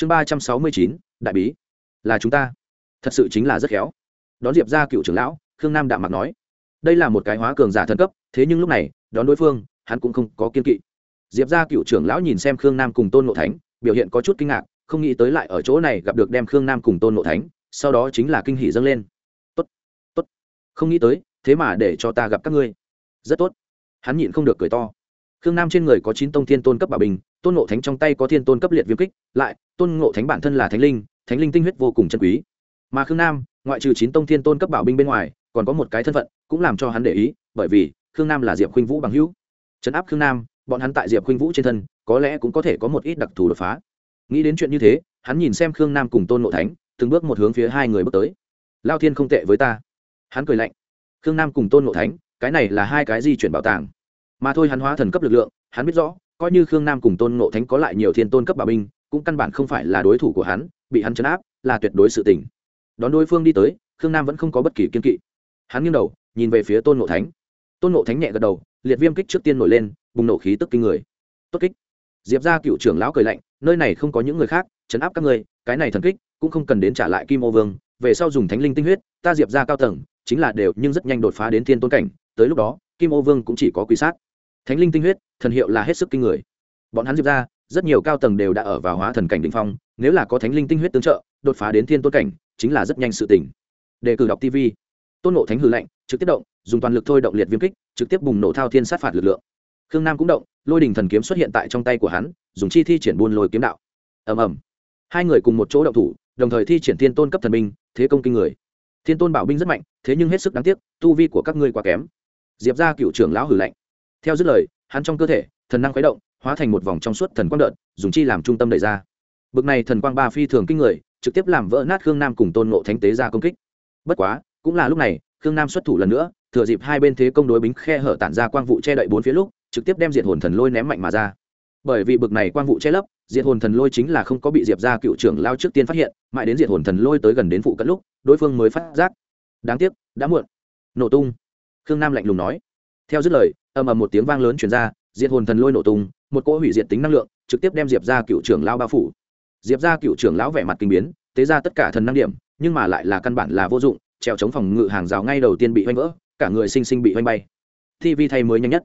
chương ba trăm sáu mươi chín, đại bí. Là chúng ta. Thật sự chính là rất khéo. Đón diệp ra cựu trưởng lão, khương nam đạm mặt nói. Đây là một cái hóa cường giả thân cấp, thế nhưng lúc này, đón đối phương, hắn cũng không có kiên kỵ. Diệp ra cựu trưởng lão nhìn xem khương nam cùng tôn ngộ thánh, biểu hiện có chút kinh ngạc, không nghĩ tới lại ở chỗ này gặp được đem khương nam cùng tôn ngộ thánh, sau đó chính là kinh hỷ dâng lên. Tốt tốt. Không nghĩ tới, thế mà để cho ta gặp các ngươi. Rất tốt. Hắn nhịn không được cười to. Khương nam trên người có chín tông thiên tôn cấp bảo bình tôn ngộ thánh trong tay có thiên tôn cấp liệt viêm kích, lại, tôn ngộ thánh bản thân là thánh linh thánh linh tinh huyết vô cùng chân quý. Mà khương nam, ngoại trừ chín tông thiên tôn cấp bảo binh bên ngoài, còn có một cái thân phận, cũng làm cho hắn để ý, bởi vì, khương nam là diệp khuynh vũ bằng hữu. Trấn áp khương nam, bọn hắn tại diệp khuynh vũ trên thân, có lẽ cũng có thể có một ít đặc thù đột phá. Nghĩ đến chuyện như thế, hắn nhìn xem khương nam cùng tôn ngộ thánh, từng bước một hướng phía hai người bước tới. Lao thiên không tệ với ta. Hắn cười lạnh. Khương nam cùng tôn ngộ thánh, cái này là hai cái di chuyển bảo tàng. Mà thôi hắn hóa thần cấp lực lượng, hắn biết rõ coi như khương nam cùng tôn ngộ thánh có lại nhiều thiên tôn cấp bảo binh cũng căn bản không phải là đối thủ của hắn bị hắn chấn áp là tuyệt đối sự tình. Đón đối phương đi tới khương nam vẫn không có bất kỳ kiên kỵ. Hắn nghiêng đầu nhìn về phía tôn ngộ thánh. Tôn ngộ thánh nhẹ gật đầu liệt viêm kích trước tiên nổi lên bùng nổ khí tức kinh người. Tốt kích. Diệp ra cựu trưởng lão cười lạnh nơi này không có những người khác chấn áp các người, cái này thần kích cũng không cần đến trả lại kim ô vương về sau dùng thánh linh tinh huyết ta diệp ra cao tầng chính là đều nhưng rất nhanh đột phá đến thiên tôn cảnh tới lúc đó kim ô vương cũng chỉ có quý sát thánh linh tinh huyết, thần hiệu là hết sức kinh người. Bọn hắn diệp ra, rất nhiều cao tầng đều đã ở vào hóa thần cảnh đ ỉ n h phong, nếu là có thánh linh tinh huyết tương trợ, đột phá đến thiên tôn cảnh, chính là rất nhanh sự tỉnh đề cử đọc tv tôn nộ thánh hư lệnh trực tiếp động, dùng toàn lực thôi động liệt viêm kích, trực tiếp bùng nổ thao thiên sát phạt lực lượng. Khương nam cũng động, lôi đình thần kiếm xuất hiện tại trong tay của hắn, dùng chi thi triển buôn lôi kiếm đạo. Ầm ầm. Hai người cùng một chỗ động thủ, đồng thời thi triển thiên tôn cấp thần binh, thế công kinh người. Thiên tôn bảo binh rất mạnh, thế nhưng hết sức đáng tiếc, tu vi của các ngươi quá kém. Diệp ra cựu trưởng lão hử lạnh theo dứt lời, hắn trong cơ thể, thần năng khuấy động, hóa thành một vòng trong suốt thần quang đợt, dùng chi làm trung tâm đẩy ra. Bực này thần quang ba phi thường kinh người, trực tiếp làm vỡ nát khương nam cùng tôn ngộ thánh tế ra công kích. Bất quá, cũng là lúc này, khương nam xuất thủ lần nữa, thừa dịp hai bên thế công đối bính khe hở tản ra quang vụ che đậy bốn phía lúc, trực tiếp đem diệt hồn thần lôi ném mạnh mà ra. Bởi vì bực này quang vụ che lấp, diệt hồn thần lôi chính là không có bị diệp ra cựu trưởng lao trước tiên phát hiện, mãi đến diệt hồn thần lôi tới gần đến phụ cận lúc, đối phương mới phát giác. Đáng tiếc, đã muộn. Nổ tung. Khương nam lạnh lùng nói. Theo dứt lời ầm ầm một tiếng vang lớn chuyển ra, diệt hồn thần lôi nổ tung, một cỗ hủy diệt tính năng lượng, trực tiếp đem diệp ra cựu trưởng lao bao phủ. Diệp ra cựu trưởng lão vẻ mặt kinh biến, tế ra tất cả thần năng điểm, nhưng mà lại là căn bản là vô dụng, trèo chống phòng ngự hàng rào ngay đầu tiên bị oanh vỡ, cả người sinh sinh bị oanh bay. Tv thay mới nhanh nhất.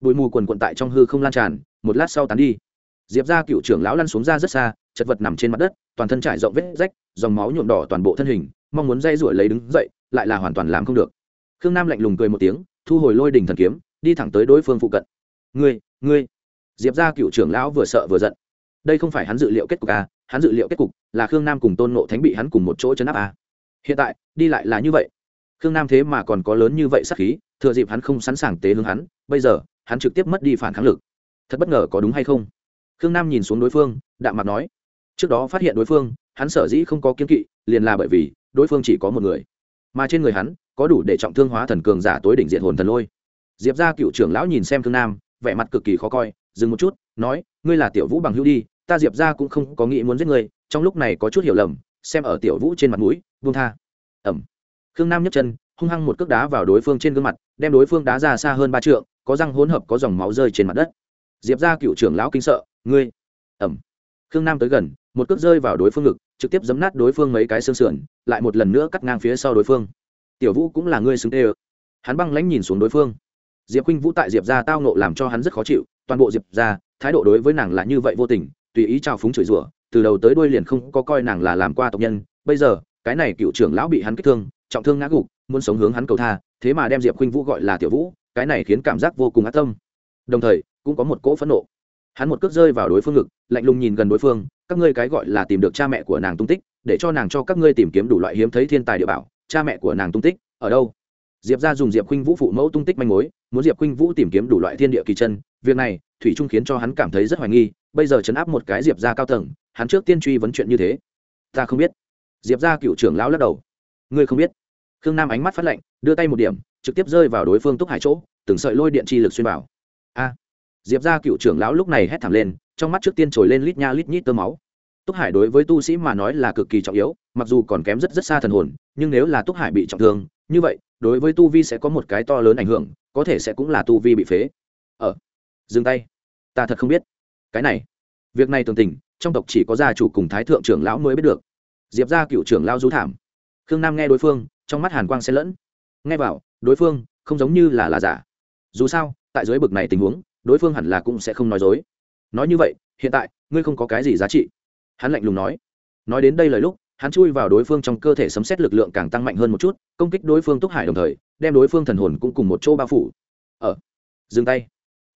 Bụi mù quần quận tại trong hư không lan tràn, một lát sau tán đi. Diệp ra cựu trưởng lão lăn xuống ra rất xa, chật vật nằm trên mặt đất, toàn thân trải rộng vết rách, dòng máu nhuộm đỏ toàn bộ thân hình, mong muốn dây ruổi lấy đứng dậy, lại là hoàn toàn làm không được. Khương nam lạnh lùng cười một tiếng, thu hồi lôi đình thần kiếm đi thẳng tới đối phương phụ cận. Ngươi ngươi. Diệp ra cựu trưởng lão vừa sợ vừa giận. Đây không phải hắn dự liệu kết cục à, hắn dự liệu kết cục là khương nam cùng tôn nộ thánh bị hắn cùng một chỗ chấn áp à. hiện tại đi lại là như vậy. Khương nam thế mà còn có lớn như vậy sắc khí thừa dịp hắn không sẵn sàng tế hướng hắn bây giờ hắn trực tiếp mất đi phản kháng lực. Thật bất ngờ có đúng hay không? Khương nam nhìn xuống đối phương đạm mặt nói. Trước đó phát hiện đối phương hắn sở dĩ không có kiên kỵ liền là bởi vì đối phương chỉ có một người. Mà trên người hắn có đủ để trọng thương hóa thần cường giả tối đỉnh diện hồn thần lôi diệp ra cựu trưởng lão nhìn xem Thương nam, vẻ mặt cực kỳ khó coi, dừng một chút, nói, ngươi là tiểu vũ bằng hữu đi, ta diệp ra cũng không có nghĩ muốn giết ngươi, trong lúc này có chút hiểu lầm, xem ở tiểu vũ trên mặt mũi, buông tha. Ẩm. Khương nam nhấc chân, hung hăng một cước đá vào đối phương trên gương mặt, đem đối phương đá ra xa hơn ba trượng, có răng hỗn hợp, có dòng máu rơi trên mặt đất. Diệp ra cựu trưởng lão kinh sợ, ngươi? Ẩm. Khương nam tới gần, một cước rơi vào đối phương ngực, trực tiếp giấm nát đối phương mấy cái xương sườn, lại một lần nữa cắt ngang phía sau đối phương. Tiểu vũ cũng là ngươi xứng tê ơ. Hắn băng lãnh nhìn xuống đối phương diệp khinh vũ tại diệp ra tao nộ làm cho hắn rất khó chịu, toàn bộ diệp ra thái độ đối với nàng là như vậy vô tình, tùy ý trao phúng chửi rủa, từ đầu tới đuôi liền không có coi nàng là làm qua tộc nhân. Bây giờ, cái này cựu trưởng lão bị hắn kích thương, trọng thương ngã gục, muốn sống hướng hắn cầu tha, thế mà đem diệp khinh vũ gọi là tiểu vũ, cái này khiến cảm giác vô cùng ác tâm. Đồng thời, cũng có một cỗ phẫn nộ. Hắn một cước rơi vào đối phương ngực, lạnh lùng nhìn gần đối phương, các ngươi cái gọi là tìm được cha mẹ của nàng tung tích, để cho nàng cho các ngươi tìm kiếm đủ loại hiếm thấy thiên tài địa bảo, cha mẹ của nàng tung tích ở đâu? Diệp ra dùng diệp khuynh vũ phụ mẫu tung tích manh mối, muốn diệp khuynh vũ tìm kiếm đủ loại thiên địa kỳ chân. Việc này, thủy trung khiến cho hắn cảm thấy rất hoài nghi, bây giờ chấn áp một cái diệp ra cao tầng, hắn trước tiên truy vấn chuyện như thế. Ta không biết. Diệp ra cựu trưởng lão lắc đầu. Ngươi không biết. Khương nam ánh mắt phát lạnh, đưa tay một điểm, trực tiếp rơi vào đối phương túc hải chỗ, từng sợi lôi điện chi lực xuyên vào. A. Diệp ra cựu trưởng lão lúc này hét thảm lên, trong mắt trước tiên trồi lên lít nha lít nhít tơ máu túc hải đối với tu sĩ mà nói là cực kỳ trọng yếu, mặc dù còn kém rất rất xa thần hồn, nhưng nếu là túc hải bị trọng thương, như vậy, đối với tu vi sẽ có một cái to lớn ảnh hưởng, có thể sẽ cũng là tu vi bị phế. Ở dừng tay. Ta thật không biết. Cái này, việc này tường tình, trong tộc chỉ có gia chủ cùng thái thượng trưởng lão mới biết được. Diệp ra cựu trưởng lao rú thảm. Khương nam nghe đối phương, trong mắt hàn quang xen lẫn. Nghe vào, đối phương không giống như là là giả. Dù sao, tại dưới bực này tình huống, đối phương hẳn là cũng sẽ không nói dối. Nói như vậy, hiện tại, ngươi không có cái gì giá trị hắn lạnh lùng nói. Nói đến đây lời lúc, hắn chui vào đối phương trong cơ thể sấm xét lực lượng càng tăng mạnh hơn một chút, công kích đối phương túc hải đồng thời, đem đối phương thần hồn cũng cùng một chỗ bao phủ. Ở dừng tay.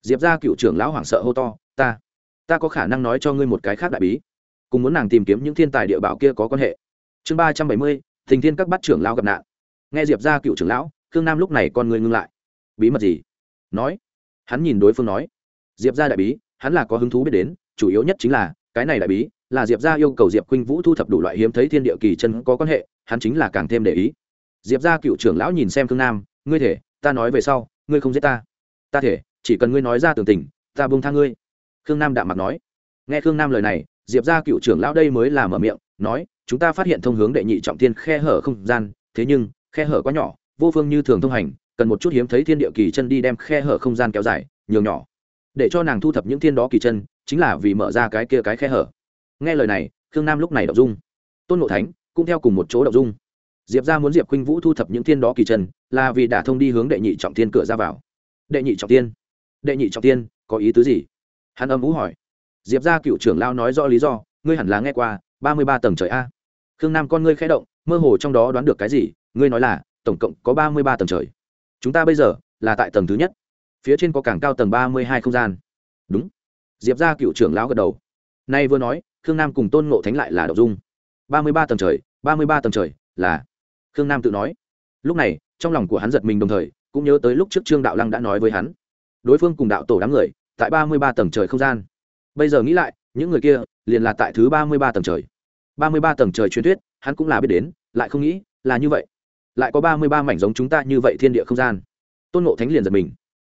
Diệp ra cựu trưởng lão hoảng sợ hô to, ta ta có khả năng nói cho ngươi một cái khác đại bí. Cùng muốn nàng tìm kiếm những thiên tài địa bảo kia có quan hệ. Chương ba trăm bảy mươi, thình thiên các bắt trưởng lão gặp nạn. Nghe diệp ra cựu trưởng lão, khương nam lúc này con người ngưng lại. Bí mật gì? Nói. Hắn nhìn đối phương nói. Diệp ra đại bí, hắn là có hứng thú biết đến, chủ yếu nhất chính là, cái này đại bí là diệp gia yêu cầu diệp khuynh vũ thu thập đủ loại hiếm thấy thiên địa kỳ chân có quan hệ, hắn chính là càng thêm để ý. Diệp gia cựu trưởng lão nhìn xem khương nam, ngươi thể, ta nói về sau, ngươi không giết ta. Ta thể, chỉ cần ngươi nói ra tường tình, ta buông tha ngươi. Khương nam đạm mặt nói. Nghe khương nam lời này, diệp gia cựu trưởng lão đây mới là mở miệng, nói, chúng ta phát hiện thông hướng đệ nhị trọng thiên khe hở không gian, thế nhưng, khe hở quá nhỏ, vô phương như thường thông hành, cần một chút hiếm thấy thiên địa kỳ chân đi đem khe hở không gian kéo dài nhiều nhỏ. Để cho nàng thu thập những thiên đó kỳ chân, chính là vì mở ra cái kia cái khe hở nghe lời này, khương nam lúc này đọc dung. Tôn ngộ thánh cũng theo cùng một chỗ đọc dung. Diệp ra muốn diệp khuynh vũ thu thập những thiên đó kỳ chân, là vì đả thông đi hướng đệ nhị trọng tiên cửa ra vào. Đệ nhị trọng tiên đệ nhị trọng tiên có ý tứ gì? Hắn âm vũ hỏi. Diệp ra cựu trưởng lao nói rõ lý do, ngươi hẳn là nghe qua, ba mươi ba tầng trời a. Khương nam con ngươi khẽ động, mơ hồ trong đó đoán được cái gì, ngươi nói là, tổng cộng có ba mươi ba tầng trời. Chúng ta bây giờ là tại tầng thứ nhất. Phía trên có cảng cao tầng ba mươi hai không gian. Đúng. Diệp ra cựu trưởng lão gật đầu. Nay vừa nói khương nam cùng tôn ngộ thánh lại là đậu dung. Ba mươi ba tầng trời, ba mươi ba tầng trời, là. Khương nam tự nói. Lúc này, trong lòng của hắn giật mình đồng thời, cũng nhớ tới lúc trước trương đạo lăng đã nói với hắn. Đối phương cùng đạo tổ đám người, tại ba mươi ba tầng trời không gian. Bây giờ nghĩ lại, những người kia liền là tại thứ ba mươi ba tầng trời. ba mươi ba tầng trời truyền thuyết, hắn cũng là biết đến, lại không nghĩ là như vậy. Lại có ba mươi ba mảnh giống chúng ta như vậy thiên địa không gian. Tôn ngộ thánh liền giật mình.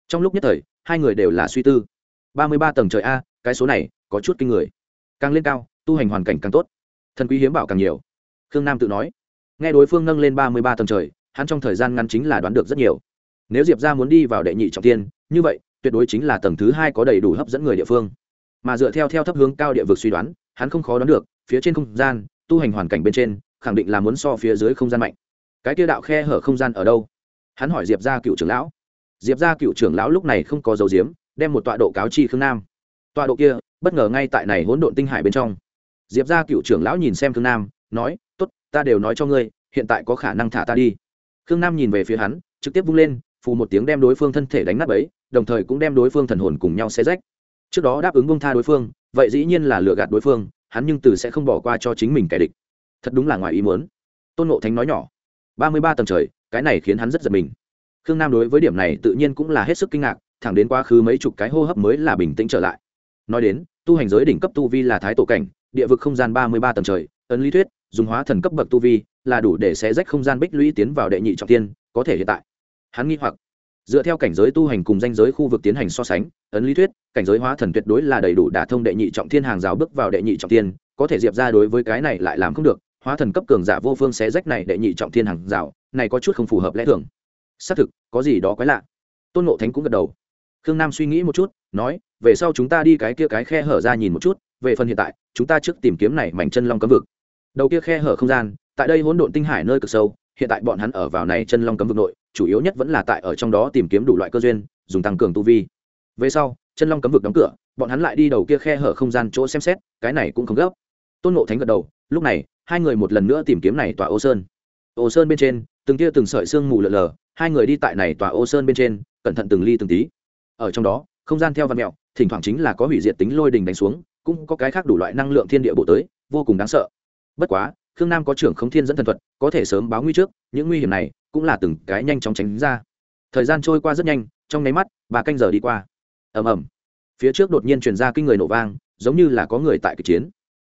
Trong lúc nhất thời, hai người đều là suy tư. ba mươi ba tầng trời a, cái số này có chút kinh người càng lên cao, tu hành hoàn cảnh càng tốt. Thần quý hiếm bảo càng nhiều. Khương nam tự nói. Nghe đối phương nâng lên ba mươi ba tầng trời, hắn trong thời gian ngắn chính là đoán được rất nhiều. Nếu diệp ra muốn đi vào đệ nhị trọng tiên như vậy, tuyệt đối chính là tầng thứ hai có đầy đủ hấp dẫn người địa phương. Mà dựa theo theo thấp hướng cao địa vực suy đoán, hắn không khó đoán được, phía trên không gian, tu hành hoàn cảnh bên trên, khẳng định là muốn so phía dưới không gian mạnh. Cái tiêu đạo khe hở không gian ở đâu? Hắn hỏi diệp ra cựu trưởng lão. Diệp ra cựu trưởng lão lúc này không có dấu diếm, đem một tọa độ cáo chi khương nam tọa độ kia, bất ngờ ngay tại này hỗn độn tinh hải bên trong. Diệp ra cựu trưởng lão nhìn xem khương nam, nói t ố t ta đều nói cho ngươi, hiện tại có khả năng thả ta đi. Khương nam nhìn về phía hắn, trực tiếp vung lên, phù một tiếng đem đối phương thân thể đánh nát ấy đồng thời cũng đem đối phương thần hồn cùng nhau xe rách. Trước đó đáp ứng bông tha đối phương, vậy dĩ nhiên là lừa gạt đối phương, hắn nhưng từ sẽ không bỏ qua cho chính mình kẻ địch. Thật đúng là ngoài ý muốn. Tôn nộ thánh nói nhỏ, ba mươi ba tầng trời, cái này khiến hắn rất giật mình. Khương nam đối với điểm này tự nhiên cũng là hết sức kinh ngạc, thẳng đến quá khứ mấy chục cái hô hấp mới là bình tĩnh trở lại nói đến, tu hành giới đỉnh cấp tu vi là thái tổ cảnh, địa vực không gian ba mươi ba tầng trời, ấn lý thuyết, dùng hóa thần cấp bậc tu vi là đủ để xé rách không gian bích lũy tiến vào đệ nhị trọng tiên có thể hiện tại. Hắn nghi hoặc, dựa theo cảnh giới tu hành cùng danh giới khu vực tiến hành so sánh, ấn lý thuyết, cảnh giới hóa thần tuyệt đối là đầy đủ đả thông đệ nhị trọng thiên hàng rào bước vào đệ nhị trọng thiên, có thể diệp ra đối với cái này lại làm không được, hóa thần cấp cường giả vô phương xé rách này đệ nhị trọng thiên hàng rào, này có chút không phù hợp lẽ thường. Xác thực, có gì đó quái lạ. Tôn ngộ thánh cũng gật đầu khương nam suy nghĩ một chút, nói, về sau chúng ta đi cái kia cái khe hở ra nhìn một chút, về phần hiện tại, chúng ta trước tìm kiếm này mảnh chân long cấm vực. Đầu kia khe hở không gian, tại đây hỗn độn tinh hải nơi cực sâu, hiện tại bọn hắn ở vào này chân long cấm vực nội, chủ yếu nhất vẫn là tại ở trong đó tìm kiếm đủ loại cơ duyên, dùng tăng cường tu vi. Về sau, chân long cấm vực đóng cửa, bọn hắn lại đi đầu kia khe hở không gian chỗ xem xét, cái này cũng không gấp. Tôn ngộ thánh gật đầu, lúc này, hai người một lần nữa tìm kiếm này tòa ô sơn. Ô sơn bên trên, từng kia từng sợi sương mù lờ lờ, hai người đi tại này tòa ô sơn bên trên, cẩn thận từng ly từng tí ở trong đó, không gian theo văn mẹo, thỉnh thoảng chính là có hủy diệt tính lôi đình đánh xuống, cũng có cái khác đủ loại năng lượng thiên địa bộ tới, vô cùng đáng sợ. Bất quá, khương nam có trưởng không thiên dẫn thần thuật, có thể sớm báo nguy trước, những nguy hiểm này cũng là từng cái nhanh chóng tránh ra. Thời gian trôi qua rất nhanh, trong nháy mắt ba canh giờ đi qua. Ầm ầm. Phía trước đột nhiên truyền ra kinh người nổ vang, giống như là có người tại kịch chiến.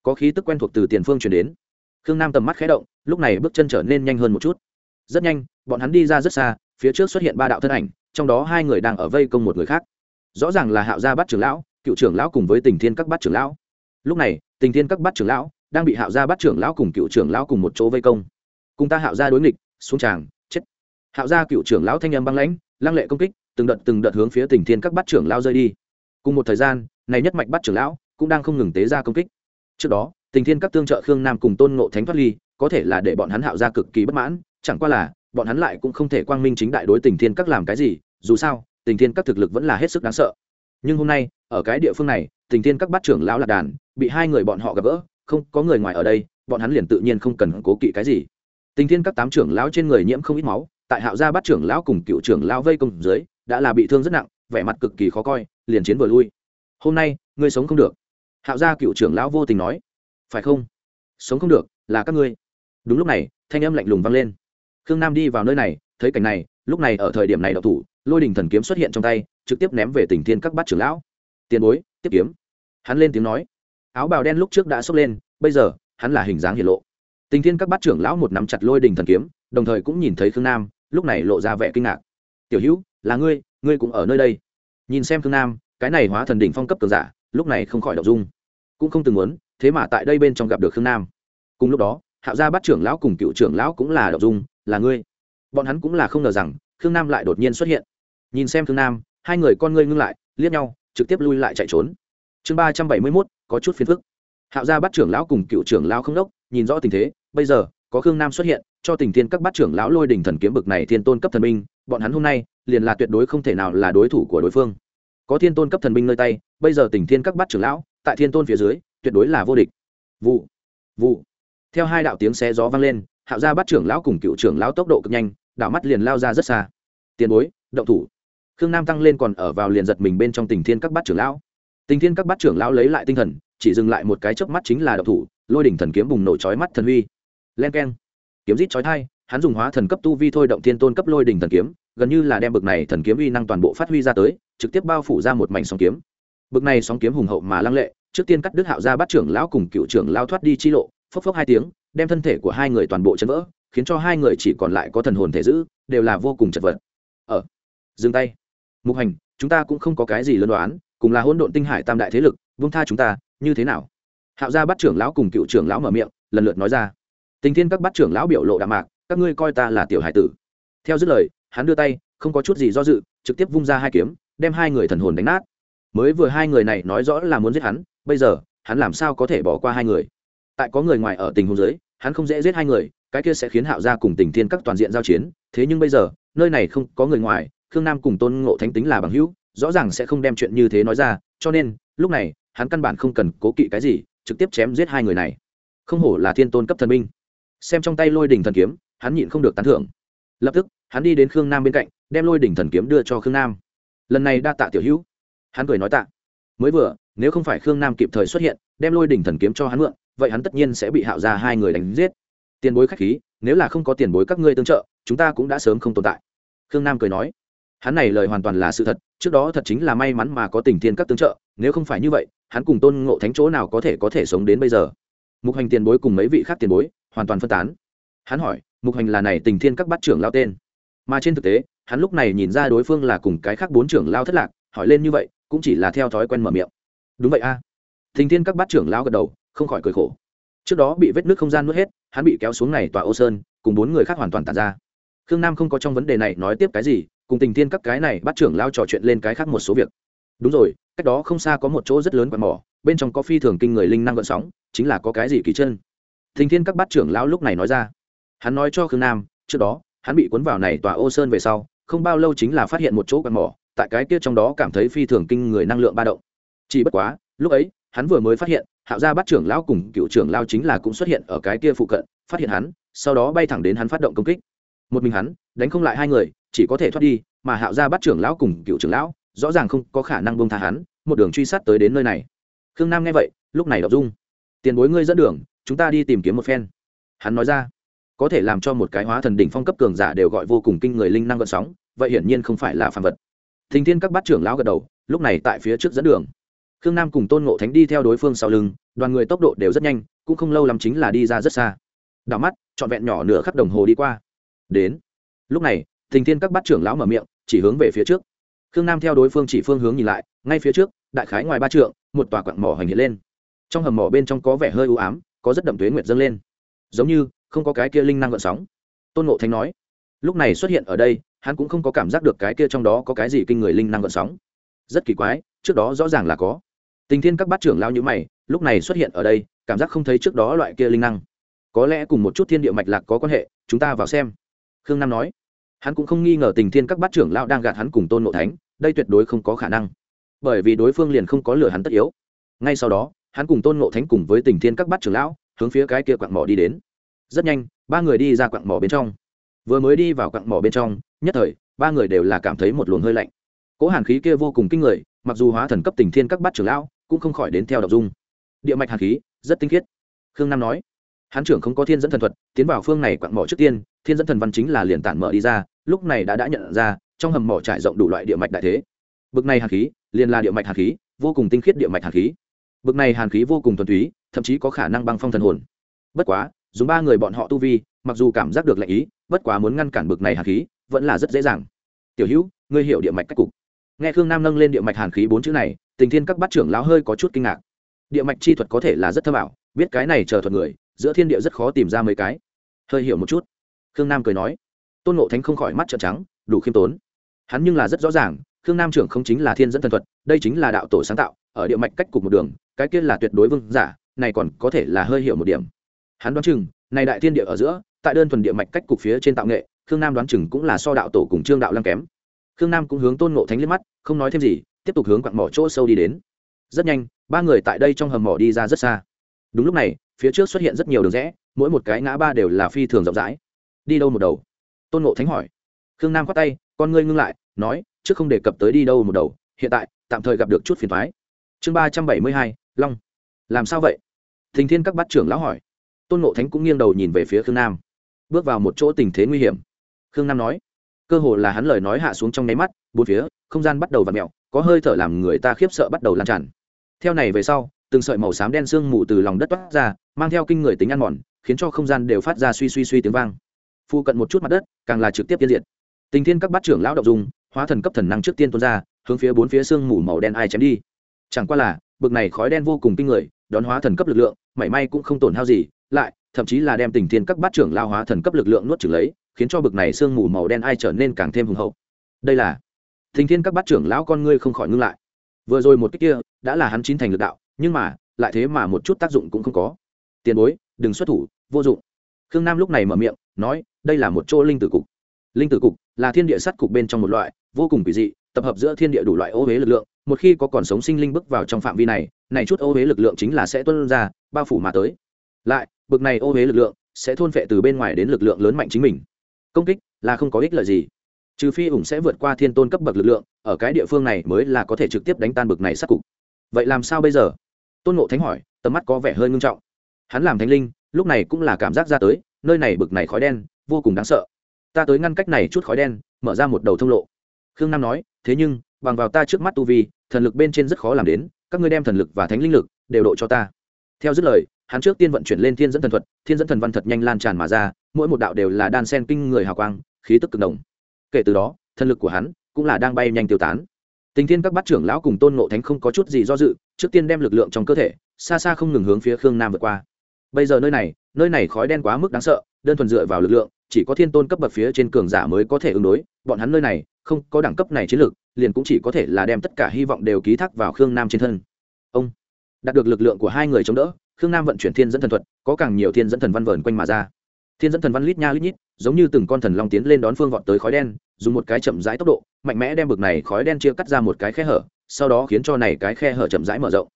Có khí tức quen thuộc từ tiền phương truyền đến. Khương nam tầm mắt khé động, lúc này bước chân trở nên nhanh hơn một chút. Rất nhanh, bọn hắn đi ra rất xa, phía trước xuất hiện ba đạo thân ảnh trong đó hai người đang ở vây công một người khác. Rõ ràng là hạo gia bắt trưởng lão, cựu trưởng lão cùng với tình thiên các bắt trưởng lão. Lúc này, tình thiên các bắt trưởng lão đang bị hạo gia bắt trưởng lão cùng cựu trưởng lão cùng một chỗ vây công. Cùng ta hạo gia đối nghịch, xuống tràng, chết. Hạo gia cựu trưởng lão thanh âm băng lãnh, lăng lệ công kích, từng đợt từng đợt hướng phía tình thiên các bắt trưởng lão rơi đi. Cùng một thời gian, này nhất mạch bắt trưởng lão cũng đang không ngừng tế ra công kích. Trước đó, tình thiên các tương trợ khương nam cùng tôn ngộ thánh thoát ly, có thể là để bọn hắn hạo Gia cực kỳ bất mãn, chẳng qua là, bọn hắn lại cũng không thể quang minh chính đại đối tình thiên các làm cái gì dù sao, tình thiên các thực lực vẫn là hết sức đáng sợ. Nhưng hôm nay, ở cái địa phương này, tình thiên các bát trưởng lão lạc đàn, bị hai người bọn họ gặp gỡ, không có người ngoài ở đây, bọn hắn liền tự nhiên không cần cố kỵ cái gì. Tình thiên các tám trưởng lão trên người nhiễm không ít máu, tại hạo gia bát trưởng lão cùng cựu trưởng lão vây công dưới, đã là bị thương rất nặng, vẻ mặt cực kỳ khó coi, liền chiến vừa lui. Hôm nay, ngươi sống không được. Hạo gia cựu trưởng lão vô tình nói. Phải không? Sống không được, là các ngươi. Đúng lúc này, thanh âm lạnh lùng vang lên. Khương nam đi vào nơi này, thấy cảnh này, lúc này ở thời điểm này đậu thủ lôi đình thần kiếm xuất hiện trong tay, trực tiếp ném về tỉnh thiên các bát trưởng lão. Tiền bối, tiếp kiếm. Hắn lên tiếng nói. Áo bào đen lúc trước đã xốc lên, bây giờ, hắn là hình dáng hiển lộ. Tình thiên các bát trưởng lão một nắm chặt lôi đình thần kiếm, đồng thời cũng nhìn thấy khương nam, lúc này lộ ra vẻ kinh ngạc. Tiểu hữu, là ngươi ngươi cũng ở nơi đây. Nhìn xem khương nam, cái này hóa thần đỉnh phong cấp cường giả, lúc này không khỏi đọc dung. Cũng không từng muốn, thế mà tại đây bên trong gặp được khương nam. Cùng lúc đó, hạo gia bát trưởng lão cùng cựu trưởng lão cũng là đọc dung, là ngươi. Bọn hắn cũng là không ngờ rằng, khương nam lại đột nhiên xuất hiện nhìn xem thương nam, hai người con ngươi ngưng lại, liếc nhau, trực tiếp lui lại chạy trốn. Chương ba trăm bảy mươi mốt, có chút phiền phức. Hạo gia bắt trưởng lão cùng cựu trưởng lão không đốc, nhìn rõ tình thế, bây giờ, có khương nam xuất hiện, cho tình thiên các bắt trưởng lão lôi đình thần kiếm bực này thiên tôn cấp thần binh, bọn hắn hôm nay, liền là tuyệt đối không thể nào là đối thủ của đối phương. Có thiên tôn cấp thần binh nơi tay, bây giờ tình thiên các bắt trưởng lão, tại thiên tôn phía dưới, tuyệt đối là vô địch. Vụ vụ. Theo hai đạo tiếng xe gió vang lên, hạo gia bắt trưởng lão cùng cựu trưởng lão tốc độ cực nhanh, đảo mắt liền lao ra rất xa. Tiền bối, động thủ khương nam tăng lên còn ở vào liền giật mình bên trong tình thiên các bát trưởng lão. Tình thiên các bát trưởng lão lấy lại tinh thần, chỉ dừng lại một cái chớp mắt chính là độc thủ, lôi đỉnh thần kiếm bùng nổ chói mắt thần huy len keng. Kiếm rít chói thai hắn dùng hóa thần cấp tu vi thôi động thiên tôn cấp lôi đỉnh thần kiếm, gần như là đem bực này thần kiếm uy năng toàn bộ phát huy ra tới, trực tiếp bao phủ ra một mảnh sóng kiếm. Bực này sóng kiếm hùng hậu mà lăng lệ, trước tiên cắt đứt hạo ra bắt trưởng lão cùng cựu trưởng lao thoát đi chi lộ, phốc phốc hai tiếng, đem thân thể của hai người toàn bộ chấn vỡ, khiến cho hai người chỉ còn lại có thần hồn thể giữ đều là vô cùng chật vật. Ở dừng tay mục hành, chúng ta cũng không có cái gì lân đoán, cùng là hỗn độn tinh hải tam đại thế lực, vương tha chúng ta, như thế nào? Hạo gia bắt trưởng lão cùng cựu trưởng lão mở miệng, lần lượt nói ra. Tình thiên các bắt trưởng lão biểu lộ đạm mạc, các ngươi coi ta là tiểu hải tử. Theo dứt lời, hắn đưa tay, không có chút gì do dự, trực tiếp vung ra hai kiếm, đem hai người thần hồn đánh nát. Mới vừa hai người này nói rõ là muốn giết hắn, bây giờ, hắn làm sao có thể bỏ qua hai người? Tại có người ngoài ở tình huống giới hắn không dễ giết hai người, cái kia sẽ khiến hạo gia cùng tình thiên các toàn diện giao chiến, thế nhưng bây giờ, nơi này không có người ngoài khương nam cùng tôn ngộ thánh tính là bằng hữu rõ ràng sẽ không đem chuyện như thế nói ra cho nên lúc này hắn căn bản không cần cố kỵ cái gì trực tiếp chém giết hai người này. Không hổ là thiên tôn cấp thần minh, xem trong tay lôi đỉnh thần kiếm hắn nhịn không được tán thưởng. Lập tức hắn đi đến khương nam bên cạnh đem lôi đỉnh thần kiếm đưa cho khương nam. Lần này đa tạ tiểu hữu. Hắn cười nói tạ. Mới vừa nếu không phải khương nam kịp thời xuất hiện đem lôi đỉnh thần kiếm cho hắn mượn vậy hắn tất nhiên sẽ bị hạo ra hai người đánh giết. Tiền bối khách khí nếu là không có tiền bối các ngươi tương trợ chúng ta cũng đã sớm không tồn tại. Khương nam cười nói hắn này lời hoàn toàn là sự thật, trước đó thật chính là may mắn mà có tình thiên các tương trợ, nếu không phải như vậy, hắn cùng tôn ngộ thánh chỗ nào có thể có thể sống đến bây giờ? Mục hành tiền bối cùng mấy vị khác tiền bối, hoàn toàn phân tán. Hắn hỏi, mục hành là này tình thiên các bát trưởng lao tên? Mà trên thực tế, hắn lúc này nhìn ra đối phương là cùng cái khác bốn trưởng lao thất lạc, hỏi lên như vậy, cũng chỉ là theo thói quen mở miệng. Đúng vậy a. Tình thiên các bát trưởng lao gật đầu, không khỏi cười khổ. Trước đó bị vết nước không gian nuốt hết, hắn bị kéo xuống này tòa ô sơn, cùng bốn người khác hoàn toàn tàn ra. Khương nam không có trong vấn đề này nói tiếp cái gì cùng tình thiên các cái này bắt trưởng lao trò chuyện lên cái khác một số việc. Đúng rồi, cách đó không xa có một chỗ rất lớn quạt mỏ, bên trong có phi thường kinh người linh năng gợn sóng, chính là có cái gì kỳ chân. Tình thiên các bắt trưởng lão lúc này nói ra, hắn nói cho khương nam, trước đó, hắn bị cuốn vào này tòa ô sơn về sau, không bao lâu chính là phát hiện một chỗ quạt mỏ, tại cái kia trong đó cảm thấy phi thường kinh người năng lượng ba động. Chỉ bất quá, lúc ấy, hắn vừa mới phát hiện, hạo gia bắt trưởng lão cùng cựu trưởng lao chính là cũng xuất hiện ở cái kia phụ cận, phát hiện hắn, sau đó bay thẳng đến hắn phát động công kích. Một mình hắn, đánh không lại hai người chỉ có thể thoát đi, mà hạo gia bắt trưởng lão cùng cựu trưởng lão, rõ ràng không có khả năng bông tha hắn, một đường truy sát tới đến nơi này. Khương nam nghe vậy, lúc này đọc dung. Tiền bối ngươi dẫn đường, chúng ta đi tìm kiếm một phen. Hắn nói ra, có thể làm cho một cái hóa thần đỉnh phong cấp cường giả đều gọi vô cùng kinh người linh năng gợn sóng, vậy hiển nhiên không phải là phàm vật. Thình thiên các bát trưởng lão gật đầu, lúc này tại phía trước dẫn đường. Khương nam cùng tôn ngộ thánh đi theo đối phương sau lưng, đoàn người tốc độ đều rất nhanh, cũng không lâu lắm chính là đi ra rất xa. Đảo mắt, trọn vẹn nhỏ nửa khắc đồng hồ đi qua. Đến. Lúc này thình thiên các bát trưởng lão mở miệng, chỉ hướng về phía trước. Khương nam theo đối phương chỉ phương hướng nhìn lại, ngay phía trước, đại khái ngoài ba trượng, một tòa quặng mỏ hành hiện lên. Trong hầm mỏ bên trong có vẻ hơi u ám, có rất đậm tuế nguyệt dâng lên. Giống như, không có cái kia linh năng gợn sóng. Tôn ngộ thánh nói, lúc này xuất hiện ở đây, hắn cũng không có cảm giác được cái kia trong đó có cái gì kinh người linh năng gợn sóng. Rất kỳ quái, trước đó rõ ràng là có. Tình thiên các bát trưởng lão như mày, lúc này xuất hiện ở đây, cảm giác không thấy trước đó loại kia linh năng. Có lẽ cùng một chút thiên địa mạch lạc có quan hệ, chúng ta vào xem. Khương nam nói hắn cũng không nghi ngờ tình thiên các bát trưởng lão đang gạt hắn cùng tôn nộ thánh, đây tuyệt đối không có khả năng. Bởi vì đối phương liền không có lửa hắn tất yếu. Ngay sau đó, hắn cùng tôn nộ thánh cùng với tình thiên các bát trưởng lão, hướng phía cái kia quặng mỏ đi đến. Rất nhanh, ba người đi ra quặng mỏ bên trong. Vừa mới đi vào quặng mỏ bên trong, nhất thời, ba người đều là cảm thấy một luồng hơi lạnh. Cỗ hàn khí kia vô cùng kinh người, mặc dù hóa thần cấp tình thiên các bát trưởng lão, cũng không khỏi đến theo đọc dung. Địa mạch hàn khí, rất tinh khiết. Khương nam nói, hắn trưởng không có thiên dẫn thần thuật, tiến vào phương này quặng mỏ trước tiên thiên dẫn thần văn chính là liền tản mở đi ra, lúc này đã đã nhận ra, trong hầm mỏ trải rộng đủ loại địa mạch đại thế. Bực này hàn khí, liền là địa mạch hàn khí, vô cùng tinh khiết địa mạch hàn khí. Bực này hàn khí vô cùng thuần túy, thậm chí có khả năng băng phong thần hồn. Bất quá, dùng ba người bọn họ tu vi, mặc dù cảm giác được lệnh ý, bất quá muốn ngăn cản bực này hàn khí, vẫn là rất dễ dàng. Tiểu hữu, ngươi hiểu địa mạch cách cục. Nghe khương nam nâng lên địa mạch hàn khí bốn chữ này, tình thiên các bát trưởng lão hơi có chút kinh ngạc. Địa mạch chi thuật có thể là rất thơ bảo biết cái này chờ thuật người, giữa thiên địa rất khó tìm ra mấy cái. Hơi hiểu một chút khương nam cười nói, tôn ngộ thánh không khỏi mắt trợn trắng, đủ khiêm tốn. Hắn nhưng là rất rõ ràng, khương nam trưởng không chính là thiên dẫn thần thuật, đây chính là đạo tổ sáng tạo, ở địa mạch cách cục một đường, cái kia là tuyệt đối vương giả, này còn có thể là hơi hiểu một điểm. Hắn đoán chừng, này đại thiên địa ở giữa, tại đơn thuần địa mạch cách cục phía trên tạo nghệ, khương nam đoán chừng cũng là so đạo tổ cùng trương đạo lăng kém. Khương nam cũng hướng tôn ngộ thánh liếc mắt, không nói thêm gì, tiếp tục hướng quặng mỏ chỗ sâu đi đến. Rất nhanh, ba người tại đây trong hầm mỏ đi ra rất xa. Đúng lúc này, phía trước xuất hiện rất nhiều đường rẽ, mỗi một cái ngã ba đều là phi thường rộng rãi đi đâu một đầu? Tôn ngộ thánh hỏi. Khương nam khoát tay, con ngươi ngưng lại, nói, trước không đề cập tới đi đâu một đầu, hiện tại, tạm thời gặp được chút phiền thoái chương ba trăm bảy mươi hai, long. Làm sao vậy? Thình thiên các bát trưởng lão hỏi. Tôn ngộ thánh cũng nghiêng đầu nhìn về phía khương nam. Bước vào một chỗ tình thế nguy hiểm. Khương nam nói, cơ hồ là hắn lời nói hạ xuống trong nháy mắt, bốn phía, không gian bắt đầu v ặ mẹo có hơi thở làm người ta khiếp sợ bắt đầu lan tràn. Theo này về sau, từng sợi màu xám đen sương mù từ lòng đất toát ra, mang theo kinh người tính ăn mòn, khiến cho không gian đều phát ra suy suy suy tiếng vang phu cận một chút mặt đất, càng là trực tiếp tiên diệt. Tình thiên các bát trưởng lão động dung, hóa thần cấp thần năng trước tiên tuôn ra, hướng phía bốn phía sương mù màu đen ai chém đi. Chẳng qua là, bực này khói đen vô cùng kinh người, đón hóa thần cấp lực lượng, mảy may cũng không tổn hao gì, lại, thậm chí là đem tình thiên các bát trưởng lao hóa thần cấp lực lượng nuốt trừng lấy, khiến cho bực này sương mù màu đen ai trở nên càng thêm hùng hậu. Đây là, tình thiên các bát trưởng lão con ngươi không khỏi ngưng lại. Vừa rồi một cách kia, đã là hắn chín thành lực đạo, nhưng mà, lại thế mà một chút tác dụng cũng không có. Tiền bối, đừng xuất thủ, vô dụng. Khương nam lúc này mở miệng nói, đây là một chỗ linh tử cục. Linh tử cục là thiên địa sắt cục bên trong một loại, vô cùng kỳ dị, tập hợp giữa thiên địa đủ loại ô huế lực lượng, một khi có còn sống sinh linh bước vào trong phạm vi này này chút ô huế lực lượng chính là sẽ tuân ra, bao phủ mà tới. Lại, bực này ô huế lực lượng sẽ thôn phệ từ bên ngoài đến lực lượng lớn mạnh chính mình. Công kích là không có ích lợi gì. Trừ phi ủng sẽ vượt qua thiên tôn cấp bậc lực lượng, ở cái địa phương này mới là có thể trực tiếp đánh tan bực này sát cục. Vậy làm sao bây giờ? Tôn ngộ thánh hỏi, tầm mắt có vẻ hơi ngưng trọng. Hắn làm thánh linh, lúc này cũng là cảm giác ra tới nơi này bực này khói đen, vô cùng đáng sợ. Ta tới ngăn cách này chút khói đen, mở ra một đầu thông lộ. Khương nam nói, thế nhưng, bằng vào ta trước mắt tu vi, thần lực bên trên rất khó làm đến, các ngươi đem thần lực và thánh linh lực đều độ cho ta. Theo dứt lời, hắn trước tiên vận chuyển lên thiên dẫn thần thuật, thiên dẫn thần văn thật nhanh lan tràn mà ra, mỗi một đạo đều là đan sen kinh người hào quang, khí tức cực đồng kể từ đó, thần lực của hắn cũng là đang bay nhanh tiêu tán. Tình thiên các bát trưởng lão cùng tôn ngộ thánh không có chút gì do dự, trước tiên đem lực lượng trong cơ thể, xa xa không ngừng hướng phía khương nam vượt qua bây giờ nơi này nơi này khói đen quá mức đáng sợ, đơn thuần dựa vào lực lượng, chỉ có thiên tôn cấp bậc phía trên cường giả mới có thể ứng đối. Bọn hắn nơi này, không có đẳng cấp này chiến lược, liền cũng chỉ có thể là đem tất cả hy vọng đều ký thác vào khương nam trên thân. Ông, đạt được lực lượng của hai người chống đỡ, khương nam vận chuyển thiên dẫn thần thuật, có càng nhiều thiên dẫn thần văn vờn quanh mà ra. Thiên dẫn thần văn lít nha lít nhít, giống như từng con thần long tiến lên đón phương vọt tới khói đen, dùng một cái chậm rãi tốc độ, mạnh mẽ đem bực này khói đen chia cắt ra một cái khe hở, sau đó khiến cho này cái khe hở chậm rãi mở rộng.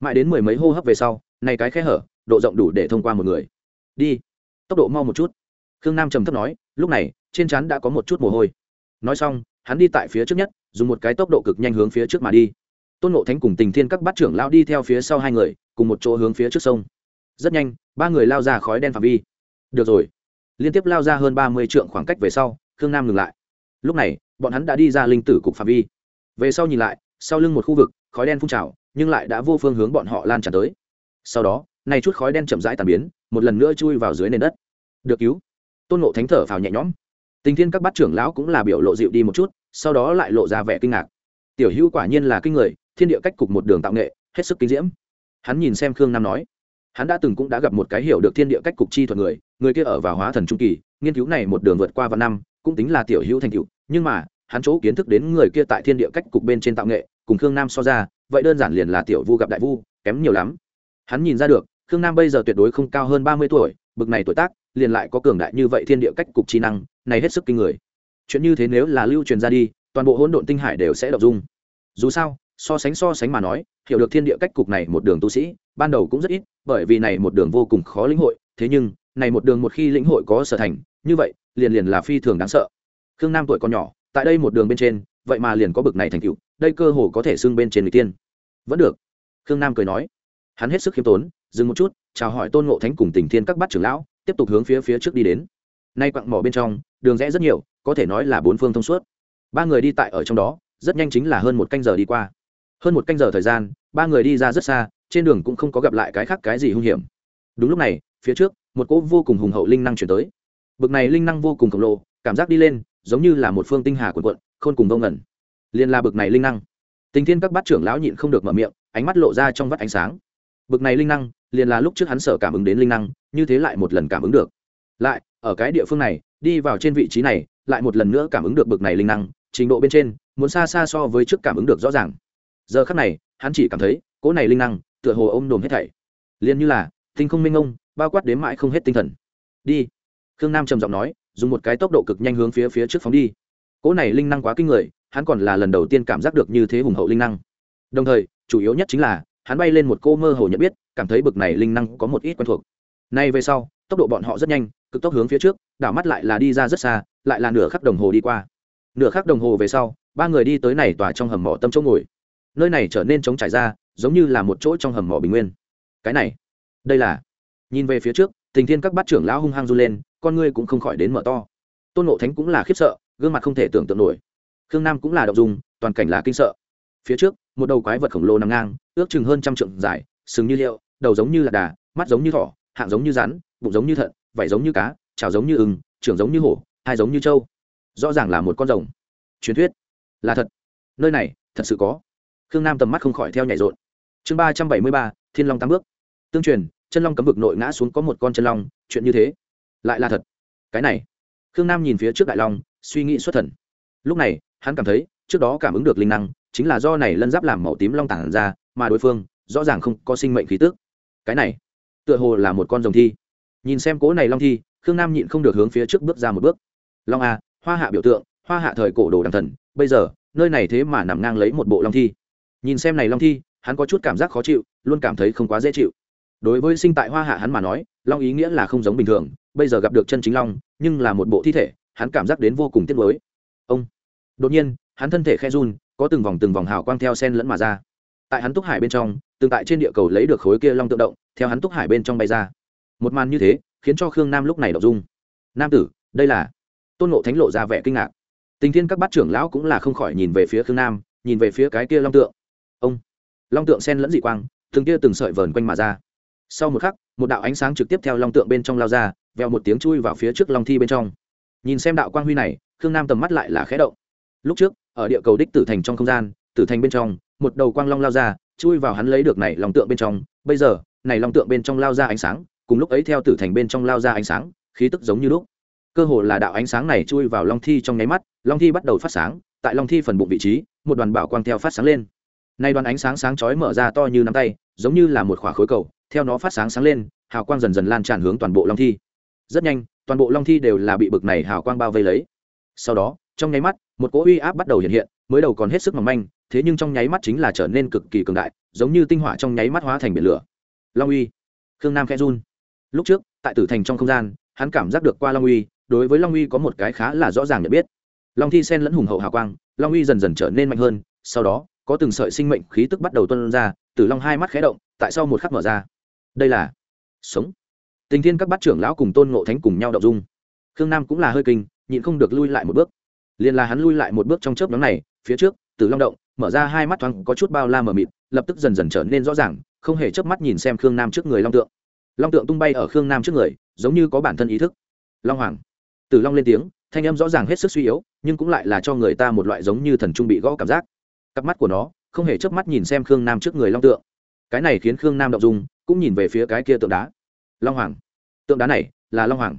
Mãi đến mười mấy hô hấp về sau, này cái khe hở độ rộng đủ để thông qua một người. Đi. Tốc độ mau một chút. Khương nam trầm thấp nói, lúc này, trên chắn đã có một chút mồ hôi. Nói xong, hắn đi tại phía trước nhất, dùng một cái tốc độ cực nhanh hướng phía trước mà đi. Tôn ngộ thánh cùng tình thiên các bát trưởng lao đi theo phía sau hai người, cùng một chỗ hướng phía trước sông. Rất nhanh, ba người lao ra khói đen phạm vi. Được rồi. Liên tiếp lao ra hơn ba mươi trượng khoảng cách về sau, khương nam ngừng lại. Lúc này, bọn hắn đã đi ra linh tử cục phạm vi. Về sau nhìn lại, sau lưng một khu vực, khói đen phun trào, nhưng lại đã vô phương hướng bọn họ lan tràn tới. Sau đó nay chút khói đen chậm rãi tàn biến, một lần nữa chui vào dưới nền đất. Được cứu. Tôn ngộ thánh thở phào nhẹ nhõm. Tình thiên các bát trưởng lão cũng là biểu lộ dịu đi một chút, sau đó lại lộ ra vẻ kinh ngạc. Tiểu hữu quả nhiên là kinh người, thiên địa cách cục một đường tạo nghệ, hết sức kinh diễm. Hắn nhìn xem khương nam nói, hắn đã từng cũng đã gặp một cái hiểu được thiên địa cách cục chi thuật người người kia ở vào hóa thần trung kỳ, nghiên cứu này một đường vượt qua vạn năm, cũng tính là tiểu hữu thành tựu. nhưng mà, hắn chỗ kiến thức đến người kia tại thiên địa cách cục bên trên tạo nghệ, cùng khương nam so ra, vậy đơn giản liền là tiểu vu gặp đại vu, kém nhiều lắm. Hắn nhìn ra được khương nam bây giờ tuyệt đối không cao hơn ba mươi tuổi, bực này tuổi tác, liền lại có cường đại như vậy thiên địa cách cục trí năng, này hết sức kinh người. Chuyện như thế nếu là lưu truyền ra đi, toàn bộ hỗn độn tinh hải đều sẽ đọc dung. Dù sao, so sánh so sánh mà nói, hiểu được thiên địa cách cục này một đường tu sĩ, ban đầu cũng rất ít, bởi vì này một đường vô cùng khó lĩnh hội, thế nhưng, này một đường một khi lĩnh hội có sở thành, như vậy, liền liền là phi thường đáng sợ. Khương nam tuổi còn nhỏ, tại đây một đường bên trên, vậy mà liền có bực này thành tựu, đây cơ hồ có thể xưng bên trên người tiên. Vẫn được, khương nam cười nói. Hắn hết sức khiêm tốn dừng một chút, chào hỏi tôn ngộ thánh cùng tình thiên các bát trưởng lão, tiếp tục hướng phía phía trước đi đến. Nay quặng mỏ bên trong, đường rẽ rất nhiều, có thể nói là bốn phương thông suốt. Ba người đi tại ở trong đó, rất nhanh chính là hơn một canh giờ đi qua. Hơn một canh giờ thời gian, ba người đi ra rất xa, trên đường cũng không có gặp lại cái khác cái gì hung hiểm. Đúng lúc này, phía trước, một cỗ vô cùng hùng hậu linh năng chuyển tới. Bực này linh năng vô cùng khổng lồ, cảm giác đi lên, giống như là một phương tinh hà quần quận khôn cùng vô ngẩn liền là bực này linh năng. Tình thiên các bát trưởng lão nhịn không được mở miệng, ánh mắt lộ ra trong vắt ánh sáng bực này linh năng, liền là lúc trước hắn sợ cảm ứng đến linh năng, như thế lại một lần cảm ứng được. Lại, ở cái địa phương này, đi vào trên vị trí này, lại một lần nữa cảm ứng được bực này linh năng, trình độ bên trên, muốn xa xa so với trước cảm ứng được rõ ràng. Giờ khắc này, hắn chỉ cảm thấy, cỗ này linh năng, tựa hồ ôm đồm hết thảy. Liền như là, tinh không minh ông bao quát đến mãi không hết tinh thần. Đi. Khương nam trầm giọng nói, dùng một cái tốc độ cực nhanh hướng phía phía trước phóng đi. Cỗ này linh năng quá kinh người, hắn còn là lần đầu tiên cảm giác được như thế hùng hậu linh năng. Đồng thời, chủ yếu nhất chính là hắn bay lên một cô mơ hồ nhận biết, cảm thấy bực này linh năng có một ít quen thuộc. Nay về sau, tốc độ bọn họ rất nhanh, cực tốc hướng phía trước, đảo mắt lại là đi ra rất xa, lại là nửa khắc đồng hồ đi qua. Nửa khắc đồng hồ về sau, ba người đi tới này tòa trong hầm mỏ tâm chỗ ngồi. Nơi này trở nên trống trải ra, giống như là một chỗ trong hầm mỏ bình nguyên. Cái này, đây là, nhìn về phía trước, tình thiên các bát trưởng lão hung hăng run lên, con ngươi cũng không khỏi đến mở to. Tôn ngộ thánh cũng là khiếp sợ, gương mặt không thể tưởng tượng nổi. Khương nam cũng là đậu dùng toàn cảnh là kinh sợ. Phía trước một đầu quái vật khổng lồ nằm ngang, ước chừng hơn trăm trượng dài, sừng như liệu, đầu giống như lạc đà, mắt giống như thỏ, hạng giống như rắn, bụng giống như thận, vảy giống như cá, chảo giống như ưng, trưởng giống như hổ, hai giống như trâu. Rõ ràng là một con rồng. Truyền thuyết. Là thật. Nơi này, thật sự có. Khương nam tầm mắt không khỏi theo nhảy rộn. Chương ba trăm bảy mươi ba, thiên long tám bước. Tương truyền, chân long cấm vực nội ngã xuống có một con chân long, chuyện như thế. Lại là thật. Cái này. Khương nam nhìn phía trước đại long, suy nghĩ xuất thần. Lúc này, hắn cảm thấy, trước đó cảm ứng được linh năng chính là do này lân giáp làm màu tím long tản ra, mà đối phương rõ ràng không có sinh mệnh khí tức. Cái này, tựa hồ là một con rồng thi. Nhìn xem cố này long thi, khương nam nhịn không được hướng phía trước bước ra một bước. Long a, hoa hạ biểu tượng, hoa hạ thời cổ đồ đằng thần, bây giờ, nơi này thế mà nằm ngang lấy một bộ long thi. Nhìn xem này long thi, hắn có chút cảm giác khó chịu, luôn cảm thấy không quá dễ chịu. Đối với sinh tại hoa hạ hắn mà nói, long ý nghĩa là không giống bình thường, bây giờ gặp được chân chính long, nhưng là một bộ thi thể, hắn cảm giác đến vô cùng tiếc nuối. Ông, đột nhiên, hắn thân thể khe run có từng vòng từng vòng hào quang theo sen lẫn mà ra. Tại hắn túc hải bên trong, tương tại trên địa cầu lấy được khối kia long tự động, theo hắn túc hải bên trong bay ra. Một màn như thế, khiến cho khương nam lúc này đọc dung nam tử, đây là tôn ngộ thánh lộ ra vẻ kinh ngạc. Tình thiên các bát trưởng lão cũng là không khỏi nhìn về phía khương nam, nhìn về phía cái kia long tượng. Ông. Long tượng sen lẫn dị quang, từng kia từng sợi vờn quanh mà ra. Sau một khắc, một đạo ánh sáng trực tiếp theo long tượng bên trong lao ra, vèo một tiếng chui vào phía trước long thi bên trong. Nhìn xem đạo quang huy này, khương nam tầm mắt lại là khẽ động. Lúc trước ở địa cầu đích tử thành trong không gian, tử thành bên trong, một đầu quang long lao ra, chui vào hắn lấy được này long tượng bên trong. Bây giờ, này long tượng bên trong lao ra ánh sáng, cùng lúc ấy theo tử thành bên trong lao ra ánh sáng, khí tức giống như lúc. Cơ hồ là đạo ánh sáng này chui vào long thi trong nháy mắt, long thi bắt đầu phát sáng, tại long thi phần bụng vị trí, một đoàn bảo quang theo phát sáng lên. Nay đoàn ánh sáng sáng chói mở ra to như nắm tay, giống như là một khỏa khối cầu, theo nó phát sáng sáng lên, hào quang dần dần lan tràn hướng toàn bộ long thi. Rất nhanh, toàn bộ long thi đều là bị bực này hào quang bao vây lấy. Sau đó, trong nháy mắt một cỗ uy áp bắt đầu hiện hiện, mới đầu còn hết sức mỏng manh, thế nhưng trong nháy mắt chính là trở nên cực kỳ cường đại, giống như tinh hỏa trong nháy mắt hóa thành biển lửa. Long uy. Khương nam khẽ run. Lúc trước, tại tử thành trong không gian, hắn cảm giác được qua long uy, đối với long uy có một cái khá là rõ ràng nhận biết. Long thi sen lẫn hùng hậu hào quang, long uy dần dần trở nên mạnh hơn, sau đó, có từng sợi sinh mệnh khí tức bắt đầu tuân ra, tử long hai mắt khé động, tại sau một khắc mở ra. Đây là sống. Tình thiên các bát trưởng lão cùng tôn ngộ thánh cùng nhau đậu dung. Khương nam cũng là hơi kinh, nhịn không được lui lại một bước liền là hắn lui lại một bước trong chớp nhóm này, phía trước, tử long động, mở ra hai mắt thoáng có chút bao la mờ mịt, lập tức dần dần trở nên rõ ràng, không hề chớp mắt nhìn xem khương nam trước người long tượng. Long tượng tung bay ở khương nam trước người, giống như có bản thân ý thức. Long hoàng. Tử long lên tiếng, thanh âm rõ ràng hết sức suy yếu, nhưng cũng lại là cho người ta một loại giống như thần trung bị gõ cảm giác. Cặp mắt của nó, không hề chớp mắt nhìn xem khương nam trước người long tượng. Cái này khiến khương nam động dung, cũng nhìn về phía cái kia tượng đá. Long hoàng. Tượng đá này là long hoàng.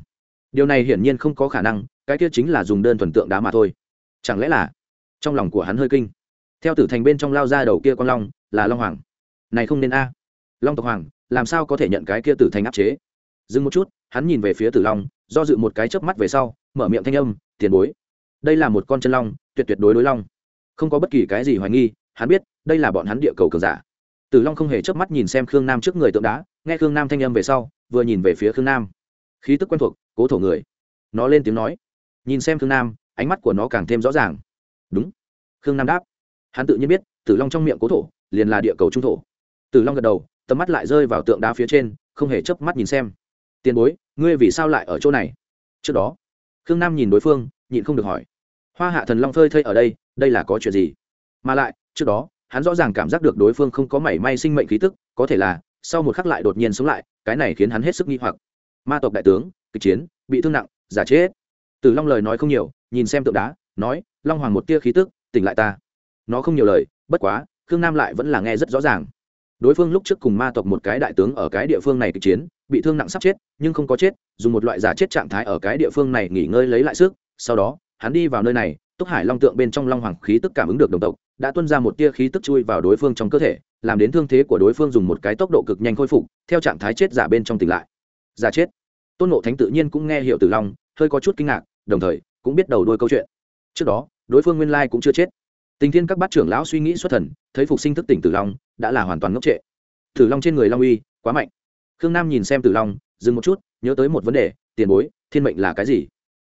Điều này hiển nhiên không có khả năng cái kia chính là dùng đơn thuần tượng đá mà thôi. Chẳng lẽ là trong lòng của hắn hơi kinh? Theo tử thành bên trong lao ra đầu kia con long, là long hoàng. Này không nên a. Long tộc hoàng, làm sao có thể nhận cái kia tử thành áp chế? Dừng một chút, hắn nhìn về phía tử long, do dự một cái chớp mắt về sau, mở miệng thanh âm, tiền bối, đây là một con chân long, tuyệt tuyệt đối đối long. Không có bất kỳ cái gì hoài nghi, hắn biết, đây là bọn hắn địa cầu cường giả. Tử long không hề chớp mắt nhìn xem khương nam trước người tượng đá, nghe khương nam thanh âm về sau, vừa nhìn về phía khương nam. Khí tức quen thuộc, cố thổ người. Nó lên tiếng nói nhìn xem khương nam ánh mắt của nó càng thêm rõ ràng đúng khương nam đáp hắn tự nhiên biết tử long trong miệng cố thổ liền là địa cầu trung thổ tử long gật đầu tầm mắt lại rơi vào tượng đá phía trên không hề chớp mắt nhìn xem tiền bối ngươi vì sao lại ở chỗ này trước đó khương nam nhìn đối phương nhịn không được hỏi hoa hạ thần long phơi thây ở đây đây là có chuyện gì mà lại trước đó hắn rõ ràng cảm giác được đối phương không có mảy may sinh mệnh khí tức có thể là sau một khắc lại đột nhiên sống lại cái này khiến hắn hết sức nghi hoặc ma tộc đại tướng kịch chiến bị thương nặng giả chết Tử long lời nói không nhiều, nhìn xem tượng đá, nói, long hoàng một tia khí tức, tỉnh lại ta. Nó không nhiều lời, bất quá, khương nam lại vẫn là nghe rất rõ ràng. Đối phương lúc trước cùng ma tộc một cái đại tướng ở cái địa phương này kịch chiến, bị thương nặng sắp chết, nhưng không có chết, dùng một loại giả chết trạng thái ở cái địa phương này nghỉ ngơi lấy lại sức, sau đó, hắn đi vào nơi này, túc hải long tượng bên trong long hoàng khí tức cảm ứng được đồng tộc, đã tuân ra một tia khí tức chui vào đối phương trong cơ thể, làm đến thương thế của đối phương dùng một cái tốc độ cực nhanh khôi phục, theo trạng thái chết giả bên trong tỉnh lại. Giả chết. Tôn nộ thánh tự nhiên cũng nghe hiệu tử long, hơi có chút kinh ngạc đồng thời cũng biết đầu đuôi câu chuyện. Trước đó, đối phương nguyên lai cũng chưa chết. Tình thiên các bát trưởng lão suy nghĩ xuất thần, thấy phục sinh thức tỉnh tử long đã là hoàn toàn ngốc trệ. Tử long trên người long uy quá mạnh. Khương nam nhìn xem tử long, dừng một chút, nhớ tới một vấn đề, tiền bối, thiên mệnh là cái gì?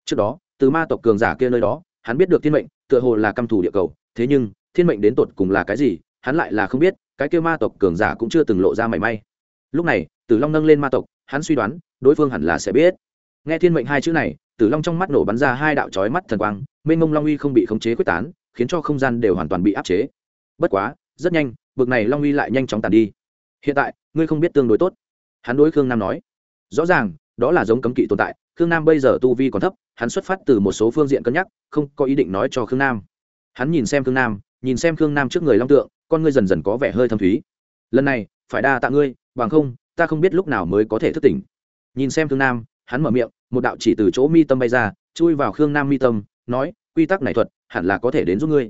Trước đó, từ ma tộc cường giả kia nơi đó, hắn biết được thiên mệnh, tựa hồ là căm thù địa cầu, thế nhưng, thiên mệnh đến tột cùng là cái gì, hắn lại là không biết, cái kia ma tộc cường giả cũng chưa từng lộ ra mảy may. Lúc này, tử long nâng lên ma tộc, hắn suy đoán, đối phương hẳn là sẽ biết. Nghe thiên mệnh hai chữ này tử long trong mắt nổ bắn ra hai đạo chói mắt thần quang, mênh mông long uy không bị khống chế quyết tán, khiến cho không gian đều hoàn toàn bị áp chế. Bất quá, rất nhanh, bực này long uy lại nhanh chóng tàn đi. Hiện tại, ngươi không biết tương đối tốt. Hắn đối khương nam nói. Rõ ràng, đó là giống cấm kỵ tồn tại, khương nam bây giờ tu vi còn thấp, hắn xuất phát từ một số phương diện cân nhắc, không có ý định nói cho khương nam. Hắn nhìn xem khương nam, nhìn xem khương nam trước người long tượng, con ngươi dần dần có vẻ hơi thâm thúy. Lần này, phải đa tạ ngươi, bằng không, ta không biết lúc nào mới có thể thức tỉnh. Nhìn xem khương nam, hắn mở miệng một đạo chỉ từ chỗ mi tâm bay ra, chui vào khương nam mi tâm, nói, quy tắc này thuật, hẳn là có thể đến giúp ngươi.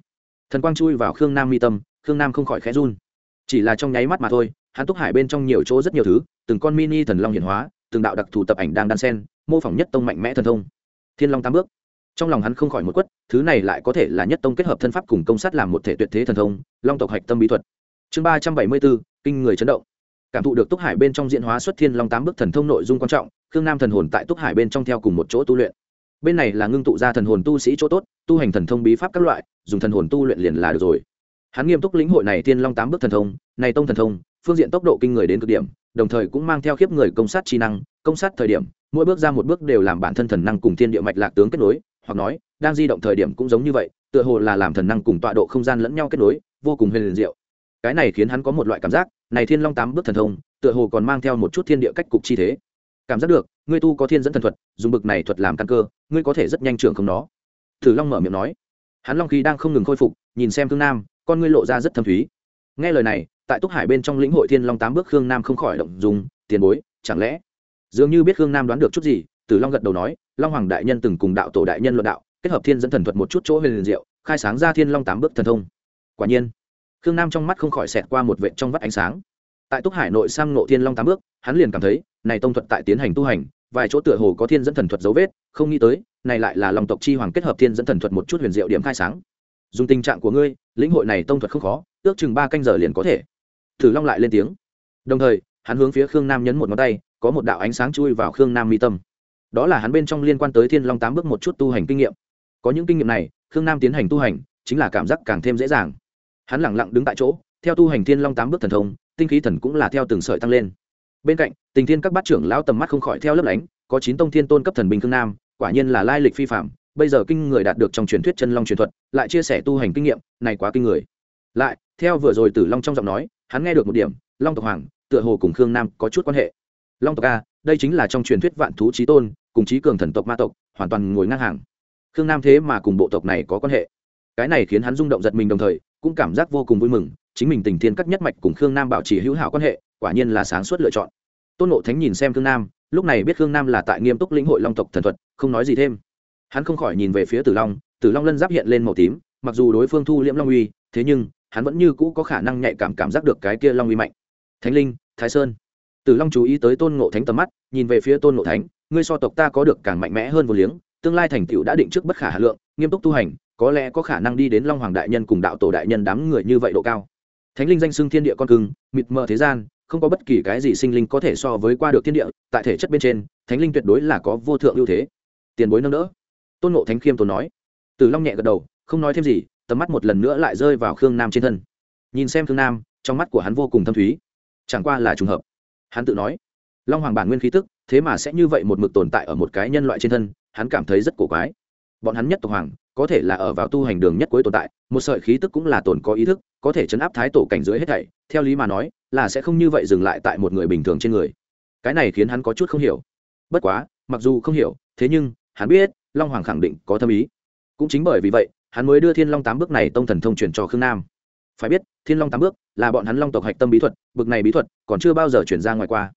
Thần quang chui vào khương nam mi tâm, khương nam không khỏi khẽ run. Chỉ là trong nháy mắt mà thôi, hắn túc hải bên trong nhiều chỗ rất nhiều thứ, từng con mini thần long hiển hóa, từng đạo đặc thù tập ảnh đang đan sen mô phỏng nhất tông mạnh mẽ thần thông. Thiên long tám bước. Trong lòng hắn không khỏi một quất, thứ này lại có thể là nhất tông kết hợp thân pháp cùng công sát làm một thể tuyệt thế thần thông, long tộc hạch tâm bí thuật. Chương ba trăm bảy mươi bốn, kinh người chấn động cảm thụ được túc hải bên trong diễn hóa xuất thiên long tám bước thần thông nội dung quan trọng, khương nam thần hồn tại túc hải bên trong theo cùng một chỗ tu luyện. Bên này là ngưng tụ ra thần hồn tu sĩ chỗ tốt, tu hành thần thông bí pháp các loại, dùng thần hồn tu luyện liền là được rồi. Hắn nghiêm túc lĩnh hội này thiên long tám bước thần thông, này tông thần thông, phương diện tốc độ kinh người đến cực điểm, đồng thời cũng mang theo khiếp người công sát chi năng, công sát thời điểm, mỗi bước ra một bước đều làm bản thân thần năng cùng thiên địa mạch lạc tướng kết nối, hoặc nói, đang di động thời điểm cũng giống như vậy, tựa hồ là làm thần năng cùng tọa độ không gian lẫn nhau kết nối, vô cùng huyền diệu. Cái này khiến hắn có một loại cảm giác này thiên long tám bước thần thông, tựa hồ còn mang theo một chút thiên địa cách cục chi thế. Cảm giác được, ngươi tu có thiên dẫn thần thuật, dùng bực này thuật làm căn cơ, ngươi có thể rất nhanh trưởng không nó. Thử long mở miệng nói. Hắn long khí đang không ngừng khôi phục, nhìn xem thương nam, con ngươi lộ ra rất thâm thúy. Nghe lời này, tại túc hải bên trong lĩnh hội thiên long tám bước khương nam không khỏi động dùng tiền bối, chẳng lẽ? Dường như biết khương nam đoán được chút gì, tử long gật đầu nói, long hoàng đại nhân từng cùng đạo tổ đại nhân luận đạo, kết hợp thiên dẫn thần thuật một chút chỗ huyền liền diệu, khai sáng ra thiên long tám bước thần thông. Quả nhiên khương nam trong mắt không khỏi xẹt qua một vệ trong vắt ánh sáng. Tại túc hải nội sang nộ thiên long tám bước, hắn liền cảm thấy, này tông thuật tại tiến hành tu hành, vài chỗ tựa hồ có thiên dẫn thần thuật dấu vết, không nghĩ tới, này lại là lòng tộc chi hoàng kết hợp thiên dẫn thần thuật một chút huyền diệu điểm khai sáng. Dùng tình trạng của ngươi, lĩnh hội này tông thuật không khó, ước chừng ba canh giờ liền có thể. Thử long lại lên tiếng. Đồng thời, hắn hướng phía khương nam nhấn một ngón tay, có một đạo ánh sáng chui vào khương nam mi tâm. Đó là hắn bên trong liên quan tới thiên long tám bước một chút tu hành kinh nghiệm. Có những kinh nghiệm này, khương nam tiến hành tu hành, chính là cảm giác càng thêm dễ dàng hắn lẳng lặng đứng tại chỗ, theo tu hành thiên long tám bước thần thông, tinh khí thần cũng là theo từng sợi tăng lên. Bên cạnh, tình thiên các bát trưởng lão tầm mắt không khỏi theo lấp lánh, có chín tông thiên tôn cấp thần binh khương nam, quả nhiên là lai lịch phi phạm bây giờ kinh người đạt được trong truyền thuyết chân long truyền thuật, lại chia sẻ tu hành kinh nghiệm, này quá kinh người. Lại, theo vừa rồi tử long trong giọng nói, hắn nghe được một điểm, long tộc hoàng, tựa hồ cùng khương nam có chút quan hệ. Long tộc a, đây chính là trong truyền thuyết vạn thú trí tôn, cùng trí cường thần tộc ma tộc, hoàn toàn ngồi ngang hàng. Khương nam thế mà cùng bộ tộc này có quan hệ. Cái này khiến hắn rung động giật mình đồng thời cũng cảm giác vô cùng vui mừng, chính mình tình thiên các nhất mạch cùng khương nam bảo trì hữu hảo quan hệ, quả nhiên là sáng suốt lựa chọn. Tôn nộ thánh nhìn xem khương nam, lúc này biết khương nam là tại nghiêm túc lĩnh hội long tộc thần thuật, không nói gì thêm. Hắn không khỏi nhìn về phía tử long tử long lân giáp hiện lên màu tím, mặc dù đối phương thu liễm long uy, thế nhưng, hắn vẫn như cũ có khả năng nhạy cảm cảm giác được cái kia long uy mạnh. Thánh linh, thái sơn. Tử long chú ý tới tôn ngộ thánh tầm mắt, nhìn về phía tôn ngộ thánh, ngươi so tộc ta có được càng mạnh mẽ hơn vô liếng, tương lai thành tựu đã định trước bất khả hà lượng, nghiêm túc tu hành có lẽ có khả năng đi đến long hoàng đại nhân cùng đạo tổ đại nhân đám người như vậy độ cao. Thánh linh danh xưng thiên địa con cưng, mịt mờ thế gian, không có bất kỳ cái gì sinh linh có thể so với qua được thiên địa, tại thể chất bên trên, thánh linh tuyệt đối là có vô thượng ưu thế. Tiền bối nâng đỡ. Tôn ngộ thánh khiêm tốn nói. Từ long nhẹ gật đầu, không nói thêm gì, tầm mắt một lần nữa lại rơi vào khương nam trên thân. Nhìn xem khương nam, trong mắt của hắn vô cùng thâm thúy. Chẳng qua là trùng hợp. Hắn tự nói, long hoàng bản nguyên khí tức, thế mà sẽ như vậy một mực tồn tại ở một cái nhân loại trên thân, hắn cảm thấy rất cổ quái. Bọn hắn nhất tộc hoàng có thể là ở vào tu hành đường nhất cuối tồn tại, một sợi khí tức cũng là tồn có ý thức, có thể chấn áp thái tổ cảnh dưới hết thảy, theo lý mà nói, là sẽ không như vậy dừng lại tại một người bình thường trên người. Cái này khiến hắn có chút không hiểu. Bất quá, mặc dù không hiểu, thế nhưng, hắn biết, long hoàng khẳng định có thâm ý. Cũng chính bởi vì vậy, hắn mới đưa thiên long tám bước này tông thần thông truyền cho khương nam. Phải biết, thiên long tám bước là bọn hắn long tộc hạch tâm bí thuật, bực này bí thuật còn chưa bao giờ chuyển ra ngoài qua.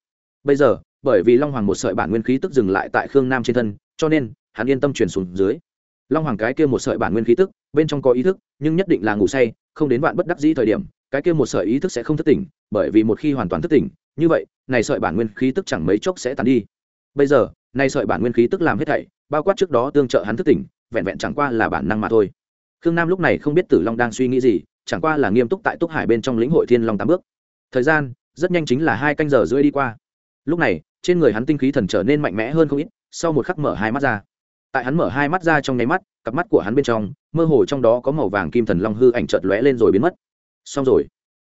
Bây giờ, bởi vì long hoàng một sợi bản nguyên khí tức dừng lại tại khương nam trên thân, cho nên, hắn yên tâm truyền xuống dưới long hoàng cái kia một sợi bản nguyên khí tức, bên trong có ý thức, nhưng nhất định là ngủ say, không đến vạn bất đắc dĩ thời điểm, cái kia một sợi ý thức sẽ không thức tỉnh, bởi vì một khi hoàn toàn thức tỉnh, như vậy, này sợi bản nguyên khí tức chẳng mấy chốc sẽ tàn đi. Bây giờ, này sợi bản nguyên khí tức làm hết thảy, bao quát trước đó tương trợ hắn thức tỉnh, vẹn vẹn chẳng qua là bản năng mà thôi. Khương nam lúc này không biết tử long đang suy nghĩ gì, chẳng qua là nghiêm túc tại túc hải bên trong lĩnh hội thiên long tám bước. Thời gian, rất nhanh chính là hai canh giờ rưỡi đi qua. Lúc này, trên người hắn tinh khí thần trở nên mạnh mẽ hơn không ít, sau một khắc mở hai mắt ra tại hắn mở hai mắt ra trong nháy mắt, cặp mắt của hắn bên trong, mơ hồ trong đó có màu vàng kim thần long hư ảnh chợt lóe lên rồi biến mất. Xong rồi,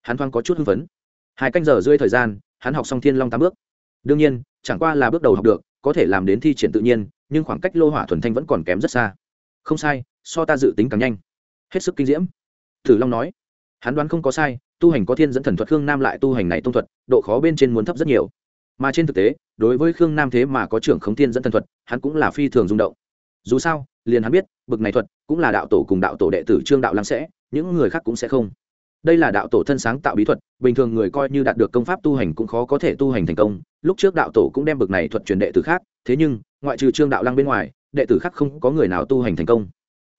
hắn thoáng có chút hưng phấn. Hai canh giờ rưỡi thời gian, hắn học xong thiên long tám bước. Đương nhiên, chẳng qua là bước đầu học được, có thể làm đến thi triển tự nhiên, nhưng khoảng cách lô hỏa thuần thanh vẫn còn kém rất xa. Không sai, so ta dự tính càng nhanh. Hết sức kinh diễm. Thử long nói. Hắn đoán không có sai, tu hành có thiên dẫn thần thuật khương nam lại tu hành này tông thuật, độ khó bên trên muốn thấp rất nhiều. Mà trên thực tế, đối với khương nam thế mà có trưởng khống thiên dẫn thần thuật, hắn cũng là phi thường rung động dù sao, liền hắn biết, bực này thuật cũng là đạo tổ cùng đạo tổ đệ tử trương đạo lăng sẽ, những người khác cũng sẽ không. Đây là đạo tổ thân sáng tạo bí thuật, bình thường người coi như đạt được công pháp tu hành cũng khó có thể tu hành thành công. Lúc trước đạo tổ cũng đem bực này thuật truyền đệ tử khác, thế nhưng, ngoại trừ trương đạo lăng bên ngoài, đệ tử khác không có người nào tu hành thành công.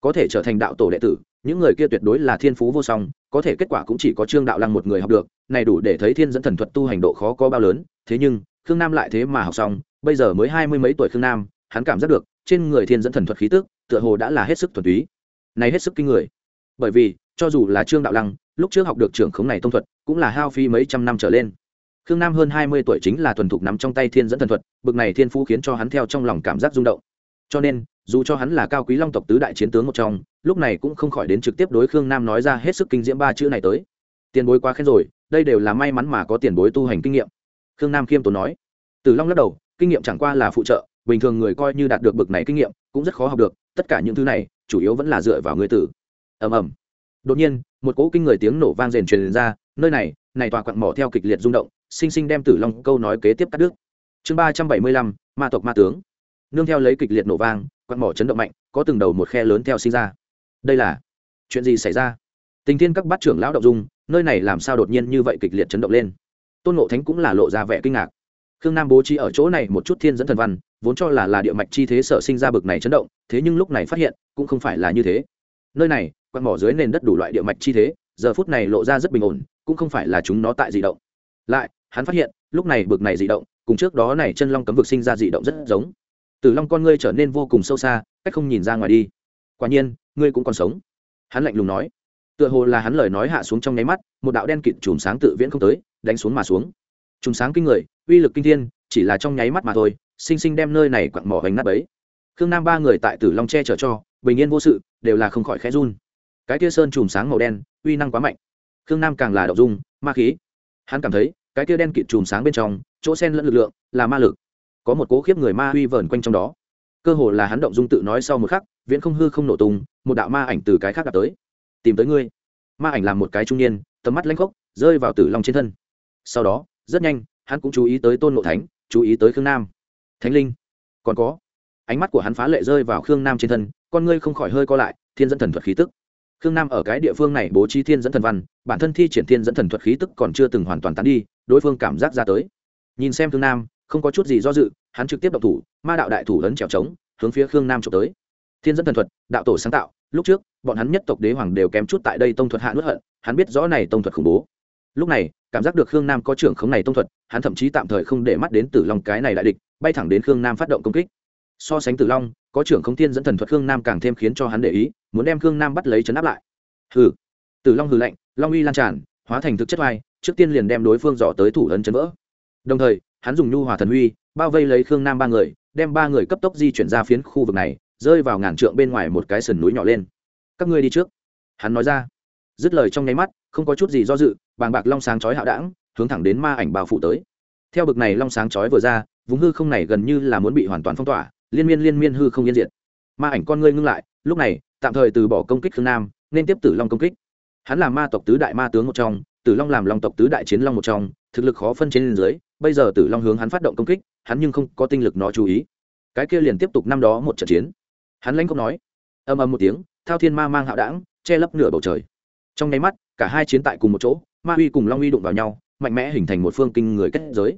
Có thể trở thành đạo tổ đệ tử, những người kia tuyệt đối là thiên phú vô song, có thể kết quả cũng chỉ có trương đạo lăng một người học được, này đủ để thấy thiên dẫn thần thuật tu hành độ khó có bao lớn. Thế nhưng, khương nam lại thế mà học xong, bây giờ mới hai mươi mấy tuổi khương nam, hắn cảm giác được trên người thiên dẫn thần thuật khí tức, tựa hồ đã là hết sức thuần túy. Này hết sức kinh người. Bởi vì, cho dù là trương đạo lăng, lúc trước học được trưởng khống này tông thuật, cũng là hao phi mấy trăm năm trở lên. Khương nam hơn hai mươi tuổi chính là thuần thục nắm trong tay thiên dẫn thần thuật, bực này thiên phú khiến cho hắn theo trong lòng cảm giác rung động. Cho nên, dù cho hắn là cao quý long tộc tứ đại chiến tướng một trong, lúc này cũng không khỏi đến trực tiếp đối khương nam nói ra hết sức kinh diễm ba chữ này tới. Tiền bối quá khen rồi, đây đều là may mắn mà có tiền bối tu hành kinh nghiệm. Khương nam khiêm tốn nói. Từ long lắc đầu, kinh nghiệm chẳng qua là phụ trợ bình thường người coi như đạt được bực này kinh nghiệm, cũng rất khó học được, tất cả những thứ này, chủ yếu vẫn là dựa vào người tử. Ầm ầm. Đột nhiên, một cỗ kinh người tiếng nổ vang rền truyền ra, nơi này này tòa quặng mỏ theo kịch liệt rung động, sinh sinh đem tử long câu nói kế tiếp cắt đứt. Chương ba trăm bảy mươi lăm, ma tộc ma tướng. Nương theo lấy kịch liệt nổ vang, quặng mỏ chấn động mạnh, có từng đầu một khe lớn theo sinh ra. Đây là chuyện gì xảy ra? Tình thiên các bát trưởng lão động dung, nơi này làm sao đột nhiên như vậy kịch liệt chấn động lên? Tôn ngộ thánh cũng là lộ ra vẻ kinh ngạc khương nam bố trí ở chỗ này một chút thiên dẫn thần văn, vốn cho là là địa mạch chi thế sở sinh ra bực này chấn động, thế nhưng lúc này phát hiện, cũng không phải là như thế. Nơi này, quan mỏ dưới nền đất đủ loại địa mạch chi thế, giờ phút này lộ ra rất bình ổn, cũng không phải là chúng nó tại dị động. Lại, hắn phát hiện, lúc này bực này dị động, cùng trước đó này chân long cấm vực sinh ra dị động rất giống. Từ long con ngươi trở nên vô cùng sâu xa, cách không nhìn ra ngoài đi. Quả nhiên, ngươi cũng còn sống. Hắn lạnh lùng nói. Tựa hồ là hắn lời nói hạ xuống trong nháy mắt, một đạo đen kịt chùm sáng tự viễn không tới, đánh xuống mà xuống trùng sáng kinh người, uy lực kinh thiên, chỉ là trong nháy mắt mà thôi, sinh sinh đem nơi này quặn mỏ hoành nát ấy khương nam ba người tại tử long che chở cho, bình yên vô sự, đều là không khỏi khẽ run. Cái kia sơn chùm sáng màu đen, uy năng quá mạnh. Khương nam càng là đậu dung, ma khí. Hắn cảm thấy, cái kia đen kịt chùm sáng bên trong, chỗ sen lẫn lực lượng, là ma lực. Có một cố khiếp người ma uy vờn quanh trong đó. Cơ hồ là hắn động dung tự nói sau một khắc, viễn không hư không nổ tung, một đạo ma ảnh từ cái khác đạt tới. Tìm tới ngươi. Ma ảnh làm một cái trung niên, tầm mắt lanh khốc, rơi vào tử long trên thân. Sau đó rất nhanh, hắn cũng chú ý tới tôn ngộ thánh, chú ý tới khương nam. Thánh linh, còn có. Ánh mắt của hắn phá lệ rơi vào khương nam trên thân, con ngươi không khỏi hơi co lại, thiên dẫn thần thuật khí tức. Khương nam ở cái địa phương này bố trí thiên dẫn thần văn, bản thân thi triển thiên dẫn thần thuật khí tức còn chưa từng hoàn toàn tán đi, đối phương cảm giác ra tới. Nhìn xem khương nam, không có chút gì do dự, hắn trực tiếp động thủ, ma đạo đại thủ lớn trèo trống, hướng phía khương nam trộm tới. Thiên dẫn thần thuật, đạo tổ sáng tạo, lúc trước, bọn hắn nhất tộc đế hoàng đều kém chút tại đây tông thuật hạ nuốt hận, hắn biết rõ này tông thuật khủng bố lúc này, cảm giác được khương nam có trưởng khống này tông thuật, hắn thậm chí tạm thời không để mắt đến tử long cái này đại địch, bay thẳng đến khương nam phát động công kích. So sánh tử long, có trưởng khống thiên dẫn thần thuật khương nam càng thêm khiến cho hắn để ý, muốn đem khương nam bắt lấy chấn áp lại. Hừ. Tử long hừ lạnh, long uy lan tràn, hóa thành thực chất vai trước tiên liền đem đối phương dò tới thủ ấn chấn vỡ. Đồng thời, hắn dùng nhu hòa thần uy, bao vây lấy khương nam ba người, đem ba người cấp tốc di chuyển ra phiến khu vực này, rơi vào ngàn trượng bên ngoài một cái sườn núi nhỏ lên. Các ngươi đi trước, hắn nói ra. Dứt lời trong nháy mắt không có chút gì do dự, bàng bạc long sáng chói hạo đảng hướng thẳng đến ma ảnh bao phủ tới. Theo bực này long sáng chói vừa ra, vùng hư không này gần như là muốn bị hoàn toàn phong tỏa, liên miên liên miên hư không yên diệt. Ma ảnh con ngươi ngưng lại, lúc này, tạm thời từ bỏ công kích khương nam, nên tiếp tử long công kích. Hắn là ma tộc tứ đại ma tướng một trong, tử long làm long tộc tứ đại chiến long một trong, thực lực khó phân trên dưới, bây giờ tử long hướng hắn phát động công kích, hắn nhưng không có tinh lực nó chú ý. Cái kia liền tiếp tục năm đó một trận chiến. Hắn lãnh không nói âm âm một tiếng, thao thiên ma mang hạo đảng che lấp nửa bầu trời trong nháy mắt cả hai chiến tại cùng một chỗ ma uy cùng long uy đụng vào nhau mạnh mẽ hình thành một phương kinh người kết giới.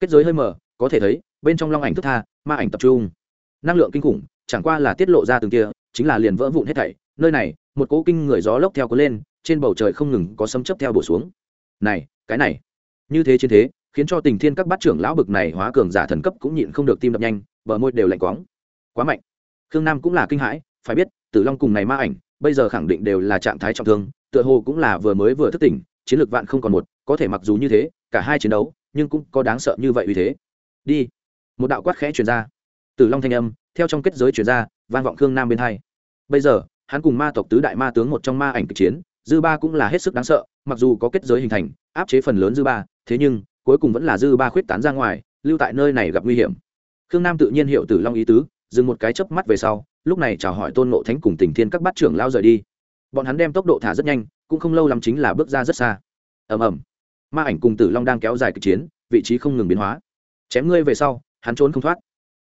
Kết giới hơi mờ, có thể thấy bên trong long ảnh thức tha ma ảnh tập trung. Năng lượng kinh khủng chẳng qua là tiết lộ ra từng kia chính là liền vỡ vụn hết thảy. Nơi này một cỗ kinh người gió lốc theo cuốn lên trên bầu trời không ngừng có sấm chấp theo bổ xuống. Này cái này. Như thế chiến thế khiến cho tình thiên các bát trưởng lão bực này hóa cường giả thần cấp cũng nhịn không được tim đập nhanh bờ môi đều lạnh quáng. Quá mạnh. Khương nam cũng là kinh hãi phải biết tử long cùng này ma ảnh bây giờ khẳng định đều là trạng thái trọng thương tựa hồ cũng là vừa mới vừa thức tỉnh, chiến lược vạn không còn một, có thể mặc dù như thế, cả hai chiến đấu, nhưng cũng có đáng sợ như vậy uy thế. Đi. Một đạo quát khẽ truyền ra. Tử long thanh âm, theo trong kết giới truyền ra, vang vọng khương nam bên hai. Bây giờ, hắn cùng ma tộc tứ đại ma tướng một trong ma ảnh kịch chiến, dư ba cũng là hết sức đáng sợ, mặc dù có kết giới hình thành, áp chế phần lớn dư ba, thế nhưng, cuối cùng vẫn là dư ba khuyết tán ra ngoài, lưu tại nơi này gặp nguy hiểm. Khương nam tự nhiên hiệu tử long ý tứ, dừng một cái chớp mắt về sau, lúc này chào hỏi tôn ngộ thánh cùng tình thiên các bát trưởng lao rời đi bọn hắn đem tốc độ thả rất nhanh, cũng không lâu lắm chính là bước ra rất xa. Ầm ầm. Ma ảnh cùng tử long đang kéo dài kịch chiến, vị trí không ngừng biến hóa. Chém ngươi về sau, hắn trốn không thoát.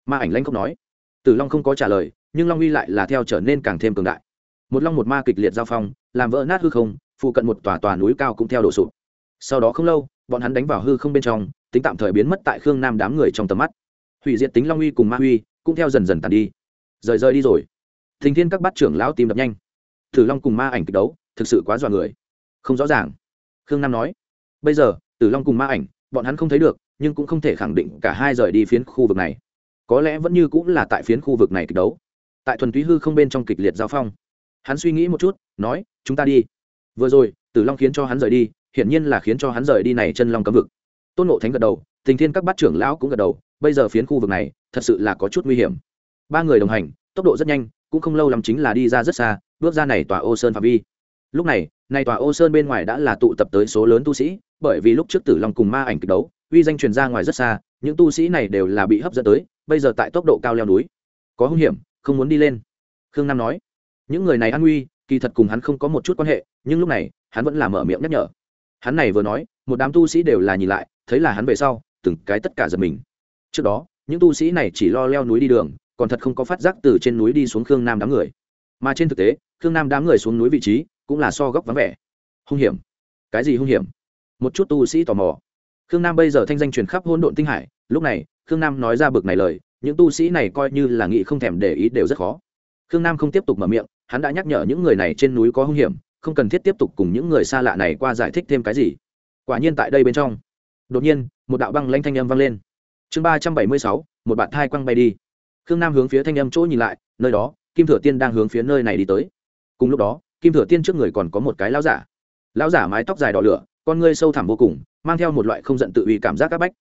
Ma ảnh lanh không nói. Tử long không có trả lời, nhưng long uy lại là theo trở nên càng thêm cường đại. Một long một ma kịch liệt giao phong, làm vỡ nát hư không, phụ cận một tòa tòa núi cao cũng theo đổ sụp. Sau đó không lâu, bọn hắn đánh vào hư không bên trong, tính tạm thời biến mất tại khương nam đám người trong tầm mắt. Hủy diệt tính long uy cùng ma uy cũng theo dần dần tàn đi. Rời rơi đi rồi. Thình thiên các bát trưởng lão tìm đập nhanh. Tử long cùng ma ảnh kịch đấu, thực sự quá dọa người. Không rõ ràng. Khương nam nói, bây giờ, tử long cùng ma ảnh, bọn hắn không thấy được, nhưng cũng không thể khẳng định cả hai rời đi phiến khu vực này. Có lẽ vẫn như cũng là tại phiến khu vực này kịch đấu. Tại thuần túy hư không bên trong kịch liệt giao phong, hắn suy nghĩ một chút, nói, chúng ta đi. Vừa rồi, tử long khiến cho hắn rời đi, hiển nhiên là khiến cho hắn rời đi này chân long cấm vực. Tôn nộ thánh gật đầu, tình thiên các bát trưởng lão cũng gật đầu, bây giờ phiến khu vực này, thật sự là có chút nguy hiểm. Ba người đồng hành, tốc độ rất nhanh, cũng không lâu lắm chính là đi ra rất xa bước ra này tòa ô sơn phạm vi. Lúc này này tòa ô sơn bên ngoài đã là tụ tập tới số lớn tu sĩ, bởi vì lúc trước tử long cùng ma ảnh kịch đấu, uy danh truyền ra ngoài rất xa, những tu sĩ này đều là bị hấp dẫn tới, bây giờ tại tốc độ cao leo núi. Có hung hiểm, không muốn đi lên. Khương nam nói, những người này an nguy, kỳ thật cùng hắn không có một chút quan hệ, nhưng lúc này, hắn vẫn là mở miệng nhắc nhở. Hắn này vừa nói, một đám tu sĩ đều là nhìn lại, thấy là hắn về sau, từng cái tất cả giật mình. Trước đó, những tu sĩ này chỉ lo leo núi đi đường, còn thật không có phát giác từ trên núi đi xuống khương nam đám người mà trên thực tế, khương nam đám người xuống núi vị trí cũng là so góc vắng vẻ. Hung hiểm. Cái gì hung hiểm? Một chút tu sĩ tò mò. Khương nam bây giờ thanh danh truyền khắp hôn độn tinh hải, lúc này, khương nam nói ra bực này lời, những tu sĩ này coi như là nghị không thèm để ý đều rất khó. Khương nam không tiếp tục mở miệng, hắn đã nhắc nhở những người này trên núi có hung hiểm, không cần thiết tiếp tục cùng những người xa lạ này qua giải thích thêm cái gì. Quả nhiên tại đây bên trong, đột nhiên, một đạo băng lanh thanh âm vang lên. Chương ba trăm bảy mươi sáu, một bạn thai quăng bay đi. Khương nam hướng phía thanh âm chỗ nhìn lại, nơi đó kim thừa tiên đang hướng phía nơi này đi tới. Cùng lúc đó, kim thừa tiên trước người còn có một cái lão giả. Lão giả mái tóc dài đỏ lửa, con ngươi sâu thẳm vô cùng, mang theo một loại không giận tự uy cảm giác áp bách.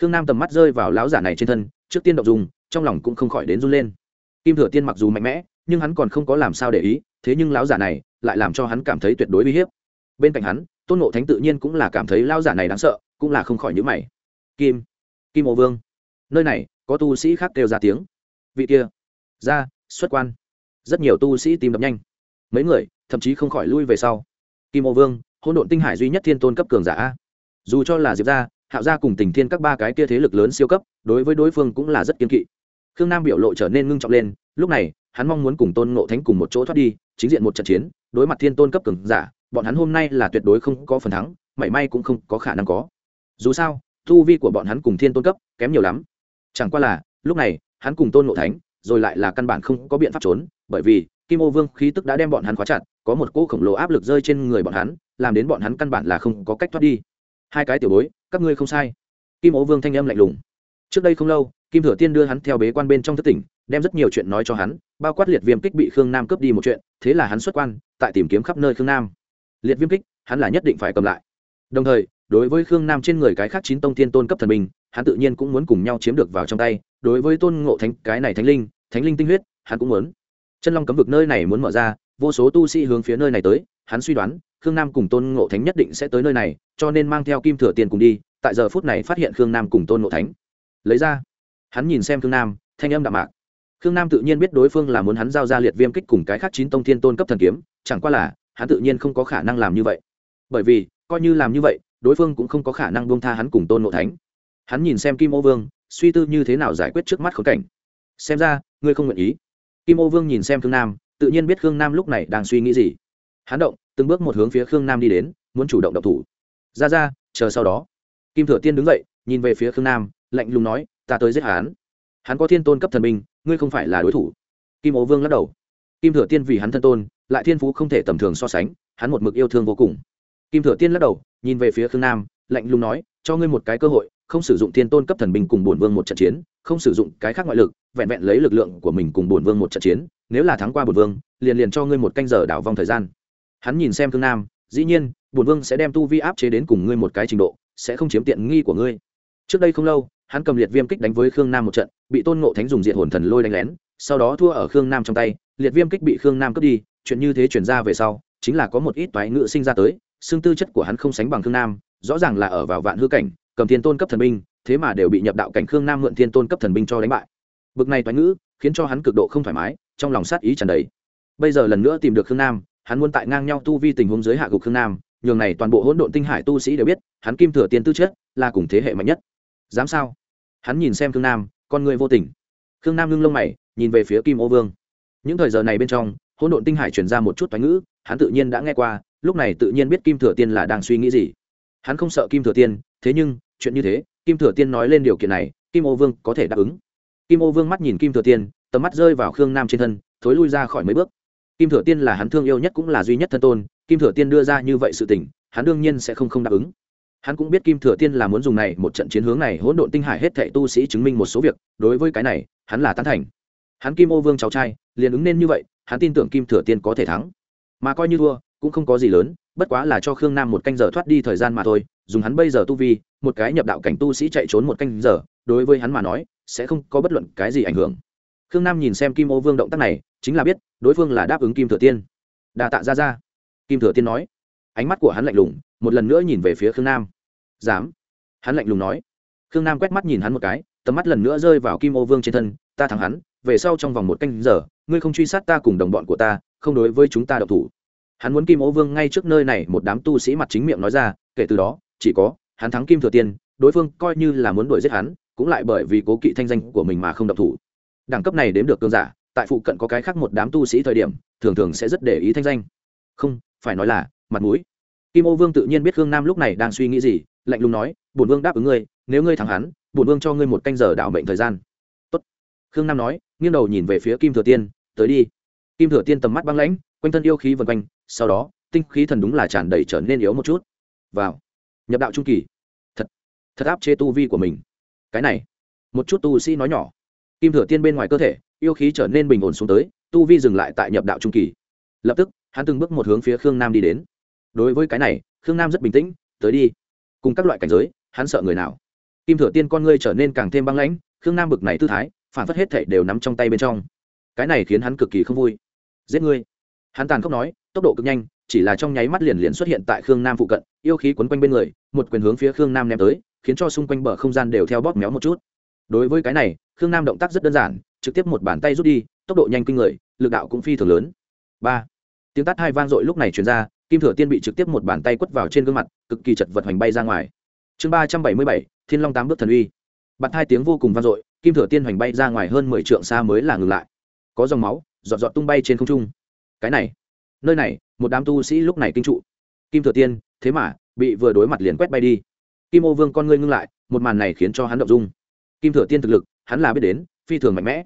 Khương nam tầm mắt rơi vào lão giả này trên thân, trước tiên động dùng trong lòng cũng không khỏi đến run lên. Kim thừa tiên mặc dù mạnh mẽ, nhưng hắn còn không có làm sao để ý, thế nhưng lão giả này lại làm cho hắn cảm thấy tuyệt đối uy hiếp. Bên cạnh hắn, tôn nộ thánh tự nhiên cũng là cảm thấy lão giả này đáng sợ, cũng là không khỏi nhữ mày. Kim kim ô vương. Nơi này, có tu sĩ khác kêu ra tiếng. Vị kia, ra xuất quan. Rất nhiều tu sĩ tìm đập nhanh. Mấy người, thậm chí không khỏi lui về sau. Kim ô vương hôn độn tinh hải duy nhất thiên tôn cấp cường giả dù cho là diệp gia, hạo gia cùng tình thiên các ba cái kia thế lực lớn siêu cấp, đối với đối phương cũng là rất kiên kỵ. Khương nam biểu lộ trở nên ngưng trọng lên, lúc này, hắn mong muốn cùng tôn ngộ thánh cùng một chỗ thoát đi, chính diện một trận chiến, đối mặt thiên tôn cấp cường giả, bọn hắn hôm nay là tuyệt đối không có phần thắng, mảy may cũng không có khả năng có. Dù sao thu vi của bọn hắn cùng thiên tôn cấp kém nhiều lắm. Chẳng qua là, lúc này, hắn cùng tôn ngộ thánh rồi lại là căn bản không có biện pháp trốn, bởi vì kim ô vương khí tức đã đem bọn hắn khóa chặt, có một cỗ khổng lồ áp lực rơi trên người bọn hắn, làm đến bọn hắn căn bản là không có cách thoát đi. Hai cái tiểu bối, các ngươi không sai. Kim ô vương thanh âm lạnh lùng. Trước đây không lâu, kim thừa tiên đưa hắn theo bế quan bên trong thất tỉnh, đem rất nhiều chuyện nói cho hắn, bao quát liệt viêm kích bị khương nam cướp đi một chuyện, thế là hắn xuất quan, tại tìm kiếm khắp nơi khương nam. Liệt viêm kích, hắn là nhất định phải cầm lại. Đồng thời, đối với khương nam trên người cái khác chín tông thiên tôn cấp thần minh hắn tự nhiên cũng muốn cùng nhau chiếm được vào trong tay, đối với tôn ngộ thánh, cái này thánh linh thánh linh tinh huyết, hắn cũng muốn. Chân long cấm vực nơi này muốn mở ra, vô số tu sĩ hướng phía nơi này tới, hắn suy đoán, khương nam cùng tôn ngộ thánh nhất định sẽ tới nơi này, cho nên mang theo kim thừa tiền cùng đi, tại giờ phút này phát hiện khương nam cùng tôn ngộ thánh. Lấy ra, hắn nhìn xem khương nam, thanh âm đạm mạc. Khương nam tự nhiên biết đối phương là muốn hắn giao ra liệt viêm kích cùng cái khác chín tông thiên tôn cấp thần kiếm, chẳng qua là, hắn tự nhiên không có khả năng làm như vậy. Bởi vì, coi như làm như vậy, đối phương cũng không có khả năng buông tha hắn cùng tôn ngộ thánh hắn nhìn xem kim ô vương, suy tư như thế nào giải quyết trước mắt khốn cảnh. Xem ra, ngươi không nguyện ý. Kim ô vương nhìn xem khương nam, tự nhiên biết khương nam lúc này đang suy nghĩ gì. Hắn động, từng bước một hướng phía khương nam đi đến, muốn chủ động động thủ. Ra ra, chờ sau đó. Kim thừa tiên đứng dậy, nhìn về phía khương nam, lạnh lùng nói, ta tới giết hắn. Hắn có thiên tôn cấp thần minh ngươi không phải là đối thủ. Kim ô vương lắc đầu. Kim thừa tiên vì hắn thân tôn, lại thiên phú không thể tầm thường so sánh, hắn một mực yêu thương vô cùng. Kim thừa tiên lắc đầu, nhìn về phía khương nam, lạnh lùng nói, cho ngươi một cái cơ hội không sử dụng thiên tôn cấp thần binh cùng bổn vương một trận chiến, không sử dụng cái khác ngoại lực, vẹn vẹn lấy lực lượng của mình cùng bổn vương một trận chiến, nếu là thắng qua bổn vương, liền liền cho ngươi một canh giờ đảo vong thời gian. Hắn nhìn xem khương nam, dĩ nhiên, bổn vương sẽ đem tu vi áp chế đến cùng ngươi một cái trình độ, sẽ không chiếm tiện nghi của ngươi. Trước đây không lâu, hắn cầm liệt viêm kích đánh với khương nam một trận, bị tôn ngộ thánh dùng diện hồn thần lôi đánh lén, sau đó thua ở khương nam trong tay, liệt viêm kích bị khương nam cướp đi, chuyện như thế chuyển ra về sau, chính là có một ít toái ngựa sinh ra tới, xương tư chất của hắn không sánh bằng khương nam, rõ ràng là ở vào vạn hư cảnh cầm thiên tôn cấp thần binh, thế mà đều bị nhập đạo cảnh khương nam mượn thiên tôn cấp thần binh cho đánh bại. Bực này toán ngữ, khiến cho hắn cực độ không thoải mái, trong lòng sát ý tràn đầy. Bây giờ lần nữa tìm được khương nam, hắn muốn tại ngang nhau tu vi tình huống dưới hạ gục khương nam, nhường này toàn bộ hỗn độn tinh hải tu sĩ đều biết, hắn kim thừa tiên tư chất là cùng thế hệ mạnh nhất. Dám sao? Hắn nhìn xem khương nam, con người vô tình. Khương nam ngưng lông mày, nhìn về phía kim ô vương. Những thời giờ này bên trong, hỗn độn tinh hải truyền ra một chút toán ngữ, hắn tự nhiên đã nghe qua, lúc này tự nhiên biết kim thừa tiên là đang suy nghĩ gì. Hắn không sợ kim thừa tiên, thế nhưng chuyện như thế, kim thừa tiên nói lên điều kiện này, kim ô vương có thể đáp ứng. Kim ô vương mắt nhìn kim thừa tiên, tầm mắt rơi vào khương nam trên thân, thối lui ra khỏi mấy bước. Kim thừa tiên là hắn thương yêu nhất cũng là duy nhất thân tôn, kim thừa tiên đưa ra như vậy sự tình, hắn đương nhiên sẽ không không đáp ứng. Hắn cũng biết kim thừa tiên là muốn dùng này một trận chiến hướng này hỗn độn tinh hải hết thệ tu sĩ chứng minh một số việc, đối với cái này, hắn là tán thành. Hắn kim ô vương cháu trai, liền ứng nên như vậy, hắn tin tưởng kim thừa tiên có thể thắng. Mà coi như thua, cũng không có gì lớn, bất quá là cho khương nam một canh giờ thoát đi thời gian mà thôi, dùng hắn bây giờ tu vi một cái nhập đạo cảnh tu sĩ chạy trốn một canh giờ, đối với hắn mà nói, sẽ không có bất luận cái gì ảnh hưởng. Khương nam nhìn xem kim ô vương động tác này, chính là biết, đối phương là đáp ứng kim thừa tiên. Đà tạ ra ra kim thừa tiên nói. Ánh mắt của hắn lạnh lùng, một lần nữa nhìn về phía khương nam. Dám. Hắn lạnh lùng nói. Khương nam quét mắt nhìn hắn một cái, tầm mắt lần nữa rơi vào kim ô vương trên thân, ta thắng hắn, về sau trong vòng một canh giờ, ngươi không truy sát ta cùng đồng bọn của ta, không đối với chúng ta độc thủ. Hắn muốn kim ô vương ngay trước nơi này một đám tu sĩ mặt chính miệng nói ra, kể từ đó, chỉ có hắn thắng kim thừa tiên, đối phương coi như là muốn đuổi giết hắn, cũng lại bởi vì cố kỵ thanh danh của mình mà không độc thủ. Đẳng cấp này đếm được cơn giả, tại phụ cận có cái khác một đám tu sĩ thời điểm, thường thường sẽ rất để ý thanh danh. Không, phải nói là, mặt mũi. Kim ô vương tự nhiên biết khương nam lúc này đang suy nghĩ gì, lạnh lùng nói, bổn vương đáp ứng ngươi, nếu ngươi thắng hắn, bổn vương cho ngươi một canh giờ đảo mệnh thời gian. Tốt. khương nam nói, nghiêng đầu nhìn về phía kim thừa tiên, tới đi. Kim thừa tiên tầm mắt băng lãnh, quanh thân yêu khí vần quanh, sau đó, tinh khí thần đúng là tràn đầy trở nên yếu một chút. Vào nhập đạo trung kỳ. Thật thật áp chế tu vi của mình. Cái này, một chút tu sĩ nói nhỏ. Kim thừa tiên bên ngoài cơ thể, yêu khí trở nên bình ổn xuống tới, tu vi dừng lại tại nhập đạo trung kỳ. Lập tức, hắn từng bước một hướng phía khương nam đi đến. Đối với cái này, khương nam rất bình tĩnh, tới đi. Cùng các loại cảnh giới, hắn sợ người nào? Kim thừa tiên con ngươi trở nên càng thêm băng lãnh, khương nam bực này tư thái, phản phất hết thảy đều nắm trong tay bên trong. Cái này khiến hắn cực kỳ không vui. Giết ngươi. Hắn tàn khốc nói, tốc độ cực nhanh chỉ là trong nháy mắt liền liền xuất hiện tại khương nam phụ cận, yêu khí quấn quanh bên người, một quyền hướng phía khương nam ném tới, khiến cho xung quanh bờ không gian đều theo bóp méo một chút. Đối với cái này, khương nam động tác rất đơn giản, trực tiếp một bàn tay rút đi, tốc độ nhanh kinh người, lực đạo cũng phi thường lớn. Ba. Tiếng tắt hai vang dội lúc này truyền ra, kim thừa tiên bị trực tiếp một bàn tay quất vào trên gương mặt, cực kỳ chật vật hoành bay ra ngoài. Chương ba trăm bảy mươi bảy, thiên long tám bước thần uy. Bặt hai tiếng vô cùng vang dội, kim thừa tiên hoành bay ra ngoài hơn mười trượng xa mới là ngừng lại. Có dòng máu, giọt giọt tung bay trên không trung. Cái này nơi này, một đám tu sĩ lúc này kinh trụ. Kim thừa tiên, thế mà, bị vừa đối mặt liền quét bay đi. Kim ô vương con ngươi ngưng lại, một màn này khiến cho hắn động dung. Kim thừa tiên thực lực, hắn là biết đến, phi thường mạnh mẽ.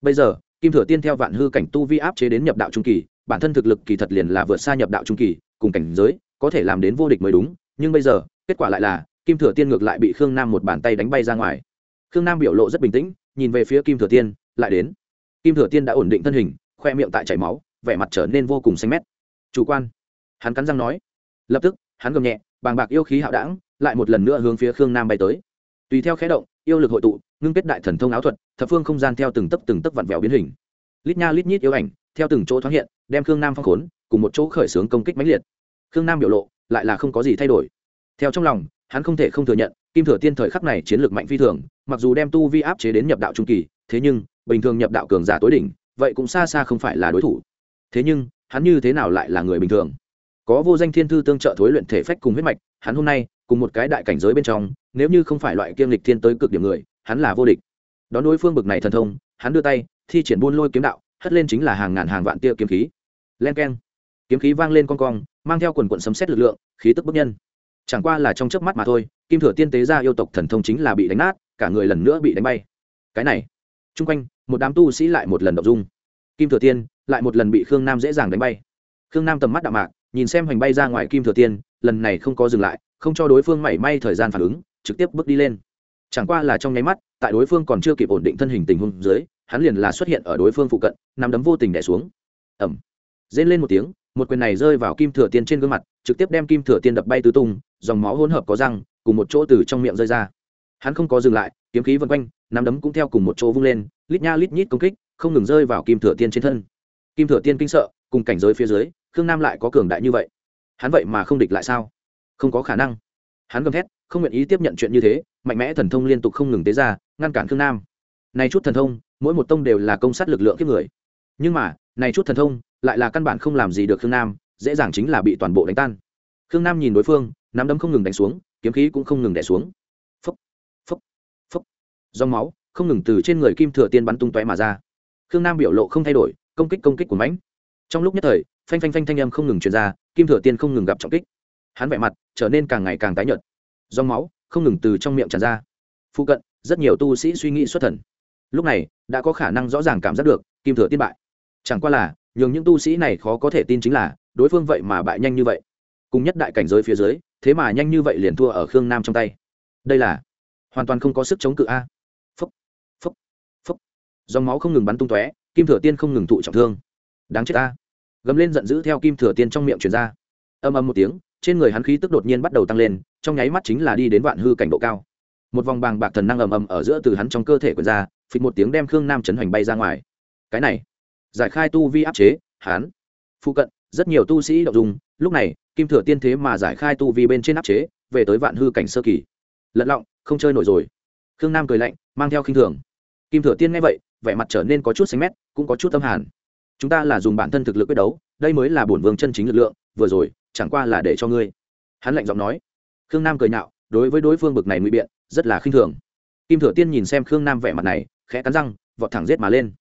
Bây giờ, kim thừa tiên theo vạn hư cảnh tu vi áp chế đến nhập đạo trung kỳ, bản thân thực lực kỳ thật liền là vượt xa nhập đạo trung kỳ, cùng cảnh giới, có thể làm đến vô địch mới đúng, nhưng bây giờ, kết quả lại là, kim thừa tiên ngược lại bị khương nam một bàn tay đánh bay ra ngoài. Khương nam biểu lộ rất bình tĩnh, nhìn về phía kim thừa tiên, lại đến. Kim thừa tiên đã ổn định thân hình, khoe miệng tại chảy máu vẻ mặt trở nên vô cùng xanh mét. Chủ quan. Hắn cắn răng nói. Lập tức, hắn gầm nhẹ, bàng bạc yêu khí hạo đảng lại một lần nữa hướng phía khương nam bay tới. Tùy theo khé động, yêu lực hội tụ, ngưng kết đại thần thông áo thuật, thập phương không gian theo từng tấc từng tấc vặn vẹo biến hình. Lít nha lít nhít yêu ảnh, theo từng chỗ thoáng hiện, đem khương nam phong khốn, cùng một chỗ khởi xướng công kích mãnh liệt. Khương nam biểu lộ, lại là không có gì thay đổi. Theo trong lòng, hắn không thể không thừa nhận, kim thừa tiên thời khắc này chiến lược mạnh phi thường, mặc dù đem tu vi áp chế đến nhập đạo trung kỳ, thế nhưng, bình thường nhập đạo cường giả tối đỉnh, vậy cũng xa xa không phải là đối thủ thế nhưng, hắn như thế nào lại là người bình thường? Có vô danh thiên thư tương trợ thối luyện thể phách cùng huyết mạch, hắn hôm nay, cùng một cái đại cảnh giới bên trong, nếu như không phải loại kiêm lịch thiên tới cực điểm người, hắn là vô địch. Đón đối phương bực này thần thông, hắn đưa tay, thi triển buôn lôi kiếm đạo, hất lên chính là hàng ngàn hàng vạn tia kiếm khí. Len keng. Kiếm khí vang lên con cong, mang theo quần quận sấm xét lực lượng, khí tức bức nhân. Chẳng qua là trong chớp mắt mà thôi, kim thừa tiên tế ra yêu tộc thần thông chính là bị đánh nát, cả người lần nữa bị đánh bay. Cái này, chung quanh, một đám tu sĩ lại một lần đ dung kim thừa tiên lại một lần bị khương nam dễ dàng đánh bay. Khương nam tầm mắt đạm mạc, nhìn xem hoành bay ra ngoài kim thừa tiên, lần này không có dừng lại, không cho đối phương mảy may thời gian phản ứng, trực tiếp bước đi lên. Chẳng qua là trong nháy mắt, tại đối phương còn chưa kịp ổn định thân hình tình huống dưới, hắn liền là xuất hiện ở đối phương phụ cận nằm đấm vô tình đẻ xuống. Ẩm rên lên một tiếng, một quyền này rơi vào kim thừa tiên trên gương mặt, trực tiếp đem kim thừa tiên đập bay tứ tung, dòng máu hỗn hợp có răng, cùng một chỗ từ trong miệng rơi ra. Hắn không có dừng lại, kiếm khí vân quanh, nắm đấm cũng theo cùng một chỗ vung lên, lít nha lít nhít công kích không ngừng rơi vào kim thừa tiên trên thân. Kim thừa tiên kinh sợ, cùng cảnh giới phía dưới, khương nam lại có cường đại như vậy. Hắn vậy mà không địch lại sao? Không có khả năng. Hắn gầm thét, không nguyện ý tiếp nhận chuyện như thế, mạnh mẽ thần thông liên tục không ngừng tế ra, ngăn cản khương nam. Này chút thần thông, mỗi một tông đều là công sát lực lượng kiếp người. Nhưng mà, này chút thần thông, lại là căn bản không làm gì được khương nam, dễ dàng chính là bị toàn bộ đánh tan. Khương nam nhìn đối phương, nắm đấm không ngừng đánh xuống, kiếm khí cũng không ngừng đẻ xuống. Phấp phấp phấp dòng máu không ngừng từ trên người kim thừa tiên bắn tung tóe mà ra khương nam biểu lộ không thay đổi, công kích công kích của mãnh. Trong lúc nhất thời, phanh phanh phanh thanh âm không ngừng truyền ra, kim thừa tiên không ngừng gặp trọng kích. Hắn vẻ mặt trở nên càng ngày càng tái nhợt. Dòng máu không ngừng từ trong miệng tràn ra. Phụ cận, rất nhiều tu sĩ suy nghĩ xuất thần. Lúc này, đã có khả năng rõ ràng cảm giác được, kim thừa tiên bại. Chẳng qua là, nhường những tu sĩ này khó có thể tin chính là, đối phương vậy mà bại nhanh như vậy. Cùng nhất đại cảnh giới phía dưới, thế mà nhanh như vậy liền thua ở khương nam trong tay. Đây là, hoàn toàn không có sức chống cự a dòng máu không ngừng bắn tung tóe, kim thừa tiên không ngừng thụ trọng thương. Đáng chết ta. Gầm lên giận dữ theo kim thừa tiên trong miệng truyền ra. Âm âm một tiếng, trên người hắn khí tức đột nhiên bắt đầu tăng lên, trong nháy mắt chính là đi đến vạn hư cảnh độ cao. Một vòng bàng bạc thần năng ầm ầm ở giữa từ hắn trong cơ thể quần ra, phịch một tiếng đem khương nam chấn hoành bay ra ngoài. Cái này, giải khai tu vi áp chế, hắn, phụ cận, rất nhiều tu sĩ đậu dùng lúc này, kim thừa tiên thế mà giải khai tu vi bên trên áp chế, về tới vạn hư cảnh sơ kỳ. Lật lọng, không chơi nổi rồi. Khương nam cười lạnh, mang theo khinh thường. Kim thừa tiên nghe vậy vẻ mặt trở nên có chút xanh mét, cũng có chút tâm hàn. Chúng ta là dùng bản thân thực lực quyết đấu, đây mới là bổn vương chân chính lực lượng, vừa rồi, chẳng qua là để cho ngươi. Hắn lạnh giọng nói. Khương nam cười nhạo, đối với đối phương bực này ngụy biện, rất là khinh thường. Kim thừa tiên nhìn xem khương nam vẻ mặt này, khẽ cắn răng, vọt thẳng rết mà lên.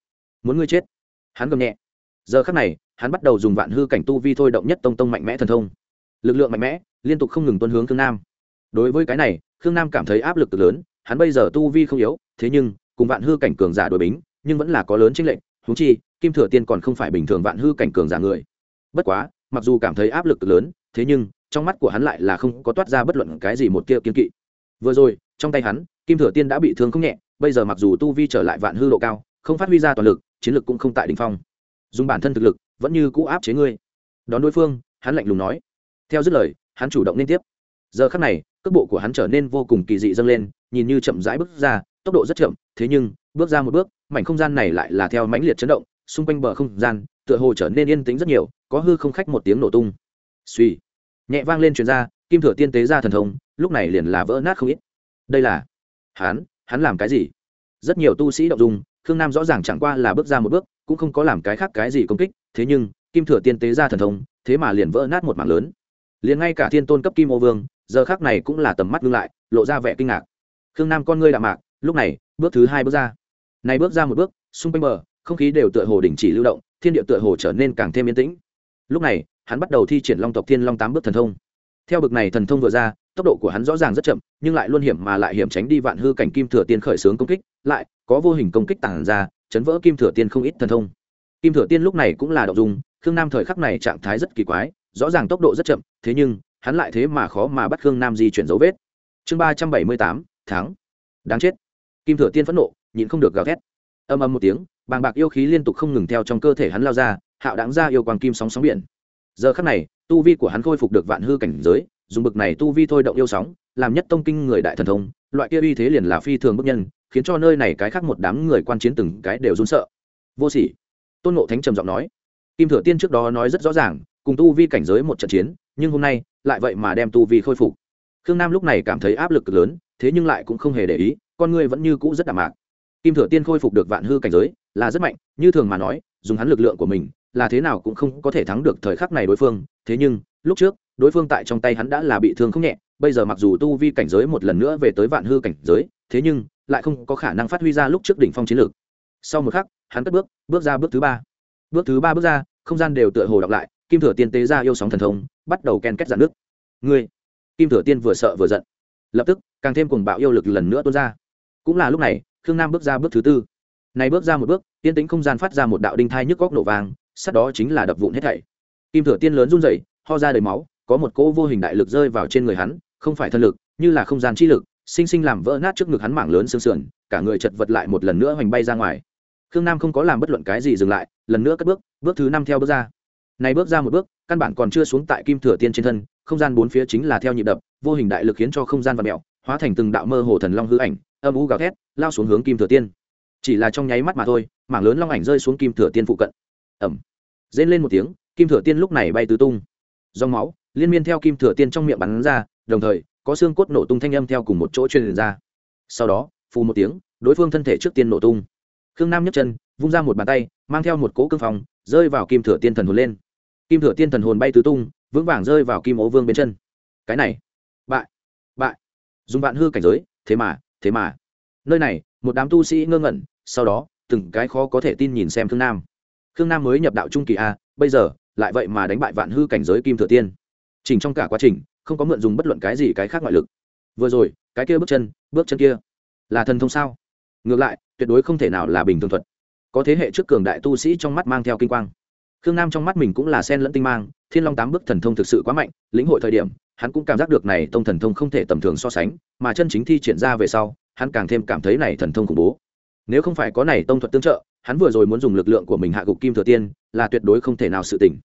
Muốn ngươi chết? Hắn gầm nhẹ. Giờ khắc này, hắn bắt đầu dùng vạn hư cảnh tu vi thôi động nhất tông tông mạnh mẽ thần thông. Lực lượng mạnh mẽ, liên tục không ngừng tuân hướng khương nam. Đối với cái này, khương nam cảm thấy áp lực lớn, hắn bây giờ tu vi không yếu, thế nhưng, cùng vạn hư cảnh cường giả đối bính nhưng vẫn là có lớn chính lệnh húng chi, kim thừa tiên còn không phải bình thường vạn hư cảnh cường giả người. Bất quá, mặc dù cảm thấy áp lực lớn, thế nhưng, trong mắt của hắn lại là không có toát ra bất luận cái gì một tia kiên kỵ. Vừa rồi, trong tay hắn, kim thừa tiên đã bị thương không nhẹ, bây giờ mặc dù tu vi trở lại vạn hư độ cao, không phát huy ra toàn lực, chiến lực cũng không tại đ ỉ n h phong. Dùng bản thân thực lực, vẫn như cũ áp chế ngươi. Đón đối phương, hắn lạnh lùng nói. Theo dứt lời, hắn chủ động liên tiếp. Giờ khắc này, cước bộ của hắn trở nên vô cùng kỳ dị dâng lên, nhìn như chậm rãi bước ra, tốc độ rất chậm, thế nhưng bước ra một bước, mảnh không gian này lại là theo mãnh liệt chấn động, xung quanh bờ không gian, tựa hồ trở nên yên tĩnh rất nhiều, có hư không khách một tiếng nổ tung. Suy nhẹ vang lên truyền ra, kim thừa tiên tế ra thần thông, lúc này liền là vỡ nát không ít. Đây là hắn hắn làm cái gì? Rất nhiều tu sĩ động dung, khương nam rõ ràng chẳng qua là bước ra một bước, cũng không có làm cái khác cái gì công kích, thế nhưng, kim thừa tiên tế ra thần thông, thế mà liền vỡ nát một mảng lớn. Liền ngay cả thiên tôn cấp kim ô vương, giờ khác này cũng là tầm mắt ngưng lại, lộ ra vẻ kinh ngạc. Khương nam con ngươi đạm mạc, lúc này, bước thứ hai bước ra này bước ra một bước, xung quanh bờ, không khí đều tựa hồ đình chỉ lưu động, thiên địa tựa hồ trở nên càng thêm yên tĩnh. Lúc này, hắn bắt đầu thi triển long tộc thiên long tám bước thần thông. Theo bực này thần thông vừa ra, tốc độ của hắn rõ ràng rất chậm, nhưng lại luôn hiểm mà lại hiểm tránh đi vạn hư cảnh kim thừa tiên khởi xướng công kích, lại có vô hình công kích tản ra, chấn vỡ kim thừa tiên không ít thần thông. Kim thừa tiên lúc này cũng là đậu dung, khương nam thời khắc này trạng thái rất kỳ quái, rõ ràng tốc độ rất chậm, thế nhưng, hắn lại thế mà khó mà bắt khương nam di chuyển dấu vết. Chương ba trăm bảy mươi tám tháng đáng chết. Kim thừa tiên phẫn nộ nhịn không được gào thét. Âm âm một tiếng, bàng bạc yêu khí liên tục không ngừng theo trong cơ thể hắn lao ra, hạo đáng ra yêu quang kim sóng sóng biển. Giờ khắc này, tu vi của hắn khôi phục được vạn hư cảnh giới, dùng bực này tu vi thôi động yêu sóng, làm nhất tông kinh người đại thần thông, loại kia uy thế liền là phi thường bức nhân, khiến cho nơi này cái khác một đám người quan chiến từng cái đều run sợ. Vô sỉ. Tôn ngộ thánh trầm giọng nói. Kim thừa tiên trước đó nói rất rõ ràng, cùng tu vi cảnh giới một trận chiến, nhưng hôm nay, lại vậy mà đem tu vi khôi phục. Khương nam lúc này cảm thấy áp lực lớn, thế nhưng lại cũng không hề để ý, con người vẫn như cũ rất đạm mạc kim thừa tiên khôi phục được vạn hư cảnh giới, là rất mạnh, như thường mà nói, dùng hắn lực lượng của mình, là thế nào cũng không có thể thắng được thời khắc này đối phương. Thế nhưng, lúc trước, đối phương tại trong tay hắn đã là bị thương không nhẹ, bây giờ mặc dù tu vi cảnh giới một lần nữa về tới vạn hư cảnh giới, thế nhưng, lại không có khả năng phát huy ra lúc trước đỉnh phong chiến lược. Sau một khắc, hắn cất bước bước ra bước thứ ba. Bước thứ ba bước ra, không gian đều tựa hồ đọc lại, kim thừa tiên tế ra yêu sóng thần thông, bắt đầu ken kết dạn nước. Ngươi! Kim thừa tiên vừa sợ vừa giận. Lập tức, càng thêm cùng bạo yêu lực lần nữa tuôn ra cũng là lúc này, khương nam bước ra bước thứ tư. Này bước ra một bước tiên tính không gian phát ra một đạo đinh thai nhức góc nổ vàng sát đó chính là đập vụn hết thảy. Kim thừa tiên lớn run rẩy, ho ra đầy máu, có một cỗ vô hình đại lực rơi vào trên người hắn, không phải thân lực, như là không gian chi lực, sinh sinh làm vỡ nát trước ngực hắn mảng lớn xương sườn, cả người chật vật lại một lần nữa hoành bay ra ngoài. Khương nam không có làm bất luận cái gì dừng lại, lần nữa cất bước bước thứ năm theo bước ra. Này bước ra một bước, căn bản còn chưa xuống tại kim thừa tiên trên thân, không gian bốn phía chính là theo nhịp đập, vô hình đại lực khiến cho không gian và mẹo hóa thành từng đạo mơ hồ thần long hư ảnh âm u gào thét, lao xuống hướng kim thừa tiên. Chỉ là trong nháy mắt mà thôi, mảng lớn long ảnh rơi xuống kim thừa tiên phụ cận. Ẩm rên lên một tiếng, kim thừa tiên lúc này bay tứ tung. Dòng máu liên miên theo kim thừa tiên trong miệng bắn ra, đồng thời, có xương cốt nổ tung thanh âm theo cùng một chỗ truyền ra. Sau đó, phù một tiếng, đối phương thân thể trước tiên nổ tung. Khương nam nhấc chân, vung ra một bàn tay, mang theo một cỗ cương phòng rơi vào kim thừa tiên thần hồn lên. Kim thừa tiên thần hồn bay tứ tung, vững vàng rơi vào kim ố vương bên chân. Cái này, bại bại. Dùng vạn hư cảnh giới, thế mà thế mà. Nơi này, một đám tu sĩ ngơ ngẩn, sau đó, từng cái khó có thể tin nhìn xem khương nam. Khương nam mới nhập đạo trung kỳ a, bây giờ, lại vậy mà đánh bại vạn hư cảnh giới kim thừa tiên. Chỉnh trong cả quá trình, không có mượn dùng bất luận cái gì cái khác ngoại lực. Vừa rồi, cái kia bước chân bước chân kia, là thần thông sao? Ngược lại, tuyệt đối không thể nào là bình thường thuật. Có thế hệ trước cường đại tu sĩ trong mắt mang theo kinh quang. Khương nam trong mắt mình cũng là sen lẫn tinh mang, thiên long tám bước thần thông thực sự quá mạnh, lĩnh hội thời điểm hắn cũng cảm giác được này tông thần thông không thể tầm thường so sánh, mà chân chính thi triển ra về sau, hắn càng thêm cảm thấy này thần thông khủng bố. Nếu không phải có này tông thuật tương trợ, hắn vừa rồi muốn dùng lực lượng của mình hạ gục kim thừa tiên, là tuyệt đối không thể nào sự tỉnh.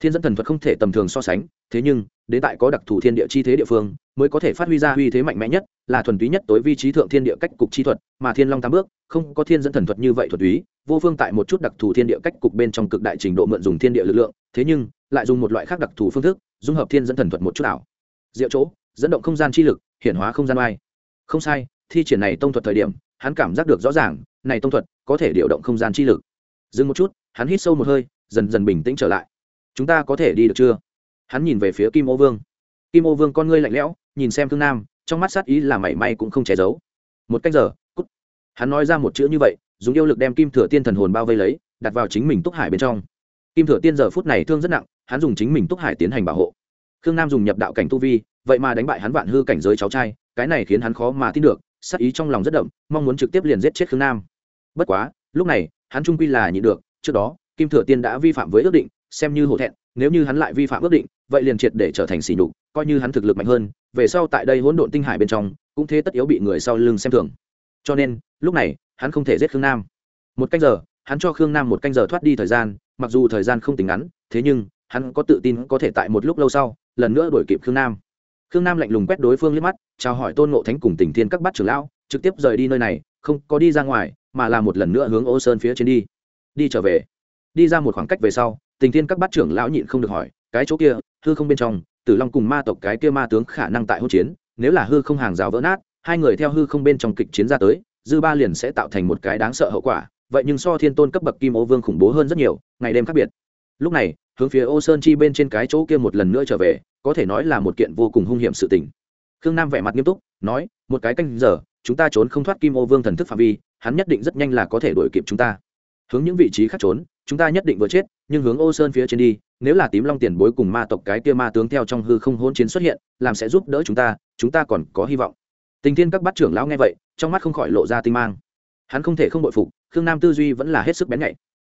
Thiên dẫn thần thuật không thể tầm thường so sánh, thế nhưng đến tại có đặc thù thiên địa chi thế địa phương, mới có thể phát huy ra uy thế mạnh mẽ nhất, là thuần túy nhất tối vi trí thượng thiên địa cách cục chi thuật, mà thiên long tám bước, không có thiên dẫn thần thuật như vậy thuật túy, vô phương tại một chút đặc thù thiên địa cách cục bên trong cực đại trình độ mượn dùng thiên địa lực lượng, thế nhưng, lại dùng một loại khác đặc thù phương thức, dung hợp thiên dẫn thần thuật một chút ảo diệu chỗ, dẫn động không gian chi lực, hiển hóa không gian oai. Không sai, thi triển này tông thuật thời điểm, hắn cảm giác được rõ ràng, này tông thuật có thể điều động không gian chi lực. Dừng một chút, hắn hít sâu một hơi, dần dần bình tĩnh trở lại. Chúng ta có thể đi được chưa? Hắn nhìn về phía kim ô vương. Kim ô vương con ngươi lạnh lẽo, nhìn xem thương nam, trong mắt sát ý là mảy may cũng không che giấu. Một cách giờ, cút. Hắn nói ra một chữ như vậy, dùng yêu lực đem kim thừa tiên thần hồn bao vây lấy, đặt vào chính mình túc hải bên trong. Kim thừa tiên giờ phút này thương rất nặng, hắn dùng chính mình túc hải tiến hành bảo hộ khương nam dùng nhập đạo cảnh tu vi, vậy mà đánh bại hắn vạn hư cảnh giới cháu trai, cái này khiến hắn khó mà tin được sắc ý trong lòng rất đậm, mong muốn trực tiếp liền giết chết khương nam. Bất quá, lúc này, hắn trung quy là nhịn được, trước đó, kim thừa tiên đã vi phạm với ước định, xem như hổ thẹn, nếu như hắn lại vi phạm ước định, vậy liền triệt để trở thành sỉ nhục, coi như hắn thực lực mạnh hơn, về sau tại đây hỗn độn tinh hải bên trong, cũng thế tất yếu bị người sau lưng xem thường. Cho nên, lúc này, hắn không thể giết khương nam. Một canh giờ, hắn cho khương nam một canh giờ thoát đi thời gian, mặc dù thời gian không tính ngắn, thế nhưng, hắn có tự tin có thể tại một lúc lâu sau lần nữa đuổi kịp khương nam. Khương nam lạnh lùng quét đối phương liếc mắt, chào hỏi tôn ngộ thánh cùng tình thiên các bát trưởng lão, trực tiếp rời đi nơi này, không có đi ra ngoài, mà là một lần nữa hướng ô sơn phía trên đi. Đi trở về. Đi ra một khoảng cách về sau, tình thiên các bát trưởng lão nhịn không được hỏi, cái chỗ kia, hư không bên trong, tử long cùng ma tộc cái kia ma tướng khả năng tại hỗn chiến, nếu là hư không hàng rào vỡ nát, hai người theo hư không bên trong kịch chiến ra tới, dư ba liền sẽ tạo thành một cái đáng sợ hậu quả, vậy nhưng so thiên tôn cấp bậc kim ô vương khủng bố hơn rất nhiều, ngày đêm khác biệt. Lúc này hướng phía ô sơn chi bên trên cái chỗ kia một lần nữa trở về, có thể nói là một kiện vô cùng hung hiểm sự tình. Khương nam vẻ mặt nghiêm túc, nói, một cái canh giờ, chúng ta trốn không thoát kim ô vương thần thức phạm vi, hắn nhất định rất nhanh là có thể đuổi kịp chúng ta. Hướng những vị trí khác trốn, chúng ta nhất định vừa chết, nhưng hướng ô sơn phía trên đi, nếu là tím long tiền bối cùng ma tộc cái kia ma tướng theo trong hư không hôn chiến xuất hiện, làm sẽ giúp đỡ chúng ta chúng ta còn có hy vọng. Tình thiên các bát trưởng lão nghe vậy, trong mắt không khỏi lộ ra tinh mang. Hắn không thể không bội phục, khương nam tư duy vẫn là hết sức bén nhạy.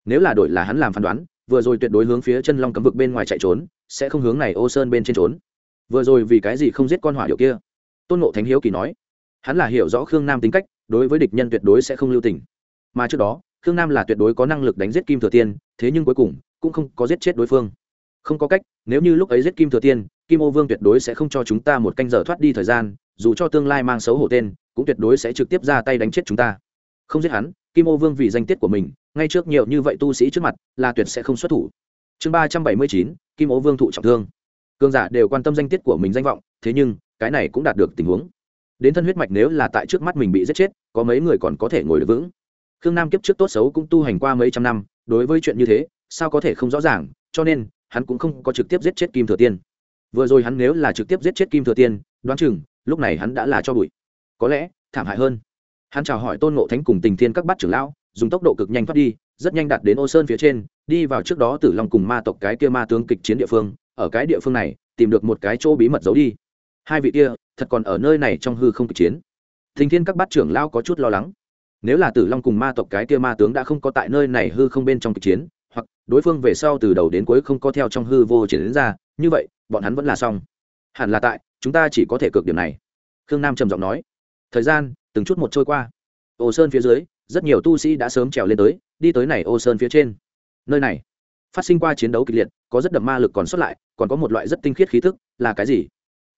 Nếu là đội là hắn làm phán đoán vừa rồi tuyệt đối hướng phía chân long cấm vực bên ngoài chạy trốn, sẽ không hướng này ô sơn bên trên trốn. Vừa rồi vì cái gì không giết con hỏa điệu kia? Tôn nộ thánh hiếu kỳ nói. Hắn là hiểu rõ khương nam tính cách, đối với địch nhân tuyệt đối sẽ không lưu tình. Mà trước đó, khương nam là tuyệt đối có năng lực đánh giết kim thừa tiên, thế nhưng cuối cùng, cũng không có giết chết đối phương. Không có cách, nếu như lúc ấy giết kim thừa tiên, kim ô vương tuyệt đối sẽ không cho chúng ta một canh giờ thoát đi thời gian, dù cho tương lai mang xấu hổ tên, cũng tuyệt đối sẽ trực tiếp ra tay đánh chết chúng ta. Không giết hắn, kim ô vương vì danh tiết của mình ngay trước nhiều như vậy tu sĩ trước mặt, là tuyệt sẽ không xuất thủ. Chương ba trăm bảy mươi chín, kim ố vương thụ trọng thương. Cương giả đều quan tâm danh tiết của mình danh vọng, thế nhưng, cái này cũng đạt được tình huống. Đến thân huyết mạch nếu là tại trước mắt mình bị giết chết, có mấy người còn có thể ngồi được vững. Khương nam kiếp trước tốt xấu cũng tu hành qua mấy trăm năm, đối với chuyện như thế, sao có thể không rõ ràng, cho nên, hắn cũng không có trực tiếp giết chết kim thừa tiên. Vừa rồi hắn nếu là trực tiếp giết chết kim thừa tiên, đoán chừng, lúc này hắn đã là cho bụi. Có lẽ, thảm hại hơn. Hắn chào hỏi tôn ngộ thánh cùng tình thiên các bát trưởng lão dùng tốc độ cực nhanh thoát đi, rất nhanh đạt đến ô sơn phía trên, đi vào trước đó tử long cùng ma tộc cái kia ma tướng kịch chiến địa phương. Ở cái địa phương này, tìm được một cái chỗ bí mật giấu đi. Hai vị kia, thật còn ở nơi này trong hư không kịch chiến. Thình thiên các bát trưởng lao có chút lo lắng. Nếu là tử long cùng ma tộc cái kia ma tướng đã không có tại nơi này hư không bên trong kịch chiến, hoặc đối phương về sau từ đầu đến cuối không có theo trong hư vô triển đến ra, như vậy, bọn hắn vẫn là xong. Hẳn là tại, chúng ta chỉ có thể cược điểm này. Khương nam trầm giọng nói. Thời gian, từng chút một trôi qua ô sơn phía dưới, rất nhiều tu sĩ đã sớm trèo lên tới, đi tới này ô sơn phía trên. Nơi này, phát sinh qua chiến đấu kịch liệt, có rất đậm ma lực còn sót lại, còn có một loại rất tinh khiết khí thức là cái gì?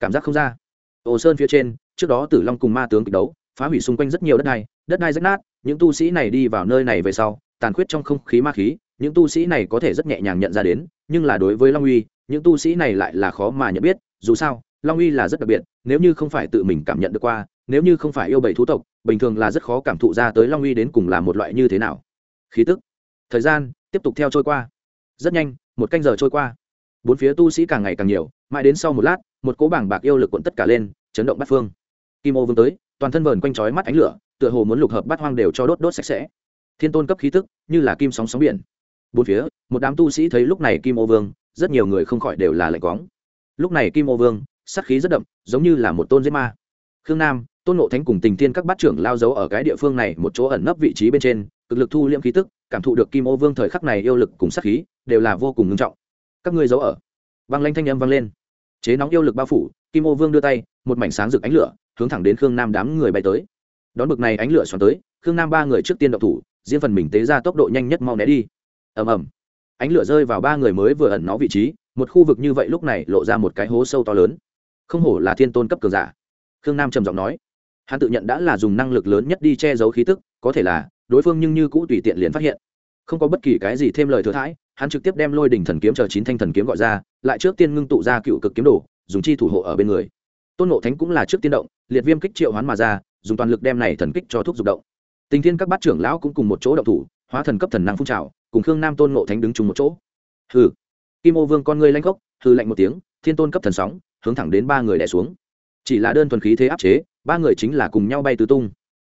Cảm giác không ra. Ô sơn phía trên, trước đó tử long cùng ma tướng kịch đấu, phá hủy xung quanh rất nhiều đất đai đất đai rách nát, những tu sĩ này đi vào nơi này về sau, tàn khuyết trong không khí ma khí, những tu sĩ này có thể rất nhẹ nhàng nhận ra đến, nhưng là đối với long uy, những tu sĩ này lại là khó mà nhận biết, dù sao, long uy là rất đặc biệt, nếu như không phải tự mình cảm nhận được qua, nếu như không phải yêu bầy thú tộc bình thường là rất khó cảm thụ ra tới long uy đến cùng là một loại như thế nào. Khí tức, thời gian, tiếp tục theo trôi qua. Rất nhanh, một canh giờ trôi qua. Bốn phía tu sĩ càng ngày càng nhiều, mãi đến sau một lát, một cỗ bảng bạc yêu lực cuộn tất cả lên, chấn động bát phương. Kim ô vương tới, toàn thân vờn quanh trói mắt ánh lửa, tựa hồ muốn lục hợp bát hoang đều cho đốt đốt sạch sẽ. Thiên tôn cấp khí tức, như là kim sóng sóng biển. Bốn phía, một đám tu sĩ thấy lúc này kim ô vương, rất nhiều người không khỏi đều là lạnh quóng lúc này kim ô vương sắc khí rất đậm, giống như là một tôn giết ma. Khương nam tôn nộ thánh cùng tình tiên các bát trưởng lao giấu ở cái địa phương này một chỗ ẩn nấp vị trí bên trên, cực lực thu liễm khí tức, cảm thụ được kim ô vương thời khắc này yêu lực cùng sắc khí, đều là vô cùng ngưng trọng. Các ngươi giấu ở. Vang lanh thanh âm vang lên. Chế nóng yêu lực bao phủ, kim ô vương đưa tay, một mảnh sáng rực ánh lửa, hướng thẳng đến khương nam đám người bay tới. Đón bực này ánh lửa xoắn tới, khương nam ba người trước tiên độc thủ, riêng phần mình tế ra tốc độ nhanh nhất mau né đi. Ầm ầm. Ánh lửa rơi vào ba người mới vừa ẩn nó vị trí, một khu vực như vậy lúc này lộ ra một cái hố sâu to lớn. Không hổ là thiên tôn cấp cường giả. Khương nam trầm giọng nói hắn tự nhận đã là dùng năng lực lớn nhất đi che giấu khí tức, có thể là, đối phương nhưng như cũ tùy tiện liền phát hiện. Không có bất kỳ cái gì thêm lời thừa thãi, hắn trực tiếp đem lôi đỉnh thần kiếm chờ chín thanh thần kiếm gọi ra, lại trước tiên ngưng tụ ra cựu cực kiếm đồ, dùng chi thủ hộ ở bên người. Tôn nộ thánh cũng là trước tiên động, liệt viêm kích triệu hoán mà ra, dùng toàn lực đem này thần kích cho thuốc dục động. Tình thiên các bát trưởng lão cũng cùng một chỗ động thủ, hóa thần cấp thần năng phun trào, cùng khương nam tôn nộ thánh đứng chung một chỗ. Hừ. Kim ô vương con ngươi lanh gốc hư lạnh một tiếng, thiên tôn cấp thần sóng, hướng thẳng đến ba người đẻ xuống. Chỉ là đơn thuần khí thế áp chế ba người chính là cùng nhau bay tứ tung.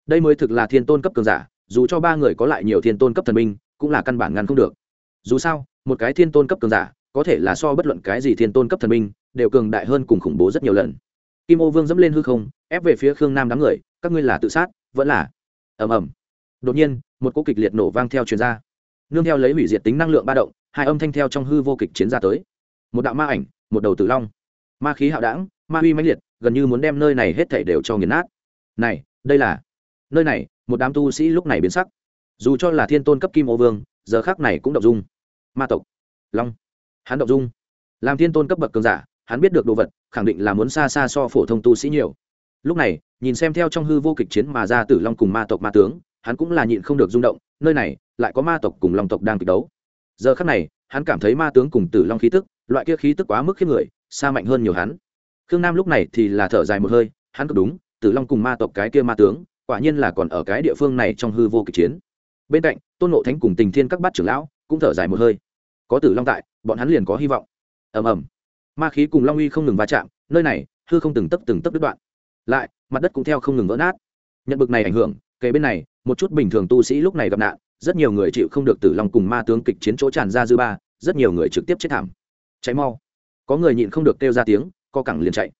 Đây mới thực là thiên tôn cấp cường giả, dù cho ba người có lại nhiều thiên tôn cấp thần minh cũng là căn bản ngăn không được. Dù sao, một cái thiên tôn cấp cường giả, có thể là so bất luận cái gì thiên tôn cấp thần minh đều cường đại hơn cùng khủng bố rất nhiều lần. Kim ô vương dẫm lên hư không, ép về phía khương nam đám người, các ngươi là tự sát, vẫn là ầm ầm. Đột nhiên, một cỗ kịch liệt nổ vang theo truyền ra. Nương theo lấy hủy diệt tính năng lượng ba động, hai âm thanh theo trong hư vô kịch chiến ra tới. Một đạo ma ảnh, một đầu tử long. Ma khí hạo đảng ma uy mãnh liệt gần như muốn đem nơi này hết thảy đều cho nghiền nát. Này, đây là, nơi này, một đám tu sĩ lúc này biến sắc. Dù cho là thiên tôn cấp kim ô vương, giờ khác này cũng động dung. Ma tộc, long, hắn động dung. Làm thiên tôn cấp bậc cường giả, hắn biết được đồ vật, khẳng định là muốn xa xa so phổ thông tu sĩ nhiều. Lúc này, nhìn xem theo trong hư vô kịch chiến mà ra tử long cùng ma tộc ma tướng, hắn cũng là nhịn không được rung động, nơi này, lại có ma tộc cùng long tộc đang kịch đấu. Giờ khắc này, hắn cảm thấy ma tướng cùng tử long khí tức, loại kia khí tức quá mức khiếp người, xa mạnh hơn nhiều hắn khương nam lúc này thì là thở dài một hơi, hắn cực đúng, tử long cùng ma tộc cái kia ma tướng, quả nhiên là còn ở cái địa phương này trong hư vô kịch chiến. Bên cạnh, tôn nộ thánh cùng tình thiên các bát trưởng lão cũng thở dài một hơi. Có tử long tại, bọn hắn liền có hy vọng. Ầm ầm. Ma khí cùng long uy không ngừng va chạm, nơi này, hư không từng tấc từng tấc đứt đoạn. Lại, mặt đất cũng theo không ngừng vỡ nát. Nhận bực này ảnh hưởng, kể bên này, một chút bình thường tu sĩ lúc này gặp nạn, rất nhiều người chịu không được tử long cùng ma tướng kịch chiến chỗ tràn ra dư ba, rất nhiều người trực tiếp chết thảm. Cháy mau. Có người nhịn không được kêu ra tiếng co cẳng liền chạy.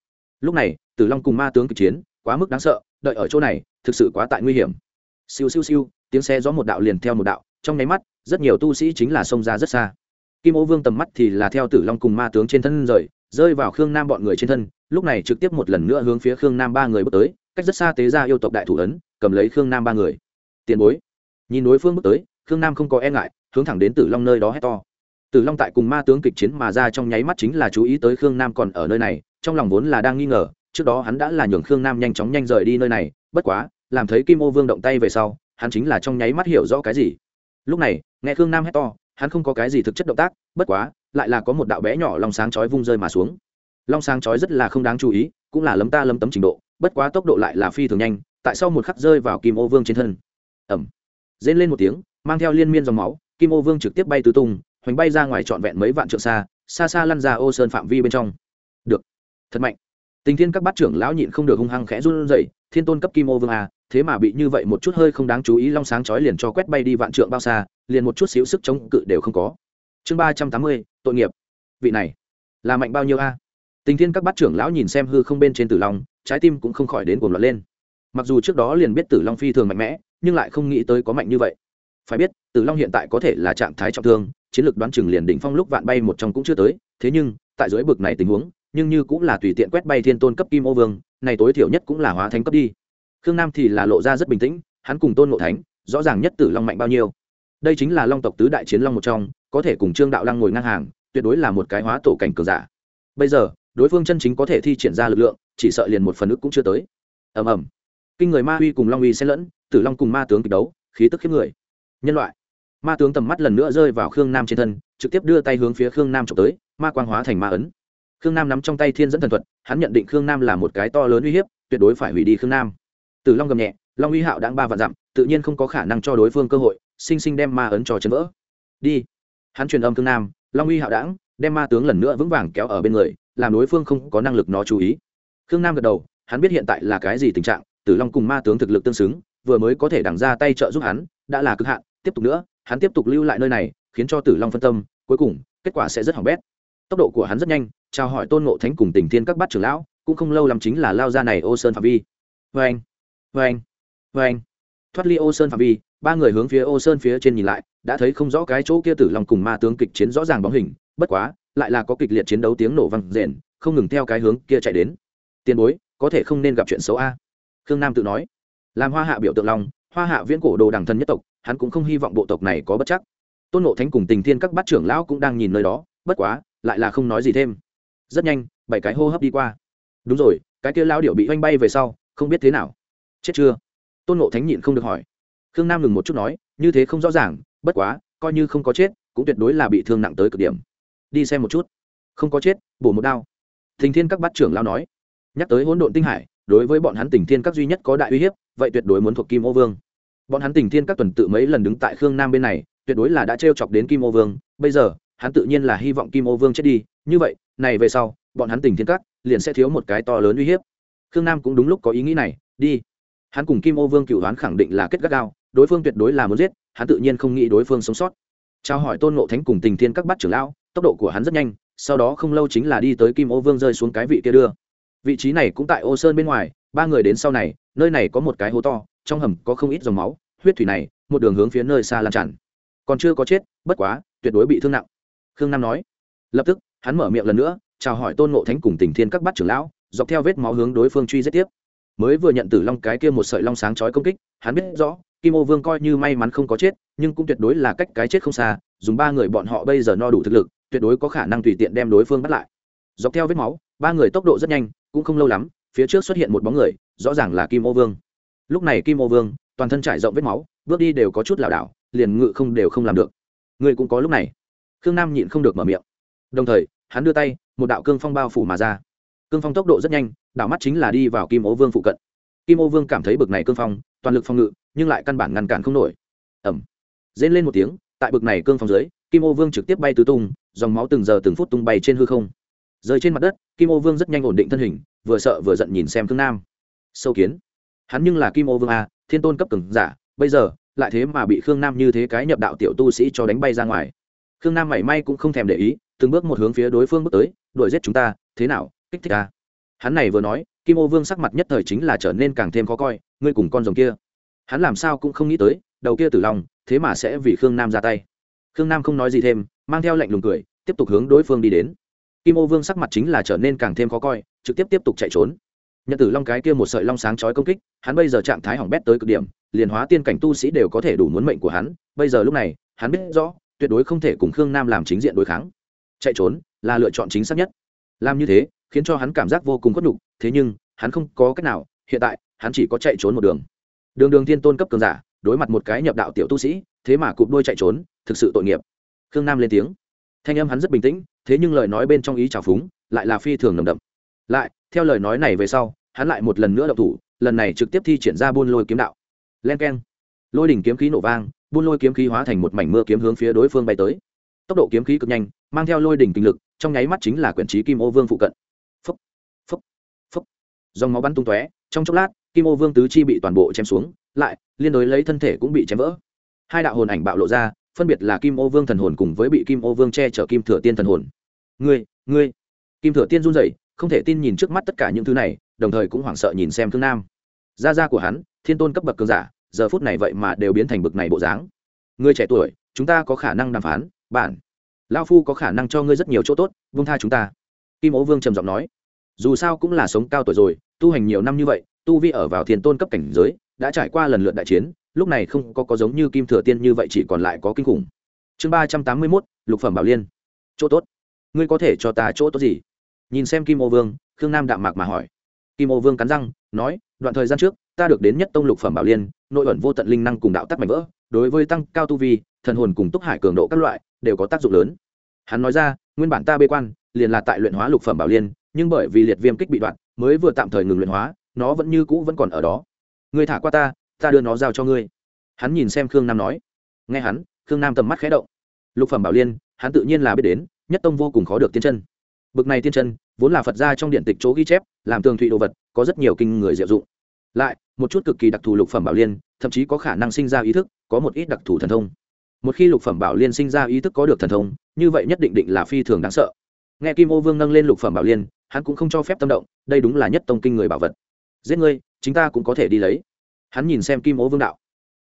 Lúc này, tử long cùng ma tướng kịch chiến, quá mức đáng sợ, đợi ở chỗ này, thực sự quá tại nguy hiểm. Siêu siêu siêu, tiếng xe gió một đạo liền theo một đạo, trong nháy mắt, rất nhiều tu sĩ chính là xông ra rất xa. Kim ô vương tầm mắt thì là theo tử long cùng ma tướng trên thân rời, rơi vào khương nam bọn người trên thân, lúc này trực tiếp một lần nữa hướng phía khương nam ba người bước tới, cách rất xa tế ra yêu tộc đại thủ ấn, cầm lấy khương nam ba người. Tiền bối. Nhìn đối phương bước tới, khương nam không có e ngại, hướng thẳng đến tử long nơi đó hét to tử long tại cùng ma tướng kịch chiến mà ra trong nháy mắt chính là chú ý tới khương nam còn ở nơi này trong lòng vốn là đang nghi ngờ trước đó hắn đã là nhường khương nam nhanh chóng nhanh rời đi nơi này bất quá làm thấy kim ô vương động tay về sau hắn chính là trong nháy mắt hiểu rõ cái gì. Lúc này nghe khương nam hét to hắn không có cái gì thực chất động tác bất quá lại là có một đạo bé nhỏ long sáng chói vung rơi mà xuống. Long sáng chói rất là không đáng chú ý cũng là lấm ta lấm tấm trình độ bất quá tốc độ lại là phi thường nhanh tại sau một khắc rơi vào kim ô vương trên thân. Ầm, rên lên một tiếng mang theo liên miên dòng máu kim ô vương trực tiếp bay tứ tung hoành bay ra ngoài trọn vẹn mấy vạn trượng xa xa xa lăn ra ô sơn phạm vi bên trong. Được. Thật mạnh. Tình thiên các bát trưởng lão nhịn không được hung hăng khẽ run rẩy, thiên tôn cấp kim ô vương a thế mà bị như vậy một chút hơi không đáng chú ý long sáng chói liền cho quét bay đi vạn trượng bao xa, liền một chút xíu sức chống cự đều không có. Chương ba trăm tám mươi, tội nghiệp. Vị này, là mạnh bao nhiêu a? Tình thiên các bát trưởng lão nhìn xem hư không bên trên tử long, trái tim cũng không khỏi đến cuồng loạn lên. Mặc dù trước đó liền biết tử long phi thường mạnh mẽ, nhưng lại không nghĩ tới có mạnh như vậy phải biết, tử long hiện tại có thể là trạng thái trọng thương, chiến lược đoán chừng liền đỉnh phong lúc vạn bay một trong cũng chưa tới. Thế nhưng, tại dưới bực này tình huống, nhưng như cũng là tùy tiện quét bay thiên tôn cấp kim ô vương, này tối thiểu nhất cũng là hóa thánh cấp đi. Khương nam thì là lộ ra rất bình tĩnh, hắn cùng tôn ngộ thánh, rõ ràng nhất tử long mạnh bao nhiêu. Đây chính là long tộc tứ đại chiến long một trong, có thể cùng trương đạo lăng ngồi ngang hàng, tuyệt đối là một cái hóa tổ cảnh cường giả. Bây giờ, đối phương chân chính có thể thi triển ra lực lượng, chỉ sợ liền một phần ức cũng chưa tới. Ầm ầm. Kinh người ma uy cùng long uy xen lẫn, tử long cùng ma tướng kịch đấu, khí tức khiếp người nhân loại. Ma tướng tầm mắt lần nữa rơi vào khương nam trên thân trực tiếp đưa tay hướng phía khương nam trộm tới ma quang hóa thành ma ấn. Khương nam nắm trong tay thiên dẫn thần thuật hắn nhận định khương nam là một cái to lớn uy hiếp tuyệt đối phải hủy đi khương nam. Tử long gầm nhẹ long uy hạo đang ba vạn dặm tự nhiên không có khả năng cho đối phương cơ hội sinh sinh đem ma ấn cho chấn vỡ. Đi. Hắn truyền âm khương nam long uy hạo đãng, đem ma tướng lần nữa vững vàng kéo ở bên người làm đối phương không có năng lực nó chú ý. Khương nam gật đầu hắn biết hiện tại là cái gì tình trạng tử long cùng ma tướng thực lực tương xứng vừa mới có thể đằng ra tay trợ giúp hắn đã là cực hạn tiếp tục nữa, hắn tiếp tục lưu lại nơi này, khiến cho tử long phân tâm, cuối cùng, kết quả sẽ rất hỏng bét. Tốc độ của hắn rất nhanh, chào hỏi tôn ngộ thánh cùng tình thiên các bát trưởng lão, cũng không lâu lắm chính là lao ra này ô sơn phạm vi. Vê anh vê anh vê anh thoát ly ô sơn phạm vi, ba người hướng phía ô sơn phía trên nhìn lại, đã thấy không rõ cái chỗ kia tử long cùng ma tướng kịch chiến rõ ràng bóng hình, bất quá, lại là có kịch liệt chiến đấu tiếng nổ vang rền, không ngừng theo cái hướng kia chạy đến. Tiền bối, có thể không nên gặp chuyện xấu a? Khương nam tự nói. Làm hoa hạ biểu tượng long hoa hạ viễn cổ đồ đằng thân nhất tộc hắn cũng không hy vọng bộ tộc này có bất chắc. Tôn ngộ thánh cùng tình thiên các bát trưởng lão cũng đang nhìn nơi đó, bất quá, lại là không nói gì thêm. Rất nhanh, bảy cái hô hấp đi qua. Đúng rồi, cái kia lao điệu bị oanh bay về sau, không biết thế nào? Chết chưa? Tôn ngộ thánh nhịn không được hỏi. Khương nam ngừng một chút nói, như thế không rõ ràng, bất quá, coi như không có chết, cũng tuyệt đối là bị thương nặng tới cực điểm. Đi xem một chút. Không có chết, bổ một đao. Thình thiên các bát trưởng lao nói. Nhắc tới hỗn độn tinh hải, đối với bọn hắn tình thiên các duy nhất có đại uy hiếp, vậy tuyệt đối muốn thuộc kim ô vương bọn hắn tình thiên các tuần tự mấy lần đứng tại khương nam bên này, tuyệt đối là đã t r e o chọc đến kim ô vương. Bây giờ, hắn tự nhiên là hy vọng kim ô vương chết đi. Như vậy, này về sau, bọn hắn tình thiên các liền sẽ thiếu một cái to lớn uy hiếp. Khương nam cũng đúng lúc có ý nghĩ này, đi. Hắn cùng kim ô vương cựu đoán khẳng định là kết gắt gao, đối phương tuyệt đối là muốn giết, hắn tự nhiên không nghĩ đối phương sống sót. Trao hỏi tôn ngộ thánh cùng tình thiên các bắt trưởng lão, tốc độ của hắn rất nhanh, sau đó không lâu chính là đi tới kim ô vương rơi xuống cái vị kia đưa. Vị trí này cũng tại ô sơn bên ngoài, ba người đến sau này, nơi này có một cái hố to trong hầm có không ít dòng máu, huyết thủy này, một đường hướng phía nơi xa lan tràn. Còn chưa có chết, bất quá, tuyệt đối bị thương nặng. Khương nam nói. Lập tức, hắn mở miệng lần nữa, chào hỏi tôn ngộ thánh cùng tình thiên các bát trưởng lão, dọc theo vết máu hướng đối phương truy giết tiếp. Mới vừa nhận từ long cái kia một sợi long sáng chói công kích, hắn biết rõ, kim ô vương coi như may mắn không có chết, nhưng cũng tuyệt đối là cách cái chết không xa, dùng ba người bọn họ bây giờ no đủ thực lực, tuyệt đối có khả năng tùy tiện đem đối phương bắt lại. Dọc theo vết máu, ba người tốc độ rất nhanh, cũng không lâu lắm, phía trước xuất hiện một bóng người, rõ ràng là kim ô vương lúc này kim ô vương, toàn thân trải rộng vết máu, bước đi đều có chút lảo đảo, liền ngự không đều không làm được. Người cũng có lúc này. Khương nam nhịn không được mở miệng. Đồng thời, hắn đưa tay, một đạo cương phong bao phủ mà ra. Cương phong tốc độ rất nhanh, đảo mắt chính là đi vào kim ô vương phụ cận. Kim ô vương cảm thấy bực này cương phong, toàn lực phong ngự, nhưng lại căn bản ngăn cản không nổi. Ẩm dên lên một tiếng, tại bực này cương phong dưới, kim ô vương trực tiếp bay tứ tung, dòng máu từng giờ từng phút tung bay trên hư không. Rơi trên mặt đất, kim ô vương rất nhanh ổn định thân hình, vừa sợ vừa giận nhìn xem thương nam. Sâu kiến hắn nhưng là kim ô vương a, thiên tôn cấp từng giả, bây giờ, lại thế mà bị khương nam như thế cái nhập đạo tiểu tu sĩ cho đánh bay ra ngoài. Khương nam mảy may cũng không thèm để ý, từng bước một hướng phía đối phương bước tới, đuổi giết chúng ta, thế nào, kích thích a. Hắn này vừa nói, kim ô vương sắc mặt nhất thời chính là trở nên càng thêm khó coi, ngươi cùng con rồng kia. Hắn làm sao cũng không nghĩ tới, đầu kia tử lòng thế mà sẽ vì khương nam ra tay. Khương nam không nói gì thêm, mang theo lệnh lùng cười, tiếp tục hướng đối phương đi đến. Kim ô vương sắc mặt chính là trở nên càng thêm khó coi, trực tiếp tiếp tục chạy trốn nhận tử long cái kia một sợi long sáng chói công kích, hắn bây giờ trạng thái hỏng bét tới cực điểm, liền hóa tiên cảnh tu sĩ đều có thể đủ muốn mệnh của hắn. Bây giờ lúc này, hắn biết rõ, tuyệt đối không thể cùng khương nam làm chính diện đối kháng. Chạy trốn là lựa chọn chính xác nhất. Làm như thế, khiến cho hắn cảm giác vô cùng khuất nhục, thế nhưng, hắn không có cách nào, hiện tại, hắn chỉ có chạy trốn một đường. Đường đường thiên tôn cấp cường giả, đối mặt một cái nhập đạo tiểu tu sĩ, thế mà cụp đôi chạy trốn, thực sự tội nghiệp. Khương nam lên tiếng. Thanh âm hắn rất bình tĩnh, thế nhưng lời nói bên trong ý trào phúng, lại là phi thường nồng đậm lại, theo lời nói này về sau, hắn lại một lần nữa đậu thủ, lần này trực tiếp thi triển ra buôn lôi kiếm đạo. Len k e n lôi đỉnh kiếm khí nổ vang, buôn lôi kiếm khí hóa thành một mảnh mưa kiếm hướng phía đối phương bay tới. Tốc độ kiếm khí cực nhanh, mang theo lôi đỉnh kinh lực, trong nháy mắt chính là quyển trí kim ô vương phụ cận. Phấp phấp phấp dòng máu bắn tung tóe, trong chốc lát, kim ô vương tứ chi bị toàn bộ chém xuống, lại, liên đối lấy thân thể cũng bị chém vỡ. Hai đạo hồn ảnh bạo lộ ra, phân biệt là kim ô vương thần hồn cùng với bị kim ô vương che chở kim thừa tiên thần hồn. Ngươi ngươi. Kim thừa tiên run rẩy không thể tin nhìn trước mắt tất cả những thứ này đồng thời cũng hoảng sợ nhìn xem thương nam. Gia gia của hắn thiên tôn cấp bậc cường giả giờ phút này vậy mà đều biến thành bực này bộ dáng. Ngươi trẻ tuổi chúng ta có khả năng đàm phán bạn, lao phu có khả năng cho ngươi rất nhiều chỗ tốt vung tha chúng ta. Kim ố vương trầm giọng nói. Dù sao cũng là sống cao tuổi rồi tu hành nhiều năm như vậy tu vi ở vào thiên tôn cấp cảnh giới đã trải qua lần lượt đại chiến lúc này không có có giống như kim thừa tiên như vậy chỉ còn lại có kinh khủng. Chương ba trăm tám mươi mốt lục phẩm bảo liên. Chỗ tốt. Ngươi có thể cho ta chỗ tốt gì? Nhìn xem kim ô vương, khương nam đạm mạc mà hỏi. Kim ô vương cắn răng, nói, đoạn thời gian trước, ta được đến nhất tông lục phẩm bảo liên, nội ẩn vô tận linh năng cùng đạo tắc mạnh vỡ, đối với tăng cao tu vi, thần hồn cùng túc hải cường độ các loại, đều có tác dụng lớn. Hắn nói ra, nguyên bản ta bê quan, liền là tại luyện hóa lục phẩm bảo liên, nhưng bởi vì liệt viêm kích bị đoạn, mới vừa tạm thời ngừng luyện hóa, nó vẫn như cũ vẫn còn ở đó. Ngươi thả qua ta ta đưa nó giao cho ngươi. Hắn nhìn xem khương nam nói. Nghe hắn, khương nam tầm mắt khé động. Lục phẩm bảo liên, hắn tự nhiên là biết đến, nhất tông vô cùng khó được tiên chân. Bực này tiên chân vốn là phật gia trong điện tịch chỗ ghi chép, làm tường thụy đồ vật, có rất nhiều kinh người diệu dụng. Lại, một chút cực kỳ đặc thù lục phẩm bảo liên, thậm chí có khả năng sinh ra ý thức, có một ít đặc thù thần thông. Một khi lục phẩm bảo liên sinh ra ý thức có được thần thông, như vậy nhất định định là phi thường đáng sợ. Nghe kim ô vương nâng lên lục phẩm bảo liên, hắn cũng không cho phép tâm động, đây đúng là nhất tông kinh người bảo vật. Giết ngươi chúng ta cũng có thể đi lấy. Hắn nhìn xem kim ô vương đạo.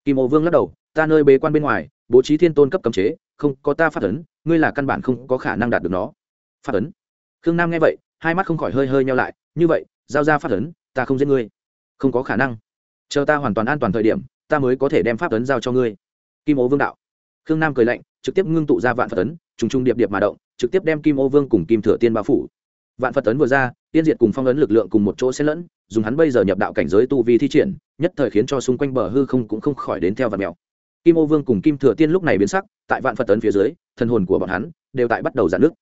Kim ô vương lắc đầu, ta nơi bế quan bên ngoài, bố trí thiên tôn cấp cấm chế, không có ta phát ấn, ngươi là căn bản không có khả năng đạt được nó. Phát ấn. Khương nam nghe vậy hai mắt không khỏi hơi hơi nhau lại, như vậy, giao ra pháp ấn, ta không giết ngươi. Không có khả năng. Chờ ta hoàn toàn an toàn thời điểm, ta mới có thể đem pháp ấn giao cho ngươi. Kim ô vương đạo. Khương nam cười lạnh, trực tiếp ngưng tụ ra vạn phật ấn, trùng trùng điệp điệp mà động, trực tiếp đem kim ô vương cùng kim thừa tiên bao phủ. Vạn phật ấn vừa ra, tiên diệt cùng phong ấn lực lượng cùng một chỗ xen lẫn, dùng hắn bây giờ nhập đạo cảnh giới tu vi thi triển, nhất thời khiến cho xung quanh bờ hư không cũng không khỏi đến theo vạt mèo. Kim ô vương cùng kim thừa tiên lúc này biến sắc, tại vạn phật ấn phía dưới, thần hồn của bọn hắn đều tại bắt đầu giãn nước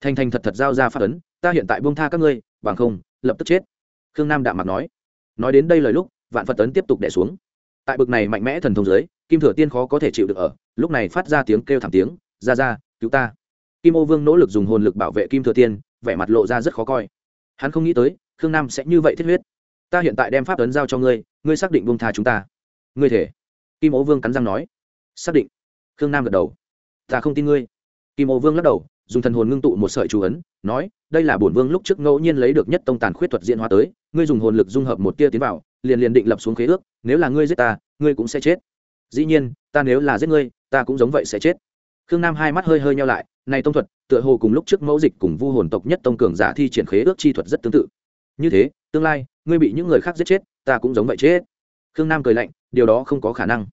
thành thành thật thật giao ra pháp ấn, ta hiện tại buông tha các ngươi, bằng không, lập tức chết. Khương nam đạm mặt nói. Nói đến đây lời lúc, vạn phật tấn tiếp tục đẻ xuống. Tại bực này mạnh mẽ thần thông giới, kim thừa tiên khó có thể chịu được ở, lúc này phát ra tiếng kêu thảm tiếng, ra ra, cứu ta. Kim ô vương nỗ lực dùng hồn lực bảo vệ kim thừa tiên, vẻ mặt lộ ra rất khó coi. Hắn không nghĩ tới, khương nam sẽ như vậy thiết huyết. Ta hiện tại đem pháp tấn giao cho ngươi ngươi xác định buông tha chúng ta. Ngươi thể? Kim ô vương cắn răng nói. Xác định. Khương nam gật đầu. Ta không tin ngươi. Kim ô vương lắc đầu dùng thần hồn ngưng tụ một sợi chú ấn, nói, đây là bổn vương lúc trước ngẫu nhiên lấy được nhất tông tàn khuyết thuật diễn hóa tới, ngươi dùng hồn lực dung hợp một tia tiến vào, liền liền định lập xuống khế ước, nếu là ngươi giết ta, ngươi cũng sẽ chết. Dĩ nhiên, ta nếu là giết ngươi, ta cũng giống vậy sẽ chết. Khương nam hai mắt hơi hơi nhau lại, này tông thuật, tựa hồ cùng lúc trước mẫu dịch cùng vu hồn tộc nhất tông cường giả thi triển khế ước chi thuật rất tương tự. Như thế, tương lai, ngươi bị những người khác giết chết, ta cũng giống vậy chết. Khương nam cười lạnh, điều đó không có khả năng.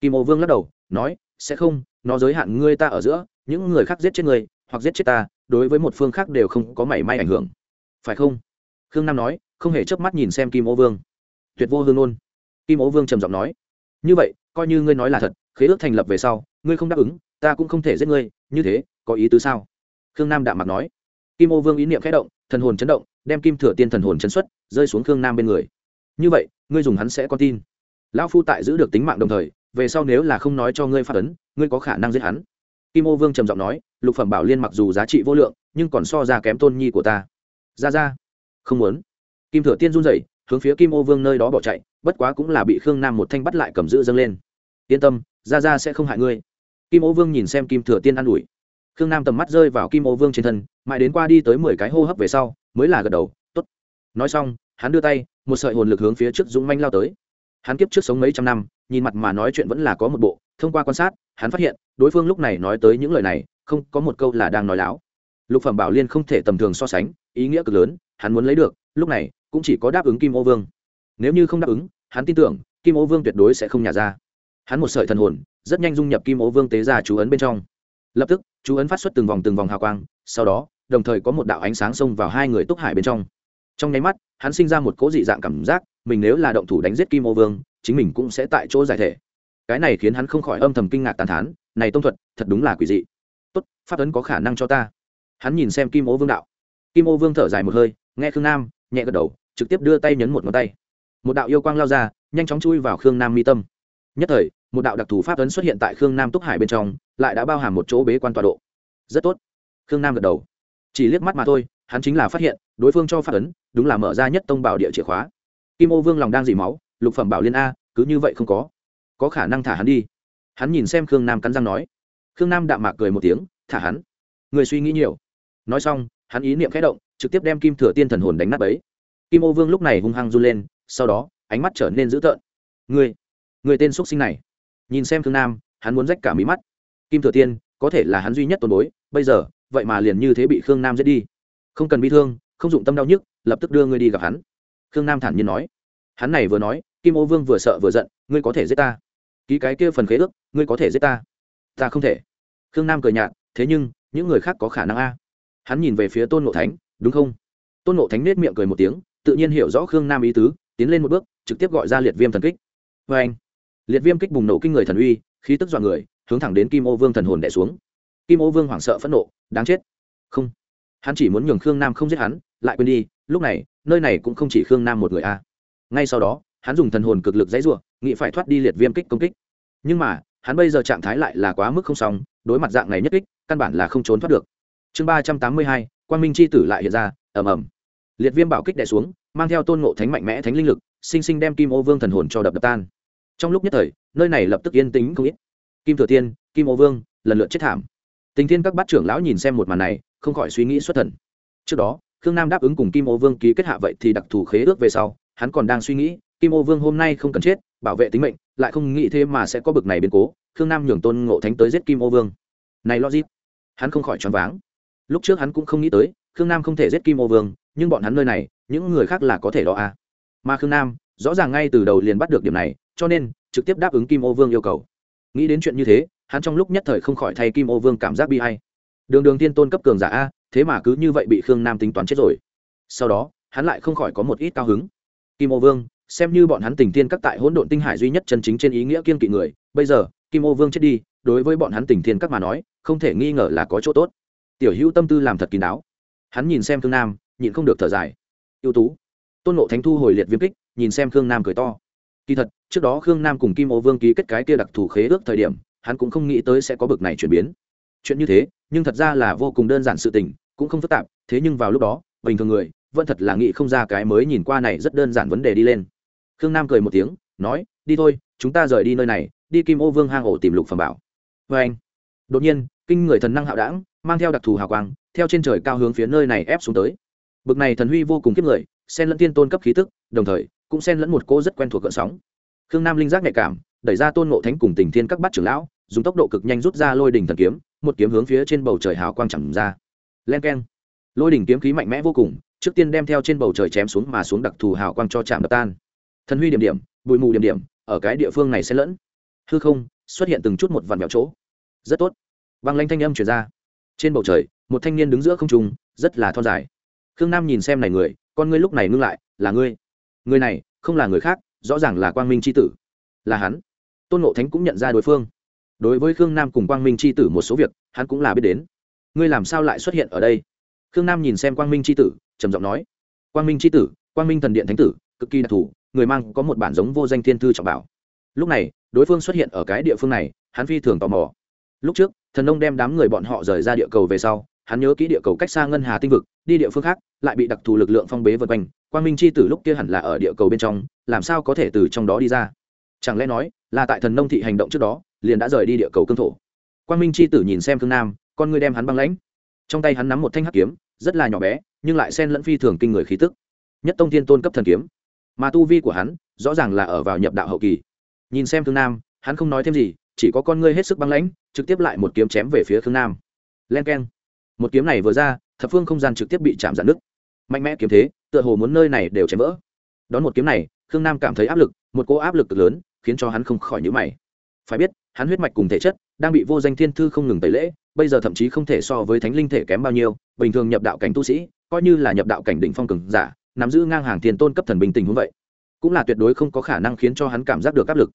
Kim ô vương lắc đầu, nói, sẽ không, nó giới hạn ngươi ta ở giữa, những người khác giết chết ngươi hoặc giết chết ta, đối với một phương khác đều không có mảy may ảnh hưởng. Phải không? Khương nam nói, không hề chớp mắt nhìn xem kim ô vương. Tuyệt vô hương ôn kim ô vương trầm giọng nói, như vậy, coi như ngươi nói là thật, khế ước thành lập về sau, ngươi không đáp ứng, ta cũng không thể giết ngươi, như thế, có ý tứ sao? Khương nam đạm mặt nói. Kim ô vương ý niệm khẽ động, thần hồn chấn động, đem kim thừa tiên thần hồn chấn xuất, rơi xuống khương nam bên người. Như vậy, ngươi dùng hắn sẽ có tin. Lão phu tại giữ được tính mạng đồng thời, về sau nếu là không nói cho ngươi phát ấn, ngươi có khả năng giết hắn kim ô vương trầm giọng nói, lục phẩm bảo liên mặc dù giá trị vô lượng, nhưng còn so ra kém tôn nhi của ta. Ra ra. Không muốn. Kim thừa tiên run rẩy, hướng phía kim ô vương nơi đó bỏ chạy, bất quá cũng là bị khương nam một thanh bắt lại cầm giữ dâng lên. Yên tâm, ra ra sẽ không hại ngươi. Kim ô vương nhìn xem kim thừa tiên an ủi. Khương nam tầm mắt rơi vào kim ô vương trên thân, mãi đến qua đi tới mười cái hô hấp về sau, mới là gật đầu t ố t nói xong, hắn đưa tay, một sợi hồn lực hướng phía trước dũng manh lao tới. Hắn kiếp trước sống mấy trăm năm, nhìn mặt mà nói chuyện vẫn là có một bộ thông qua quan sát, hắn phát hiện, đối phương lúc này nói tới những lời này, không có một câu là đang nói láo. Lục phẩm bảo liên không thể tầm thường so sánh, ý nghĩa cực lớn, hắn muốn lấy được, lúc này, cũng chỉ có đáp ứng kim ô vương. Nếu như không đáp ứng, hắn tin tưởng, kim ô vương tuyệt đối sẽ không nhả ra. Hắn một sợi thần hồn, rất nhanh dung nhập kim ô vương tế ra chú ấn bên trong. Lập tức, chú ấn phát xuất từng vòng từng vòng hào quang, sau đó, đồng thời có một đạo ánh sáng xông vào hai người túc hải bên trong. Trong nháy mắt, hắn sinh ra một cỗ dị dạng cảm giác, mình nếu là động thủ đánh giết kim ô vương, chính mình cũng sẽ tại chỗ giải thể cái này khiến hắn không khỏi âm thầm kinh ngạc tàn thán, này tông thuật, thật đúng là quỷ dị. Tốt, pháp ấn có khả năng cho ta. Hắn nhìn xem kim ô vương đạo. Kim ô vương thở dài một hơi, nghe khương nam, nhẹ gật đầu, trực tiếp đưa tay nhấn một ngón tay. Một đạo yêu quang lao ra, nhanh chóng chui vào khương nam mi tâm. Nhất thời, một đạo đặc thù pháp ấn xuất hiện tại khương nam túc hải bên trong, lại đã bao hàm một chỗ bế quan tọa độ. Rất tốt. Khương nam gật đầu. Chỉ liếc mắt mà thôi, hắn chính là phát hiện, đối phương cho pháp ấn, đúng là mở ra nhất tông bảo địa chìa khóa. Kim ô vương lòng đang dỉ máu, lục phẩm bảo liên a, cứ như vậy không có có khả năng thả hắn đi. Hắn nhìn xem khương nam cắn răng nói. Khương nam đạm mạc cười một tiếng, thả hắn? Người suy nghĩ nhiều. Nói xong, hắn ý niệm khẽ động, trực tiếp đem kim thừa tiên thần hồn đánh nát ấy kim ô vương lúc này hung hăng run lên, sau đó, ánh mắt trở nên dữ tợn. Người người tên x sinh này. Nhìn xem khương nam, hắn muốn rách cả mí mắt. Kim thừa tiên, có thể là hắn duy nhất tồn bối, bây giờ, vậy mà liền như thế bị khương nam giết đi. Không cần bị thương, không dụng tâm đau nhức, lập tức đưa ngươi đi gặp hắn. Khương nam thản nhiên nói. Hắn này vừa nói, kim ô vương vừa sợ vừa giận, ngươi có thể giết ta? Ký cái kia phần khế ước, ngươi có thể giết ta. Ta không thể. Khương nam cười nhạt, thế nhưng, những người khác có khả năng a. Hắn nhìn về phía tôn ngộ thánh, đúng không? Tôn ngộ thánh nết miệng cười một tiếng, tự nhiên hiểu rõ khương nam ý tứ, tiến lên một bước, trực tiếp gọi ra liệt viêm thần kích. Vê anh, liệt viêm kích bùng nổ kinh người thần uy, khí tức dọa người, hướng thẳng đến kim ô vương thần hồn đẻ xuống. Kim ô vương hoảng sợ phẫn nộ, đáng chết. Không, hắn chỉ muốn nhường khương nam không giết hắn, lại quên đi, lúc này, nơi này cũng không chỉ khương nam một người a. Ngay sau đó, hắn dùng thần hồn cực lực dãy r u ộ nghĩ phải thoát đi liệt viêm kích công kích nhưng mà, hắn bây giờ trạng thái lại là quá mức không xong, đối mặt dạng này nhất kích, căn bản là không trốn thoát được. Chương ba trăm tám mươi hai quan minh c h i tử lại hiện ra ẩm ẩm liệt viêm bảo kích đẻ xuống, mang theo tôn ngộ thánh mạnh mẽ thánh linh lực, sinh sinh đem kim ô vương thần hồn cho đập đập tan. Trong lúc nhất thời, nơi này lập tức yên tĩnh không ít. Kim thừa tiên, kim ô vương, lần lượt chết thảm. Tình thiên các bát trưởng lão nhìn xem một màn này, không khỏi suy nghĩ xuất thần. Trước đó, khương nam đáp ứng cùng kim ô vương ký kết hạ vậy thì đặc thù khế ước về sau, hắn còn đang suy nghĩ kim ô vương hôm nay không cần chết, bảo vệ tính mệnh, lại không nghĩ thế mà sẽ có bực này biến cố. Khương nam nhường tôn ngộ thánh tới giết kim ô vương. Này logic, hắn không khỏi choáng váng. Lúc trước hắn cũng không nghĩ tới, khương nam không thể giết kim ô vương, nhưng bọn hắn nơi này, những người khác là có thể đó à. Mà khương nam, rõ ràng ngay từ đầu liền bắt được điểm này, cho nên, trực tiếp đáp ứng kim ô vương yêu cầu. Nghĩ đến chuyện như thế, hắn trong lúc nhất thời không khỏi thay kim ô vương cảm giác bi hay đường đường tiên tôn cấp cường giả a, thế mà cứ như vậy bị khương nam tính toán chết rồi. Sau đó, hắn lại không khỏi có một ít cao hứng. Kim ô vương xem như bọn hắn tình tiên các tại hỗn độn tinh hải duy nhất chân chính trên ý nghĩa kiên kỵ người, bây giờ, kim ô vương chết đi, đối với bọn hắn tình thiên các mà nói, không thể nghi ngờ là có chỗ tốt. Tiểu hữu tâm tư làm thật kín đáo. Hắn nhìn xem thương nam, nhịn không được thở dài. Ưu tú. Tôn nộ thánh thu hồi liệt viêm kích, nhìn xem khương nam cười to. Kỳ thật, trước đó khương nam cùng kim ô vương ký kết cái kia đặc thù khế ước thời điểm, hắn cũng không nghĩ tới sẽ có bực này chuyển biến. Chuyện như thế, nhưng thật ra là vô cùng đơn giản sự tình, cũng không phức tạp, thế nhưng vào lúc đó, bình thường người vẫn thật là nghĩ không ra cái mới nhìn qua này rất đơn giản vấn đề đi lên khương nam cười một tiếng, nói, đi thôi, chúng ta rời đi nơi này, đi kim ô vương hang ổ tìm lục phẩm bảo. Vê anh, đột nhiên, kinh người thần năng hạo đảng, mang theo đặc thù hào quang, theo trên trời cao hướng phía nơi này ép xuống tới. Bực này thần huy vô cùng kiếp người, xen lẫn tiên tôn cấp khí tức, đồng thời, cũng xen lẫn một cô rất quen thuộc gợn sóng. Khương nam linh giác nhạy cảm, đẩy ra tôn ngộ thánh cùng tình thiên các bát trưởng lão, dùng tốc độ cực nhanh rút ra lôi đỉnh thần kiếm, một kiếm hướng phía trên bầu trời hào quang chẳng ra. Len k e n lôi đỉnh kiếm khí mạnh mẽ vô cùng, trước tiên đem theo trên bầu trời chém xuống mà xuống đặc thù hào quang cho chạm đập tan thần huy điểm điểm, bụi mù điểm điểm, ở cái địa phương này sẽ lẫn. Hư không, xuất hiện từng chút một vằn vẹo chỗ. Rất tốt. Băng lanh thanh âm chuyển ra. Trên bầu trời, một thanh niên đứng giữa không trung, rất là thon dài. Khương nam nhìn xem này người, con ngươi lúc này ngưng lại, là ngươi. Người này, không là người khác, rõ ràng là quang minh c h i tử. Là hắn. Tôn ngộ thánh cũng nhận ra đối phương. Đối với khương nam cùng quang minh c h i tử một số việc, hắn cũng là biết đến. Ngươi làm sao lại xuất hiện ở đây? Khương nam nhìn xem quang minh c h i tử, trầm giọng nói. Quang minh c h i tử, quang minh thần điện thánh tử, cực kỳ đặc thù người mang có một bản giống vô danh thiên thư trọng bảo. Lúc này, đối phương xuất hiện ở cái địa phương này, hắn phi thường tò mò. Lúc trước, thần nông đem đám người bọn họ rời ra địa cầu về sau, hắn nhớ kỹ địa cầu cách xa ngân hà tinh vực, đi địa phương khác, lại bị đặc thù lực lượng phong bế vượt quanh. Quang minh Chi tử lúc kia hẳn là ở địa cầu bên trong, làm sao có thể từ trong đó đi ra? Chẳng lẽ nói, là tại thần nông thị hành động trước đó, liền đã rời đi địa cầu cương thổ? Quang minh Chi tử nhìn xem thương nam, con ngươi đem hắn băng lãnh. Trong tay hắn nắm một thanh hắc kiếm, rất là nhỏ bé, nhưng lại xen lẫn phi thường kinh người khí tức. Nhất tông thiên tôn cấp thần kiếm mà tu vi của hắn rõ ràng là ở vào nhập đạo hậu kỳ. Nhìn xem thương nam, hắn không nói thêm gì, chỉ có con ngươi hết sức băng lãnh, trực tiếp lại một kiếm chém về phía thương nam. Len k e n một kiếm này vừa ra, thập phương không gian trực tiếp bị chạm dạn nứt. Mạnh mẽ kiếm thế, tựa hồ muốn nơi này đều chém vỡ. Đón một kiếm này, khương nam cảm thấy áp lực, một cỗ áp lực cực lớn, khiến cho hắn không khỏi nhữ mày. Phải biết, hắn huyết mạch cùng thể chất đang bị vô danh thiên thư không ngừng tẩy lễ, bây giờ thậm chí không thể so với thánh linh thể kém bao nhiêu, bình thường nhập đạo cảnh tu sĩ, coi như là nhập đạo cảnh đỉnh phong cường giả nắm giữ ngang hàng tiền tôn cấp thần bình tình huống vậy, cũng là tuyệt đối không có khả năng khiến cho hắn cảm giác được áp lực.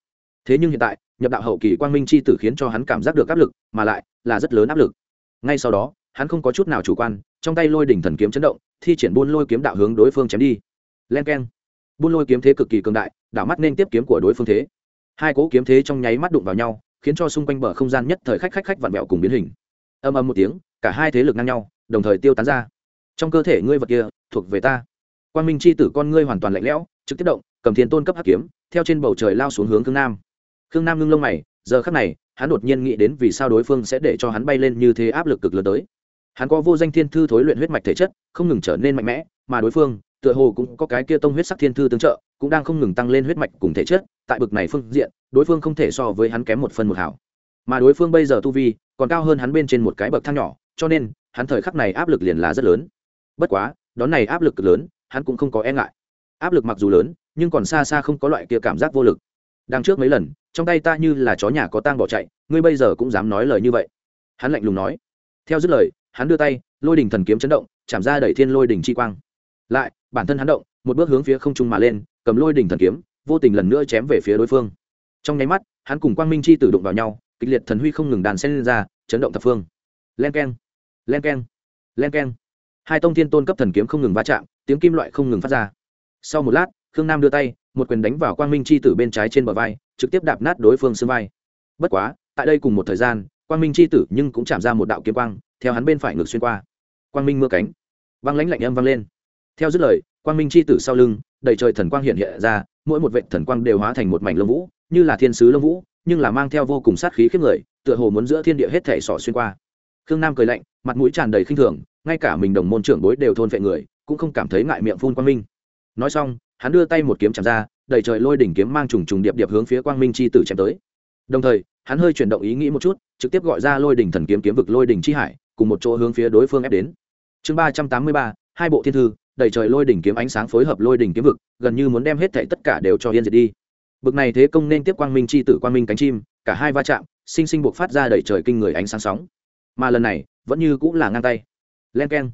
Thế nhưng hiện tại, nhập đạo hậu kỳ quang minh c h i tử khiến cho hắn cảm giác được áp lực, mà lại là rất lớn áp lực. Ngay sau đó, hắn không có chút nào chủ quan, trong tay lôi đỉnh thần kiếm chấn động, thi triển buôn lôi kiếm đạo hướng đối phương chém đi. Len k e n buôn lôi kiếm thế cực kỳ cường đại đảo mắt nên tiếp kiếm của đối phương thế. Hai cỗ kiếm thế trong nháy mắt đụng vào nhau, khiến cho xung quanh bờ không gian nhất thời khách khách khách vặn vẹo cùng biến hình. Âm âm một tiếng, cả hai thế lực ngang nhau, đồng thời tiêu tán ra. Trong cơ thể ngươi vật kia, thuộc về ta quan minh c h i tử con ngươi hoàn toàn lạnh lẽo, trực tiếp động, cầm thiên tôn cấp hắc kiếm, theo trên bầu trời lao xuống hướng khương nam. Khương nam ngưng lông mày, giờ khắc này, hắn đột nhiên nghĩ đến vì sao đối phương sẽ để cho hắn bay lên như thế áp lực cực lớn tới. Hắn có vô danh thiên thư thối luyện huyết mạch thể chất, không ngừng trở nên mạnh mẽ, mà đối phương, tựa hồ cũng có cái kia tông huyết sắc thiên thư tương trợ, cũng đang không ngừng tăng lên huyết mạch cùng thể chất, tại bực này phương diện, đối phương không thể so với hắn kém một phân một hảo. Mà đối phương bây giờ tu vi, còn cao hơn hắn bên trên một cái bậc thang nhỏ, cho nên, hắn thời khắc này áp lực liền là rất lớn. Bất quá, đón này áp lực cực lớn hắn cũng không có e ngại. Áp lực mặc dù lớn, nhưng còn xa xa không có loại kia cảm giác vô lực. Đằng trước mấy lần, trong tay ta như là chó nhà có tang bỏ chạy, ngươi bây giờ cũng dám nói lời như vậy. Hắn lạnh lùng nói. Theo dứt lời, hắn đưa tay, lôi đỉnh thần kiếm chấn động, chạm ra đẩy thiên lôi đỉnh chi quang. Lại, bản thân hắn động, một bước hướng phía không trung mà lên, cầm lôi đỉnh thần kiếm, vô tình lần nữa chém về phía đối phương. Trong nháy mắt, hắn cùng quang minh chi tử đụng vào nhau, kịch liệt thần huy không ngừng đàn xen lên ra, chấn động thập phương. Len keng len keng len keng hai tông thiên tôn cấp thần kiếm không ngừng va chạm, tiếng kim loại không ngừng phát ra. Sau một lát, khương nam đưa tay, một quyền đánh vào quang minh c h i tử bên trái trên bờ vai, trực tiếp đạp nát đối phương xương vai. Bất quá, tại đây cùng một thời gian, quang minh c h i tử nhưng cũng chạm ra một đạo kiếm quang, theo hắn bên phải ngược xuyên qua. Quang minh mưa cánh văng lãnh lạnh âm vang lên. Theo dứt lời, quang minh c h i tử sau lưng, đầy trời thần quang hiện hiện ra, mỗi một vệ thần quang đều hóa thành một mảnh lông vũ, như là thiên sứ lông vũ, nhưng là mang theo vô cùng sát khí khiếp người, tựa hồ muốn giữa thiên địa hết thể sỏ xuyên qua. Khương nam cười lạnh mặt mũi tràn đầy khinh thường, ngay cả mình đồng môn trưởng bối đều thôn vệ người, cũng không cảm thấy ngại miệng phun quang minh. Nói xong, hắn đưa tay một kiếm chạm ra, đầy trời lôi đỉnh kiếm mang trùng trùng điệp điệp hướng phía quang minh c h i tử chém tới. Đồng thời, hắn hơi chuyển động ý nghĩ một chút, trực tiếp gọi ra lôi đỉnh thần kiếm kiếm vực lôi đỉnh c h i hải, cùng một chỗ hướng phía đối phương ép đến. Chương ba trăm tám mươi ba, hai bộ thiên thư, đầy trời lôi đỉnh kiếm ánh sáng phối hợp lôi đỉnh kiếm vực, gần như muốn đem hết thảy tất cả đều cho yên diệt đi. Bực này thế công nên tiếp quang minh c h i tử quang minh cánh chim, cả hai va chạm, sinh sinh buộc phát ra đầy trời kinh người ánh sáng sóng mà lần này vẫn như cũng là ngang tay. Len k e n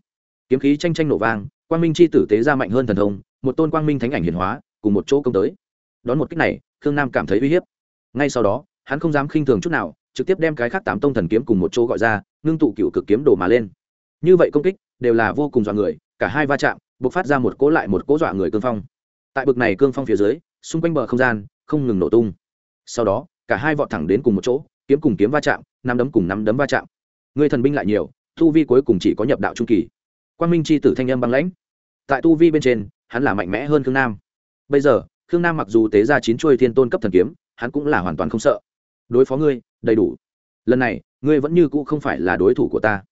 kiếm khí tranh tranh nổ vang, quang minh c h i tử tế ra mạnh hơn thần thông, một tôn quang minh thánh ảnh hiển hóa, cùng một chỗ công tới. Đón một cách này, khương nam cảm thấy uy hiếp. Ngay sau đó, hắn không dám khinh thường chút nào, trực tiếp đem cái khác tám tông thần kiếm cùng một chỗ gọi ra, ngưng tụ cựu cực kiếm đồ mà lên. Như vậy công kích, đều là vô cùng dọa người, cả hai va chạm b ộ c phát ra một cỗ lại một cỗ dọa người cương phong. Tại bực này cương phong phía dưới, xung quanh bờ không gian, không ngừng nổ tung. Sau đó, cả hai vọt thẳng đến cùng một chỗ, kiếm cùng kiếm va chạm, năm đấm cùng năm đấm va chạm người thần binh lại nhiều, tu vi cuối cùng chỉ có nhập đạo trung kỳ. Quan minh c h i tử thanh âm băng lãnh. Tại tu vi bên trên, hắn là mạnh mẽ hơn khương nam. Bây giờ, khương nam mặc dù tế ra chín chuôi thiên tôn cấp thần kiếm, hắn cũng là hoàn toàn không sợ. Đối phó ngươi, đầy đủ. Lần này, ngươi vẫn như cũ không phải là đối thủ của ta.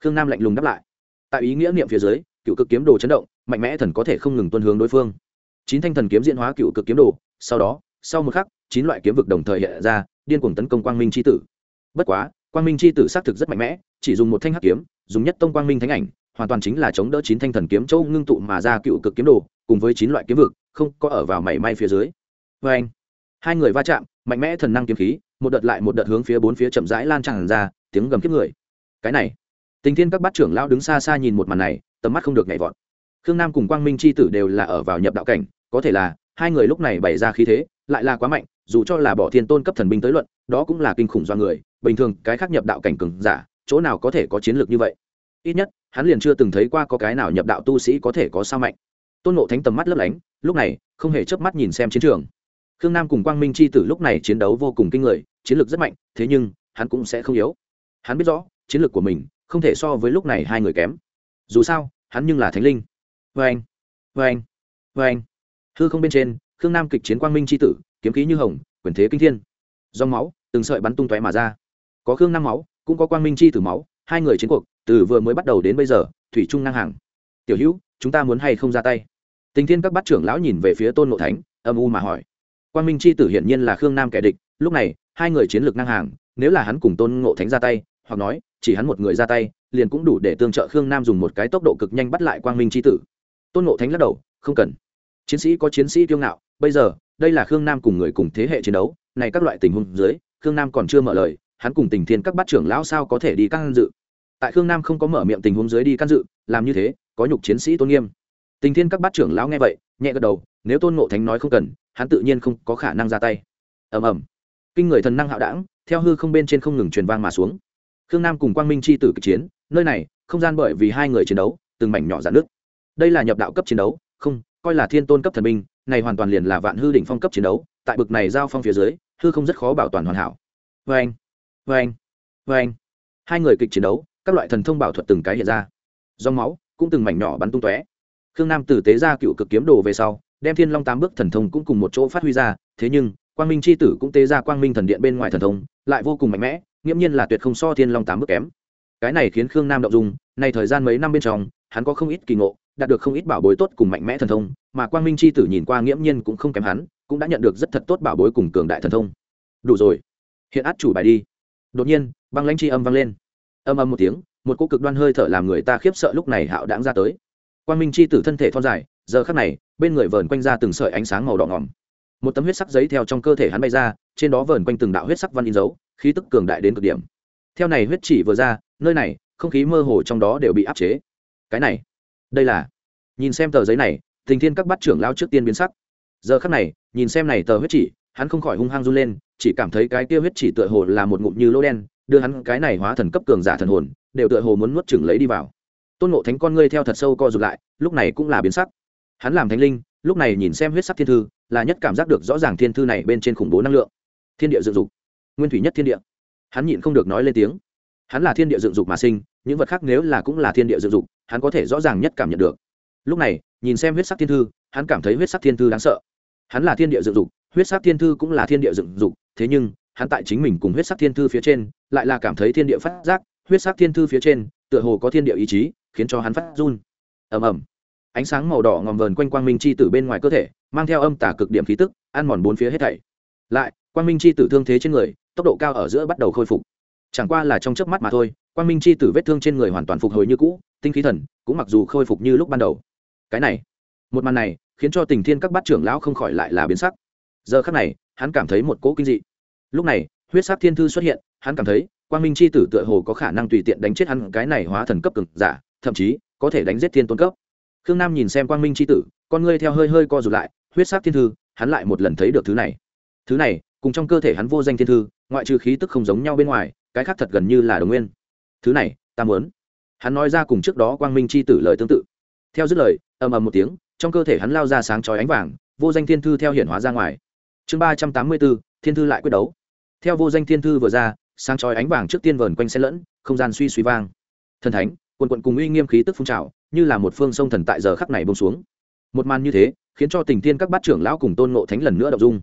Khương nam lạnh lùng đáp lại. Tại ý nghĩa niệm phía dưới, cựu cực kiếm đồ chấn động, mạnh mẽ thần có thể không ngừng tuân hướng đối phương. Chín thanh thần kiếm diễn hóa cựu cực kiếm đồ, sau đó, sau một khắc, chín loại kiếm vực đồng thời hiện ra, điên cuồng tấn công quang minh c tử. Bất quá quang minh c tử xác thực rất mạnh mẽ, chỉ dùng một thanh hắc kiếm, dùng nhất tông quang minh thánh ảnh, hoàn toàn chính là chống đỡ chín thanh thần kiếm châu ngưng tụ mà ra cựu cực kiếm đồ, cùng với chín loại kiếm vực, không có ở vào mảy may phía dưới. Vê anh, hai người va chạm, mạnh mẽ thần năng kiếm khí, một đợt lại một đợt hướng phía bốn phía chậm rãi lan tràn ra, tiếng gầm kiếp người. Cái này, tình thiên các bát trưởng lão đứng xa xa nhìn một màn này, tầm mắt không được nhảy vọt. Khương nam cùng quang minh c h i tử đều là ở vào nhập đạo cảnh, có thể là hai người lúc này bày ra khí thế, lại là quá mạnh dù cho là bỏ thiên tôn cấp thần binh tới luận, đó cũng là kinh khủng do người, bình thường cái khác nhập đạo cảnh cường giả, chỗ nào có thể có chiến lược như vậy? Ít nhất, hắn liền chưa từng thấy qua có cái nào nhập đạo tu sĩ có thể có sao mạnh. Tôn nộ thánh tầm mắt lấp lánh, lúc này, không hề chớp mắt nhìn xem chiến trường. Khương nam cùng quang minh c h i tử lúc này chiến đấu vô cùng kinh người, chiến lược rất mạnh, thế nhưng, hắn cũng sẽ không yếu. Hắn biết rõ, chiến lược của mình không thể so với lúc này hai người kém. Dù sao, hắn nhưng là thánh linh. Vê anh vê anh vê anh hư không bên trên, khương nam kịch chiến quang minh c h i tử kiếm khí như hồng, quyền thế kinh thiên. Dòng máu, từng sợi bắn tung tóe mà ra. Có khương nam máu, cũng có quang minh chi tử máu, hai người chiến cuộc, từ vừa mới bắt đầu đến bây giờ, thủy trung ngang hàng. Tiểu hữu, chúng ta muốn hay không ra tay? Tình thiên các bát trưởng lão nhìn về phía tôn ngộ thánh, âm u mà hỏi. Quang minh chi tử hiển nhiên là khương nam kẻ địch, lúc này, hai người chiến lược ngang hàng, nếu là hắn cùng tôn ngộ thánh ra tay, hoặc nói, chỉ hắn một người ra tay, liền cũng đủ để tương trợ khương nam dùng một cái tốc độ cực nhanh bắt lại quang minh c tử. Tôn ngộ thánh lắc đầu, không cần. Chiến sĩ có chiến sĩ kiêu ngạo bây giờ, đây là khương nam cùng người cùng thế hệ chiến đấu, này các loại tình huống dưới, khương nam còn chưa mở lời, hắn cùng tình thiên các bát trưởng lão sao có thể đi can dự? Tại khương nam không có mở miệng tình huống dưới đi can dự, làm như thế, có nhục chiến sĩ tôn nghiêm. Tình thiên các bát trưởng lão nghe vậy, nhẹ gật đầu, nếu tôn ngộ thánh nói không cần, hắn tự nhiên không có khả năng ra tay. Ầm ầm. Kinh người thần năng hạo đảng, theo hư không bên trên không ngừng truyền vang mà xuống. Khương nam cùng quang minh c h i tử kịch chiến, nơi này, không gian bởi vì hai người chiến đấu, từng mảnh nhỏ dạn nước đây là nhập đạo cấp chiến đấu, không, coi là thiên tôn cấp thần binh này hoàn toàn liền là vạn hư đỉnh phong cấp chiến đấu, tại bực này giao phong phía dưới, hư không rất khó bảo toàn hoàn hảo. Vê anh vê anh vê anh hai người kịch chiến đấu, các loại thần thông bảo thuật từng cái hiện ra. Dòng máu cũng từng mảnh nhỏ bắn tung tóe. Khương nam tử tế ra cựu cực kiếm đồ về sau, đem thiên long tám bước thần thông cũng cùng một chỗ phát huy ra, thế nhưng, quang minh c h i tử cũng tế ra quang minh thần điện bên ngoài thần thông, lại vô cùng mạnh mẽ, nghiễm nhiên là tuyệt không so thiên long tám bước kém. Cái này khiến khương nam động dung này thời gian mấy năm bên trong, hắn có không ít kỳ ngộ đạt được không ít bảo bối tốt cùng mạnh mẽ thần thông, mà quang minh c h i tử nhìn qua nghiễm nhiên cũng không kém hắn, cũng đã nhận được rất thật tốt bảo bối cùng cường đại thần thông. Đủ rồi. Hiện át chủ bài đi. Đột nhiên, băng lãnh chi âm vang lên. Âm âm một tiếng, một cô cực đoan hơi thở làm người ta khiếp sợ lúc này hạo đãng ra tới. Quang minh c h i tử thân thể thon dài, giờ khắc này, bên người vờn quanh ra từng sợi ánh sáng màu đỏ ngỏm. Một tấm huyết sắc giấy theo trong cơ thể hắn bay ra, trên đó vờn quanh từng đạo huyết sắc văn in dấu, khí tức cường đại đến cực điểm. Theo này huyết chỉ vừa ra, nơi này, không khí mơ hồ trong đó đều bị áp chế. Cái này đây là, nhìn xem tờ giấy này, tình thiên các bắt trưởng lao trước tiên biến sắc. Giờ khắc này, nhìn xem này tờ huyết chỉ, hắn không khỏi hung hăng run lên, chỉ cảm thấy cái kia huyết chỉ tựa hồ là một ngụm như lỗ đen, đưa hắn cái này hóa thần cấp cường giả thần hồn, đều tựa hồ muốn nuốt chửng lấy đi vào. Tôn ngộ thánh con ngươi theo thật sâu co rụt lại, lúc này cũng là biến sắc. Hắn làm thánh linh, lúc này nhìn xem huyết sắc thiên thư, là nhất cảm giác được rõ ràng thiên thư này bên trên khủng bố năng lượng. Thiên địa dựng dục, nguyên thủy nhất thiên địa. Hắn nhịn không được nói lên tiếng. Hắn là thiên địa dựng dục mà sinh, những vật khác nếu là cũng là thiên địa dựng dục hắn có thể rõ ràng nhất cảm nhận được. Lúc này, nhìn xem huyết sắc thiên thư, hắn cảm thấy huyết sắc thiên thư đáng sợ. Hắn là thiên địa dựng dục, huyết sắc thiên thư cũng là thiên địa dựng dục, thế nhưng, hắn tại chính mình cùng huyết sắc thiên thư phía trên, lại là cảm thấy thiên địa phát giác, huyết sắc thiên thư phía trên, tựa hồ có thiên địa ý chí, khiến cho hắn phát run. Ầm ầm. Ánh sáng màu đỏ ngòm vờn quanh quang minh chi tử bên ngoài cơ thể, mang theo âm tả cực điểm khí tức, ăn mòn bốn phía hết thảy. Lại, quang minh chi tử thương thế trên người, tốc độ cao ở giữa bắt đầu khôi phục. Chẳng qua là trong chớp mắt mà thôi, quang minh chi tử vết thương trên người hoàn toàn phục hồi như cũ tinh khí thần, cũng mặc dù khôi phục như lúc ban đầu. Cái này, một màn này khiến cho tình thiên các bát trưởng lão không khỏi lại là biến sắc. Giờ khắc này, hắn cảm thấy một cỗ kinh dị. Lúc này, huyết sắc thiên thư xuất hiện, hắn cảm thấy quang minh chi tử tựa hồ có khả năng tùy tiện đánh chết hắn, cái này hóa thần cấp cực giả, thậm chí có thể đánh giết thiên tôn cấp. Khương nam nhìn xem quang minh chi tử, con ngươi theo hơi hơi co rụt lại, huyết sắc thiên thư, hắn lại một lần thấy được thứ này. Thứ này, cùng trong cơ thể hắn vô danh thiên thư, ngoại trừ khí tức không giống nhau bên ngoài, cái khác thật gần như là đồng nguyên. Thứ này, ta muốn hắn nói ra cùng trước đó quang minh c h i tử lời tương tự. Theo dứt lời, ầm ầm một tiếng, trong cơ thể hắn lao ra sáng chói ánh vàng, vô danh thiên thư theo hiển hóa ra ngoài. Chương ba trăm tám mươi b ố thiên thư lại quyết đấu. Theo vô danh thiên thư vừa ra, sáng chói ánh vàng trước tiên vờn quanh xe lẫn, không gian suy suy vang. Thần thánh, quần quận cùng uy nghiêm khí tức phun trào, như là một phương sông thần tại giờ khắc này bông xuống. Một màn như thế, khiến cho tình thiên các bát trưởng lão cùng tôn ngộ thánh lần nữa đ ộ n g dung.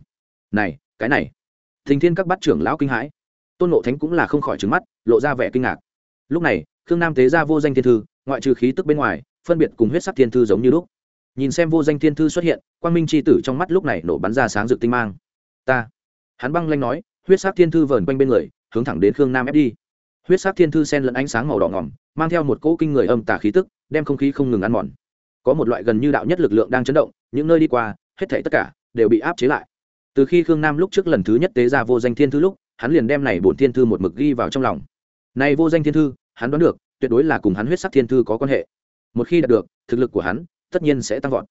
Này, cái này. Thình thiên các Bát trưởng lão kinh hãi. Tôn nộ thánh cũng là không khỏi trứng mắt, lộ ra vẻ kinh ngạc. Lúc này khương nam tế ra vô danh thiên thư, ngoại trừ khí tức bên ngoài, phân biệt cùng huyết sắc thiên thư giống như lúc. Nhìn xem vô danh thiên thư xuất hiện, quang minh c h i tử trong mắt lúc này nổ bắn ra sáng rực tinh mang. Ta. Hắn băng lanh nói, huyết sắc thiên thư vờn quanh bên người, hướng thẳng đến khương nam ép đi. Huyết sắc thiên thư sen lẫn ánh sáng màu đỏ ngỏm, mang theo một cỗ kinh người âm tả khí tức, đem không khí không ngừng ăn mòn. Có một loại gần như đạo nhất lực lượng đang chấn động, những nơi đi qua, hết thể tất cả đều bị áp chế lại. Từ khi khương nam lúc trước lần thứ nhất tế ra vô danh thiên thư lúc, hắn liền đem này bổn thiên thư một mực ghi vào trong lòng. Này vô danh thiên thư hắn đoán được, tuyệt đối là cùng hắn huyết sắc thiên thư có quan hệ. Một khi đạt được, thực lực của hắn tất nhiên sẽ tăng vọt.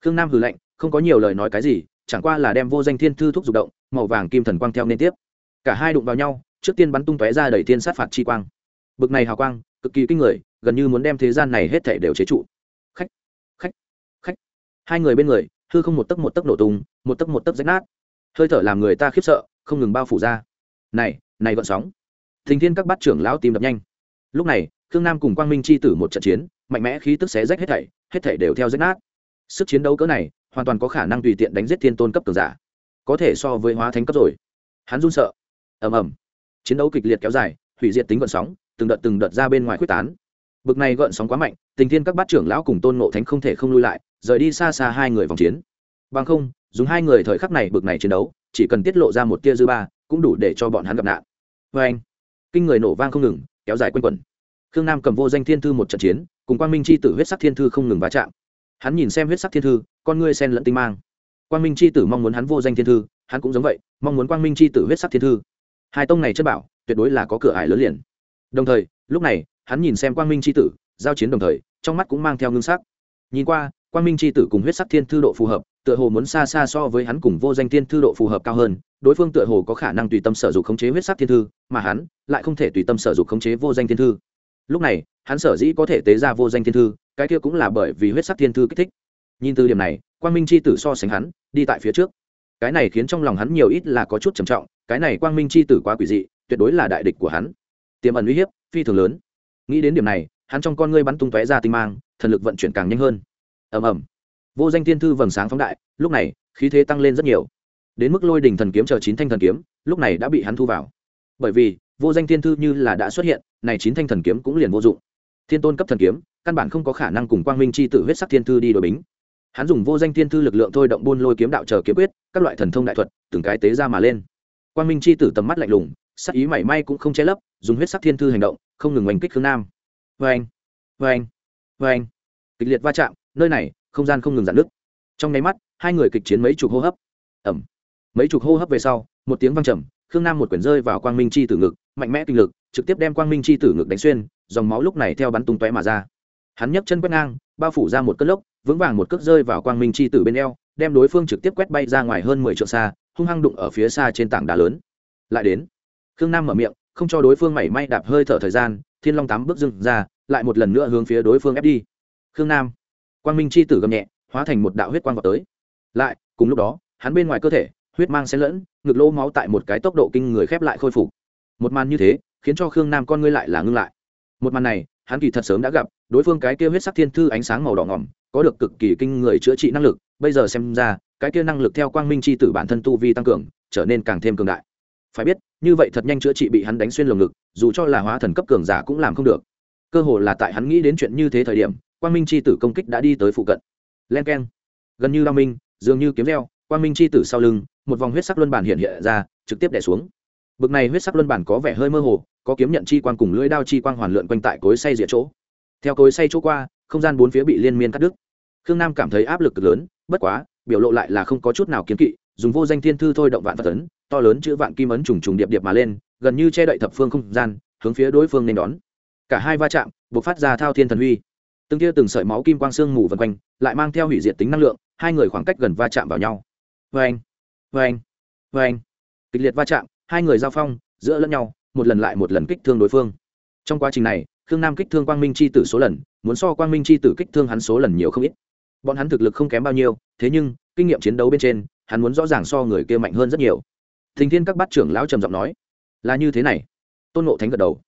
Khương nam hừ lạnh, không có nhiều lời nói cái gì, chẳng qua là đem vô danh thiên thư thúc dục động, màu vàng kim thần quang theo liên tiếp. Cả hai đụng vào nhau, trước tiên bắn tung tóe ra đẩy thiên sát phạt chi quang. Bực này hào quang, cực kỳ kinh người, gần như muốn đem thế gian này hết thể đều chế trụ. Khách khách khách. Hai người bên người, hư không một tấc một tấc nổ tung, một tấc một tấc rách nát. Hơi thở làm người ta khiếp sợ, không ngừng bao phủ ra. Này này gọn sóng. Thình thiên các bát trưởng lão tìm đập nhanh lúc này, khương nam cùng quang minh c h i tử một trận chiến, mạnh mẽ khí tức xé rách hết thảy hết thảy đều theo rách nát. Sức chiến đấu cỡ này, hoàn toàn có khả năng tùy tiện đánh giết thiên tôn cấp cường giả. Có thể so với hóa thánh cấp rồi. Hắn run sợ. Ầm ầm. Chiến đấu kịch liệt kéo dài, hủy diệt tính gợn sóng, từng đợt từng đợt ra bên ngoài quyết tán. Bực này gợn sóng quá mạnh, tình thiên các bát trưởng lão cùng tôn ngộ thánh không thể không lui lại, rời đi xa xa hai người vòng chiến. Bằng không, dùng hai người thời khắc này bực này chiến đấu, chỉ cần tiết lộ ra một tia dư ba, cũng đủ để cho bọn hắn gặp nạn. Vê anh. Kinh người nổ vang không ngừng kéo dài quanh quẩn. Khương nam cầm vô danh thiên thư một trận chiến, cùng quang minh c h i tử huyết sắc thiên thư không ngừng va chạm. Hắn nhìn xem huyết sắc thiên thư, con ngươi sen lẫn tinh mang. Quang minh c h i tử mong muốn hắn vô danh thiên thư, hắn cũng giống vậy, mong muốn quang minh c h i tử huyết sắc thiên thư. Hai tông này chất bảo, tuyệt đối là có cửa ải lớn liền. Đồng thời, lúc này, hắn nhìn xem quang minh c tử, giao chiến đồng thời, trong mắt cũng mang theo ngưng sắc. Nhìn qua, quang minh c tử cùng huyết sắc thiên thư độ phù hợp tựa hồ muốn xa xa so với hắn cùng vô danh thiên thư độ phù hợp cao hơn, đối phương tựa hồ có khả năng tùy tâm sở dục khống chế huyết sắc thiên thư, mà hắn lại không thể tùy tâm sở dục khống chế vô danh thiên thư. Lúc này, hắn sở dĩ có thể tế ra vô danh thiên thư, cái kia cũng là bởi vì huyết sắc thiên thư kích thích. Nhìn từ điểm này, quang minh c h i tử so sánh hắn, đi tại phía trước. Cái này khiến trong lòng hắn nhiều ít là có chút trầm trọng, cái này quang minh c h i tử quá quỷ dị, tuyệt đối là đại địch của hắn. Tiềm ẩn uy hiếp, phi thường lớn. Nghĩ đến điểm này, hắn trong con ngươi bắn tung tóe ra tinh mang, thần lực vận chuyển càng nhanh hơn. Ầm ầm vô danh thiên thư vầng sáng phóng đại, lúc này, khí thế tăng lên rất nhiều. Đến mức lôi đỉnh thần kiếm chờ chín thanh thần kiếm, lúc này đã bị hắn thu vào. Bởi vì, vô danh thiên thư như là đã xuất hiện, này chín thanh thần kiếm cũng liền vô dụng. Thiên tôn cấp thần kiếm, căn bản không có khả năng cùng quang minh c h i tử huyết sắc thiên thư đi đội bính. Hắn dùng vô danh thiên thư lực lượng thôi động buôn lôi kiếm đạo chờ kiếm quyết, các loại thần thông đại thuật, từng cái tế ra mà lên. Quang minh c h i tử tầm mắt lạnh lùng, sắc ý mảy may cũng không che lấp, dùng huyết sắc thiên thư hành động, không ngừng oanh kích hướng nam. Vê anh vê anh vê anh kịch liệt va chạm, nơi này không gian không ngừng giãn nứt. Trong nháy mắt, hai người kịch chiến mấy chục hô hấp. Ẩm mấy chục hô hấp về sau, một tiếng văng trầm, khương nam một quyển rơi vào quang minh chi tử ngực, mạnh mẽ kinh lực, trực tiếp đem quang minh chi tử ngực đánh xuyên, dòng máu lúc này theo bắn tung tóe mà ra. Hắn nhấc chân quét ngang, bao phủ ra một cất lốc, vững vàng một cước rơi vào quang minh chi tử bên eo, đem đối phương trực tiếp quét bay ra ngoài hơn mười trượng xa, hung hăng đụng ở phía xa trên tảng đá lớn. Lại đến, khương nam mở miệng, không cho đối phương mảy may đạp hơi thở thời gian, thiên long tám bước dưng ra, lại một lần nữa hướng phía đối phương ép đi. Khương nam quang minh chi tử gầm nhẹ, hóa thành một đạo huyết quang vào tới. Lại, cùng lúc đó, hắn bên ngoài cơ thể, huyết mang xen lẫn, ngực lỗ máu tại một cái tốc độ kinh người khép lại khôi phục. Một màn như thế, khiến cho khương nam con ngươi lại là ngưng lại. Một màn này, hắn kỳ thật sớm đã gặp, đối phương cái kia huyết sắc thiên thư ánh sáng màu đỏ ngỏm, có được cực kỳ kinh người chữa trị năng lực, bây giờ xem ra, cái kia năng lực theo quang minh c h i tử bản thân tu vi tăng cường, trở nên càng thêm cường đại. Phải biết, như vậy thật nhanh chữa trị bị hắn đánh xuyên lồng ngực, dù cho là hóa thần cấp cường giả cũng làm không được. Cơ hồ là tại hắn nghĩ đến chuyện như thế thời điểm quang minh c h i tử công kích đã đi tới phụ cận. Len k e n gần như lao minh, dường như kiếm leo quang minh c h i tử sau lưng, một vòng huyết sắc luân bản hiện hiện ra, trực tiếp đẻ xuống. Bực này huyết sắc luân bản có vẻ hơi mơ hồ, có kiếm nhận chi quang cùng lưỡi đao chi quang hoàn lượn quanh tại cối say rỉa chỗ. Theo cối say chỗ qua, không gian bốn phía bị liên miên cắt đứt. Khương nam cảm thấy áp lực cực lớn, bất quá, biểu lộ lại là không có chút nào kiếm kỵ, dùng vô danh thiên thư thôi động vạn vật tấn to lớn chữ vạn kim ấn trùng trùng điệp điệp mà lên, gần như che đậy thập phương không gian, hướng phía đối phương nên đón. Cả hai va chạm, buộc phát ra thao thiên thần huy từng tia từng sợi máu kim quang xương mù vần quanh, lại mang theo hủy diệt tính năng lượng, hai người khoảng cách gần va chạm vào nhau. Vê anh vê anh vê anh kịch liệt va chạm, hai người giao phong, giữa lẫn nhau, một lần lại một lần kích thương đối phương. Trong quá trình này, khương nam kích thương quang minh c h i tử số lần, muốn so quang minh c h i tử kích thương hắn số lần nhiều không ít. Bọn hắn thực lực không kém bao nhiêu, thế nhưng, kinh nghiệm chiến đấu bên trên, hắn muốn rõ ràng so người kia mạnh hơn rất nhiều. Thình thiên các bát trưởng lão trầm giọng nói, là như thế này. Tôn ngộ thánh gật đầu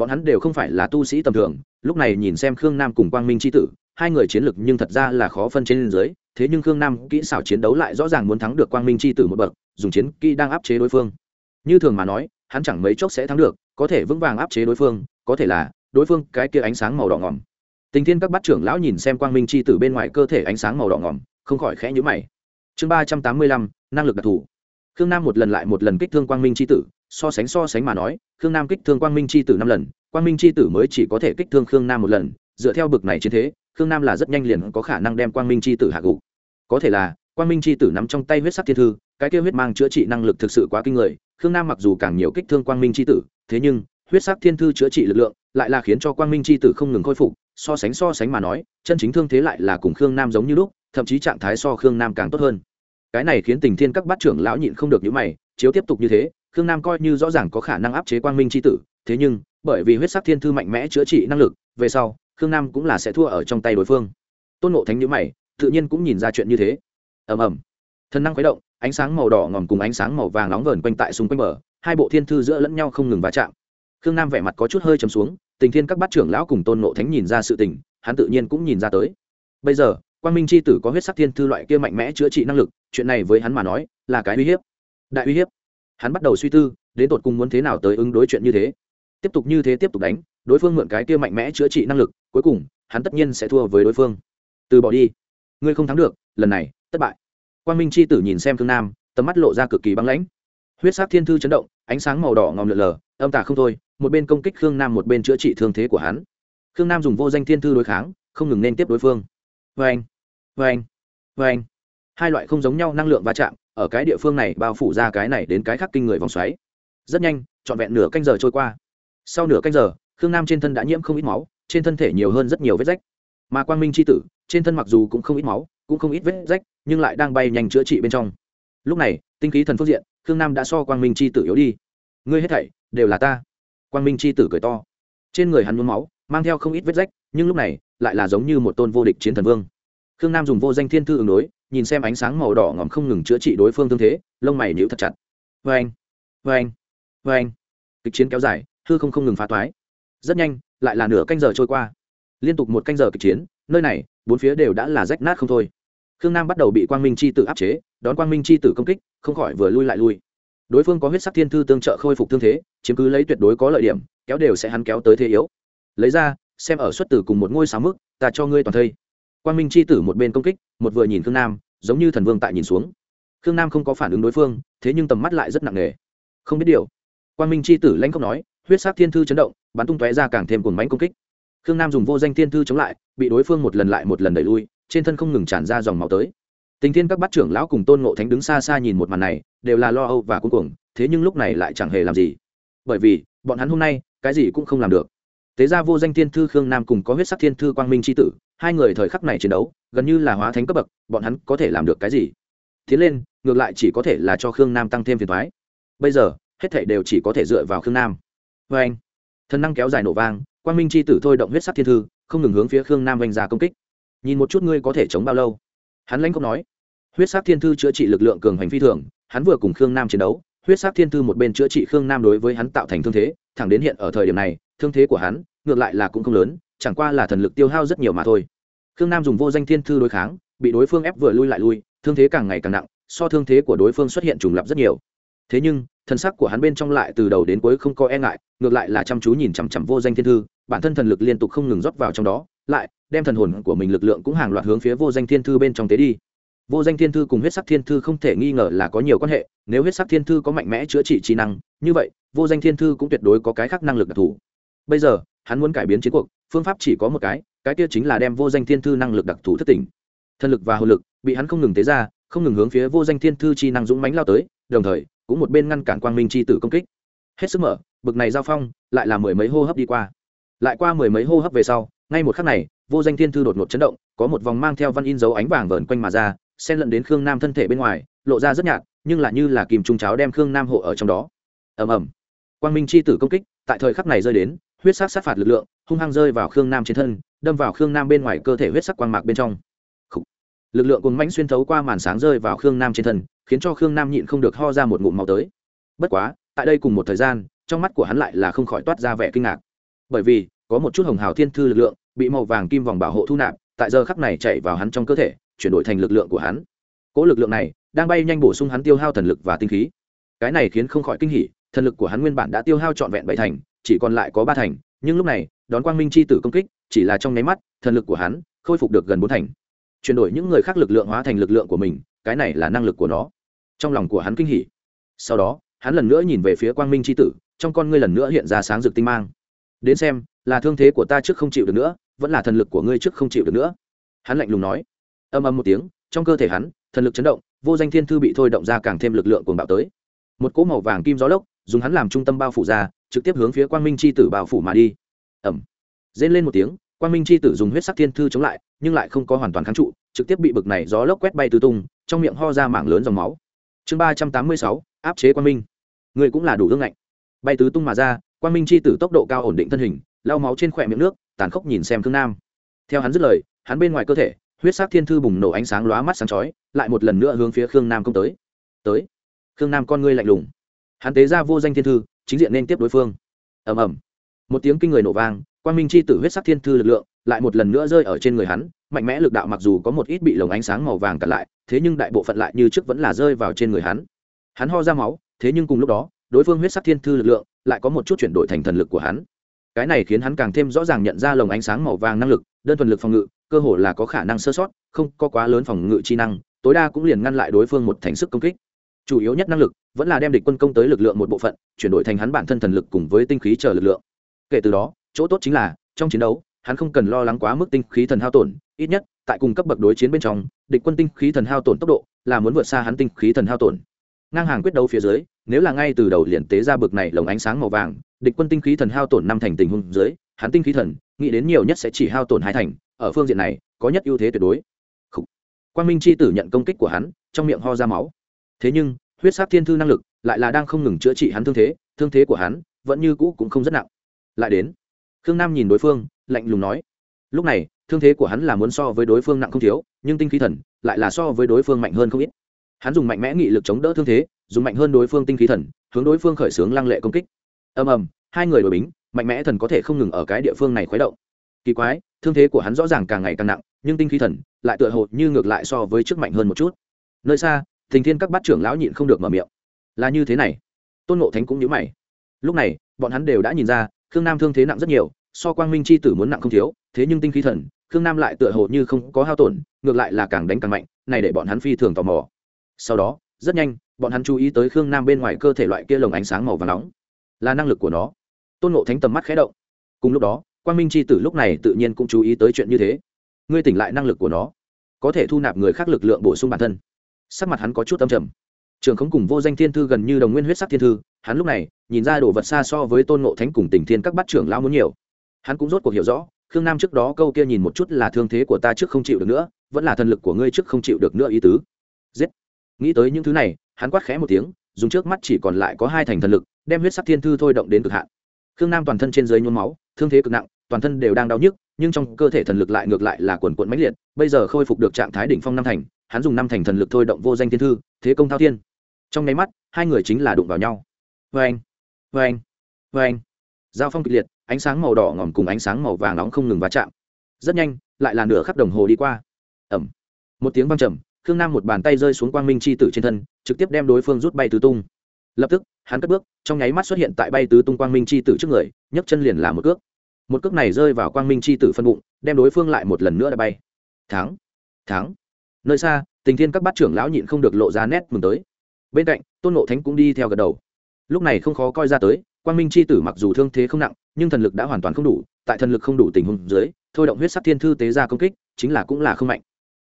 bọn hắn đều không phải là tu sĩ tầm thường, lúc này nhìn xem khương nam cùng quang minh c h i tử, hai người chiến lực nhưng thật ra là khó phân trên dưới, thế nhưng khương nam kỹ xảo chiến đấu lại rõ ràng muốn thắng được quang minh c h i tử một bậc, dùng chiến kỹ đang áp chế đối phương. Như thường mà nói, hắn chẳng mấy chốc sẽ thắng được, có thể vững vàng áp chế đối phương, có thể là đối phương cái kia ánh sáng màu đỏ ngỏm. Tình thiên các bát trưởng lão nhìn xem quang minh c h i tử bên ngoài cơ thể ánh sáng màu đỏ ngỏm, không khỏi khẽ nhữ mày. Chương ba trăm tám mươi lăm, năng lực đặc thù. Khương nam một lần lại một lần kích thương quang minh c h i tử so sánh so sánh mà nói, khương nam kích thương quang minh c h i tử năm lần, quang minh c h i tử mới chỉ có thể kích thương khương nam một lần. Dựa theo bực này chiến thế, khương nam là rất nhanh liền có khả năng đem quang minh c h i tử hạ gục. Có thể là, quang minh c h i tử nắm trong tay huyết sắc thiên thư, cái kia huyết mang chữa trị năng lực thực sự quá kinh người, khương nam mặc dù càng nhiều kích thương quang minh c h i tử, thế nhưng, huyết sắc thiên thư chữa trị lực lượng lại là khiến cho quang minh c h i tử không ngừng khôi phục, so sánh so sánh mà nói, chân chính thương thế lại là cùng khương nam giống như lúc, thậm chí trạng thái so khương nam càng tốt hơn. Cái này khiến tình thiên các bát trưởng lão nhịn không được những mày, chiếu tiếp tục như thế khương nam coi như rõ ràng có khả năng áp chế quang minh c tử, thế nhưng, bởi vì huyết sắc thiên thư mạnh mẽ chữa trị năng lực, về sau, khương nam cũng là sẽ thua ở trong tay đối phương. Tôn ngộ thánh nhữ mày, tự nhiên cũng nhìn ra chuyện như thế. Ầm ầm. Thần năng khuấy động, ánh sáng màu đỏ ngòm cùng ánh sáng màu vàng nóng vờn quanh tại xung quanh bờ, hai bộ thiên thư giữa lẫn nhau không ngừng va chạm. Khương nam vẻ mặt có chút hơi chấm xuống, tình thiên các bát trưởng lão cùng tôn nộ thánh nhìn ra sự tình, hắn tự nhiên cũng nhìn ra tới. Bây giờ, quang minh c h i tử có huyết sắc thiên thư loại kia mạnh mẽ chữa trị năng lực, chuyện này với hắn mà nói, là cái uy hiếp. Đại uy hiếp hắn bắt đầu suy tư, đến tột cùng muốn thế nào tới ứng đối chuyện như thế. Tiếp tục như thế tiếp tục đánh, đối phương mượn cái kia mạnh mẽ chữa trị năng lực, cuối cùng, hắn tất nhiên sẽ thua với đối phương. Từ bỏ đi. Ngươi không thắng được, lần này, thất bại. Quan minh c h i tử nhìn xem thương nam, tầm mắt lộ ra cực kỳ băng lãnh. Huyết Sát thiên thư chấn động, ánh sáng màu đỏ ngòm lượn lờ, âm tả không thôi, một bên công kích khương nam một bên chữa trị thương thế của hắn. Khương nam dùng vô danh thiên thư đối kháng, không ngừng nên tiếp đối phương. Vê anh vê anh vê anh hai loại không giống nhau năng lượng va chạm ở cái địa phương này bao phủ ra cái này đến cái khác kinh người vòng xoáy. Rất nhanh, trọn vẹn nửa canh giờ trôi qua. Sau nửa canh giờ, khương nam trên thân đã nhiễm không ít máu, trên thân thể nhiều hơn rất nhiều vết rách. Mà quang minh c h i tử, trên thân mặc dù cũng không ít máu, cũng không ít vết rách, nhưng lại đang bay nhanh chữa trị bên trong. Lúc này, tinh khí thần phước diện, khương nam đã so quang minh c h i tử yếu đi. Ngươi hết thảy đều là ta. Quang minh c h i tử cười to. Trên người hắn nhuốm máu, mang theo không ít vết rách, nhưng lúc này, lại là giống như một tôn vô địch chiến thần vương. Khương nam dùng vô danh thiên thư ứng đối nhìn xem ánh sáng màu đỏ ngòm không ngừng chữa trị đối phương thương thế, lông mày nhíu thật chặt. Vê anh vê anh vê anh. Kịch chiến kéo dài, hư không không ngừng phá toái. Rất nhanh, lại là nửa canh giờ trôi qua. Liên tục một canh giờ kịch chiến, nơi này, bốn phía đều đã là rách nát không thôi. Khương nam bắt đầu bị quang minh c h i tử áp chế, đón quang minh c h i tử công kích, không khỏi vừa lui lại lui. Đối phương có huyết sắc thiên thư tương trợ khôi phục thương thế, chiếm cứ lấy tuyệt đối có lợi điểm, kéo đều sẽ hắn kéo tới thế yếu. Lấy ra, xem ở xuất tử cùng một ngôi sáu mức, ta cho ngươi toàn thây quang minh c h i tử một bên công kích, một vừa nhìn khương nam, giống như thần vương tại nhìn xuống. Khương nam không có phản ứng đối phương, thế nhưng tầm mắt lại rất nặng nề. Không biết điều, quang minh c h i tử lãnh không nói, huyết sắc thiên thư chấn động, bắn tung tóe ra càng thêm cồn bánh công kích. Khương nam dùng vô danh thiên thư chống lại, bị đối phương một lần lại một lần đẩy lui, trên thân không ngừng tràn ra dòng máu tới. Tình thiên các bát trưởng lão cùng tôn ngộ thánh đứng xa xa nhìn một màn này, đều là lo âu và cuối cùng thế nhưng lúc này lại chẳng hề làm gì. Bởi vì, bọn hắn hôm nay, cái gì cũng không làm được. Tế ra vô danh thiên thư khương nam cùng có huyết sắc thiên thư quang minh c tử hai người thời khắc này chiến đấu, gần như là hóa thánh cấp bậc, bọn hắn có thể làm được cái gì? Tiến lên, ngược lại chỉ có thể là cho khương nam tăng thêm phiền thoái bây giờ, hết thể đều chỉ có thể dựa vào khương nam. Vê anh, thần năng kéo dài nổ vang Quan minh c tử thôi động huyết sắc thiên thư, không ngừng hướng phía khương nam oanh ra công kích. Nhìn một chút ngươi có thể chống bao lâu? Hắn lãnh không nói. Huyết sắc thiên thư chữa trị lực lượng cường hành phi thường, hắn vừa cùng khương nam chiến đấu, huyết sắc thiên thư một bên chữa trị khương nam đối với hắn tạo thành thương thế, thẳng đến hiện ở thời điểm này, thương thế của hắn, ngược lại là cũng không lớn chẳng qua là thần lực tiêu hao rất nhiều mà thôi. Khương nam dùng vô danh thiên thư đối kháng, bị đối phương ép vừa lui lại lui, thương thế càng ngày càng nặng, so thương thế của đối phương xuất hiện trùng lập rất nhiều. Thế nhưng thân sắc của hắn bên trong lại từ đầu đến cuối không có e ngại, ngược lại là chăm chú nhìn chằm chằm vô danh thiên thư, bản thân thần lực liên tục không ngừng rót vào trong đó, lại đem thần hồn của mình lực lượng cũng hàng loạt hướng phía vô danh thiên thư bên trong tế đi. Vô danh thiên thư cùng huyết sắc thiên thư không thể nghi ngờ là có nhiều quan hệ, nếu huyết sắc thiên thư có mạnh mẽ chữa trị trí năng, như vậy, vô danh thiên thư cũng tuyệt đối có cái khác năng lực đặc thù. Bây giờ, hắn muốn cải biến chiến cuộc phương pháp chỉ có một cái cái kia chính là đem vô danh thiên thư năng lực đặc thù thất tỉnh. Thân lực và hồn lực bị hắn không ngừng tế ra, không ngừng hướng phía vô danh thiên thư chi năng dũng mánh lao tới, đồng thời, cũng một bên ngăn cản quang minh chi tử công kích. Hết sức mở, bực này giao phong, lại là mười mấy hô hấp đi qua. Lại qua mười mấy hô hấp về sau, ngay một khắc này, vô danh thiên thư đột ngột chấn động, có một vòng mang theo văn in dấu ánh vàng vờn quanh mà ra, xen lẫn đến khương nam thân thể bên ngoài, lộ ra rất nhạt, nhưng là như là kìm trung cháo đem khương nam hộ ở trong đó. Ầm ầm. Quang minh c h i tử công kích, tại thời khắc này rơi đến huyết sắc sát phạt lực lượng, hung hăng rơi vào khương nam trên thân, đâm vào khương nam bên ngoài cơ thể huyết sắc quang mạc bên trong. Lực lượng cùng mãnh xuyên thấu qua màn sáng rơi vào khương nam trên thân, khiến cho khương nam nhịn không được ho ra một ngụm màu tới. Bất quá, tại đây cùng một thời gian, trong mắt của hắn lại là không khỏi toát ra vẻ kinh ngạc. Bởi vì, có một chút hồng hào thiên thư lực lượng, bị màu vàng kim vòng bảo hộ thu nạp, tại giờ khắc này chạy vào hắn trong cơ thể, chuyển đổi thành lực lượng của hắn. Cỗ lực lượng này, đang bay nhanh bổ sung hắn tiêu hao thần lực và tinh khí. Cái này khiến không khỏi kinh hỉ, thần lực của hắn nguyên bản đã tiêu hao trọn vẹn bảy thành chỉ còn lại có ba thành, nhưng lúc này, đón quang minh c h i tử công kích, chỉ là trong nháy mắt, thần lực của hắn khôi phục được gần bốn thành. Chuyển đổi những người khác lực lượng hóa thành lực lượng của mình, cái này là năng lực của nó. Trong lòng của hắn kinh hỉ. Sau đó, hắn lần nữa nhìn về phía quang minh c h i tử, trong con ngươi lần nữa hiện ra sáng rực tinh mang. Đến xem, là thương thế của ta trước không chịu được nữa, vẫn là thần lực của ngươi trước không chịu được nữa. Hắn lạnh lùng nói. Âm âm một tiếng, trong cơ thể hắn, thần lực chấn động, vô danh thiên thư bị thôi động ra càng thêm lực lượng cuồng bạo tới. Một cỗ màu vàng kim gió lốc, dùng hắn làm trung tâm bao phủ ra trực tiếp hướng phía quang minh c h i tử bao phủ mà đi. Ẩm dên lên một tiếng, quang minh c h i tử dùng huyết sắc thiên thư chống lại, nhưng lại không có hoàn toàn kháng trụ, trực tiếp bị bực này gió lốc quét bay tứ tung, trong miệng ho ra mảng lớn dòng máu. Chương ba trăm tám mươi sáu, áp chế quang minh. Người cũng là đủ ương ngạnh. Bay tứ tung mà ra, quang minh c h i tử tốc độ cao ổn định thân hình, lau máu trên khỏe miệng nước, tàn khốc nhìn xem thương nam. Theo hắn dứt lời, hắn bên ngoài cơ thể, huyết sắc thiên thư bùng nổ ánh sáng lóa mắt sáng chói, lại một lần nữa hướng phía khương nam công tới. Tới, khương nam con ngươi lạnh lùng. Hắn tế ra vô danh thiên thư chính diện nên tiếp đối phương. Ầm ầm. Một tiếng kinh người nổ vang, quang minh chi tử huyết sắc thiên thư lực lượng lại một lần nữa rơi ở trên người hắn, mạnh mẽ lực đạo mặc dù có một ít bị lồng ánh sáng màu vàng cả lại, thế nhưng đại bộ phận lại như trước vẫn là rơi vào trên người hắn. Hắn ho ra máu, thế nhưng cùng lúc đó, đối phương huyết sắc thiên thư lực lượng lại có một chút chuyển đổi thành thần lực của hắn. Cái này khiến hắn càng thêm rõ ràng nhận ra lồng ánh sáng màu vàng năng lực, đơn thuần lực phòng ngự, cơ hồ là có khả năng sơ sót, không có quá lớn phòng ngự chi năng, tối đa cũng liền ngăn lại đối phương một thành sức công kích chủ yếu nhất năng lực vẫn là đem địch quân công tới lực lượng một bộ phận, chuyển đổi thành hắn bản thân thần lực cùng với tinh khí chờ lực lượng. Kể từ đó, chỗ tốt chính là, trong chiến đấu, hắn không cần lo lắng quá mức tinh khí thần hao tổn, ít nhất, tại cùng cấp bậc đối chiến bên trong, địch quân tinh khí thần hao tổn tốc độ là muốn vượt xa hắn tinh khí thần hao tổn. Ngang hàng quyết đấu phía dưới, nếu là ngay từ đầu liền tế ra bực này lồng ánh sáng màu vàng, địch quân tinh khí thần hao tổn năm thành tình huống dưới, hắn tinh khí thần, nghĩ đến nhiều nhất sẽ chỉ hao tổn hai thành, ở phương diện này, có nhất ưu thế tuyệt đối. Quang minh c h i tử nhận công kích của hắn, trong miệng ho ra máu thế nhưng, huyết sát thiên thư năng lực lại là đang không ngừng chữa trị hắn thương thế thương thế của hắn vẫn như cũ cũng không rất nặng. Lại đến, khương nam nhìn đối phương, lạnh lùng nói, lúc này, thương thế của hắn là muốn so với đối phương nặng không thiếu, nhưng tinh khí thần lại là so với đối phương mạnh hơn không ít. Hắn dùng mạnh mẽ nghị lực chống đỡ thương thế, dùng mạnh hơn đối phương tinh khí thần, hướng đối phương khởi xướng lăng lệ công kích. Ầm ầm, hai người đổi bính, mạnh mẽ thần có thể không ngừng ở cái địa phương này khuấy động. Kỳ quái, thương thế của hắn rõ ràng càng ngày càng nặng, nhưng tinh khí thần lại tựa hồ như ngược lại so với trước mạnh hơn một chút. Nơi xa thình thiên các bát trưởng lão nhịn không được mở miệng. Là như thế này. Tôn ngộ thánh cũng nhớ mày. Lúc này, bọn hắn đều đã nhìn ra, khương nam thương thế nặng rất nhiều, so quang minh c h i tử muốn nặng không thiếu, thế nhưng tinh khí thần, khương nam lại tựa hồ như không có hao tổn, ngược lại là càng đánh càng mạnh, này để bọn hắn phi thường tò mò. Sau đó, rất nhanh, bọn hắn chú ý tới khương nam bên ngoài cơ thể loại kia lồng ánh sáng màu và nóng, là năng lực của nó. Tôn ngộ thánh tầm mắt khé động. Cùng lúc đó, quang minh c h i tử lúc này tự nhiên cũng chú ý tới chuyện như thế. Ngươi tỉnh lại năng lực của nó, có thể thu nạp người khác lực lượng bổ sung bản thân sắc mặt hắn có chút âm trầm. Trường khống cùng vô danh thiên thư gần như đồng nguyên huyết sắc thiên thư, hắn lúc này, nhìn ra đồ vật xa so với tôn ngộ thánh cùng tình thiên các bát trưởng lao muốn nhiều. Hắn cũng rốt cuộc hiểu rõ, khương nam trước đó câu kia nhìn một chút là thương thế của ta trước không chịu được nữa, vẫn là thần lực của ngươi trước không chịu được nữa ý tứ. Giết! Nghĩ tới những thứ này, hắn quát khẽ một tiếng, dùng trước mắt chỉ còn lại có hai thành thần lực, đem huyết sắc thiên thư thôi động đến cực hạn. Khương nam toàn thân trên dưới nhuốm máu, thương thế cực nặng, toàn thân đều đang đau nhức, nhưng trong cơ thể thần lực lại ngược lại là quần quận mãnh liệt, bây giờ khôi phục được trạng thái đỉnh phong năm thành hắn dùng năm thành thần lực thôi động vô danh thiên thư, thế công thao thiên. Trong nháy mắt, hai người chính là đụng vào nhau. Vê anh vê anh vê anh giao phong kịch liệt, ánh sáng màu đỏ ngòm cùng ánh sáng màu vàng nóng không ngừng va chạm. Rất nhanh, lại là nửa khắp đồng hồ đi qua. Ẩm một tiếng văng trầm, khương nam một bàn tay rơi xuống quang minh c h i tử trên thân, trực tiếp đem đối phương rút bay tứ tung. Lập tức, hắn cất bước, trong nháy mắt xuất hiện tại bay tứ tung quang minh c h i tử trước người, nhấc chân liền là một cước. Một cước này rơi vào quang minh c h i tử phân bụng, đem đối phương lại một lần nữa đã bay. Thắng thắng nơi xa, tình thiên các bát trưởng lão nhịn không được lộ ra nét mừng tới. Bên cạnh, tôn nộ thánh cũng đi theo gật đầu. Lúc này không khó coi ra tới, quang minh c h i tử mặc dù thương thế không nặng, nhưng thần lực đã hoàn toàn không đủ, tại thần lực không đủ tình huống dưới, thôi động huyết sắc thiên thư tế ra công kích, chính là cũng là không mạnh.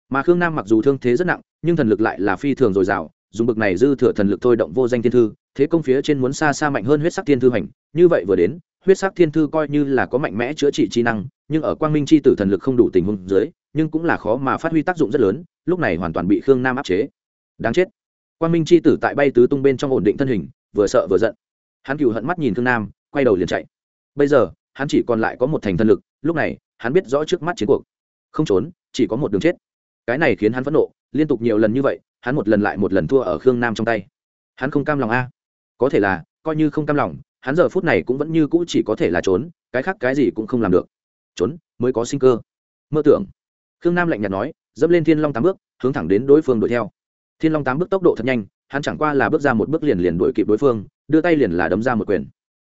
Mà khương nam mặc dù thương thế rất nặng, nhưng thần lực lại là phi thường dồi dào dùng bực này dư thừa thần lực thôi động vô danh thiên thư, thế công phía trên muốn xa xa mạnh hơn huyết sắc thiên thư hành như vậy vừa đến, huyết sắc thiên thư coi như là có mạnh mẽ chữa trị trí năng, nhưng ở quang minh c h i tử thần lực không đủ tình huống dưới, nhưng cũng là khó mà phát huy tác dụng rất lớn, lúc này hoàn toàn bị khương nam áp chế. Đáng chết. Quang minh c h i tử tại bay tứ tung bên trong ổn định thân hình, vừa sợ vừa giận. Hắn cựu hận mắt nhìn khương nam, quay đầu liền chạy. Bây giờ, hắn chỉ còn lại có một thành thần lực, lúc này, hắn biết rõ trước mắt chiến cuộc. Không trốn, chỉ có một đường chết. Cái này khiến hắn phẫn nộ, liên tục nhiều lần như vậy hắn một lần lại một lần thua ở khương nam trong tay. Hắn không cam lòng a. Có thể là, coi như không cam lòng, hắn giờ phút này cũng vẫn như cũ chỉ có thể là trốn, cái khác cái gì cũng không làm được. Trốn, mới có sinh cơ. Mơ tưởng. Khương nam lạnh nhạt nói, dẫm lên thiên long tám bước, hướng thẳng đến đối phương đuổi theo. Thiên long tám bước tốc độ thật nhanh, hắn chẳng qua là bước ra một bước liền liền đuổi kịp đối phương, đưa tay liền là đấm ra một quyền.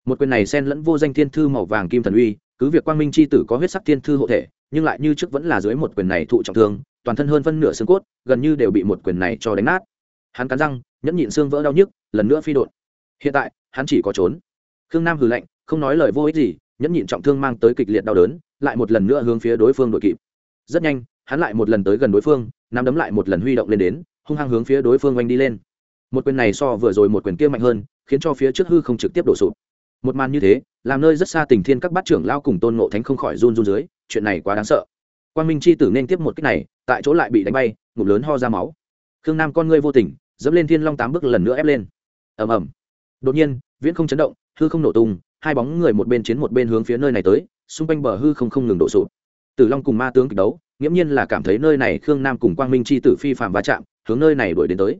Một quyền này xen lẫn vô danh thiên thư màu vàng kim thần uy, cứ việc quang minh c h i tử có huyết sắc thiên thư hộ thể, nhưng lại như trước vẫn là dưới một quyền này thụ trọng thương toàn thân hơn phân nửa xương cốt, gần như đều bị một quyền này cho đánh nát. Hắn cắn răng, nhẫn nhịn xương vỡ đau nhức, lần nữa phi đột hiện tại, hắn chỉ có trốn. Khương nam hừ lạnh, không nói lời vô ích gì, nhẫn nhịn trọng thương mang tới kịch liệt đau đớn, lại một lần nữa hướng phía đối phương đội kịp. Rất nhanh, hắn lại một lần tới gần đối phương, nắm đấm lại một lần huy động lên đến, hung hăng hướng phía đối phương oanh đi lên. Một quyền này so vừa rồi một quyền kia mạnh hơn, khiến cho phía trước hư không trực tiếp đổ sụp. Một màn như thế, làm nơi rất xa tình thiên các bát trưởng lao cùng tôn ngộ thánh không khỏi run run dưới, chuyện này quá đáng sợ quan minh c h i tử nên tiếp một cách này, tại chỗ lại bị đánh bay, ngụm lớn ho ra máu. Khương nam con ngươi vô tình, dẫm lên thiên long tám bước lần nữa ép lên. Ầm ầm. Đột nhiên, viễn không chấn động, hư không nổ tung, hai bóng người một bên chiến một bên hướng phía nơi này tới, xung quanh bờ hư không không ngừng đổ sụp. Tử long cùng ma tướng kịch đấu, nghiễm nhiên là cảm thấy nơi này khương nam cùng quang minh c h i tử phi phạm va chạm, hướng nơi này đuổi đến tới.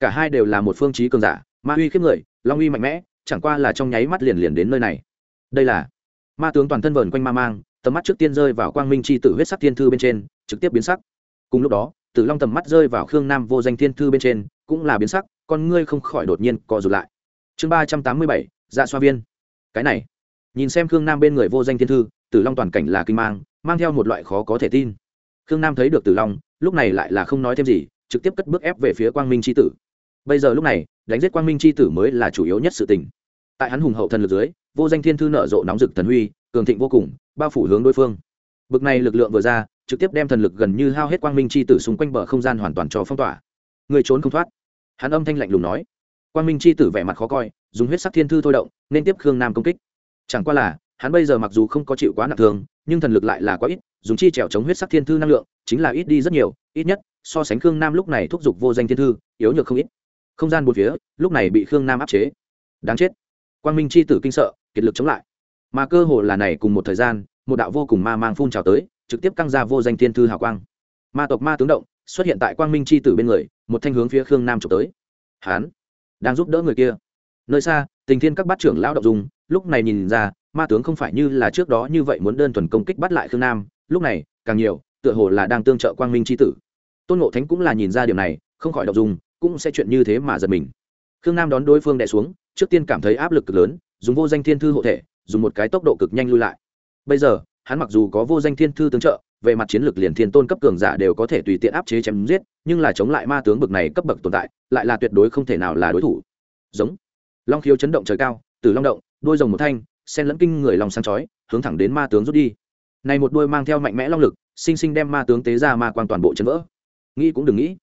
Cả hai đều là một phương trí cường giả, ma uy khiếp người, long uy mạnh mẽ, chẳng qua là trong nháy mắt liền liền đến nơi này. Đây là ma tướng toàn thân vờn quanh ma mang tầm mắt trước tiên rơi vào quang minh c h i tử huyết sắc thiên thư bên trên, trực tiếp biến sắc. Cùng lúc đó, tử long tầm mắt rơi vào khương nam vô danh thiên thư bên trên, cũng là biến sắc, con ngươi không khỏi đột nhiên co rụt lại. Chương ba trăm tám mươi bảy dạ xoa viên. Cái này, nhìn xem khương nam bên người vô danh thiên thư, tử long toàn cảnh là kinh mang mang theo một loại khó có thể tin. Khương nam thấy được tử long, lúc này lại là không nói thêm gì, trực tiếp cất bước ép về phía quang minh c tử. Bây giờ lúc này, đánh giết quang minh c h i tử mới là chủ yếu nhất sự tình. Tại hắn hùng hậu thần lực dưới, vô danh thiên thư nở rộ nóng rực thần huy, cường thịnh vô cùng bao phủ hướng đối phương. Bực này lực lượng vừa ra, trực tiếp đem thần lực gần như hao hết quang minh c h i tử xung quanh bờ không gian hoàn toàn cho phong tỏa. Người trốn không thoát. Hắn âm thanh lạnh lùng nói. Quang minh c h i tử vẻ mặt khó coi, dùng huyết sắc thiên thư thôi động, nên tiếp khương nam công kích. Chẳng qua là, hắn bây giờ mặc dù không có chịu quá nặng thường nhưng thần lực lại là quá ít, dùng chi trèo chống huyết sắc thiên thư năng lượng, chính là ít đi rất nhiều, ít nhất, so sánh khương nam lúc này thúc giục vô danh thiên thư, yếu nhược không ít. Không gian một phía, lúc này bị khương nam áp chế. Đáng chết. Quang minh c h i tử kinh sợ, kiệt lực chống lại mà cơ hồ là này cùng một thời gian, một đạo vô cùng ma mang phun trào tới, trực tiếp căng ra vô danh thiên thư hào quang. Ma tộc ma tướng động, xuất hiện tại quang minh c h i tử bên người, một thanh hướng phía khương nam trộm tới. Hán, đang giúp đỡ người kia. Nơi xa, tình thiên các bát trưởng lão động dùng lúc này nhìn ra, ma tướng không phải như là trước đó như vậy muốn đơn thuần công kích bắt lại khương nam, lúc này, càng nhiều, tựa hồ là đang tương trợ quang minh c h i tử. Tôn ngộ thánh cũng là nhìn ra điều này, không khỏi động dùng cũng sẽ chuyện như thế mà giật mình. Khương nam đón đối phương đẻ xuống, trước tiên cảm thấy áp lực cực lớn, dùng vô danh thiên thư hộ thể dùng một cái tốc độ cực nhanh lui lại. Bây giờ, hắn mặc dù có vô danh thiên thư tương trợ, về mặt chiến lược liền thiên tôn cấp cường giả đều có thể tùy tiện áp chế chém giết, nhưng là chống lại ma tướng bực này cấp bậc tồn tại, lại là tuyệt đối không thể nào là đối thủ. Giống. Long khiếu chấn động trời cao từ long động đôi rồng một thanh sen lẫn kinh người lòng sáng chói, hướng thẳng đến ma tướng rút đi. Này một đôi mang theo mạnh mẽ long lực, sinh sinh đem ma tướng tế ra ma quang toàn bộ chấn vỡ. Nghĩ cũng đừng nghĩ.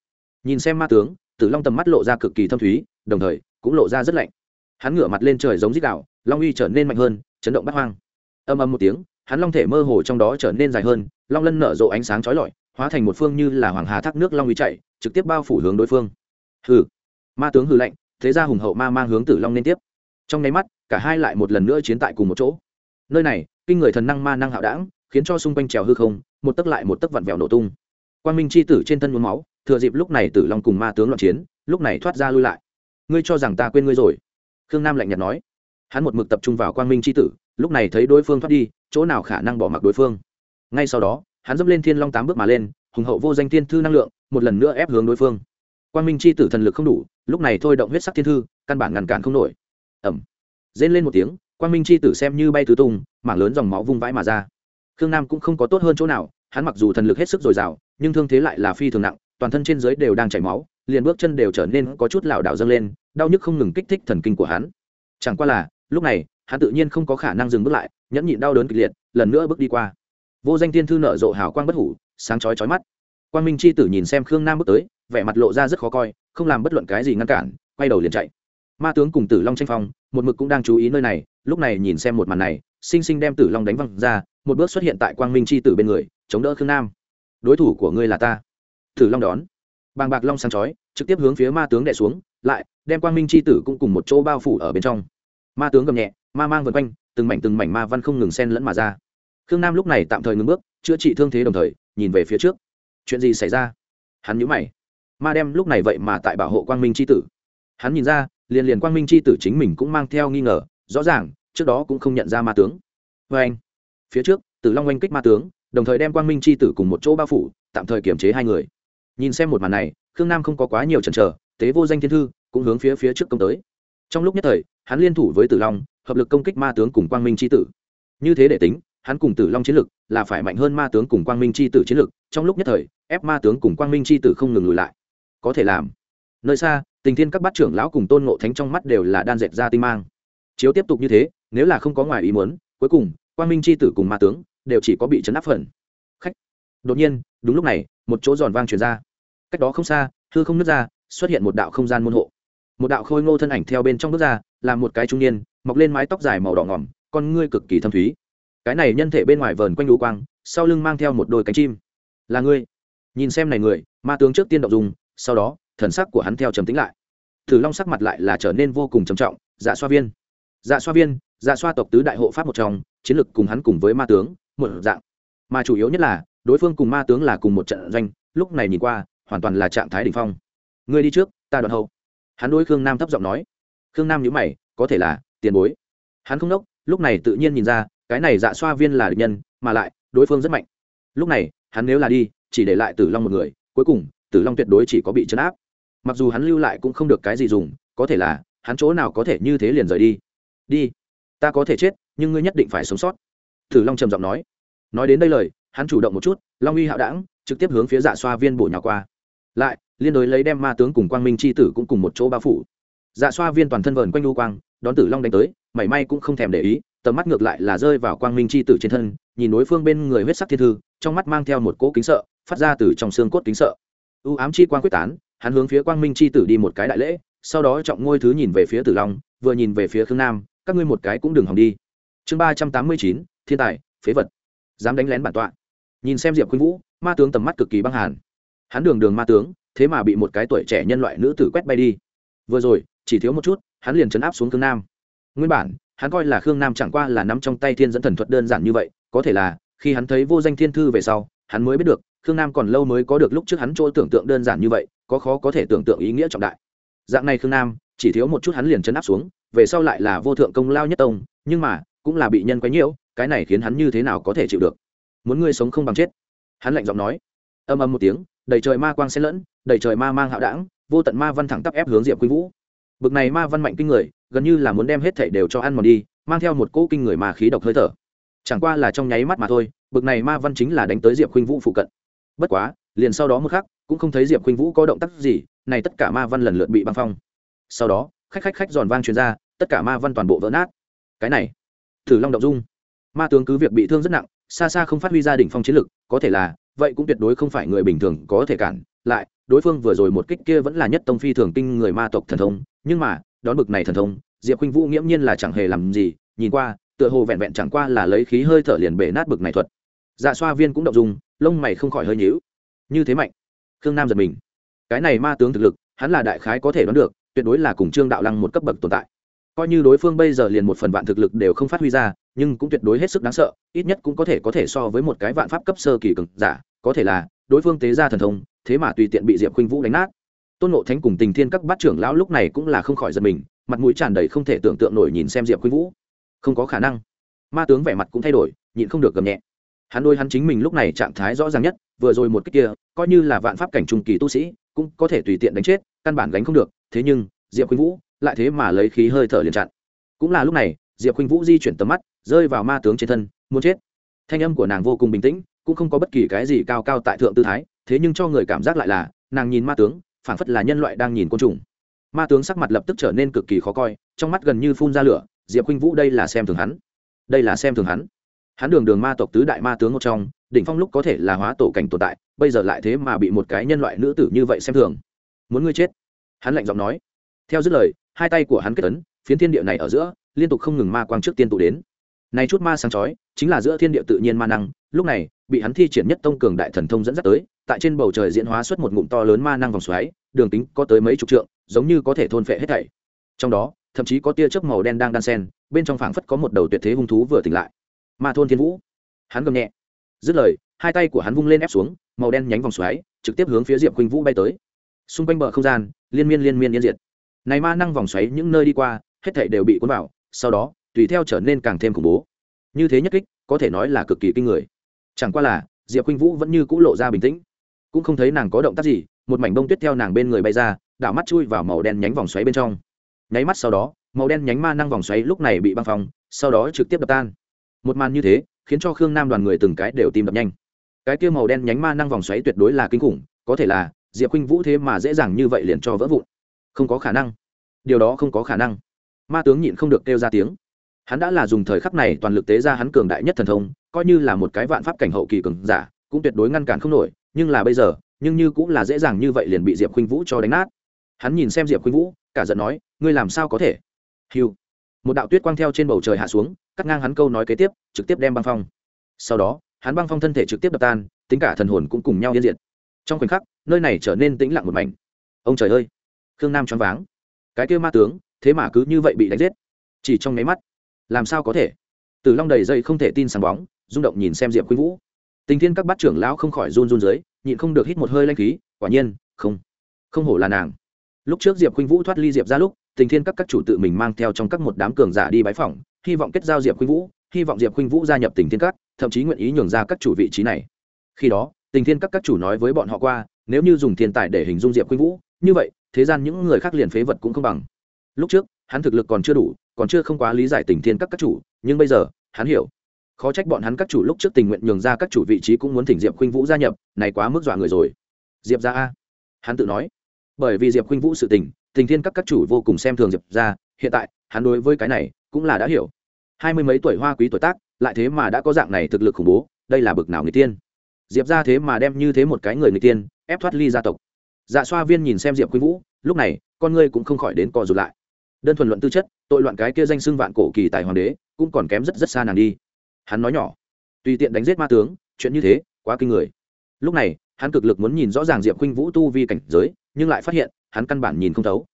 Nhìn xem ma tướng, tử long tầm mắt lộ ra cực kỳ thâm thúy, đồng thời cũng lộ ra rất lạnh. Hắn ngửa mặt lên trời giống dít đạo long uy trở nên mạnh hơn chấn động bắt hoang. Âm âm một tiếng, hắn long thể mơ hồ trong đó trở nên dài hơn, long lân nở rộ ánh sáng chói lọi, hóa thành một phương như là hoàng hà thác nước long uy chạy, trực tiếp bao phủ hướng đối phương. Hừ. Ma tướng hừ lạnh, thế ra hùng hậu ma mang hướng tử long liên tiếp. Trong nháy mắt, cả hai lại một lần nữa chiến tại cùng một chỗ. Nơi này, kinh người thần năng ma năng hạo đảng, khiến cho xung quanh trèo hư không, một tấc lại một tấc vặn vẹo nổ tung. Quan minh c h i tử trên thân nhuốm máu, thừa dịp lúc này tử long cùng ma tướng loạn chiến, lúc này thoát ra lui lại. Ngươi cho rằng ta quên ngươi rồi? Khương nam lạnh nhạt nói hắn một mực tập trung vào quang minh c h i tử, lúc này thấy đối phương thoát đi, chỗ nào khả năng bỏ mặc đối phương. Ngay sau đó, hắn dẫm lên thiên long tám bước mà lên, hùng hậu vô danh thiên thư năng lượng, một lần nữa ép hướng đối phương. Quang minh c h i tử thần lực không đủ, lúc này thôi động huyết sắc thiên thư, căn bản ngăn cản không nổi. Ẩm. Rên lên một tiếng, quang minh c h i tử xem như bay tứ tung, mảng lớn dòng máu vung vãi mà ra. Khương nam cũng không có tốt hơn chỗ nào, hắn mặc dù thần lực hết sức dồi dào, nhưng thương thế lại là phi thường nặng, toàn thân trên dưới đều đang chảy máu, liền bước chân đều trở nên có chút lảo đảo dâng lên, đau nhức không ngừng kích thích thần kinh của hắn. Chẳng qua là lúc này, hắn tự nhiên không có khả năng dừng bước lại, nhẫn nhịn đau đớn kịch liệt, lần nữa bước đi qua. Vô danh thiên thư nở rộ hào quang bất hủ, sáng chói chói mắt. Quang minh c h i tử nhìn xem khương nam bước tới, vẻ mặt lộ ra rất khó coi, không làm bất luận cái gì ngăn cản, quay đầu liền chạy. Ma tướng cùng tử long tranh phong, một mực cũng đang chú ý nơi này, lúc này nhìn xem một màn này sinh sinh đem tử long đánh văng ra, một bước xuất hiện tại quang minh c h i tử bên người, chống đỡ khương nam. Đối thủ của ngươi là ta. Tử long đón. Bàng bạc long sáng chói, trực tiếp hướng phía ma tướng đẻ xuống, lại đem quang minh c h i tử cũng cùng một chỗ bao phủ ở bên trong ma tướng gầm nhẹ, ma mang vân quanh, từng mảnh từng mảnh ma văn không ngừng sen lẫn mà ra. Khương nam lúc này tạm thời ngừng bước, chữa trị thương thế đồng thời, nhìn về phía trước. Chuyện gì xảy ra? Hắn nhũ mày. Ma đem lúc này vậy mà tại bảo hộ quang minh c tử. Hắn nhìn ra, liền liền quang minh c h i tử chính mình cũng mang theo nghi ngờ, rõ ràng, trước đó cũng không nhận ra ma tướng. Vê anh, phía trước, tử long oanh kích ma tướng, đồng thời đem quang minh c h i tử cùng một chỗ bao phủ, tạm thời kiểm chế hai người. Nhìn xem một màn này, khương nam không có quá nhiều chần chờ, tế vô danh thiên thư, cũng hướng phía phía trước công tới trong lúc nhất thời, hắn liên thủ với tử long, hợp lực công kích ma tướng cùng quang minh c tử. Như thế để tính, hắn cùng tử long chiến lực là phải mạnh hơn ma tướng cùng quang minh c tử chiến lực, trong lúc nhất thời, ép ma tướng cùng quang minh c tử không ngừng lùi lại. Có thể làm. Nơi xa, tình thiên các bát trưởng lão cùng tôn ngộ thánh trong mắt đều là đan dệt ra tinh mang. Chiếu tiếp tục như thế, nếu là không có ngoài ý muốn, cuối cùng, quang minh c h i tử cùng ma tướng đều chỉ có bị chấn áp phần. Khách. Đột nhiên, đúng lúc này, một chỗ giòn vang truyền ra. Cách đó không xa, hư không nứt ra, xuất hiện một đạo không gian môn hộ một đạo khôi ngô thân ảnh theo bên trong bước ra, là một cái trung niên, mọc lên mái tóc dài màu đỏ ngỏm, con ngươi cực kỳ thâm thúy. Cái này nhân thể bên ngoài vờn quanh lũ quang, sau lưng mang theo một đôi cánh chim. Là ngươi. Nhìn xem này người, ma tướng trước tiên động dùng sau đó, thần sắc của hắn theo trầm tính lại. Thử long sắc mặt lại là trở nên vô cùng trầm trọng dạ xoa viên. Dạ xoa viên dạ xoa tộc tứ đại hộ pháp một trong, chiến lực cùng hắn cùng với ma tướng, một dạng. Mà chủ yếu nhất là, đối phương cùng ma tướng là cùng một trận doanh, lúc này nhìn qua, hoàn toàn là trạng thái đ ỉ n h phong. Ngươi đi trước, ta đoạn hậu hắn đối khương nam thấp giọng nói. Khương nam nhữ mày, có thể là tiền bối. Hắn không đốc, lúc này tự nhiên nhìn ra, cái này dạ xoa viên là địch nhân, mà lại, đối phương rất mạnh. Lúc này, hắn nếu là đi, chỉ để lại tử long một người, cuối cùng, tử long tuyệt đối chỉ có bị chấn áp. Mặc dù hắn lưu lại cũng không được cái gì dùng, có thể là, hắn chỗ nào có thể như thế liền rời đi. Đi, ta có thể chết, nhưng ngươi nhất định phải sống sót. Tử long trầm giọng nói. Nói đến đây lời, hắn chủ động một chút, long uy hạo đảng trực tiếp hướng phía dạ xoa viên bổ nhỏ qua lại, liên đối lấy đem ma tướng cùng quang minh c h i tử cũng cùng một chỗ bao phủ. Dạ xoa viên toàn thân vờn quanh lưu quang, đón tử long đánh tới, mảy may cũng không thèm để ý, tầm mắt ngược lại là rơi vào quang minh c h i tử trên thân, nhìn đối phương bên người huyết sắc thiên thư, trong mắt mang theo một cỗ kính sợ, phát ra từ trong xương cốt kính sợ. U ám chi quang quyết tán, hắn hướng phía quang minh c h i tử đi một cái đại lễ, sau đó trọng ngôi thứ nhìn về phía tử long, vừa nhìn về phía khương nam, các ngươi một cái cũng đừng hòng đi. Chương ba trăm tám mươi chín, thiên tài, phế vật. Dám đánh lén bản tọa. Nhìn xem diệp khuynh vũ, ma tướng tầm mắt cực kỳ băng hàn hắn đường đường ma tướng, thế mà bị một cái tuổi trẻ nhân loại nữ tử quét bay đi. Vừa rồi, chỉ thiếu một chút, hắn liền chấn áp xuống khương nam. Nguyên bản, hắn coi là khương nam chẳng qua là nắm trong tay thiên dẫn thần thuật đơn giản như vậy, có thể là, khi hắn thấy vô danh thiên thư về sau, hắn mới biết được, khương nam còn lâu mới có được lúc trước hắn chỗ tưởng tượng đơn giản như vậy, có khó có thể tưởng tượng ý nghĩa trọng đại. Dạng này khương nam, chỉ thiếu một chút hắn liền chấn áp xuống, về sau lại là vô thượng công lao nhất tông, nhưng mà, cũng là bị nhân quấy nhiễu, cái này khiến hắn như thế nào có thể chịu được? Muốn ngươi sống không bằng chết. Hắn lạnh giọng nói. Âm âm một tiếng đầy trời ma quang xen lẫn, đầy trời ma mang hạo đảng, vô tận ma văn thẳng tắp ép hướng diệp quý vũ. Bực này ma văn mạnh kinh người, gần như là muốn đem hết thảy đều cho ăn mòn đi, mang theo một cỗ kinh người ma khí độc hơi thở. Chẳng qua là trong nháy mắt mà thôi, bực này ma văn chính là đánh tới diệp khuynh vũ phụ cận. Bất quá, liền sau đó một khắc, cũng không thấy diệp khuynh vũ có động tác gì, này tất cả ma văn lần lượt bị băng phong. Sau đó, khách khách khách giòn vang truyền ra, tất cả ma văn toàn bộ vỡ nát. Cái này, thử long động dung. Ma tướng cứ việc bị thương rất nặng, xa xa không phát huy ra đỉnh phong chiến lực, có thể là vậy cũng tuyệt đối không phải người bình thường có thể cản. Lại, đối phương vừa rồi một kích kia vẫn là nhất tông phi thường kinh người ma tộc thần thông, nhưng mà, đón bực này thần thông, diệp khinh vũ nghiễm nhiên là chẳng hề làm gì, nhìn qua, tựa hồ vẹn vẹn chẳng qua là lấy khí hơi thở liền bể nát bực này thuật. Dạ xoa viên cũng động dung, lông mày không khỏi hơi nhíu. Như thế mạnh, khương nam giật mình. Cái này ma tướng thực lực, hắn là đại khái có thể đoán được, tuyệt đối là cùng trương đạo lăng một cấp bậc tồn tại. Coi như đối phương bây giờ liền một phần vạn thực lực đều không phát huy ra nhưng cũng tuyệt đối hết sức đáng sợ, ít nhất cũng có thể có thể so với một cái vạn pháp cấp sơ kỳ cường giả, có thể là, đối phương tế ra thần thông, thế mà tùy tiện bị diệp khuynh vũ đánh nát. Tôn nộ thánh cùng tình thiên các bát trưởng lão lúc này cũng là không khỏi giật mình, mặt mũi tràn đầy không thể tưởng tượng nổi nhìn xem diệp khuynh vũ. Không có khả năng. Ma tướng vẻ mặt cũng thay đổi, nhịn không được gầm nhẹ. Hắn đôi hắn chính mình lúc này trạng thái rõ ràng nhất, vừa rồi một cách kia, coi như là vạn pháp cảnh trung kỳ tu sĩ, cũng có thể tùy tiện đánh chết, căn bản gánh không được, thế nhưng, diệp khuynh vũ lại thế mà lấy khí hơi thở liền chặn. Cũng là lúc này, diệp khuynh vũ di chuyển tầm mắt rơi vào ma tướng trên thân, muốn chết. Thanh âm của nàng vô cùng bình tĩnh, cũng không có bất kỳ cái gì cao cao tại thượng tư thái, thế nhưng cho người cảm giác lại là, nàng nhìn ma tướng, phảng phất là nhân loại đang nhìn côn trùng. Ma tướng sắc mặt lập tức trở nên cực kỳ khó coi, trong mắt gần như phun ra lửa, diệp khuynh vũ đây là xem thường hắn. Đây là xem thường hắn. Hắn đường đường ma tộc tứ đại ma tướng một trong, đỉnh phong lúc có thể là hóa tổ cảnh tồn tại, bây giờ lại thế mà bị một cái nhân loại nữ tử như vậy xem thường. Muốn ngươi chết. Hắn lạnh giọng nói. Theo dứt lời, hai tay của hắn kết ấn, phiến thiên địa này ở giữa, liên tục không ngừng ma quang trước tiên tụ đến này chút ma sáng chói, chính là giữa thiên địa tự nhiên ma năng, lúc này, bị hắn thi triển nhất tông cường đại thần thông dẫn dắt tới, tại trên bầu trời diễn hóa xuất một ngụm to lớn ma năng vòng xoáy, đường tính có tới mấy chục trượng, giống như có thể thôn phệ hết thảy. Trong đó, thậm chí có tia chớp màu đen đang đan sen bên trong phảng phất có một đầu tuyệt thế hung thú vừa tỉnh lại. Ma thôn thiên vũ. Hắn gầm nhẹ. Dứt lời, hai tay của hắn vung lên ép xuống, màu đen nhánh vòng xoáy, trực tiếp hướng phía diệp khuynh vũ bay tới. Xung quanh bờ không gian, liên miên liên miên yên diệt. Này ma năng vòng xoáy những nơi đi qua, hết thảy đều bị cuốn vào, sau đó tùy theo trở nên càng thêm khủng bố. Như thế nhất kích, có thể nói là cực kỳ kinh người. Chẳng qua là, diệp khuynh vũ vẫn như cũ lộ ra bình tĩnh. Cũng không thấy nàng có động tác gì, một mảnh bông tuyết theo nàng bên người bay ra, đảo mắt chui vào màu đen nhánh vòng xoáy bên trong. Nháy mắt sau đó, màu đen nhánh ma năng vòng xoáy lúc này bị băng phong, sau đó trực tiếp đập tan. Một màn như thế, khiến cho khương nam đoàn người từng cái đều tìm đập nhanh. Cái kia màu đen nhánh ma năng vòng xoáy tuyệt đối là kinh khủng, có thể là, diệp khuynh vũ thế mà dễ dàng như vậy liền cho vỡ vụn. Không có khả năng. Điều đó không có khả năng. Ma tướng nhịn không được kêu ra tiếng hắn đã là dùng thời khắc này toàn lực tế ra hắn cường đại nhất thần thông, coi như là một cái vạn pháp cảnh hậu kỳ cường giả, cũng tuyệt đối ngăn cản không nổi, nhưng là bây giờ, nhưng như cũng là dễ dàng như vậy liền bị diệp khuynh vũ cho đánh nát. Hắn nhìn xem diệp khuynh vũ, cả giận nói, ngươi làm sao có thể? Hiu một đạo tuyết quang theo trên bầu trời hạ xuống, cắt ngang hắn câu nói kế tiếp, trực tiếp đem băng phong. Sau đó, hắn băng phong thân thể trực tiếp đập tan, tính cả thần hồn cũng cùng nhau yên diệt. Trong khoảnh khắc, nơi này trở nên tĩnh lặng một mảnh. Ông trời ơi! Khương nam choáng váng. Cái kia ma tướng, thế mà cứ như vậy bị đánh giết. Chỉ trong nháy mắt làm sao có thể? Từ long đầy dây không thể tin sáng bóng, rung động nhìn xem diệp khuynh vũ. Tình thiên các bát trưởng lão không khỏi run run dưới, nhịn không được hít một hơi lanh khí, quả nhiên, không không hổ là nàng. Lúc trước diệp khuynh vũ thoát ly diệp ra lúc, tình thiên các các chủ tự mình mang theo trong các một đám cường giả đi bái phỏng, hy vọng kết giao diệp khuynh vũ, hy vọng diệp khuynh vũ gia nhập tình thiên các, thậm chí nguyện ý nhường ra các chủ vị trí này. Khi đó, tình thiên các các chủ nói với bọn họ qua, nếu như dùng thiên tài để hình dung diệp khuynh vũ, như vậy, thế gian những người khác liền phế vật cũng không bằng. Lúc trước hắn thực lực còn chưa đủ, còn chưa không quá lý giải tình thiên các các chủ, nhưng bây giờ, hắn hiểu. Khó trách bọn hắn các chủ lúc trước tình nguyện nhường ra các chủ vị trí cũng muốn thỉnh diệp khuynh vũ gia nhập, này quá mức dọa người rồi. Diệp ra a? Hắn tự nói. Bởi vì diệp khuynh vũ sự tình tình thiên các các chủ vô cùng xem thường diệp ra hiện tại, hắn đối với cái này cũng là đã hiểu. Hai mươi mấy tuổi hoa quý tuổi tác, lại thế mà đã có dạng này thực lực khủng bố, đây là bực nào người tiên? Diệp ra thế mà đem như thế một cái người người tiên, ép thoát ly gia tộc. Dạ xoa viên nhìn xem diệp khuynh vũ, lúc này, con ngươi cũng không khỏi đến co rụt lại đơn thuần luận tư chất, tội loạn cái kia danh xưng vạn cổ kỳ tài hoàng đế, cũng còn kém rất rất xa nàng đi. Hắn nói nhỏ, tùy tiện đánh giết ma tướng, chuyện như thế, quá kinh người. Lúc này, hắn cực lực muốn nhìn rõ ràng diệp khuynh vũ tu vi cảnh giới, nhưng lại phát hiện, hắn căn bản nhìn không thấu.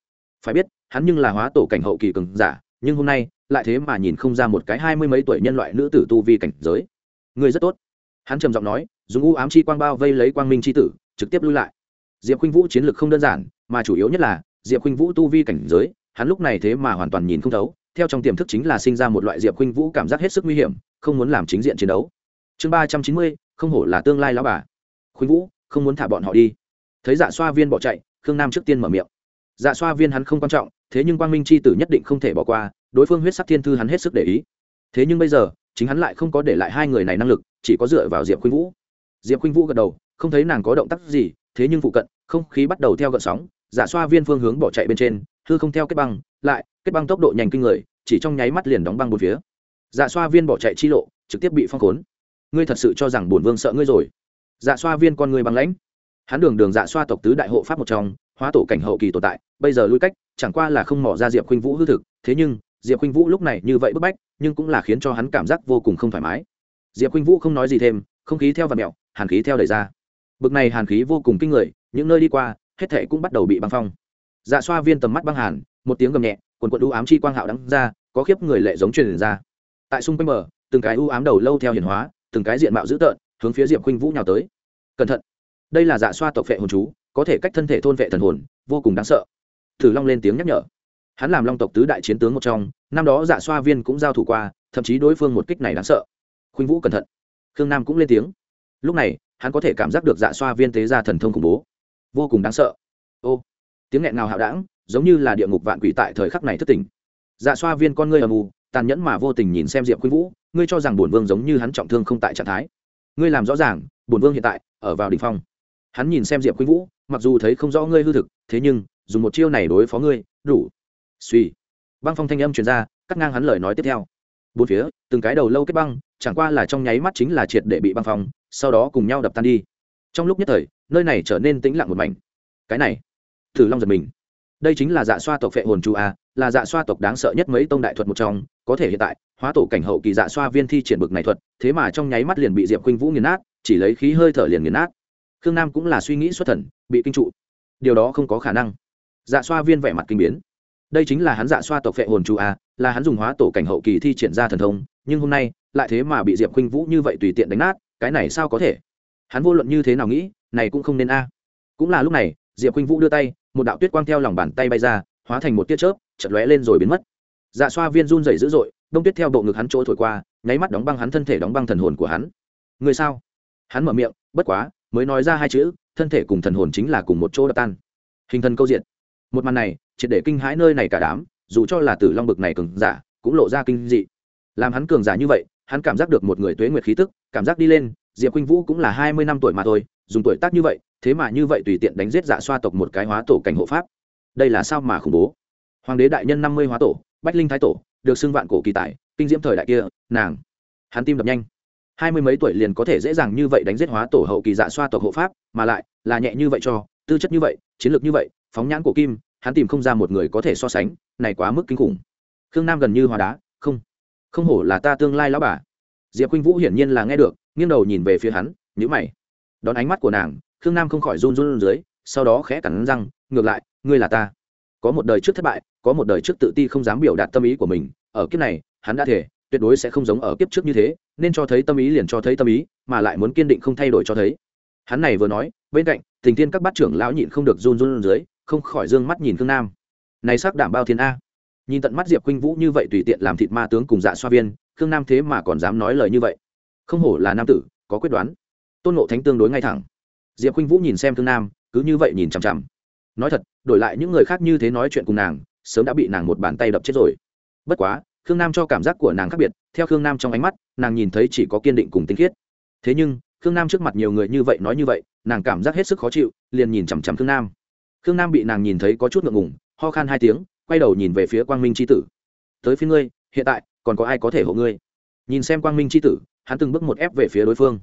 Phải biết, hắn nhưng là hóa tổ cảnh hậu kỳ cường giả, nhưng hôm nay, lại thế mà nhìn không ra một cái hai mươi mấy tuổi nhân loại nữ tử tu vi cảnh giới. Người rất tốt. Hắn trầm giọng nói, dùng u ám chi quang bao vây lấy quang minh chi tử, trực tiếp lui lại. Diệp khuynh vũ chiến lược không đơn giản, mà chủ yếu nhất là, diệp khuynh vũ tu vi cảnh giới hắn lúc này thế mà hoàn toàn nhìn không thấu, theo trong tiềm thức chính là sinh ra một loại diệp khuynh vũ cảm giác hết sức nguy hiểm, không muốn làm chính diện chiến đấu. Chương ba trăm chín mươi, không hổ là tương lai lão bà. Khuynh vũ, không muốn thả bọn họ đi. Thấy dạ xoa viên bỏ chạy, khương nam trước tiên mở miệng. Dạ xoa viên hắn không quan trọng, thế nhưng quang minh c h i tử nhất định không thể bỏ qua, đối phương huyết sắc thiên thư hắn hết sức để ý. Thế nhưng bây giờ, chính hắn lại không có để lại hai người này năng lực, chỉ có dựa vào diệp khuynh vũ. Diệp khuynh vũ gật đầu, không thấy nàng có động tác gì, thế nhưng phụ cận, không khí bắt đầu theo gợn sóng giả xoa viên phương hướng bỏ chạy bên trên hư không theo kết băng, lại, kết băng tốc độ nhanh kinh người, chỉ trong nháy mắt liền đóng băng một phía. Dạ xoa viên bỏ chạy chi lộ, trực tiếp bị phong khốn. Ngươi thật sự cho rằng bổn vương sợ ngươi rồi? Dạ xoa viên con người băng lãnh. Hắn đường đường dạ xoa tộc tứ đại hộ pháp một trong, hóa tổ cảnh hậu kỳ tồn tại, bây giờ lui cách, chẳng qua là không mỏ ra diệp khuynh vũ hư thực, thế nhưng, diệp khuynh vũ lúc này như vậy bức bách, nhưng cũng là khiến cho hắn cảm giác vô cùng không thoải mái. Diệp khuynh vũ không nói gì thêm, không khí theo và mẹo hàn khí theo đẩy ra. Bực này hàn khí vô cùng kinh người, những nơi đi qua, hết thệ cũng bắt đầu bị băng phong dạ xoa viên tầm mắt băng hàn, một tiếng gầm nhẹ, quần quận u ám chi quang hạo đắng ra, có khiếp người lệ giống truyền ra. Tại xung quanh bờ, từng cái u ám đầu lâu theo hiển hóa, từng cái diện mạo dữ tợn, hướng phía diệp khuynh vũ nhào tới. Cẩn thận! Đây là dạ xoa tộc vệ hồn chú, có thể cách thân thể thôn vệ thần hồn, vô cùng đáng sợ. Thử long lên tiếng nhắc nhở. Hắn làm long tộc tứ đại chiến tướng một trong, năm đó dạ xoa viên cũng giao thủ qua, thậm chí đối phương một kích này đáng sợ. Khuynh vũ cẩn thận. Khương nam cũng lên tiếng. Lúc này, hắn có thể cảm giác được dạ xoa viên tế ra thần thông khủng bố. Vô cùng đáng sợ. Ô! Tiếng nghẹn nào hạo đãng, giống như là địa ngục vạn quỷ tại thời khắc này thất tình dạ xoa viên con ngươi âm u tàn nhẫn mà vô tình nhìn xem diệp khuynh vũ ngươi cho rằng bổn vương giống như hắn trọng thương không tại trạng thái. Ngươi làm rõ ràng bổn vương hiện tại ở vào đỉnh phong. Hắn nhìn xem diệp khuynh vũ mặc dù thấy không rõ ngươi hư thực thế nhưng dùng một chiêu này đối phó ngươi đủ. Suy. Băng phong thanh âm truyền ra cắt ngang hắn lời nói tiếp theo. Bốn phía từng cái đầu lâu kết băng chẳng qua là trong nháy mắt chính là triệt để bị băng phong sau đó cùng nhau đập tan đi. Trong lúc nhất thời nơi này trở nên tĩnh lặng một mảnh. Cái này thử long giật mình. Đây chính là dạ xoa tộc phệ hồn chu a, là dạ xoa tộc đáng sợ nhất mấy tông đại thuật một trong, có thể hiện tại, hóa tổ cảnh hậu kỳ dạ xoa viên thi triển bực này thuật, thế mà trong nháy mắt liền bị diệp khuynh vũ nghiền nát, chỉ lấy khí hơi thở liền nghiền nát. Khương nam cũng là suy nghĩ xuất thần, bị kinh trụ. Điều đó không có khả năng. Dạ xoa viên vẻ mặt kinh biến. Đây chính là hắn dạ xoa tộc phệ hồn chu a, là hắn dùng hóa tổ cảnh hậu kỳ thi triển ra thần thông, nhưng hôm nay, lại thế mà bị diệp khuynh vũ như vậy tùy tiện đánh nát, cái này sao có thể? Hắn vô luận như thế nào nghĩ, này cũng không nên a. Cũng là lúc này diệp khuynh vũ đưa tay, một đạo tuyết quang theo lòng bàn tay bay ra, hóa thành một tia chớp chật lóe lên rồi biến mất. Dạ xoa viên run rẩy dữ dội, đông tuyết theo bộ ngực hắn chỗ thổi qua, nháy mắt đóng băng hắn thân thể đóng băng thần hồn của hắn. Người sao? Hắn mở miệng, bất quá, mới nói ra hai chữ, thân thể cùng thần hồn chính là cùng một chỗ đập tan. Hình thần câu diện một màn này, triệt để kinh hãi nơi này cả đám, dù cho là tử long bực này cường giả, cũng lộ ra kinh dị. Làm hắn cường giả như vậy, hắn cảm giác được một người tuế nguyệt khí tức, cảm giác đi lên, diệp khuynh vũ cũng là hai mươi năm tuổi mà thôi, dùng tuổi tác như vậy thế mà như vậy tùy tiện đánh giết dạ xoa tộc một cái hóa tổ cảnh hộ pháp. Đây là sao mà khủng bố? Hoàng đế đại nhân năm mươi hóa tổ, bách linh thái tổ, được xưng vạn cổ kỳ tài, kinh diễm thời đại kia, nàng. Hắn tim đập nhanh. Hai mươi mấy tuổi liền có thể dễ dàng như vậy đánh giết hóa tổ hậu kỳ dạ xoa tộc hộ pháp, mà lại, là nhẹ như vậy cho, tư chất như vậy, chiến lược như vậy, phóng nhãn cổ kim, hắn tìm không ra một người có thể so sánh, này quá mức kinh khủng. Khương nam gần như hóa đá, không. Không hổ là ta tương lai lão bà. Diệp khuynh vũ hiển nhiên là nghe được, nghiêng đầu nhìn về phía hắn nhữ mày. Đón ánh mắt của nàng khương nam không khỏi run run dưới, sau đó khẽ cắn răng, ngược lại, ngươi là ta. Có một đời trước thất bại, có một đời trước tự ti không dám biểu đạt tâm ý của mình. Ở kiếp này, hắn đã thể tuyệt đối sẽ không giống ở kiếp trước như thế, nên cho thấy tâm ý liền cho thấy tâm ý, mà lại muốn kiên định không thay đổi cho thấy. Hắn này vừa nói, bên cạnh, tình tiên các bát trưởng lão nhịn không được run run dưới, không khỏi d ư ơ n g mắt nhìn khương nam. Này sắc đảm bao thiên a. Nhìn tận mắt diệp khuynh vũ như vậy tùy tiện làm thịt ma tướng cùng dạ xoa viên, khương nam thế mà còn dám nói lời như vậy. Không hổ là nam tử, có quyết đoán. Tôn ngộ thánh tương đối ngay thẳng diệp khuynh vũ nhìn xem khương nam, cứ như vậy nhìn chằm chằm. Nói thật, đổi lại những người khác như thế nói chuyện cùng nàng, sớm đã bị nàng một bàn tay đập chết rồi. Bất quá khương nam cho cảm giác của nàng khác biệt, theo khương nam trong ánh mắt, nàng nhìn thấy chỉ có kiên định cùng tinh khiết. Thế nhưng khương nam trước mặt nhiều người như vậy nói như vậy, nàng cảm giác hết sức khó chịu, liền nhìn chằm chằm khương nam. Khương nam bị nàng nhìn thấy có chút ngượng ngùng, ho khan hai tiếng, quay đầu nhìn về phía quang minh c tử. Tới phía ngươi, hiện tại, còn có ai có thể hộ ngươi? Nhìn xem quang minh c tử, hắn từng bước một ép về phía đối phương.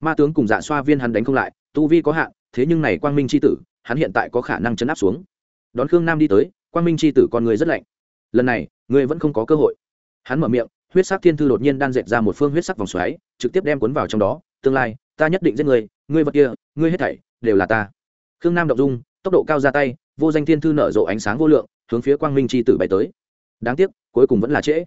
Ma tướng cùng dạ xoa viên hắn đánh không lại tu vi có hạn, thế nhưng này quang minh c tử, hắn hiện tại có khả năng chấn áp xuống. Đón khương nam đi tới, quang minh c tử con người rất lạnh. Lần này, ngươi vẫn không có cơ hội. Hắn mở miệng, huyết sắc thiên thư đột nhiên đan dệt ra một phương huyết sắc vòng xoáy, trực tiếp đem cuốn vào trong đó. Tương lai, ta nhất định giết người. ngươi vật kia, ngươi hết thảy, đều là ta. Khương nam động dung, tốc độ cao ra tay, vô danh thiên thư nở rộ ánh sáng vô lượng, hướng phía quang minh c h i tử bay tới. Đáng tiếc, cuối cùng vẫn là trễ.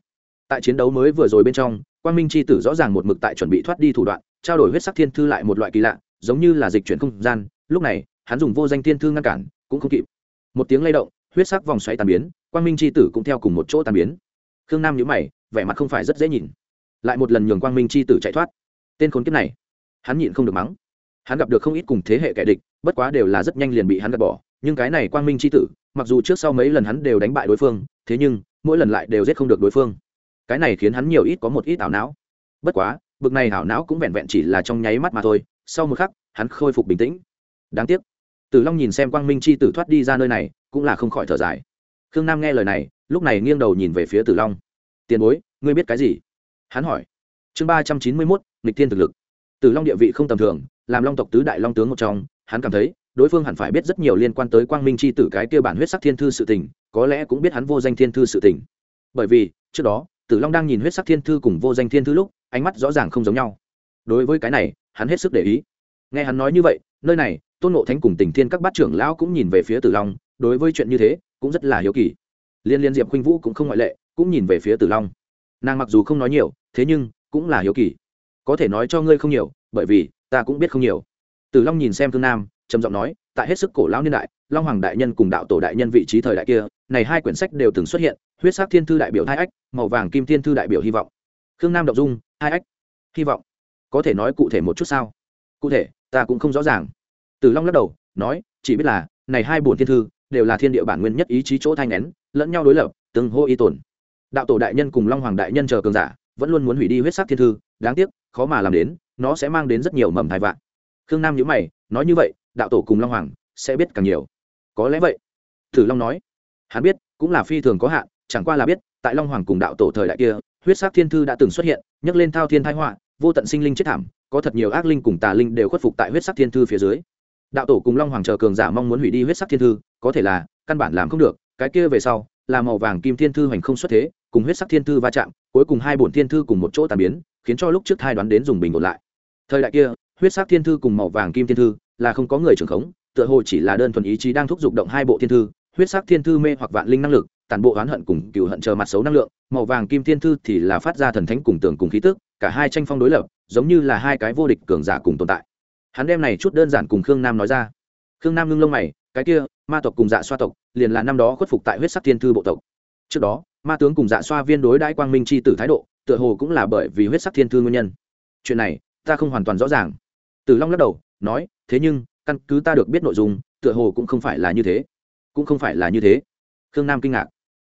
Tại chiến đấu mới vừa rồi bên trong, quang minh c h i tử rõ ràng một mực tại chuẩn bị thoát đi thủ đoạn, trao đổi huyết sắc thiên thư lại một loại kỳ lạ giống như là dịch chuyển không gian, lúc này, hắn dùng vô danh thiên thư ngăn cản, cũng không kịp. Một tiếng lay động, huyết sắc vòng xoáy tàn biến, quang minh c h i tử cũng theo cùng một chỗ tàn biến. Khương nam nhữ mày, vẻ mặt không phải rất dễ nhìn. Lại một lần nhường quang minh c h i tử chạy thoát. Tên khốn kiếp này, hắn nhịn không được mắng. Hắn gặp được không ít cùng thế hệ kẻ địch, bất quá đều là rất nhanh liền bị hắn gạt bỏ, nhưng cái này quang minh c h i tử, mặc dù trước sau mấy lần hắn đều đánh bại đối phương, thế nhưng, mỗi lần lại đều giết không được đối phương. Cái này khiến hắn nhiều ít có một ít ảo não. Bất quá, bực này ảo não cũng vẹn vẹn chỉ là trong nháy mắt mà thôi sau một khắc, hắn khôi phục bình tĩnh. Đáng tiếc, tử long nhìn xem quang minh Chi tử thoát đi ra nơi này, cũng là không khỏi thở dài. Khương nam nghe lời này, lúc này nghiêng đầu nhìn về phía tử long. Tiền bối, ngươi biết cái gì? Hắn hỏi. Chương ba trăm chín mươi mốt lịch thiên thực lực. Tử long địa vị không tầm thường, làm long tộc tứ đại long tướng một trong, hắn cảm thấy, đối phương hẳn phải biết rất nhiều liên quan tới quang minh c h i tử cái kia bản huyết sắc thiên thư sự tình, có lẽ cũng biết hắn vô danh thiên thư sự tình. Bởi vì, trước đó, tử long đang nhìn huyết sắc thiên thư cùng vô danh thiên thư lúc, ánh mắt rõ ràng không giống nhau. Đối với cái này hắn hết sức để ý. Nghe hắn nói như vậy, nơi này, tôn nộ thánh cùng tình thiên các bát trưởng lão cũng nhìn về phía tử long, đối với chuyện như thế, cũng rất là hiếu kỳ. Liên liên diệp khuynh vũ cũng không ngoại lệ, cũng nhìn về phía tử long. Nàng mặc dù không nói nhiều, thế nhưng, cũng là hiếu kỳ. Có thể nói cho ngươi không nhiều, bởi vì, ta cũng biết không nhiều. Tử long nhìn xem thương nam, trầm giọng nói, tại hết sức cổ lão niên đại, long hoàng đại nhân cùng đạo tổ đại nhân vị trí thời đại kia, này hai quyển sách đều từng xuất hiện, huyết sắc thiên thư đại biểu hai ách, màu vàng kim thiên thư đại biểu hy vọng. Khương nam đọc dung, hai ách, hy vọng có thể nói cụ thể một chút sao? Cụ thể, ta cũng không rõ ràng. Tử long lắc đầu, nói, chỉ biết là, này hai bổn thiên thư, đều là thiên địa bản nguyên nhất ý chí chỗ thanh nén, lẫn nhau đối lập từng hô y tổn đạo tổ đại nhân cùng long hoàng đại nhân chờ cường giả, vẫn luôn muốn hủy đi huyết sắc thiên thư, đáng tiếc, khó mà làm đến, nó sẽ mang đến rất nhiều mầm thai vạn. Khương nam nhữ mày, nói như vậy, đạo tổ cùng long hoàng sẽ biết càng nhiều. Có lẽ vậy. Thử long nói, hắn biết, cũng là phi thường có hạn, chẳng qua là biết, tại long hoàng cùng đạo tổ thời đại kia, huyết sắc thiên thư đã từng xuất hiện nhắc lên thao thiên thái họa vô tận sinh linh chết thảm, có thật nhiều ác linh cùng tà linh đều khuất phục tại huyết sắc thiên thư phía dưới. Đạo tổ cùng long hoàng chờ cường giả mong muốn hủy đi huyết sắc thiên thư, có thể là, căn bản làm không được, cái kia về sau, là màu vàng kim thiên thư hoành không xuất thế, cùng huyết sắc thiên thư va chạm, cuối cùng hai bổn thiên thư cùng một chỗ tàn biến, khiến cho lúc trước thai đoán đến dùng bình ổn lại. Thời đại kia, huyết sắc thiên thư cùng màu vàng kim thiên thư, là không có người trưởng khống, tựa hồ chỉ là đơn thuần ý chí đang thúc giục động hai bộ thiên thư, huyết sắc thiên thư mê hoặc vạn linh năng lực tàn bộ oán hận cùng cựu hận chờ mặt xấu năng lượng, màu vàng kim thiên thư thì là phát ra thần thánh cùng tường cùng khí tức cả hai tranh phong đối lập, giống như là hai cái vô địch cường giả cùng tồn tại. Hắn đem này chút đơn giản cùng khương nam nói ra. Khương nam ngưng lông mày, cái kia, ma tộc cùng dạ xoa tộc, liền là năm đó khuất phục tại huyết sắc thiên thư bộ tộc. Trước đó, ma tướng cùng dạ xoa viên đối đãi quang minh c h i tử thái độ, tựa hồ cũng là bởi vì huyết sắc thiên thư nguyên nhân. Chuyện này, ta không hoàn toàn rõ ràng. Tử long lắc đầu, nói, thế nhưng, căn cứ ta được biết nội dung, tựa hồ cũng không phải là như thế. Cũng không phải là như thế. Khương nam kinh ngạc.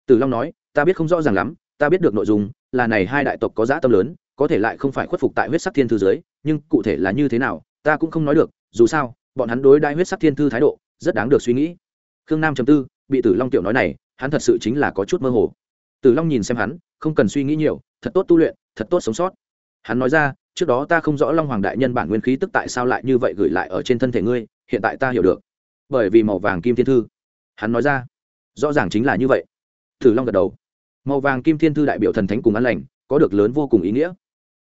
Tử long nói, ta biết không rõ ràng lắm, ta biết được nội dung, là này hai đại tộc có dã tâm lớn có thể lại không phải khuất phục tại huyết sắc thiên thư dưới, nhưng cụ thể là như thế nào ta cũng không nói được dù sao bọn hắn đối đại huyết sắc thiên thư thái độ rất đáng được suy nghĩ. Khương nam chấm tư bị tử long tiểu nói này hắn thật sự chính là có chút mơ hồ. Tử long nhìn xem hắn không cần suy nghĩ nhiều thật tốt tu luyện thật tốt sống sót. Hắn nói ra trước đó ta không rõ long hoàng đại nhân bản nguyên khí tức tại sao lại như vậy gửi lại ở trên thân thể ngươi hiện tại ta hiểu được. Bởi vì màu vàng kim thiên thư. Hắn nói ra rõ ràng chính là như vậy. Tử long gật đầu. Màu vàng kim thiên thư đại biểu thần thánh cùng an lành có được lớn vô cùng ý nghĩa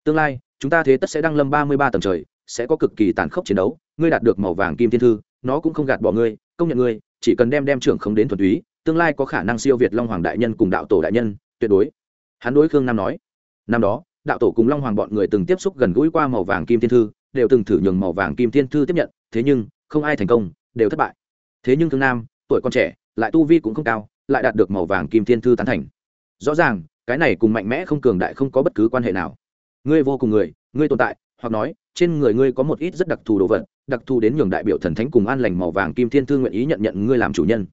tương lai, chúng ta thế tất sẽ đăng lâm ba mươi ba tầng trời, sẽ có cực kỳ tàn khốc chiến đấu, ngươi đạt được màu vàng kim thiên thư, nó cũng không gạt bỏ ngươi, công nhận ngươi, chỉ cần đem đem trưởng không đến thuần túy, tương lai có khả năng siêu việt long hoàng đại nhân cùng đạo tổ đại nhân, tuyệt đối. Hắn đối khương nam nói, năm đó, đạo tổ cùng long hoàng bọn người từng tiếp xúc gần gũi qua màu vàng kim thiên thư, đều từng thử nhường màu vàng kim thiên thư tiếp nhận, thế nhưng, không ai thành công, đều thất bại. Thế nhưng thương nam, tuổi còn trẻ, lại tu vi cũng không cao, lại đạt được màu vàng kim thiên thư tán thành. Rõ ràng, cái này cùng mạnh mẽ không cường đại không có bất cứ quan hệ nào ngươi vô cùng người, ngươi tồn tại, hoặc nói, trên người ngươi có một ít rất đặc thù đồ vật, đặc thù đến nhường đại biểu thần thánh cùng an lành màu vàng kim thiên thư nguyện ý nhận nhận ngươi làm chủ nhân.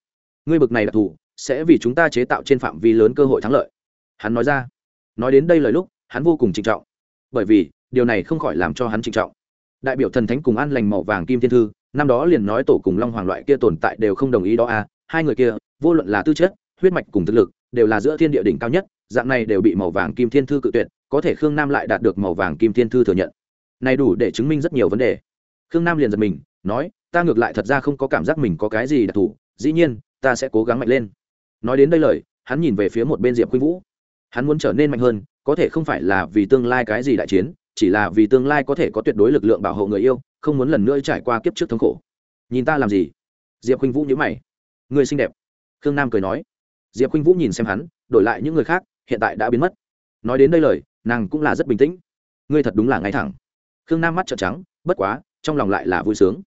Ngươi bực này đặc thù, sẽ vì chúng ta chế tạo trên phạm vi lớn cơ hội thắng lợi. Hắn nói ra. Nói đến đây lời lúc, hắn vô cùng trịnh trọng. Bởi vì, điều này không khỏi làm cho hắn trịnh trọng. Đại biểu thần thánh cùng an lành màu vàng kim thiên thư, năm đó liền nói tổ cùng long hoàng loại kia tồn tại đều không đồng ý đó à hai người kia, vô luận là tư chất, huyết mạch cùng thực lực, đều là giữa thiên địa đỉnh cao nhất dạng này đều bị màu vàng kim thiên thư cự tuyệt, có thể khương nam lại đạt được màu vàng kim thiên thư thừa nhận. Này đủ để chứng minh rất nhiều vấn đề. Khương nam liền giật mình, nói, ta ngược lại thật ra không có cảm giác mình có cái gì đặc thù, dĩ nhiên, ta sẽ cố gắng mạnh lên. Nói đến đây lời, hắn nhìn về phía một bên diệp khuynh vũ. Hắn muốn trở nên mạnh hơn, có thể không phải là vì tương lai cái gì đại chiến, chỉ là vì tương lai có thể có tuyệt đối lực lượng bảo hộ người yêu, không muốn lần nữa trải qua kiếp trước thống khổ. Nhìn ta làm gì? Diệp khuynh vũ nhớ mày. Người xinh đẹp. Khương nam cười nói. Diệp khuynh vũ nhìn xem hắn, đổi lại những người khác hiện tại đã biến mất. Nói đến đây lời, nàng cũng là rất bình tĩnh. Ngươi thật đúng là ngay thẳng. Khương nam mắt trợn trắng, bất quá, trong lòng lại là vui sướng.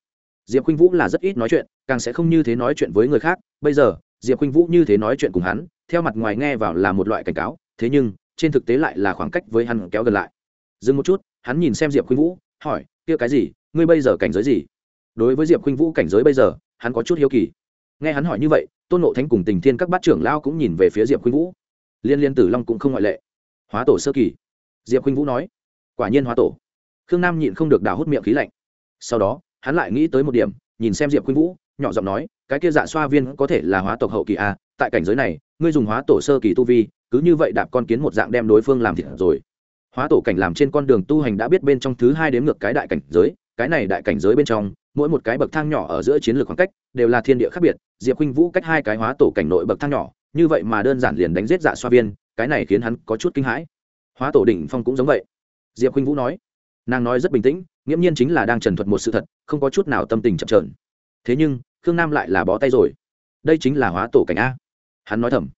Diệp khuynh vũ là rất ít nói chuyện, càng sẽ không như thế nói chuyện với người khác. Bây giờ, diệp khuynh vũ như thế nói chuyện cùng hắn, theo mặt ngoài nghe vào là một loại cảnh cáo, thế nhưng, trên thực tế lại là khoảng cách với hắn kéo gần lại. Dừng một chút, hắn nhìn xem diệp khuynh vũ, hỏi, kia cái gì? Ngươi bây giờ cảnh giới gì? Đối với diệp khuynh vũ cảnh giới bây giờ, hắn có chút hiếu kỳ. Nghe hắn hỏi như vậy, tôn nộ thánh cùng tình thiên các bát trưởng lao cũng nhìn về phía diệp khuynh vũ liên liên tử long cũng không ngoại lệ. Hóa tổ sơ kỳ. Diệp khuynh vũ nói, quả nhiên hóa tổ. Khương nam nhịn không được đào hút miệng khí lạnh. Sau đó, hắn lại nghĩ tới một điểm, nhìn xem diệp khuynh vũ, nhỏ giọng nói, cái kia dạ xoa viên có thể là hóa tộc hậu kỳ a tại cảnh giới này, ngươi dùng hóa tổ sơ kỳ tu vi, cứ như vậy đạp con kiến một dạng đem đối phương làm thịt rồi. Hóa tổ cảnh làm trên con đường tu hành đã biết bên trong thứ hai đếm ngược cái đại cảnh giới, cái này đại cảnh giới bên trong, mỗi một cái bậc thang nhỏ ở giữa chiến lược khoảng cách đều là thiên địa khác biệt. Diệp khuynh vũ cách hai cái hóa tổ cảnh nội bậc thang nhỏ như vậy mà đơn giản liền đánh giết dạ xoa viên, cái này khiến hắn có chút kinh hãi. Hóa tổ đỉnh phong cũng giống vậy. Diệp khuynh vũ nói, nàng nói rất bình tĩnh, nghiễm nhiên chính là đang trần thuật một sự thật, không có chút nào tâm tình chậm trởn thế nhưng, khương nam lại là bó tay rồi. Đây chính là hóa tổ cảnh a. Hắn nói thầm,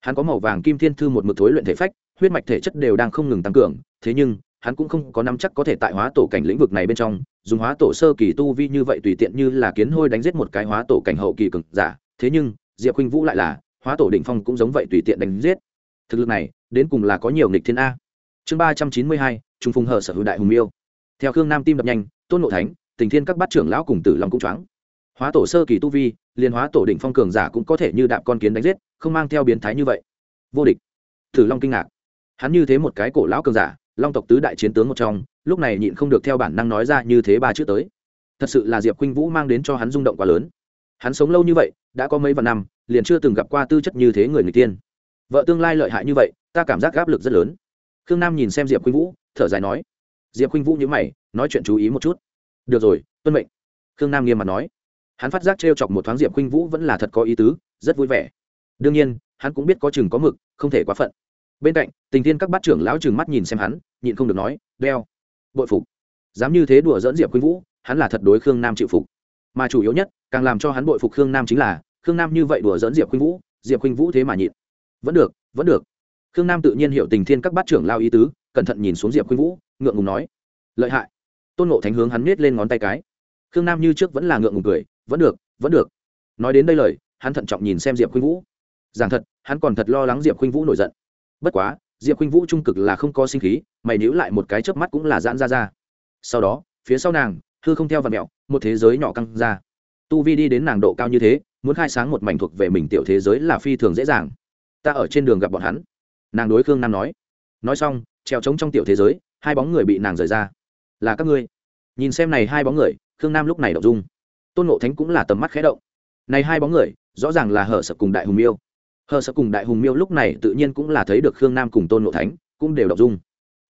hắn có màu vàng kim thiên thư một mực thối luyện thể phách, huyết mạch thể chất đều đang không ngừng tăng cường, thế nhưng, hắn cũng không có nắm chắc có thể tại hóa tổ cảnh lĩnh vực này bên trong, dùng hóa tổ sơ kỳ tu vi như vậy tùy tiện như là kiến hôi đánh giết một cái hóa tổ cảnh hậu kỳ cực giả. Thế nhưng, diệp khuynh vũ lại là hóa tổ đỉnh phong cũng giống vậy tùy tiện đánh giết. Thực lực này, đến cùng là có nhiều nghịch thiên a. Chương ba trăm chín mươi hai, trung phùng hờ sở hữu đại hùng yêu theo khương nam tim đập nhanh, tôn ngộ thánh, tình thiên các bát trưởng lão cùng tử long cũng choáng. Hóa tổ sơ kỳ tu vi liên hóa tổ đỉnh phong cường giả cũng có thể như đạp con kiến đánh giết, không mang theo biến thái như vậy. Vô địch. Tử long kinh ngạc. Hắn như thế một cái cổ lão cường giả, long tộc tứ đại chiến tướng một trong, lúc này nhịn không được theo bản năng nói ra như thế ba chữ tới. Thật sự là diệp khuynh vũ mang đến cho hắn rung động quá lớn. Hắn sống lâu như vậy, đã có mấy vạn năm liền chưa từng gặp qua tư chất như thế người người tiên. Vợ tương lai lợi hại như vậy, ta cảm giác áp lực rất lớn. Khương nam nhìn xem diệp khuynh vũ, thở dài nói. Diệp khuynh vũ nhữ mày, nói chuyện chú ý một chút. Được rồi, tuân mệnh. Khương nam nghiêm mặt nói. Hắn phát giác t r e o chọc một thoáng diệp khuynh vũ vẫn là thật có ý tứ, rất vui vẻ. Đương nhiên, hắn cũng biết có chừng có mực, không thể quá phận. Bên cạnh, tình thiên các bát trưởng lão chừng mắt nhìn xem hắn, nhịn không được nói, đeo. Bội phục. Dám như thế đùa dẫn diệp khuynh vũ, hắn là thật đối khương nam chịu phục. Mà chủ yếu nhất, càng làm cho hắn bội phục khương nam chính là khương nam như vậy đùa dẫn diệp khuynh vũ, diệp khuynh vũ thế mà nhịn. Vẫn được vẫn được. Khương nam tự nhiên hiểu tình thiên các bát trưởng lao ý tứ, cẩn thận nhìn xuống diệp khuynh vũ, ngượng ngùng nói. Lợi hại. Tôn nộ thánh hướng hắn miết lên ngón tay cái. Khương nam như trước vẫn là ngượng ngùng cười, vẫn được vẫn được. Nói đến đây lời, hắn thận trọng nhìn xem diệp khuynh vũ. Giảng thật, hắn còn thật lo lắng diệp khuynh vũ nổi giận. Bất quá, diệp khuynh vũ trung cực là không có sinh khí, mày níu lại một cái chớp mắt cũng là giãn ra ra. Sau đó, phía sau nàng, hư không theo vật mẹo, một thế giới nhỏ căng ra. Tu vi đi đến nàng độ cao như thế muốn khai sáng một mảnh thuộc về mình tiểu thế giới là phi thường dễ dàng. Ta ở trên đường gặp bọn hắn. Nàng đối khương nam nói. Nói xong, treo trống trong tiểu thế giới, hai bóng người bị nàng rời ra. Là các ngươi. Nhìn xem này hai bóng người, khương nam lúc này động dung. Tôn ngộ thánh cũng là tầm mắt khẽ động. Này hai bóng người, rõ ràng là hở sập cùng đại hùng miêu. Hở sập cùng đại hùng miêu lúc này tự nhiên cũng là thấy được khương nam cùng tôn ngộ thánh, cũng đều động dung.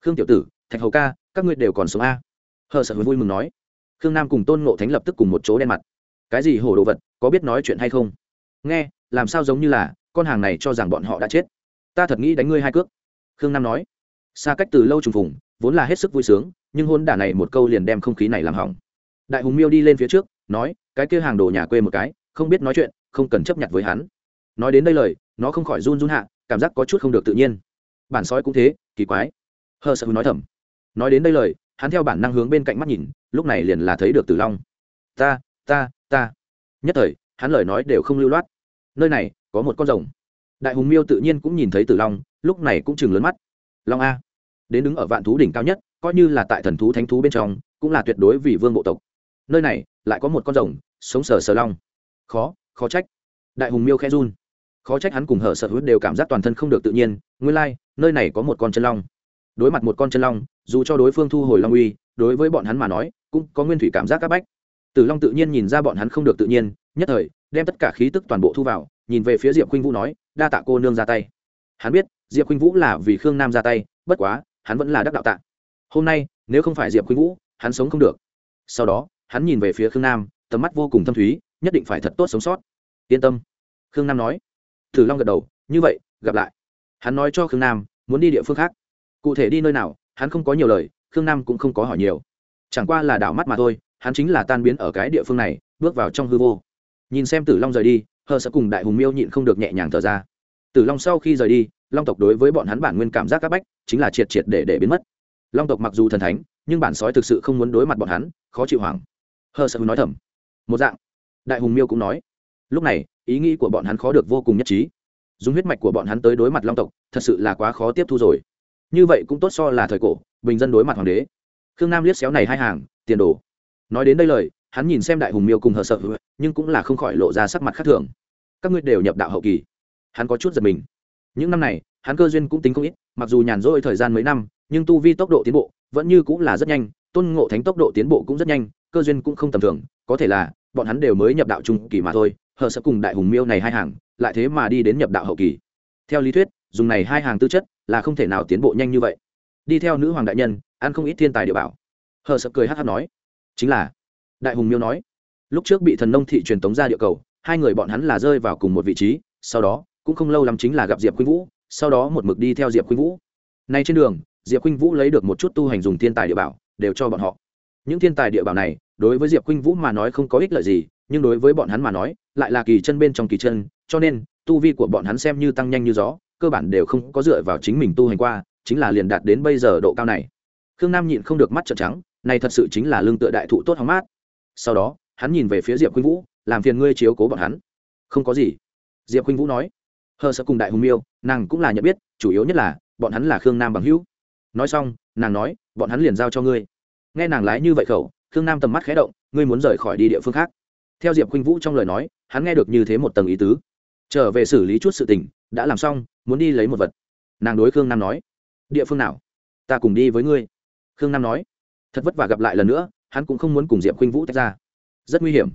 Khương tiểu tử, thạch hầu ca, các ngươi đều còn sống a? Hở sập vui mừng nói. Khương nam cùng tôn ngộ thánh lập tức cùng một chỗ đen mặt cái gì hổ đồ vật, có biết nói chuyện hay không? Nghe, làm sao giống như là, con hàng này cho rằng bọn họ đã chết. Ta thật nghĩ đánh ngươi hai cước. Khương nam nói. Xa cách từ lâu trùng phùng, vốn là hết sức vui sướng, nhưng hôn đả này một câu liền đem không khí này làm hỏng. Đại hùng miêu đi lên phía trước, nói, cái kia hàng đồ nhà quê một cái, không biết nói chuyện, không cần chấp nhận với hắn. Nói đến đây lời, nó không khỏi run run hạ, cảm giác có chút không được tự nhiên. Bản sói cũng thế, kỳ quái. Hờ sợ nói thầm. Nói đến đây lời, hắn theo bản năng hướng bên cạnh mắt nhìn, lúc này liền là thấy được tử long. Ta ta ta. Nhất thời hắn lời nói đều không lưu loát. Nơi này có một con rồng. Đại hùng miêu tự nhiên cũng nhìn thấy tử long lúc này cũng chừng lớn mắt. Long a. Đến đứng ở vạn thú đỉnh cao nhất coi như là tại thần thú thánh thú bên trong cũng là tuyệt đối vì vương bộ tộc. Nơi này lại có một con rồng sống sờ sờ long. Khó khó trách. Đại hùng miêu khe run. Khó trách hắn cùng hở sợ hữu đều cảm giác toàn thân không được tự nhiên nguyên lai、like, nơi này có một con chân long. Đối mặt một con chân long dù cho đối phương thu hồi long uy đối với bọn hắn mà nói cũng có nguyên thủy cảm giác áp bách tử long tự nhiên nhìn ra bọn hắn không được tự nhiên, nhất thời, đem tất cả khí tức toàn bộ thu vào, nhìn về phía diệp khuynh vũ nói, đa tạ cô nương ra tay. Hắn biết, diệp khuynh vũ là vì khương nam ra tay, bất quá, hắn vẫn là đắc đạo tạ. Hôm nay, nếu không phải diệp khuynh vũ, hắn sống không được. Sau đó, hắn nhìn về phía khương nam, tầm mắt vô cùng thâm thúy, nhất định phải thật tốt sống sót. Yên tâm, khương nam nói. Thử long gật đầu, như vậy, gặp lại. Hắn nói cho khương nam, muốn đi địa phương khác. Cụ thể đi nơi nào, hắn không có nhiều lời, khương nam cũng không có hỏi nhiều. Chẳng qua là đảo mắt mà thôi hắn chính là tan biến ở cái địa phương này, bước vào trong hư vô. Nhìn xem tử long rời đi, hờ sẽ cùng đại hùng miêu nhịn không được nhẹ nhàng thở ra. Tử long sau khi rời đi, long tộc đối với bọn hắn bản nguyên cảm giác các bách, chính là triệt triệt để để biến mất. Long tộc mặc dù thần thánh, nhưng bản sói thực sự không muốn đối mặt bọn hắn, khó chịu hoảng. Hờ sợ nói thầm. Một dạng. Đại hùng miêu cũng nói. Lúc này, ý nghĩ của bọn hắn khó được vô cùng nhất trí. Dùng huyết mạch của bọn hắn tới đối mặt long tộc, thật sự là quá khó tiếp thu rồi. Như vậy cũng tốt so là thời cổ, bình dân đối mặt hoàng đế. Khương nam liếc xéo này hai hàng, tiền đồ nói đến đây lời, hắn nhìn xem đại hùng miêu cùng hờ sợ, nhưng cũng là không khỏi lộ ra sắc mặt khác thường. Các ngươi đều nhập đạo hậu kỳ. Hắn có chút giật mình. Những năm này, hắn cơ duyên cũng tính không ít, mặc dù nhàn rỗi thời gian mấy năm, nhưng tu vi tốc độ tiến bộ vẫn như cũng là rất nhanh, tôn ngộ thánh tốc độ tiến bộ cũng rất nhanh, cơ duyên cũng không tầm thường, có thể là bọn hắn đều mới nhập đạo trung kỳ mà thôi, hờ sợ cùng đại hùng miêu này hai hàng, lại thế mà đi đến nhập đạo hậu kỳ. Theo lý thuyết, dùng này hai hàng tư chất là không thể nào tiến bộ nhanh như vậy. Đi theo nữ hoàng đại nhân, ăn không ít thiên tài địa bảo. Hờ sợ cười hát hát nói chính là, đại hùng miêu nói, lúc trước bị thần nông thị truyền tống ra địa cầu, hai người bọn hắn là rơi vào cùng một vị trí, sau đó, cũng không lâu lắm chính là gặp diệp khuynh vũ, sau đó một mực đi theo diệp khuynh vũ. Nay trên đường, diệp khuynh vũ lấy được một chút tu hành dùng thiên tài địa bảo, đều cho bọn họ. Những thiên tài địa bảo này, đối với diệp khuynh vũ mà nói không có ích lợi gì, nhưng đối với bọn hắn mà nói, lại là kỳ chân bên trong kỳ chân, cho nên, tu vi của bọn hắn xem như tăng nhanh như gió, cơ bản đều không có dựa vào chính mình tu hành qua, chính là liền đạt đến bây giờ độ cao này khương nam nhịn không được mắt trợn trắng, này thật sự chính là lương tựa đại thụ tốt hóng mát. Sau đó, hắn nhìn về phía diệp khuynh vũ, làm phiền ngươi chiếu cố bọn hắn. Không có gì. Diệp khuynh vũ nói, hờ sợ cùng đại hùng miêu, nàng cũng là nhận biết, chủ yếu nhất là, bọn hắn là khương nam bằng hữu. Nói xong, nàng nói, bọn hắn liền giao cho ngươi. Nghe nàng lái như vậy khẩu, khương nam tầm mắt khé động, ngươi muốn rời khỏi đi địa phương khác. Theo diệp khuynh vũ trong lời nói, hắn nghe được như thế một tầng ý tứ. Trở về xử lý chút sự tình, đã làm xong, muốn đi lấy một vật. Nàng đối khương nam nói, địa phương nào? Ta cùng đi với ngươi khương nam nói, thật vất vả gặp lại lần nữa, hắn cũng không muốn cùng diệp khuynh vũ tách ra. Rất nguy hiểm.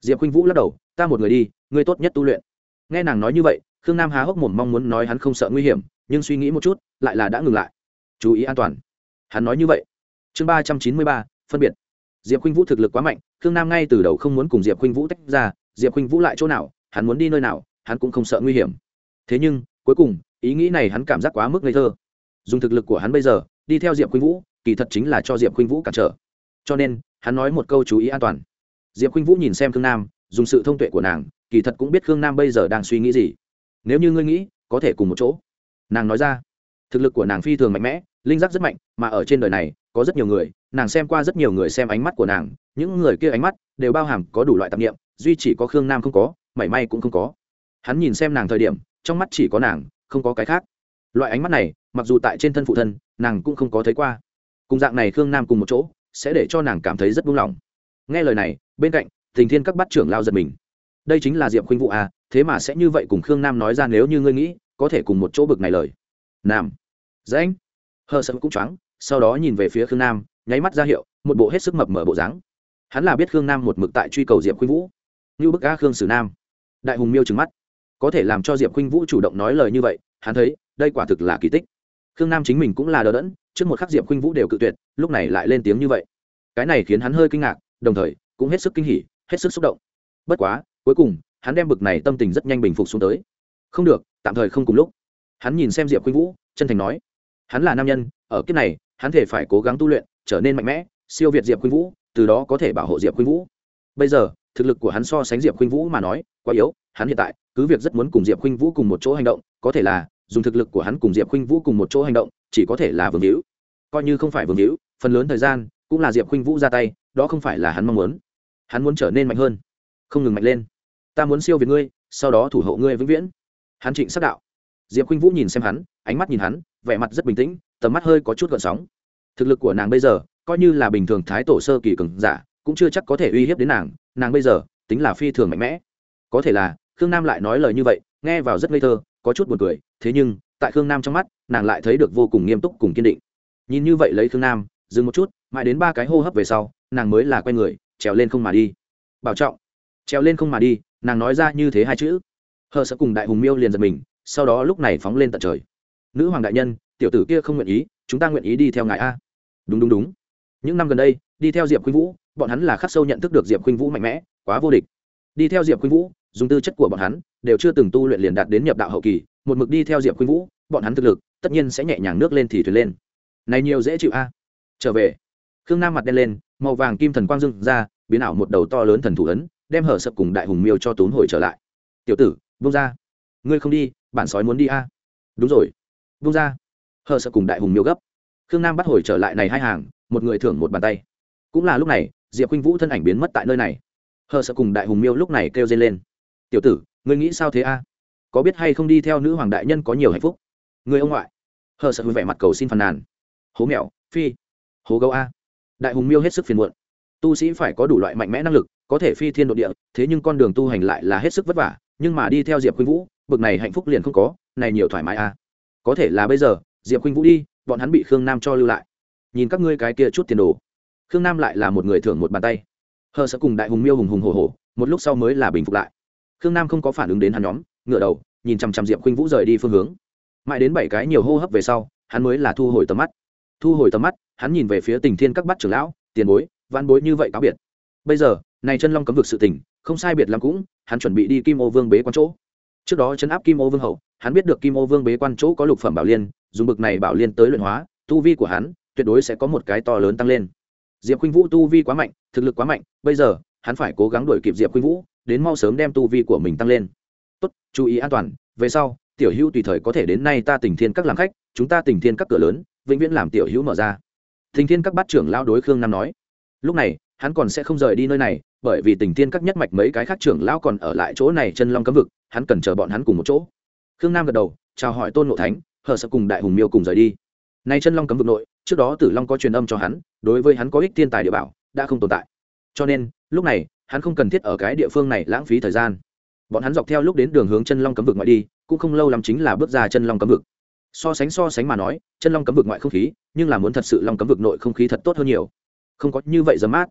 Diệp khuynh vũ lắc đầu, ta một người đi, ngươi tốt nhất tu luyện. Nghe nàng nói như vậy, khương nam há hốc mồm mong muốn nói hắn không sợ nguy hiểm, nhưng suy nghĩ một chút, lại là đã ngừng lại. Chú ý an toàn. Hắn nói như vậy. Chương ba trăm chín mươi ba, phân biệt. Diệp khuynh vũ thực lực quá mạnh, khương nam ngay từ đầu không muốn cùng diệp khuynh vũ tách ra, diệp khuynh vũ lại chỗ nào, hắn muốn đi nơi nào, hắn cũng không sợ nguy hiểm. Thế nhưng, cuối cùng, ý nghĩ này hắn cảm giác quá mức ngây thơ. Dùng thực lực của hắn bây giờ, đi theo diệp khuynh vũ kỳ thật chính là cho diệp khuynh vũ cản trở. Cho nên, hắn nói một câu chú ý an toàn. Diệp khuynh vũ nhìn xem khương nam, dùng sự thông tuệ của nàng, kỳ thật cũng biết khương nam bây giờ đang suy nghĩ gì. Nếu như ngươi nghĩ, có thể cùng một chỗ. Nàng nói ra, thực lực của nàng phi thường mạnh mẽ, linh giác rất mạnh, mà ở trên đời này, có rất nhiều người, nàng xem qua rất nhiều người xem ánh mắt của nàng, những người kia ánh mắt đều bao hàm có đủ loại tạp nghiệm duy chỉ có khương nam không có, mảy may cũng không có. Hắn nhìn xem nàng thời điểm, trong mắt chỉ có nàng, không có cái khác. Loại ánh mắt này, mặc dù tại trên thân phụ thân, nàng cũng không có thấy qua cùng dạng này khương nam cùng một chỗ, sẽ để cho nàng cảm thấy rất buông lỏng. Nghe lời này, bên cạnh, tình thiên các bắt trưởng lao giật mình. Đây chính là diệp khuynh vụ à thế mà sẽ như vậy cùng khương nam nói ra nếu như ngươi nghĩ, có thể cùng một chỗ bực này lời. Nam. Dễ hờ sợ cũng choáng, sau đó nhìn về phía khương nam, nháy mắt ra hiệu, một bộ hết sức mập mở bộ dáng. Hắn là biết khương nam một mực tại truy cầu diệp khuynh vũ. Như bức a khương sử nam. Đại hùng miêu trừng mắt. Có thể làm cho diệp khuynh vũ chủ động nói lời như vậy, hắn thấy, đây quả thực là kỳ tích. Khương nam chính mình cũng là đờ đẫn trước một khắc diệp khuynh vũ đều cự tuyệt, lúc này lại lên tiếng như vậy. Cái này khiến hắn hơi kinh ngạc, đồng thời, cũng hết sức kinh hỉ, hết sức xúc động. Bất quá, cuối cùng, hắn đem bực này tâm tình rất nhanh bình phục xuống tới. Không được, tạm thời không cùng lúc. Hắn nhìn xem diệp khuynh vũ, chân thành nói, hắn là nam nhân, ở kiếp này, hắn thể phải cố gắng tu luyện, trở nên mạnh mẽ, siêu việt diệp khuynh vũ, từ đó có thể bảo hộ diệp khuynh vũ. Bây giờ, thực lực của hắn so sánh diệp khuynh vũ mà nói, quá yếu, hắn hiện tại, cứ việc rất muốn cùng diệp khuynh vũ cùng một chỗ hành động, có thể là dùng thực lực của hắn cùng diệp khuynh vũ cùng một chỗ hành động chỉ có thể là vương hữu. Coi như không phải vương hữu, phần lớn thời gian cũng là diệp khuynh vũ ra tay, đó không phải là hắn mong muốn. Hắn muốn trở nên mạnh hơn, không ngừng mạnh lên. Ta muốn siêu việt ngươi, sau đó thủ hộ ngươi vĩnh viễn. Hắn trịnh sắc đạo. Diệp khuynh vũ nhìn xem hắn, ánh mắt nhìn hắn, vẻ mặt rất bình tĩnh, tầm mắt hơi có chút gợn sóng. Thực lực của nàng bây giờ coi như là bình thường thái tổ sơ kỳ cường giả, cũng chưa chắc có thể uy hiếp đến nàng. Nàng bây giờ tính là phi thường mạnh mẽ. Có thể là khương nam lại nói lời như vậy, nghe vào rất ngây thơ, có chút buồn cười, thế nhưng tại khương nam trong mắt, nàng lại thấy được vô cùng nghiêm túc cùng kiên định. Nhìn như vậy lấy khương nam, dừng một chút, mãi đến ba cái hô hấp về sau, nàng mới là quay người, trèo lên không mà đi. Bảo trọng, trèo lên không mà đi, nàng nói ra như thế hai chữ. Hờ sợ cùng đại hùng miêu liền giật mình, sau đó lúc này phóng lên tận trời. Nữ hoàng đại nhân, tiểu tử kia không nguyện ý, chúng ta nguyện ý đi theo ngài a. Đúng đúng đúng. Những năm gần đây, đi theo diệp khuynh vũ, bọn hắn là khắc sâu nhận thức được diệp khuynh vũ mạnh mẽ, quá vô địch. Đi theo diệp khuynh vũ, dùng tư chất của bọn hắn đều chưa từng tu luyện liền đạt đến nhập đạo hậu kỳ, một mực đi theo diệp khuynh vũ, bọn hắn thực lực, tất nhiên sẽ nhẹ nhàng nước lên thì thuyền lên. Này nhiều dễ chịu a. Trở về. Khương nam mặt đen lên, màu vàng kim thần quang dưng ra, biến ảo một đầu to lớn thần thủ ấn, đem hở sập cùng đại hùng miêu cho tốn hồi trở lại. Tiểu tử vung ra. Ngươi không đi, bản sói muốn đi a. Đúng rồi. Vung ra. Hở sập cùng đại hùng miêu gấp. Khương nam bắt hồi trở lại này hai hàng, một người thưởng một bàn tay. Cũng là lúc này, diệp khuynh vũ thân ảnh biến mất tại nơi này. Hờ sợ cùng đại hùng miêu lúc này kêu dây lên. Tiểu tử ngươi nghĩ sao thế a? Có biết hay không đi theo nữ hoàng đại nhân có nhiều hạnh phúc? Người ông ngoại. Hờ sợ vui vẻ mặt cầu xin phàn nàn. Hố mèo phi. Hố gấu a. Đại hùng miêu hết sức phiền muộn. Tu sĩ phải có đủ loại mạnh mẽ năng lực, có thể phi thiên đ ộ địa, thế nhưng con đường tu hành lại là hết sức vất vả, nhưng mà đi theo diệp khuynh vũ, bực này hạnh phúc liền không có, này nhiều thoải mái a. Có thể là bây giờ, diệp khuynh vũ đi, bọn hắn bị khương nam cho lưu lại. Nhìn các ngươi cái kia chút tiền đồ. Khương nam lại là một người thưởng một bàn tay. Hờ sợ cùng đại hùng miêu hùng hùng hồ hồ một lúc sau mới là bình phục lại khương nam không có phản ứng đến hắn nhóm ngựa đầu, nhìn chằm chằm diệp khuynh vũ rời đi phương hướng. Mãi đến bảy cái nhiều hô hấp về sau, hắn mới là thu hồi tầm mắt. Thu hồi tầm mắt, hắn nhìn về phía tình thiên các bắt trưởng lão, tiền bối văn bối như vậy cáo biệt. Bây giờ, này chân long cấm vực sự tình, không sai biệt lắm cũng, hắn chuẩn bị đi kim ô vương bế quan chỗ. Trước đó chấn áp kim ô vương hậu, hắn biết được kim ô vương bế quan chỗ có lục phẩm bảo liên, dùng bực này bảo liên tới luyện hóa, tu vi của hắn tuyệt đối sẽ có một cái to lớn tăng lên. Diệp khuynh vũ tu vi quá mạnh, thực lực quá mạnh, bây giờ, hắn phải cố gắng đuổi kịp diệp khuynh vũ đến mau sớm đem tu vi của mình tăng lên. Tốt, chú ý an toàn, về sau, tiểu hữu tùy thời có thể đến nay ta tỉnh thiên các làm khách, chúng ta tỉnh thiên các cửa lớn, vĩnh viễn làm tiểu hữu mở ra. Tỉnh thiên các bát trưởng lao đối khương nam nói. Lúc này, hắn còn sẽ không rời đi nơi này, bởi vì tỉnh thiên các nhất mạch mấy cái khác trưởng lao còn ở lại chỗ này chân long cấm vực, hắn cần chờ bọn hắn cùng một chỗ. Khương nam gật đầu, chào hỏi tôn ngộ thánh, hờ sợ cùng đại hùng miêu cùng rời đi. Nay chân long cấm vực nội, trước đó tử long có truyền âm cho hắn, đối với hắn có ích thiên tài địa bảo, đã không tồn tại. Cho nên, lúc này hắn không cần thiết ở cái địa phương này lãng phí thời gian. Bọn hắn dọc theo lúc đến đường hướng chân long cấm vực ngoại đi, cũng không lâu lắm chính là bước ra chân long cấm vực. So sánh so sánh mà nói, chân long cấm vực ngoại không khí, nhưng là muốn thật sự long cấm vực nội không khí thật tốt hơn nhiều. Không có như vậy dấm mát.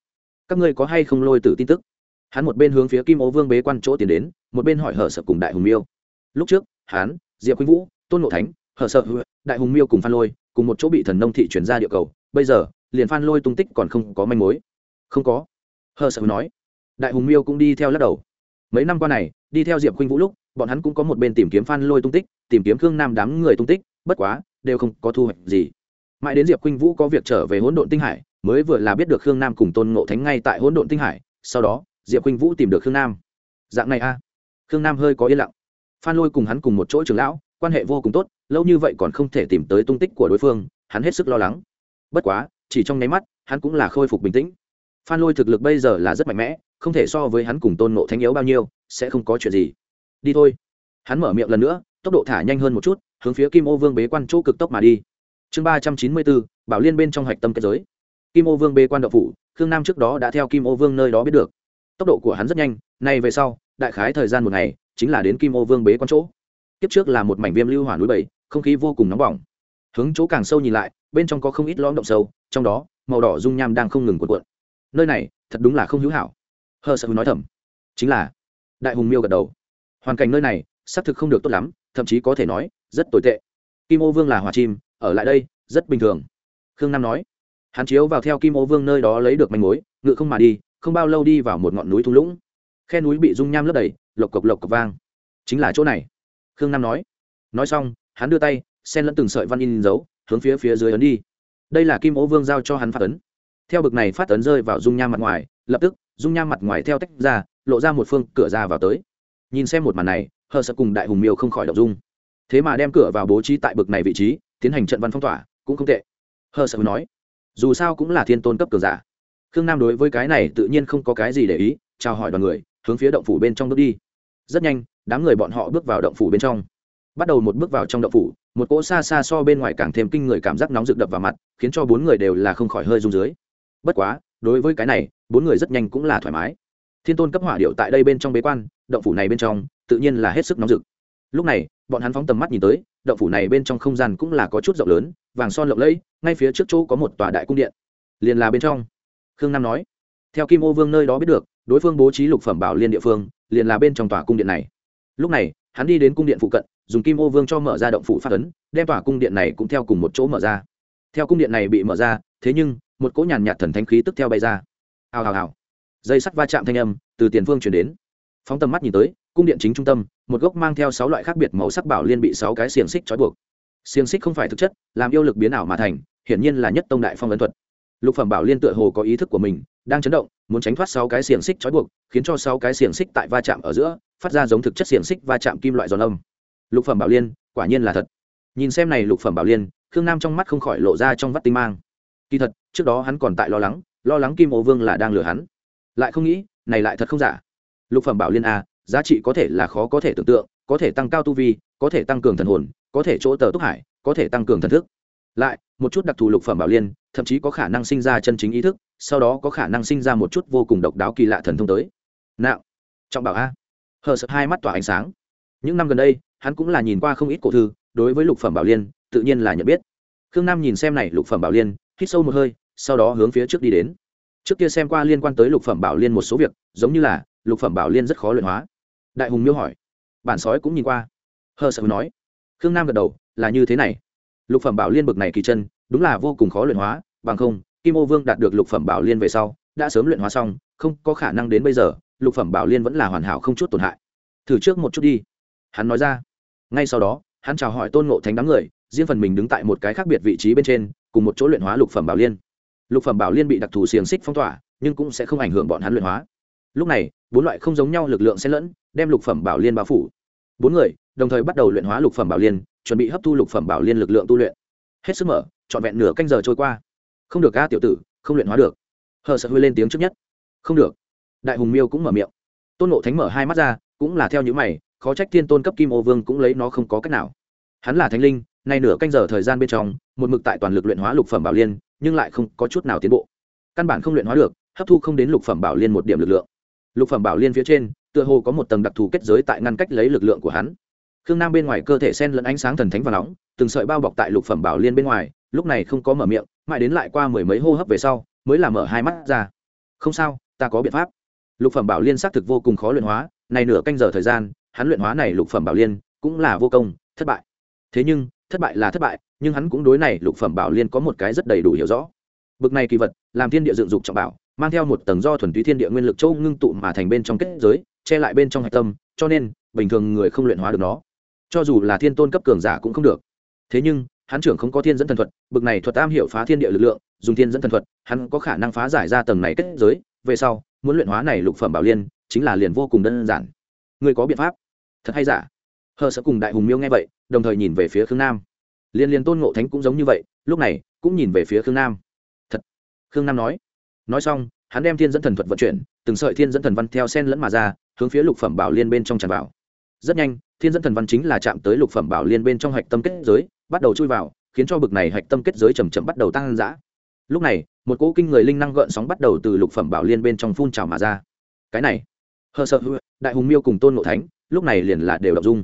Các ngươi có hay không lôi tử tin tức? Hắn một bên hướng phía kim ô vương bế quan chỗ tiến đến, một bên hỏi hở sợ cùng đại hùng miêu. Lúc trước, hắn, diệp quynh vũ, tôn ngộ thánh, hở sợ, đại hùng miêu cùng phan lôi, cùng một chỗ bị thần nông thị chuyển ra địa cầu, bây giờ, liền phan lôi tung tích còn không có manh mối. Không có. Hờ sợ nói đại hùng miêu cũng đi theo lắc đầu. Mấy năm qua này, đi theo diệp khuynh vũ lúc, bọn hắn cũng có một bên tìm kiếm phan lôi tung tích, tìm kiếm khương nam đám người tung tích, bất quá, đều không có thu hoạch gì. Mãi đến diệp khuynh vũ có việc trở về hỗn độn tinh hải, mới vừa là biết được khương nam cùng tôn ngộ thánh ngay tại hỗn độn tinh hải, sau đó, diệp khuynh vũ tìm được khương nam. Dạng này a. Khương nam hơi có yên lặng. Phan lôi cùng hắn cùng một chỗ trường lão, quan hệ vô cùng tốt, lâu như vậy còn không thể tìm tới tung tích của đối phương, hắn hết sức lo lắng. Bất quá, chỉ trong nháy mắt, hắn cũng là khôi phục bình tĩnh. Phan lôi thực lực bây giờ là rất mạnh mẽ không thể so với hắn cùng tôn nộ thánh yếu bao nhiêu, sẽ không có chuyện gì. Đi thôi. Hắn mở miệng lần nữa, tốc độ thả nhanh hơn một chút, hướng phía kim ô vương bế quan chỗ cực tốc mà đi. Chương ba trăm chín mươi bốn, bảo liên bên trong hạch tâm kết giới. Kim ô vương bế quan đậu phủ, khương nam trước đó đã theo kim ô vương nơi đó biết được. Tốc độ của hắn rất nhanh, nay về sau, đại khái thời gian một ngày, chính là đến kim ô vương bế quan chỗ. Tiếp trước là một mảnh viêm lưu hỏa núi bảy, không khí vô cùng nóng bỏng. Hướng chỗ càng sâu nhìn lại, bên trong có không ít lõm động sâu, trong đó, màu đỏ dung nham đang không ngừng cuộn cuộn. Nơi này, thật đúng là không hữu hảo hờ sợ nói thầm. Chính là, đại hùng miêu gật đầu. Hoàn cảnh nơi này, xác thực không được tốt lắm, thậm chí có thể nói, rất tồi tệ. Kim ô vương là hỏa chim, ở lại đây, rất bình thường. Khương nam nói, hắn chiếu vào theo kim ô vương nơi đó lấy được manh mối, ngự không mà đi, không bao lâu đi vào một ngọn núi thung lũng. Khe núi bị dung nham lấp đầy, lộc cộc lộc cộc vang. Chính là chỗ này. Khương nam nói nói xong, hắn đưa tay, xen lẫn từng sợi văn in dấu, hướng phía phía dưới ấn đi. Đây là kim ô vương giao cho hắn phát ấn theo bực này phát ấn rơi vào dung nham mặt ngoài, lập tức, dung nham mặt ngoài theo tách ra, lộ ra một phương cửa ra vào tới. Nhìn xem một màn này, hờ sợ cùng đại hùng miêu không khỏi đọc dung. Thế mà đem cửa vào bố trí tại bực này vị trí, tiến hành trận văn phong tỏa, cũng không tệ. Hờ sợ nói, dù sao cũng là thiên tôn cấp cường giả. Khương nam đối với cái này tự nhiên không có cái gì để ý, chào hỏi đoàn người, hướng phía động phủ bên trong bước đi. Rất nhanh, đám người bọn họ bước vào động phủ bên trong. Bắt đầu một bước vào trong động phủ, một cỗ xa xa so bên ngoài càng thêm kinh người cảm giác nóng rực đập vào mặt, khiến cho bốn người đều là không khỏi hơi rung dưới bất quá, đối với cái này, bốn người rất nhanh cũng là thoải mái. Thiên tôn cấp hỏa điệu tại đây bên trong bế quan, động phủ này bên trong, tự nhiên là hết sức nóng rực. Lúc này, bọn hắn phóng tầm mắt nhìn tới, động phủ này bên trong không gian cũng là có chút rộng lớn, vàng son lộng lẫy, ngay phía trước chỗ có một tòa đại cung điện. Liền là bên trong. Khương nam nói, theo kim ô vương nơi đó biết được, đối phương bố trí lục phẩm bảo liên địa phương, liền là bên trong tòa cung điện này. Lúc này, hắn đi đến cung điện phụ cận, dùng kim ô vương cho mở ra động phủ phát ấn, đem tòa cung điện này cũng theo cùng một chỗ mở ra. Theo cung điện này bị mở ra, thế nhưng một cỗ nhàn nhạt thần thánh khí tức theo bay ra. Hào hào hào. Dây sắt va chạm thanh âm từ tiền phương chuyển đến. Phóng tầm mắt nhìn tới, cung điện chính trung tâm, một gốc mang theo sáu loại khác biệt màu sắc bảo liên bị sáu cái xiềng xích trói buộc. Xiềng xích không phải thực chất, làm yêu lực biến ảo mà thành, hiển nhiên là nhất tông đại phong ấn thuật. Lục phẩm bảo liên tựa hồ có ý thức của mình, đang chấn động, muốn tránh thoát sáu cái xiềng xích trói buộc, khiến cho sáu cái xiềng xích tại va chạm ở giữa, phát ra giống thực chất xiềng xích va chạm kim loại giòn âm. Lục phẩm bảo liên, quả nhiên là thật. Nhìn xem này lục phẩm bảo liên, khương nam trong mắt không khỏi lộ ra trong vắt tinh mang kỳ thật, trước đó hắn còn tại lo lắng lo lắng kim ô vương là đang lừa hắn. Lại không nghĩ, này lại thật không giả. Lục phẩm bảo liên a, giá trị có thể là khó có thể tưởng tượng, có thể tăng cao tu vi, có thể tăng cường thần hồn, có thể chỗ tờ túc hải, có thể tăng cường thần thức. Lại, một chút đặc thù lục phẩm bảo liên, thậm chí có khả năng sinh ra chân chính ý thức, sau đó có khả năng sinh ra một chút vô cùng độc đáo kỳ lạ thần thông tới. Nạo. Trọng bảo a. Hờ sợ hai mắt tỏa ánh sáng. Những năm gần đây, hắn cũng là nhìn qua không ít cổ thư, đối với lục phẩm bảo liên, tự nhiên là nhận biết. Khương nam nhìn xem này lục phẩm bảo liên hít sâu một hơi, sau đó hướng phía trước đi đến. Trước kia xem qua liên quan tới lục phẩm bảo liên một số việc, giống như là, lục phẩm bảo liên rất khó luyện hóa. Đại hùng miêu hỏi. Bản sói cũng nhìn qua. Hờ sợ nói. Khương nam gật đầu, là như thế này. Lục phẩm bảo liên bực này kỳ chân, đúng là vô cùng khó luyện hóa, bằng không, kim ô vương đạt được lục phẩm bảo liên về sau, đã sớm luyện hóa xong, không có khả năng đến bây giờ, lục phẩm bảo liên vẫn là hoàn hảo không chút tổn hại. Thử trước một chút đi. Hắn nói ra. Ngay sau đó, hắn chào hỏi tôn ngộ thánh đám người riêng phần mình đứng tại một cái khác biệt vị trí bên trên, cùng một chỗ luyện hóa lục phẩm bảo liên. Lục phẩm bảo liên bị đặc thù xiềng xích phong tỏa, nhưng cũng sẽ không ảnh hưởng bọn hắn luyện hóa. Lúc này, bốn loại không giống nhau lực lượng xen lẫn, đem lục phẩm bảo liên bao phủ. Bốn người, đồng thời bắt đầu luyện hóa lục phẩm bảo liên, chuẩn bị hấp thu lục phẩm bảo liên lực lượng tu luyện. Hết sức mở, trọn vẹn nửa canh giờ trôi qua. Không được ca tiểu tử, không luyện hóa được. Hờ sợ huy lên tiếng trước nhất. Không được. Đại hùng miêu cũng mở miệng. Tôn nộ thánh mở hai mắt ra, cũng là theo những mày, khó trách thiên tôn cấp kim ô vương cũng lấy nó không có cách nào. Hắn là thánh linh nay nửa canh giờ thời gian bên trong, một mực tại toàn lực luyện hóa lục phẩm bảo liên, nhưng lại không có chút nào tiến bộ. Căn bản không luyện hóa được, hấp thu không đến lục phẩm bảo liên một điểm lực lượng. Lục phẩm bảo liên phía trên, tựa hồ có một tầng đặc thù kết giới tại ngăn cách lấy lực lượng của hắn. Khương nam bên ngoài cơ thể sen lẫn ánh sáng thần thánh và nóng, từng sợi bao bọc tại lục phẩm bảo liên bên ngoài, lúc này không có mở miệng, mãi đến lại qua mười mấy hô hấp về sau, mới là mở hai mắt ra. Không sao, ta có biện pháp. Lục phẩm bảo liên xác thực vô cùng khó luyện hóa này nửa canh giờ thời gian, hắn luyện hóa này lục phẩm bảo liên cũng là vô công, thất bại. Thế nhưng thất bại là thất bại, nhưng hắn cũng đối này lục phẩm bảo liên có một cái rất đầy đủ hiểu rõ. Bực này kỳ vật, làm thiên địa dựng dục trọng bảo, mang theo một tầng do thuần túy thiên địa nguyên lực châu ngưng tụ mà thành bên trong kết giới, che lại bên trong hạch tâm, cho nên, bình thường người không luyện hóa được nó. Cho dù là thiên tôn cấp cường giả cũng không được. Thế nhưng, hắn trưởng không có thiên dẫn thần thuật, bực này thuật am hiểu phá thiên địa lực lượng, dùng thiên dẫn thần thuật, hắn có khả năng phá giải ra tầng này kết giới. Về sau, muốn luyện hóa này lục phẩm bảo liên, chính là liền vô cùng đơn giản. Người có biện pháp? Thật hay giả? Hờ sợ cùng đại hùng miêu nghe vậy, đồng thời nhìn về phía khương nam. Liên liên tôn ngộ thánh cũng giống như vậy, lúc này, cũng nhìn về phía khương nam. Thật, khương nam nói. Nói xong, hắn đem thiên dẫn thần thuật vận chuyển, từng sợi thiên dẫn thần văn theo sen lẫn mà ra, hướng phía lục phẩm bảo liên bên trong tràn vào. Rất nhanh, thiên dẫn thần văn chính là chạm tới lục phẩm bảo liên bên trong hạch tâm kết giới, bắt đầu chui vào, khiến cho bực này hạch tâm kết giới chầm chậm bắt đầu tăng giã lúc này, một cỗ kinh người linh năng gợn sóng bắt đầu từ lục phẩm bảo liên bên trong phun trào mà ra. Cái này, hờ sợ đại hùng miêu cùng tôn ngộ thánh, lúc này liền là đều đọc dung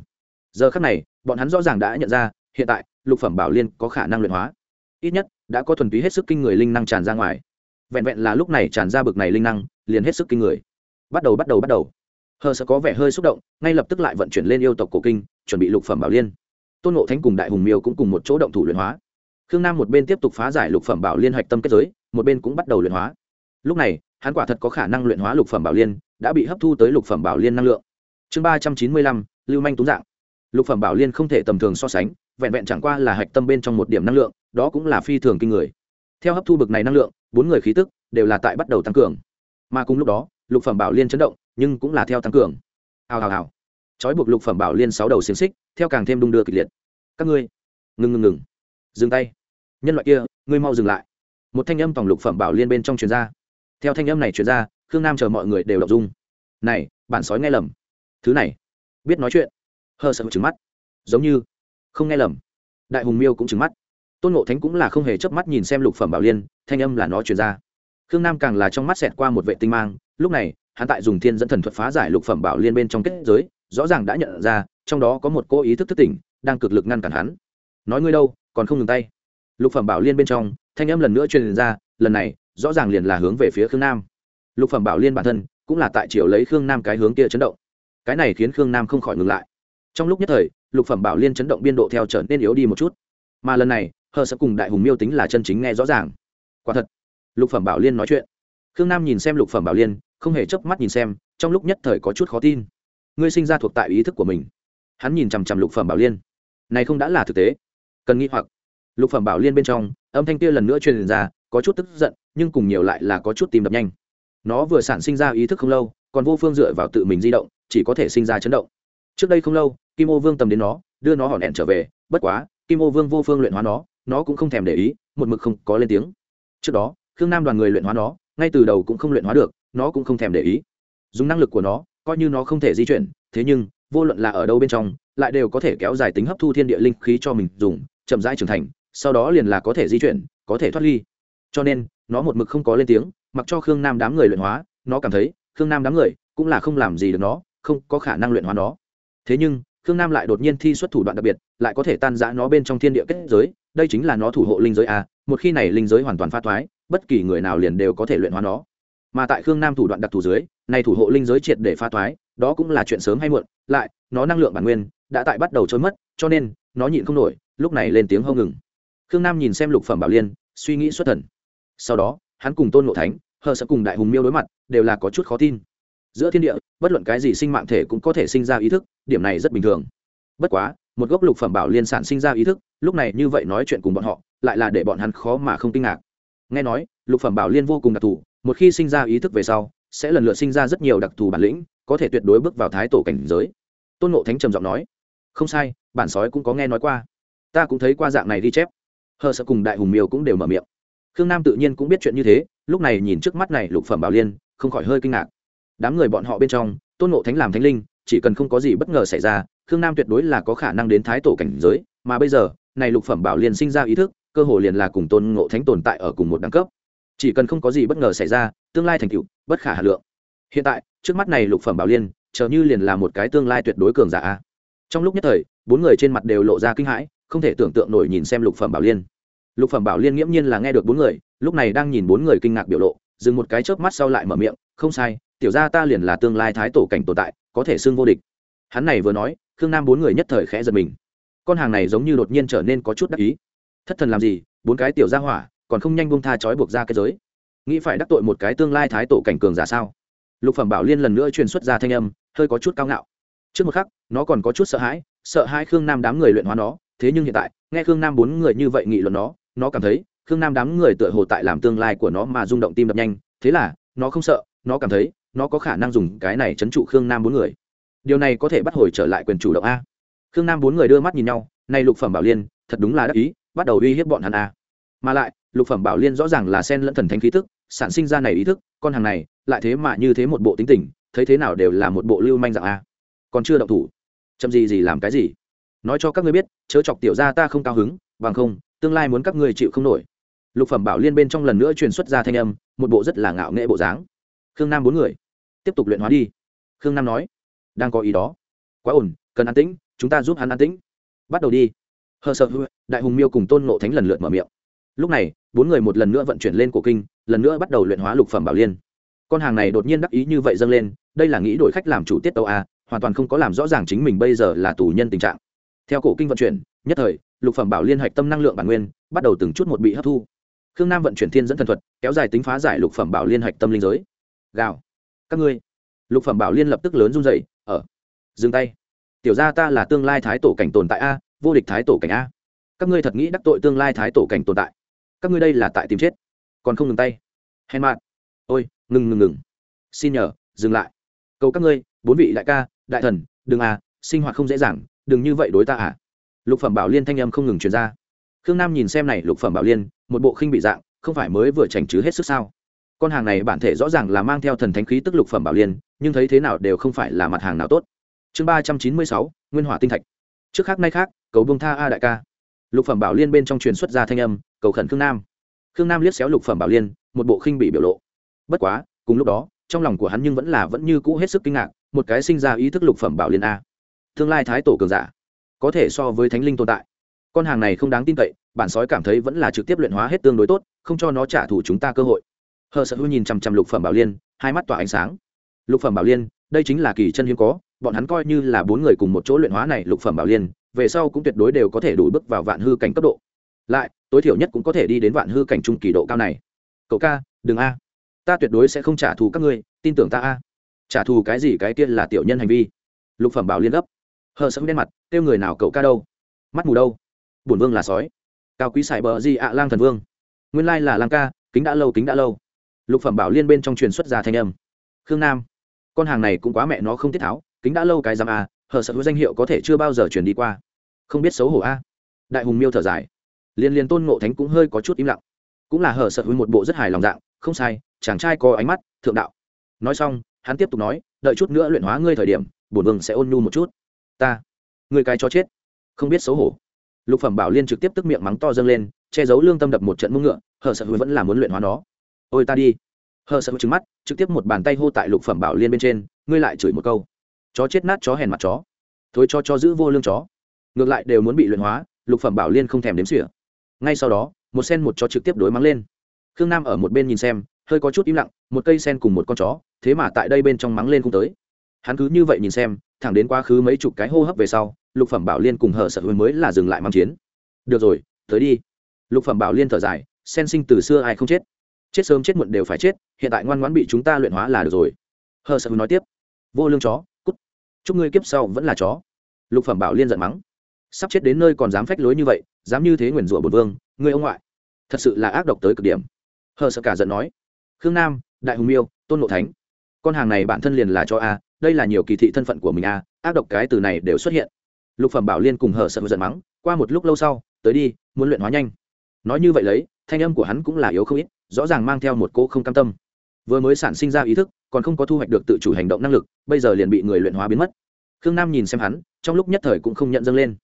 giờ khắc này, bọn hắn rõ ràng đã nhận ra, hiện tại, lục phẩm bảo liên có khả năng luyện hóa. Ít nhất, đã có thuần túy hết sức kinh người linh năng tràn ra ngoài. Vẹn vẹn là lúc này tràn ra bực này linh năng, liền hết sức kinh người. Bắt đầu bắt đầu bắt đầu. Hờ sợ có vẻ hơi xúc động, ngay lập tức lại vận chuyển lên yêu tộc cổ kinh, chuẩn bị lục phẩm bảo liên. Tôn ngộ thánh cùng đại hùng miêu cũng cùng một chỗ động thủ luyện hóa. Khương nam một bên tiếp tục phá giải lục phẩm bảo liên hạch tâm kết giới, một bên cũng bắt đầu luyện hóa. Lúc này, hắn quả thật có khả năng luyện hóa lục phẩm bảo liên, đã bị hấp thu tới lục phẩm bảo liên năng lượng. Chương ba trăm chín mươi lăm, lưu manh túng dạng lục phẩm bảo liên không thể tầm thường so sánh, vẹn vẹn chẳng qua là hạch tâm bên trong một điểm năng lượng, đó cũng là phi thường kinh người. Theo hấp thu bực này năng lượng, bốn người khí tức đều là tại bắt đầu tăng cường. Mà cùng lúc đó, lục phẩm bảo liên chấn động, nhưng cũng là theo tăng cường. Hào hào hào. Trói buộc lục phẩm bảo liên sáu đầu xiềng xích, theo càng thêm đung đưa kịch liệt. Các ngươi, ngừng ngừng ngừng. Dừng tay. Nhân loại kia, ngươi mau dừng lại. Một thanh âm tổng lục phẩm bảo liên bên trong truyền ra. Theo thanh âm này truyền ra, khương nam chờ mọi người đều đọc dung. Này, bản sói nghe lầm. Thứ này, biết nói chuyện hờ sợ trứng mắt. Giống như không nghe lầm. Đại hùng miêu cũng trứng mắt. Tôn ngộ thánh cũng là không hề chớp mắt nhìn xem lục phẩm bảo liên, thanh âm là nó truyền ra. Khương nam càng là trong mắt xẹt qua một vệ tinh mang, lúc này, hắn tại dùng thiên dẫn thần thuật phá giải lục phẩm bảo liên bên trong kết giới, rõ ràng đã nhận ra, trong đó có một cô ý thức thức tỉnh, đang cực lực ngăn cản hắn. Nói ngươi đâu, còn không ngừng tay. Lục phẩm bảo liên bên trong, thanh âm lần nữa truyền ra, lần này, rõ ràng liền là hướng về phía khương nam. Lục phẩm bảo liên bản thân, cũng là tại chiều lấy khương nam cái hướng kia chấn động. Cái này khiến khương nam không khỏi ngừng lại trong lúc nhất thời, lục phẩm bảo liên chấn động biên độ theo trở nên yếu đi một chút. Mà lần này, hờ sẽ cùng đại hùng miêu tính là chân chính nghe rõ ràng. Quả thật, lục phẩm bảo liên nói chuyện. Khương nam nhìn xem lục phẩm bảo liên, không hề chớp mắt nhìn xem, trong lúc nhất thời có chút khó tin. Ngươi sinh ra thuộc tại ý thức của mình. Hắn nhìn chằm chằm lục phẩm bảo liên. Này không đã là thực tế. Cần nghĩ hoặc. Lục phẩm bảo liên bên trong, âm thanh kia lần nữa truyền ra, có chút tức giận, nhưng cùng nhiều lại là có chút tìm đập nhanh. Nó vừa sản sinh ra ý thức không lâu, còn vô phương dựa vào tự mình di động, chỉ có thể sinh ra chấn động trước đây không lâu, kim ô vương tầm đến nó, đưa nó hòn hẹn trở về, bất quá, kim ô vương vô phương luyện hóa nó nó cũng không thèm để ý, một mực không có lên tiếng. Trước đó, khương nam đoàn người luyện hóa nó, ngay từ đầu cũng không luyện hóa được, nó cũng không thèm để ý. Dùng năng lực của nó, coi như nó không thể di chuyển, thế nhưng, vô luận là ở đâu bên trong, lại đều có thể kéo dài tính hấp thu thiên địa linh khí cho mình dùng, chậm rãi trưởng thành, sau đó liền là có thể di chuyển, có thể thoát ly. Cho nên, nó một mực không có lên tiếng, mặc cho khương nam đám người luyện hóa, nó cảm thấy, khương nam đám người cũng là không làm gì được nó, không có khả năng luyện hóa nó thế nhưng, khương nam lại đột nhiên thi xuất thủ đoạn đặc biệt, lại có thể tan giã nó bên trong thiên địa kết giới, đây chính là nó thủ hộ linh giới a một khi này linh giới hoàn toàn pha thoái, bất kỳ người nào liền đều có thể luyện hóa nó. Mà tại khương nam thủ đoạn đặc thù dưới, này thủ hộ linh giới triệt để pha thoái, đó cũng là chuyện sớm hay muộn, lại, nó năng lượng bản nguyên đã tại bắt đầu trôi mất, cho nên, nó nhịn không nổi, lúc này lên tiếng hâu ngừng. Khương nam nhìn xem lục phẩm bảo liên, suy nghĩ xuất thần. Sau đó, hắn cùng tôn ngộ thánh, hờ sợ cùng đại hùng miêu đối mặt, đều là có chút khó tin giữa thiên địa, bất luận cái gì sinh mạng thể cũng có thể sinh ra ý thức, điểm này rất bình thường. Bất quá, một gốc lục phẩm bảo liên sản sinh ra ý thức, lúc này như vậy nói chuyện cùng bọn họ, lại là để bọn hắn khó mà không kinh ngạc. Nghe nói, lục phẩm bảo liên vô cùng đặc thù, một khi sinh ra ý thức về sau, sẽ lần lượt sinh ra rất nhiều đặc thù bản lĩnh, có thể tuyệt đối bước vào thái tổ cảnh giới. Tôn ngộ thánh trầm giọng nói, không sai, bản sói cũng có nghe nói qua. Ta cũng thấy qua dạng này ghi chép. Hờ sợ cùng đại hùng miêu cũng đều mở miệng. Khương nam tự nhiên cũng biết chuyện như thế, lúc này nhìn trước mắt này lục phẩm bảo liên, không khỏi hơi kinh ngạc đám người bọn họ bên trong, tôn ngộ thánh làm thánh linh, chỉ cần không có gì bất ngờ xảy ra, khương nam tuyệt đối là có khả năng đến thái tổ cảnh giới, mà bây giờ, này lục phẩm bảo liên sinh ra ý thức, cơ hội liền là cùng tôn ngộ thánh tồn tại ở cùng một đẳng cấp. Chỉ cần không có gì bất ngờ xảy ra, tương lai thành tựu, bất khả hà lượng. Hiện tại, trước mắt này lục phẩm bảo liên chờ như liền là một cái tương lai tuyệt đối cường giả trong lúc nhất thời, bốn người trên mặt đều lộ ra kinh hãi, không thể tưởng tượng nổi nhìn xem lục phẩm bảo liên lục phẩm bảo liên nghiễm nhiên là nghe được bốn người, lúc này đang nhìn bốn người kinh ngạc biểu lộ, dừng một cái chớp mắt sau lại mở miệng, không sai tiểu gia ta liền là tương lai thái tổ cảnh tồn tại, có thể xưng vô địch. Hắn này vừa nói, khương nam bốn người nhất thời khẽ giật mình. Con hàng này giống như đột nhiên trở nên có chút đắc ý. Thất thần làm gì, bốn cái tiểu gia hỏa, còn không nhanh bông tha trói buộc ra cái giới. Nghĩ phải đắc tội một cái tương lai thái tổ cảnh cường giả sao? Lục phẩm bảo liên lần nữa truyền xuất ra thanh âm, hơi có chút cao ngạo. Trước một khắc, nó còn có chút sợ hãi, sợ hai khương nam đám người luyện hóa nó, thế nhưng hiện tại, nghe khương nam bốn người như vậy nghị luận nó nó cảm thấy, khương nam đám người tựa hồ tại làm tương lai của nó mà rung động tim đập nhanh, thế là, nó không sợ, nó cảm thấy nó có khả năng dùng cái này chấn trụ khương nam bốn người. Điều này có thể bắt hồi trở lại quyền chủ động a. Khương nam bốn người đưa mắt nhìn nhau nay lục phẩm bảo liên, thật đúng là đắc ý, bắt đầu uy hiếp bọn hắn a. Mà lại, lục phẩm bảo liên rõ ràng là sen lẫn thần thánh khí thức sản sinh ra này ý thức, con hàng này, lại thế mà như thế một bộ tính tình, thấy thế nào đều là một bộ lưu manh dạng a. Còn chưa động thủ, chậm gì gì làm cái gì? Nói cho các ngươi biết, chớ chọc tiểu ra ta không cao hứng, bằng không, tương lai muốn các ngươi chịu không nổi. Lục phẩm bảo liên bên trong lần nữa truyền xuất ra thanh âm, một bộ rất là ngạo nghệ bộ dáng. Khương nam bốn người tiếp tục luyện hóa đi. Khương nam nói. Đang có ý đó. Quá ổn, cần an tĩnh, chúng ta giúp hắn an tĩnh. Bắt đầu đi. Hờ sợ đại hùng miêu cùng tôn nộ thánh lần lượt mở miệng. Lúc này, bốn người một lần nữa vận chuyển lên cổ kinh, lần nữa bắt đầu luyện hóa lục phẩm bảo liên. Con hàng này đột nhiên đắc ý như vậy dâng lên, đây là nghĩ đổi khách làm chủ tiết tàu a à, hoàn toàn không có làm rõ ràng chính mình bây giờ là tù nhân tình trạng. Theo cổ kinh vận chuyển, nhất thời, lục phẩm bảo liên hạch tâm năng lượng bản nguyên, bắt đầu từng chút một bị hấp thu. Khương nam vận chuyển thiên dẫn thần thuật, kéo dài tính phá giải lục phẩm bảo liên hạch tâm linh giới. Gào các ngươi. Lục phẩm bảo liên lập tức lớn run dậy ở ờ, dừng tay. Tiểu ra ta là tương lai thái tổ cảnh tồn tại a, vô địch thái tổ cảnh a. Các ngươi thật nghĩ đắc tội tương lai thái tổ cảnh tồn tại. Các ngươi đây là tại tìm chết. Còn không ngừng tay. Hèn mạn ôi, ngừng ngừng ngừng. Xin nhờ, dừng lại. Cầu các ngươi, bốn vị đại ca, đại thần, đừng à sinh hoạt không dễ dàng, đừng như vậy đối ta à. Lục phẩm bảo liên thanh âm không ngừng truyền ra. Khương nam nhìn xem này lục phẩm bảo liên, một bộ khinh bị dạng, không phải mới vừa chảnh chứ hết sức sao? Con hàng này bản thể rõ ràng là mang theo thần thánh khí tức lục phẩm bảo liên, nhưng thấy thế nào đều không phải là mặt hàng nào tốt. Chương ba trăm chín mươi sáu, nguyên hỏa tinh thạch. Trước khác nay khác, cầu bông tha a đại ca. Lục phẩm bảo liên bên trong truyền xuất ra thanh âm, cầu khẩn khương nam. Khương nam liếc xéo lục phẩm bảo liên, một bộ khinh bị biểu lộ. Bất quá, cùng lúc đó, trong lòng của hắn nhưng vẫn là vẫn như cũ hết sức kinh ngạc, một cái sinh ra ý thức lục phẩm bảo liên a. Tương lai thái tổ cường giả, có thể so với thánh linh tồn tại. Con hàng này không đáng tin cậy, bản sói cảm thấy vẫn là trực tiếp luyện hóa hết tương đối tốt, không cho nó trả thù chúng ta cơ hội hờ sợ hư nhìn chằm chằm lục phẩm bảo liên, hai mắt tỏa ánh sáng. Lục phẩm bảo liên, đây chính là kỳ chân hiếm có, bọn hắn coi như là bốn người cùng một chỗ luyện hóa này lục phẩm bảo liên, về sau cũng tuyệt đối đều có thể đủ bước vào vạn hư cảnh cấp độ. Lại, tối thiểu nhất cũng có thể đi đến vạn hư cảnh trung kỳ độ cao này. Cậu ca, đừng a. Ta tuyệt đối sẽ không trả thù các ngươi, tin tưởng ta a. Trả thù cái gì cái kia là tiểu nhân hành vi. Lục phẩm bảo liên gấp. Hờ sẫm đen mặt, kêu người nào cậu ca đâu? Mắt mù đâu? Bổn vương là sói. Cao quý sải bờ gì ạ, lang thần vương? Nguyên lai là lang ca, kính đã lâu, kính đã lâu lục phẩm bảo liên bên trong truyền xuất ra thanh âm. Khương nam, con hàng này cũng quá mẹ nó không tiết tháo, kính đã lâu cái giam a, hờ sợ hữu danh hiệu có thể chưa bao giờ truyền đi qua. Không biết xấu hổ a. Đại hùng miêu thở dài. Liên liên tôn ngộ thánh cũng hơi có chút im lặng. Cũng là hờ sợ hữu một bộ rất hài lòng dạng, không sai, chàng trai có ánh mắt, thượng đạo. Nói xong, hắn tiếp tục nói, đợi chút nữa luyện hóa ngươi thời điểm, bổn vương sẽ ôn nhu một chút. Ta người cái cho chết. Không biết xấu hổ. Lục phẩm bảo liên trực tiếp tức miệng mắng to dâng lên, che giấu lương tâm đập một trận mông ngựa, hờ sợ hữu vẫn là muốn luyện hóa nó ôi ta đi. Hờ sợ trứng mắt, trực tiếp một bàn tay hô tại lục phẩm bảo liên bên trên, ngươi lại chửi một câu. Chó chết nát, chó hèn mặt chó. Thối cho cho giữ vô lương chó. Ngược lại đều muốn bị luyện hóa, lục phẩm bảo liên không thèm đếm xỉa. Ngay sau đó, một sen một chó trực tiếp đối mắng lên. Khương nam ở một bên nhìn xem, hơi có chút im lặng, một cây sen cùng một con chó, thế mà tại đây bên trong mắng lên cũng tới. Hắn cứ như vậy nhìn xem, thẳng đến quá khứ mấy chục cái hô hấp về sau, lục phẩm bảo liên cùng hờ sợ hối mới là dừng lại mắng chiến. Được rồi, tới đi. Lục phẩm bảo liên thở dài, sen sinh từ xưa ai không chết? Chết sớm chết muộn đều phải chết, hiện tại ngoan ngoãn bị chúng ta luyện hóa là được rồi. Hờ sợ nói tiếp. Vô lương chó, cút. Chúc ngươi kiếp sau vẫn là chó. Lục phẩm bảo liên giận mắng. Sắp chết đến nơi còn dám phách lối như vậy, dám như thế nguyền rủa bột vương, ngươi ông ngoại. Thật sự là ác độc tới cực điểm. Hờ sợ cả giận nói. Khương nam, đại hùng miêu, tôn ngộ thánh. Con hàng này bản thân liền là cho a, đây là nhiều kỳ thị thân phận của mình a, ác độc cái từ này đều xuất hiện. Lục phẩm bảo liên cùng hờ sợ giận mắng. Qua một lúc lâu sau, tới đi, muốn luyện hóa nhanh. Nói như vậy lấy, thanh âm của hắn cũng là yếu không ít rõ ràng mang theo một cô không cam tâm. Vừa mới sản sinh ra ý thức, còn không có thu hoạch được tự chủ hành động năng lực, bây giờ liền bị người luyện hóa biến mất. Khương nam nhìn xem hắn, trong lúc nhất thời cũng không nhận dâng lên.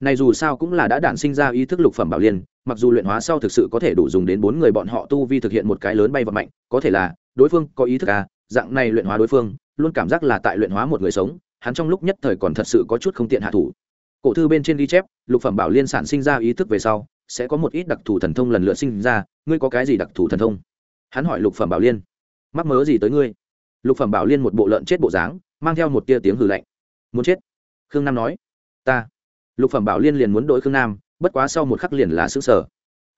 Này dù sao cũng là đã đản sinh ra ý thức lục phẩm bảo liên, mặc dù luyện hóa sau thực sự có thể đủ dùng đến bốn người bọn họ tu vi thực hiện một cái lớn bay vật mạnh, có thể là, đối phương có ý thức à dạng này luyện hóa đối phương, luôn cảm giác là tại luyện hóa một người sống, hắn trong lúc nhất thời còn thật sự có chút không tiện hạ thủ. Cổ thư bên trên ghi chép, lục phẩm bảo liên sản sinh ra ý thức về sau sẽ có một ít đặc thù thần thông lần lượt sinh ra, ngươi có cái gì đặc thù thần thông? Hắn hỏi lục phẩm bảo liên. Mắc mớ gì tới ngươi? Lục phẩm bảo liên một bộ lợn chết bộ dáng, mang theo một tia tiếng hừ lạnh. Muốn chết? Khương nam nói. Ta. Lục phẩm bảo liên liền muốn đổi khương nam, bất quá sau một khắc liền là xứ sở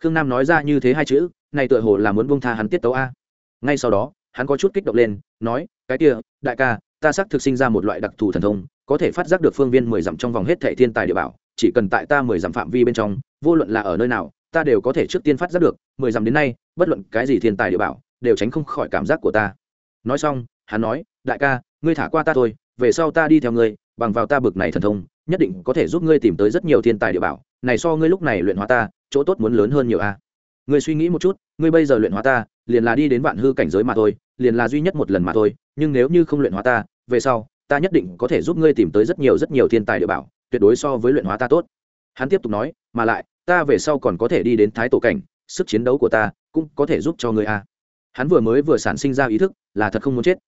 khương nam nói ra như thế hai chữ, này tựa hồ là muốn bông tha hắn tiết tấu a. Ngay sau đó, hắn có chút kích động lên, nói, cái kia, đại ca, ta xác thực sinh ra một loại đặc thù thần thông, có thể phát giác được phương viên mười dặm trong vòng hết thệ thiên tài địa bảo, chỉ cần tại ta mười dặm phạm vi bên trong vô luận là ở nơi nào, ta đều có thể trước tiên phát giác được, mười dặm đến nay, bất luận cái gì thiên tài địa bảo, đều tránh không khỏi cảm giác của ta. Nói xong, hắn nói, đại ca, ngươi thả qua ta thôi, về sau ta đi theo ngươi, bằng vào ta bực này thần thông, nhất định có thể giúp ngươi tìm tới rất nhiều thiên tài địa bảo. Này so ngươi lúc này luyện hóa ta, chỗ tốt muốn lớn hơn nhiều a. Ngươi suy nghĩ một chút, ngươi bây giờ luyện hóa ta, liền là đi đến vạn hư cảnh giới mà thôi, liền là duy nhất một lần mà thôi, nhưng nếu như không luyện hóa ta, về sau, ta nhất định có thể giúp ngươi tìm tới rất nhiều rất nhiều thiên tài địa bảo, tuyệt đối so với luyện hóa ta tốt. Hắn tiếp tục nói, mà lại ta về sau còn có thể đi đến thái tổ cảnh, sức chiến đấu của ta cũng có thể giúp cho ngươi a. Hắn vừa mới vừa sản sinh ra ý thức, là thật không muốn chết.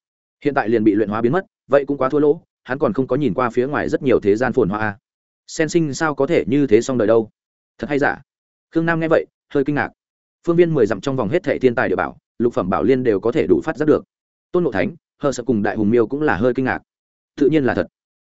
Hiện tại liền bị luyện hóa biến mất, vậy cũng quá thua lỗ, hắn còn không có nhìn qua phía ngoài rất nhiều thế gian phồn hoa a. Sen sinh sao có thể như thế xong đời đâu? Thật hay giả? Khương nam nghe vậy, hơi kinh ngạc. Phương viên mười dặm trong vòng hết thệ thiên tài địa bảo, lục phẩm bảo liên đều có thể đủ phát giác được. Tôn ngộ thánh, hờ sợ cùng đại hùng miêu cũng là hơi kinh ngạc. Tự nhiên là thật.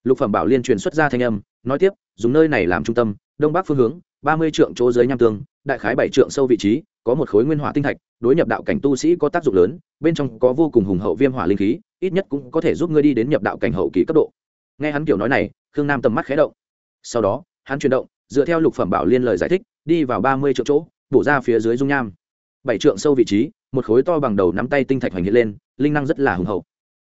Lục phẩm bảo liên truyền xuất ra thanh âm, nói tiếp, dùng nơi này làm trung tâm, đông bắc phương hướng ba mươi trượng chỗ dưới nham tương, đại khái bảy trượng sâu vị trí, có một khối nguyên hỏa tinh thạch, đối nhập đạo cảnh tu sĩ có tác dụng lớn, bên trong có vô cùng hùng hậu viêm hỏa linh khí, ít nhất cũng có thể giúp ngươi đi đến nhập đạo cảnh hậu kỳ cấp độ. Nghe hắn kiểu nói này, khương nam tầm mắt khé động. Sau đó, hắn chuyển động, dựa theo lục phẩm bảo liên lời giải thích, đi vào ba mươi triệu chỗ, bổ ra phía dưới dung nham. Bảy trượng sâu vị trí, một khối to bằng đầu nắm tay tinh thạch hoành hiện lên, linh năng rất là hùng hậu.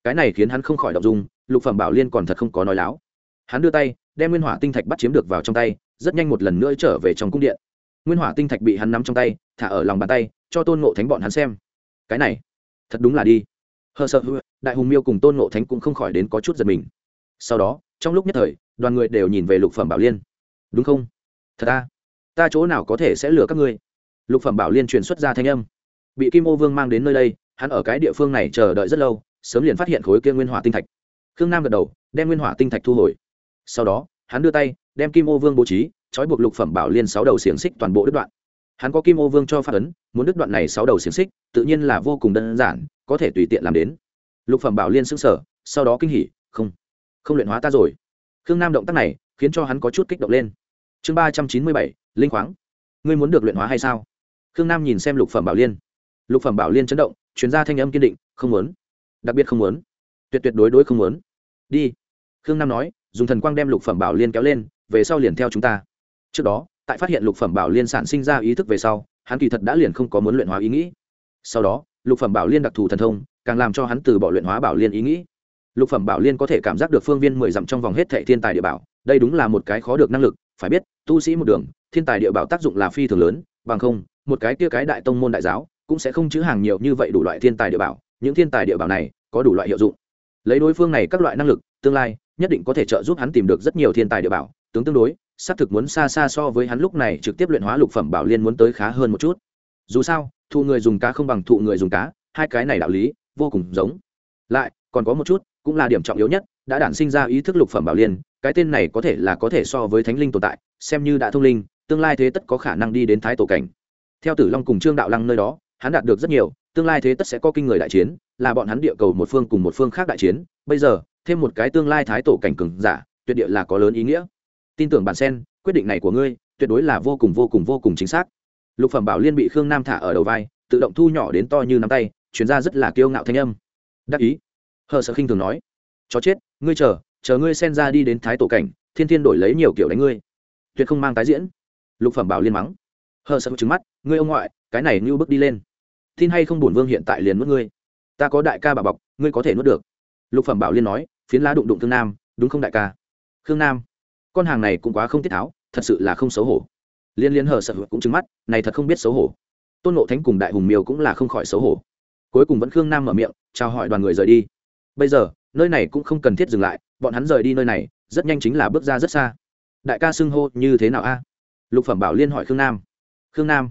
Cái này khiến hắn không khỏi đọc dung, lục phẩm bảo liên còn thật không có nói láo. Hắn đưa tay, đem nguyên hỏa tinh thạch bắt chiếm được vào trong tay rất nhanh một lần nữa trở về trong cung điện. Nguyên hỏa tinh thạch bị hắn nắm trong tay, thả ở lòng bàn tay, cho tôn ngộ thánh bọn hắn xem. Cái này, thật đúng là đi. Hờ sợ đại hùng miêu cùng tôn ngộ thánh cũng không khỏi đến có chút giật mình. Sau đó, trong lúc nhất thời, đoàn người đều nhìn về lục phẩm bảo liên. Đúng không? Thật ta ta chỗ nào có thể sẽ lừa các ngươi? Lục phẩm bảo liên truyền xuất ra thanh âm. Bị kim ô vương mang đến nơi đây, hắn ở cái địa phương này chờ đợi rất lâu, sớm liền phát hiện khối kia nguyên hỏa tinh thạch. Khương nam gật đầu, đem nguyên hỏa tinh thạch thu hồi. Sau đó, hắn đưa tay đem kim ô vương bố trí, trói buộc lục phẩm bảo liên sáu đầu xiềng xích toàn bộ đứt đoạn. Hắn có kim ô vương cho phát ấn, muốn đứt đoạn này sáu đầu xiềng xích, tự nhiên là vô cùng đơn giản, có thể tùy tiện làm đến. Lục phẩm bảo liên xứng sở sau đó kinh hỉ, không không luyện hóa ta rồi. Khương nam động tác này, khiến cho hắn có chút kích động lên. Chương ba trăm chín mươi bảy, linh khoáng. Ngươi muốn được luyện hóa hay sao? Khương nam nhìn xem lục phẩm bảo liên. Lục phẩm bảo liên chấn động chuyên gia thanh âm kiên định, không muốn. Đặc biệt không muốn. Tuyệt tuyệt đối đối không muốn. Đi. Khương nam nói, dùng thần quang đem lục phẩm bảo liên kéo lên về sau liền theo chúng ta. Trước đó, tại phát hiện lục phẩm bảo liên sản sinh ra ý thức về sau, hắn kỳ thật đã liền không có muốn luyện hóa ý nghĩ. Sau đó, lục phẩm bảo liên đặc thù thần thông, càng làm cho hắn từ bỏ luyện hóa bảo liên ý nghĩ. Lục phẩm bảo liên có thể cảm giác được phương viên mười dặm trong vòng hết thệ thiên tài địa bảo, đây đúng là một cái khó được năng lực, phải biết, tu sĩ một đường, thiên tài địa bảo tác dụng là phi thường lớn, bằng không, một cái kia cái đại tông môn đại giáo cũng sẽ không chữ hàng nhiều như vậy đủ loại thiên tài địa bảo, những thiên tài địa bảo này có đủ loại hiệu dụng. Lấy đối phương này các loại năng lực, tương lai nhất định có thể trợ giúp hắn tìm được rất nhiều thiên tài địa bảo. Tướng tương đối, xác thực muốn xa xa so với hắn lúc này trực tiếp luyện hóa lục phẩm bảo liên muốn tới khá hơn một chút. Dù sao, thụ người dùng cá không bằng thụ người dùng cá, hai cái này đạo lý vô cùng giống. Lại, còn có một chút, cũng là điểm trọng yếu nhất, đã đản sinh ra ý thức lục phẩm bảo liên, cái tên này có thể là có thể so với thánh linh tồn tại, xem như đã thông linh, tương lai thế tất có khả năng đi đến thái tổ cảnh. Theo tử long cùng trương đạo lăng nơi đó hắn đạt được rất nhiều, tương lai thế tất sẽ có kinh người đại chiến, là bọn hắn địa cầu một phương cùng một phương khác đại chiến. Bây giờ, thêm một cái tương lai thái tổ cảnh cường giả, tuyệt địa là có lớn ý nghĩa. Tin tưởng bản sen, quyết định này của ngươi, tuyệt đối là vô cùng vô cùng vô cùng chính xác. Lục phẩm bảo liên bị khương nam thả ở đầu vai, tự động thu nhỏ đến to như nắm tay chuyển ra rất là kiêu ngạo thanh âm. Đắc ý. Hờ sợ khinh thường nói. Chó chết, ngươi chờ chờ ngươi sen ra đi đến thái tổ cảnh, thiên thiên đổi lấy nhiều kiểu đánh ngươi. Tuyệt không mang tái diễn. Lục phẩm bảo liên mắng. Hờ sợ trứng mắt, ngươi ông ngoại cái này như bước đi lên. Tin hay không bổn vương hiện tại liền nuốt ngươi. Ta có đại ca bà bọc, ngươi có thể nuốt được. Lục phẩm bảo liên nói, phiến lá đụng đụng thương nam, đúng không đại ca? Khương nam, con hàng này cũng quá không tiết tháo, thật sự là không xấu hổ. Liên liên hờ sợ cũng trứng mắt, này thật không biết xấu hổ. Tôn nộ thánh cùng đại hùng miêu cũng là không khỏi xấu hổ. Cuối cùng vẫn khương nam mở miệng, chào hỏi đoàn người rời đi. Bây giờ, nơi này cũng không cần thiết dừng lại, bọn hắn rời đi nơi này, rất nhanh chính là bước ra rất xa. Đại ca xưng hô như thế nào a? Lục phẩm bảo liên hỏi khương nam. Khương nam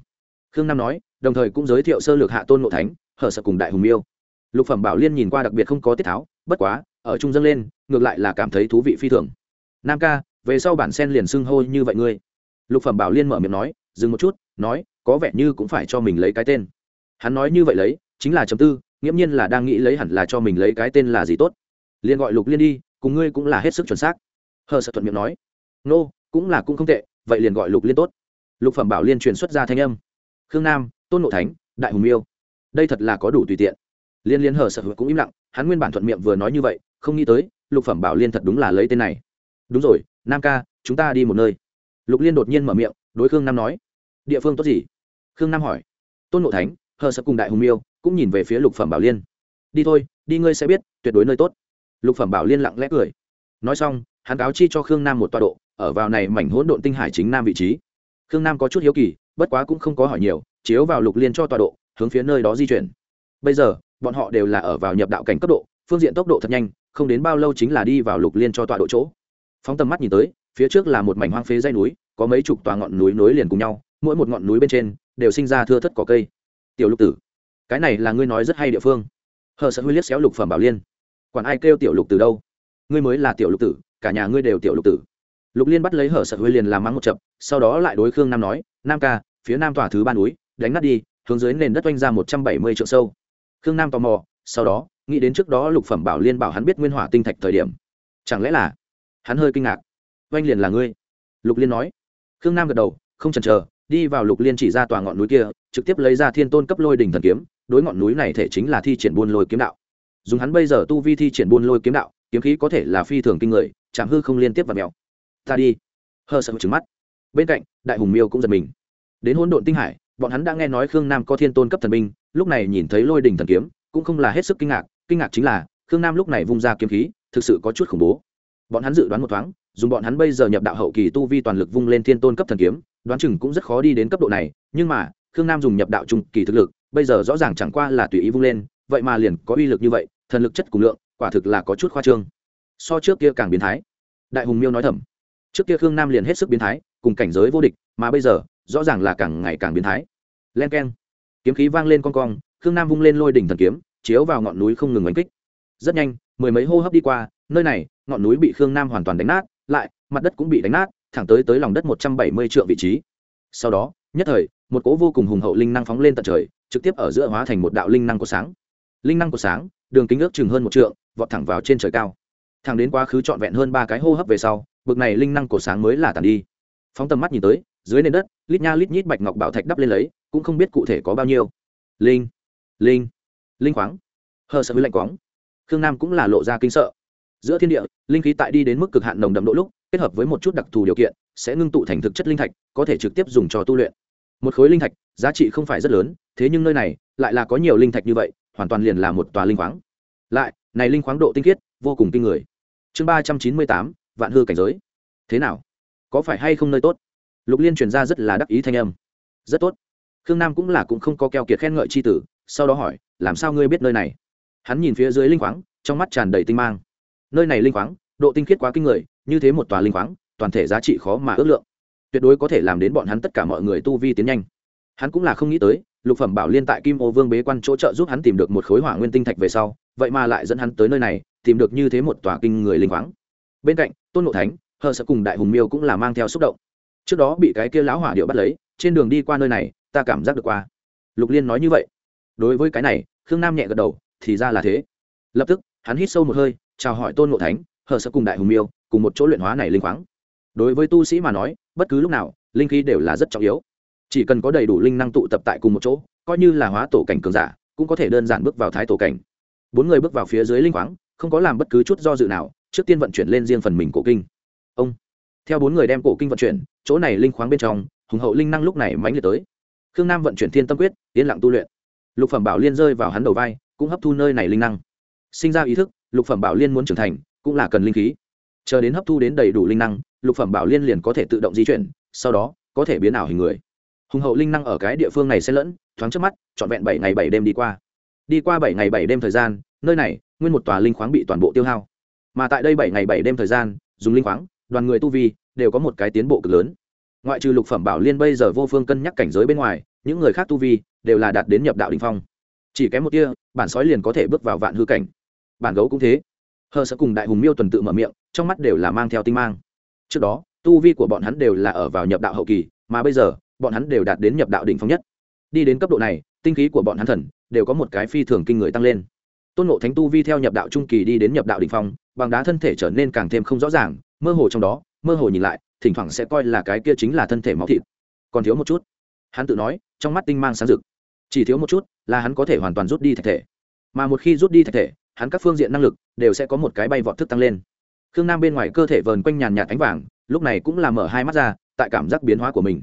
khương nam nói đồng thời cũng giới thiệu sơ lược hạ tôn ngộ thánh hở sợ cùng đại hùng miêu. Lục phẩm bảo liên nhìn qua đặc biệt không có tiết tháo bất quá ở trung dâng lên ngược lại là cảm thấy thú vị phi thường. Nam ca về sau bản sen liền xưng hô như vậy ngươi. Lục phẩm bảo liên mở miệng nói dừng một chút nói có vẻ như cũng phải cho mình lấy cái tên. Hắn nói như vậy lấy chính là chấm tư nghiễm nhiên là đang nghĩ lấy hẳn là cho mình lấy cái tên là gì tốt. Liền gọi lục liên đi cùng ngươi cũng là hết sức chuẩn xác. Hờ sợ thuận miệng nói nô、no, cũng là cũng không tệ vậy liền gọi lục liên tốt. Lục phẩm bảo liên truyền xuất ra thanh âm khương nam, tôn nộ thánh, đại hùng miêu. Đây thật là có đủ tùy tiện. Liên liên hờ sợ cũng im lặng, hắn nguyên bản thuận miệng vừa nói như vậy, không nghĩ tới, lục phẩm bảo liên thật đúng là lấy tên này. Đúng rồi, nam ca, chúng ta đi một nơi. Lục liên đột nhiên mở miệng, đối khương nam nói. Địa phương tốt gì? Khương nam hỏi. Tôn nộ thánh, hờ sợ cùng đại hùng miêu, cũng nhìn về phía lục phẩm bảo liên. Đi thôi, đi ngươi sẽ biết, tuyệt đối nơi tốt. Lục phẩm bảo liên lặng lẽ cười. Nói xong, hắn cáo chi cho khương nam một tọa độ, ở vào này mảnh hỗn độn tinh hải chính nam vị trí. Khương nam có chút hiếu kỳ bất quá cũng không có hỏi nhiều, chiếu vào lục liên cho tọa độ, hướng phía nơi đó di chuyển. Bây giờ, bọn họ đều là ở vào nhập đạo cảnh cấp độ, phương diện tốc độ thật nhanh, không đến bao lâu chính là đi vào lục liên cho tọa độ chỗ. Phóng tầm mắt nhìn tới, phía trước là một mảnh hoang phế dây núi, có mấy chục tòa ngọn núi nối liền cùng nhau, mỗi một ngọn núi bên trên, đều sinh ra thưa thất cỏ cây. Tiểu lục tử, cái này là ngươi nói rất hay địa phương. Hờ sợ huy liếc xéo lục phẩm bảo liên. Còn ai kêu tiểu lục tử đâu? Ngươi mới là tiểu lục tử, cả nhà ngươi đều tiểu lục tử lục liên bắt lấy hở sợ huy liền làm mắng một chập, sau đó lại đối khương nam nói, nam ca, phía nam tòa thứ ba núi, đánh nát đi, hướng dưới nền đất oanh ra một trăm bảy mươi triệu sâu. Khương nam tò mò, sau đó, nghĩ đến trước đó lục phẩm bảo liên bảo hắn biết nguyên hỏa tinh thạch thời điểm. Chẳng lẽ là hắn hơi kinh ngạc? Oanh liền là ngươi? Lục liên nói. Khương nam gật đầu, không chần chờ, đi vào lục liên chỉ ra tòa ngọn núi kia, trực tiếp lấy ra thiên tôn cấp lôi đỉnh thần kiếm, đối ngọn núi này thể chính là thi triển buôn lôi kiếm đạo. Dùng hắn bây giờ tu vi thi triển buôn lôi kiếm đạo, kiếm khí có thể là phi thường kinh người, chạm hư không liên tiếp và mèo ta đi. Hờ sợ trứng mắt. Bên cạnh, đại hùng miêu cũng giật mình. Đến hỗn độn tinh hải, bọn hắn đã nghe nói khương nam có thiên tôn cấp thần binh, lúc này nhìn thấy lôi đình thần kiếm, cũng không là hết sức kinh ngạc kinh ngạc chính là, khương nam lúc này vung ra kiếm khí, thực sự có chút khủng bố. Bọn hắn dự đoán một thoáng, dùng bọn hắn bây giờ nhập đạo hậu kỳ tu vi toàn lực vung lên thiên tôn cấp thần kiếm, đoán chừng cũng rất khó đi đến cấp độ này, nhưng mà, khương nam dùng nhập đạo trung kỳ thực lực, bây giờ rõ ràng chẳng qua là tùy ý vung lên, vậy mà liền có uy lực như vậy, thần lực chất cùng lượng, quả thực là có chút khoa trương. So trước kia càng biến thái. Đại hùng miêu nói thầm trước kia khương nam liền hết sức biến thái, cùng cảnh giới vô địch, mà bây giờ, rõ ràng là càng ngày càng biến thái. Len k e n kiếm khí vang lên con cong, khương nam vung lên lôi đỉnh thần kiếm, chiếu vào ngọn núi không ngừng đánh kích. Rất nhanh, mười mấy hô hấp đi qua, nơi này, ngọn núi bị khương nam hoàn toàn đánh nát, lại, mặt đất cũng bị đánh nát, thẳng tới tới lòng đất một trăm bảy mươi triệu vị trí. Sau đó, nhất thời, một cỗ vô cùng hùng hậu linh năng phóng lên tận trời, trực tiếp ở giữa hóa thành một đạo linh năng của sáng. Linh năng của sáng, đường kính ước chừng hơn một trượng, vọt thẳng vào trên trời cao. Thẳng đến quá khứ trọn vẹn hơn ba cái hô hấp về sau bực này linh năng cổ sáng mới là tàn đi. Phóng tầm mắt nhìn tới, dưới nền đất, lít nha lít nhít bạch ngọc bảo thạch đắp lên lấy, cũng không biết cụ thể có bao nhiêu. Linh linh linh khoáng. Hờ sợ với lạnh quáng. Khương nam cũng là lộ ra kinh sợ. Giữa thiên địa, linh khí tại đi đến mức cực hạn nồng đậm độ lúc, kết hợp với một chút đặc thù điều kiện, sẽ ngưng tụ thành thực chất linh thạch, có thể trực tiếp dùng cho tu luyện. Một khối linh thạch, giá trị không phải rất lớn, thế nhưng nơi này, lại là có nhiều linh thạch như vậy, hoàn toàn liền là một tòa linh khoáng. Lại, này linh khoáng độ tinh khiết, vô cùng kinh người. Chương ba trăm chín mươi tám vạn hư cảnh giới. Thế nào? Có phải hay không nơi tốt? Lục liên truyền ra rất là đắc ý thanh âm. Rất tốt. Khương nam cũng là cũng không có keo kiệt khen ngợi c h i tử, sau đó hỏi, làm sao ngươi biết nơi này? Hắn nhìn phía dưới linh khoáng, trong mắt tràn đầy tinh mang. Nơi này linh khoáng, độ tinh khiết quá kinh người, như thế một tòa linh khoáng, toàn thể giá trị khó mà ước lượng. Tuyệt đối có thể làm đến bọn hắn tất cả mọi người tu vi tiến nhanh. Hắn cũng là không nghĩ tới, lục phẩm bảo liên tại kim ô vương bế quan chỗ trợ giúp hắn tìm được một khối hỏa nguyên tinh thạch về sau, vậy mà lại dẫn hắn tới nơi này, tìm được như thế một tòa kinh người linh khoáng bên cạnh, tôn ngộ thánh, hờ sợ cùng đại hùng miêu cũng là mang theo xúc động. Trước đó bị cái kia lão hỏa điệu bắt lấy, trên đường đi qua nơi này, ta cảm giác được qua. Lục liên nói như vậy. Đối với cái này, khương nam nhẹ gật đầu, thì ra là thế. Lập tức, hắn hít sâu một hơi, chào hỏi tôn ngộ thánh, hờ sợ cùng đại hùng miêu, cùng một chỗ luyện hóa này linh khoáng. Đối với tu sĩ mà nói, bất cứ lúc nào, linh khí đều là rất trọng yếu. Chỉ cần có đầy đủ linh năng tụ tập tại cùng một chỗ, coi như là hóa tổ cảnh cường giả, cũng có thể đơn giản bước vào thái tổ cảnh. Bốn người bước vào phía dưới linh khoáng, không có làm bất cứ chút do dự nào trước tiên vận chuyển lên riêng phần mình cổ kinh. Ông, theo bốn người đem cổ kinh vận chuyển, chỗ này linh khoáng bên trong, hùng hậu linh năng lúc này mãnh liệt tới. Khương nam vận chuyển thiên tâm quyết, yên lặng tu luyện. Lục phẩm bảo liên rơi vào hắn đầu vai, cũng hấp thu nơi này linh năng. Sinh ra ý thức, lục phẩm bảo liên muốn trưởng thành, cũng là cần linh khí. Chờ đến hấp thu đến đầy đủ linh năng, lục phẩm bảo liên liền có thể tự động di chuyển, sau đó, có thể biến ảo hình người. Hùng hậu linh năng ở cái địa phương này sẽ lẫn, thoáng trước mắt, trọn vẹn bảy ngày bảy đêm đi qua. Đi qua bảy ngày bảy đêm thời gian, nơi này, nguyên một tòa linh khoáng bị toàn bộ tiêu hao mà tại đây bảy ngày bảy đêm thời gian, dùng linh khoáng, đoàn người tu vi đều có một cái tiến bộ cực lớn. Ngoại trừ lục phẩm bảo liên bây giờ vô phương cân nhắc cảnh giới bên ngoài, những người khác tu vi đều là đạt đến nhập đạo đình phong. Chỉ kém một tia, bản sói liền có thể bước vào vạn hư cảnh. Bản gấu cũng thế. Hờ sẽ cùng đại hùng miêu tuần tự mở miệng, trong mắt đều là mang theo tinh mang. Trước đó, tu vi của bọn hắn đều là ở vào nhập đạo hậu kỳ, mà bây giờ, bọn hắn đều đạt đến nhập đạo đỉnh phong nhất. Đi đến cấp độ này, tinh khí của bọn hắn thần đều có một cái phi thường kinh người tăng lên. Tôn ngộ thánh tu vi theo nhập đạo trung kỳ đi đến nhập đạo đỉnh phong bằng đá thân thể trở nên càng thêm không rõ ràng, mơ hồ trong đó, mơ hồ nhìn lại, thỉnh thoảng sẽ coi là cái kia chính là thân thể máu thịt. Còn thiếu một chút. Hắn tự nói, trong mắt tinh mang sáng rực. Chỉ thiếu một chút là hắn có thể hoàn toàn rút đi thạch thể. Mà một khi rút đi thạch thể, hắn các phương diện năng lực đều sẽ có một cái bay vọt thức tăng lên. Khương nam bên ngoài cơ thể vờn quanh nhàn nhạt ánh vàng, lúc này cũng là mở hai mắt ra, tại cảm giác biến hóa của mình.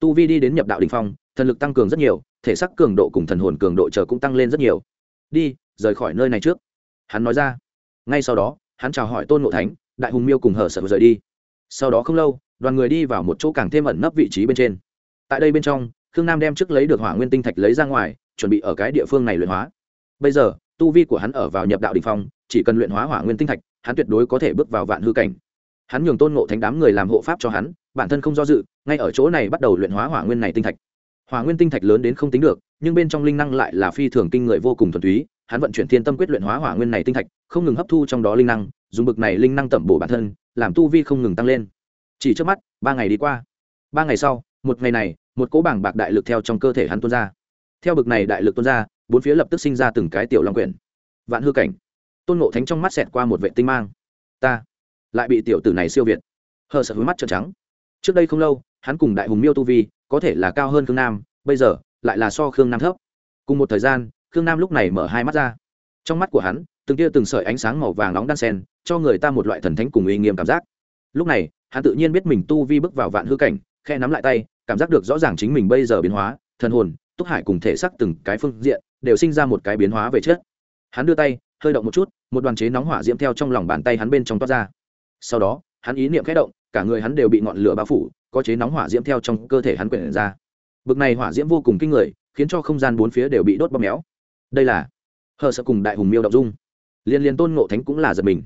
Tu vi đi đến nhập đạo đình phong, thần lực tăng cường rất nhiều, thể sắc cường độ cùng thần hồn cường độ chờ cũng tăng lên rất nhiều. Đi, rời khỏi nơi này trước. Hắn nói ra. Ngay sau đó hắn chào hỏi tôn ngộ thánh, đại hùng miêu cùng hở sợ rời đi. Sau đó không lâu, đoàn người đi vào một chỗ càng thêm ẩn nấp vị trí bên trên. Tại đây bên trong, khương nam đem trước lấy được hỏa nguyên tinh thạch lấy ra ngoài, chuẩn bị ở cái địa phương này luyện hóa. Bây giờ, tu vi của hắn ở vào nhập đạo đình phong, chỉ cần luyện hóa hỏa nguyên tinh thạch, hắn tuyệt đối có thể bước vào vạn hư cảnh. Hắn nhường tôn ngộ thánh đám người làm hộ pháp cho hắn, bản thân không do dự, ngay ở chỗ này bắt đầu luyện hóa hỏa nguyên này tinh thạch. Hỏa nguyên tinh thạch lớn đến không tính được, nhưng bên trong linh năng lại là phi thường kinh người vô cùng thuần túy hắn vận chuyển thiên tâm quyết luyện hóa hỏa nguyên này tinh thạch, không ngừng hấp thu trong đó linh năng, dùng bực này linh năng tẩm bổ bản thân, làm tu vi không ngừng tăng lên. Chỉ trước mắt, ba ngày đi qua. Ba ngày sau, một ngày này, một cỗ bảng bạc đại lực theo trong cơ thể hắn tuôn ra. Theo bực này đại lực tuôn ra, bốn phía lập tức sinh ra từng cái tiểu long quyển. Vạn hư cảnh. Tôn ngộ thánh trong mắt xẹt qua một vệ tinh mang. Ta lại bị tiểu tử này siêu việt. Hờ sợ hứa mắt trợn trắng. Trước đây không lâu, hắn cùng đại hùng miêu tu vi, có thể là cao hơn khương nam, bây giờ lại là so khương nam thấp. Cùng một thời gian khương nam lúc này mở hai mắt ra. Trong mắt của hắn, từng tia từng sợi ánh sáng màu vàng nóng đan sen cho người ta một loại thần thánh cùng uy nghiêm cảm giác. Lúc này, hắn tự nhiên biết mình tu vi bước vào vạn hư cảnh khe nắm lại tay, cảm giác được rõ ràng chính mình bây giờ biến hóa, thần hồn, túc hải cùng thể xác từng cái phương diện, đều sinh ra một cái biến hóa về chất hắn đưa tay, hơi động một chút, một đoàn chế nóng hỏa diễm theo trong lòng bàn tay hắn bên trong toát ra. Sau đó, hắn ý niệm khẽ động, cả người hắn đều bị ngọn lửa bao phủ, có chế nóng hỏa diễm theo trong cơ thể hắn quyển ra. Bực này hỏa diễm vô cùng kinh người, khiến cho không gian bốn phía đều bị đốt bóp méo đây là hờ sợ cùng đại hùng miêu động dung. Liên liên tôn ngộ thánh cũng là giật mình.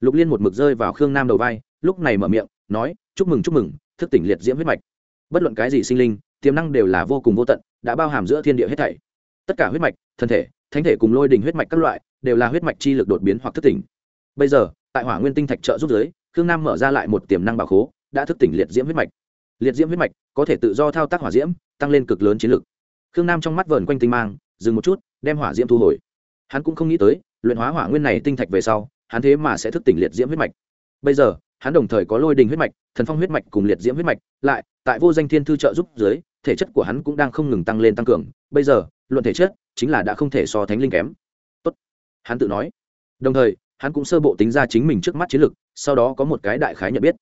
Lục liên một mực rơi vào khương nam đầu vai, lúc này mở miệng, nói, chúc mừng chúc mừng, thức tỉnh liệt diễm huyết mạch. Bất luận cái gì sinh linh, tiềm năng đều là vô cùng vô tận, đã bao hàm giữa thiên địa hết thảy. Tất cả huyết mạch, thân thể, thánh thể cùng lôi đình huyết mạch các loại, đều là huyết mạch chi lực đột biến hoặc thức tỉnh. Bây giờ, tại hỏa nguyên tinh thạch trợ giúp giới khương nam mở ra lại một tiềm năng bảo khố, đã thức tỉnh liệt diễm huyết mạch. Liệt diễm huyết mạch có thể tự do thao tác hỏa diễm, tăng lên cực lớn chiến lực. Khương nam trong mắt vờn quanh tinh mang, dừng một chút đem hỏa diễm thu hồi. Hắn cũng không nghĩ tới, luyện hóa hỏa nguyên này tinh thạch về sau, hắn thế mà sẽ thức tỉnh liệt diễm huyết mạch. Bây giờ, hắn đồng thời có lôi đình huyết mạch, thần phong huyết mạch cùng liệt diễm huyết mạch, lại, tại vô danh thiên thư trợ giúp dưới, thể chất của hắn cũng đang không ngừng tăng lên tăng cường. Bây giờ, luận thể chất chính là đã không thể so thánh linh kém. Tốt. Hắn tự nói. Đồng thời, hắn cũng sơ bộ tính ra chính mình trước mắt chiến lực, sau đó có một cái đại khái nhận biết.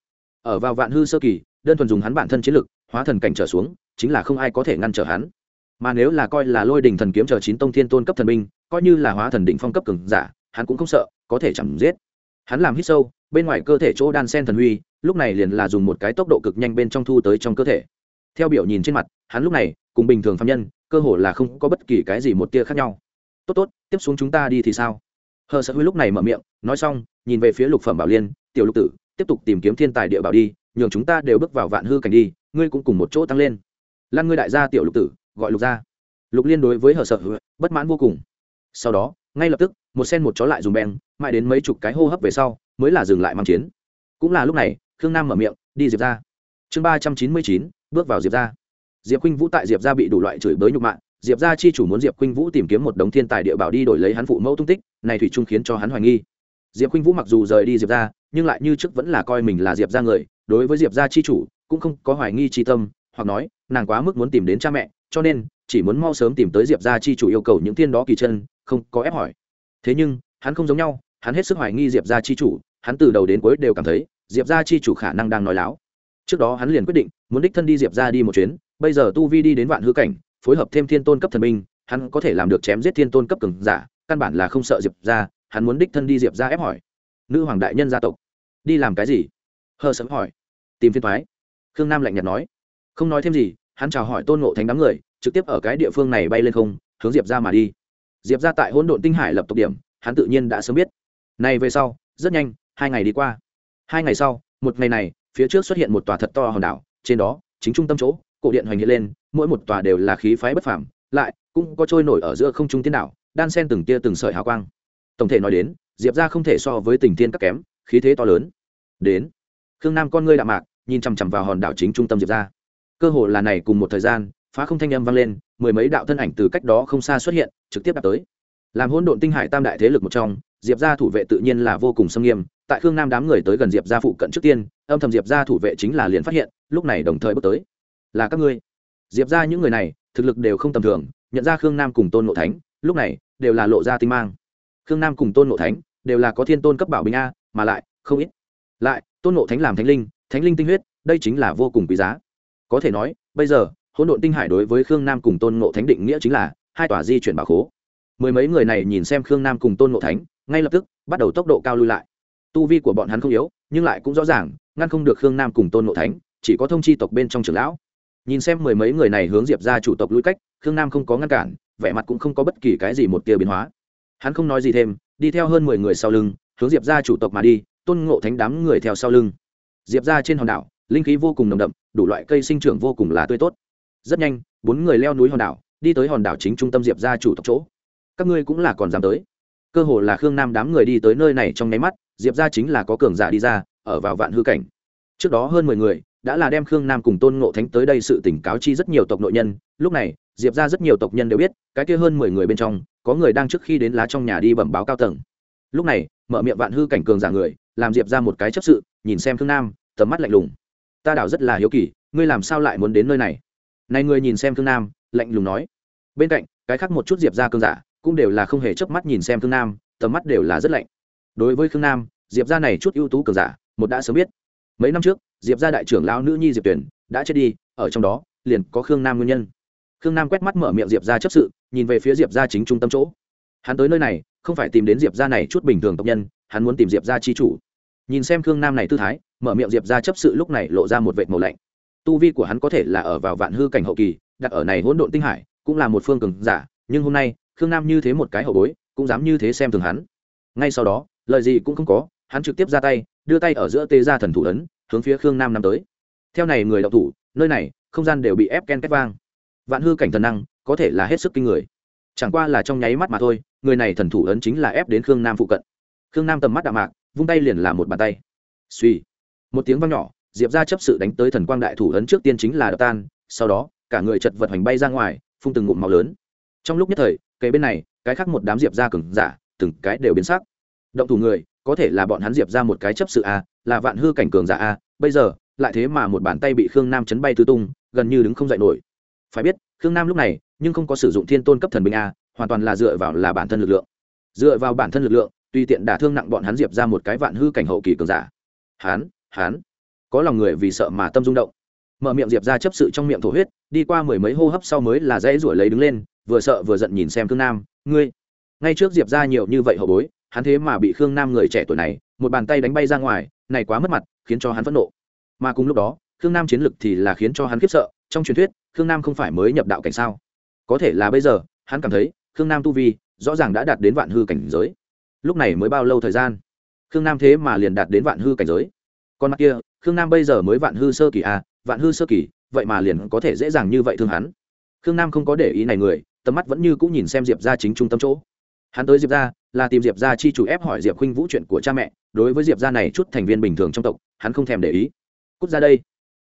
Ở vào vạn hư sơ kỳ, đơn thuần dùng hắn bản thân chiến lực, hóa thần cảnh trở xuống, chính là không ai có thể ngăn trở hắn mà nếu là coi là lôi đình thần kiếm chờ chín tông thiên tôn cấp thần binh, coi như là hóa thần định phong cấp cường giả, hắn cũng không sợ, có thể chẳng giết. Hắn làm hít sâu, bên ngoài cơ thể chỗ đan sen thần huy, lúc này liền là dùng một cái tốc độ cực nhanh bên trong thu tới trong cơ thể. Theo biểu nhìn trên mặt, hắn lúc này, cùng bình thường phạm nhân, cơ hồ là không có bất kỳ cái gì một tia khác nhau. Tốt tốt, tiếp xuống chúng ta đi thì sao? Hờ sợ huy lúc này mở miệng, nói xong, nhìn về phía lục phẩm bảo liên, tiểu lục tử, tiếp tục tìm kiếm thiên tài địa bảo đi, nhường chúng ta đều bước vào vạn hư cảnh đi, ngươi cũng cùng một chỗ tăng lên. Lan ngươi đại gia tiểu lục tử gọi lục ra, lục liên đối với hờ sợ bất mãn vô cùng. Sau đó ngay lập tức một sen một chó lại dùng beng mãi đến mấy chục cái hô hấp về sau mới là dừng lại mang chiến. Cũng là lúc này khương nam mở miệng đi diệp ra. Chương ba trăm chín mươi chín bước vào diệp ra. Diệp khuynh vũ tại diệp ra bị đủ loại chửi bới nhục mạ diệp ra chi chủ muốn diệp khuynh vũ tìm kiếm một đống thiên tài địa bảo đi đổi lấy hắn phụ mẫu tung tích này thủy trung khiến cho hắn hoài nghi. Diệp khuynh vũ mặc dù rời đi diệp ra nhưng lại như trước vẫn là coi mình là diệp ra người đối với diệp ra chi chủ cũng không có hoài nghi tri tâm hoặc nói nàng quá mức muốn tìm đến cha mẹ cho nên, chỉ muốn mau sớm tìm tới diệp ra chi chủ yêu cầu những thiên đó kỳ chân, không có ép hỏi. Thế nhưng, hắn không giống nhau, hắn hết sức hoài nghi diệp ra chi chủ, hắn từ đầu đến cuối đều cảm thấy, diệp ra chi chủ khả năng đang nói láo. Trước đó hắn liền quyết định, muốn đích thân đi diệp ra đi một chuyến, bây giờ tu vi đi đến vạn hư cảnh, phối hợp thêm thiên tôn cấp thần minh, hắn có thể làm được chém giết thiên tôn cấp cường giả, căn bản là không sợ diệp ra hắn muốn đích thân đi diệp ra ép hỏi. Nữ hoàng đại nhân gia tộc, đi làm cái gì? Hờ sớm hỏi. Tìm phiên thoái. Khương nam lạnh nhạt nói. Không nói thêm gì hắn chào hỏi tôn ngộ thánh đám người, trực tiếp ở cái địa phương này bay lên không, hướng diệp ra mà đi. Diệp ra tại hỗn độn tinh hải lập tộc điểm, hắn tự nhiên đã sớm biết. Này về sau, rất nhanh, hai ngày đi qua. Hai ngày sau, một ngày này, phía trước xuất hiện một tòa thật to hòn đảo, trên đó, chính trung tâm chỗ, cổ điện hoành hiện lên, mỗi một tòa đều là khí phái bất phàm, lại cũng có trôi nổi ở giữa không trung tiên đảo, đan sen từng tia từng sợi hào quang. Tổng thể nói đến, diệp ra không thể so với tình tiên các kém, khí thế to lớn. Đến, khương nam con ngươi đạm mạc, nhìn chằm chằm vào hòn đảo chính trung tâm diệp ra cơ hồ là này cùng một thời gian, phá không thanh âm vang lên, mười mấy đạo thân ảnh từ cách đó không xa xuất hiện, trực tiếp đạp tới. Làm hỗn độn tinh hải tam đại thế lực một trong, diệp gia thủ vệ tự nhiên là vô cùng xâm nghiêm, tại khương nam đám người tới gần diệp gia phụ cận trước tiên, âm thầm diệp gia thủ vệ chính là liền phát hiện, lúc này đồng thời bước tới. Là các ngươi. Diệp gia những người này, thực lực đều không tầm thường, nhận ra khương nam cùng tôn ngộ thánh, lúc này đều là lộ ra tinh mang. Khương nam cùng tôn ngộ thánh đều là có thiên tôn cấp bảo bình a, mà lại không ít. Lại, tôn ngộ thánh làm thánh linh thánh linh tinh huyết, đây chính là vô cùng quý giá có thể nói, bây giờ, hỗn độn tinh hải đối với khương nam cùng tôn ngộ thánh định nghĩa chính là hai tòa di chuyển bảo khố. Mười mấy người này nhìn xem khương nam cùng tôn ngộ thánh, ngay lập tức bắt đầu tốc độ cao lui lại. Tu vi của bọn hắn không yếu, nhưng lại cũng rõ ràng, ngăn không được khương nam cùng tôn ngộ thánh, chỉ có thông chi tộc bên trong trưởng lão. Nhìn xem mười mấy người này hướng diệp ra chủ tộc lui cách, khương nam không có ngăn cản, vẻ mặt cũng không có bất kỳ cái gì một tia biến hóa. Hắn không nói gì thêm, đi theo hơn mười người sau lưng, hướng diệp ra chủ tộc mà đi, tôn ngộ thánh đám người theo sau lưng. Diệp ra trên hòn đảo linh khí vô cùng nồng đậm, đủ loại cây sinh trưởng vô cùng là tươi tốt. Rất nhanh, bốn người leo núi hòn đảo, đi tới hòn đảo chính trung tâm diệp ra chủ tộc chỗ. Các ngươi cũng là còn dám tới. Cơ hồ là khương nam đám người đi tới nơi này trong nháy mắt, diệp ra chính là có cường giả đi ra, ở vào vạn hư cảnh. Trước đó hơn mười người đã là đem khương nam cùng tôn ngộ thánh tới đây sự tỉnh cáo chi rất nhiều tộc nội nhân. Lúc này, diệp ra rất nhiều tộc nhân đều biết, cái kia hơn mười người bên trong, có người đang trước khi đến lá trong nhà đi bẩm báo cao tầng. Lúc này, mở miệng vạn hư cảnh cường giả người, làm diệp ra một cái chấp sự, nhìn xem khương nam, tầm mắt lạnh lùng ta đảo rất là hiếu kỳ, ngươi làm sao lại muốn đến nơi này? Này ngươi nhìn xem thương nam, lạnh lùng nói. Bên cạnh, cái khác một chút diệp ra cường giả cũng đều là không hề chớp mắt nhìn xem Thương nam, tầm mắt đều là rất lạnh. Đối với khương nam, diệp ra này chút ưu tú cường giả, một đã sớm biết. Mấy năm trước, diệp ra đại trưởng lão nữ nhi diệp tuyển đã chết đi, ở trong đó, liền có khương nam nguyên nhân. Khương nam quét mắt mở miệng diệp ra chấp sự, nhìn về phía diệp ra chính trung tâm chỗ. Hắn tới nơi này, không phải tìm đến diệp ra này chút bình thường tộc nhân, hắn muốn tìm diệp ra chi chủ nhìn xem khương nam này tư thái, mở miệng diệp ra chấp sự lúc này lộ ra một vệt màu lạnh. Tu vi của hắn có thể là ở vào vạn hư cảnh hậu kỳ, đặt ở này hỗn độn tinh hải, cũng là một phương cường giả, nhưng hôm nay, khương nam như thế một cái hậu bối, cũng dám như thế xem thường hắn. Ngay sau đó, lời gì cũng không có, hắn trực tiếp ra tay, đưa tay ở giữa tê ra thần thủ ấn, hướng phía khương nam năm tới. Theo này người đạo thủ, nơi này, không gian đều bị ép ken két vang. Vạn hư cảnh thần năng, có thể là hết sức kinh người. Chẳng qua là trong nháy mắt mà thôi, người này thần thủ ấn chính là ép đến khương nam phụ cận. Khương nam tầm mắt đạm mạc vung tay liền là một bàn tay. Suy một tiếng vang nhỏ, diệp ra chấp sự đánh tới thần quang đại thủ ấn trước tiên chính là đập tan, sau đó, cả người chật vật hoành bay ra ngoài, phun từng ngụm màu lớn. Trong lúc nhất thời cây bên này, cái khác một đám diệp ra cừng giả, từng cái đều biến sắc. Động thủ người, có thể là bọn hắn diệp ra một cái chấp sự a, là vạn hư cảnh cường giả a, bây giờ, lại thế mà một bàn tay bị khương nam chấn bay tứ tung, gần như đứng không dậy nổi. Phải biết, khương nam lúc này, nhưng không có sử dụng thiên tôn cấp thần binh a, hoàn toàn là dựa vào là bản thân lực lượng. Dựa vào bản thân lực lượng tùy tiện đả thương nặng bọn hắn diệp ra một cái vạn hư cảnh hậu kỳ cường giả. Hán hán có lòng người vì sợ mà tâm rung động. Mở miệng diệp ra chấp sự trong miệng thổ huyết, đi qua mười mấy hô hấp sau mới là dãy ruổi lấy đứng lên, vừa sợ vừa giận nhìn xem khương nam, ngươi, ngay trước diệp ra nhiều như vậy hậu bối, hắn thế mà bị khương nam người trẻ tuổi này, một bàn tay đánh bay ra ngoài, này quá mất mặt, khiến cho hắn phẫn nộ. Mà cùng lúc đó, khương nam chiến lực thì là khiến cho hắn khiếp sợ, trong truyền thuyết, khương nam không phải mới nhập đạo cảnh sao? Có thể là bây giờ, hắn cảm thấy, khương nam tu vi rõ ràng đã đạt đến vạn hư cảnh giới lúc này mới bao lâu thời gian? Khương nam thế mà liền đạt đến vạn hư cảnh giới. Con mắt kia, khương nam bây giờ mới vạn hư sơ kỳ à vạn hư sơ kỳ, vậy mà liền có thể dễ dàng như vậy thương hắn. Khương nam không có để ý này người, tầm mắt vẫn như cũng nhìn xem diệp ra chính trung tâm chỗ. Hắn tới diệp ra là tìm diệp ra chi chủ ép hỏi diệp khuynh vũ chuyện của cha mẹ, đối với diệp ra này chút thành viên bình thường trong tộc, hắn không thèm để ý. Cút ra đây.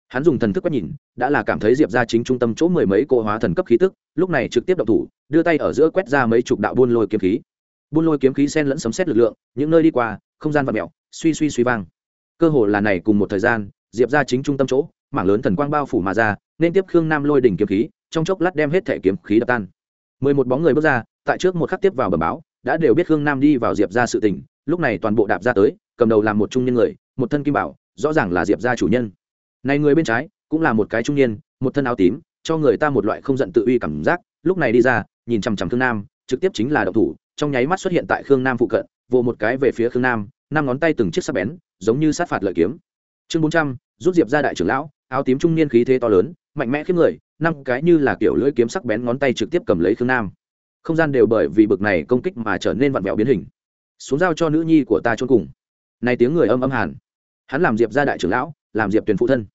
Hắn dùng thần thức quét nhìn, đã là cảm thấy diệp ra chính trung tâm chỗ mười mấy cô hóa thần cấp khí tức, lúc này trực tiếp động thủ, đưa tay ở giữa quét ra mấy chục đạo buôn lôi kiếm khí buôn lôi kiếm khí sen lẫn sấm xét lực lượng, những nơi đi qua, không gian và mẹo suy suy suy vang. Cơ hồ là này cùng một thời gian, diệp ra chính trung tâm chỗ, mảng lớn thần quang bao phủ mà ra, nên tiếp khương nam lôi đỉnh kiếm khí, trong chốc lát đem hết thẻ kiếm khí đập tan. Mười một bóng người bước ra, tại trước một khắc tiếp vào bờ báo, đã đều biết khương nam đi vào diệp ra sự tình, lúc này toàn bộ đạp ra tới, cầm đầu làm một trung nhân người, một thân kim bảo, rõ ràng là diệp ra chủ nhân. Này người bên trái, cũng là một cái trung niên, một thân áo tím, cho người ta một loại không giận tự uy cảm giác, lúc này đi ra, nhìn chằm chằm khương nam, trực tiếp chính là động thủ trong nháy mắt xuất hiện tại khương nam phụ cận, vồ một cái về phía khương nam, năm ngón tay từng chiếc sắc bén, giống như sát phạt lợi kiếm. Chương bốn trăm, rút diệp ra đại trưởng lão, áo tím trung niên khí thế to lớn, mạnh mẽ khiếp người, năm cái như là kiểu lưỡi kiếm sắc bén ngón tay trực tiếp cầm lấy khương nam. Không gian đều bởi vì bực này công kích mà trở nên vặn vẹo biến hình. Xuống giao cho nữ nhi của ta chôn cùng. Này tiếng người âm âm hàn. Hắn làm diệp ra đại trưởng lão, làm diệp tuyền phụ thân.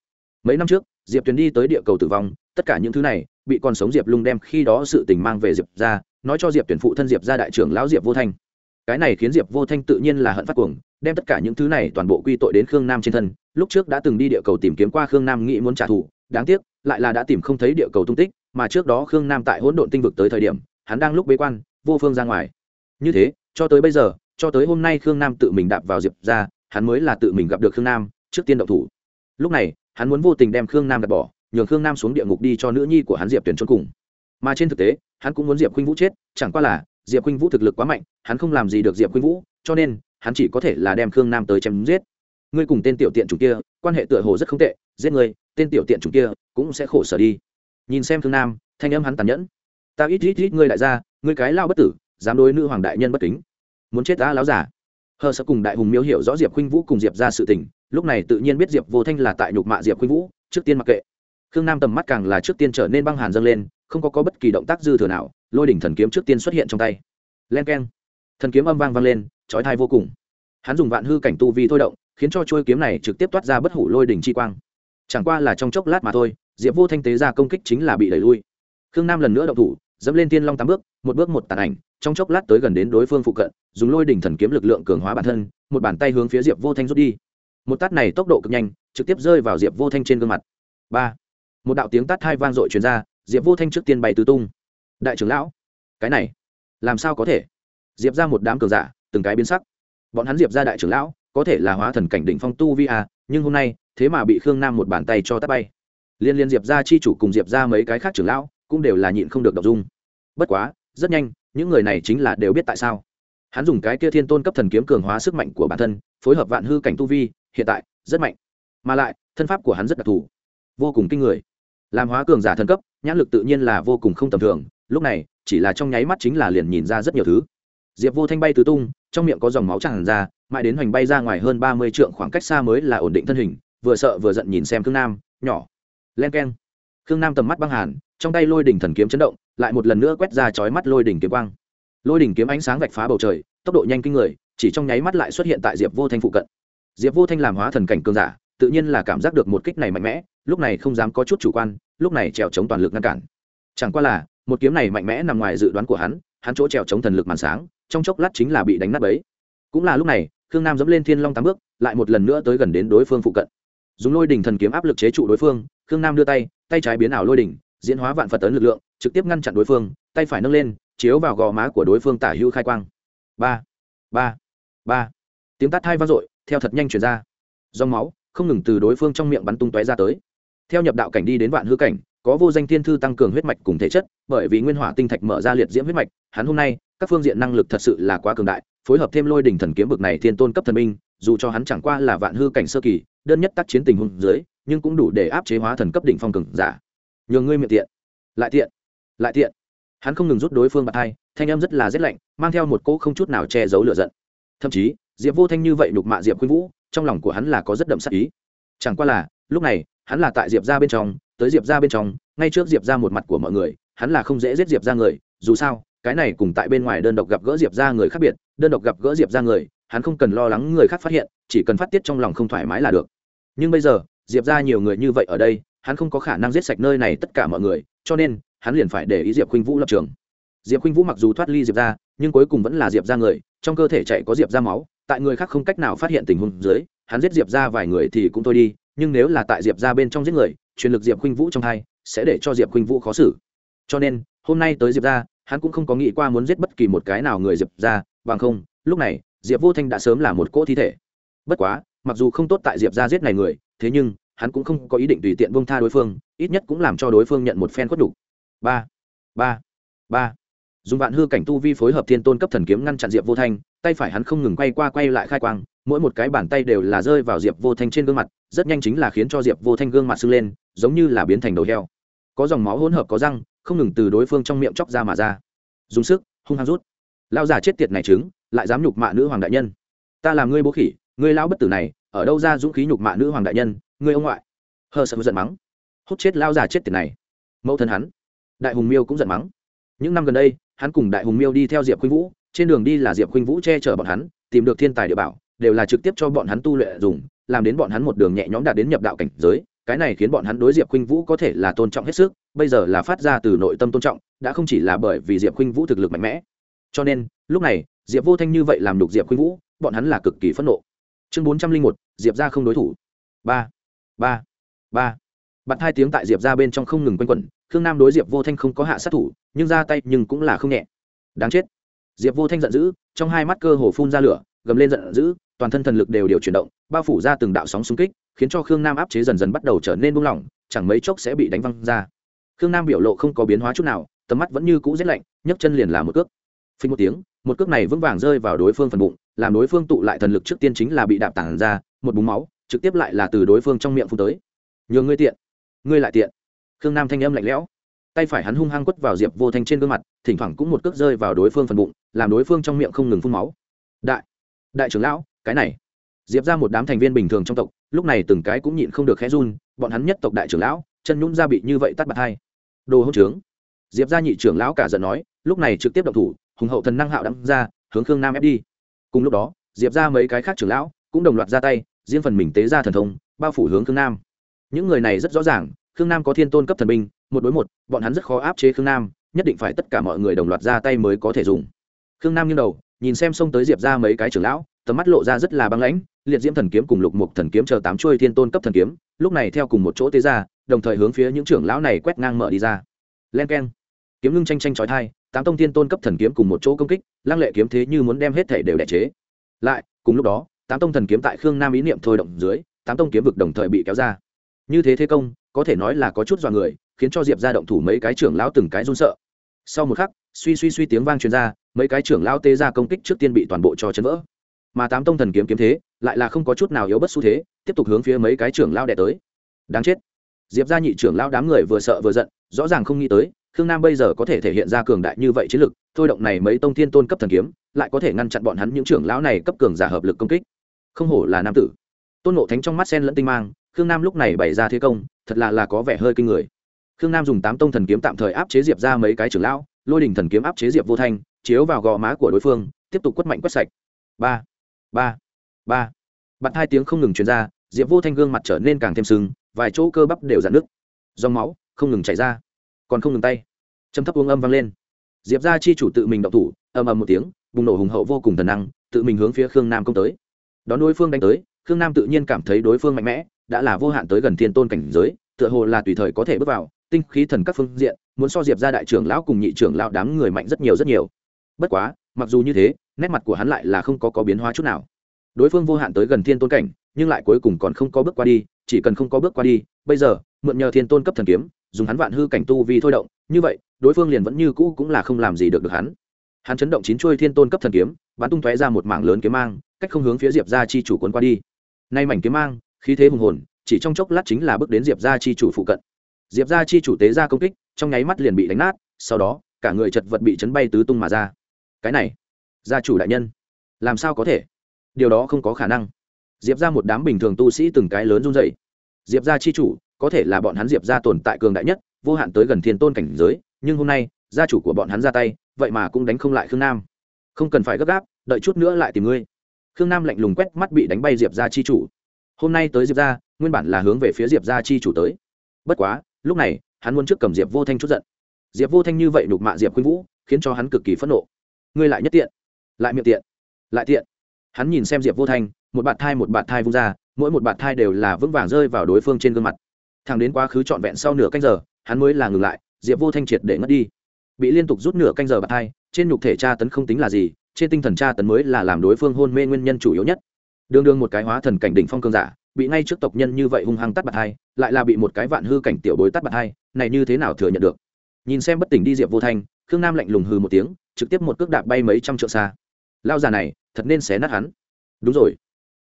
Mấy năm trước, diệp tuyền đi tới địa cầu tử vong, tất cả những thứ này bị còn sống diệp lung đem khi đó sự tình mang về diệp ra nói cho diệp tuyển phụ thân diệp ra đại trưởng lão diệp vô thanh. Cái này khiến diệp vô thanh tự nhiên là hận phát cuồng, đem tất cả những thứ này toàn bộ quy tội đến khương nam trên thân, lúc trước đã từng đi địa cầu tìm kiếm qua khương nam nghĩ muốn trả thù, đáng tiếc, lại là đã tìm không thấy địa cầu tung tích, mà trước đó khương nam tại hỗn độn tinh vực tới thời điểm, hắn đang lúc bế quan, vô phương ra ngoài. Như thế, cho tới bây giờ, cho tới hôm nay khương nam tự mình đạp vào diệp ra hắn mới là tự mình gặp được khương nam, trước tiên động thủ. Lúc này, hắn muốn vô tình đem khương nam đặt bỏ, nhường khương nam xuống địa ngục đi cho nữ nhi của hắn diệp tuyển trốn cùng mà trên thực tế, hắn cũng muốn diệp khuynh vũ chết, chẳng qua là, diệp khuynh vũ thực lực quá mạnh, hắn không làm gì được diệp khuynh vũ, cho nên, hắn chỉ có thể là đem khương nam tới chém giết. Ngươi cùng tên tiểu tiện chủ kia, quan hệ tựa hồ rất không tệ, giết ngươi, tên tiểu tiện chủ kia cũng sẽ khổ sở đi. Nhìn xem khương nam, thanh âm hắn tàn nhẫn. Ta ít ít ít ngươi đại gia ngươi cái lao bất tử, dám đối nữ hoàng đại nhân bất kính. Muốn chết ta láo giả. Hờ sợ cùng đại hùng miếu hiểu rõ diệp khuynh vũ cùng diệp ra sự tình, lúc này tự nhiên biết diệp vô thanh là tại nhục mạ diệp khuynh vũ, trước tiên mặc kệ. Khương nam tầm mắt càng là trước tiên trở nên băng hàn dâng lên không có, có bất kỳ động tác dư thừa nào lôi đỉnh thần kiếm trước tiên xuất hiện trong tay. Len k e n thần kiếm âm vang vang lên trói thai vô cùng. Hắn dùng vạn hư cảnh tu vi thôi động khiến cho trôi kiếm này trực tiếp toát ra bất hủ lôi đỉnh chi quang. Chẳng qua là trong chốc lát mà thôi diệp vô thanh tế ra công kích chính là bị đẩy lui. Khương nam lần nữa động thủ dẫm lên tiên long tám bước một bước một tàn ảnh trong chốc lát tới gần đến đối phương phụ cận dùng lôi đỉnh thần kiếm lực lượng cường hóa bản thân một bàn tay hướng phía diệp vô thanh rút đi. Một tát này tốc độ cực nhanh trực tiếp rơi vào diệp vô thanh trên gương mặt. Ba. Một đạo tiếng tát hai vang dội truyền ra diệp vô thanh trước tiên bay tứ tung. Đại trưởng lão cái này làm sao có thể? Diệp ra một đám cường giả từng cái biến sắc. Bọn hắn diệp ra đại trưởng lão có thể là hóa thần cảnh đỉnh phong tu vi à, nhưng hôm nay thế mà bị khương nam một bàn tay cho tắt bay. Liên liên diệp ra chi chủ cùng diệp ra mấy cái khác trưởng lão cũng đều là nhịn không được đọc dung. Bất quá rất nhanh những người này chính là đều biết tại sao. Hắn dùng cái kia thiên tôn cấp thần kiếm cường hóa sức mạnh của bản thân phối hợp vạn hư cảnh tu vi hiện tại rất mạnh. Mà lại thân pháp của hắn rất đặc thù. Vô cùng kinh người làm hóa cường giả thần cấp, nhãn lực tự nhiên là vô cùng không tầm thường, lúc này, chỉ là trong nháy mắt chính là liền nhìn ra rất nhiều thứ. Diệp vô thanh bay tứ tung, trong miệng có dòng máu tràn ra, mãi đến hoành bay ra ngoài hơn ba mươi trượng khoảng cách xa mới là ổn định thân hình, vừa sợ vừa giận nhìn xem khương nam, nhỏ, len k e n khương nam tầm mắt băng hàn, trong tay lôi đỉnh thần kiếm chấn động, lại một lần nữa quét ra chói mắt lôi đỉnh kiếm quang. Lôi đỉnh kiếm ánh sáng vạch phá bầu trời, tốc độ nhanh kinh người, chỉ trong nháy mắt lại xuất hiện tại diệp vô thanh phụ cận. Diệp vô thanh làm hóa thần cảnh cường giả, tự nhiên là cảm giác được một kích này mạnh mẽ lúc này không dám có chút chủ quan, lúc này trèo chống toàn lực ngăn cản. Chẳng qua là, một kiếm này mạnh mẽ nằm ngoài dự đoán của hắn hắn chỗ trèo chống thần lực màn sáng, trong chốc lát chính là bị đánh nát bấy. Cũng là lúc này, khương nam dẫm lên thiên long tám bước, lại một lần nữa tới gần đến đối phương phụ cận. Dùng lôi đỉnh thần kiếm áp lực chế trụ đối phương, khương nam đưa tay tay trái biến ảo lôi đỉnh, diễn hóa vạn phật tấn lực lượng, trực tiếp ngăn chặn đối phương, tay phải nâng lên, chiếu vào gò má của đối phương tả hữu khai quang. Ba ba ba. Tiếng tát thai vang dội, theo thật nhanh chuyển ra. Dòng máu không ngừng từ đối phương trong miệng bắn tung tóe ra tới theo nhập đạo cảnh đi đến vạn hư cảnh có vô danh thiên thư tăng cường huyết mạch cùng thể chất bởi vì nguyên hỏa tinh thạch mở ra liệt diễm huyết mạch hắn hôm nay các phương diện năng lực thật sự là quá cường đại phối hợp thêm lôi đỉnh thần kiếm bực này thiên tôn cấp thần minh, dù cho hắn chẳng qua là vạn hư cảnh sơ kỳ đơn nhất tác chiến tình huống dưới nhưng cũng đủ để áp chế hóa thần cấp đỉnh phong cường giả. Nhường ngươi miệng tiện. Lại tiện. Lại tiện. Hắn không ngừng rút đối phương bạc thai thanh em rất là rét lạnh mang theo một cỗ không chút nào che giấu lửa giận. Thậm chí diệp vô thanh như vậy đục mạ diệp khuyên vũ trong lòng của hắn là có rất đậm sắc ý. Chẳng qua là lúc này hắn là tại diệp ra bên trong tới diệp ra bên trong ngay trước diệp ra một mặt của mọi người hắn là không dễ giết diệp ra người dù sao cái này cùng tại bên ngoài đơn độc gặp gỡ diệp ra người khác biệt đơn độc gặp gỡ diệp ra người hắn không cần lo lắng người khác phát hiện chỉ cần phát tiết trong lòng không thoải mái là được nhưng bây giờ diệp ra nhiều người như vậy ở đây hắn không có khả năng giết sạch nơi này tất cả mọi người cho nên hắn liền phải để ý diệp khuynh vũ lập trường diệp khuynh vũ mặc dù thoát ly diệp ra nhưng cuối cùng vẫn là diệp ra người trong cơ thể chạy có diệp ra máu tại người khác không cách nào phát hiện tình huống dưới hắn giết diệp ra vài người thì cũng thôi đi nhưng nếu là tại diệp ra bên trong giết người, truyền lực diệp khuynh vũ trong hai sẽ để cho diệp khuynh vũ khó xử. Cho nên, hôm nay tới diệp ra hắn cũng không có nghĩ qua muốn giết bất kỳ một cái nào người diệp ra bằng không, lúc này, diệp vô thanh đã sớm là một cỗ thi thể. Bất quá, mặc dù không tốt tại diệp ra giết này người, thế nhưng, hắn cũng không có ý định tùy tiện bông tha đối phương, ít nhất cũng làm cho đối phương nhận một phen khuất đủ. ba ba ba dùng vạn hư cảnh tu vi phối hợp thiên tôn cấp thần kiếm ngăn chặn diệp vô thanh, tay phải hắn không ngừng quay qua quay lại khai quang, mỗi một cái bàn tay đều là rơi vào diệp vô thanh trên gương mặt, rất nhanh chính là khiến cho diệp vô thanh gương mặt sưng lên, giống như là biến thành đầu heo. Có dòng máu hỗn hợp có răng, không ngừng từ đối phương trong miệng chóc ra mà ra. Dùng sức, hung hăng rút. Lao giả chết tiệt này trứng, lại dám nhục mạ nữ hoàng đại nhân. Ta làm ngươi bố khỉ, ngươi lao bất tử này, ở đâu ra dũng khí nhục mạ nữ hoàng đại nhân, ngươi ông ngoại. Hờ sợ giận mắng. Hốt chết lao giả chết tiệt này. Mẫu thân hắn. Đại hùng miêu cũng giận mắng những năm gần đây, hắn cùng đại hùng miêu đi theo diệp khuynh vũ, trên đường đi là diệp khuynh vũ che chở bọn hắn, tìm được thiên tài địa bảo, đều là trực tiếp cho bọn hắn tu luyện dùng, làm đến bọn hắn một đường nhẹ nhõm đạt đến nhập đạo cảnh giới. Cái này khiến bọn hắn đối diệp khuynh vũ có thể là tôn trọng hết sức, bây giờ là phát ra từ nội tâm tôn trọng, đã không chỉ là bởi vì diệp khuynh vũ thực lực mạnh mẽ. Cho nên, lúc này, diệp vô thanh như vậy làm đục diệp khuynh vũ, bọn hắn là cực kỳ phẫn nộ. Chương bốn trăm linh một, diệp ra không đối thủ. Ba ba ba. Bật hai tiếng tại diệp ra bên trong không ngừng quanh quẩn khương nam đối diệp vô thanh không có hạ sát thủ, nhưng ra tay nhưng cũng là không nhẹ. Đáng chết. Diệp vô thanh giận dữ, trong hai mắt cơ hồ phun ra lửa, gầm lên giận dữ, toàn thân thần lực đều điều chuyển động, bao phủ ra từng đạo sóng xung kích, khiến cho khương nam áp chế dần dần bắt đầu trở nên buông lỏng, chẳng mấy chốc sẽ bị đánh văng ra. Khương nam biểu lộ không có biến hóa chút nào, tầm mắt vẫn như cũ rét lạnh, nhấc chân liền là một cước. Phình một tiếng, một cước này vững vàng rơi vào đối phương phần bụng, làm đối phương tụ lại thần lực trước tiên chính là bị đạp tản ra, một búng máu, trực tiếp lại là từ đối phương trong miệng phun tới. Nhường ngươi tiện, ngươi lại tiện khương nam thanh âm lạnh lẽo. Tay phải hắn hung hăng quất vào diệp vô thanh trên gương mặt, thỉnh thoảng cũng một cước rơi vào đối phương phần bụng, làm đối phương trong miệng không ngừng phun máu. Đại đại trưởng lão, cái này. Diệp ra một đám thành viên bình thường trong tộc, lúc này từng cái cũng nhịn không được khẽ run, bọn hắn nhất tộc đại trưởng lão, chân nhún ra bị như vậy tắt bạc hai. Đồ hỗn trướng. Diệp ra nhị trưởng lão cả giận nói, lúc này trực tiếp động thủ, hùng hậu thần năng hạo đắm ra, hướng khương nam ép đi. Cùng lúc đó, diệp ra mấy cái khác trưởng lão cũng đồng loạt ra tay, riêng phần mình tế ra thần thông, bao phủ hướng khương nam. Những người này rất rõ ràng khương nam có thiên tôn cấp thần binh, một đối một, bọn hắn rất khó áp chế khương nam, nhất định phải tất cả mọi người đồng loạt ra tay mới có thể dùng. Khương nam nghiêng đầu, nhìn xem xông tới diệp ra mấy cái trưởng lão, tầm mắt lộ ra rất là băng lãnh, liệt diễm thần kiếm cùng lục mục thần kiếm chờ tám chuôi thiên tôn cấp thần kiếm, lúc này theo cùng một chỗ tế ra, đồng thời hướng phía những trưởng lão này quét ngang mở đi ra. Len k e n kiếm ngưng tranh tranh trói thai tám tông thiên tôn cấp thần kiếm cùng một chỗ công kích, lăng lệ kiếm thế như muốn đem hết thể đều đẻ chế. Lại, cùng lúc đó, tám tông thần kiếm tại khương nam ý niệm thôi động dưới, tám tông kiếm vực đồng thời bị kéo ra. Như thế thế công có thể nói là có chút dọa người, khiến cho diệp ra động thủ mấy cái trưởng lão từng cái run sợ. Sau một khắc, suy suy suy tiếng vang truyền ra, mấy cái trưởng lão tê ra công kích trước tiên bị toàn bộ cho chấn vỡ. Mà tám tông thần kiếm kiếm thế, lại là không có chút nào yếu bất xu thế, tiếp tục hướng phía mấy cái trưởng lão đẻ tới. Đáng chết. Diệp ra nhị trưởng lão đám người vừa sợ vừa giận, rõ ràng không nghĩ tới, khương nam bây giờ có thể thể hiện ra cường đại như vậy chiến lực, thôi động này mấy tông thiên tôn cấp thần kiếm, lại có thể ngăn chặn bọn hắn những trưởng lão này cấp cường giả hợp lực công kích. Không hổ là nam tử. Tôn nộ thánh trong mắt sen lẫn tinh mang khương nam lúc này bày ra thế công, thật là là có vẻ hơi kinh người. Khương nam dùng tám tông thần kiếm tạm thời áp chế diệp ra mấy cái trưởng lão, lôi đình thần kiếm áp chế diệp vô thanh, chiếu vào gò má của đối phương, tiếp tục quất mạnh quất sạch. Ba ba ba. Bặt hai tiếng không ngừng truyền ra, diệp vô thanh gương mặt trở nên càng thêm sưng, vài chỗ cơ bắp đều dạn nứt. Dòng máu không ngừng chảy ra, còn không ngừng tay. Châm thấp uống âm vang lên. Diệp ra chi chủ tự mình đậu thủ, ầm ầm một tiếng, bùng nổ hùng hậu vô cùng thần năng, tự mình hướng phía khương nam công tới. Đón đối phương đánh tới, khương nam tự nhiên cảm thấy đối phương mạnh mẽ đã là vô hạn tới gần thiên tôn cảnh giới, tựa hồ là tùy thời có thể bước vào, tinh khí thần các phương diện, muốn so diệp ra đại trưởng lão cùng nhị trưởng lão đám người mạnh rất nhiều rất nhiều. Bất quá, mặc dù như thế, nét mặt của hắn lại là không có có biến hóa chút nào. Đối phương vô hạn tới gần thiên tôn cảnh, nhưng lại cuối cùng còn không có bước qua đi, chỉ cần không có bước qua đi, bây giờ, mượn nhờ thiên tôn cấp thần kiếm, dùng hắn vạn hư cảnh tu vì thôi động, như vậy, đối phương liền vẫn như cũ cũng là không làm gì được được hắn. Hắn chấn động chín chuôi thiên tôn cấp thần kiếm, bắn tung tóe ra một mảng lớn kiếm mang, cách không hướng phía diệp ra chi chủ quân qua đi. Nay mảnh kiếm mang khí thế hùng hồn, chỉ trong chốc lát chính là bước đến diệp ra chi chủ phụ cận. Diệp ra chi chủ tế ra công kích, trong nháy mắt liền bị đánh nát, sau đó, cả người chật vật bị chấn bay tứ tung mà ra. Cái này, gia chủ đại nhân, làm sao có thể? Điều đó không có khả năng. Diệp ra một đám bình thường tu sĩ từng cái lớn run dậy diệp ra chi chủ, có thể là bọn hắn diệp ra tồn tại cường đại nhất, vô hạn tới gần thiên tôn cảnh giới, nhưng hôm nay, gia chủ của bọn hắn ra tay, vậy mà cũng đánh không lại khương nam. Không cần phải gấp gáp, đợi chút nữa lại tìm ngươi. Khương nam lạnh lùng quét mắt bị đánh bay diệp ra chi chủ hôm nay tới diệp ra nguyên bản là hướng về phía diệp ra chi chủ tới. Bất quá, lúc này, hắn muốn trước cầm diệp vô thanh chút giận. Diệp vô thanh như vậy đục mạ diệp khuynh vũ, khiến cho hắn cực kỳ phẫn nộ. Ngươi lại nhất tiện, lại miệng tiện, lại tiện. Hắn nhìn xem diệp vô thanh, một bạt thai một bạt thai vung ra, mỗi một bạt thai đều là vững vàng rơi vào đối phương trên gương mặt. Thằng đến quá khứ trọn vẹn sau nửa canh giờ, hắn mới là ngừng lại, diệp vô thanh triệt để ngất đi. Bị liên tục rút nửa canh giờ bạt thai, trên nhục thể tra tấn không tính là gì, trên tinh thần tra tấn mới là làm đối phương hôn mê nguyên nhân chủ yếu nhất đương đương một cái hóa thần cảnh đỉnh phong cương giả, bị ngay trước tộc nhân như vậy hung hăng tắt bạt hai, lại là bị một cái vạn hư cảnh tiểu bối tắt bạt hai, này như thế nào thừa nhận được? Nhìn xem bất tỉnh đi diệp vô thanh, khương nam lạnh lùng hừ một tiếng, trực tiếp một cước đạp bay mấy trăm trượng xa. Lao già này, thật nên xé nát hắn. Đúng rồi.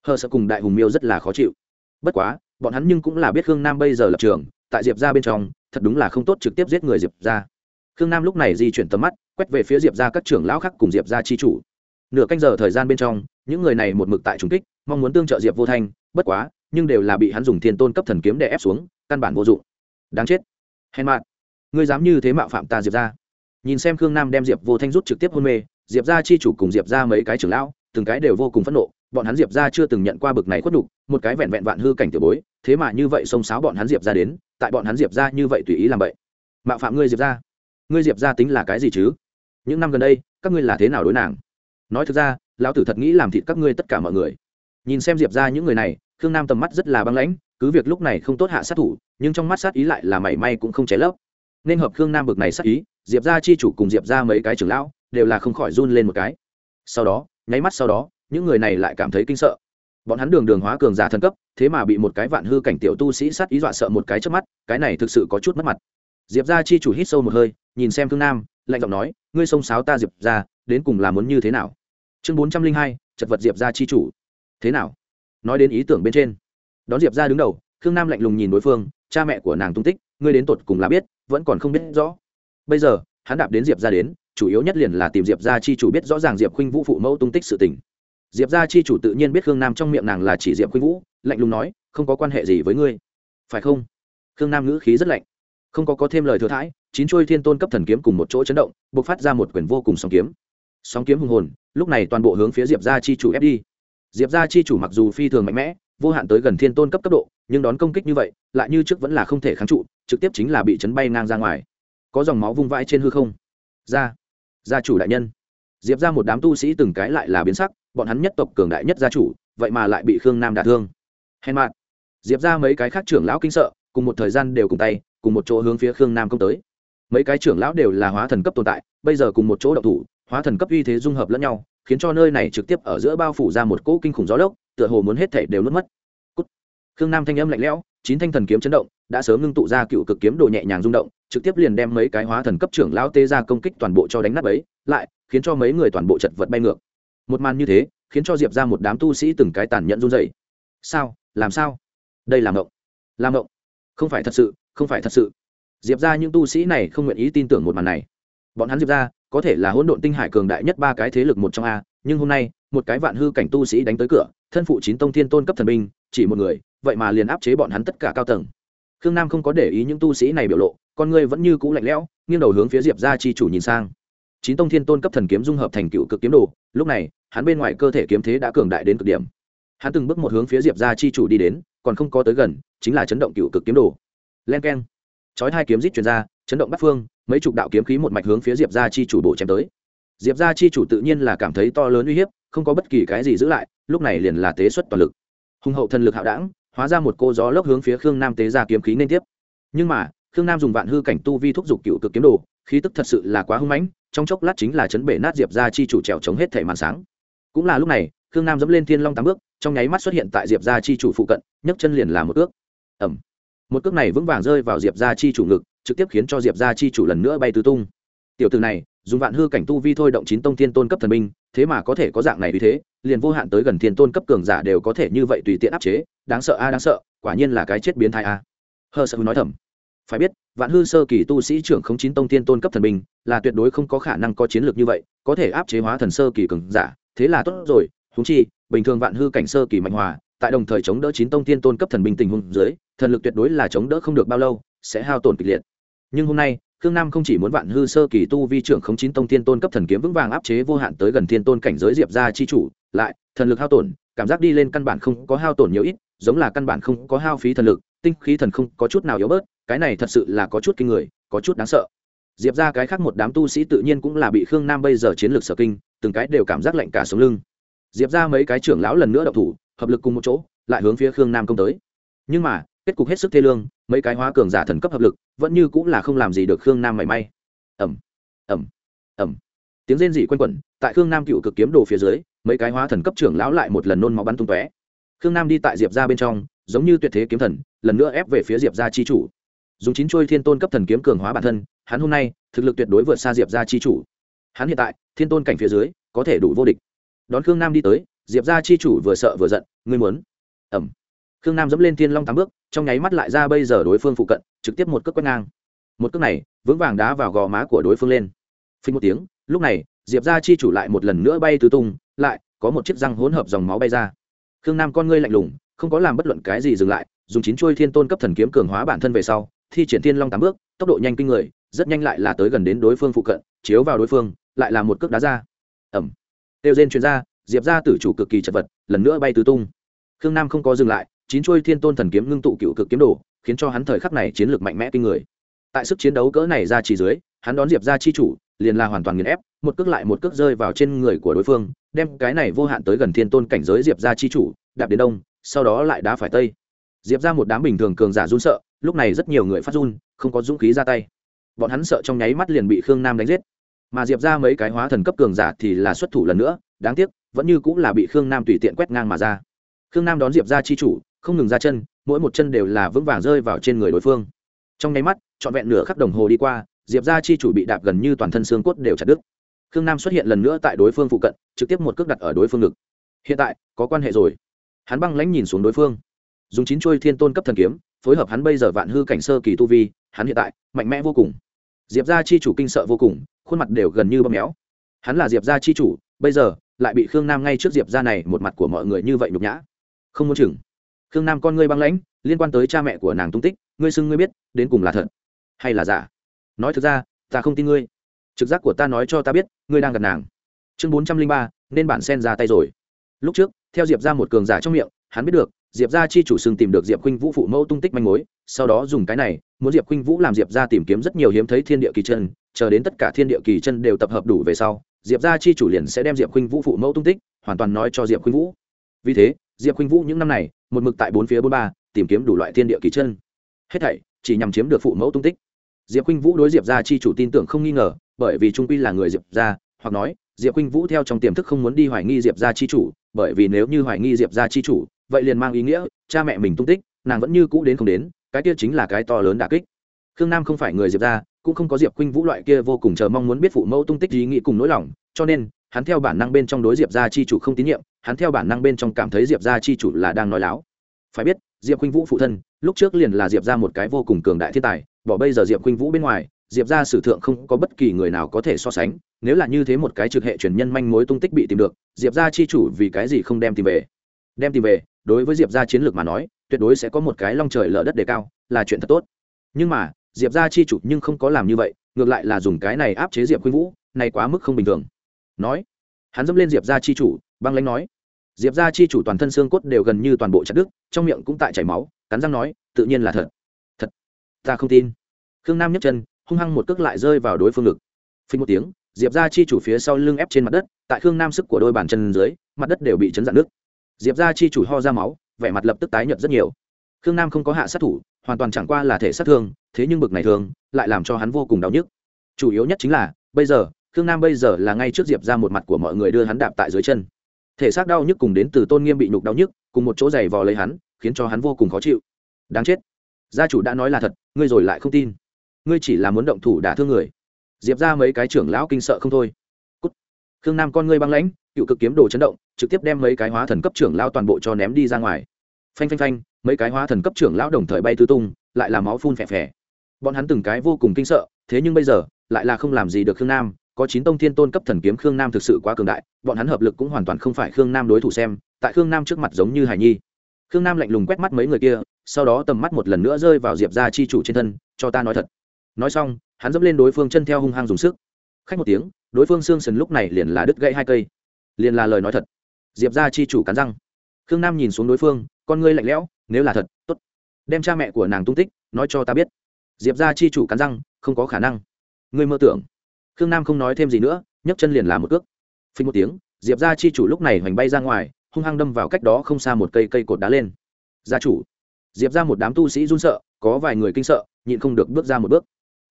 Hờ sợ cùng đại hùng miêu rất là khó chịu. Bất quá, bọn hắn nhưng cũng là biết khương nam bây giờ lập trường, tại diệp ra bên trong, thật đúng là không tốt trực tiếp giết người diệp ra khương nam lúc này di chuyển tầm mắt, quét về phía diệp ra các trưởng lão khác cùng diệp ra chi chủ. Nửa canh giờ thời gian bên trong, những người này một mực tại trung kích mong muốn tương trợ diệp vô thanh, bất quá, nhưng đều là bị hắn dùng thiên tôn cấp thần kiếm để ép xuống, căn bản vô dụng. Đáng chết. Hèn mạn ngươi dám như thế mạo phạm ta diệp ra nhìn xem khương nam đem diệp vô thanh rút trực tiếp hôn mê, diệp ra chi chủ cùng diệp ra mấy cái trưởng lão, từng cái đều vô cùng phẫn nộ, bọn hắn diệp ra chưa từng nhận qua bực này khuất đục một cái vẹn vẹn vạn hư cảnh tiểu bối, thế mà như vậy xông xáo bọn hắn diệp ra đến, tại bọn hắn diệp ra như vậy tùy ý làm vậy mạo phạm ngươi diệp ra ngươi diệp ra tính là cái gì chứ? Những năm gần đây, các ngươi là thế nào đối nàng? Nói thực ra, lão tử thật nghĩ làm thịt các ngươi tất cả mọi người nhìn xem diệp ra những người này, khương nam tầm mắt rất là băng lãnh, cứ việc lúc này không tốt hạ sát thủ, nhưng trong mắt sát ý lại là mảy may cũng không cháy lấp. Nên hợp khương nam bực này sát ý, diệp ra chi chủ cùng diệp ra mấy cái trưởng lão, đều là không khỏi run lên một cái. Sau đó, nháy mắt sau đó, những người này lại cảm thấy kinh sợ. Bọn hắn đường đường hóa cường giả thân cấp, thế mà bị một cái vạn hư cảnh tiểu tu sĩ sát ý dọa sợ một cái trước mắt, cái này thực sự có chút mất mặt. Diệp ra chi chủ hít sâu một hơi, nhìn xem khương nam, lạnh giọng nói, ngươi xông sáo ta diệp ra, đến cùng là muốn như thế nào? Chương bốn trăm linh hai, chật vật diệp ra chi chủ thế nào? Nói đến ý tưởng bên trên. Đón diệp ra đứng đầu, khương nam lạnh lùng nhìn đối phương, cha mẹ của nàng tung tích, ngươi đến tột cùng là biết, vẫn còn không biết rõ. Bây giờ, hắn đạp đến diệp ra đến, chủ yếu nhất liền là tìm diệp ra chi chủ biết rõ ràng diệp khuynh vũ phụ mẫu tung tích sự tình. Diệp ra chi chủ tự nhiên biết khương nam trong miệng nàng là chỉ diệp khuynh vũ, lạnh lùng nói, không có quan hệ gì với ngươi. Phải không? Khương nam ngữ khí rất lạnh. Không có có thêm lời thừa thãi, chín chuôi thiên tôn cấp thần kiếm cùng một chỗ chấn động b ộ c phát ra một quyển vô cùng sóng kiếm. Sóng kiếm hùng hồn, lúc này toàn bộ hướng phía diệp ra chi chủ ép đi diệp gia chi chủ mặc dù phi thường mạnh mẽ vô hạn tới gần thiên tôn cấp cấp độ nhưng đón công kích như vậy lại như trước vẫn là không thể kháng trụ trực tiếp chính là bị chấn bay ngang ra ngoài. Có dòng máu vung vãi trên hư không. Gia, gia chủ đại nhân. Diệp ra một đám tu sĩ từng cái lại là biến sắc bọn hắn nhất tộc cường đại nhất gia chủ vậy mà lại bị khương nam đả thương. Hèn mạn diệp ra mấy cái khác trưởng lão kinh sợ cùng một thời gian đều cùng tay cùng một chỗ hướng phía khương nam công tới. Mấy cái trưởng lão đều là hóa thần cấp tồn tại bây giờ cùng một chỗ đậu thủ hóa thần cấp uy thế dung hợp lẫn nhau khiến cho nơi này trực tiếp ở giữa bao phủ ra một cỗ kinh khủng gió lốc, tựa hồ muốn hết thể đều nuốt mất. Cút. khương nam thanh âm lạnh lẽo, chín thanh thần kiếm chấn động, đã sớm ngưng tụ ra cựu cực kiếm đồ nhẹ nhàng rung động, trực tiếp liền đem mấy cái hóa thần cấp trưởng lão tê ra công kích toàn bộ cho đánh nát ấy lại khiến cho mấy người toàn bộ chật vật bay ngược. Một màn như thế, khiến cho diệp ra một đám tu sĩ từng cái tàn nhẫn run dậy sao? Làm sao? Đây là ngộng là ngộng không phải thật sự, không phải thật sự. Diệp ra những tu sĩ này không nguyện ý tin tưởng một màn này. Bọn hắn diệp ra có thể là hỗn độn tinh hải cường đại nhất ba cái thế lực một trong a, nhưng hôm nay, một cái vạn hư cảnh tu sĩ đánh tới cửa, thân phụ chín tông thiên tôn cấp thần binh, chỉ một người, vậy mà liền áp chế bọn hắn tất cả cao tầng. Khương nam không có để ý những tu sĩ này biểu lộ, con người vẫn như cũ lạnh lẽo, nghiêng đầu hướng phía diệp ra chi chủ nhìn sang. Chín tông thiên tôn cấp thần kiếm dung hợp thành cựu cực kiếm đồ, lúc này, hắn bên ngoài cơ thể kiếm thế đã cường đại đến cực điểm. Hắn từng bước một hướng phía diệp ra chi chủ đi đến, còn không có tới gần, chính là chấn động cựu cực kiếm đồ. Len k e n chói hai kiếm rít chuyển ra, chấn động bắt phương mấy chục đạo kiếm khí một mạch hướng phía diệp Gia chi chủ bổ chém tới. Diệp Gia chi chủ tự nhiên là cảm thấy to lớn uy hiếp, không có bất kỳ cái gì giữ lại, lúc này liền là tế xuất toàn lực. Hùng hậu thần lực hạo đảng, hóa ra một cô gió lốc hướng phía khương nam tế ra kiếm khí nên tiếp. Nhưng mà, khương nam dùng vạn hư cảnh tu vi thúc giục cựu cực kiếm đồ, khí tức thật sự là quá hưng mãnh, trong chốc lát chính là chấn bể nát diệp ra chi chủ trèo chống hết thể màn sáng. Cũng là lúc này, khương nam dẫm lên thiên long tám bước, trong nháy mắt xuất hiện tại diệp ra chi chủ phụ cận, nhấc chân liền là một ước. Ẩm một cước này vững vàng rơi vào diệp ra chi chủ ngực trực tiếp khiến cho diệp gia chi chủ lần nữa bay tứ tung. Tiểu từ này dùng vạn hư cảnh tu vi thôi động chín tông thiên tôn cấp thần minh, thế mà có thể có dạng này vì thế liền vô hạn tới gần thiên tôn cấp cường giả đều có thể như vậy tùy tiện áp chế đáng sợ a đáng sợ quả nhiên là cái chết biến thai a. Hơ sợ nói thầm. Phải biết vạn hư sơ kỳ tu sĩ trưởng không chín tông thiên tôn cấp thần minh là tuyệt đối không có khả năng có chiến lược như vậy có thể áp chế hóa thần sơ kỳ cường giả thế là tốt rồi húng chi bình thường vạn hư cảnh sơ kỳ mạnh hòa tại đồng thời chống đỡ chín tông thiên tôn cấp thần binh tình huống dưới thần lực tuyệt đối là chống đỡ không được bao lâu sẽ hao tổn kịch liệt nhưng hôm nay, khương nam không chỉ muốn vạn hư sơ kỳ tu vi trưởng khống chín tông thiên tôn cấp thần kiếm vững vàng áp chế vô hạn tới gần thiên tôn cảnh giới diệp ra chi chủ, lại, thần lực hao tổn, cảm giác đi lên căn bản không có hao tổn nhiều ít, giống là căn bản không có hao phí thần lực, tinh khí thần không có chút nào yếu bớt, cái này thật sự là có chút kinh người, có chút đáng sợ. Diệp ra cái khác một đám tu sĩ tự nhiên cũng là bị khương nam bây giờ chiến lược sở kinh, từng cái đều cảm giác lạnh cả sống lưng. Diệp ra mấy cái trưởng lão lần nữa đậu thủ, hợp lực cùng một chỗ, lại hướng phía khương nam công tới. Nhưng mà kết cục hết sức thê lương, mấy cái hóa cường giả thần cấp hợp lực, vẫn như cũng là không làm gì được khương nam mảy may. Ẩm ẩm ẩm tiếng rên rỉ quanh quẩn, tại khương nam cựu cực kiếm đồ phía dưới, mấy cái hóa thần cấp trưởng lão lại một lần nôn máu bắn tung tóe. Khương nam đi tại diệp ra bên trong, giống như tuyệt thế kiếm thần, lần nữa ép về phía diệp ra chi chủ. Dùng chín chuôi thiên tôn cấp thần kiếm cường hóa bản thân, hắn hôm nay, thực lực tuyệt đối vượt xa diệp ra chi chủ. Hắn hiện tại, thiên tôn cảnh phía dưới, có thể đủ vô địch. Đón khương nam đi tới, diệp ra chi chủ vừa sợ vừa giận, ngươi muốn? Ẩm khương nam dẫm lên thiên long tám bước, trong nháy mắt lại ra bây giờ đối phương phụ cận, trực tiếp một cước quét ngang. Một cước này, vững vàng đá vào gò má của đối phương lên. Phình một tiếng, lúc này, diệp ra chi chủ lại một lần nữa bay tứ tung, lại, có một chiếc răng hỗn hợp dòng máu bay ra. Khương nam con ngươi lạnh lùng, không có làm bất luận cái gì dừng lại, dùng chín chuôi thiên tôn cấp thần kiếm cường hóa bản thân về sau, thi triển thiên long tám bước, tốc độ nhanh kinh người, rất nhanh lại là tới gần đến đối phương phụ cận, chiếu vào đối phương, lại là một cước đá ra. Ẩm tiêu diên chuyên gia diệp ra tử chủ cực kỳ chật vật, lần nữa bay tứ tung. Khương nam không có dừng lại chín chuôi thiên tôn thần kiếm ngưng tụ cựu cực kiếm đồ, khiến cho hắn thời khắc này chiến lược mạnh mẽ kinh người. Tại sức chiến đấu cỡ này ra chỉ dưới, hắn đón diệp ra chi chủ, liền là hoàn toàn nghiền ép, một cước lại một cước rơi vào trên người của đối phương, đem cái này vô hạn tới gần thiên tôn cảnh giới diệp ra chi chủ, đạp đến đông, sau đó lại đá phải tây. Diệp ra một đám bình thường cường giả run sợ, lúc này rất nhiều người phát run, không có dũng khí ra tay. Bọn hắn sợ trong nháy mắt liền bị khương nam đánh giết. Mà diệp ra mấy cái hóa thần cấp cường giả thì là xuất thủ lần nữa, đáng tiếc, vẫn như cũng là bị khương nam tùy tiện quét ngang mà ra. Khương nam đón diệp ra chi chủ không ngừng ra chân, mỗi một chân đều là vững vàng rơi vào trên người đối phương. Trong nháy mắt, trọn vẹn nửa khắc đồng hồ đi qua, diệp ra chi chủ bị đạp gần như toàn thân xương cốt đều chặt đứt. Khương nam xuất hiện lần nữa tại đối phương phụ cận, trực tiếp một cước đặt ở đối phương ngực. Hiện tại, có quan hệ rồi. Hắn băng lãnh nhìn xuống đối phương. Dùng chín chuôi thiên tôn cấp thần kiếm, phối hợp hắn bây giờ vạn hư cảnh sơ kỳ tu vi, hắn hiện tại, mạnh mẽ vô cùng. Diệp ra chi chủ kinh sợ vô cùng, khuôn mặt đều gần như bơm méo. Hắn là diệp ra chi chủ, bây giờ, lại bị khương nam ngay trước diệp ra này một mặt của mọi người như vậy nhục nhã. Không muốn chừng khương nam con ngươi băng lãnh, liên quan tới cha mẹ của nàng tung tích, ngươi xưng ngươi biết, đến cùng là thật hay là giả? Nói thực ra, ta không tin ngươi. Trực giác của ta nói cho ta biết, ngươi đang gặp nàng. Chương bốn trăm linh ba, nên bản sen ra tay rồi. Lúc trước, theo diệp ra một cường giả trong miệng, hắn biết được, diệp ra chi chủ xưng tìm được diệp khuynh vũ phụ mẫu tung tích manh mối, sau đó dùng cái này, muốn diệp khuynh vũ làm diệp ra tìm kiếm rất nhiều hiếm thấy thiên địa kỳ chân, chờ đến tất cả thiên địa kỳ chân đều tập hợp đủ về sau, diệp ra chi chủ liền sẽ đem diệp khuynh vũ phụ mẫu tung tích, hoàn toàn nói cho diệp khuynh vũ. Vì thế, diệp khuynh vũ những năm này một mực tại bốn phía bốn ba, tìm kiếm đủ loại thiên địa kỳ chân. Hết thảy chỉ nhằm chiếm được phụ mẫu tung tích. Diệp khinh vũ đối diệp ra chi chủ tin tưởng không nghi ngờ, bởi vì trung quy là người diệp ra hoặc nói, diệp khinh vũ theo trong tiềm thức không muốn đi hoài nghi diệp ra chi chủ, bởi vì nếu như hoài nghi diệp ra chi chủ, vậy liền mang ý nghĩa, cha mẹ mình tung tích, nàng vẫn như cũ đến không đến, cái kia chính là cái to lớn đà kích. Khương nam không phải người diệp ra cũng không có diệp khinh vũ loại kia vô cùng chờ mong muốn biết phụ mẫu tung tích ý nghĩ cùng nỗi lòng, cho nên, hắn theo bản năng bên trong đối diệp gia chi chủ không tín nhiệm hắn theo bản năng bên trong cảm thấy diệp gia chi chủ là đang nói láo. Phải biết, diệp khuynh vũ phụ thân, lúc trước liền là diệp ra một cái vô cùng cường đại thiên tài, bỏ bây giờ diệp khuynh vũ bên ngoài, diệp ra sử thượng không có bất kỳ người nào có thể so sánh, nếu là như thế một cái trực hệ truyền nhân manh mối tung tích bị tìm được, diệp ra chi chủ vì cái gì không đem tìm về? Đem tìm về, đối với diệp ra chiến lược mà nói, tuyệt đối sẽ có một cái long trời lở đất đề cao, là chuyện thật tốt. Nhưng mà, diệp ra chi chủ nhưng không có làm như vậy, ngược lại là dùng cái này áp chế diệp khuynh vũ, này quá mức không bình thường. Nói, hắn dẫm lên diệp ra chi chủ, băng lãnh nói diệp ra chi chủ toàn thân xương cốt đều gần như toàn bộ chặt đứt, trong miệng cũng tại chảy máu, cắn răng nói, tự nhiên là thật. Thật. Ta không tin. Khương nam nhấc chân, hung hăng một cước lại rơi vào đối phương ngực. Phình một tiếng, diệp ra chi chủ phía sau lưng ép trên mặt đất, tại khương nam sức của đôi bàn chân dưới, mặt đất đều bị chấn dạn nước diệp ra chi chủ ho ra máu, vẻ mặt lập tức tái nhợt rất nhiều. Khương nam không có hạ sát thủ, hoàn toàn chẳng qua là thể sát thương, thế nhưng bực này thường lại làm cho hắn vô cùng đau nhức. Chủ yếu nhất chính là, bây giờ, khương nam bây giờ là ngay trước diệp ra một mặt của mọi người đưa hắn đạp tại dưới chân thể xác đau nhức cùng đến từ tôn nghiêm bị nhục đau nhức, cùng một chỗ giày vò lấy hắn, khiến cho hắn vô cùng khó chịu. Đáng chết. Gia chủ đã nói là thật, ngươi rồi lại không tin. Ngươi chỉ là muốn động thủ đả thương người. Diệp ra mấy cái trưởng lão kinh sợ không thôi. Cút. khương nam con ngươi băng lãnh, cựu cực kiếm đồ chấn động, trực tiếp đem mấy cái hóa thần cấp trưởng lão toàn bộ cho ném đi ra ngoài. Phanh phanh phanh, mấy cái hóa thần cấp trưởng lão đồng thời bay tứ tung, lại là máu phun phè phè. Bọn hắn từng cái vô cùng kinh sợ, thế nhưng bây giờ, lại là không làm gì được khương nam có chín tông thiên tôn cấp thần kiếm khương nam thực sự quá cường đại, bọn hắn hợp lực cũng hoàn toàn không phải khương nam đối thủ xem, tại khương nam trước mặt giống như hải nhi. Khương nam lạnh lùng quét mắt mấy người kia, sau đó tầm mắt một lần nữa rơi vào diệp ra chi chủ trên thân, cho ta nói thật. Nói xong, hắn dẫm lên đối phương chân theo hung hăng dùng sức. Khách một tiếng, đối phương xương sần lúc này liền là đứt gãy hai cây. Liền là lời nói thật. Diệp ra chi chủ cắn răng. Khương nam nhìn xuống đối phương, con ngươi lạnh lẽo, nếu là thật, tốt. Đem cha mẹ của nàng tung tích, nói cho ta biết. Diệp ra chi chủ cắn răng, không có khả năng. Ngươi mơ tưởng khương nam không nói thêm gì nữa, nhấc chân liền làm một cước. Phình một tiếng, diệp ra chi chủ lúc này hoành bay ra ngoài, hung hăng đâm vào cách đó không xa một cây cây cột đá lên. Gia chủ. Diệp ra một đám tu sĩ run sợ, có vài người kinh sợ, nhịn không được bước ra một bước.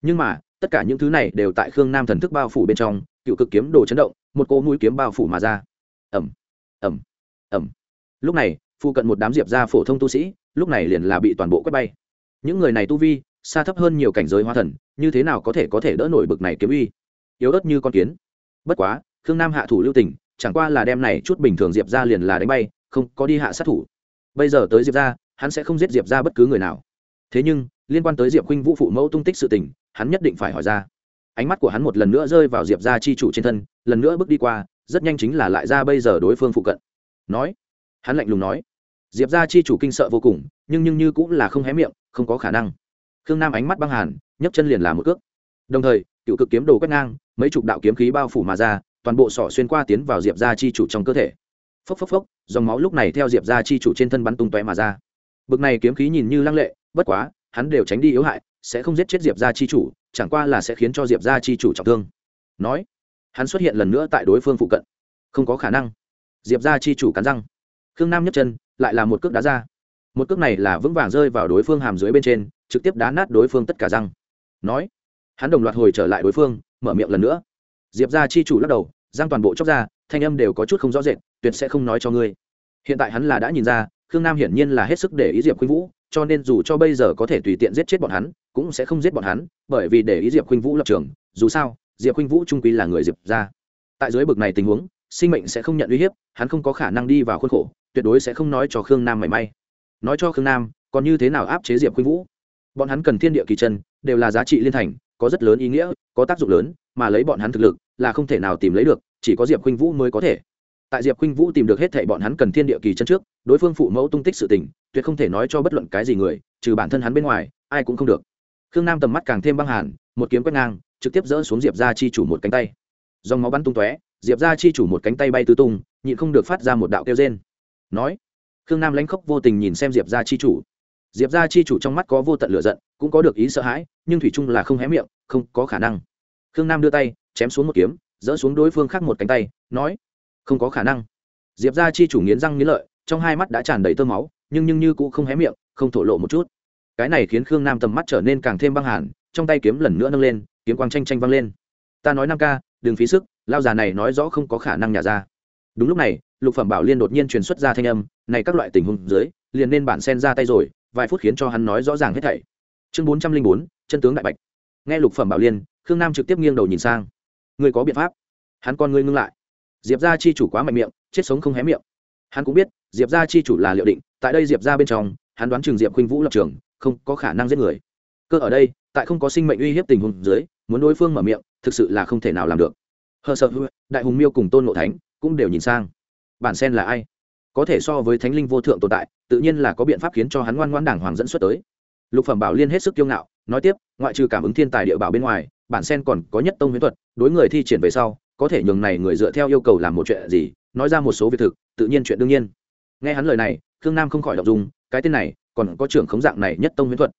Nhưng mà, tất cả những thứ này đều tại khương nam thần thức bao phủ bên trong, cựu cực kiếm đồ chấn động, một cỗ mũi kiếm bao phủ mà ra. Ẩm ẩm ẩm lúc này phụ cận một đám diệp ra phổ thông tu sĩ, lúc này liền là bị toàn bộ quét bay. Những người này tu vi, xa thấp hơn nhiều cảnh giới hóa thần, như thế nào có thể có thể đỡ nổi bực này kiếm uy? Yếu ớt như con kiến. Bất quá, khương nam hạ thủ lưu tình, chẳng qua là đem này chút bình thường diệp ra liền là đánh bay, không có đi hạ sát thủ. Bây giờ tới diệp ra hắn sẽ không giết diệp ra bất cứ người nào. Thế nhưng, liên quan tới diệp khuynh vũ phụ mẫu tung tích sự tình, hắn nhất định phải hỏi ra. Ánh mắt của hắn một lần nữa rơi vào diệp ra chi chủ trên thân, lần nữa bước đi qua, rất nhanh chính là lại ra bây giờ đối phương phụ cận. Nói, hắn lạnh lùng nói, diệp ra chi chủ kinh sợ vô cùng, nhưng nhưng như cũng là không hé miệng, không có khả năng. Khương nam ánh mắt băng hàn, nhấc chân liền làm một cước đồng thời, cựu cực kiếm đồ quét ngang, mấy chục đạo kiếm khí bao phủ mà ra, toàn bộ sỏ xuyên qua tiến vào diệp gia chi chủ trong cơ thể. Phốc phốc phốc, dòng máu lúc này theo diệp gia chi chủ trên thân bắn tung tóe mà ra. Bực này kiếm khí nhìn như lăng lệ, bất quá, hắn đều tránh đi yếu hại, sẽ không giết chết diệp gia chi chủ, chẳng qua là sẽ khiến cho diệp gia chi chủ trọng thương. Nói, hắn xuất hiện lần nữa tại đối phương phụ cận. Không có khả năng. Diệp gia chi chủ cắn răng. Khương nam nhấc chân, lại là một cước đá ra. Một cước này là vững vàng rơi vào đối phương hàm dưới bên trên, trực tiếp đá nát đối phương tất cả răng. Nói hắn đồng loạt hồi trở lại đối phương, mở miệng lần nữa. Diệp ra chi chủ lắc đầu, giang toàn bộ chóc ra, thanh âm đều có chút không rõ rệt, tuyệt sẽ không nói cho ngươi. Hiện tại hắn là đã nhìn ra, khương nam hiển nhiên là hết sức để ý diệp khuynh vũ, cho nên dù cho bây giờ có thể tùy tiện giết chết bọn hắn, cũng sẽ không giết bọn hắn, bởi vì để ý diệp khuynh vũ lập trường, dù sao, diệp khuynh vũ trung quy là người diệp ra tại dưới bực này tình huống, sinh mệnh sẽ không nhận uy hiếp, hắn không có khả năng đi vào khuôn khổ, tuyệt đối sẽ không nói cho khương nam mảy may. Nói cho khương nam, còn như thế nào áp chế diệp khuynh vũ? Bọn hắn cần thiên địa kỳ chân, đều là giá trị liên thành có rất lớn ý nghĩa, có tác dụng lớn, mà lấy bọn hắn thực lực là không thể nào tìm lấy được, chỉ có diệp khuynh vũ mới có thể. Tại diệp khuynh vũ tìm được hết thảy bọn hắn cần thiên địa kỳ chân trước, đối phương phụ mẫu tung tích sự tình, tuyệt không thể nói cho bất luận cái gì người, trừ bản thân hắn bên ngoài, ai cũng không được. Khương nam tầm mắt càng thêm băng hàn, một kiếm quét ngang, trực tiếp dỡ xuống diệp ra chi chủ một cánh tay. Dòng máu bắn tung tóe, diệp ra chi chủ một cánh tay bay tứ tung, nhịn không được phát ra một đạo kêu rên. Nói, khương nam lãnh khốc vô tình nhìn xem diệp ra chi chủ diệp gia chi chủ trong mắt có vô tận lửa giận, cũng có được ý sợ hãi, nhưng thủy trung là không hé miệng, không có khả năng. Khương nam đưa tay, chém xuống một kiếm dỡ xuống đối phương khác một cánh tay, nói, không có khả năng. Diệp gia chi chủ nghiến răng nghiến lợi, trong hai mắt đã tràn đầy tơ máu, nhưng nhưng như cũng không hé miệng, không thổ lộ một chút. Cái này khiến khương nam tầm mắt trở nên càng thêm băng hàn, trong tay kiếm lần nữa nâng lên, kiếm quang tranh tranh văng lên. Ta nói năm ca, đừng phí sức, lao già này nói rõ không có khả năng nhả ra. Đúng lúc này, lục phẩm bảo liên đột nhiên truyền xuất ra thanh âm, này các loại tình huống dưới, liền nên bản sen ra tay rồi vài phút khiến cho hắn nói rõ ràng hết thảy. Chương bốn trăm linh bốn, chân tướng đại bạch. Nghe lục phẩm bảo liên, khương nam trực tiếp nghiêng đầu nhìn sang. Ngươi có biện pháp? Hắn con ngươi ngưng lại. Diệp ra chi chủ quá mạnh miệng, chết sống không hé miệng. Hắn cũng biết, diệp ra chi chủ là liệu định, tại đây diệp ra bên trong, hắn đoán chừng diệp khuynh vũ lập trường, không có khả năng giết người. Cơ ở đây, tại không có sinh mệnh uy hiếp tình huống dưới, muốn đối phương mở miệng, thực sự là không thể nào làm được. Hờ sợ đại hùng miêu cùng tôn ngộ thánh cũng đều nhìn sang. Bản sen là ai? Có thể so với thánh linh vô thượng tồn tại, tự nhiên là có biện pháp khiến cho hắn ngoan ngoan đảng hoàng dẫn xuất tới. Lục phẩm bảo liên hết sức kiêu ngạo, nói tiếp, ngoại trừ cảm ứng thiên tài địa bảo bên ngoài, bản sen còn có nhất tông huyễn thuật, đối người thi triển về sau, có thể nhường này người dựa theo yêu cầu làm một chuyện gì, nói ra một số việc thực, tự nhiên chuyện đương nhiên. Nghe hắn lời này, khương nam không khỏi đọc dùng cái tên này, còn có trưởng khống dạng này nhất tông huyễn thuật.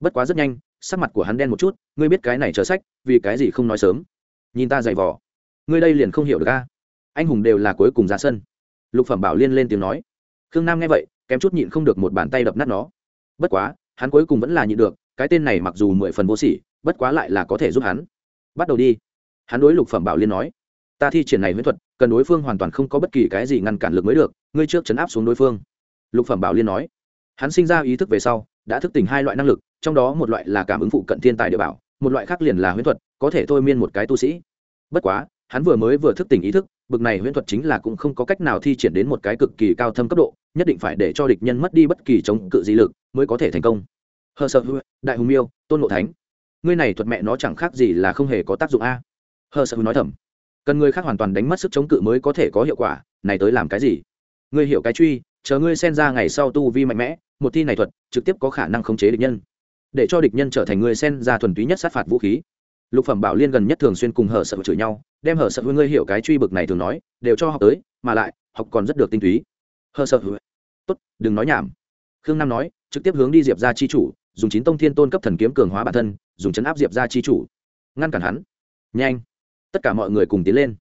Bất quá rất nhanh, sắc mặt của hắn đen một chút, ngươi biết cái này chờ sách, vì cái gì không nói sớm? Nhìn ta dày vò. Ngươi đây liền không hiểu được a. Anh hùng đều là cuối cùng ra sân lục phẩm bảo liên lên tiếng nói. Khương nam nghe vậy, kém chút nhịn không được một bàn tay đập nát nó. Bất quá, hắn cuối cùng vẫn là nhịn được, cái tên này mặc dù mười phần vô sỉ, bất quá lại là có thể giúp hắn. Bắt đầu đi. Hắn đối lục phẩm bảo liên nói. Ta thi triển này huyễn thuật, cần đối phương hoàn toàn không có bất kỳ cái gì ngăn cản lực mới được, ngươi trước chấn áp xuống đối phương. Lục phẩm bảo liên nói. Hắn sinh ra ý thức về sau, đã thức tỉnh hai loại năng lực, trong đó một loại là cảm ứng phụ cận thiên tài địa bảo, một loại khác liền là huyễn thuật, có thể thôi miên một cái tu sĩ. Bất quá, hắn vừa mới vừa thức tỉnh ý thức bực này huyễn thuật chính là cũng không có cách nào thi triển đến một cái cực kỳ cao thâm cấp độ, nhất định phải để cho địch nhân mất đi bất kỳ chống cự di lực mới có thể thành công. Hờ sợ hư, đại hùng miêu, tôn ngộ thánh. Ngươi này thuật mẹ nó chẳng khác gì là không hề có tác dụng a. Hờ sợ hư nói thầm. Cần người khác hoàn toàn đánh mất sức chống cự mới có thể có hiệu quả, này tới làm cái gì? Ngươi hiểu cái truy, chờ ngươi xen ra ngày sau tu vi mạnh mẽ, một thi này thuật trực tiếp có khả năng khống chế địch nhân. Để cho địch nhân trở thành người xen ra thuần túy nhất sát phạt vũ khí lục phẩm bảo liên gần nhất thường xuyên cùng hở sợ chửi nhau, đem hở sợ với ngươi hiểu cái truy bực này thường nói, đều cho học tới, mà lại, học còn rất được tinh túy. Hở sợ tốt, đừng nói nhảm. Khương nam nói, trực tiếp hướng đi diệp ra chi chủ, dùng chín tông thiên tôn cấp thần kiếm cường hóa bản thân, dùng chấn áp diệp ra chi chủ. Ngăn cản hắn. Nhanh. Tất cả mọi người cùng tiến lên.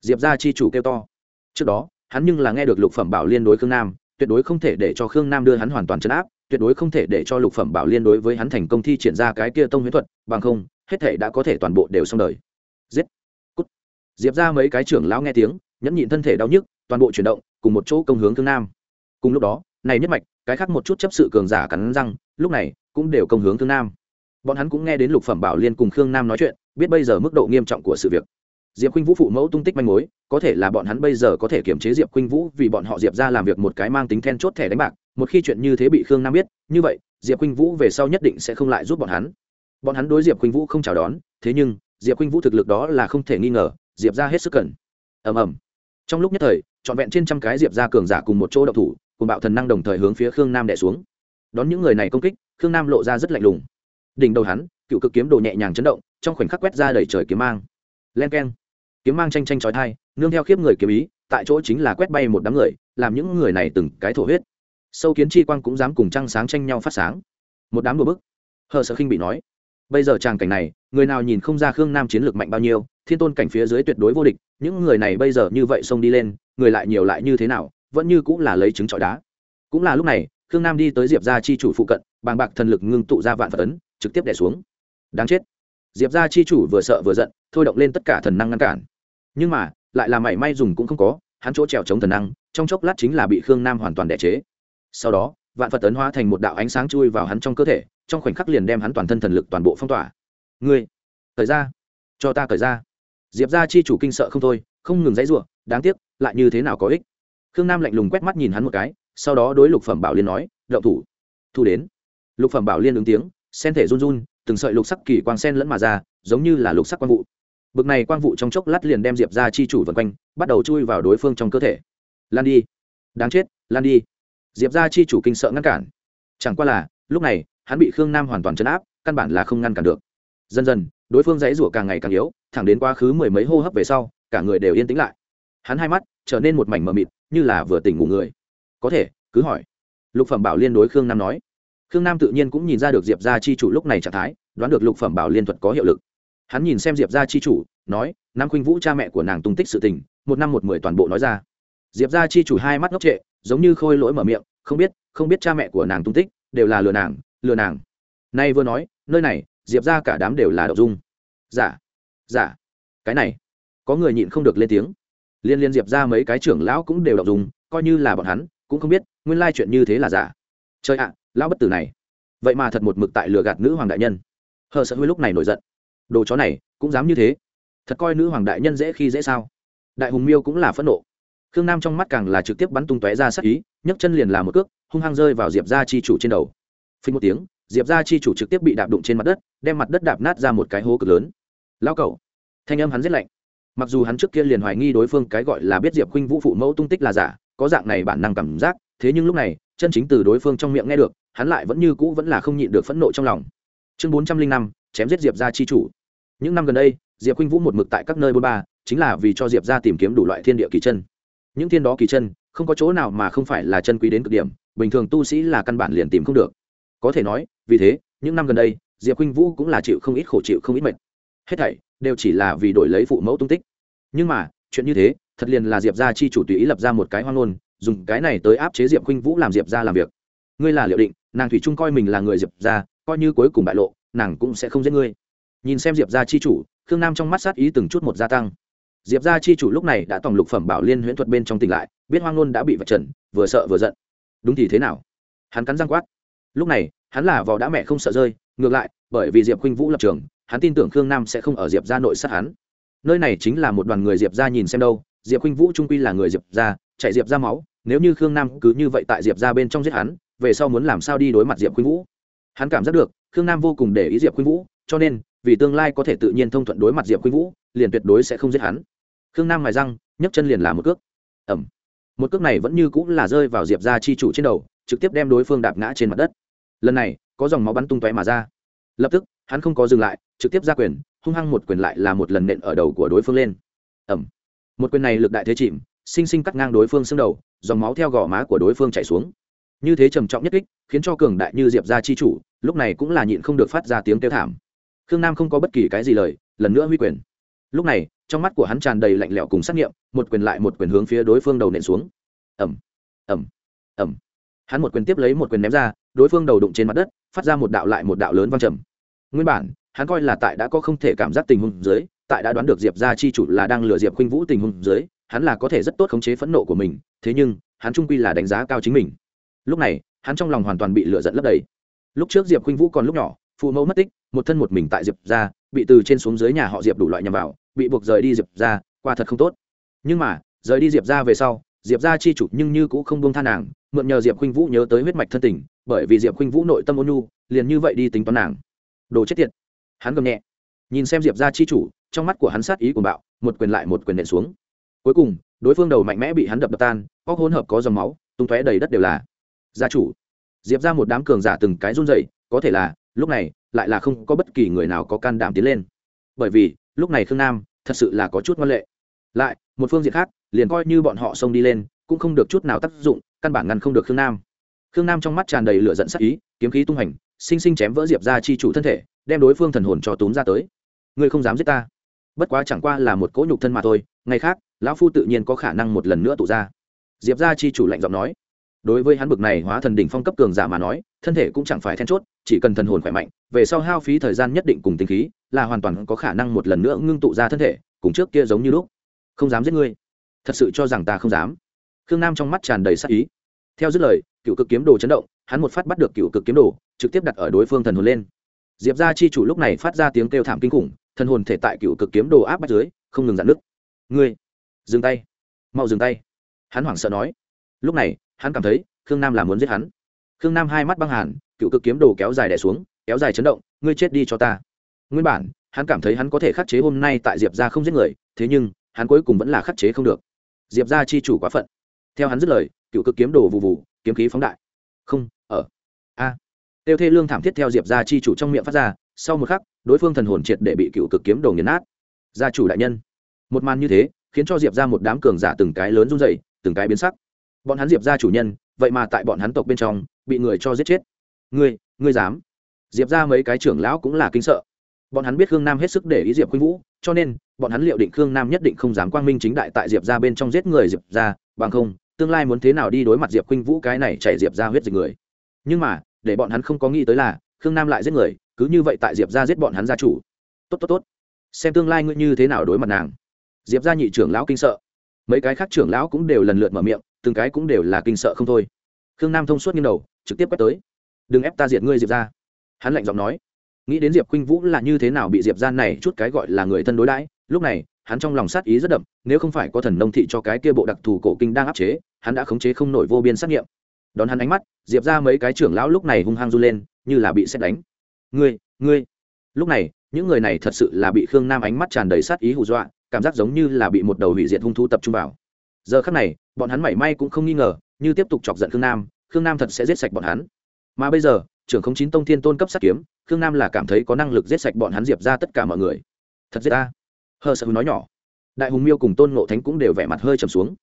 Diệp ra chi chủ kêu to. Trước đó, hắn nhưng là nghe được lục phẩm bảo liên đối khương nam, tuyệt đối không thể để cho khương nam đưa hắn hoàn toàn chấn áp, tuyệt đối không thể để cho lục phẩm bảo liên đối với hắn thành công thi triển ra cái kia tông huyễn thuật, bằng không hết thể đã có thể toàn bộ đều xong đời. Giết. Cút. Diệp ra mấy cái trưởng lão nghe tiếng, nhẫn nhịn thân thể đau nhức, toàn bộ chuyển động, cùng một chỗ công hướng thương nam. Cùng lúc đó, này nhất mạch, cái khác một chút chấp sự cường giả cắn răng, lúc này, cũng đều công hướng thương nam. Bọn hắn cũng nghe đến lục phẩm bảo liên cùng khương nam nói chuyện, biết bây giờ mức độ nghiêm trọng của sự việc. Diệp khuynh vũ phụ mẫu tung tích manh mối, có thể là bọn hắn bây giờ có thể kiểm chế diệp khuynh vũ vì bọn họ diệp ra làm việc một cái mang tính then chốt thẻ đánh bạc, một khi chuyện như thế bị khương nam biết, như vậy, diệp khuynh vũ về sau nhất định sẽ không lại giúp bọn hắn bọn hắn đối diệp khuynh vũ không chào đón, thế nhưng, diệp khuynh vũ thực lực đó là không thể nghi ngờ, diệp ra hết sức cần. Ầm ầm. Trong lúc nhất thời, trọn vẹn trên trăm cái diệp ra cường giả cùng một chỗ đậu thủ, cùng bạo thần năng đồng thời hướng phía khương nam đẻ xuống. Đón những người này công kích, khương nam lộ ra rất lạnh lùng. Đỉnh đầu hắn, cựu cực kiếm đồ nhẹ nhàng chấn động, trong khoảnh khắc quét ra đầy trời kiếm mang. Len keng. Kiếm mang tranh tranh trói thai nương theo khiếp người kiếm ý, tại chỗ chính là quét bay một đám người, làm những người này từng cái thổ huyết. Sâu kiến chi quang cũng dám cùng trăng sáng tranh nhau phát sáng. Một đám đùa bức. Hờ sợ khinh bị nói bây giờ tràng cảnh này, người nào nhìn không ra khương nam chiến lược mạnh bao nhiêu, thiên tôn cảnh phía dưới tuyệt đối vô địch, những người này bây giờ như vậy xông đi lên, người lại nhiều lại như thế nào, vẫn như cũng là lấy trứng trọi đá. Cũng là lúc này, khương nam đi tới diệp gia chi chủ phụ cận, bàng bạc thần lực ngưng tụ ra vạn phật ấn, trực tiếp đẻ xuống. Đáng chết. Diệp gia chi chủ vừa sợ vừa giận, thôi động lên tất cả thần năng ngăn cản. Nhưng mà, lại là mảy may dùng cũng không có, hắn chỗ trèo chống thần năng, trong chốc lát chính là bị khương nam hoàn toàn đẻ chế. Sau đó vạn phật tấn hóa thành một đạo ánh sáng chui vào hắn trong cơ thể, trong khoảnh khắc liền đem hắn toàn thân thần lực toàn bộ phong tỏa. Ngươi thời ra. Cho ta thời ra. Diệp ra chi chủ kinh sợ không thôi, không ngừng dãy r u ộ đáng tiếc, lại như thế nào có ích? Khương nam lạnh lùng quét mắt nhìn hắn một cái, sau đó đối lục phẩm bảo liên nói đậu thủ. Thu đến. Lục phẩm bảo liên ứng tiếng, sen thể run run, từng sợi lục sắc kỳ quang sen lẫn mà ra, giống như là lục sắc quang vụ. Bực này quang vụ trong chốc lát liền đem diệp ra chi chủ vân quanh, bắt đầu chui vào đối phương trong cơ thể. Lan đi. Đáng chết, lan đi diệp ra chi chủ kinh sợ ngăn cản. Chẳng qua là, lúc này, hắn bị khương nam hoàn toàn chấn áp, căn bản là không ngăn cản được. Dần dần, đối phương dãy rủa càng ngày càng yếu, thẳng đến quá khứ mười mấy hô hấp về sau, cả người đều yên tĩnh lại. Hắn hai mắt trở nên một mảnh mờ mịt, như là vừa tỉnh ngủ người. Có thể, cứ hỏi. Lục phẩm bảo liên đối khương nam nói. Khương nam tự nhiên cũng nhìn ra được diệp ra chi chủ lúc này trạng thái, đoán được lục phẩm bảo liên thuật có hiệu lực. Hắn nhìn xem diệp ra chi chủ, nói, nam khuynh vũ cha mẹ của nàng tung tích sự tình, một năm một mười toàn bộ nói ra. Diệp ra chi chủ hai mắt ngốc trệ giống như khôi lỗi mở miệng không biết không biết cha mẹ của nàng tung tích đều là lừa nàng lừa nàng. Nay vừa nói nơi này diệp ra cả đám đều là đậu dung. Giả dạ, giả dạ. cái này có người nhịn không được lên tiếng. Liên liên diệp ra mấy cái trưởng lão cũng đều đậu dung coi như là bọn hắn cũng không biết nguyên lai chuyện như thế là giả. Chơi ạ lão bất tử này. Vậy mà thật một mực tại lừa gạt nữ hoàng đại nhân. Hờ sợ hơi lúc này nổi giận. Đồ chó này cũng dám như thế. Thật coi nữ hoàng đại nhân dễ khi dễ sao? Đại hùng miêu cũng là phẫn nộ khương nam trong mắt càng là trực tiếp bắn tung tóe ra sắc ý, nhấc chân liền là một cước, hung hăng rơi vào diệp gia chi chủ trên đầu. Phình một tiếng, diệp gia chi chủ trực tiếp bị đạp đụng trên mặt đất, đem mặt đất đạp nát ra một cái hố cực lớn. Lao cẩu thanh âm hắn giết lạnh. Mặc dù hắn trước kia liền hoài nghi đối phương cái gọi là biết diệp khuynh vũ phụ mẫu tung tích là giả, có dạng này bản năng cảm giác, thế nhưng lúc này, chân chính từ đối phương trong miệng nghe được, hắn lại vẫn như cũ vẫn là không nhịn được phẫn nộ trong lòng. Chương bốn trăm linh năm, chém giết diệp gia chi chủ. Những năm gần đây, diệp khuynh vũ một mực tại các nơi bôn ba, chính là vì cho diệp ra tìm kiếm đủ loại thiên địa kỳ chân những thiên đó kỳ chân không có chỗ nào mà không phải là chân quý đến cực điểm bình thường tu sĩ là căn bản liền tìm không được. Có thể nói vì thế những năm gần đây diệp khuynh vũ cũng là chịu không ít khổ chịu không ít mệt. Hết thảy đều chỉ là vì đổi lấy phụ mẫu tung tích. Nhưng mà chuyện như thế thật liền là diệp Gia chi chủ tùy ý lập ra một cái hoang ngôn dùng cái này tới áp chế diệp khuynh vũ làm diệp Gia làm việc. Ngươi là liệu định nàng thủy trung coi mình là người diệp Gia, coi như cuối cùng bại lộ nàng cũng sẽ không giết ngươi. Nhìn xem diệp Gia chi chủ khương nam trong mắt sát ý từng chút một gia tăng diệp gia chi chủ lúc này đã tòng lục phẩm bảo liên huyễn thuật bên trong tỉnh lại, biết hoang ngôn đã bị vật trần, vừa sợ vừa giận. Đúng thì thế nào? Hắn cắn răng quát. Lúc này, hắn là vò đã mẹ không sợ rơi, ngược lại, bởi vì diệp khuynh vũ lập trường, hắn tin tưởng khương nam sẽ không ở diệp gia nội sát hắn. Nơi này chính là một đoàn người diệp gia nhìn xem đâu, diệp khuynh vũ trung quy là người diệp gia, chạy diệp ra máu, nếu như khương nam cứ như vậy tại diệp ra bên trong giết hắn, về sau muốn làm sao đi đối mặt diệp khuynh vũ? Hắn cảm giác được, khương nam vô cùng để ý diệp khuynh vũ, cho nên, vì tương lai có thể tự nhiên thông thuận đối mặt diệp khuynh vũ, liền tuyệt đối sẽ không giết hắn khương nam mài răng, nhấc chân liền làm một cước. Ẩm một cước này vẫn như cũng là rơi vào diệp ra chi chủ trên đầu, trực tiếp đem đối phương đạp ngã trên mặt đất. Lần này, có dòng máu bắn tung tóe mà ra. Lập tức, hắn không có dừng lại, trực tiếp ra quyền, hung hăng một quyền lại là một lần nện ở đầu của đối phương lên. Ẩm một quyền này lực đại thế chìm, sinh sinh cắt ngang đối phương xương đầu, dòng máu theo gò má của đối phương chảy xuống. Như thế trầm trọng nhất kích, khiến cho cường đại như diệp ra chi chủ, lúc này cũng là nhịn không được phát ra tiếng kêu thảm. Khương nam không có bất kỳ cái gì lời, lần nữa huy quyền lúc này, trong mắt của hắn tràn đầy lạnh lẽo cùng xác nghiệm, một quyền lại một quyền hướng phía đối phương đầu nện xuống. Ẩm ẩm ẩm hắn một quyền tiếp lấy một quyền ném ra, đối phương đầu đụng trên mặt đất, phát ra một đạo lại một đạo lớn văng trầm. Nguyên bản, hắn coi là tại đã có không thể cảm giác tình huống dưới, tại đã đoán được diệp ra chi chủ là đang lừa diệp khuynh vũ tình huống dưới, hắn là có thể rất tốt khống chế phẫn nộ của mình, thế nhưng, hắn trung quy là đánh giá cao chính mình. Lúc này, hắn trong lòng hoàn toàn bị lựa giận lấp đầy. Lúc trước diệp khuynh vũ còn lúc nhỏ, phụ mẫu mất tích, một thân một mình tại diệp ra bị từ trên xuống dưới nhà họ diệp đủ loại nhằm vào bị buộc rời đi diệp ra qua thật không tốt. Nhưng mà, rời đi diệp ra về sau, diệp ra chi chủ nhưng như cũng không buông tha nàng, mượn nhờ diệp khuynh vũ nhớ tới huyết mạch thân tình, bởi vì diệp khuynh vũ nội tâm ôn nhu, liền như vậy đi tính toán nàng. Đồ chết tiệt. Hắn gầm nhẹ. Nhìn xem diệp ra chi chủ, trong mắt của hắn sát ý của bạo, một quyền lại một quyền nện xuống. Cuối cùng, đối phương đầu mạnh mẽ bị hắn đập đập tan óc hỗn hợp có dòng máu, tung tóe đầy đất đều là. Gia chủ. Diệp ra một đám cường giả từng cái run rẩy, có thể là, lúc này, lại là không có bất kỳ người nào có can đảm tiến lên. Bởi vì lúc này khương nam thật sự là có chút ngoan lệ. Lại, một phương diện khác, liền coi như bọn họ xông đi lên, cũng không được chút nào tác dụng, căn bản ngăn không được khương nam. Khương nam trong mắt tràn đầy lửa dẫn sắc ý, kiếm khí tung hành, sinh sinh chém vỡ diệp ra chi chủ thân thể, đem đối phương thần hồn cho túm ra tới. Ngươi không dám giết ta. Bất quá chẳng qua là một cỗ nhục thân mà thôi, ngày khác, lão phu tự nhiên có khả năng một lần nữa tụ ra. Diệp ra chi chủ lạnh giọng nói. Đối với hắn bực này hóa thần đỉnh phong cấp cường giả mà nói, thân thể cũng chẳng phải then chốt, chỉ cần thần hồn khỏe mạnh, về sau hao phí thời gian nhất định cùng tinh khí là hoàn toàn có khả năng một lần nữa ngưng tụ ra thân thể, cùng trước kia giống như lúc. Không dám giết ngươi. Thật sự cho rằng ta không dám. Khương nam trong mắt tràn đầy sắc ý. Theo dứt lời, cựu cực kiếm đồ chấn động, hắn một phát bắt được cựu cực kiếm đồ, trực tiếp đặt ở đối phương thần hồn lên. Diệp ra chi chủ lúc này phát ra tiếng kêu thảm kinh khủng, thần hồn thể tại cựu cực kiếm đồ áp bắt dưới, không ngừng dạn nứt. Ngươi, dừng tay. Mau dừng tay. Hắn hoảng sợ nói. Lúc này, hắn cảm thấy, khương nam là muốn giết hắn. Khương nam hai mắt băng hàn, cựu cực kiếm đồ kéo dài đẻ xuống, kéo dài chấn động, ngươi chết đi cho ta nguyên bản, hắn cảm thấy hắn có thể khắc chế hôm nay tại diệp ra không giết người, thế nhưng, hắn cuối cùng vẫn là khắc chế không được. Diệp ra chi chủ quá phận. Theo hắn dứt lời, cựu cực kiếm đồ vụ vụ kiếm khí phóng đại. Không, ở. A. À. tiêu thê lương thảm thiết theo diệp ra chi chủ trong miệng phát ra, sau một khắc, đối phương thần hồn triệt để bị cựu cực kiếm đồ nghiền nát. Gia chủ đại nhân. Một màn như thế, khiến cho diệp ra một đám cường giả từng cái lớn run dậy từng cái biến sắc. Bọn hắn diệp ra chủ nhân, vậy mà tại bọn hắn tộc bên trong, bị người cho giết chết. Ngươi ngươi dám. Diệp ra mấy cái trưởng lão cũng là kinh sợ bọn hắn biết khương nam hết sức để ý diệp khuynh vũ, cho nên, bọn hắn liệu định khương nam nhất định không dám quang minh chính đại tại diệp ra bên trong giết người diệp ra bằng không, tương lai muốn thế nào đi đối mặt diệp khuynh vũ cái này chạy diệp ra huyết dịch người. Nhưng mà, để bọn hắn không có nghĩ tới là, khương nam lại giết người, cứ như vậy tại diệp ra giết bọn hắn gia chủ. Tốt tốt tốt. Xem tương lai ngươi như thế nào đối mặt nàng. Diệp ra nhị trưởng lão kinh sợ. Mấy cái khác trưởng lão cũng đều lần lượt mở miệng, từng cái cũng đều là kinh sợ không thôi. Khương nam thông suốt nghiêng đầu, trực tiếp quét tới. Đừng ép ta diệt ngươi, diệp ra hắn lạnh giọng nói nghĩ đến diệp khuynh vũ là như thế nào bị diệp gian này chút cái gọi là người thân đối đãi, lúc này, hắn trong lòng sát ý rất đậm, nếu không phải có thần nông thị cho cái kia bộ đặc thù cổ kinh đang áp chế, hắn đã khống chế không nổi vô biên xác nghiệm. Đón hắn ánh mắt, diệp ra mấy cái trưởng lão lúc này hung hăng run lên, như là bị xét đánh. Ngươi ngươi. Lúc này, những người này thật sự là bị khương nam ánh mắt tràn đầy sát ý hù dọa, cảm giác giống như là bị một đầu hủy diệt hung thú tập trung vào. Giờ khắc này, bọn hắn mảy may cũng không nghi ngờ, như tiếp tục chọc giận khương nam khương nam thật sẽ giết sạch bọn hắn. Mà bây giờ, trưởng không chín tông thiên tôn cấp sát kiếm khương nam là cảm thấy có năng lực giết sạch bọn hắn diệp ra tất cả mọi người. Thật giết ta. Hờ sợ nói nhỏ. Đại hùng miêu cùng tôn ngộ thánh cũng đều vẻ mặt hơi trầm xuống.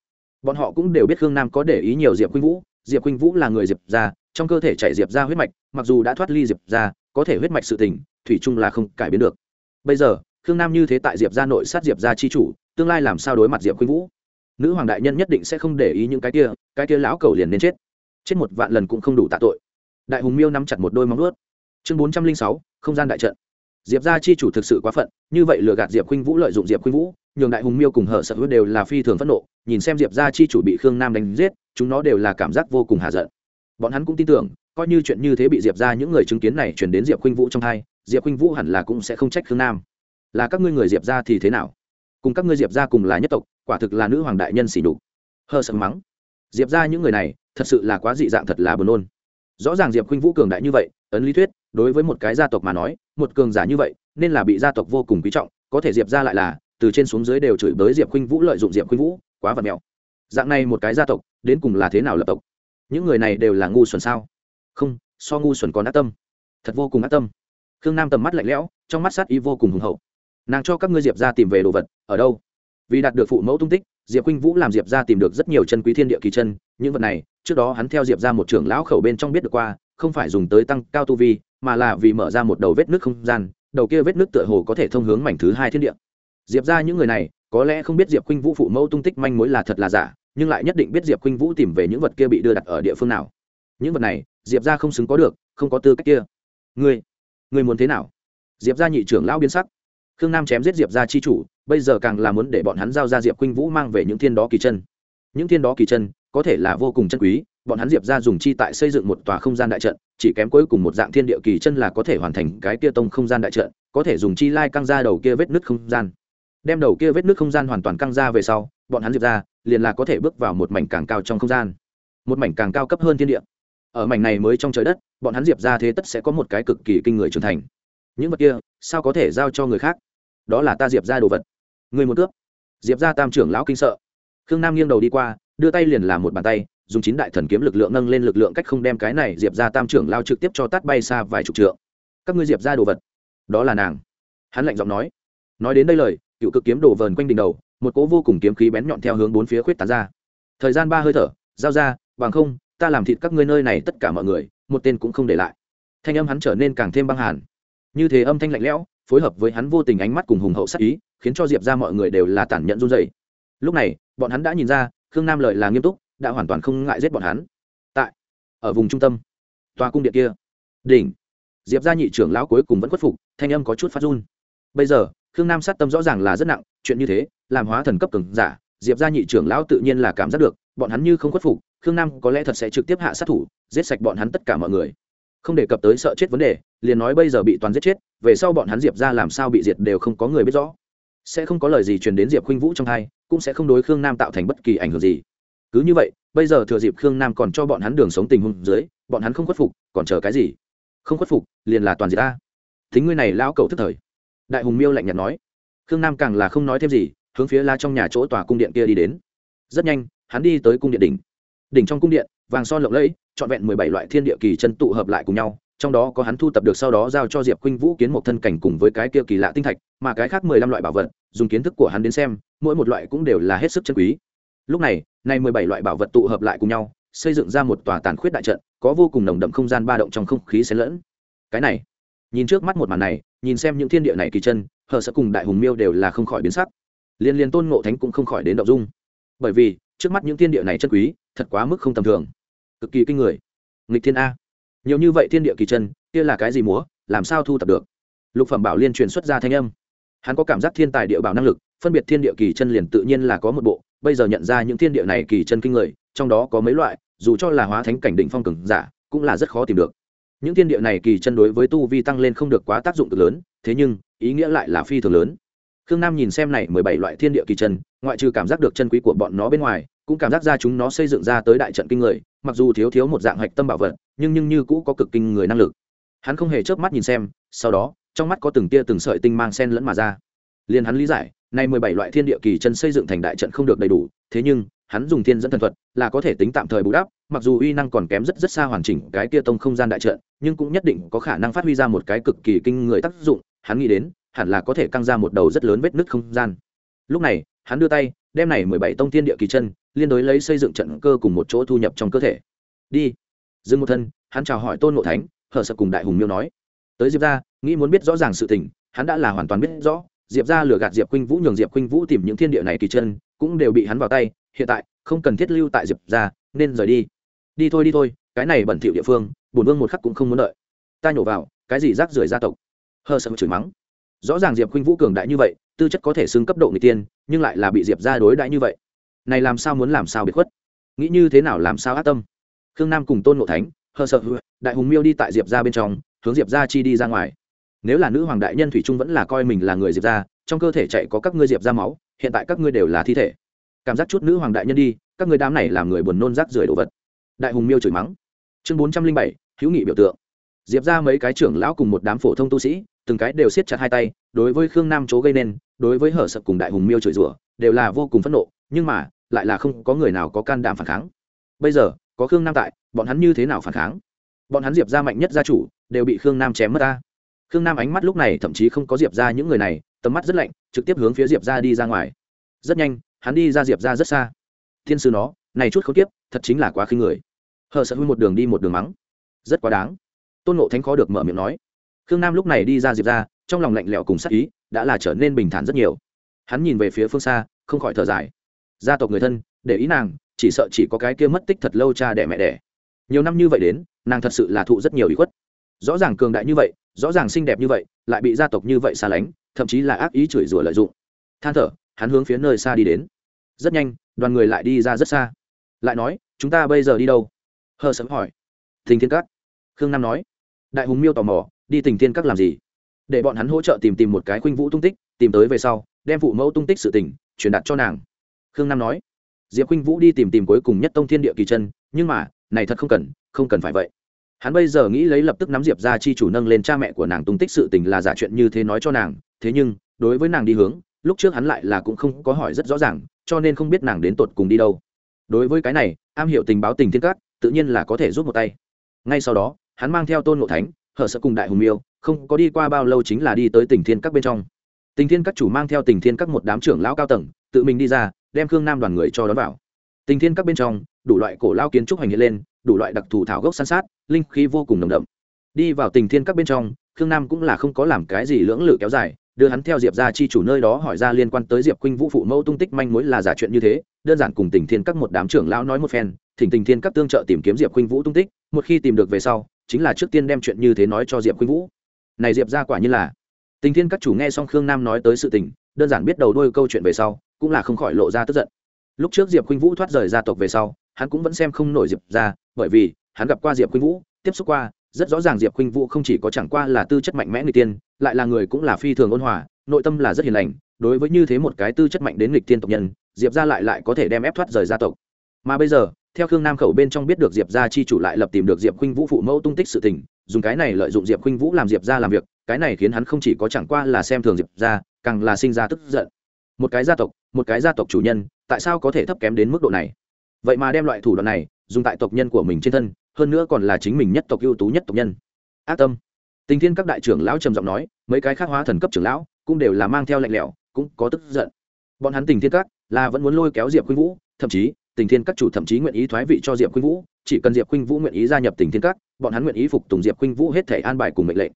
Bọn họ cũng đều biết khương nam có để ý nhiều diệp khuynh vũ. Diệp khuynh vũ là người diệp ra, trong cơ thể chạy diệp ra huyết mạch, mặc dù đã thoát ly diệp ra, có thể huyết mạch sự tình, thủy chung là không cải biến được. Bây giờ, khương nam như thế tại diệp ra nội sát diệp ra chi chủ, tương lai làm sao đối mặt diệp khuynh vũ? Nữ hoàng đại nhân nhất định sẽ không để ý những cái kia cái kia lão cầu liền nên chết. Chết một vạn lần cũng không đủ tạ tội. Đại hùng miêu nắm chặt một đôi móng ướt chương bốn trăm linh sáu, không gian đại trận. Diệp gia chi chủ thực sự quá phận, như vậy lừa gạt diệp khuynh vũ lợi dụng diệp khuynh vũ, nhường đại hùng miêu cùng hở sợ hữu đều là phi thường phẫn nộ, nhìn xem diệp gia chi chủ bị khương nam đánh giết, chúng nó đều là cảm giác vô cùng hạ giận. Bọn hắn cũng tin tưởng, coi như chuyện như thế bị diệp ra những người chứng kiến này chuyển đến diệp khuynh vũ trong hai, diệp khuynh vũ hẳn là cũng sẽ không trách khương nam. Là các ngươi người diệp ra thì thế nào? Cùng các ngươi diệp ra cùng là nhất tộc, quả thực là nữ hoàng đại nhân xỉ đục hơ sợ mắng. Diệp ra những người này, thật sự là quá dị dạng thật là buồn nôn. Rõ ràng diệp khuynh vũ cường đại như vậy, ấn lý thuyết đối với một cái gia tộc mà nói, một cường giả như vậy, nên là bị gia tộc vô cùng quý trọng, có thể diệp ra lại là, từ trên xuống dưới đều chửi bới diệp khuynh vũ, lợi dụng diệp khuynh vũ, quá vật mèo dạng này một cái gia tộc, đến cùng là thế nào lập tộc? Những người này đều là ngu xuẩn sao? Không, so ngu xuẩn còn ác tâm. Thật vô cùng ác tâm. Khương nam tầm mắt lạnh lẽo, trong mắt sát ý vô cùng hùng hậu. Nàng cho các ngươi diệp ra tìm về đồ vật, ở đâu? Vì đạt được phụ mẫu tung tích, diệp khuynh vũ làm diệp ra tìm được rất nhiều chân quý thiên địa kỳ chân, những vật này, trước đó hắn theo diệp ra một trưởng lão khẩu bên trong biết được qua, không phải dùng tới tăng cao tu vi mà là vì mở ra một đầu vết nước không gian, đầu kia vết nước tựa hồ có thể thông hướng mảnh thứ hai thiên địa. Diệp ra những người này, có lẽ không biết diệp khuynh vũ phụ mẫu tung tích manh mối là thật là giả, nhưng lại nhất định biết diệp khuynh vũ tìm về những vật kia bị đưa đặt ở địa phương nào. Những vật này, diệp ra không xứng có được, không có tư cách kia. Ngươi ngươi muốn thế nào? Diệp ra nhị trưởng lão biến sắc. Khương nam chém giết diệp ra chi chủ, bây giờ càng là muốn để bọn hắn giao ra diệp khuynh vũ mang về những thiên đó kỳ chân. Những thiên đó kỳ chân có thể là vô cùng chân quý, bọn hắn diệp ra dùng chi tại xây dựng một tòa không gian đại trận, chỉ kém cuối cùng một dạng thiên địa kỳ chân là có thể hoàn thành cái kia tông không gian đại trận, có thể dùng chi lai căng ra đầu kia vết nứt không gian. Đem đầu kia vết nứt không gian hoàn toàn căng ra về sau, bọn hắn diệp ra liền là có thể bước vào một mảnh càng cao trong không gian. Một mảnh càng cao cấp hơn thiên địa. Ở mảnh này mới trong trời đất, bọn hắn diệp ra thế tất sẽ có một cái cực kỳ kinh người trưởng thành. Những vật kia, sao có thể giao cho người khác? Đó là ta diệp ra đồ vật. Người một cướp. Diệp ra tam trưởng lão kinh sợ. Khương nam nghiêng đầu đi qua đưa tay liền làm một bàn tay, dùng chín đại thần kiếm lực lượng nâng lên lực lượng cách không đem cái này diệp ra tam trưởng lao trực tiếp cho tát bay xa vài chục trượng. Các ngươi diệp ra đồ vật. Đó là nàng. Hắn lạnh giọng nói. Nói đến đây lời, cựu cực kiếm đổ vờn quanh đỉnh đầu, một cỗ vô cùng kiếm khí bén nhọn theo hướng bốn phía khuyết tán ra. Thời gian ba hơi thở, giao ra, bằng không, ta làm thịt các ngươi nơi này tất cả mọi người, một tên cũng không để lại. Thanh âm hắn trở nên càng thêm băng hàn. Như thế âm thanh lạnh lẽo, phối hợp với hắn vô tình ánh mắt cùng hùng hậu sắc ý, khiến cho diệp ra mọi người đều là tản nhận run dày lúc này, bọn hắn đã nhìn ra khương nam lợi là nghiêm túc, đã hoàn toàn không ngại giết bọn hắn. Tại, ở vùng trung tâm, tòa cung điện kia, đỉnh, diệp gia nhị trưởng lão cuối cùng vẫn khuất phục, thanh âm có chút phát run. Bây giờ, khương nam sát tâm rõ ràng là rất nặng, chuyện như thế, làm hóa thần cấp cường giả, diệp gia nhị trưởng lão tự nhiên là cảm giác được, bọn hắn như không khuất phục, khương nam có lẽ thật sẽ trực tiếp hạ sát thủ, giết sạch bọn hắn tất cả mọi người. Không đề cập tới sợ chết vấn đề, liền nói bây giờ bị toàn giết chết, về sau bọn hắn diệp ra làm sao bị diệt đều không có người biết rõ. Sẽ không có lời gì truyền đến diệp khuynh vũ trong hai cũng sẽ không đối khương nam tạo thành bất kỳ ảnh hưởng gì. Cứ như vậy, bây giờ thừa dịp khương nam còn cho bọn hắn đường sống tình huống dưới, bọn hắn không khuất phục, còn chờ cái gì? Không khuất phục, liền là toàn gì ta. Thính ngươi này lão cầu thức thời. Đại hùng miêu lạnh nhạt nói. Khương nam càng là không nói thêm gì, hướng phía la trong nhà chỗ tòa cung điện kia đi đến. Rất nhanh, hắn đi tới cung điện đỉnh. Đỉnh trong cung điện, vàng son lộng lẫy, trọn vẹn mười bảy loại thiên địa kỳ chân tụ hợp lại cùng nhau, trong đó có hắn thu tập được sau đó giao cho diệp khuynh vũ kiến một thân cảnh cùng với cái kia kỳ lạ tinh thạch, mà cái khác mười lăm loại bảo vật, dùng kiến thức của hắn đến xem mỗi một loại cũng đều là hết sức chân quý. Lúc này, nay mười bảy loại bảo vật tụ hợp lại cùng nhau, xây dựng ra một tòa tàn khuyết đại trận, có vô cùng nồng đậm không gian ba động trong không khí xen lẫn. Cái này, nhìn trước mắt một màn này, nhìn xem những thiên địa này kỳ chân, hờ sẽ cùng đại hùng miêu đều là không khỏi biến sắc. Liên liên tôn ngộ thánh cũng không khỏi đến động dung. Bởi vì, trước mắt những thiên địa này chân quý, thật quá mức không tầm thường. Cực kỳ kinh người. Nghịch thiên a. Nhiều như vậy thiên địa kỳ chân, kia là cái gì múa, làm sao thu thập được? Lục phẩm bảo liên truyền xuất ra thanh âm. Hắn có cảm giác thiên tài địa bảo năng lực phân biệt thiên địa kỳ chân liền tự nhiên là có một bộ, bây giờ nhận ra những thiên địa này kỳ chân kinh người, trong đó có mấy loại, dù cho là hóa thánh cảnh định phong cường giả, cũng là rất khó tìm được. Những thiên địa này kỳ chân đối với tu vi tăng lên không được quá tác dụng cực lớn, thế nhưng, ý nghĩa lại là phi thường lớn. Khương nam nhìn xem này mười bảy loại thiên địa kỳ chân, ngoại trừ cảm giác được chân quý của bọn nó bên ngoài, cũng cảm giác ra chúng nó xây dựng ra tới đại trận kinh người, mặc dù thiếu thiếu một dạng hạch tâm bảo vật, nhưng nhưng như cũ có cực kinh người năng lực. Hắn không hề chớp mắt nhìn xem, sau đó, trong mắt có từng tia từng sợi tinh mang sen lẫn mà ra liền hắn lý giải, nay mười bảy loại thiên địa kỳ chân xây dựng thành đại trận không được đầy đủ, thế nhưng, hắn dùng thiên dẫn thần thuật là có thể tính tạm thời bù đắp, mặc dù uy năng còn kém rất rất xa hoàn chỉnh cái kia tông không gian đại trận, nhưng cũng nhất định có khả năng phát huy ra một cái cực kỳ kinh người tác dụng, hắn nghĩ đến, hẳn là có thể căng ra một đầu rất lớn vết nứt không gian. Lúc này, hắn đưa tay, đem này mười bảy tông thiên địa kỳ chân, liên đối lấy xây dựng trận cơ cùng một chỗ thu nhập trong cơ thể. Đi. Dừng một thân, hắn chào hỏi tôn ngộ thánh hờ sợ cùng đại hùng miêu nói. Tới diệp ra nghĩ muốn biết rõ ràng sự tình, hắn đã là hoàn toàn biết rõ diệp ra lừa gạt diệp khuynh vũ nhường diệp khuynh vũ tìm những thiên địa này kỳ chân, cũng đều bị hắn vào tay, hiện tại, không cần thiết lưu tại diệp ra, nên rời đi. Đi thôi đi thôi, cái này bẩn thỉu địa phương, bổn vương một khắc cũng không muốn đợi. Ta nhổ vào, cái gì rác rưởi gia tộc? Hờ sợ chửi mắng. Rõ ràng diệp khuynh vũ cường đại như vậy, tư chất có thể xưng cấp độ người tiên, nhưng lại là bị diệp ra đối đãi như vậy. Này làm sao muốn làm sao biệt khuất? Nghĩ như thế nào làm sao ác tâm? Khương nam cùng tôn ngộ thánh hờ sợ, đại hùng miêu đi tại diệp ra bên trong, hướng diệp ra chi đi ra ngoài nếu là nữ hoàng đại nhân thủy trung vẫn là coi mình là người diệp ra trong cơ thể chạy có các ngươi diệp ra máu, hiện tại các ngươi đều là thi thể. Cảm giác chút nữ hoàng đại nhân đi, các ngươi đám này làm người buồn nôn rác rưởi đồ vật. Đại hùng miêu chửi mắng. Chương bốn trăm linh bảy, hữu nghị biểu tượng. Diệp ra mấy cái trưởng lão cùng một đám phổ thông tu sĩ, từng cái đều siết chặt hai tay, đối với khương nam chố gây nên, đối với hở sập cùng đại hùng miêu chửi rủa, đều là vô cùng phẫn nộ, nhưng mà, lại là không có người nào có can đảm phản kháng. Bây giờ, có khương nam tại, bọn hắn như thế nào phản kháng? Bọn hắn diệp ra mạnh nhất gia chủ, đều bị khương nam chém mất ta khương nam ánh mắt lúc này thậm chí không có diệp ra những người này, tầm mắt rất lạnh, trực tiếp hướng phía diệp ra đi ra ngoài. Rất nhanh, hắn đi ra diệp ra rất xa. Thiên sư nó, này chút không tiếp thật chính là quá khinh người. Hờ sợ hư một đường đi một đường mắng. Rất quá đáng. Tôn nộ thánh khó được mở miệng nói. Khương nam lúc này đi ra diệp ra trong lòng lạnh lẽo cùng sắc ý, đã là trở nên bình thản rất nhiều. Hắn nhìn về phía phương xa, không khỏi thở dài. Gia tộc người thân, để ý nàng, chỉ sợ chỉ có cái kia mất tích thật lâu cha đẻ mẹ đẻ. Nhiều năm như vậy đến, nàng thật sự là thụ rất nhiều ý khuất. Rõ ràng cường đại như vậy rõ ràng xinh đẹp như vậy, lại bị gia tộc như vậy xa lánh, thậm chí là ác ý chửi rủa lợi dụng. Than thở, hắn hướng phía nơi xa đi đến. Rất nhanh, đoàn người lại đi ra rất xa. Lại nói, chúng ta bây giờ đi đâu? Hờ sấm hỏi. Thình thiên các. Khương nam nói. Đại hùng miêu tò mò, đi tình thiên các làm gì? Để bọn hắn hỗ trợ tìm tìm một cái khuynh vũ tung tích, tìm tới về sau, đem phụ mẫu tung tích sự tình truyền đạt cho nàng. Khương nam nói. Diệp khuynh vũ đi tìm tìm cuối cùng nhất tông thiên địa kỳ chân, nhưng mà, này thật không cần không cần phải vậy hắn bây giờ nghĩ lấy lập tức nắm diệp ra chi chủ nâng lên cha mẹ của nàng tung tích sự tình là giả chuyện như thế nói cho nàng, thế nhưng, đối với nàng đi hướng, lúc trước hắn lại là cũng không có hỏi rất rõ ràng, cho nên không biết nàng đến tột cùng đi đâu. Đối với cái này, am hiểu tình báo tình thiên các, tự nhiên là có thể giúp một tay. Ngay sau đó, hắn mang theo tôn ngộ thánh, hở sợ cùng đại hùng miêu, không có đi qua bao lâu chính là đi tới tỉnh thiên các bên trong. Tình thiên các chủ mang theo tình thiên các một đám trưởng lão cao tầng, tự mình đi ra, đem khương nam đoàn người cho đón vào. Tình thiên các bên trong, đủ loại cổ lao kiến trúc hành hiện lên, đủ loại đặc thù thảo gốc san sát linh khí vô cùng nồng đậm. Đi vào tình thiên các bên trong, khương nam cũng là không có làm cái gì lưỡng lự kéo dài, đưa hắn theo diệp ra chi chủ nơi đó hỏi ra liên quan tới diệp khuynh vũ phụ mẫu tung tích manh mối là giả chuyện như thế, đơn giản cùng tình thiên các một đám trưởng lão nói một phen, thỉnh tình thiên các tương trợ tìm kiếm diệp khuynh vũ tung tích, một khi tìm được về sau, chính là trước tiên đem chuyện như thế nói cho diệp khuynh vũ. Này diệp ra quả như là, tình thiên các chủ nghe xong khương nam nói tới sự tình, đơn giản biết đầu đôi câu chuyện về sau, cũng là không khỏi lộ ra tức giận. Lúc trước diệp khuynh vũ thoát rời gia tộc về sau, hắn cũng vẫn xem không nổi diệp ra bởi vì hắn gặp qua diệp khuynh vũ, tiếp xúc qua, rất rõ ràng diệp khuynh vũ không chỉ có chẳng qua là tư chất mạnh mẽ người tiên, lại là người cũng là phi thường ôn hòa, nội tâm là rất hiền lành, đối với như thế một cái tư chất mạnh đến nghịch tiên tộc nhân, diệp ra lại lại có thể đem ép thoát rời gia tộc. Mà bây giờ, theo khương nam khẩu bên trong biết được diệp ra chi chủ lại lập tìm được diệp khuynh vũ phụ mẫu tung tích sự tình, dùng cái này lợi dụng diệp khuynh vũ làm diệp ra làm việc, cái này khiến hắn không chỉ có chẳng qua là xem thường diệp ra càng là sinh ra tức giận. Một cái gia tộc, một cái gia tộc chủ nhân, tại sao có thể thấp kém đến mức độ này? Vậy mà đem loại thủ đoạn này, dùng tại tộc nhân của mình trên thân hơn nữa còn là chính mình nhất tộc ưu tú nhất tộc nhân. Ác tâm. Tình thiên các đại trưởng lão trầm giọng nói, mấy cái khác hóa thần cấp trưởng lão cũng đều là mang theo lạnh lẽo, cũng có tức giận. Bọn hắn tình thiên các là vẫn muốn lôi kéo diệp khuynh vũ, thậm chí, tình thiên các chủ thậm chí nguyện ý thoái vị cho diệp khuynh vũ, chỉ cần diệp khuynh vũ nguyện ý gia nhập tình thiên các, bọn hắn nguyện ý phục tùng diệp khuynh vũ hết thể an bài cùng mệnh lệnh.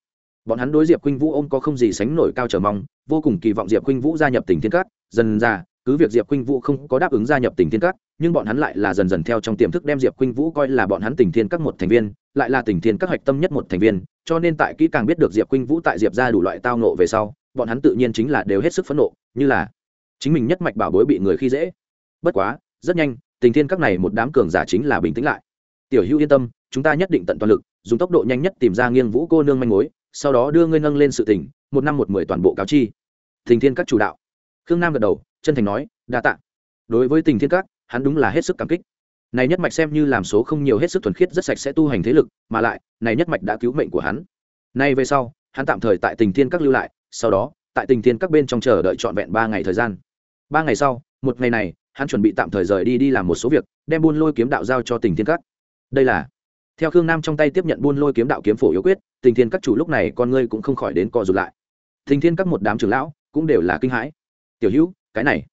Bọn hắn đối diệp khuynh vũ ôm có không gì sánh nổi cao trở mong, vô cùng kỳ vọng diệp khuynh vũ gia nhập tình thiên các, dần ra cứ việc diệp khuynh vũ không có đáp ứng gia nhập tình thiên các nhưng bọn hắn lại là dần dần theo trong tiềm thức đem diệp khuynh vũ coi là bọn hắn tình thiên các một thành viên lại là tình thiên các hạch tâm nhất một thành viên cho nên tại kỹ càng biết được diệp khuynh vũ tại diệp ra đủ loại tao nộ về sau bọn hắn tự nhiên chính là đều hết sức phẫn nộ như là chính mình nhất mạch bảo bối bị người khi dễ. Bất quá rất nhanh tình thiên các này một đám cường giả chính là bình tĩnh lại. Tiểu hữu yên tâm chúng ta nhất định tận toàn lực dùng tốc độ nhanh nhất tìm ra nghiêng vũ cô nương manh mối sau đó đưa ngươi nâng lên sự tỉnh, một năm một mười toàn bộ cáo chi. Tình thiên các chủ đạo. Khương nam gật đầu chân thành nói, đa tạ. Đối với tình thiên các, hắn đúng là hết sức cảm kích. Này nhất mạch xem như làm số không nhiều hết sức thuần khiết rất sạch sẽ tu hành thế lực, mà lại, này nhất mạch đã cứu mệnh của hắn. Nay về sau, hắn tạm thời tại tình thiên các lưu lại, sau đó, tại tình thiên các bên trong chờ đợi trọn vẹn ba ngày thời gian. Ba ngày sau, một ngày này, hắn chuẩn bị tạm thời rời đi đi làm một số việc, đem buôn lôi kiếm đạo giao cho tình thiên các. Đây là, theo khương nam trong tay tiếp nhận buôn lôi kiếm đạo kiếm phổ yếu quyết, tình thiên các chủ lúc này con ngươi cũng không khỏi đến co rụt lại. Tình thiên các một đám trưởng lão cũng đều là kinh hãi. Tiểu hữu cái này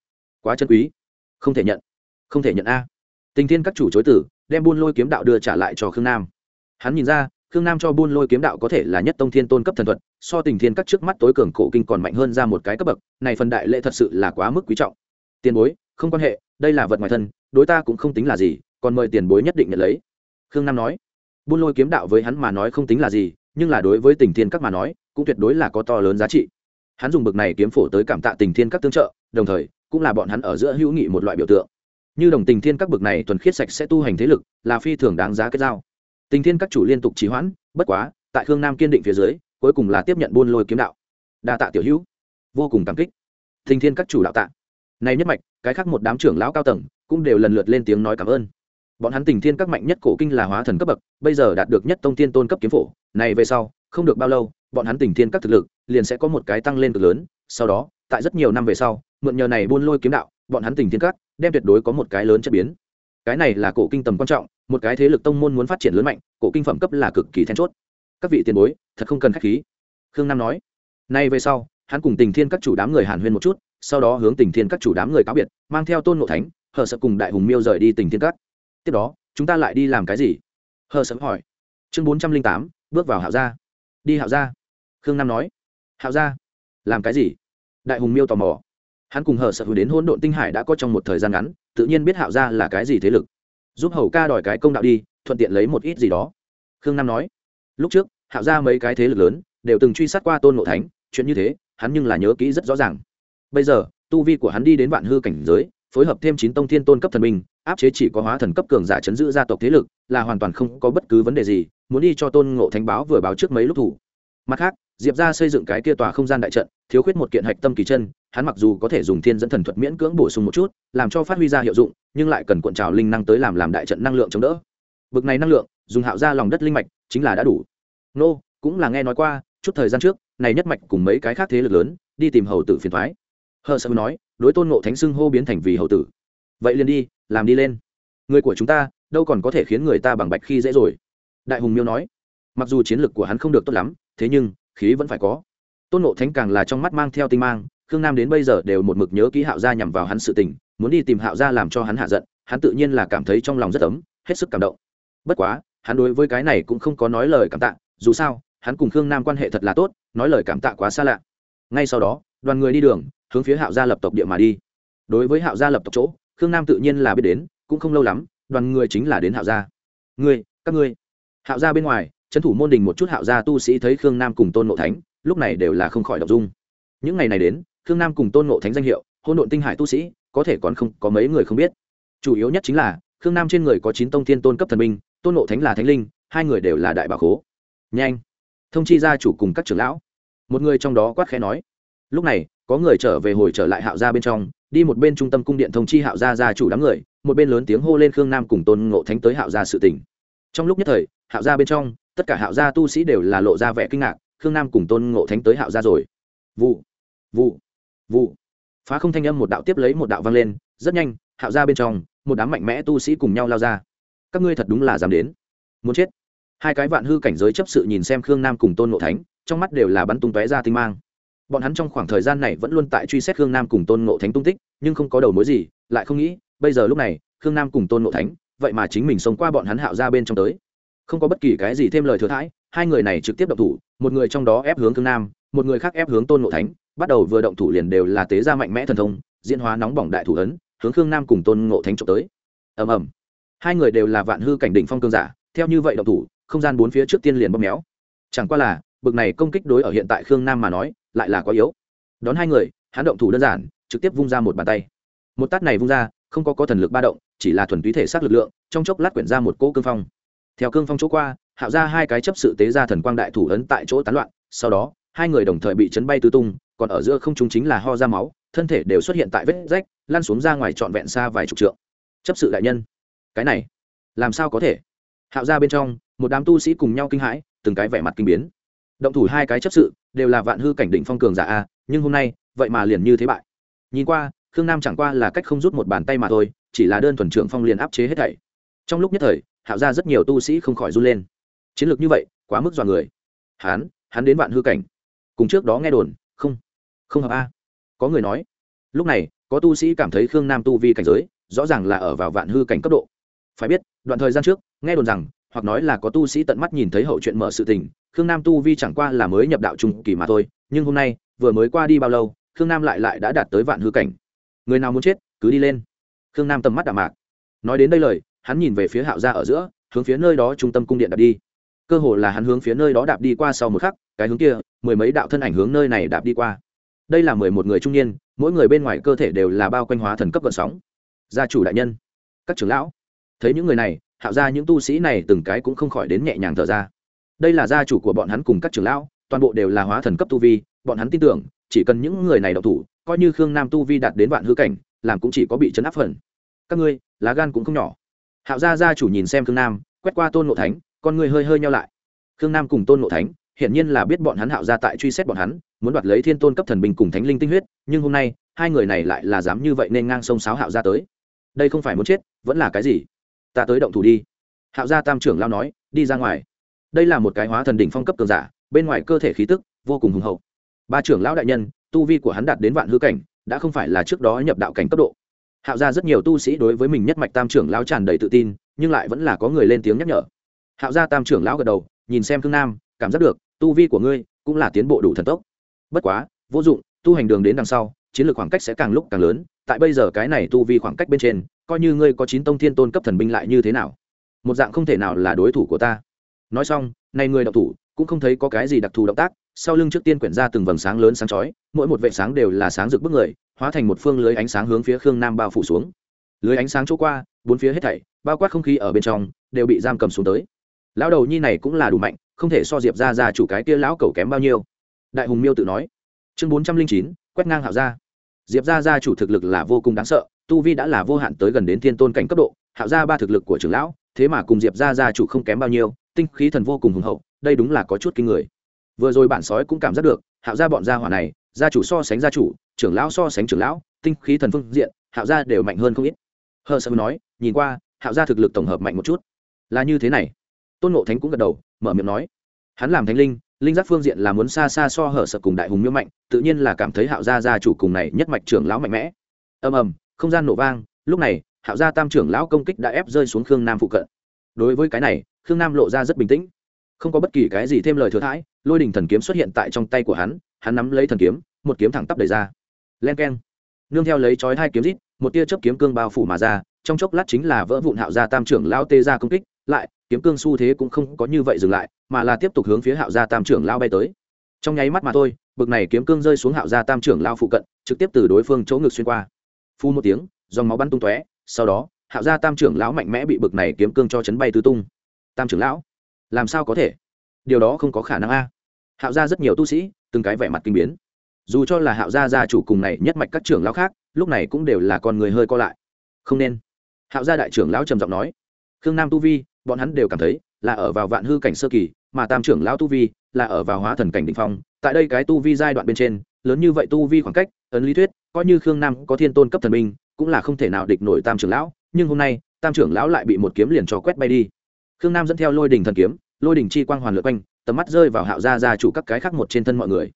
quá chân quý. Không thể nhận, không thể nhận a. Tình thiên các chủ chối tử, đem buôn lôi kiếm đạo đưa trả lại cho khương nam. Hắn nhìn ra, khương nam cho buôn lôi kiếm đạo có thể là nhất tông thiên tôn cấp thần thuật, so tình thiên các trước mắt tối cường cổ kinh còn mạnh hơn ra một cái cấp bậc, này phần đại lệ thật sự là quá mức quý trọng. Tiền bối, không quan hệ, đây là vật ngoài thân, đối ta cũng không tính là gì, còn mời tiền bối nhất định nhận lấy. Khương nam nói. Buôn lôi kiếm đạo với hắn mà nói không tính là gì, nhưng là đối với tình thiên các mà nói, cũng tuyệt đối là có to lớn giá trị hắn dùng bực này kiếm phổ tới cảm tạ tình thiên các tương trợ, đồng thời, cũng là bọn hắn ở giữa hữu nghị một loại biểu tượng. Như đồng tình thiên các bực này thuần khiết sạch sẽ tu hành thế lực, là phi thường đáng giá kết giao. Tình thiên các chủ liên tục trì hoãn, bất quá, tại khương nam kiên định phía dưới, cuối cùng là tiếp nhận buôn lôi kiếm đạo. Đa tạ tiểu hữu. Vô cùng cảm kích. Tình thiên các chủ đạo tạ. Này nhất mạch, cái khác một đám trưởng lão cao tầng, cũng đều lần lượt lên tiếng nói cảm ơn. Bọn hắn tình thiên các mạnh nhất cổ kinh là hóa thần cấp bậc, bây giờ đạt được nhất tông thiên tôn cấp kiếm phổ, này về sau, không được bao lâu bọn hắn tình thiên các thực lực liền sẽ có một cái tăng lên cực lớn, sau đó, tại rất nhiều năm về sau, mượn nhờ này buôn lôi kiếm đạo, bọn hắn tình thiên các đem tuyệt đối có một cái lớn chất biến. Cái này là cổ kinh tầm quan trọng, một cái thế lực tông môn muốn phát triển lớn mạnh, cổ kinh phẩm cấp là cực kỳ then chốt. Các vị tiền bối, thật không cần khách khí. Khương nam nói. Nay về sau, hắn cùng tình thiên các chủ đám người hàn huyên một chút, sau đó hướng tình thiên các chủ đám người cáo biệt, mang theo tôn nộ thánh, hờ sợ cùng đại hùng miêu rời đi tình thiên các. Tiếp đó, chúng ta lại đi làm cái gì? Hờ sợ hỏi. Chương bốn trăm linh tám, bước vào hạo gia. Đi hạo gia khương nam nói, hạo gia, làm cái gì? Đại hùng miêu tò mò. Hắn cùng hờ sợ hữu đến hỗn độn tinh hải đã có trong một thời gian ngắn, tự nhiên biết hạo gia là cái gì thế lực. Giúp hầu ca đòi cái công đạo đi, thuận tiện lấy một ít gì đó. Khương nam nói, lúc trước, hạo gia mấy cái thế lực lớn đều từng truy sát qua tôn ngộ thánh, chuyện như thế, hắn nhưng là nhớ kỹ rất rõ ràng. Bây giờ, tu vi của hắn đi đến vạn hư cảnh giới, phối hợp thêm chín tông thiên tôn cấp thần minh, áp chế chỉ có hóa thần cấp cường giả chấn giữ gia tộc thế lực, là hoàn toàn không có bất cứ vấn đề gì, muốn đi cho tôn ngộ thánh báo vừa báo trước mấy lúc thủ. Mặt khác diệp ra xây dựng cái kia tòa không gian đại trận, thiếu khuyết một kiện hạch tâm kỳ chân, hắn mặc dù có thể dùng thiên dẫn thần thuật miễn cưỡng bổ sung một chút, làm cho phát huy ra hiệu dụng, nhưng lại cần cuộn trào linh năng tới làm làm đại trận năng lượng chống đỡ. Bực này năng lượng, dùng hạo ra lòng đất linh mạch, chính là đã đủ. Nô, cũng là nghe nói qua, chút thời gian trước, này nhất mạch cùng mấy cái khác thế lực lớn, đi tìm hầu tử phiền thoái hờ sợ nói, đối tôn ngộ thánh xưng hô biến thành vì hầu tử. Vậy liền đi, làm đi lên. Người của chúng ta, đâu còn có thể khiến người ta bằng bạch khi dễ rồi. Đại hùng miêu nói, mặc dù chiến lược của hắn không được tốt lắm, thế nhưng khí vẫn phải có. Tôn ngộ thánh càng là trong mắt mang theo tinh mang, khương nam đến bây giờ đều một mực nhớ ký hạo gia nhằm vào hắn sự tình, muốn đi tìm hạo gia làm cho hắn hạ giận, hắn tự nhiên là cảm thấy trong lòng rất ấm, hết sức cảm động. Bất quá, hắn đối với cái này cũng không có nói lời cảm tạ, dù sao, hắn cùng khương nam quan hệ thật là tốt, nói lời cảm tạ quá xa lạ. Ngay sau đó, đoàn người đi đường, hướng phía hạo gia lập tộc địa mà đi. Đối với hạo gia lập tộc chỗ, khương nam tự nhiên là biết đến, cũng không lâu lắm, đoàn người chính là đến hạo gia. Ngươi, các ngươi. Hạo gia bên ngoài trấn thủ môn đình một chút hạo gia tu sĩ thấy khương nam cùng tôn ngộ thánh, lúc này đều là không khỏi đọc dung. Những ngày này đến, khương nam cùng tôn ngộ thánh danh hiệu hôn độn tinh hải tu sĩ, có thể còn không, có mấy người không biết. Chủ yếu nhất chính là, khương nam trên người có chín tông thiên tôn cấp thần minh tôn ngộ thánh là thánh linh, hai người đều là đại bà khố. Nhanh! Thông chi gia chủ cùng các trưởng lão. Một người trong đó quát khẽ nói. Lúc này, có người trở về hồi trở lại hạo gia bên trong, đi một bên trung tâm cung điện thông chi hạo gia gia chủ đám người, một bên lớn tiếng hô lên khương nam cùng tôn ngộ thánh tới hạo gia sự tỉnh trong lúc nhất thời, hạo gia bên trong tất cả hạo gia tu sĩ đều là lộ ra vẻ kinh ngạc, khương nam cùng tôn ngộ thánh tới hạo gia rồi. Vụ vụ vụ. Phá không thanh âm một đạo tiếp lấy một đạo vang lên, rất nhanh, hạo gia bên trong, một đám mạnh mẽ tu sĩ cùng nhau lao ra. Các ngươi thật đúng là dám đến. Muốn chết. Hai cái vạn hư cảnh giới chấp sự nhìn xem khương nam cùng tôn ngộ thánh, trong mắt đều là bắn tung tóe ra tinh mang. Bọn hắn trong khoảng thời gian này vẫn luôn tại truy xét khương nam cùng tôn ngộ thánh tung tích, nhưng không có đầu mối gì, lại không nghĩ, bây giờ lúc này, khương nam cùng tôn ngộ thánh, vậy mà chính mình sống qua bọn hắn hạo ra bên trong tới không có bất kỳ cái gì thêm lời thừa thãi, hai người này trực tiếp động thủ, một người trong đó ép hướng thương nam, một người khác ép hướng tôn ngộ thánh, bắt đầu vừa động thủ liền đều là tế ra mạnh mẽ thần thông, diễn hóa nóng bỏng đại thủ ấn, hướng khương nam cùng tôn ngộ thánh trộm tới. Ầm ầm. Hai người đều là vạn hư cảnh đỉnh phong cương giả, theo như vậy động thủ, không gian bốn phía trước tiên liền bóp méo. Chẳng qua là, bực này công kích đối ở hiện tại khương nam mà nói, lại là quá yếu. Đón hai người, hắn động thủ đơn giản, trực tiếp vung ra một bàn tay. Một tát này vung ra, không có có thần lực ba động, chỉ là thuần túy thể xác lực lượng, trong chốc lát quyển ra một cỗ cương phong theo cương phong chỗ qua, hạo ra hai cái chấp sự tế ra thần quang đại thủ ấn tại chỗ tán loạn, sau đó, hai người đồng thời bị chấn bay tứ tung, còn ở giữa không chúng chính là ho ra máu, thân thể đều xuất hiện tại vết rách lan xuống ra ngoài trọn vẹn xa vài chục trượng. Chấp sự đại nhân, cái này, làm sao có thể? Hạo ra bên trong, một đám tu sĩ cùng nhau kinh hãi, từng cái vẻ mặt kinh biến. Động thủ hai cái chấp sự, đều là vạn hư cảnh đỉnh phong cường giả a, nhưng hôm nay, vậy mà liền như thế bại. Nhìn qua, khương nam chẳng qua là cách không rút một bàn tay mà thôi, chỉ là đơn thuần trưởng phong liền áp chế hết thảy. Trong lúc nhất thời hạo ra rất nhiều tu sĩ không khỏi run lên. Chiến lược như vậy, quá mức dọa người. Hắn hắn đến vạn hư cảnh. Cùng trước đó nghe đồn, không không hợp a. Có người nói, lúc này, có tu sĩ cảm thấy khương nam tu vi cảnh giới, rõ ràng là ở vào vạn hư cảnh cấp độ. Phải biết, đoạn thời gian trước, nghe đồn rằng, hoặc nói là có tu sĩ tận mắt nhìn thấy hậu chuyện mở sự tình, khương nam tu vi chẳng qua là mới nhập đạo trung kỳ mà thôi, nhưng hôm nay, vừa mới qua đi bao lâu, khương nam lại lại đã đạt tới vạn hư cảnh. Người nào muốn chết, cứ đi lên. Khương nam tầm mắt đạm mạc. Nói đến đây lời hắn nhìn về phía hạo gia ở giữa, hướng phía nơi đó trung tâm cung điện đạp đi. Cơ hồ là hắn hướng phía nơi đó đạp đi qua sau một khắc, cái hướng kia, mười mấy đạo thân ảnh hướng nơi này đạp đi qua. Đây là mười một người trung niên, mỗi người bên ngoài cơ thể đều là bao quanh hóa thần cấp gợn sóng. Gia chủ đại nhân, các trưởng lão. Thấy những người này, hạo ra những tu sĩ này từng cái cũng không khỏi đến nhẹ nhàng thở ra. Đây là gia chủ của bọn hắn cùng các trưởng lão, toàn bộ đều là hóa thần cấp tu vi, bọn hắn tin tưởng, chỉ cần những người này đậu thủ, coi như khương nam tu vi đạt đến vạn hư cảnh, làm cũng chỉ có bị chấn áp phần. Các ngươi, lá gan cũng không nhỏ hạo gia gia chủ nhìn xem khương nam, quét qua tôn ngộ thánh, con người hơi hơi nhau lại. Khương nam cùng tôn ngộ thánh, hiển nhiên là biết bọn hắn hạo gia tại truy xét bọn hắn, muốn đoạt lấy thiên tôn cấp thần binh cùng thánh linh tinh huyết, nhưng hôm nay, hai người này lại là dám như vậy nên ngang sông sáo hạo gia tới. Đây không phải muốn chết, vẫn là cái gì? Ta tới động thủ đi. Hạo gia tam trưởng lao nói, đi ra ngoài. Đây là một cái hóa thần đỉnh phong cấp cường giả, bên ngoài cơ thể khí tức, vô cùng hùng hậu. Ba trưởng lão đại nhân, tu vi của hắn đạt đến vạn hư cảnh, đã không phải là trước đó nhập đạo cảnh cấp độ hạo gia rất nhiều tu sĩ đối với mình nhất mạch tam trưởng lão tràn đầy tự tin, nhưng lại vẫn là có người lên tiếng nhắc nhở. Hạo gia tam trưởng lão gật đầu, nhìn xem cương nam, cảm giác được, tu vi của ngươi cũng là tiến bộ đủ thần tốc. Bất quá, vô dụng, tu hành đường đến đằng sau, chiến lược khoảng cách sẽ càng lúc càng lớn, tại bây giờ cái này tu vi khoảng cách bên trên, coi như ngươi có chín tông thiên tôn cấp thần binh lại như thế nào? Một dạng không thể nào là đối thủ của ta. Nói xong, này người đọc thủ, cũng không thấy có cái gì đặc thù động tác, sau lưng trước tiên quyển ra từng vầng sáng lớn sáng chói, mỗi một vệ sáng đều là sáng rực bức người hóa thành một phương lưới ánh sáng hướng phía khương nam bao phủ xuống. Lưới ánh sáng chỗ qua, bốn phía hết thảy, bao quát không khí ở bên trong, đều bị giam cầm xuống tới. Lão đầu nhi này cũng là đủ mạnh, không thể so diệp ra ra chủ cái kia lão cầu kém bao nhiêu. Đại hùng miêu tự nói. Chương bốn trăm linh chín, quét ngang hạo gia. Diệp ra ra chủ thực lực là vô cùng đáng sợ, tu vi đã là vô hạn tới gần đến thiên tôn cảnh cấp độ, hạo gia ba thực lực của trưởng lão, thế mà cùng diệp ra ra chủ không kém bao nhiêu, tinh khí thần vô cùng hùng hậu, đây đúng là có chút kinh người. Vừa rồi bản sói cũng cảm giác được, hạo gia bọn gia hỏa này gia chủ so sánh gia chủ, trưởng lão so sánh trưởng lão, tinh khí thần phương diện, hạo gia đều mạnh hơn không ít. Hờ sợ nói, nhìn qua, hạo gia thực lực tổng hợp mạnh một chút. Là như thế này. Tôn ngộ thánh cũng gật đầu, mở miệng nói, hắn làm thánh linh linh giác phương diện là muốn xa xa so hở sợ cùng đại hùng miêu mạnh, tự nhiên là cảm thấy hạo gia gia chủ cùng này nhất mạch trưởng lão mạnh mẽ. Ầm ầm, không gian nổ vang, lúc này, hạo gia tam trưởng lão công kích đã ép rơi xuống khương nam phụ cận. Đối với cái này, khương nam lộ ra rất bình tĩnh. Không có bất kỳ cái gì thêm lời thừa thãi lôi đình thần kiếm xuất hiện tại trong tay của hắn hắn nắm lấy thần kiếm, một kiếm thẳng tắp đầy ra. Len k e n nương theo lấy chói hai kiếm rít, một tia chớp kiếm cương bao phủ mà ra, trong chốc lát chính là vỡ vụn hạo gia tam trưởng lao tê ra công kích, lại, kiếm cương xu thế cũng không có như vậy dừng lại, mà là tiếp tục hướng phía hạo gia tam trưởng lao bay tới. Trong nháy mắt mà thôi, bực này kiếm cương rơi xuống hạo gia tam trưởng lao phụ cận, trực tiếp từ đối phương chỗ ngực xuyên qua. Phu một tiếng, dòng máu bắn tung tóe, sau đó, hạo gia tam trưởng lão mạnh mẽ bị bực này kiếm cương cho chấn bay tứ tung. Tam trưởng lão, làm sao có thể? Điều đó không có khả năng a hạo gia rất nhiều tu sĩ, từng cái vẻ mặt kinh biến. Dù cho là hạo gia gia chủ cùng này nhất mạch các trưởng lão khác, lúc này cũng đều là con người hơi co lại. Không nên. Hạo gia đại trưởng lão trầm giọng nói. Khương nam tu vi, bọn hắn đều cảm thấy là ở vào vạn hư cảnh sơ kỳ, mà tam trưởng lão tu vi là ở vào hóa thần cảnh định phong. Tại đây cái tu vi giai đoạn bên trên, lớn như vậy tu vi khoảng cách, ấn lý thuyết, coi như khương nam có thiên tôn cấp thần minh, cũng là không thể nào địch nổi tam trưởng lão, nhưng hôm nay, tam trưởng lão lại bị một kiếm liền cho quét bay đi. Khương nam dẫn theo lôi đình thần kiếm, lôi đình chi quang hoàn lượt quanh tầm mắt rơi vào hạo gia gia chủ các cái khác một trên thân mọi người.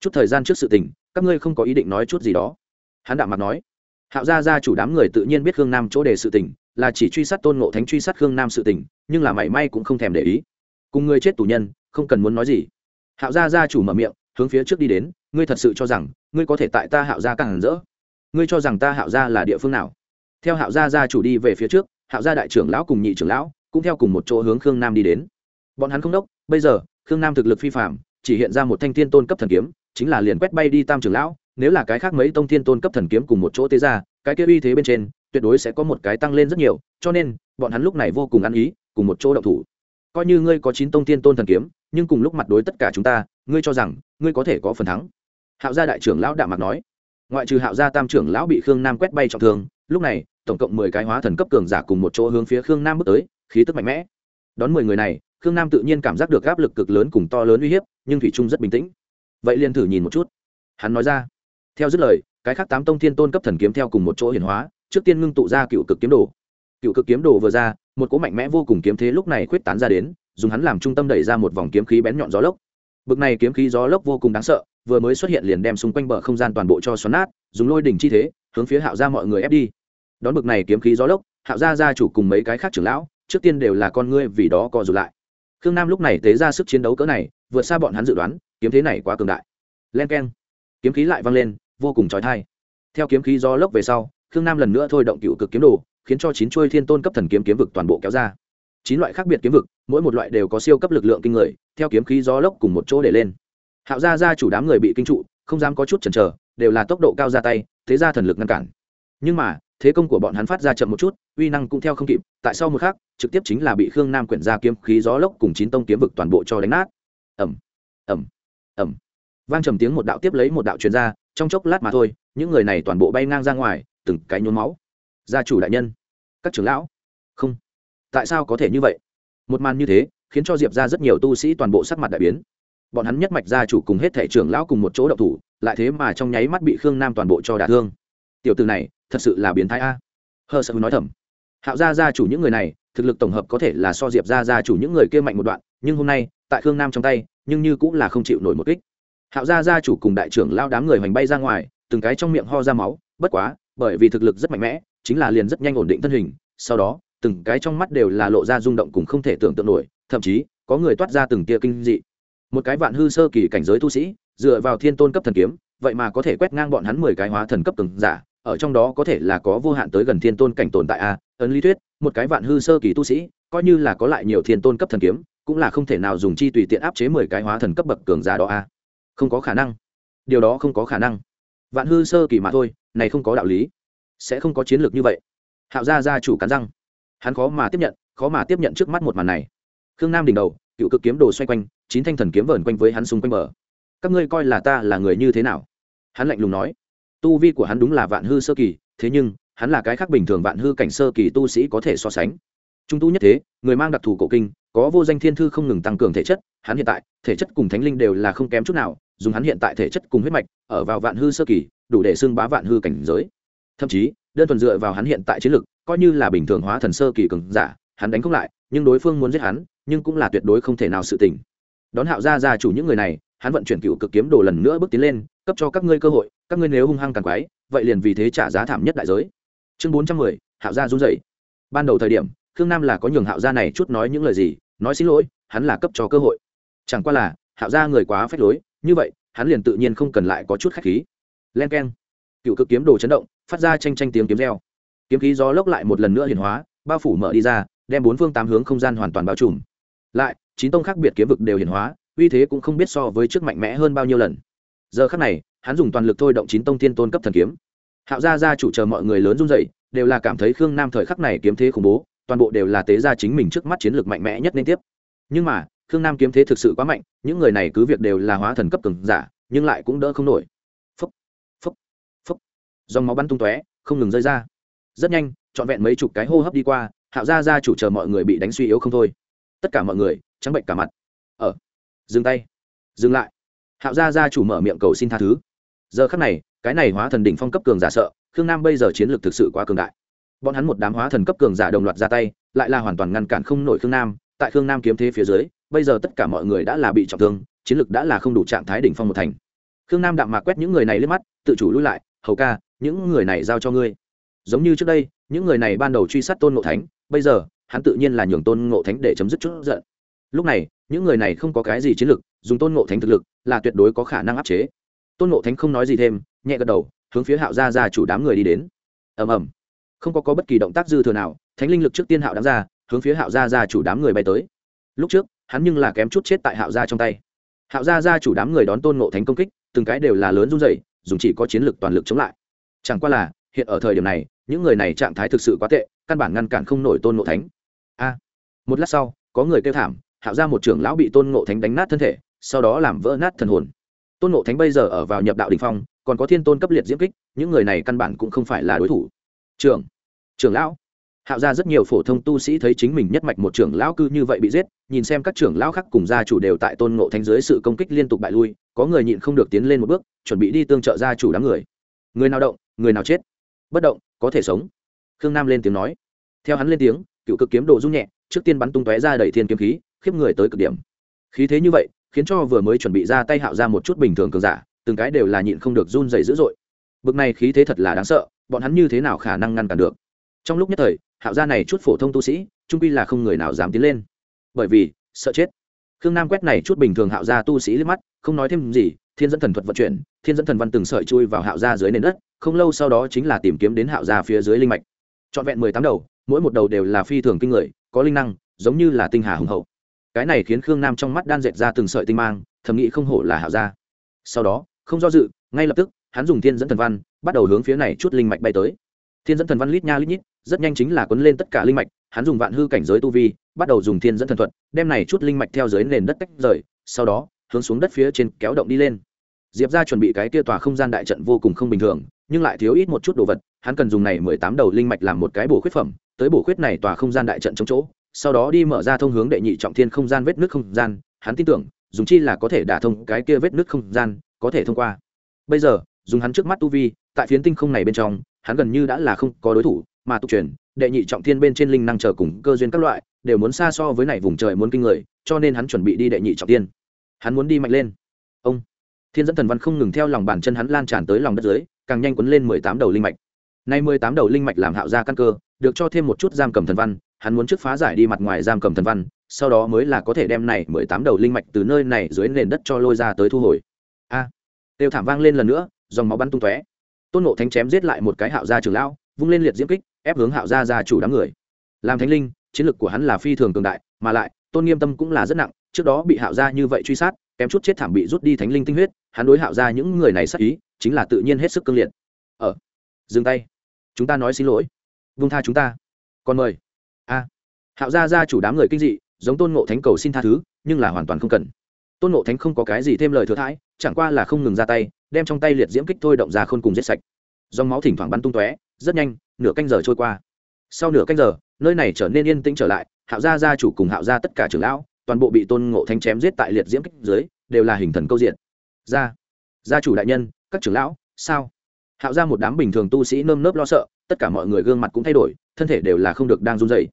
Chút thời gian trước sự tình, các ngươi không có ý định nói chút gì đó. Hắn đạm mặt nói. Hạo gia gia chủ đám người tự nhiên biết khương nam chỗ đề sự tình, là chỉ truy sát tôn ngộ thánh truy sát khương nam sự tình, nhưng là mảy may cũng không thèm để ý. Cùng người chết tù nhân, không cần muốn nói gì. Hạo gia gia chủ mở miệng, hướng phía trước đi đến, ngươi thật sự cho rằng, ngươi có thể tại ta hạo gia càng hẳn rỡ? Ngươi cho rằng ta hạo gia là địa phương nào? Theo hạo gia gia chủ đi về phía trước, hạo gia đại trưởng lão cùng nhị trưởng lão cũng theo cùng một chỗ hướng khương nam đi đến. Bọn hắn không đốc, bây giờ khương nam thực lực phi phạm chỉ hiện ra một thanh thiên tôn cấp thần kiếm, chính là liền quét bay đi tam trưởng lão, nếu là cái khác mấy tông thiên tôn cấp thần kiếm cùng một chỗ tế ra, cái kia uy thế bên trên, tuyệt đối sẽ có một cái tăng lên rất nhiều, cho nên, bọn hắn lúc này vô cùng ăn ý, cùng một chỗ động thủ. Coi như ngươi có chín tông thiên tôn thần kiếm, nhưng cùng lúc mặt đối tất cả chúng ta, ngươi cho rằng, ngươi có thể có phần thắng. Hạo gia đại trưởng lão đạm mặt nói. Ngoại trừ hạo gia tam trưởng lão bị khương nam quét bay trọng thương, lúc này, tổng cộng mười cái hóa thần cấp cường giả cùng một chỗ hướng phía khương nam bước tới, khí tức mạnh mẽ. Đón mười người này khương nam tự nhiên cảm giác được áp lực cực lớn cùng to lớn uy hiếp, nhưng thủy trung rất bình tĩnh. Vậy liền thử nhìn một chút. Hắn nói ra. Theo dứt lời, cái khác tám tông thiên tôn cấp thần kiếm theo cùng một chỗ hiển hóa, trước tiên ngưng tụ ra cựu cực kiếm đồ. Cựu cực kiếm đồ vừa ra, một cỗ mạnh mẽ vô cùng kiếm thế lúc này khuyết tán ra đến, dùng hắn làm trung tâm đẩy ra một vòng kiếm khí bén nhọn gió lốc. Bực này kiếm khí gió lốc vô cùng đáng sợ, vừa mới xuất hiện liền đem xung quanh bờ không gian toàn bộ cho xoắn nát, dùng lôi đỉnh chi thế, hướng phía hạo ra mọi người ép đi. Đón bực này kiếm khí gió lốc, hạo gia gia chủ cùng mấy cái khác trưởng lão, trước tiên đều là con ngươi vì đó co rụt lại khương nam lúc này tế ra sức chiến đấu cỡ này, vượt xa bọn hắn dự đoán, kiếm thế này quá cường đại. Len k e n kiếm khí lại vang lên, vô cùng trói thai theo kiếm khí do lốc về sau, khương nam lần nữa thôi động cựu cực kiếm đồ, khiến cho chín chuôi thiên tôn cấp thần kiếm kiếm vực toàn bộ kéo ra. Chín loại khác biệt kiếm vực, mỗi một loại đều có siêu cấp lực lượng kinh người, theo kiếm khí gió lốc cùng một chỗ để lên. Hạo gia gia chủ đám người bị kinh trụ, không dám có chút chần chờ, đều là tốc độ cao ra tay, thế ra thần lực ngăn cản. Nhưng mà thế công của bọn hắn phát ra chậm một chút uy năng cũng theo không kịp tại sau một khác? trực tiếp chính là bị khương nam quyển ra kiếm khí gió lốc cùng chín tông kiếm vực toàn bộ cho đánh nát. Ẩm ẩm ẩm vang trầm tiếng một đạo tiếp lấy một đạo chuyên ra, trong chốc lát mà thôi những người này toàn bộ bay ngang ra ngoài từng cái nhốn máu. Gia chủ đại nhân các trưởng lão. Không. Tại sao có thể như vậy? Một màn như thế khiến cho diệp ra rất nhiều tu sĩ toàn bộ sắc mặt đại biến. Bọn hắn nhất mạch gia chủ cùng hết thẻ trưởng lão cùng một chỗ đậu thủ lại thế mà trong nháy mắt bị khương nam toàn bộ cho đả thương. Tiểu từ này thật sự là biến thái a. Hờ sợ nói thầm. Hạo gia gia chủ những người này, thực lực tổng hợp có thể là so diệp gia gia chủ những người kia mạnh một đoạn, nhưng hôm nay, tại khương nam trong tay, nhưng như cũng là không chịu nổi một kích. Hạo gia gia chủ cùng đại trưởng lao đám người hoành bay ra ngoài, từng cái trong miệng ho ra máu, bất quá, bởi vì thực lực rất mạnh mẽ, chính là liền rất nhanh ổn định thân hình, sau đó, từng cái trong mắt đều là lộ ra rung động cùng không thể tưởng tượng nổi, thậm chí, có người toát ra từng tia kinh dị. Một cái vạn hư sơ kỳ cảnh giới tu sĩ, dựa vào thiên tôn cấp thần kiếm, vậy mà có thể quét ngang bọn hắn mười cái hóa thần cấp từng giả ở trong đó có thể là có vô hạn tới gần thiên tôn cảnh tồn tại a ấn lý thuyết, một cái vạn hư sơ kỳ tu sĩ, coi như là có lại nhiều thiên tôn cấp thần kiếm, cũng là không thể nào dùng chi tùy tiện áp chế mười cái hóa thần cấp bậc cường giả đó a không có khả năng. Điều đó không có khả năng. Vạn hư sơ kỳ mà thôi, này không có đạo lý. Sẽ không có chiến lược như vậy. Hạo gia gia chủ cắn răng. Hắn khó mà tiếp nhận, khó mà tiếp nhận trước mắt một màn này. Khương nam đỉnh đầu, cựu cực kiếm đồ xoay quanh, chín thanh thần kiếm vờn quanh với hắn xung quanh bờ. Các ngươi coi là ta là người như thế nào? Hắn lạnh lùng nói tu vi của hắn đúng là vạn hư sơ kỳ, thế nhưng, hắn là cái khác bình thường vạn hư cảnh sơ kỳ tu sĩ có thể so sánh. Trung tu nhất thế, người mang đặc thù cổ kinh, có vô danh thiên thư không ngừng tăng cường thể chất, hắn hiện tại, thể chất cùng thánh linh đều là không kém chút nào, dùng hắn hiện tại thể chất cùng huyết mạch, ở vào vạn hư sơ kỳ, đủ để xưng bá vạn hư cảnh giới. Thậm chí, đơn thuần dựa vào hắn hiện tại chiến lực, coi như là bình thường hóa thần sơ kỳ cường giả, hắn đánh không lại, nhưng đối phương muốn giết hắn, nhưng cũng là tuyệt đối không thể nào sự tình. Đón hạo gia gia chủ những người này, hắn vận chuyển cựu cực kiếm đồ lần nữa bước tiến lên, cấp cho các ngươi cơ hội các ngươi nếu hung hăng càng quái, vậy liền vì thế trả giá thảm nhất đại giới. Chương bốn trăm mười, hạo gia run dậy ban đầu thời điểm, khương nam là có nhường hạo gia này chút nói những lời gì, nói xin lỗi, hắn là cấp cho cơ hội. Chẳng qua là, hạo gia người quá phách lối, như vậy, hắn liền tự nhiên không cần lại có chút khách khí. Len k e n cựu cực kiếm đồ chấn động, phát ra tranh tranh tiếng kiếm reo. Kiếm khí gió lốc lại một lần nữa hiển hóa, bao phủ mở đi ra, đem bốn phương tám hướng không gian hoàn toàn bao trùm. Lại, chín tông khác biệt kiếm vực đều hiển hóa, uy thế cũng không biết so với trước mạnh mẽ hơn bao nhiêu lần giờ khắc này, hắn dùng toàn lực thôi động chín tông thiên tôn cấp thần kiếm. Hạo gia gia chủ chờ mọi người lớn run dậy đều là cảm thấy khương nam thời khắc này kiếm thế khủng bố, toàn bộ đều là tế gia chính mình trước mắt chiến lược mạnh mẽ nhất nên tiếp. Nhưng mà, khương nam kiếm thế thực sự quá mạnh, những người này cứ việc đều là hóa thần cấp cường giả, nhưng lại cũng đỡ không nổi. Phấp phấp phấp dòng máu bắn tung tóe, không ngừng rơi ra. Rất nhanh, trọn vẹn mấy chục cái hô hấp đi qua, hạo gia gia chủ chờ mọi người bị đánh suy yếu không thôi. Tất cả mọi người, trắng bệnh cả mặt. Ở, dừng tay, dừng lại hạo gia gia chủ mở miệng cầu xin tha thứ. Giờ khắc này, cái này hóa thần đỉnh phong cấp cường giả sợ, khương nam bây giờ chiến lược thực sự quá cường đại. Bọn hắn một đám hóa thần cấp cường giả đồng loạt ra tay, lại là hoàn toàn ngăn cản không nổi khương nam. Tại khương nam kiếm thế phía dưới, bây giờ tất cả mọi người đã là bị trọng thương, chiến lược đã là không đủ trạng thái đỉnh phong một thành. Khương nam đạm mạc quét những người này lên mắt, tự chủ lui lại, hầu ca, những người này giao cho ngươi. Giống như trước đây, những người này ban đầu truy sát tôn ngộ thánh, bây giờ, hắn tự nhiên là nhường tôn ngộ thánh để chấm dứt chút giận lúc này những người này không có cái gì chiến lược dùng tôn ngộ thánh thực lực là tuyệt đối có khả năng áp chế. Tôn ngộ thánh không nói gì thêm nhẹ gật đầu hướng phía hạo gia gia chủ đám người đi đến. Ầm ầm. Không có, có bất kỳ động tác dư thừa nào thánh linh lực trước tiên hạo đáng ra hướng phía hạo gia gia chủ đám người bay tới. Lúc trước hắn nhưng là kém chút chết tại hạo gia trong tay. Hạo gia gia chủ đám người đón tôn ngộ thánh công kích từng cái đều là lớn run rẩy dùng chỉ có chiến lực toàn lực chống lại. Chẳng qua là hiện ở thời điểm này những người này trạng thái thực sự quá tệ căn bản ngăn cản không nổi tôn ngộ thánh. A. Một lát sau có người kêu thảm hạo ra một trưởng lão bị tôn ngộ thánh đánh nát thân thể, sau đó làm vỡ nát thần hồn. Tôn ngộ thánh bây giờ ở vào nhập đạo đình phong, còn có thiên tôn cấp liệt diễm kích, những người này căn bản cũng không phải là đối thủ. Trưởng trưởng lão. Hạo ra rất nhiều phổ thông tu sĩ thấy chính mình nhất mạch một trưởng lão cư như vậy bị giết, nhìn xem các trưởng lão khác cùng gia chủ đều tại tôn ngộ thánh dưới sự công kích liên tục bại lui, có người nhịn không được tiến lên một bước, chuẩn bị đi tương trợ gia chủ đám người. Người nào động, người nào chết. Bất động, có thể sống. Khương nam lên tiếng nói. Theo hắn lên tiếng, cựu cực kiếm đồ rung nhẹ, trước tiên bắn tung tóe ra đẩy thiên kiếm khí khiếp người tới cực điểm. Khí thế như vậy, khiến cho vừa mới chuẩn bị ra tay hạo ra một chút bình thường cường giả, từng cái đều là nhịn không được run dày dữ dội. Bực này khí thế thật là đáng sợ, bọn hắn như thế nào khả năng ngăn cản được? Trong lúc nhất thời, hạo gia này chút phổ thông tu sĩ, trung quy là không người nào dám tiến lên. Bởi vì, sợ chết. Khương nam quét này chút bình thường hạo gia tu sĩ liếc mắt, không nói thêm gì, thiên dẫn thần thuật vận chuyển, thiên dẫn thần văn từng sợi chui vào hạo gia dưới nền đất, không lâu sau đó chính là tìm kiếm đến hạo gia phía dưới linh mạch. Trọn vẹn mười tám đầu, mỗi một đầu đều là phi thường kinh người, có linh năng, giống như là tinh hà hùng hậu cái này khiến khương nam trong mắt đan dệt ra từng sợi tinh mang, thầm nghĩ không hổ là hảo gia. Sau đó, không do dự, ngay lập tức, hắn dùng thiên dẫn thần văn, bắt đầu hướng phía này chút linh mạch bay tới. Thiên dẫn thần văn lít nha lít nhít, rất nhanh chính là quấn lên tất cả linh mạch, hắn dùng vạn hư cảnh giới tu vi, bắt đầu dùng thiên dẫn thần thuật, đem này chút linh mạch theo dưới nền đất tách rời, sau đó, hướng xuống đất phía trên kéo động đi lên. Diệp ra chuẩn bị cái kia tòa không gian đại trận vô cùng không bình thường, nhưng lại thiếu ít một chút đồ vật, hắn cần dùng này mười tám đầu linh mạch làm một cái bổ khuyết phẩm, tới bổ khuyết này tòa không gian đại trận chống chỗ sau đó đi mở ra thông hướng đệ nhị trọng thiên không gian vết nước không gian, hắn tin tưởng, dùng chi là có thể đả thông cái kia vết nước không gian, có thể thông qua. Bây giờ, dùng hắn trước mắt tu vi, tại phiến tinh không này bên trong, hắn gần như đã là không có đối thủ, mà tục truyền, đệ nhị trọng thiên bên trên linh năng chờ cùng cơ duyên các loại, đều muốn xa so với này vùng trời muốn kinh người, cho nên hắn chuẩn bị đi đệ nhị trọng thiên. Hắn muốn đi mạnh lên. Ông, thiên dẫn thần văn không ngừng theo lòng bàn chân hắn lan tràn tới lòng đất dưới, càng nhanh quấn lên mười tám đầu linh mạch. Nay mười tám đầu linh mạch làm hạo ra căn cơ, được cho thêm một chút giam cầm thần văn hắn muốn trước phá giải đi mặt ngoài giam cầm thần văn sau đó mới là có thể đem này mười tám đầu linh mạch từ nơi này dưới nền đất cho lôi ra tới thu hồi. A! À, đều thảm vang lên lần nữa dòng máu bắn tung tóe. Tôn nộ thánh chém giết lại một cái hạo gia trưởng lão vung lên liệt diễm kích ép hướng hạo gia gia chủ đám người. Làm thánh linh chiến lược của hắn là phi thường cường đại mà lại tôn nghiêm tâm cũng là rất nặng trước đó bị hạo gia như vậy truy sát kém chút chết thảm bị rút đi thánh linh tinh huyết hắn đối hạo gia những người này sát ý chính là tự nhiên hết sức cương liệt. Ở dừng tay. Chúng ta nói xin lỗi. Vung tha chúng ta. Còn mời a. Hạo gia gia chủ đám người kinh dị, giống tôn ngộ thánh cầu xin tha thứ, nhưng là hoàn toàn không cần. Tôn ngộ thánh không có cái gì thêm lời thừa thãi, chẳng qua là không ngừng ra tay, đem trong tay liệt diễm kích thôi động ra khôn cùng giết sạch. Dòng máu thỉnh thoảng bắn tung tóe, rất nhanh, nửa canh giờ trôi qua. Sau nửa canh giờ, nơi này trở nên yên tĩnh trở lại, hạo gia gia chủ cùng hạo gia tất cả trưởng lão, toàn bộ bị tôn ngộ thánh chém giết tại liệt diễm kích dưới, đều là hình thần câu diện. Gia gia chủ đại nhân, các trưởng lão, sao? Hạo Gia một đám bình thường tu sĩ nơm nớp lo sợ tất cả mọi người gương mặt cũng thay đổi, thân thể đều là không được đang run dày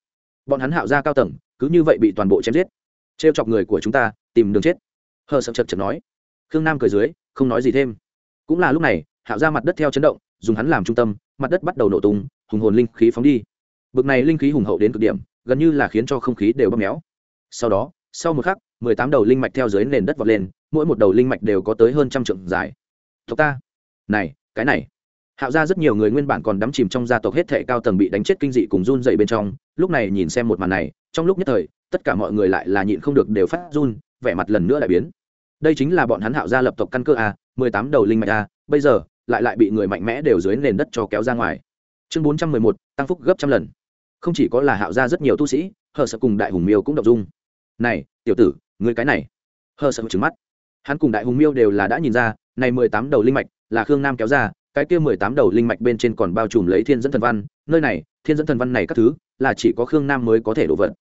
bọn hắn hạo ra cao tầng, cứ như vậy bị toàn bộ chém giết. T r e o chọc người của chúng ta, tìm đường chết. Hờ sợ chật chật nói. Khương nam cười dưới, không nói gì thêm. Cũng là lúc này, hạo ra mặt đất theo chấn động, dùng hắn làm trung tâm, mặt đất bắt đầu nổ tung, hùng hồn linh khí phóng đi. Bực này linh khí hùng hậu đến cực điểm, gần như là khiến cho không khí đều bóp méo. Sau đó, sau một khắc, mười tám đầu linh mạch theo dưới nền đất vọt lên, mỗi một đầu linh mạch đều có tới hơn trăm trượng dài. Tộc ta. Này, cái này hạo ra rất nhiều người nguyên bản còn đắm chìm trong gia tộc hết thệ cao tầng bị đánh chết kinh dị cùng run dậy bên trong, lúc này nhìn xem một màn này, trong lúc nhất thời, tất cả mọi người lại là nhịn không được đều phát run, vẻ mặt lần nữa lại biến. Đây chính là bọn hắn hạo gia lập tộc căn cơ a, mười tám đầu linh mạch a, bây giờ, lại lại bị người mạnh mẽ đều dưới nền đất cho kéo ra ngoài. Chương bốn trăm mười một, tăng phúc gấp trăm lần. Không chỉ có là hạo gia rất nhiều tu sĩ, hờ sợ cùng đại hùng miêu cũng đọc dung. Này, tiểu tử người cái này. Hờ sợ trứng mắt. Hắn cùng đại hùng miêu đều là đã nhìn ra, này mười tám đầu linh mạch là khương nam kéo ra cái kia mười tám đầu linh mạch bên trên còn bao trùm lấy thiên dẫn thần văn nơi này thiên dẫn thần văn này các thứ là chỉ có khương nam mới có thể đổ vật,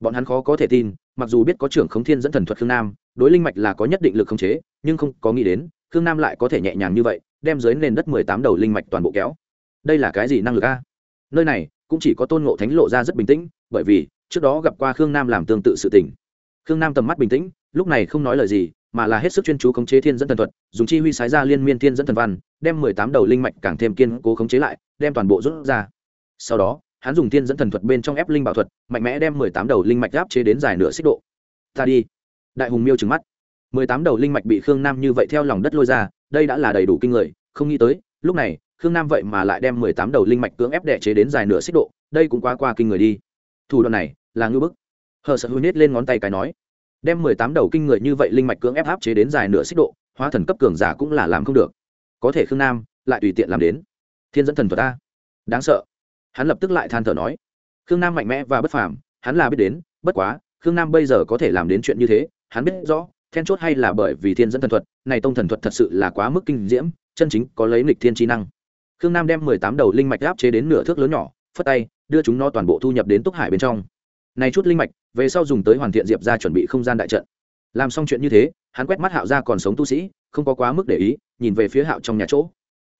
bọn hắn khó có thể tin mặc dù biết có trưởng khống thiên dẫn thần thuật khương nam đối linh mạch là có nhất định lực khống chế nhưng không có nghĩ đến khương nam lại có thể nhẹ nhàng như vậy đem dưới nền đất mười tám đầu linh mạch toàn bộ kéo. Đây là cái gì năng lực a? Nơi này cũng chỉ có tôn ngộ thánh lộ ra rất bình tĩnh bởi vì trước đó gặp qua khương nam làm tương tự sự tình. Khương nam tầm mắt bình tĩnh lúc này không nói lời gì mà là hết sức chuyên chú khống chế thiên dẫn thần thuật, dùng chi huy sái ra liên miên thiên dẫn thần văn, đem mười tám đầu linh mạch càng thêm kiên cố khống chế lại, đem toàn bộ rút ra. Sau đó, hắn dùng thiên dẫn thần thuật bên trong ép linh bảo thuật, mạnh mẽ đem mười tám đầu linh mạch áp chế đến dài nửa xích độ. Ta đi. Đại hùng miêu trừng mắt. mười tám đầu linh mạch bị khương nam như vậy theo lòng đất lôi ra, đây đã là đầy đủ kinh người, không nghĩ tới, lúc này, khương nam vậy mà lại đem mười tám đầu linh mạch cưỡng ép đẻ chế đến dài nửa xích độ, đây cũng quá qua kinh người đi. Thủ đoạn này là ngưỡng bức. Hờ sợ hư nết lên ngón tay cái nói đem mười tám đầu kinh người như vậy linh mạch cưỡng ép áp chế đến dài nửa xích độ, hóa thần cấp cường giả cũng là làm không được. Có thể khương nam lại tùy tiện làm đến. Thiên dẫn thần thuật ta. Đáng sợ. Hắn lập tức lại than thở nói. Khương nam mạnh mẽ và bất phàm, hắn là biết đến, bất quá, khương nam bây giờ có thể làm đến chuyện như thế, hắn biết rõ, then chốt hay là bởi vì thiên dẫn thần thuật, này tông thần thuật thật sự là quá mức kinh diễm, chân chính có lấy nghịch thiên trí năng. Khương nam đem mười tám đầu linh mạch áp chế đến nửa thước lớn nhỏ, phất tay, đưa chúng nó toàn bộ thu nhập đến túc hải bên trong. Này chút linh mạch về sau dùng tới hoàn thiện diệp ra chuẩn bị không gian đại trận. Làm xong chuyện như thế, hắn quét mắt hạo ra còn sống tu sĩ, không có quá mức để ý, nhìn về phía hạo trong nhà chỗ.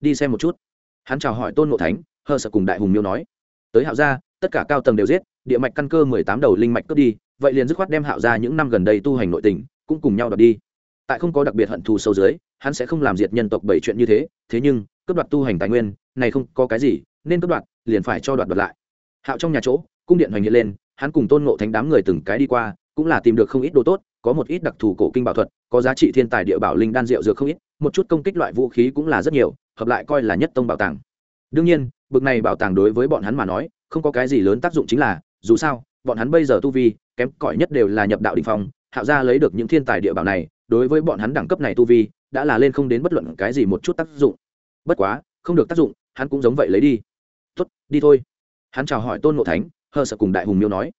Đi xem một chút. Hắn chào hỏi tôn ngộ thánh, hờ sợ cùng đại hùng miêu nói. Tới hạo ra tất cả cao tầng đều giết, địa mạch căn cơ mười tám đầu linh mạch cướp đi, vậy liền dứt khoát đem hạo ra những năm gần đây tu hành nội tình, cũng cùng nhau đoạt đi. Tại không có đặc biệt hận thù sâu dưới, hắn sẽ không làm diệt nhân tộc bảy chuyện như thế thế nhưng, cướp đoạt tu hành tài nguyên, này không có cái gì, nên cướp đoạt, liền phải cho đoạt đoạt lại. Hạo trong nhà chỗ, cung điện hoành hiện lên hắn cùng tôn ngộ thánh đám người từng cái đi qua, cũng là tìm được không ít đồ tốt, có một ít đặc thù cổ kinh bảo thuật, có giá trị thiên tài địa bảo linh đan rượu dược không ít, một chút công kích loại vũ khí cũng là rất nhiều, hợp lại coi là nhất tông bảo tàng. Đương nhiên, bực này bảo tàng đối với bọn hắn mà nói, không có cái gì lớn tác dụng chính là, dù sao, bọn hắn bây giờ tu vi, kém cỏi nhất đều là nhập đạo đình phong, hạo gia lấy được những thiên tài địa bảo này, đối với bọn hắn đẳng cấp này tu vi, đã là lên không đến bất luận cái gì một chút tác dụng. Bất quá, không được tác dụng, hắn cũng giống vậy lấy đi. Tuất đi thôi. Hắn chào hỏi tôn ngộ thánh hờ sợ cùng đại hùng miêu nói.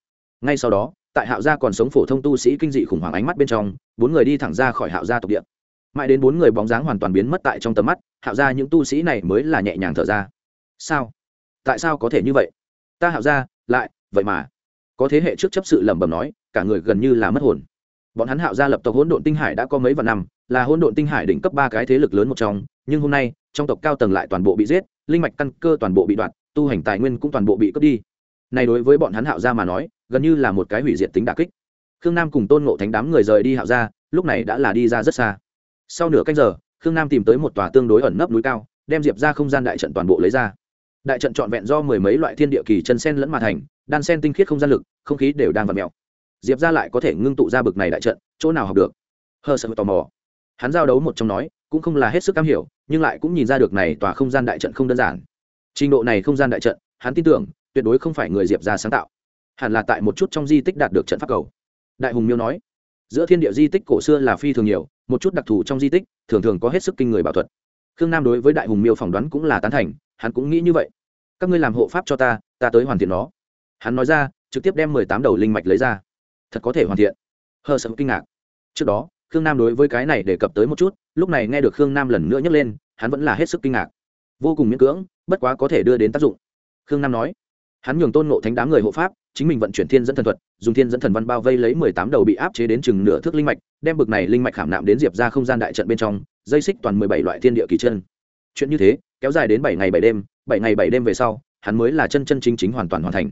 Ngay sau đó, tại hạo gia còn sống phổ thông tu sĩ kinh dị khủng hoảng ánh mắt bên trong, bốn người đi thẳng ra khỏi hạo gia tộc địa. Mãi đến bốn người bóng dáng hoàn toàn biến mất tại trong tầm mắt, hạo gia những tu sĩ này mới là nhẹ nhàng thở ra. Sao? Tại sao có thể như vậy? Ta hạo gia, lại, vậy mà. Có thế hệ trước chấp sự lẩm bẩm nói, cả người gần như là mất hồn. Bọn hắn hạo gia lập tộc hỗn độn tinh hải đã có mấy vạn năm, là hỗn độn tinh hải đỉnh cấp ba cái thế lực lớn một trong, nhưng hôm nay, trong tộc cao tầng lại toàn bộ bị giết, linh mạch căn cơ toàn bộ bị đoạt tu hành tài nguyên cũng toàn bộ bị cướp đi này đối với bọn hắn hạo gia mà nói, gần như là một cái hủy diệt tính đà kích. Khương nam cùng tôn ngộ thánh đám người rời đi hạo gia, lúc này đã là đi ra rất xa. Sau nửa canh giờ, khương nam tìm tới một tòa tương đối ẩn nấp núi cao, đem diệp ra không gian đại trận toàn bộ lấy ra. Đại trận trọn vẹn do mười mấy loại thiên địa kỳ chân sen lẫn mà thành, đan sen tinh khiết không gian lực, không khí đều đang v ặ mẹo diệp ra lại có thể ngưng tụ ra bực này đại trận, chỗ nào học được? Hờ sợ tò mò. Hắn giao đấu một trong nói, cũng không là hết sức cam hiểu, nhưng lại cũng nhìn ra được này tòa không gian đại trận không đơn giản. Trình độ này không gian đại trận, hắn tin tưởng tuyệt đối không phải người diệp ra sáng tạo. Hẳn là tại một chút trong di tích đạt được trận pháp cầu. Đại hùng miêu nói, giữa thiên địa di tích cổ xưa là phi thường nhiều, một chút đặc thù trong di tích, thường thường có hết sức kinh người bảo thuật. Khương nam đối với đại hùng miêu phỏng đoán cũng là tán thành, hắn cũng nghĩ như vậy. Các ngươi làm hộ pháp cho ta ta tới hoàn thiện nó. Hắn nói ra, trực tiếp đem mười tám đầu linh mạch lấy ra. Thật có thể hoàn thiện. Hờ sợ kinh ngạc. Trước đó, khương nam đối với cái này đề cập tới một chút, lúc này nghe được khương nam lần nữa nhấc lên, hắn vẫn là hết sức kinh ngạc. Vô cùng miễn cưỡng, bất quá có thể đưa đến tác dụng. Khương nam nói hắn nhường tôn ngộ thánh đám người hộ pháp, chính mình vận chuyển thiên dẫn thần thuật, dùng thiên dẫn thần văn bao vây lấy mười tám đầu bị áp chế đến chừng nửa thước linh mạch, đem bực này linh mạch khảm nạm đến diệp ra không gian đại trận bên trong, dây xích toàn mười bảy loại thiên địa kỳ chân. Chuyện như thế, kéo dài đến bảy ngày bảy đêm, bảy ngày bảy đêm về sau, hắn mới là chân chân chính chính hoàn toàn hoàn thành.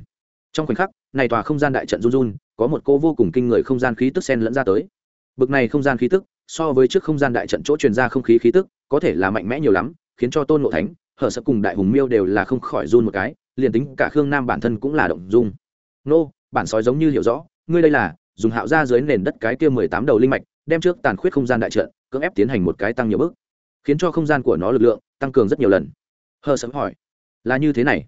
Trong khoảnh khắc, này tòa không gian đại trận run run, có một cô vô cùng kinh người không gian khí tức sen lẫn ra tới. Bực này không gian khí tức, so với trước không gian đại trận chỗ truyền ra không khí khí tức, có thể là mạnh mẽ nhiều lắm, khiến cho tôn ngộ thánh hở sợ cùng đại hùng miêu đều là không khỏi run một cái, liền tính cả khương nam bản thân cũng là động dung. Nô, bản sói giống như hiểu rõ, ngươi đây là, dùng hạo ra dưới nền đất cái kia mười tám đầu linh mạch, đem trước tàn khuyết không gian đại trận, cưỡng ép tiến hành một cái tăng nhiều bước. Khiến cho không gian của nó lực lượng, tăng cường rất nhiều lần. Hờ sợ hỏi, là như thế này.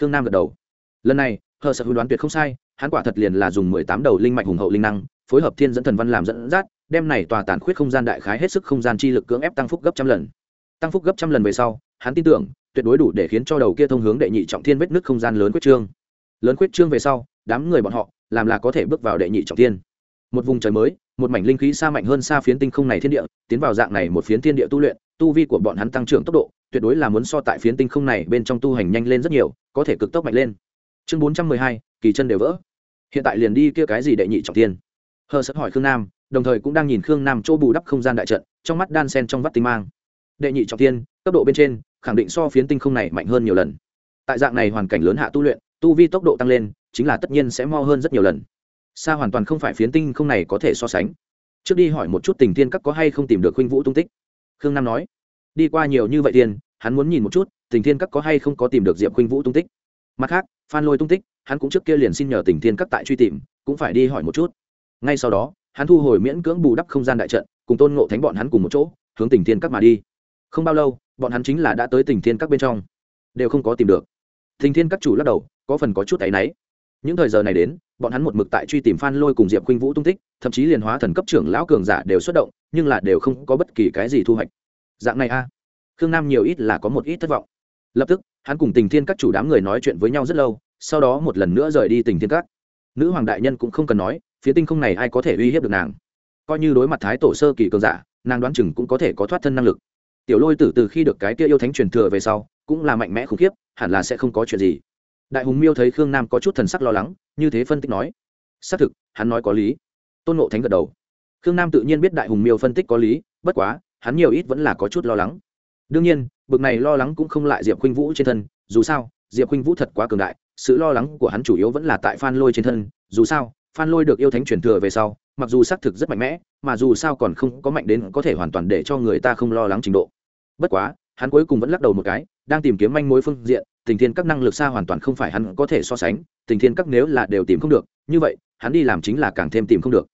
Khương nam gật đầu. Lần này hờ sấm đoán tuyệt không sai, hắn quả thật liền là dùng mười tám đầu linh mạch hùng hậu linh năng, phối hợp thiên dẫn thần văn làm dẫn dắt, đem này tòa tàn khuyết không gian đại khái hết sức không gian chi lực cưỡng ép tăng phúc gấp trăm lần. Tăng phúc gấp trăm lần về sau hắn tin tưởng, tuyệt đối đủ để khiến cho đầu kia thông hướng đệ nhị trọng thiên vết nước không gian lớn quyết trương. Lớn quyết trương về sau, đám người bọn họ, làm là có thể bước vào đệ nhị trọng thiên. Một vùng trời mới, một mảnh linh khí xa mạnh hơn xa phiến tinh không này thiên địa, tiến vào dạng này một phiến thiên địa tu luyện, tu vi của bọn hắn tăng trưởng tốc độ, tuyệt đối là muốn so tại phiến tinh không này bên trong tu hành nhanh lên rất nhiều, có thể cực tốc mạnh lên. Chương bốn trăm mười hai, kỳ chân đều vỡ. Hiện tại liền đi kia cái gì đệ nhị trọng thiên? Hờ sất hỏi khương nam, đồng thời cũng đang nhìn khương nam chỗ bù đắp không gian đại trận, trong mắt đan sen trong vắt tinh mang. Đệ nhị trọng thiên cấp độ bên trên khẳng định so phiến tinh không này mạnh hơn nhiều lần. Tại dạng này hoàn cảnh lớn hạ tu luyện, tu vi tốc độ tăng lên, chính là tất nhiên sẽ mo hơn rất nhiều lần. Xa hoàn toàn không phải phiến tinh không này có thể so sánh. Trước đi hỏi một chút tình tiên các có hay không tìm được khuynh vũ tung tích. Khương nam nói, đi qua nhiều như vậy tiền, hắn muốn nhìn một chút, tình thiên các có hay không có tìm được diệp khuynh vũ tung tích. Mặt khác, phan lôi tung tích, hắn cũng trước kia liền xin nhờ tình thiên các tại truy tìm, cũng phải đi hỏi một chút. Ngay sau đó, hắn thu hồi miễn cưỡng bù đắp không gian đại trận, cùng tôn ngộ thánh bọn hắn cùng một chỗ, hướng tình thiên các mà đi không bao lâu, bọn hắn chính là đã tới tình thiên các bên trong. Đều không có tìm được. Tình thiên các chủ lắc đầu, có phần có chút áy náy. Những thời giờ này đến, bọn hắn một mực tại truy tìm phan lôi cùng diệp khuynh vũ tung tích, thậm chí liền hóa thần cấp trưởng lão cường giả đều xuất động, nhưng là đều không có bất kỳ cái gì thu hoạch. Dạng này a, khương nam nhiều ít là có một ít thất vọng. Lập tức, hắn cùng tình thiên các chủ đám người nói chuyện với nhau rất lâu, sau đó một lần nữa rời đi tình thiên các. Nữ hoàng đại nhân cũng không cần nói, phía tinh không này ai có thể uy hiếp được nàng. Coi như đối mặt thái tổ sơ kỳ cường giả, nàng đoán chừng cũng có thể có thoát thân năng lực tiểu lôi tử từ khi được cái kia yêu thánh truyền thừa về sau, cũng là mạnh mẽ khủng khiếp, hẳn là sẽ không có chuyện gì. Đại hùng miêu thấy khương nam có chút thần sắc lo lắng, như thế phân tích nói. Xác thực, hắn nói có lý. Tôn nộ thánh gật đầu. Khương nam tự nhiên biết đại hùng miêu phân tích có lý, bất quá, hắn nhiều ít vẫn là có chút lo lắng. Đương nhiên, bực này lo lắng cũng không lại diệp khuynh vũ trên thân, dù sao, diệp khuynh vũ thật quá cường đại, sự lo lắng của hắn chủ yếu vẫn là tại phan lôi trên thân, dù sao, phan lôi được yêu thánh truyền thừa về sau, mặc dù xác thực rất mạnh mẽ, mà dù sao còn không có mạnh đến có thể hoàn toàn để cho người ta không lo lắng trình độ bất quá, hắn cuối cùng vẫn lắc đầu một cái, đang tìm kiếm manh mối phương diện, tình thiên các năng lực xa hoàn toàn không phải hắn có thể so sánh, tình thiên các nếu là đều tìm không được, như vậy, hắn đi làm chính là càng thêm tìm không được.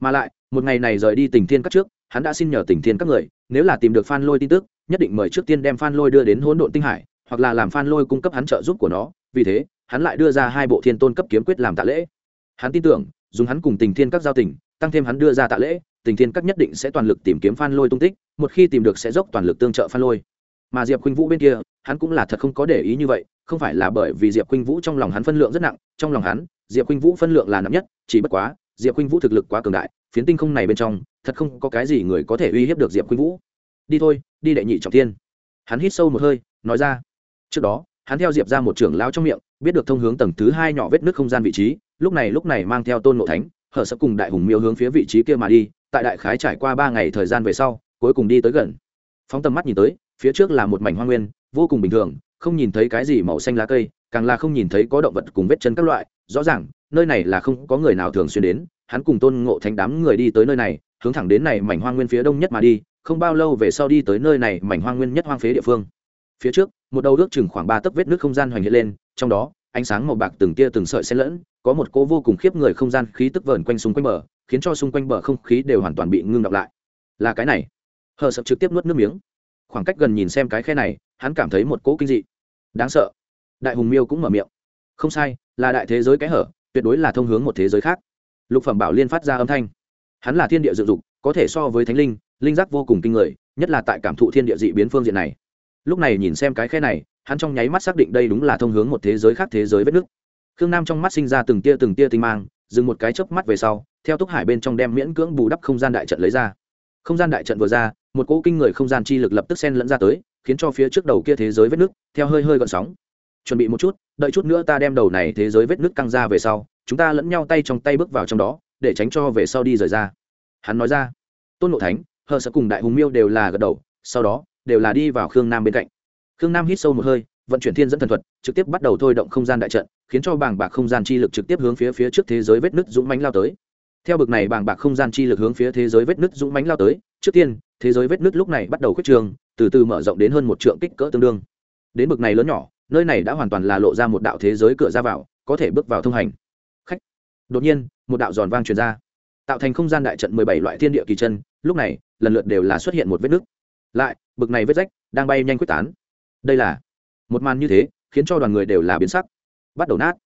Mà lại, một ngày này rời đi tình thiên các trước, hắn đã xin nhờ tình thiên các người, nếu là tìm được phan lôi tin tức, nhất định mời trước tiên đem phan lôi đưa đến hỗn độn tinh hải, hoặc là làm phan lôi cung cấp hắn trợ giúp của nó, vì thế, hắn lại đưa ra hai bộ thiên tôn cấp kiếm quyết làm tạ lễ. Hắn tin tưởng, dùng hắn cùng tình thiên các giao tình, tăng thêm hắn đưa ra tạ lễ, tình thiên các nhất định sẽ toàn lực tìm kiếm phan lôi tung tích một khi tìm được sẽ dốc toàn lực tương trợ phan lôi. Mà diệp khuynh vũ bên kia, hắn cũng là thật không có để ý như vậy, không phải là bởi vì diệp khuynh vũ trong lòng hắn phân lượng rất nặng, trong lòng hắn, diệp khuynh vũ phân lượng là nặng nhất, chỉ bất quá, diệp khuynh vũ thực lực quá cường đại, phiến tinh không này bên trong, thật không có cái gì người có thể uy hiếp được diệp khuynh vũ. Đi thôi, đi đệ nhị trọng tiên hắn hít sâu một hơi, nói ra. Trước đó, hắn theo diệp ra một trưởng lao trong miệng, biết được thông hướng tầng thứ hai nhỏ vết nước không gian vị trí, lúc này lúc này mang theo tôn nộ thánh, hở sắp cùng đại hùng miêu hướng phía vị trí kia mà đi, tại đại khái trải qua ba ngày thời gian về sau cuối cùng đi tới gần. Phóng tầm mắt nhìn tới, phía trước là một mảnh hoa nguyên, vô cùng bình thường, không nhìn thấy cái gì màu xanh lá cây, càng là không nhìn thấy có động vật cùng vết chân các loại. Rõ ràng, nơi này là không có người nào thường xuyên đến, hắn cùng tôn ngộ thánh đám người đi tới nơi này, hướng thẳng đến này mảnh hoang nguyên phía đông nhất mà đi, không bao lâu về sau đi tới nơi này mảnh hoang nguyên nhất hoang phế địa phương. Phía trước, một đầu ước chừng khoảng ba tấc vết nước không gian hoành hiện lên, trong đó, ánh sáng màu bạc từng tia từng sợi xen lẫn, có một cô vô cùng khiếp người không gian khí tức vờn quanh xung quanh bờ, khiến cho xung quanh bờ không khí đều hoàn toàn bị ngưng đọng lại. Là cái này hờ sập trực tiếp nuốt nước miếng. Khoảng cách gần nhìn xem cái khe này, hắn cảm thấy một cỗ kinh dị. Đáng sợ. Đại hùng miêu cũng mở miệng. Không sai, là đại thế giới cái hở, tuyệt đối là thông hướng một thế giới khác. Lục phẩm bảo liên phát ra âm thanh. Hắn là thiên địa dự dục, có thể so với thánh linh linh giác vô cùng kinh người, nhất là tại cảm thụ thiên địa dị biến phương diện này. Lúc này nhìn xem cái khe này, hắn trong nháy mắt xác định đây đúng là thông hướng một thế giới khác thế giới vết nước khương nam trong mắt sinh ra từng tia từng tia tinh mang, dừng một cái chớp mắt về sau, theo túc hải bên trong đem miễn cưỡng bù đắp không gian đại trận lấy ra. Không gian đại trận vừa ra một cỗ kinh người không gian chi lực lập tức xen lẫn ra tới, khiến cho phía trước đầu kia thế giới vết nước theo hơi hơi gợn sóng. Chuẩn bị một chút, đợi chút nữa ta đem đầu này thế giới vết nước căng ra về sau, chúng ta lẫn nhau tay trong tay bước vào trong đó, để tránh cho về sau đi rời ra. Hắn nói ra. Tôn ngộ thánh, hờ sợ cùng đại hùng miêu đều là gật đầu, sau đó, đều là đi vào khương nam bên cạnh. Khương nam hít sâu một hơi, vận chuyển thiên dẫn thần thuật, trực tiếp bắt đầu thôi động không gian đại trận, khiến cho bảng bạc không gian chi lực trực tiếp hướng phía phía trước thế giới vết nứt dũng mánh lao tới. Theo bực này bảng bạc không gian chi lực hướng phía thế giới vết nứt dũng mánh lao tới, trước tiên thế giới vết nứt lúc này bắt đầu khuyết trường từ từ mở rộng đến hơn một trượng kích cỡ tương đương. Đến bực này lớn nhỏ, nơi này đã hoàn toàn là lộ ra một đạo thế giới cửa ra vào, có thể bước vào thông hành. Khách. Đột nhiên, một đạo giòn vang truyền ra. Tạo thành không gian đại trận mười bảy loại thiên địa kỳ chân, lúc này, lần lượt đều là xuất hiện một vết nứt. Lại, bực này vết rách đang bay nhanh quyết tán. Đây là một màn như thế, khiến cho đoàn người đều là biến sắc, bắt đầu nát.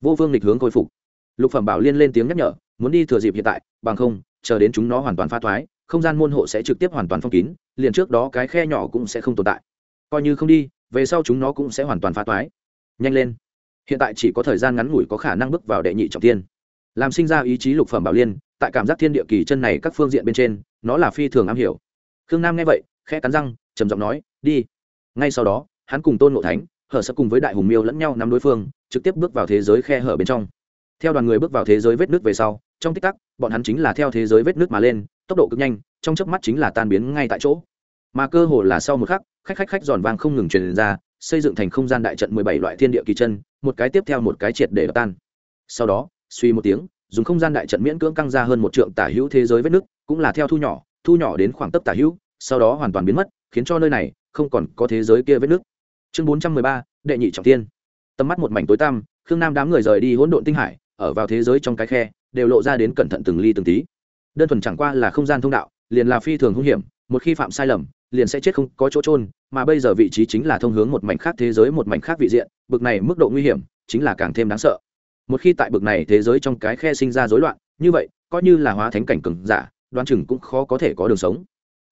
Vô vương lịch hướng khôi phục. Lục phẩm bảo liên lên tiếng nhắc nhở, muốn đi thừa dịp hiện tại, bằng không, chờ đến chúng nó hoàn toàn pha thoái không gian môn hộ sẽ trực tiếp hoàn toàn phong kín, liền trước đó cái khe nhỏ cũng sẽ không tồn tại. Coi như không đi, về sau chúng nó cũng sẽ hoàn toàn phá toái. Nhanh lên. Hiện tại chỉ có thời gian ngắn ngủi có khả năng bước vào đệ nhị trọng tiên làm sinh ra ý chí lục phẩm bảo liên, tại cảm giác thiên địa kỳ chân này các phương diện bên trên, nó là phi thường am hiểu. Khương nam nghe vậy, khẽ cắn răng, trầm giọng nói, đi. Ngay sau đó, hắn cùng tôn ngộ thánh, hở sẽ cùng với đại hùng miêu lẫn nhau nắm đối phương, trực tiếp bước vào thế giới khe hở bên trong. Theo đoàn người bước vào thế giới vết nước về sau, trong tích tắc, bọn hắn chính là theo thế giới vết nước mà lên tốc độ cực nhanh, trong chớp mắt chính là tan biến ngay tại chỗ. Mà cơ hồ là sau một khắc, khách khách khách giòn vang không ngừng truyền ra, xây dựng thành không gian đại trận mười bảy loại thiên địa kỳ chân, một cái tiếp theo một cái triệt để tan. Sau đó, suy một tiếng, dùng không gian đại trận miễn cưỡng căng ra hơn một trượng tả hữu thế giới vết nước cũng là theo thu nhỏ thu nhỏ đến khoảng tấp tả hữu, sau đó hoàn toàn biến mất, khiến cho nơi này không còn có thế giới kia vết nước chương bốn trăm mười ba, đệ nhị trọng tiên tầm mắt một mảnh tối tăm, khương nam đám người rời đi hỗn độn tinh hải, ở vào thế giới trong cái khe, đều lộ ra đến cẩn thận từng ly từng tí đơn thuần chẳng qua là không gian thông đạo, liền là phi thường hung hiểm, một khi phạm sai lầm, liền sẽ chết không có chỗ trôn mà bây giờ vị trí chính là thông hướng một mảnh khác thế giới, một mảnh khác vị diện, bực này mức độ nguy hiểm chính là càng thêm đáng sợ. Một khi tại bực này thế giới trong cái khe sinh ra rối loạn, như vậy, coi như là hóa thánh cảnh cừng giả, đoán chừng cũng khó có thể có đường sống.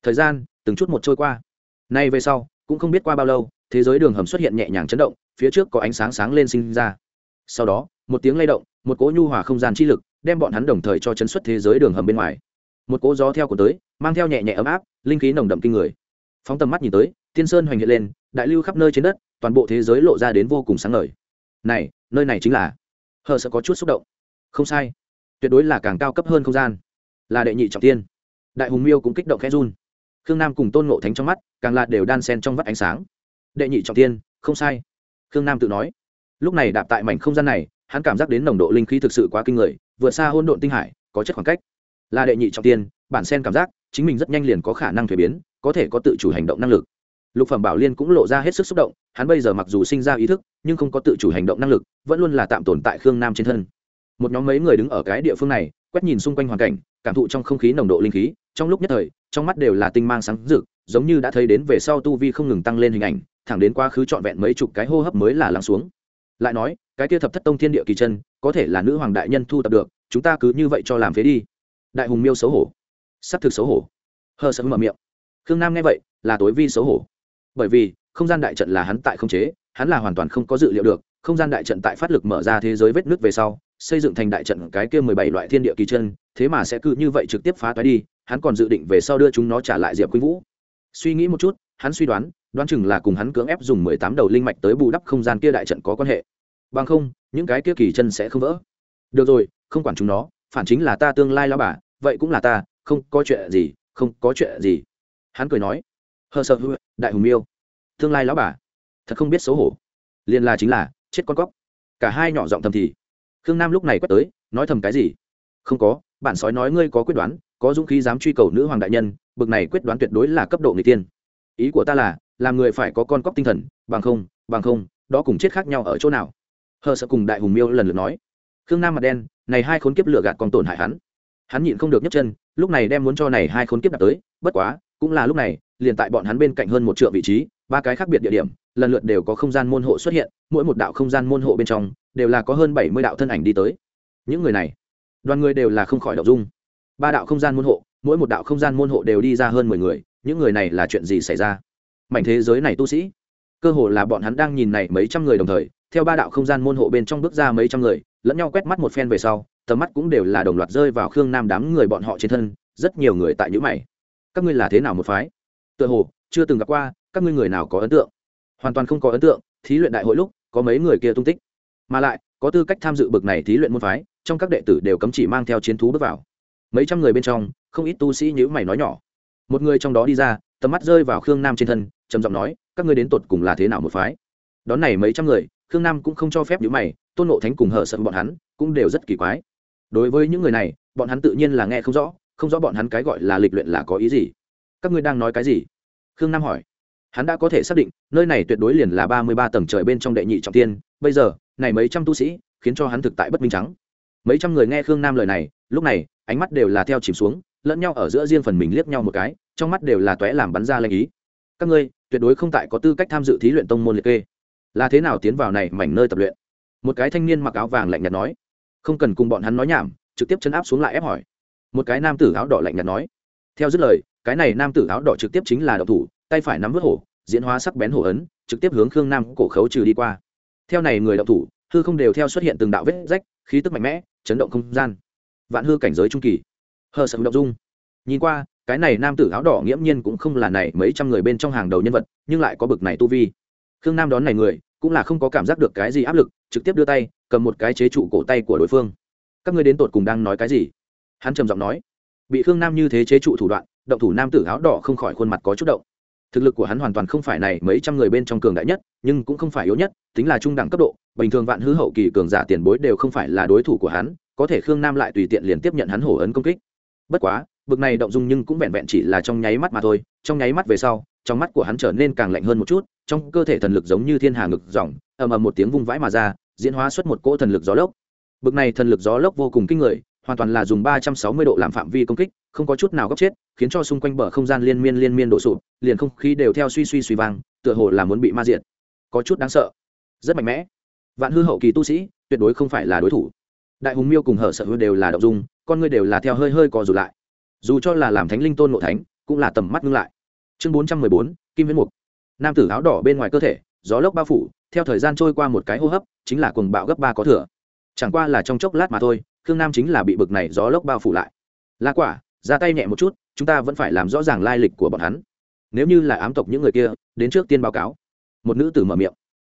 Thời gian, từng chút một trôi qua. Nay về sau, cũng không biết qua bao lâu, thế giới đường hầm xuất hiện nhẹ nhàng chấn động, phía trước có ánh sáng sáng lên sinh ra. Sau đó, một tiếng lay động, một cỗ nhu hòa không gian chi lực đem bọn hắn đồng thời cho chấn xuất thế giới đường hầm bên ngoài. Một cỗ gió theo của tới, mang theo nhẹ nhẹ ấm áp, linh khí nồng đậm kinh người. Phóng tầm mắt nhìn tới, tiên sơn hoành hiện lên, đại lưu khắp nơi trên đất, toàn bộ thế giới lộ ra đến vô cùng sáng ngời. Này, nơi này chính là hờ sợ có chút xúc động. Không sai. Tuyệt đối là càng cao cấp hơn không gian. Là đệ nhị trọng tiên. Đại hùng miêu cũng kích động khẽ run. Khương nam cùng tôn ngộ thánh trong mắt, càng là đều đan sen trong vắt ánh sáng. Đệ nhị trọng tiên, không sai. Khương nam tự nói. Lúc này đạp tại mảnh không gian này, hắn cảm giác đến nồng độ linh khí thực sự quá kinh người vượt xa hôn độn tinh hải, có chất khoảng cách. Là đệ nhị trọng tiên, bản sen cảm giác, chính mình rất nhanh liền có khả năng thuế biến, có thể có tự chủ hành động năng lực. Lục phẩm bảo liên cũng lộ ra hết sức xúc động, hắn bây giờ mặc dù sinh ra ý thức, nhưng không có tự chủ hành động năng lực, vẫn luôn là tạm tồn tại khương nam trên thân. Một nhóm mấy người đứng ở cái địa phương này, quét nhìn xung quanh hoàn cảnh, cảm thụ trong không khí nồng độ linh khí, trong lúc nhất thời, trong mắt đều là tinh mang sáng rực, giống như đã thấy đến về sau tu vi không ngừng tăng lên hình ảnh, thẳng đến quá khứ trọn vẹn mấy chục cái hô hấp mới là lắng xuống lại nói, cái kia thập thất tông thiên địa kỳ chân, có thể là nữ hoàng đại nhân thu tập được, chúng ta cứ như vậy cho làm phế đi. Đại hùng miêu xấu hổ. S ắ c thực xấu hổ. Hờ sợ mở miệng. Khương nam nghe vậy, là tối vi xấu hổ. Bởi vì, không gian đại trận là hắn tại không chế, hắn là hoàn toàn không có dự liệu được, không gian đại trận tại phát lực mở ra thế giới vết nước về sau, xây dựng thành đại trận cái kia mười bảy loại thiên địa kỳ chân, thế mà sẽ cứ như vậy trực tiếp phá toái đi, hắn còn dự định về sau đưa chúng nó trả lại diệp khuynh vũ. Suy nghĩ một chút, hắn suy đoán đoán chừng là cùng hắn cưỡng ép dùng mười tám đầu linh mạch tới bù đắp không gian kia đại trận có quan hệ. Bằng không, những cái kia kỳ chân sẽ không vỡ. Được rồi, không quản chúng nó, phản chính là ta tương lai lao bà, vậy cũng là ta, không có chuyện gì, không có chuyện gì. Hắn cười nói hờ sợ hư, đại hùng miêu, tương lai lão bà, thật không biết xấu hổ. Liền là chính là, chết con cóc. Cả hai nhỏ giọng thầm thì. Khương nam lúc này quét tới, nói thầm cái gì? Không có, bản sói nói ngươi có quyết đoán, có dũng khí dám truy cầu nữ hoàng đại nhân, bực này quyết đoán tuyệt đối là cấp độ người tiên ý của ta là làm người phải có con cóc tinh thần, bằng không bằng không, đó cùng chết khác nhau ở chỗ nào? Hờ sợ cùng đại hùng miêu lần lượt nói. Khương nam mặt đen, này hai khốn kiếp lửa gạt còn tổn hại hắn. Hắn nhịn không được nhấc chân, lúc này đem muốn cho này hai khốn kiếp đạp tới, bất quá, cũng là lúc này, liền tại bọn hắn bên cạnh hơn một triệu vị trí, ba cái khác biệt địa điểm, lần lượt đều có không gian môn hộ xuất hiện, mỗi một đạo không gian môn hộ bên trong, đều là có hơn bảy mươi đạo thân ảnh đi tới. Những người này, đoàn người đều là không khỏi đọc dung. Ba đạo không gian môn hộ, mỗi một đạo không gian môn hộ đều đi ra hơn mười người, những người này là chuyện gì xảy ra? Mảnh thế giới này tu sĩ. Cơ hồ là bọn hắn đang nhìn này mấy trăm người đồng thời, theo ba đạo không gian môn hộ bên trong bước ra mấy trăm người, lẫn nhau quét mắt một phen về sau, tầm mắt cũng đều là đồng loạt rơi vào khương nam đám người bọn họ trên thân, rất nhiều người tại nhữ mày. Các ngươi là thế nào một phái? Tựa hồ, chưa từng gặp qua, các ngươi người nào có ấn tượng? Hoàn toàn không có ấn tượng, thí luyện đại hội lúc, có mấy người kia tung tích. Mà lại, có tư cách tham dự bực này thí luyện môn phái, trong các đệ tử đều cấm chỉ mang theo chiến thú bước vào. Mấy trăm người bên trong, không ít tu sĩ nhữ mày nói nhỏ. Một người trong đó đi ra tầm mắt rơi vào khương nam trên thân, trầm giọng nói, các ngươi đến tột cùng là thế nào một phái? Đón này mấy trăm người, khương nam cũng không cho phép nhữ mày, tôn nộ thánh cùng hở sợ bọn hắn cũng đều rất kỳ quái. Đối với những người này, bọn hắn tự nhiên là nghe không rõ không rõ bọn hắn cái gọi là lịch luyện là có ý gì. Các ngươi đang nói cái gì? Khương nam hỏi. Hắn đã có thể xác định, nơi này tuyệt đối liền là ba mươi ba tầng trời bên trong đệ nhị trọng tiên. Bây giờ, này mấy trăm tu sĩ, khiến cho hắn thực tại bất minh trắng mấy trăm người nghe khương nam lời này, lúc này, ánh mắt đều là theo chìm xuống lẫn nhau ở giữa riêng phần mình liếc nhau một cái, trong mắt đều là tóe làm bắn ra lanh ý. Các ngươi, tuyệt đối không tại có tư cách tham dự thí luyện tông môn liệt kê. Là thế nào tiến vào này mảnh nơi tập luyện? Một cái thanh niên mặc áo vàng lạnh nhạt nói. Không cần cùng bọn hắn nói nhảm, trực tiếp chấn áp xuống lại ép hỏi. Một cái nam tử áo đỏ lạnh nhạt nói. Theo dứt lời, cái này nam tử áo đỏ trực tiếp chính là đậu thủ, tay phải nắm vớt hổ, diễn hóa sắc bén hổ ấn, trực tiếp hướng khương nam cổ khấu trừ đi qua. Theo này người đậu thủ, hư không đều theo xuất hiện từng đạo vết rách, khí tức mạnh mẽ, chấn động không gian. Vạn hư cảnh giới trung kỳ hờ sầm động dung. Nhìn qua, cái này nam tử áo đỏ nghiễm nhiên cũng không là này mấy trăm người bên trong hàng đầu nhân vật, nhưng lại có bực này tu vi. Khương nam đón này người, cũng là không có cảm giác được cái gì áp lực, trực tiếp đưa tay, cầm một cái chế trụ cổ tay của đối phương. Các ngươi đến tột cùng đang nói cái gì? Hắn trầm giọng nói. Bị khương nam như thế chế trụ thủ đoạn, động thủ nam tử áo đỏ không khỏi khuôn mặt có chút động. Thực lực của hắn hoàn toàn không phải này mấy trăm người bên trong cường đại nhất, nhưng cũng không phải yếu nhất, tính là trung đẳng cấp độ, bình thường vạn hư hậu kỳ cường giả tiền bối đều không phải là đối thủ của hắn, có thể khương nam lại tùy tiện liền tiếp nhận hắn hổ ấn công kích bất quá, bực này động dung nhưng cũng vẹn vẹn chỉ là trong nháy mắt mà thôi, trong nháy mắt về sau, trong mắt của hắn trở nên càng lạnh hơn một chút, trong cơ thể thần lực giống như thiên hà ngực dòng, ầm ầm một tiếng vung vãi mà ra, diễn hóa xuất một cỗ thần lực gió lốc. Bực này thần lực gió lốc vô cùng kinh người, hoàn toàn là dùng ba trăm sáu mươi độ làm phạm vi công kích, không có chút nào góc chết, khiến cho xung quanh bờ không gian liên miên liên miên đổ sụp, liền không khí đều theo suy suy suy vang, tựa hồ là muốn bị ma diệt. Có chút đáng sợ. Rất mạnh mẽ. Vạn hư hậu kỳ tu sĩ, tuyệt đối không phải là đối thủ. Đại hùng miêu cùng hở sợ hư đều là đậu dung con ngươi đều là theo hơi hơi co rụt lại. Dù cho là làm thánh linh tôn ngộ thánh, cũng là tầm mắt ngưng lại. Chương bốn trăm mười bốn, kim viễn mục. Nam tử áo đỏ bên ngoài cơ thể, gió lốc bao phủ, theo thời gian trôi qua một cái hô hấp, chính là cuồng bạo gấp ba có thừa. Chẳng qua là trong chốc lát mà thôi, khương nam chính là bị bực này gió lốc bao phủ lại. La quả, ra tay nhẹ một chút, chúng ta vẫn phải làm rõ ràng lai lịch của bọn hắn. Nếu như là ám tộc những người kia, đến trước tiên báo cáo. Một nữ tử mở miệng.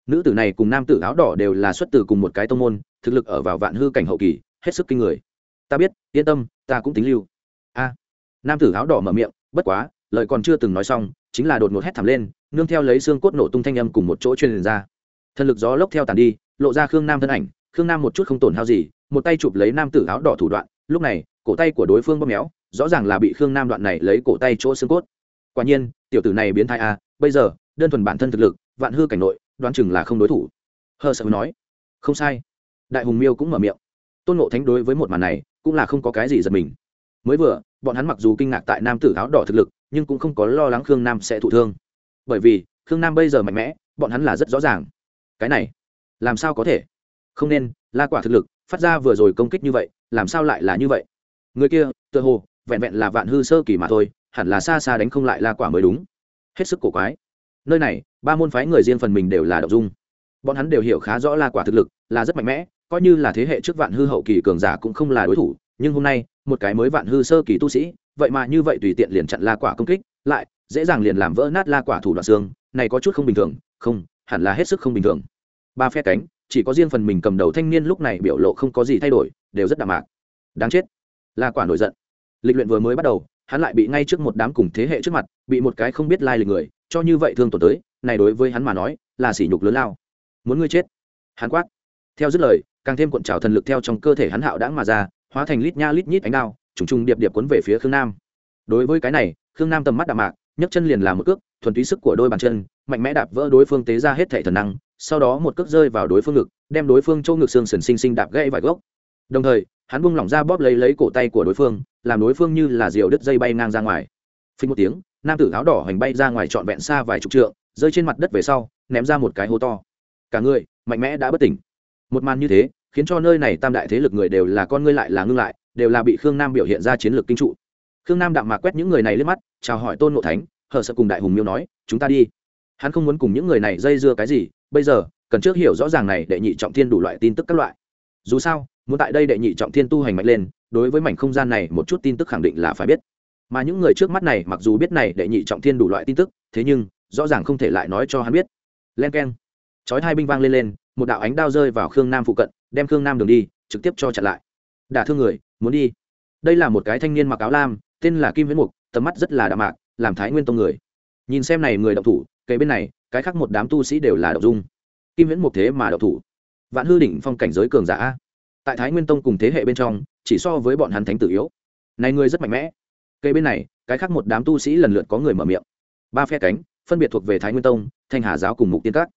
Nữ tử này cùng nam tử áo đỏ đều là xuất từ cùng một cái tông môn, thực lực ở vào vạn hư cảnh hậu kỳ, hết sức kinh người ta biết, yên tâm, ta cũng tính lưu. A. Nam tử áo đỏ mở miệng, bất quá, lời còn chưa từng nói xong, chính là đột ngột hét thảm lên, nương theo lấy xương cốt nổ tung thanh âm cùng một chỗ truyền ra. Thần lực gió lốc theo tàn đi, lộ ra khương nam thân ảnh, khương nam một chút không tổn hao gì, một tay chụp lấy nam tử áo đỏ thủ đoạn, lúc này, cổ tay của đối phương bóp méo, rõ ràng là bị khương nam đoạn này lấy cổ tay chỗ xương cốt. Quả nhiên, tiểu tử này biến thai a à, bây giờ, đơn thuần bản thân thực lực, vạn hư cảnh nội, đoán chừng là không đối thủ. Hờ sợ nói, không sai. Đại hùng miêu cũng mở miệng. Tôn ngộ thánh đối với một màn này cũng là không có cái gì giật mình. Mới vừa, bọn hắn mặc dù kinh ngạc tại nam tử áo đỏ thực lực, nhưng cũng không có lo lắng khương nam sẽ thụ thương. Bởi vì, khương nam bây giờ mạnh mẽ, bọn hắn là rất rõ ràng. Cái này, làm sao có thể? Không nên, la quả thực lực, phát ra vừa rồi công kích như vậy, làm sao lại là như vậy? Người kia, tựa hồ, vẹn vẹn là vạn hư sơ kỳ mà thôi, hẳn là xa xa đánh không lại la quả mới đúng. Hết sức cổ quái. Nơi này, ba môn phái người riêng phần mình đều là đậu dung. Bọn hắn đều hiểu khá rõ la quả thực lực, là rất mạnh mẽ coi như là thế hệ trước vạn hư hậu kỳ cường giả cũng không là đối thủ, nhưng hôm nay, một cái mới vạn hư sơ kỳ tu sĩ, vậy mà như vậy tùy tiện liền chặn la quả công kích, lại dễ dàng liền làm vỡ nát la quả thủ đoạn xương, này có chút không bình thường, không, hẳn là hết sức không bình thường. Ba phe cánh, chỉ có riêng phần mình cầm đầu thanh niên lúc này biểu lộ không có gì thay đổi, đều rất đạm mạc. Đáng chết. La quả nổi giận. Lịch luyện vừa mới bắt đầu, hắn lại bị ngay trước một đám cùng thế hệ trước mặt, bị một cái không biết lai lịch người, cho như vậy thương tổn tới, này đối với hắn mà nói, là sỉ nhục lớn lao. Muốn ngươi chết. Hắn quát. Theo dứt lời càng thêm cuộn trào thần lực theo trong cơ thể hắn hạo đãng mà ra, hóa thành lít nha lít nhít ánh đao, trùng trùng điệp điệp cuốn về phía khương nam. Đối với cái này, khương nam tầm mắt đạm mạc, nhấc chân liền làm một cước, thuần túy sức của đôi bàn chân, mạnh mẽ đạp vỡ đối phương tế ra hết thể thần năng, sau đó một cước rơi vào đối phương ngực, đem đối phương châu ngực xương sần sinh sinh đạp gãy vài gốc. Đồng thời, hắn buông lỏng ra bóp lấy lấy cổ tay của đối phương, làm đối phương như là diều đứt dây bay ngang ra ngoài. Phình một tiếng, nam tử áo đỏ hoành bay ra ngoài trọn vẹn xa vài chục trượng, rơi trên mặt đất về sau, ném ra một cái hố to. Cả người, mạnh mẽ đã bất tỉnh. Một màn như thế khiến cho nơi này tam đại thế lực người đều là con ngươi lại là ngưng lại, đều là bị khương nam biểu hiện ra chiến lược kinh trụ. Khương nam đạm mạc quét những người này lên mắt, chào hỏi tôn ngộ thánh, hờ sợ cùng đại hùng miêu nói, chúng ta đi. Hắn không muốn cùng những người này dây dưa cái gì, bây giờ, cần trước hiểu rõ ràng này đệ nhị trọng thiên đủ loại tin tức các loại. Dù sao, muốn tại đây đệ nhị trọng thiên tu hành mạnh lên, đối với mảnh không gian này một chút tin tức khẳng định là phải biết. Mà những người trước mắt này mặc dù biết này đệ nhị trọng thiên đủ loại tin tức, thế nhưng, rõ ràng không thể lại nói cho hắn biết. Len k e n chói hai binh vang lên lên, một đạo ánh đao rơi vào khương nam phụ cận đem khương nam đường đi trực tiếp cho chặn lại đả thương người muốn đi đây là một cái thanh niên mặc áo lam tên là kim viễn mục tầm mắt rất là đạm mạc làm thái nguyên tông người nhìn xem này người động thủ kể bên này cái khác một đám tu sĩ đều là động dung kim viễn mục thế mà động thủ vạn hư đỉnh phong cảnh giới cường giả tại thái nguyên tông cùng thế hệ bên trong chỉ so với bọn hắn thánh tử yếu này người rất mạnh mẽ cây bên này cái khác một đám tu sĩ lần lượt có người mở miệng ba phe cánh phân biệt thuộc về thái nguyên tông thanh hà giáo cùng mục tiên các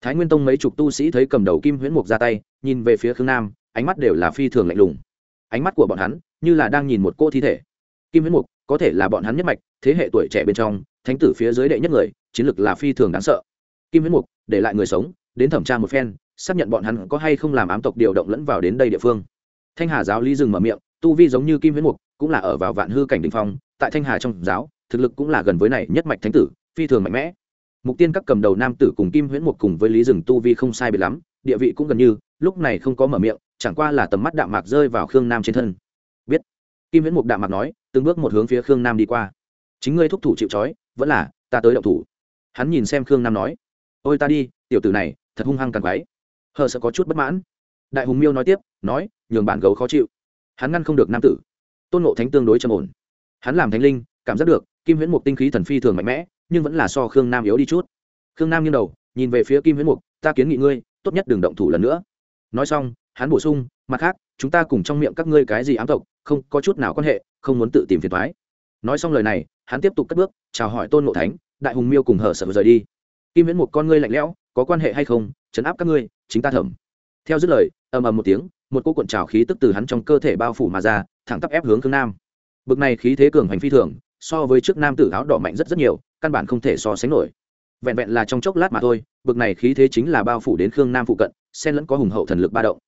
thái nguyên tông mấy chục tu sĩ thấy cầm đầu kim huyễn mục ra tay, nhìn về phía khương nam, ánh mắt đều là phi thường lạnh lùng. Ánh mắt của bọn hắn như là đang nhìn một cô thi thể. Kim huyễn mục, có thể là bọn hắn nhất mạch, thế hệ tuổi trẻ bên trong, thánh tử phía dưới đệ nhất người, chiến lực là phi thường đáng sợ. Kim huyễn mục, để lại người sống, đến thẩm tra một phen, xác nhận bọn hắn có hay không làm ám tộc điều động lẫn vào đến đây địa phương. Thanh hà giáo lý dừng mở miệng, tu vi giống như kim huyễn mục, cũng là ở vào vạn hư cảnh đình phong, tại thanh hà trong giáo, thực lực cũng là gần với này nhất mạch thánh tử, phi thường mạnh mẽ mục tiên các cầm đầu nam tử cùng kim huyễn mục cùng với lý rừng tu vi không sai biệt lắm, địa vị cũng gần như, lúc này không có mở miệng, chẳng qua là tầm mắt đạm mạc rơi vào khương nam trên thân. Biết. Kim huyễn mục đạm mạc nói, từng bước một hướng phía khương nam đi qua. Chính ngươi thúc thủ chịu trói, vẫn là, ta tới động thủ. Hắn nhìn xem khương nam nói, ôi ta đi, tiểu tử này, thật hung hăng càng quái. Hờ sợ có chút bất mãn. Đại hùng miêu nói tiếp, nói, nhường bản gấu khó chịu. Hắn ngăn không được nam tử. Tôn ngộ thánh tương đối trầm ổn. Hắn làm thánh linh, cảm giác được, kim huyễn mục tinh khí thần phi thường mạnh mẽ nhưng vẫn là so khương nam yếu đi chút. Khương nam nghiêng đầu, nhìn về phía kim huyễn mục, ta kiến nghị ngươi, tốt nhất đừng động thủ lần nữa. Nói xong, hắn bổ sung, mặt khác, chúng ta cùng trong miệng các ngươi cái gì ám tộc, không có chút nào quan hệ, không muốn tự tìm phiền thoái nói xong lời này, hắn tiếp tục cất bước, chào hỏi tôn ngộ thánh, đại hùng miêu cùng hở sợ rời đi. Kim huyễn mục con ngươi lạnh lẽo, có quan hệ hay không? Chấn áp các ngươi, chính ta thẩm. Theo dứt lời, ầm ầm một tiếng, một cô cuộn trào khí tức từ hắn trong cơ thể bao phủ mà ra, thẳng tắp ép hướng khương nam. Bực này khí thế cường hành phi thường, so với trước nam tử áo đỏ mạnh rất rất nhiều căn bản không thể so sánh nổi. Vẹn vẹn là trong chốc lát mà thôi, bực này khí thế chính là bao phủ đến khương nam phụ cận, xen lẫn có hùng hậu thần lực ba động.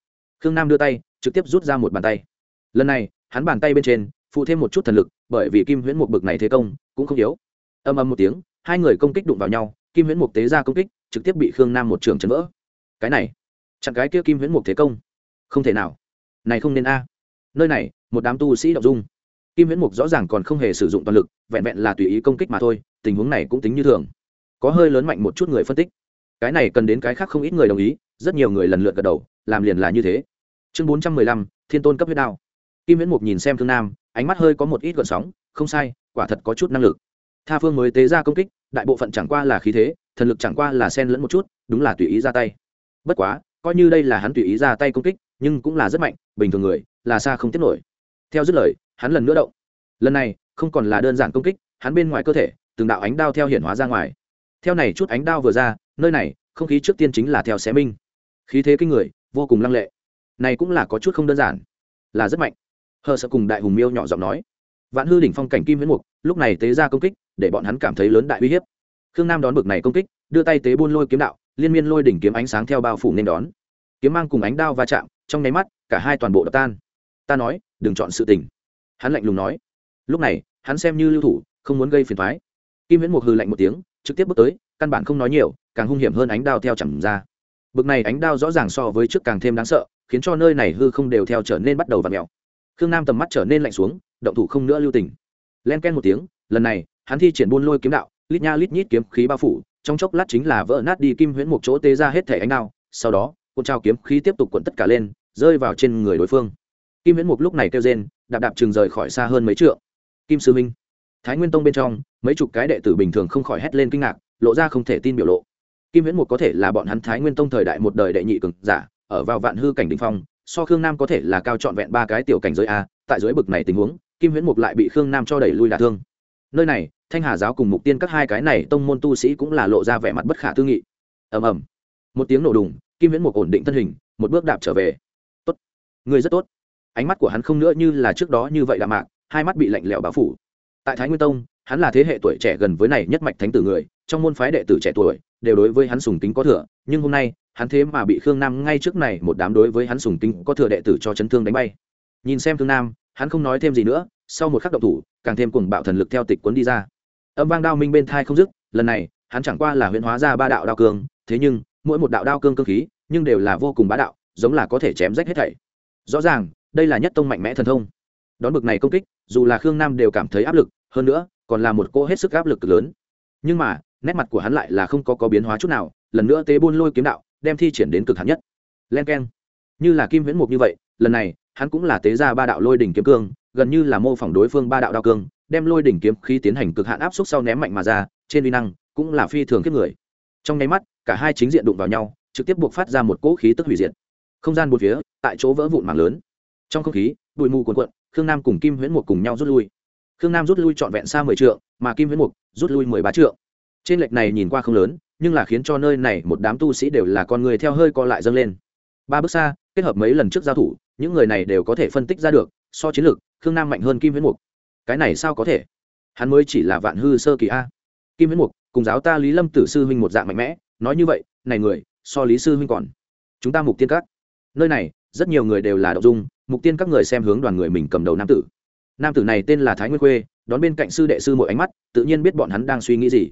Khương nam đưa tay, trực tiếp rút ra một bàn tay. Lần này, hắn bàn tay bên trên, phụ thêm một chút thần lực, bởi vì kim huyễn một bực này thế công, cũng không yếu. Âm âm một tiếng, hai người công kích đụng vào nhau, kim huyễn mục tế ra công kích, trực tiếp bị khương nam một trường chấn vỡ. Cái này, chặn cái kia kim huyễn mục thế công, không thể nào. Này không nên a. Nơi này, một đám tu sĩ đọc dung kim Viễn mục rõ ràng còn không hề sử dụng toàn lực, vẹn vẹn là tùy ý công kích mà thôi, tình huống này cũng tính như thường. Có hơi lớn mạnh một chút người phân tích. Cái này cần đến cái khác không ít người đồng ý, rất nhiều người lần lượt gật đầu, làm liền là như thế. Chương bốn trăm mười lăm, thiên tôn cấp huyết đao. Kim Viễn mục nhìn xem thương nam, ánh mắt hơi có một ít gợn sóng, không sai, quả thật có chút năng lực. Tha phương mới tế ra công kích, đại bộ phận chẳng qua là khí thế, thần lực chẳng qua là sen lẫn một chút, đúng là tùy ý ra tay. Bất quá, coi như đây là hắn tùy ý ra tay công kích, nhưng cũng là rất mạnh, bình thường người là xa không tiếp nổi. Theo dứt lời hắn lần nữa động. Lần này, không còn là đơn giản công kích, hắn bên ngoài cơ thể, từng đạo ánh đao theo hiển hóa ra ngoài. Theo này chút ánh đao vừa ra, nơi này, không khí trước tiên chính là theo xé minh. Khí thế kinh người, vô cùng lăng lệ. Này cũng là có chút không đơn giản, là rất mạnh. Hờ sợ cùng đại hùng miêu nhỏ giọng nói. Vạn hư đỉnh phong cảnh kim huyễn mục, lúc này tế ra công kích, để bọn hắn cảm thấy lớn đại uy hiếp. Khương nam đón bực này công kích, đưa tay tế buôn lôi kiếm đạo, liên miên lôi đỉnh kiếm ánh sáng theo bao phủ nên đón. Kiếm mang cùng ánh đao va chạm, trong nháy mắt, cả hai toàn bộ đập tan. Ta nói, đừng chọn sự tình hắn lạnh lùng nói, lúc này, hắn xem như lưu thủ, không muốn gây phiền thoái kim viễn mục hư lạnh một tiếng, trực tiếp bước tới, căn bản không nói nhiều, càng hung hiểm hơn ánh đao theo chẳng ra. Bực này ánh đao rõ ràng so với trước càng thêm đáng sợ, khiến cho nơi này hư không đều theo trở nên bắt đầu v ặ mẹo khương nam tầm mắt trở nên lạnh xuống, động thủ không nữa lưu tình. Len ken một tiếng, lần này, hắn thi triển buôn lôi kiếm đạo, lít nha lít nhít kiếm khí bao phủ, trong chốc lát chính là vỡ nát đi kim huyễn một chỗ tê ra hết thẻ ánh đao, sau đó, cuộn trao kiếm khí tiếp tục cuộn tất cả lên, rơi vào trên người đối phương. Kim huyễn mục lúc này kêu rên đạp đạp chừng rời khỏi xa hơn mấy trượng. Kim sư minh, thái nguyên tông bên trong, mấy chục cái đệ tử bình thường không khỏi hét lên kinh ngạc, lộ ra không thể tin biểu lộ. Kim viễn mục có thể là bọn hắn thái nguyên tông thời đại một đời đệ nhị cường giả, ở vào vạn hư cảnh đỉnh phong, so khương nam có thể là cao trọn vẹn ba cái tiểu cảnh giới a, tại dưới bực này tình huống, kim viễn mục lại bị khương nam cho đẩy lui đả thương. Nơi này, thanh hà giáo cùng mục tiên các hai cái này tông môn tu sĩ cũng là lộ ra vẻ mặt bất khả tư nghị. Ầm ầm. Một tiếng nổ đùng, kim viễn mục ổn định thân hình, một bước đạp trở về. Tốt người rất tốt ánh mắt của hắn không nữa như là trước đó như vậy đạm mạc, hai mắt bị lạnh lẽo bao phủ. Tại thái nguyên tông, hắn là thế hệ tuổi trẻ gần với này nhất mạch thánh tử người, trong môn phái đệ tử trẻ tuổi, đều đối với hắn sùng kính có thừa, nhưng hôm nay, hắn thế mà bị khương nam ngay trước này một đám đối với hắn sùng kính có thừa đệ tử cho chấn thương đánh bay. Nhìn xem khương nam, hắn không nói thêm gì nữa, sau một khắc động thủ, càng thêm cuồng bạo thần lực theo tịch cuốn đi ra. Âm vang đao minh bên thai không dứt, lần này, hắn chẳng qua là huyễn hóa ra ba đạo đao cương, thế nhưng, mỗi một đạo đao cương cương khí, nhưng đều là vô cùng bá đạo, giống là có thể chém rách hết thảy. Rõ ràng đây là nhất tông mạnh mẽ thần thông. Đón bực này công kích, dù là khương nam đều cảm thấy áp lực, hơn nữa, còn là một cô hết sức áp lực lớn. Nhưng mà, nét mặt của hắn lại là không có có biến hóa chút nào, lần nữa tế buôn lôi kiếm đạo, đem thi triển đến cực hạn nhất. Len k như là kim huyễn mục như vậy, lần này, hắn cũng là tế ra ba đạo lôi đỉnh kiếm cương, gần như là mô phỏng đối phương ba đạo đao cương, đem lôi đỉnh kiếm khi tiến hành cực hạn áp suất sau ném mạnh mà ra, trên uy năng cũng là phi thường kiếp người. Trong nháy mắt, cả hai chính diện đụng vào nhau, trực tiếp buộc phát ra một cỗ khí tức hủy diệt. Không gian một phía, tại chỗ vỡ vụn mạng lớn trong không khí, bụi mù cuồn cuộn, khương nam cùng kim huyễn mục cùng nhau rút lui. Khương nam rút lui trọn vẹn xa mười trượng, mà kim huyễn mục rút lui mười ba trượng. Trên lệch này nhìn qua không lớn, nhưng là khiến cho nơi này một đám tu sĩ đều là con người theo hơi co lại dâng lên. Ba bước xa, kết hợp mấy lần trước giao thủ, những người này đều có thể phân tích ra được, so chiến lược, khương nam mạnh hơn kim huyễn mục. Cái này sao có thể? Hắn mới chỉ là vạn hư sơ kỳ a. Kim huyễn mục, cùng giáo ta lý lâm tử sư huynh một dạng mạnh mẽ, nói như vậy, này người, so lý sư huynh còn. Chúng ta mục tiên các. Nơi này rất nhiều người đều là đậu dung, mục tiên các người xem hướng đoàn người mình cầm đầu nam tử. Nam tử này tên là thái nguyên khuê, đón bên cạnh sư đệ sư mỗi ánh mắt, tự nhiên biết bọn hắn đang suy nghĩ gì.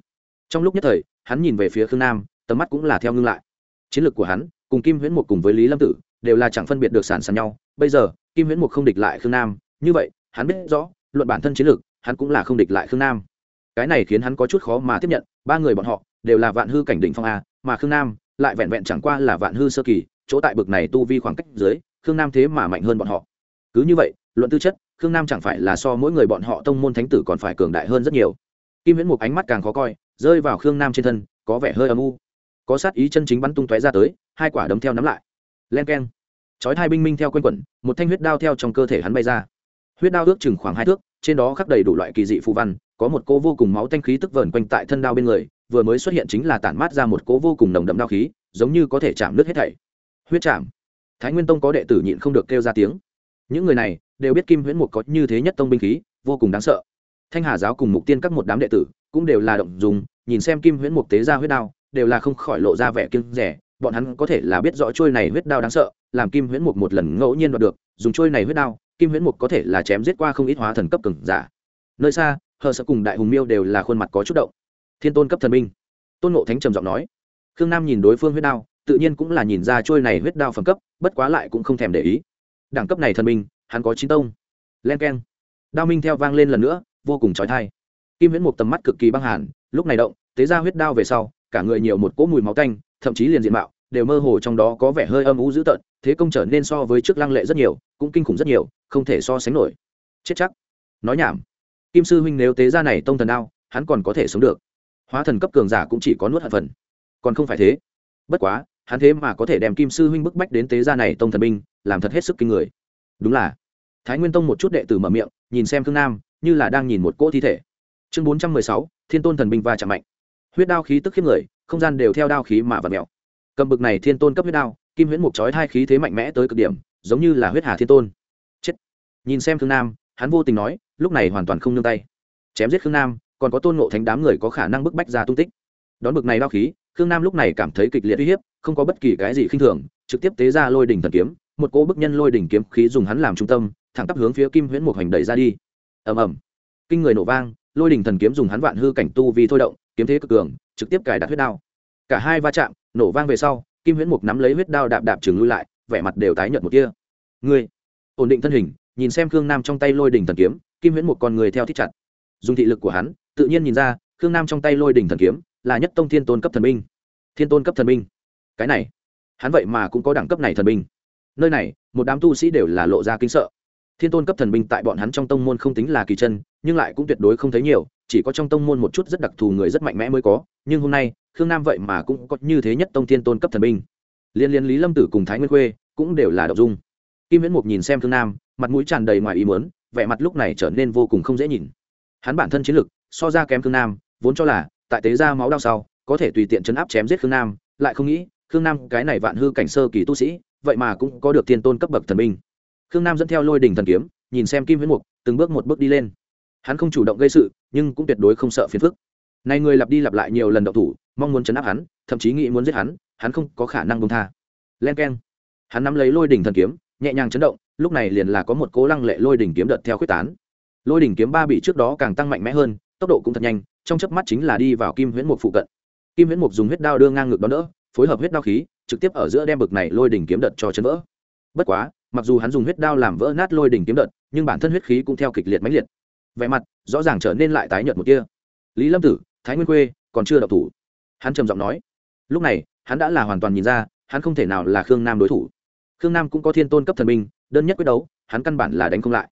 Trong lúc nhất thời, hắn nhìn về phía khương nam, tầm mắt cũng là theo ngưng lại. Chiến lược của hắn, cùng kim huyễn mục cùng với lý lâm tử, đều là chẳng phân biệt được sản sàn nhau. Bây giờ, kim huyễn mục không địch lại khương nam, như vậy, hắn biết rõ, luận bản thân chiến lược, hắn cũng là không địch lại khương nam. Cái này khiến hắn có chút khó mà tiếp nhận, ba người bọn họ đều là vạn hư cảnh đỉnh phong a, mà khương nam lại vẹn vẹn chẳng qua là vạn hư sơ kỳ chỗ tại bực này tu vi khoảng cách dưới, khương nam thế mà mạnh hơn bọn họ. Cứ như vậy, luận tư chất, khương nam chẳng phải là so mỗi người bọn họ tông môn thánh tử còn phải cường đại hơn rất nhiều. Kim viễn mục ánh mắt càng khó coi, rơi vào khương nam trên thân, có vẻ hơi âm u. Có sát ý chân chính bắn tung tóe ra tới, hai quả đấm theo nắm lại. Len keng. Chói hai binh minh theo q quẩn, một thanh huyết đao theo trong cơ thể hắn bay ra. Huyết đao ước chừng khoảng hai thước, trên đó khắc đầy đủ loại kỳ dị phù văn, có một cô vô cùng máu tanh khí tức vờn quanh tại thân đao bên người, vừa mới xuất hiện chính là tản mát ra một cỗ vô cùng nồng đậm đao khí, giống như có thể chạm nước hết thảy huyết chạm thái nguyên tông có đệ tử nhịn không được kêu ra tiếng. Những người này đều biết kim huyễn mục có như thế nhất tông binh khí, vô cùng đáng sợ. Thanh hà giáo cùng mục tiên các một đám đệ tử cũng đều là động dùng, nhìn xem kim huyễn mục tế ra huyết đao, đều là không khỏi lộ ra vẻ kiêng rẻ. Bọn hắn có thể là biết rõ trôi này huyết đao đáng sợ, làm kim huyễn mục một lần ngẫu nhiên đoạt được, dùng trôi này huyết đao, kim huyễn mục có thể là chém giết qua không ít hóa thần cấp cường giả. Nơi xa, hờ sợ cùng đại hùng miêu đều là khuôn mặt có chút động. Thiên tôn cấp thần binh. Tôn ngộ thánh trầm giọng nói. Khương nam nhìn đối phương huyết đao tự nhiên cũng là nhìn ra trôi này huyết đao phẩm cấp bất quá lại cũng không thèm để ý. Đẳng cấp này thần minh, hắn có chín tông. Len k e n đao minh theo vang lên lần nữa vô cùng trói thai kim viễn mục tầm mắt cực kỳ băng hàn lúc này động tế ra huyết đao về sau cả người nhiều một cỗ mùi máu canh thậm chí liền diện mạo đều mơ hồ trong đó có vẻ hơi âm ú dữ tợn thế công trở nên so với trước lăng lệ rất nhiều cũng kinh khủng rất nhiều không thể so sánh nổi. Chết chắc. Nói nhảm. Kim sư huynh nếu tế ra này tông thần đao hắn còn có thể sống được. Hóa thần cấp cường giả cũng chỉ có nuốt hận phần. Còn không phải thế. Bất quá hắn thế mà có thể đem kim sư huynh bức bách đến tế gia này tông thần binh, làm thật hết sức kinh người. Đúng là. Thái nguyên tông một chút đệ tử mở miệng, nhìn xem thương nam, như là đang nhìn một cỗ thi thể. Chương bốn trăm mười sáu, thiên tôn thần binh va chạm mạnh. Huyết đao khí tức khiếp người, không gian đều theo đao khí mà vật mèo. Cầm bực này thiên tôn cấp huyết đao, kim huyễn mục trói hai khí thế mạnh mẽ tới cực điểm, giống như là huyết hà thiên tôn. Chết. Nhìn xem thương nam, hắn vô tình nói, lúc này hoàn toàn không nương tay. Chém giết khương nam, còn có tôn ngộ thánh đám người có khả năng bức bách ra tung tích. Đón bực này đao khí khương nam lúc này cảm thấy kịch liệt uy hiếp, không có bất kỳ cái gì khinh thường, trực tiếp tế ra lôi đỉnh thần kiếm, một cỗ bức nhân lôi đỉnh kiếm khí dùng hắn làm trung tâm, thẳng tắp hướng phía kim huyễn mục hành đẩy ra đi. Ầm ầm. Kinh người nổ vang, lôi đỉnh thần kiếm dùng hắn vạn hư cảnh tu vì thôi động, kiếm thế cực cường, trực tiếp cài đặt huyết đao. Cả hai va chạm, nổ vang về sau, kim huyễn mục nắm lấy huyết đao đạp đạp trường lui lại, vẻ mặt đều tái nhợt một kia ngươi! Ổn định thân hình, nhìn xem khương nam trong tay lôi đỉnh thần kiếm, kim huyễn mục con người theo thích chặt. Dùng thị lực của hắn, tự nhiên nhìn ra, khương nam trong tay lôi đỉnh thần kiếm là nhất tông thiên tôn cấp thần binh. Thiên tôn cấp thần binh. Cái này, hắn vậy mà cũng có đẳng cấp này thần binh. Nơi này, một đám tu sĩ đều là lộ ra kinh sợ. Thiên tôn cấp thần binh tại bọn hắn trong tông môn không tính là kỳ chân, nhưng lại cũng tuyệt đối không thấy nhiều, chỉ có trong tông môn một chút rất đặc thù người rất mạnh mẽ mới có, nhưng hôm nay, khương nam vậy mà cũng có như thế nhất tông thiên tôn cấp thần binh. Liên liên lý lâm tử cùng thái nguyên khuê cũng đều là đậu dung. Kim viễn mục nhìn xem khương nam, mặt mũi tràn đầy ngoài ý mớn vẻ mặt lúc này trở nên vô cùng không dễ nhìn. Hắn bản thân chiến lực, so ra kém khương nam, vốn cho là tại tế ra máu đau sau, có thể tùy tiện chấn áp chém giết khương nam, lại không nghĩ, khương nam cái này vạn hư cảnh sơ kỳ tu sĩ, vậy mà cũng có được thiên tôn cấp bậc thần minh khương nam dẫn theo lôi đình thần kiếm, nhìn xem kim huyễn mục, từng bước một bước đi lên. Hắn không chủ động gây sự, nhưng cũng tuyệt đối không sợ phiền phức. Này người lặp đi lặp lại nhiều lần đậu thủ, mong muốn chấn áp hắn, thậm chí nghĩ muốn giết hắn hắn không có khả năng bông tha. Len k e n hắn nắm lấy lôi đỉnh thần kiếm, nhẹ nhàng chấn động, lúc này liền là có một cố lăng lệ lôi đỉnh kiếm đợt theo quyết tán. Lôi đỉnh kiếm ba bị trước đó càng tăng mạnh mẽ hơn tốc độ cũng thật nhanh trong chớp mắt chính là đi vào kim huyễn mục phụ cận. Kim huyễn mục dùng huyết đao đưa ngang ngực đó nữa phối hợp huyết đao khí trực tiếp ở giữa đem bực này lôi đỉnh kiếm đợt cho chấn vỡ. Bất quá mặc dù hắn dùng huyết đao làm vỡ nát lôi đỉnh kiếm đợt nhưng bản thân huyết khí cũng theo kịch liệt mãnh liệt. Vẻ mặt rõ ràng trở nên lại tái nhợt một kia lý lâm tử thái nguyên khuê còn chưa đậu thủ. Hắn trầm giọng nói. Lúc này hắn đã là hoàn toàn nhìn ra hắn không thể nào là khương nam đối thủ. Khương nam cũng có thiên tôn cấp thần minh, đơn nhất quyết đấu hắn căn bản là đánh không lại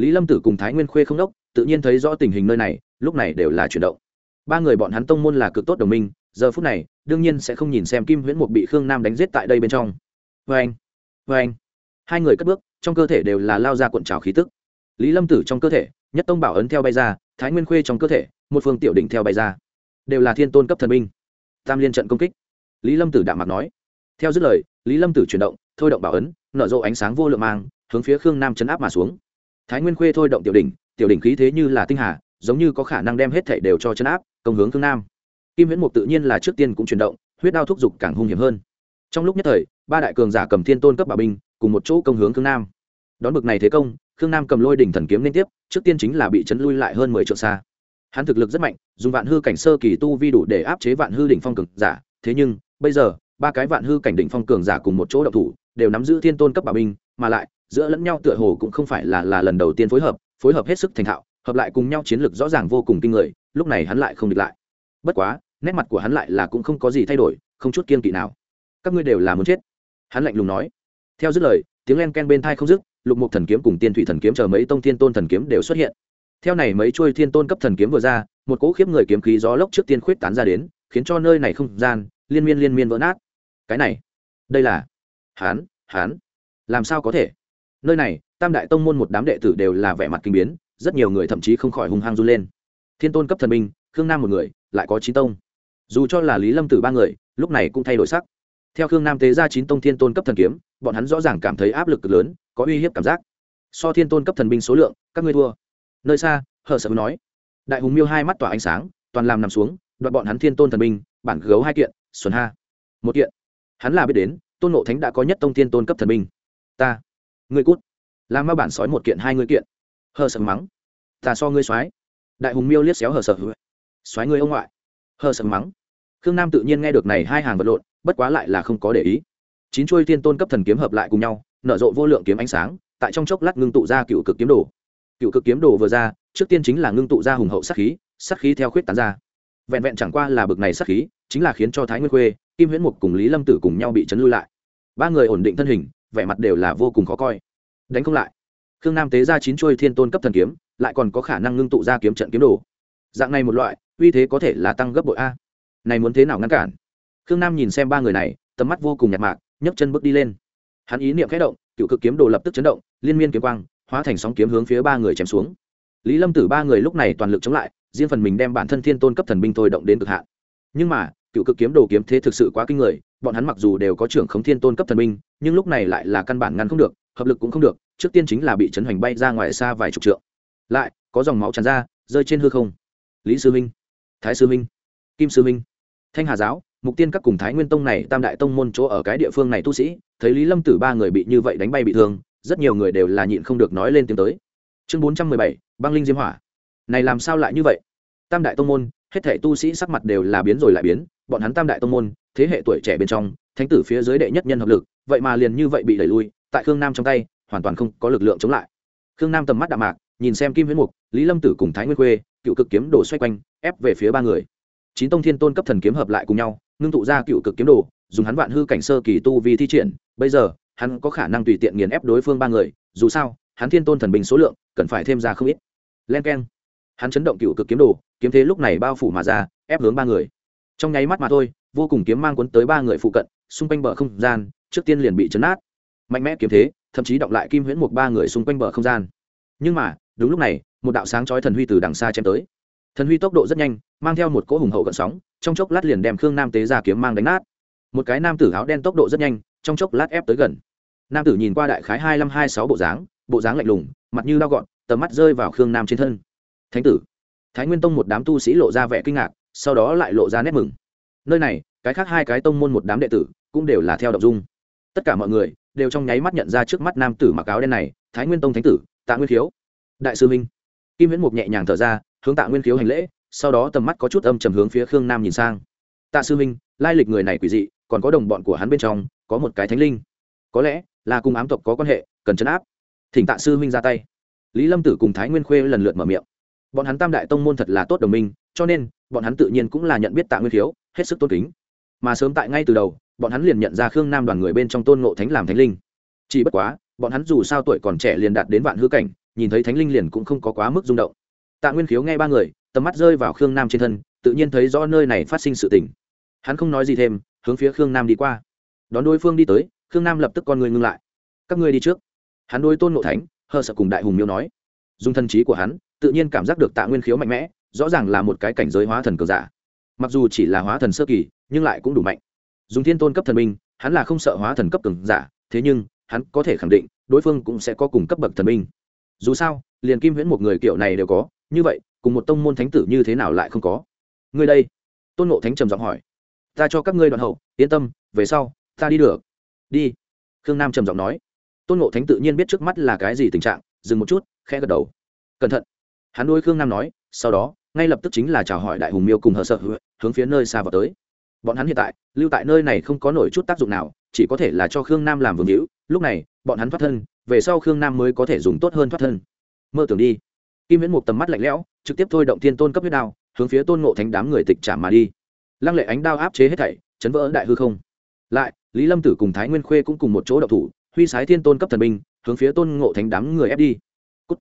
lý lâm tử cùng thái nguyên khuê không đốc, tự nhiên thấy rõ tình hình nơi này, lúc này đều là chuyển động. Ba người bọn hắn tông môn là cực tốt đồng minh, giờ phút này, đương nhiên sẽ không nhìn xem kim huyễn mục bị khương nam đánh giết tại đây bên trong. Vê anh vê anh hai người cất bước, trong cơ thể đều là lao ra cuộn trào khí tức. Lý lâm tử trong cơ thể, nhất tông bảo ấn theo bay ra, thái nguyên khuê trong cơ thể, một phương tiểu đỉnh theo bay ra. Đều là thiên tôn cấp thần binh. Tam liên trận công kích. Lý lâm tử đạm mặt nói. Theo dứt lời, lý lâm tử chuyển động, thôi động bảo ấn, nở rộ ánh sáng vô lượng mang, hướng phía khương nam chấn áp mà xuống thái nguyên khuê thôi động tiểu đỉnh tiểu đỉnh khí thế như là tinh hà, giống như có khả năng đem hết thảy đều cho chấn áp, công hướng phương nam. Kim viễn mục tự nhiên là trước tiên cũng chuyển động, huyết đao thúc giục càng hung hiểm hơn. Trong lúc nhất thời, ba đại cường giả cầm thiên tôn cấp bảo binh, cùng một chỗ công hướng phương nam. Đón bực này thế công khương nam cầm lôi đỉnh thần kiếm liên tiếp, trước tiên chính là bị chấn lui lại hơn mười triệu xa. Hắn thực lực rất mạnh, dùng vạn hư cảnh sơ kỳ tu vi đủ để áp chế vạn hư đỉnh phong cường giả, thế nhưng, bây giờ, ba cái vạn hư cảnh đỉnh phong cường giả cùng một chỗ đậu thủ, đều nắm giữ thiên tôn cấp bảo binh, mà lại giữa lẫn nhau tựa hồ cũng không phải là là lần đầu tiên phối hợp phối hợp hết sức thành thạo, hợp lại cùng nhau chiến lược rõ ràng vô cùng kinh người, lúc này hắn lại không địch lại. Bất quá, nét mặt của hắn lại là cũng không có gì thay đổi, không chút kiên kỵ nào. Các ngươi đều là muốn chết. Hắn lạnh lùng nói. Theo dứt lời, tiếng len ken bên thai không dứt, lục mục thần kiếm cùng tiên thủy thần kiếm chờ mấy tông thiên tôn thần kiếm đều xuất hiện. Theo này mấy chuôi thiên tôn cấp thần kiếm vừa ra, một cỗ khiếp người kiếm khí gió lốc trước tiên khuyết tán ra đến, khiến cho nơi này không gian liên miên liên miên vỡ nát. Cái này, đây là hán hán làm sao có thể? Nơi này, tam đại tông môn một đám đệ tử đều là vẻ mặt kinh biến, rất nhiều người thậm chí không khỏi hung hăng run lên. Thiên tôn cấp thần minh khương nam một người, lại có chín tông. Dù cho là lý lâm tử ba người, lúc này cũng thay đổi sắc. Theo khương nam tế ra chín tông thiên tôn cấp thần kiếm, bọn hắn rõ ràng cảm thấy áp lực cực lớn, có uy hiếp cảm giác. So thiên tôn cấp thần binh số lượng, các ngươi thua. Nơi xa, hờ sợ nói, đại hùng miêu hai mắt tỏa ánh sáng, toàn làm nằm xuống đoạn bọn hắn thiên tôn thần binh, bản gấu hai kiện, xuân ha, một kiện. Hắn là biết đến, tôn nộ thánh đã có nhất tông thiên tôn cấp thần binh. Ta ngươi cút. Làm ma bản sói một kiện, hai ngươi kiện. Hờ sợ mắng. Ta so ngươi soái. Đại hùng miêu liếc xéo hờ sợ soái ngươi ông ngoại. Hờ sợ mắng. Khương nam tự nhiên nghe được này hai hàng vật lộn, bất quá lại là không có để ý. Chín chuôi thiên tôn cấp thần kiếm hợp lại cùng nhau, nở rộ vô lượng kiếm ánh sáng, tại trong chốc lát ngưng tụ ra cựu cực kiếm đồ. Cựu cực kiếm đồ vừa ra, trước tiên chính là ngưng tụ ra hùng hậu sát khí sát khí theo khuyết tán ra. Vẹn vẹn chẳng qua là bực này sát khí, chính là khiến cho thái nguyên khuê, kim huyễn mục cùng lý lâm tử cùng nhau bị chấn lui lại. Ba người ổn định thân hình vẻ mặt đều là vô cùng khó coi. Đánh không lại. Khương nam tế ra chín chuôi thiên tôn cấp thần kiếm, lại còn có khả năng ngưng tụ ra kiếm trận kiếm đồ. Dạng này một loại, uy thế có thể là tăng gấp bội a. Này muốn thế nào ngăn cản? Khương nam nhìn xem ba người này, tầm mắt vô cùng nhạt mạc, nhấc chân bước đi lên. Hắn ý niệm khẽ động, cựu cực kiếm đồ lập tức chấn động, liên miên kiếm quang, hóa thành sóng kiếm hướng phía ba người chém xuống. Lý lâm tử ba người lúc này toàn lực chống lại, riêng phần mình đem bản thân thiên tôn cấp thần binh thôi động đến cực hạn. Nhưng mà, cựu cực kiếm đồ kiếm thế thực sự quá kinh người, bọn hắn mặc dù đều có trưởng khống thiên tôn cấp thần binh nhưng lúc này lại là căn bản ngăn không được, hợp lực cũng không được, trước tiên chính là bị chấn hoành bay ra ngoài xa vài chục trượng. Lại, có dòng máu tràn ra, rơi trên hư không. Lý sư minh, thái sư minh, kim sư minh, thanh hà giáo, mục tiên các cùng thái nguyên tông này, tam đại tông môn chỗ ở cái địa phương này tu sĩ, thấy lý lâm tử ba người bị như vậy đánh bay bị thương, rất nhiều người đều là nhịn không được nói lên tiếng tới. Chương bốn trăm mười bảy, băng linh diêm hỏa. Này làm sao lại như vậy? Tam đại tông môn, hết thể tu sĩ sắc mặt đều là biến rồi lại biến, bọn hắn tam đại tông môn, thế hệ tuổi trẻ bên trong, thánh tử phía dưới đệ nhất nhân hợp lực vậy mà liền như vậy bị đẩy lui, tại khương nam trong tay, hoàn toàn không có lực lượng chống lại. Khương nam tầm mắt đạm mạc, nhìn xem kim huyễn mục, lý lâm tử cùng thái nguyên khuê, cựu cực kiếm đồ xoay quanh, ép về phía ba người. Chín tông thiên tôn cấp thần kiếm hợp lại cùng nhau, ngưng tụ ra cựu cực kiếm đồ, dùng hắn vạn hư cảnh sơ kỳ tu vi thi triển. Bây giờ, hắn có khả năng tùy tiện nghiền ép đối phương ba người, dù sao, hắn thiên tôn thần bình số lượng, cần phải thêm ra không ít. Len k e n hắn chấn động cựu cực kiếm đồ, kiếm thế lúc này bao phủ mà ra, ép hướng ba người. Trong nháy mắt mà thôi, vô cùng kiếm mang quấn tới ba người phụ cận, xung quanh bờ không gian trước tiên liền bị chấn át. Mạnh mẽ kiếm thế, thậm chí động lại kim huyễn một ba người xung quanh bờ không gian. Nhưng mà, đúng lúc này, một đạo sáng chói thần huy từ đằng xa chém tới. Thần huy tốc độ rất nhanh, mang theo một cỗ hùng hậu cận sóng, trong chốc lát liền đem khương nam tế ra kiếm mang đánh nát. Một cái nam tử áo đen tốc độ rất nhanh, trong chốc lát ép tới gần. Nam tử nhìn qua đại khái hai năm hai sáu bộ dáng bộ dáng lạnh lùng, mặt như lao gọn, tầm mắt rơi vào khương nam trên thân. Thánh tử. Thái nguyên tông một đám tu sĩ lộ ra vẻ kinh ngạc, sau đó lại lộ ra nét mừng. Nơi này, cái khác hai cái tông môn một đám đệ tử, cũng đều là theo đ ộ n dung tất cả mọi người đều trong nháy mắt nhận ra trước mắt nam tử mặc áo đen này, thái nguyên tông thánh tử, tạ nguyên khiếu. Đại sư minh. Kim viễn mục nhẹ nhàng thở ra, hướng tạ nguyên khiếu hành lễ, sau đó tầm mắt có chút âm trầm hướng phía khương nam nhìn sang. Tạ sư minh, lai lịch người này quỷ dị, còn có đồng bọn của hắn bên trong, có một cái thánh linh. Có lẽ là cùng ám tộc có quan hệ, cần chấn áp. Thỉnh tạ sư minh ra tay. Lý lâm tử cùng thái nguyên khuê lần lượt mở miệng. Bọn hắn tam đại tông môn thật là tốt đồng minh, cho nên bọn hắn tự nhiên cũng là nhận biết tạ nguyên khiếu, hết sức tôn kính. Mà sớm tại ngay từ đầu bọn hắn liền nhận ra khương nam đoàn người bên trong tôn ngộ thánh làm thánh linh. Chỉ bất quá, bọn hắn dù sao tuổi còn trẻ liền đạt đến vạn hư cảnh, nhìn thấy thánh linh liền cũng không có quá mức rung động. Tạ nguyên khiếu nghe ba người, tầm mắt rơi vào khương nam trên thân, tự nhiên thấy rõ nơi này phát sinh sự tình. Hắn không nói gì thêm, hướng phía khương nam đi qua. Đón đối phương đi tới, khương nam lập tức con người ngưng lại. Các ngươi đi trước. Hắn đôi tôn ngộ thánh, hờ sợ cùng đại hùng miêu nói. Dùng thân trí của hắn, tự nhiên cảm giác được tạ nguyên khiếu mạnh mẽ, rõ ràng là một cái cảnh giới hóa thần cờ giả. Mặc dù chỉ là hóa thần sơ kỳ, nhưng lại cũng đủ mạnh dùng thiên tôn cấp thần minh, hắn là không sợ hóa thần cấp cường giả, thế nhưng, hắn có thể khẳng định, đối phương cũng sẽ có cùng cấp bậc thần minh. Dù sao, liền kim huyễn một người kiểu này đều có, như vậy, cùng một tông môn thánh tử như thế nào lại không có? Người đây, tôn ngộ thánh trầm giọng hỏi. Ta cho các ngươi đoạn hậu, yên tâm, về sau, ta đi được. Đi, khương nam trầm giọng nói. Tôn ngộ thánh tự nhiên biết trước mắt là cái gì tình trạng, dừng một chút, khẽ gật đầu. Cẩn thận. Hắn đôi khương nam nói, sau đó, ngay lập tức chính là chào hỏi đại hùng miêu cùng hờ sợ hướng phía nơi xa vào tới bọn hắn hiện tại, lưu tại nơi này không có nổi chút tác dụng nào, chỉ có thể là cho khương nam làm vương hữu. Lúc này, bọn hắn thoát thân, về sau khương nam mới có thể dùng tốt hơn thoát thân. Mơ tưởng đi. Kim viễn mục tầm mắt lạnh lẽo, trực tiếp thôi động thiên tôn cấp huyết đao, hướng phía tôn ngộ thánh đám người tịch trả mà đi. Lăng lệ ánh đao áp chế hết thảy, chấn vỡ đại hư không. Lại, lý lâm tử cùng thái nguyên khuê cũng cùng một chỗ đậu thủ, huy sái thiên tôn cấp thần binh, hướng phía tôn ngộ thánh đám người ép đi. Cút.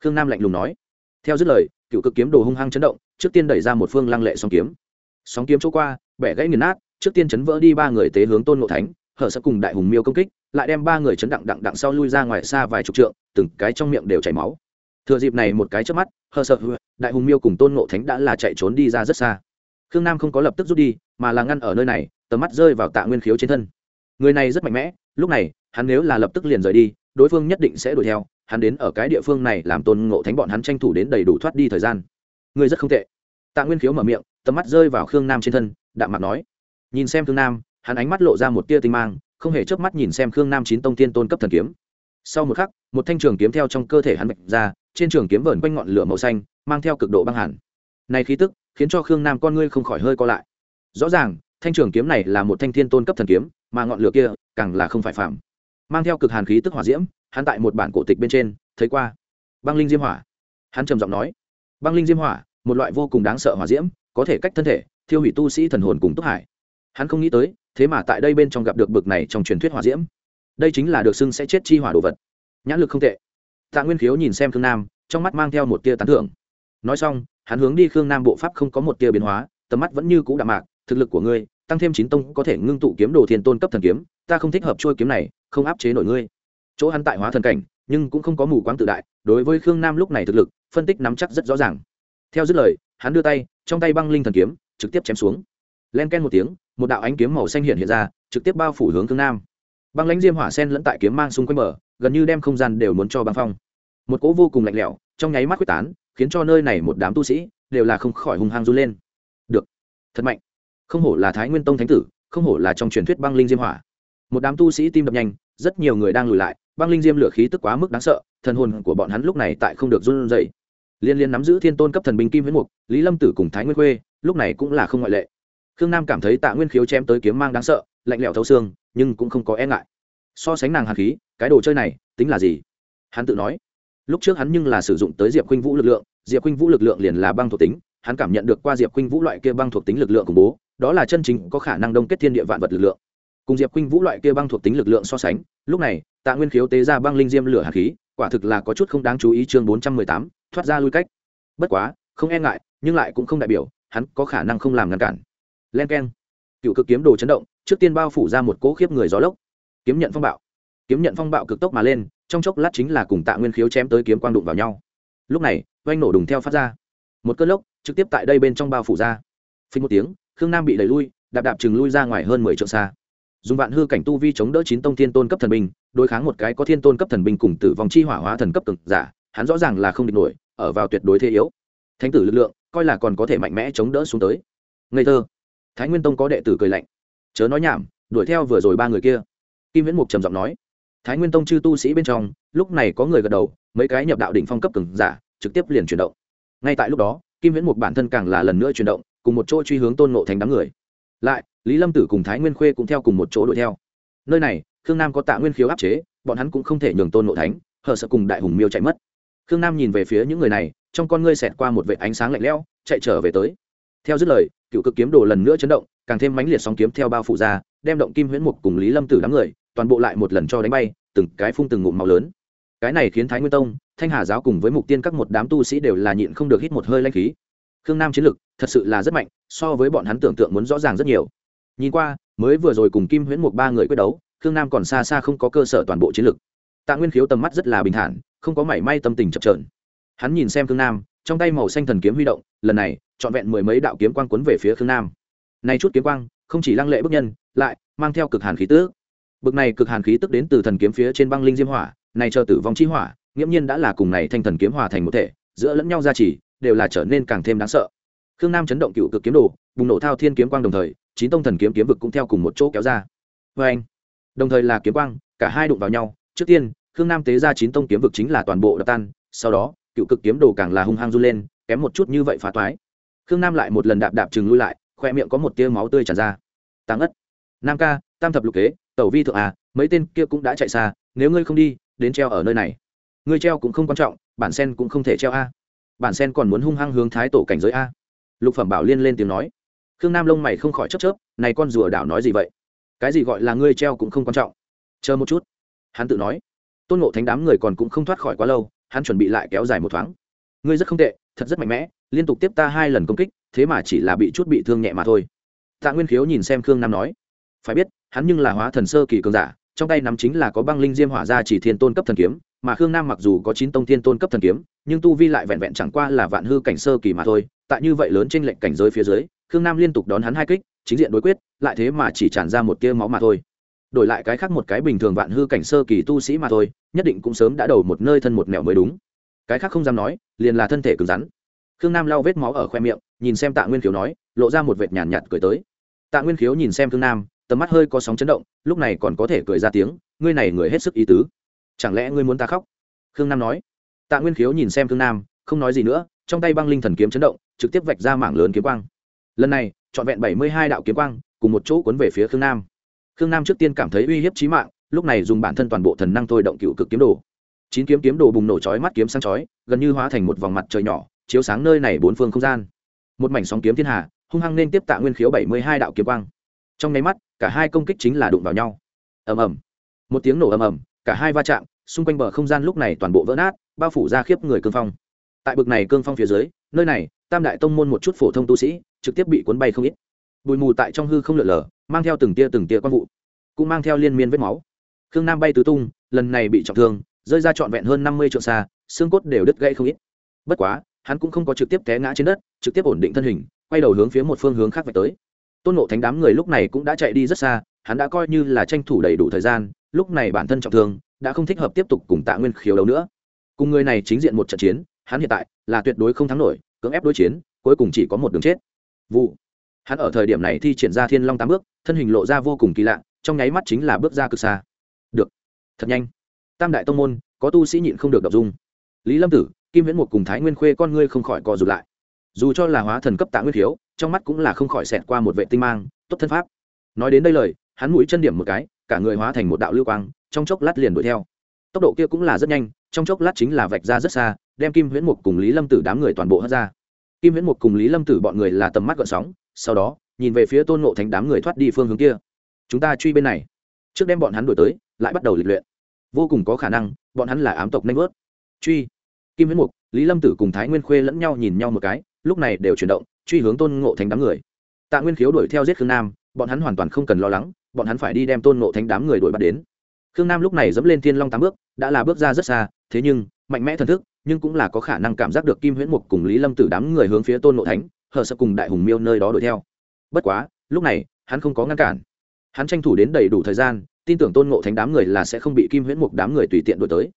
khương nam lạnh lùng nói. Theo dứt lời, cựu cực kiếm đồ hung hăng chấn động, trước tiên đẩy ra một phương lăng lệ sóng kiếm. Sóng kiếm chỗ qua bẻ gãy nghiền nát, trước tiên chấn vỡ đi ba người tế hướng tôn ngộ thánh, hở sập cùng đại hùng miêu công kích, lại đem ba người chấn đặng đặng đặng sau lui ra ngoài xa vài chục trượng, từng cái trong miệng đều chảy máu. Thừa dịp này một cái trước mắt hờ sợ đại hùng miêu cùng tôn ngộ thánh đã là chạy trốn đi ra rất xa. Khương nam không có lập tức rút đi, mà là ngăn ở nơi này, tầm mắt rơi vào tạ nguyên khiếu trên thân. Người này rất mạnh mẽ, lúc này, hắn nếu là lập tức liền rời đi, đối phương nhất định sẽ đuổi theo, hắn đến ở cái địa phương này làm tôn ngộ thánh bọn hắn tranh thủ đến đầy đủ thoát đi thời gian. Người rất không tệ. Tạ nguyên khiếu mở miệng, tầm mắt rơi vào khương nam trên thân đạm mặt nói. Nhìn xem khương nam, hắn ánh mắt lộ ra một tia tinh mang, không hề chớp mắt nhìn xem khương nam chín tông tiên tôn cấp thần kiếm. Sau một khắc, một thanh trường kiếm theo trong cơ thể hắn bạch ra, trên trường kiếm vờn quanh ngọn lửa màu xanh, mang theo cực độ băng hẳn này khí tức, khiến cho khương nam con ngươi không khỏi hơi co lại. Rõ ràng, thanh trường kiếm này là một thanh thiên tôn cấp thần kiếm, mà ngọn lửa kia, càng là không phải phạm mang theo cực hàn khí tức hỏa diễm, hắn tại một bản cổ tịch bên trên, thấy qua. Băng linh diêm hỏa. Hắn trầm giọng nói. Băng linh diêm hỏa, một loại vô cùng đáng sợ hỏa diễm, có thể cách thân thể thiêu hủy tu sĩ thần hồn cùng túc hải. Hắn không nghĩ tới, thế mà tại đây bên trong gặp được bực này trong truyền thuyết hỏa diễm. Đây chính là được xưng sẽ chết chi hỏa đồ vật. Nhãn lực không tệ. Tạ nguyên khiếu nhìn xem khương nam, trong mắt mang theo một tia tán thưởng. Nói xong, hắn hướng đi khương nam bộ pháp không có một tia biến hóa, tầm mắt vẫn như cũ đạm mạc, thực lực của ngươi, tăng thêm chín tông có thể ngưng tụ kiếm đồ thiên tôn cấp thần kiếm, ta không thích hợp trôi kiếm này, không áp chế nổi ngươi. Chỗ hắn tại hóa thần cảnh, nhưng cũng không có mù quáng tự đại, đối với khương nam lúc này thực lực, phân tích nắm chắc rất rõ ràng. Theo dứt lời, hắn đưa tay, trong tay băng linh thần kiếm trực tiếp chém xuống. Len ken một tiếng, một đạo ánh kiếm màu xanh hiện hiện ra, trực tiếp bao phủ hướng thương nam. Băng lãnh diêm hỏa sen lẫn tại kiếm mang xung quanh bờ, gần như đem không gian đều muốn cho băng phong. Một cỗ vô cùng lạnh lẽo, trong nháy mắt quyết tán, khiến cho nơi này một đám tu sĩ đều là không khỏi hung hăng run lên. Được. Thật mạnh. Không hổ là thái nguyên tông thánh tử, không hổ là trong truyền thuyết băng linh diêm hỏa. Một đám tu sĩ tim đập nhanh, rất nhiều người đang lùi lại, băng linh diêm lửa khí tức quá mức đáng sợ, thần hồn của bọn hắn lúc này tại không được run rẩy. Liên liên nắm giữ thiên tôn cấp thần binh kim huyết mục, lý lâm tử cùng thái nguyên khuê lúc này cũng là không ngoại lệ. Khương nam cảm thấy tạ nguyên khiếu chém tới kiếm mang đáng sợ, lạnh lẽo thấu xương, nhưng cũng không có e ngại. So sánh nàng hàn khí, cái đồ chơi này, tính là gì? Hắn tự nói. Lúc trước hắn nhưng là sử dụng tới diệp khuynh vũ lực lượng, diệp khuynh vũ lực lượng liền là băng thuộc tính, hắn cảm nhận được qua diệp khuynh vũ loại kia băng thuộc tính lực lượng khủng bố, đó là chân chính có khả năng đông kết thiên địa vạn vật lực lượng. Cùng diệp khuynh vũ loại kia băng thuộc tính lực lượng so sánh, lúc này, tạ nguyên khiếu tế ra băng linh diêm lửa hạt khí, quả thực là có chút không đáng chú ý chương bốn trăm mười tám, thoát ra lui cách. Bất quá, không e ngại, nhưng lại cũng không đại biểu hắn có khả năng không làm ngăn cản. Len k e n cựu cực kiếm đồ chấn động, trước tiên bao phủ ra một cỗ khiếp người gió lốc. Kiếm nhận phong bạo. Kiếm nhận phong bạo cực tốc mà lên, trong chốc lát chính là cùng tạ nguyên khiếu chém tới kiếm quang đụng vào nhau. Lúc này, oanh nổ đùng theo phát ra. Một cơn lốc, trực tiếp tại đây bên trong bao phủ ra. Phình một tiếng, khương nam bị đẩy lui, đạp đạp chừng lui ra ngoài hơn mười trượng xa. Dùng vạn hư cảnh tu vi chống đỡ chín tông thiên tôn cấp thần binh, đối kháng một cái có thiên tôn cấp thần binh cùng tử vong chi hỏa hóa thần cấp cực giả, hắn rõ ràng là không địch nổi, ở vào tuyệt đối thế yếu. Thánh tử lực lượng coi là còn có thể mạnh mẽ chống đỡ xuống tới. Ngây thơ. Thái nguyên tông có đệ tử cười lạnh. Chớ nói nhảm, đuổi theo vừa rồi ba người kia. Kim viễn mục trầm giọng nói. Thái nguyên tông chư tu sĩ bên trong, lúc này có người gật đầu, mấy cái nhập đạo đỉnh phong cấp cường giả, trực tiếp liền chuyển động. Ngay tại lúc đó, kim viễn mục bản thân càng là lần nữa chuyển động, cùng một chỗ truy hướng tôn nộ thành đám người. Lại, lý lâm tử cùng thái nguyên khuê cũng theo cùng một chỗ đuổi theo. Nơi này, khương nam có tạ nguyên khiếu áp chế, bọn hắn cũng không thể nhường tôn nộ thánh, hờ sợ cùng đại hùng miêu chạy mất. Khương nam nhìn về phía những người này trong con ngươi xẹt qua một vệ ánh sáng lạnh lẽo, chạy trở về tới. Theo dứt lời, cựu cực kiếm đồ lần nữa chấn động, càng thêm mãnh liệt sóng kiếm theo bao phủ ra, đem động kim huyễn mục cùng lý lâm tử đám người, toàn bộ lại một lần cho đánh bay, từng cái phun từng ngụm màu lớn. Cái này khiến thái nguyên tông, thanh hà giáo cùng với mục tiên các một đám tu sĩ đều là nhịn không được hít một hơi lanh khí. Khương nam chiến lực thật sự là rất mạnh, so với bọn hắn tưởng tượng muốn rõ ràng rất nhiều. Nhìn qua, mới vừa rồi cùng kim huyễn mục ba người quyết đấu, khương nam còn xa xa không có cơ sở toàn bộ chiến lực. Tạ nguyên khiếu tầm mắt rất là bình thản, không có mảy may tâm tình chập trờn hắn nhìn xem khương nam, trong tay màu xanh thần kiếm huy động, lần này, trọn vẹn mười mấy đạo kiếm quang quấn về phía khương nam. Nay chút kiếm quang, không chỉ lăng lệ bức nhân, lại mang theo cực hàn khí tức. Bực này cực hàn khí tức đến từ thần kiếm phía trên băng linh diêm hỏa, này chờ tử vong chi hỏa, nghiễm nhiên đã là cùng này thanh thần kiếm hòa thành một thể, giữa lẫn nhau gia trì, đều là trở nên càng thêm đáng sợ. Khương nam chấn động cựu cực kiếm đồ, bùng nổ thao thiên kiếm quang đồng thời, chín tông thần kiếm kiếm vực cũng theo cùng một chỗ kéo ra. Vê anh đồng thời là kiếm quang, cả hai đụng vào nhau. Trước tiên, khương nam tế ra chín tông kiếm vực chính là toàn bộ đập tan, sau đó cựu cực kiếm đồ càng là hung hăng run lên, kém một chút như vậy phá toái. Khương nam lại một lần đạp đạp chừng lui lại, khoe miệng có một tia máu tươi tràn ra. Tăng ất. Nam ca, tam thập lục kế, tẩu vi thượng à mấy tên kia cũng đã chạy xa, nếu ngươi không đi, đến treo ở nơi này. Ngươi treo cũng không quan trọng, bản sen cũng không thể treo a. Bản sen còn muốn hung hăng hướng thái tổ cảnh giới a. Lục phẩm bảo liên lên tiếng nói. Khương nam lông mày không khỏi chấp chớp, này con rùa đảo nói gì vậy? Cái gì gọi là ngươi treo cũng không quan trọng. Chờ một chút. Hắn tự nói. Tôn ngộ thánh đám người còn cũng không thoát khỏi quá lâu hắn chuẩn bị lại kéo dài một thoáng. Ngươi rất không tệ, thật rất mạnh mẽ, liên tục tiếp ta hai lần công kích, thế mà chỉ là bị chút bị thương nhẹ mà thôi. Tạ nguyên khiếu nhìn xem khương nam nói, phải biết, hắn nhưng là hóa thần sơ kỳ cường giả, trong tay nắm chính là có băng linh diêm hỏa ra chỉ thiên tôn cấp thần kiếm, mà khương nam mặc dù có chín tông thiên tôn cấp thần kiếm, nhưng tu vi lại vẹn vẹn chẳng qua là vạn hư cảnh sơ kỳ mà thôi. Tại như vậy lớn trên lệnh cảnh giới phía dưới, khương nam liên tục đón hắn hai kích, chính diện đối quyết, lại thế mà chỉ tràn ra một tia máu mà thôi đổi lại cái khác một cái bình thường vạn hư cảnh sơ kỳ tu sĩ mà thôi nhất định cũng sớm đã đầu một nơi thân một mẹo mới đúng. Cái khác không dám nói liền là thân thể cứng rắn. Khương nam lau vết máu ở khoe miệng nhìn xem tạ nguyên khiếu nói lộ ra một vệt nhàn nhạt, nhạt cười tới. Tạ nguyên khiếu nhìn xem khương nam tầm mắt hơi có sóng chấn động lúc này còn có thể cười ra tiếng ngươi này người hết sức ý tứ. Chẳng lẽ ngươi muốn ta khóc? Khương nam nói. Tạ nguyên khiếu nhìn xem khương nam không nói gì nữa trong tay băng linh thần kiếm chấn động trực tiếp vạch ra mảng lớn kiếm quang. Lần này trọn vẹn bảy mươi hai đạo kiếm quang cùng một chỗ cuốn về phía khương nam khương nam trước tiên cảm thấy uy hiếp trí mạng, lúc này dùng bản thân toàn bộ thần năng thôi động cựu cực kiếm đồ. Chín kiếm kiếm đồ bùng nổ chói mắt kiếm sáng chói, gần như hóa thành một vòng mặt trời nhỏ, chiếu sáng nơi này bốn phương không gian. Một mảnh sóng kiếm thiên hà, hung hăng nên tiếp tạ nguyên khiếu bảy mươi hai đạo kiếm quang. Trong nháy mắt, cả hai công kích chính là đụng vào nhau. Ầm ầm. Một tiếng nổ ầm ầm, cả hai va chạm, xung quanh bờ không gian lúc này toàn bộ vỡ nát, bao phủ ra khiếp người cương phong. Tại bực này cương phong phía dưới, nơi này, tam đại tông môn một chút phổ thông tu sĩ, trực tiếp bị cuốn bay không ít bụi mù tại trong hư không lượn lờ mang theo từng tia từng tia quang vụ, cũng mang theo liên miên vết máu. Khương nam bay tứ tung, lần này bị trọng thương, rơi ra trọn vẹn hơn năm mươi trượng xa, xương cốt đều đứt gãy không ít. Bất quá, hắn cũng không có trực tiếp té ngã trên đất, trực tiếp ổn định thân hình, quay đầu hướng phía một phương hướng khác về tới. Tôn nộ thánh đám người lúc này cũng đã chạy đi rất xa, hắn đã coi như là tranh thủ đầy đủ thời gian, lúc này bản thân trọng thương, đã không thích hợp tiếp tục cùng tạ nguyên khiếu đấu nữa. Cùng người này chính diện một trận chiến, hắn hiện tại là tuyệt đối không thắng nổi, cưỡng ép đối chiến, cuối cùng chỉ có một đường chết. Vụ hắn ở thời điểm này thi triển ra thiên long tám bước thân hình lộ ra vô cùng kỳ lạ trong nháy mắt chính là bước ra cực xa. Được. Thật nhanh. Tam đại tông môn có tu sĩ nhịn không được đọc dung. Lý lâm tử kim viễn mục cùng thái nguyên khuê con ngươi không khỏi co rụt lại. Dù cho là hóa thần cấp tạ nguyên Thiếu, trong mắt cũng là không khỏi xẹt qua một vệ tinh mang tốt thân pháp. Nói đến đây lời hắn mũi chân điểm một cái cả người hóa thành một đạo lưu quang trong chốc lát liền đuổi theo. Tốc độ kia cũng là rất nhanh trong chốc lát chính là vạch ra rất xa đem kim huyễn mục cùng lý lâm tử đám người toàn bộ hất ra. Kim huyễn mục cùng lý lâm tử bọn người là tầm mắt gợn sóng sau đó, nhìn về phía tôn ngộ thánh đám người thoát đi phương hướng kia. Chúng ta truy bên này. Trước đem bọn hắn đổi tới, lại bắt đầu lịch luyện. Vô cùng có khả năng, bọn hắn là ám tộc nanh vớt. Truy. Kim huyễn mục, lý lâm tử cùng thái nguyên khuê lẫn nhau nhìn nhau một cái, lúc này đều chuyển động, truy hướng tôn ngộ thánh đám người. Tạ nguyên khiếu đuổi theo giết khương nam, bọn hắn hoàn toàn không cần lo lắng, bọn hắn phải đi đem tôn ngộ thánh đám người đuổi bắt đến. Khương nam lúc này dẫm lên thiên long tám bước, đã là bước ra rất xa, thế nhưng, mạnh mẽ thần thức, nhưng cũng là có khả năng cảm giác được kim huyễn mục cùng lý lâm tử đám người hướng phía tôn ngộ thánh hờ sợ cùng đại hùng miêu nơi đó đuổi theo. Bất quá lúc này hắn không có ngăn cản. Hắn tranh thủ đến đầy đủ thời gian tin tưởng tôn ngộ thánh đám người là sẽ không bị kim huyễn mục đám người tùy tiện đuổi tới.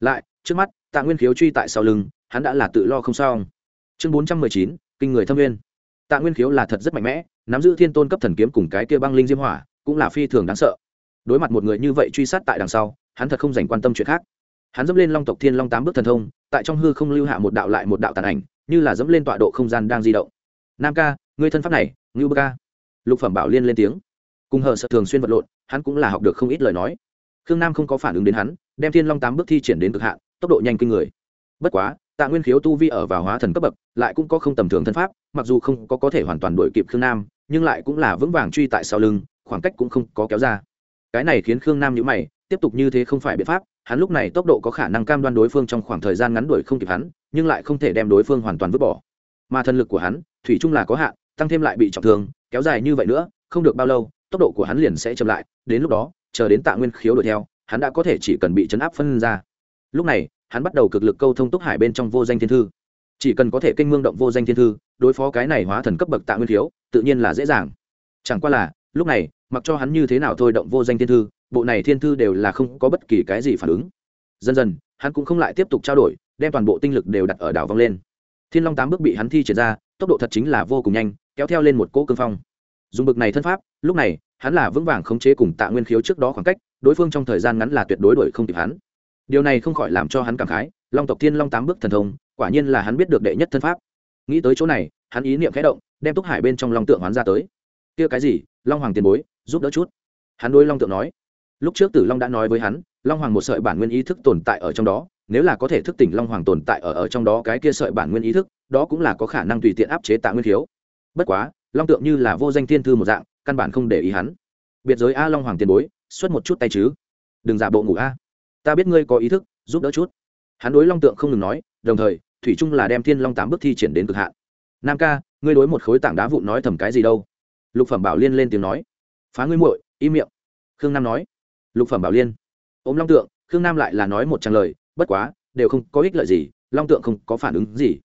Lại trước mắt tạ nguyên khiếu truy tại sau lưng hắn đã là tự lo không sao chương bốn trăm mười chín kinh người thâm nguyên, tạ nguyên khiếu là thật rất mạnh mẽ nắm giữ thiên tôn cấp thần kiếm cùng cái kia băng linh diêm hỏa cũng là phi thường đáng sợ. Đối mặt một người như vậy truy sát tại đằng sau hắn thật không dành quan tâm chuyện khác. Hắn dẫm lên long tộc thiên long tám bước thần thông tại trong hư không lưu hạ một đạo lại một đạo tàn ảnh như là dẫm lên tọa độ không gian đang di động nam ca người thân pháp này, ngưu bơ ca. Lục phẩm bảo liên lên tiếng. Cùng hờ sợ thường xuyên vật lộn, hắn cũng là học được không ít lời nói. Khương nam không có phản ứng đến hắn, đem thiên long tám bước thi triển đến cực hạn, tốc độ nhanh kinh người. Bất quá, tạ nguyên khiếu tu vi ở vào hóa thần cấp bậc, lại cũng có không tầm thường thân pháp, mặc dù không có có thể hoàn toàn đuổi kịp khương nam, nhưng lại cũng là vững vàng truy tại sau lưng, khoảng cách cũng không có kéo ra. Cái này khiến khương nam nhữ mày, tiếp tục như thế không phải biện pháp, hắn lúc này tốc độ có khả năng cam đoan đối phương trong khoảng thời gian ngắn đuổi không kịp hắn, nhưng lại không thể đem đối phương hoàn toàn vứt bỏ mà thần lực của hắn, thủy chung là có hạn, tăng thêm lại bị trọng thương, kéo dài như vậy nữa, không được bao lâu, tốc độ của hắn liền sẽ chậm lại, đến lúc đó, chờ đến tạ nguyên khiếu đuổi theo, hắn đã có thể chỉ cần bị chấn áp phân ra. Lúc này, hắn bắt đầu cực lực câu thông túc hải bên trong vô danh thiên thư. Chỉ cần có thể kinh mương động vô danh thiên thư, đối phó cái này hóa thần cấp bậc tạ nguyên khiếu, tự nhiên là dễ dàng. Chẳng qua là, lúc này, mặc cho hắn như thế nào thôi động vô danh thiên thư, bộ này thiên thư đều là không có bất kỳ cái gì phản ứng. Dần dần, hắn cũng không lại tiếp tục trao đổi, đem toàn bộ tinh lực đều đặt ở đảo vong lên thiên long tám bước bị hắn thi triển ra, tốc độ thật chính là vô cùng nhanh, kéo theo lên một cỗ cương phong. Dùng bực này thân pháp, lúc này, hắn là vững vàng khống chế cùng tạ nguyên khiếu trước đó khoảng cách, đối phương trong thời gian ngắn là tuyệt đối đuổi không kịp hắn. Điều này không khỏi làm cho hắn cảm khái, long tộc thiên long tám bước thần thông, quả nhiên là hắn biết được đệ nhất thân pháp. Nghĩ tới chỗ này, hắn ý niệm khẽ động, đem túc hải bên trong long tượng hoán ra tới. Kia cái gì? Long hoàng tiền bối, giúp đỡ chút. Hắn đôi long tượng nói. Lúc trước tử long đã nói với hắn, long hoàng một sợi bản nguyên ý thức tồn tại ở trong đó nếu là có thể thức tỉnh long hoàng tồn tại ở ở trong đó cái kia sợi bản nguyên ý thức, đó cũng là có khả năng tùy tiện áp chế tạ nguyên thiếu. Bất quá, long tượng như là vô danh thiên thư một dạng, căn bản không để ý hắn. Biệt giới a long hoàng tiền bối, xuất một chút tay chứ. Đừng giả bộ ngủ a. Ta biết ngươi có ý thức, giúp đỡ chút. Hắn đối long tượng không ngừng nói, đồng thời, thủy trung là đem thiên long tám bước thi triển đến cực hạn. Nam ca, ngươi đối một khối tảng đá vụn nói thầm cái gì đâu? Lục phẩm bảo liên lên tiếng nói. Phá ngươi muội, im miệng. Khương nam nói. Lục phẩm bảo liên. Ôm long tượng, khương nam lại là nói một trang lời bất quá, đều không có ích lợi gì, long tượng không có phản ứng gì.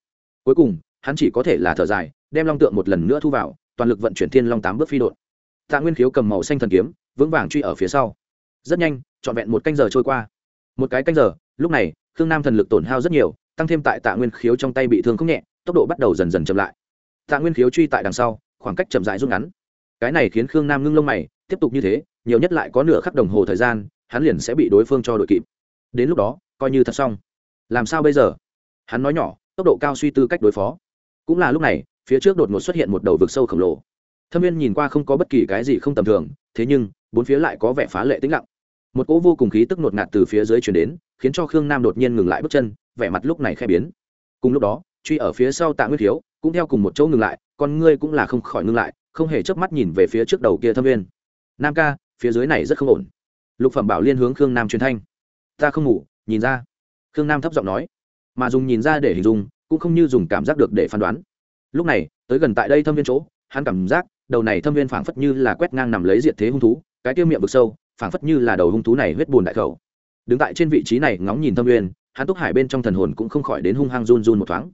Cuối cùng, hắn chỉ có thể là thở dài, đem long tượng một lần nữa thu vào, toàn lực vận chuyển thiên long tám bước phi đột tạ nguyên khiếu cầm màu xanh thần kiếm, vững vàng truy ở phía sau. Rất nhanh, trọn vẹn một canh giờ trôi qua. Một cái canh giờ, lúc này, khương nam thần lực tổn hao rất nhiều, tăng thêm tại tạ nguyên khiếu trong tay bị thương không nhẹ, tốc độ bắt đầu dần dần chậm lại. Tạ nguyên khiếu truy tại đằng sau, khoảng cách chậm rãi rút ngắn. Cái này khiến khương nam ngưng lông mày, tiếp tục như thế, nhiều nhất lại có nửa khắc đồng hồ thời gian, hắn liền sẽ bị đối phương cho đội kịp. Đến lúc đó coi như thật xong. Làm sao bây giờ? Hắn nói nhỏ, tốc độ cao suy tư cách đối phó. Cũng là lúc này, phía trước đột ngột xuất hiện một đầu vực sâu khổng lồ. Thâm viên nhìn qua không có bất kỳ cái gì không tầm thường, thế nhưng, bốn phía lại có vẻ phá lệ tĩnh lặng. Một cỗ vô cùng khí tức ngột ngạt từ phía dưới chuyển đến, khiến cho khương nam đột nhiên ngừng lại bước chân, vẻ mặt lúc này khẽ biến. Cùng lúc đó, truy ở phía sau tạ nguyên thiếu, cũng theo cùng một chỗ ngừng lại, con ngươi cũng là không khỏi ngừng lại, không hề chớp mắt nhìn về phía trước đầu kia thâm viên nam ca, phía dưới này rất không ổn. Lục phẩm bảo liên hướng khương nam truyền thanh. Ta không ngủ nhìn ra. Khương nam thấp giọng nói. Mà dùng nhìn ra để hình dung, cũng không như dùng cảm giác được để phán đoán. Lúc này, tới gần tại đây thâm viên chỗ, hắn cảm giác, đầu này thâm viên phảng phất như là quét ngang nằm lấy diện thế hung thú, cái tiêu miệng vực sâu, phảng phất như là đầu hung thú này huyết bùn đại khẩu. Đứng tại trên vị trí này ngóng nhìn thâm viên, hắn túc hải bên trong thần hồn cũng không khỏi đến hung hăng run run một thoáng.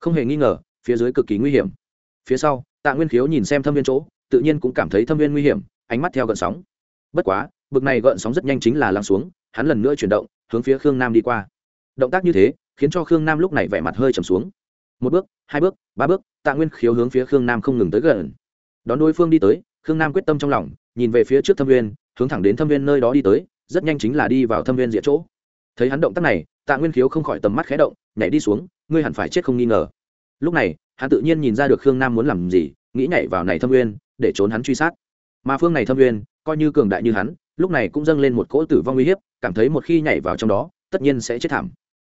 Không hề nghi ngờ, phía dưới cực kỳ nguy hiểm. Phía sau, tạ nguyên khiếu nhìn xem thâm viên chỗ, tự nhiên cũng cảm thấy thâm viên nguy hiểm, ánh mắt theo gợn sóng. Bất quá, bực này gợn sóng rất nhanh chính là lắng xuống, hắn lần nữa chuyển động hướng phía khương nam đi qua. Động tác như thế, khiến cho khương nam lúc này vẻ mặt hơi trầm xuống. Một bước, hai bước, ba bước, tạ nguyên khiếu hướng phía khương nam không ngừng tới gần. Đón đối phương đi tới, khương nam quyết tâm trong lòng, nhìn về phía trước thâm viên hướng thẳng đến thâm viên nơi đó đi tới, rất nhanh chính là đi vào thâm viên địa chỗ. Thấy hắn động tác này, tạ nguyên khiếu không khỏi tầm mắt khé động, nhảy đi xuống, ngươi hẳn phải chết không nghi ngờ. Lúc này, hắn tự nhiên nhìn ra được khương nam muốn làm gì, nghĩ nhảy vào này thâm uyên để trốn hắn truy sát. Mà phương này thâm uyên coi như cường đại như hắn lúc này cũng dâng lên một cỗ tử vong uy hiếp, cảm thấy một khi nhảy vào trong đó, tất nhiên sẽ chết thảm.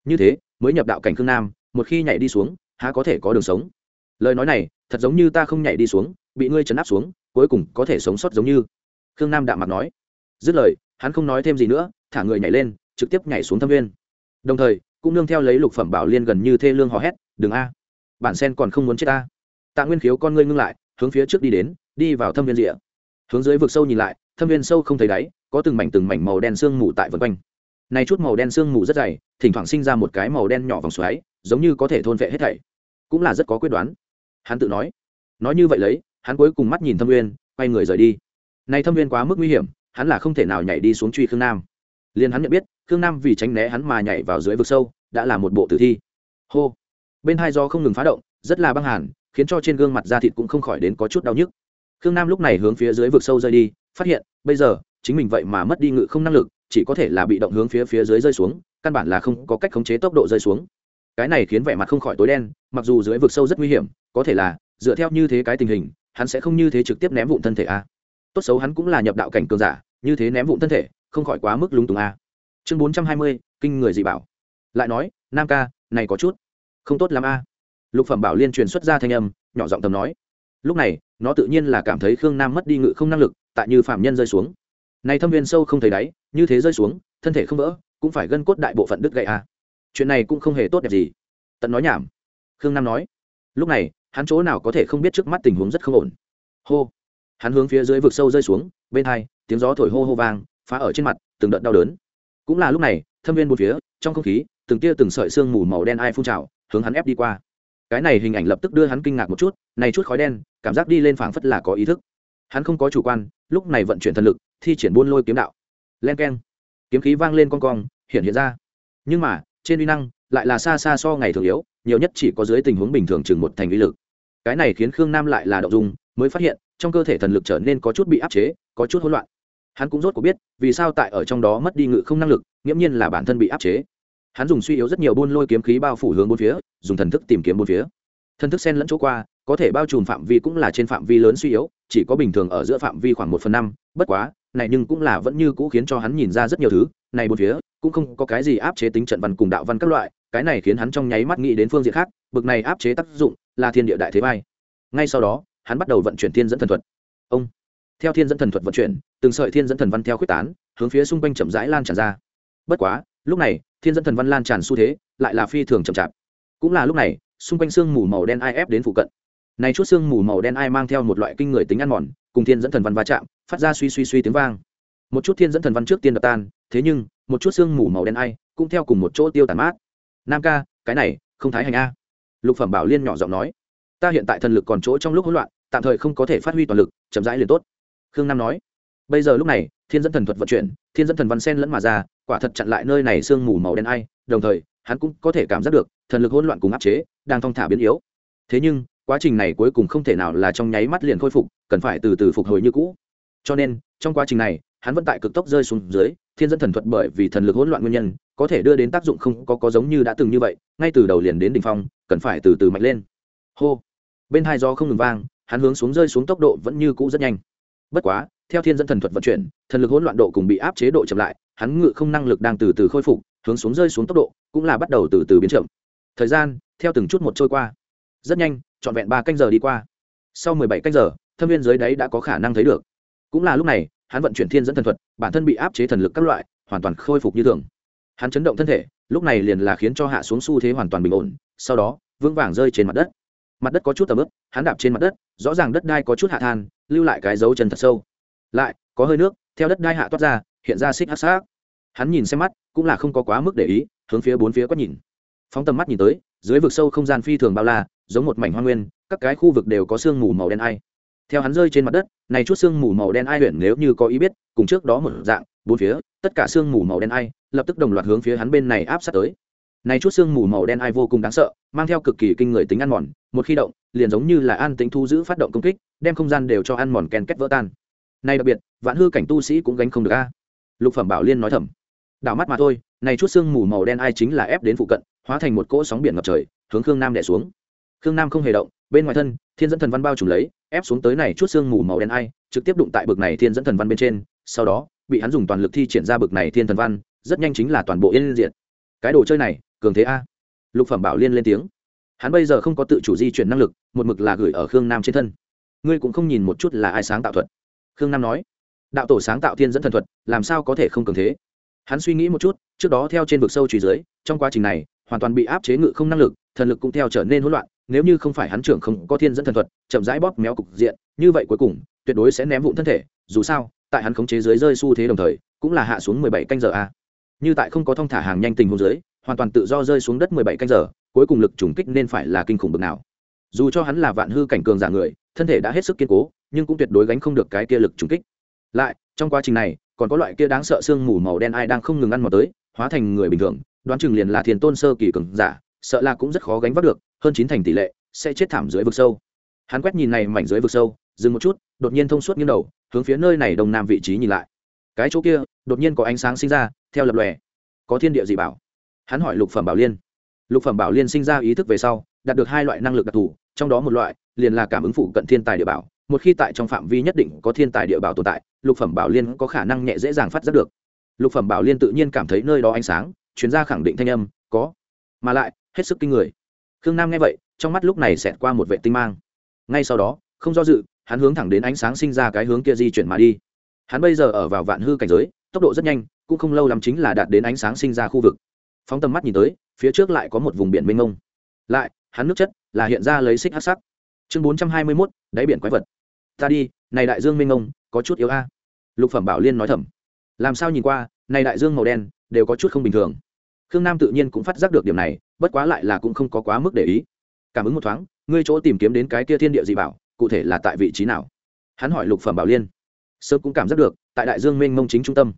Như thế, mới nhập đạo cảnh khương nam, một khi nhảy đi xuống, há có thể có đường sống? Lời nói này, thật giống như ta không nhảy đi xuống, bị ngươi chấn áp xuống, cuối cùng có thể sống sót giống như. Khương nam đạm mặt nói. Dứt lời, hắn không nói thêm gì nữa, thả người nhảy lên, trực tiếp nhảy xuống thâm viên đồng thời, cũng nương theo lấy lục phẩm bảo liên gần như thê lương hò hét, đừng a, bản sen còn không muốn chết ta. Tạ nguyên khiếu con ngươi ngưng lại, hướng phía trước đi đến, đi vào thâm viên rịa hướng dưới vực sâu nhìn lại, thâm viên sâu không thấy đáy, có từng mảnh từng mảnh màu đen sương mù tại vân quanh. Này chút màu đen sương mù rất dày, thỉnh thoảng sinh ra một cái màu đen nhỏ vòng xoáy, giống như có thể thôn vệ hết thảy. Cũng là rất có quyết đoán. Hắn tự nói. Nói như vậy lấy, hắn cuối cùng mắt nhìn thâm viên, quay người rời đi. Này thâm viên quá mức nguy hiểm, hắn là không thể nào nhảy đi xuống truy khương nam. Liền hắn nhận biết, khương nam vì tránh né hắn mà nhảy vào dưới vực sâu, đã là một bộ tử thi. Hô. Bên hai do không ngừng phá động, rất là băng hàn, khiến cho trên gương mặt da thịt cũng không khỏi đến có chút đau nhức khương nam lúc này hướng phía dưới vực sâu rơi đi, phát hiện, bây giờ, chính mình vậy mà mất đi ngự không năng lực, chỉ có thể là bị động hướng phía phía dưới rơi xuống, căn bản là không có cách khống chế tốc độ rơi xuống. Cái này khiến vẻ mặt không khỏi tối đen, mặc dù dưới vực sâu rất nguy hiểm, có thể là, dựa theo như thế cái tình hình, hắn sẽ không như thế trực tiếp ném vụn thân thể a. Tốt xấu hắn cũng là nhập đạo cảnh cường giả, như thế ném vụn thân thể, không khỏi quá mức lúng túng a. Chương bốn trăm hai mươi, kinh người dị bảo. Lại nói, nam ca, này có chút không tốt l a. Lục phẩm bảo liên truyền xuất ra thanh âm, nhỏ giọng tầm nói lúc này, nó tự nhiên là cảm thấy khương nam mất đi ngự không năng lực, tại như phạm nhân rơi xuống. Này thâm viên sâu không thấy đáy, như thế rơi xuống, thân thể không vỡ, cũng phải gân cốt đại bộ phận đứt gậy à. chuyện này cũng không hề tốt đẹp gì. Tận nói nhảm. Khương nam nói. Lúc này, hắn chỗ nào có thể không biết trước mắt tình huống rất không ổn. Hô. Hắn hướng phía dưới vực sâu rơi xuống, bên hai, tiếng gió thổi hô hô vang, phá ở trên mặt, từng đợt đau đớn. Cũng là lúc này, thâm viên một phía, trong không khí, từng tia từng sợi sương mù màu đen ai phun trào, hướng hắn ép đi qua cái này hình ảnh lập tức đưa hắn kinh ngạc một chút, này chút khói đen, cảm giác đi lên phảng phất là có ý thức. Hắn không có chủ quan, lúc này vận chuyển thần lực, thi triển buôn lôi kiếm đạo. Len k e n kiếm khí vang lên con cong, hiện hiện ra. Nhưng mà, trên uy năng lại là xa xa so ngày thường yếu, nhiều nhất chỉ có dưới tình huống bình thường chừng một thành uy lực. Cái này khiến khương nam lại là đậu dung, mới phát hiện, trong cơ thể thần lực trở nên có chút bị áp chế, có chút hỗn loạn. Hắn cũng rốt cuộc biết, vì sao tại ở trong đó mất đi ngự không năng lực, nghiễm nhiên là bản thân bị áp chế hắn dùng suy yếu rất nhiều buôn lôi kiếm khí bao phủ hướng bốn phía, dùng thần thức tìm kiếm bốn phía. Thần thức sen lẫn chỗ qua, có thể bao trùm phạm vi cũng là trên phạm vi lớn suy yếu, chỉ có bình thường ở giữa phạm vi khoảng một phần năm. Bất quá, này nhưng cũng là vẫn như cũ khiến cho hắn nhìn ra rất nhiều thứ. Này bốn phía, cũng không có cái gì áp chế tính trận văn cùng đạo văn các loại, cái này khiến hắn trong nháy mắt nghĩ đến phương diện khác, bực này áp chế tác dụng là thiên địa đại thế vai. Ngay sau đó, hắn bắt đầu vận chuyển thiên dẫn thần thuật. Ông, theo thiên dẫn thần thuật vận chuyển, từng sợi thiên dẫn thần văn theo quyết tán, hướng phía xung quanh chậm rãi lan tràn ra. Bất quá lúc này, thiên dẫn thần văn lan tràn xu thế, lại là phi thường chậm chạp. Cũng là lúc này, xung quanh sương mù màu đen ai ép đến phụ cận. Này chút sương mù màu đen ai mang theo một loại kinh người tính ăn mòn, cùng thiên dẫn thần văn va chạm, phát ra suy suy suy tiếng vang. Một chút thiên dẫn thần văn trước tiên đập tan, thế nhưng, một chút sương mù màu đen ai cũng theo cùng một chỗ tiêu tàn mát. Nam ca, cái này, không thái hành a. Lục phẩm bảo liên nhỏ giọng nói, ta hiện tại thần lực còn chỗ trong lúc hỗn loạn, tạm thời không có thể phát huy toàn lực, chậm rãi liền tốt. Khương nam nói, bây giờ lúc này thiên dẫn thần thuật vận chuyển, thiên dẫn thần văn sen lẫn mà ra, quả thật chặn lại nơi này sương mù màu đen ai, đồng thời, hắn cũng có thể cảm giác được, thần lực hỗn loạn cùng áp chế, đang thong thả biến yếu. Thế nhưng, quá trình này cuối cùng không thể nào là trong nháy mắt liền khôi phục, cần phải từ từ phục hồi như cũ. Cho nên, trong quá trình này, hắn vẫn tại cực tốc rơi xuống dưới, thiên dẫn thần thuật bởi vì thần lực hỗn loạn nguyên nhân, có thể đưa đến tác dụng không có có giống như đã từng như vậy, ngay từ đầu liền đến đ ỉ n h phong, cần phải từ từ mạnh lên. Hô! Bên hai do không ngừng vang, hắn hướng xuống rơi xuống tốc độ vẫn như cũ rất nhanh. Bất quá theo thiên dẫn thần thuật vận chuyển, thần lực hỗn loạn độ cùng bị áp chế độ chậm lại, hắn ngự không năng lực đang từ từ khôi phục, hướng xuống rơi xuống tốc độ, cũng là bắt đầu từ từ biến chậm. Thời gian, theo từng chút một trôi qua. Rất nhanh, trọn vẹn ba canh giờ đi qua. Sau mười bảy canh giờ, thâm viên dưới đáy đã có khả năng thấy được. Cũng là lúc này, hắn vận chuyển thiên dẫn thần thuật, bản thân bị áp chế thần lực các loại, hoàn toàn khôi phục như thường. Hắn chấn động thân thể, lúc này liền là khiến cho hạ xuống xu thế hoàn toàn bình ổn, sau đó, vững vàng rơi trên mặt đất. Mặt đất có chút tầm ướp hắn đạp trên mặt đất, rõ ràng đất đai có chút hạ than, lưu lại cái dấu chân thật sâu lại, có hơi nước, theo đất đai hạ toát ra, hiện ra xích hát xác hắn nhìn xem mắt, cũng là không có quá mức để ý, hướng phía bốn phía quét nhìn. Phóng tầm mắt nhìn tới, dưới vực sâu không gian phi thường bao la, giống một mảnh hoa nguyên, các cái khu vực đều có sương mù màu đen ai. Theo hắn rơi trên mặt đất, này chút sương mù màu đen ai huyện nếu như có ý biết, cùng trước đó một dạng, bốn phía, tất cả sương mù màu đen ai, lập tức đồng loạt hướng phía hắn bên này áp sát tới. Này chút sương mù màu đen ai vô cùng đáng sợ, mang theo cực kỳ kinh người tính ăn mòn, một khi động, liền giống như là an tính thu giữ phát động công kích, đem không gian đều cho ăn mòn ken kết vỡ tan này đặc biệt, vạn hư cảnh tu sĩ cũng gánh không được a. Lục phẩm bảo liên nói thầm. Đảo mắt mà thôi, này chút xương mù màu đen ai chính là ép đến phụ cận, hóa thành một cỗ sóng biển ngập trời, hướng khương nam đẻ xuống. Khương nam không hề động, bên ngoài thân, thiên dẫn thần văn bao trùm lấy, ép xuống tới này chút xương mù màu đen ai, trực tiếp đụng tại bực này thiên dẫn thần văn bên trên, sau đó, bị hắn dùng toàn lực thi triển ra bực này thiên thần văn, rất nhanh chính là toàn bộ yên diện cái đồ chơi này, cường thế a. Lục phẩm bảo liên lên tiếng. Hắn bây giờ không có tự chủ di chuyển năng lực, một mực là gửi ở khương nam trên thân. Ngươi cũng không nhìn một chút là ai sáng tạo thuật khương nam nói, đạo tổ sáng tạo thiên dẫn thần thuật, làm sao có thể không cường thế? Hắn suy nghĩ một chút, trước đó theo trên vực sâu trùy dưới, trong quá trình này, hoàn toàn bị áp chế ngự không năng lực, thần lực cũng theo trở nên hỗn loạn, nếu như không phải hắn trưởng không có thiên dẫn thần thuật, chậm rãi bóp méo cục diện, như vậy cuối cùng, tuyệt đối sẽ ném vụn thân thể, dù sao, tại hắn khống chế dưới rơi xu thế đồng thời, cũng là hạ xuống mười bảy canh giờ a. Như tại không có thong thả hàng nhanh tình huống dưới, hoàn toàn tự do rơi xuống đất mười bảy canh giờ, cuối cùng lực trùng kích nên phải là kinh khủng bực nào. Dù cho hắn là vạn hư cảnh cường giả người, thân thể đã hết sức kiên cố nhưng cũng tuyệt đối gánh không được cái kia lực trùng kích. Lại, trong quá trình này, còn có loại kia đáng sợ xương mù màu đen ai đang không ngừng ăn mò tới, hóa thành người bình thường, đoán chừng liền là thiền tôn sơ kỳ cường giả, sợ là cũng rất khó gánh vác được, hơn chín thành tỷ lệ sẽ chết thảm dưới vực sâu. Hắn quét nhìn này mảnh dưới vực sâu, dừng một chút, đột nhiên thông suốt nghiêng đầu, hướng phía nơi này đông nam vị trí nhìn lại. Cái chỗ kia, đột nhiên có ánh sáng sinh ra, theo lập lòe. Có thiên địa dị bảo. Hắn hỏi lục phẩm bảo liên. Lục phẩm bảo liên sinh ra ý thức về sau, đạt được hai loại năng lực đặc thù, trong đó một loại liền là cảm ứng phụ cận thiên tài địa bảo một khi tại trong phạm vi nhất định có thiên tài địa bảo tồn tại, lục phẩm bảo liên có khả năng nhẹ dễ dàng phát giác được. Lục phẩm bảo liên tự nhiên cảm thấy nơi đó ánh sáng, chuyên gia khẳng định thanh âm, có. Mà lại, hết sức kinh người. Khương nam nghe vậy, trong mắt lúc này xẹt qua một vệ tinh mang. Ngay sau đó, không do dự, hắn hướng thẳng đến ánh sáng sinh ra cái hướng kia di chuyển mà đi. Hắn bây giờ ở vào vạn hư cảnh giới, tốc độ rất nhanh, cũng không lâu lắm chính là đạt đến ánh sáng sinh ra khu vực. Phóng tầm mắt nhìn tới, phía trước lại có một vùng biển mênh mông. Lại, hắn nước chất là hiện ra lấy xích hát sắc. Chương bốn trăm hai mươi mốt, đáy biển quái vật ta đi, này đại dương Minh mông, có chút yếu a. Lục phẩm bảo liên nói thầm. Làm sao nhìn qua, này đại dương màu đen, đều có chút không bình thường. Khương nam tự nhiên cũng phát giác được điểm này, bất quá lại là cũng không có quá mức để ý. Cảm ứng một thoáng, ngươi chỗ tìm kiếm đến cái kia thiên địa dị bảo, cụ thể là tại vị trí nào? Hắn hỏi lục phẩm bảo liên. Sớm cũng cảm giác được, tại đại dương Minh mông chính trung tâm.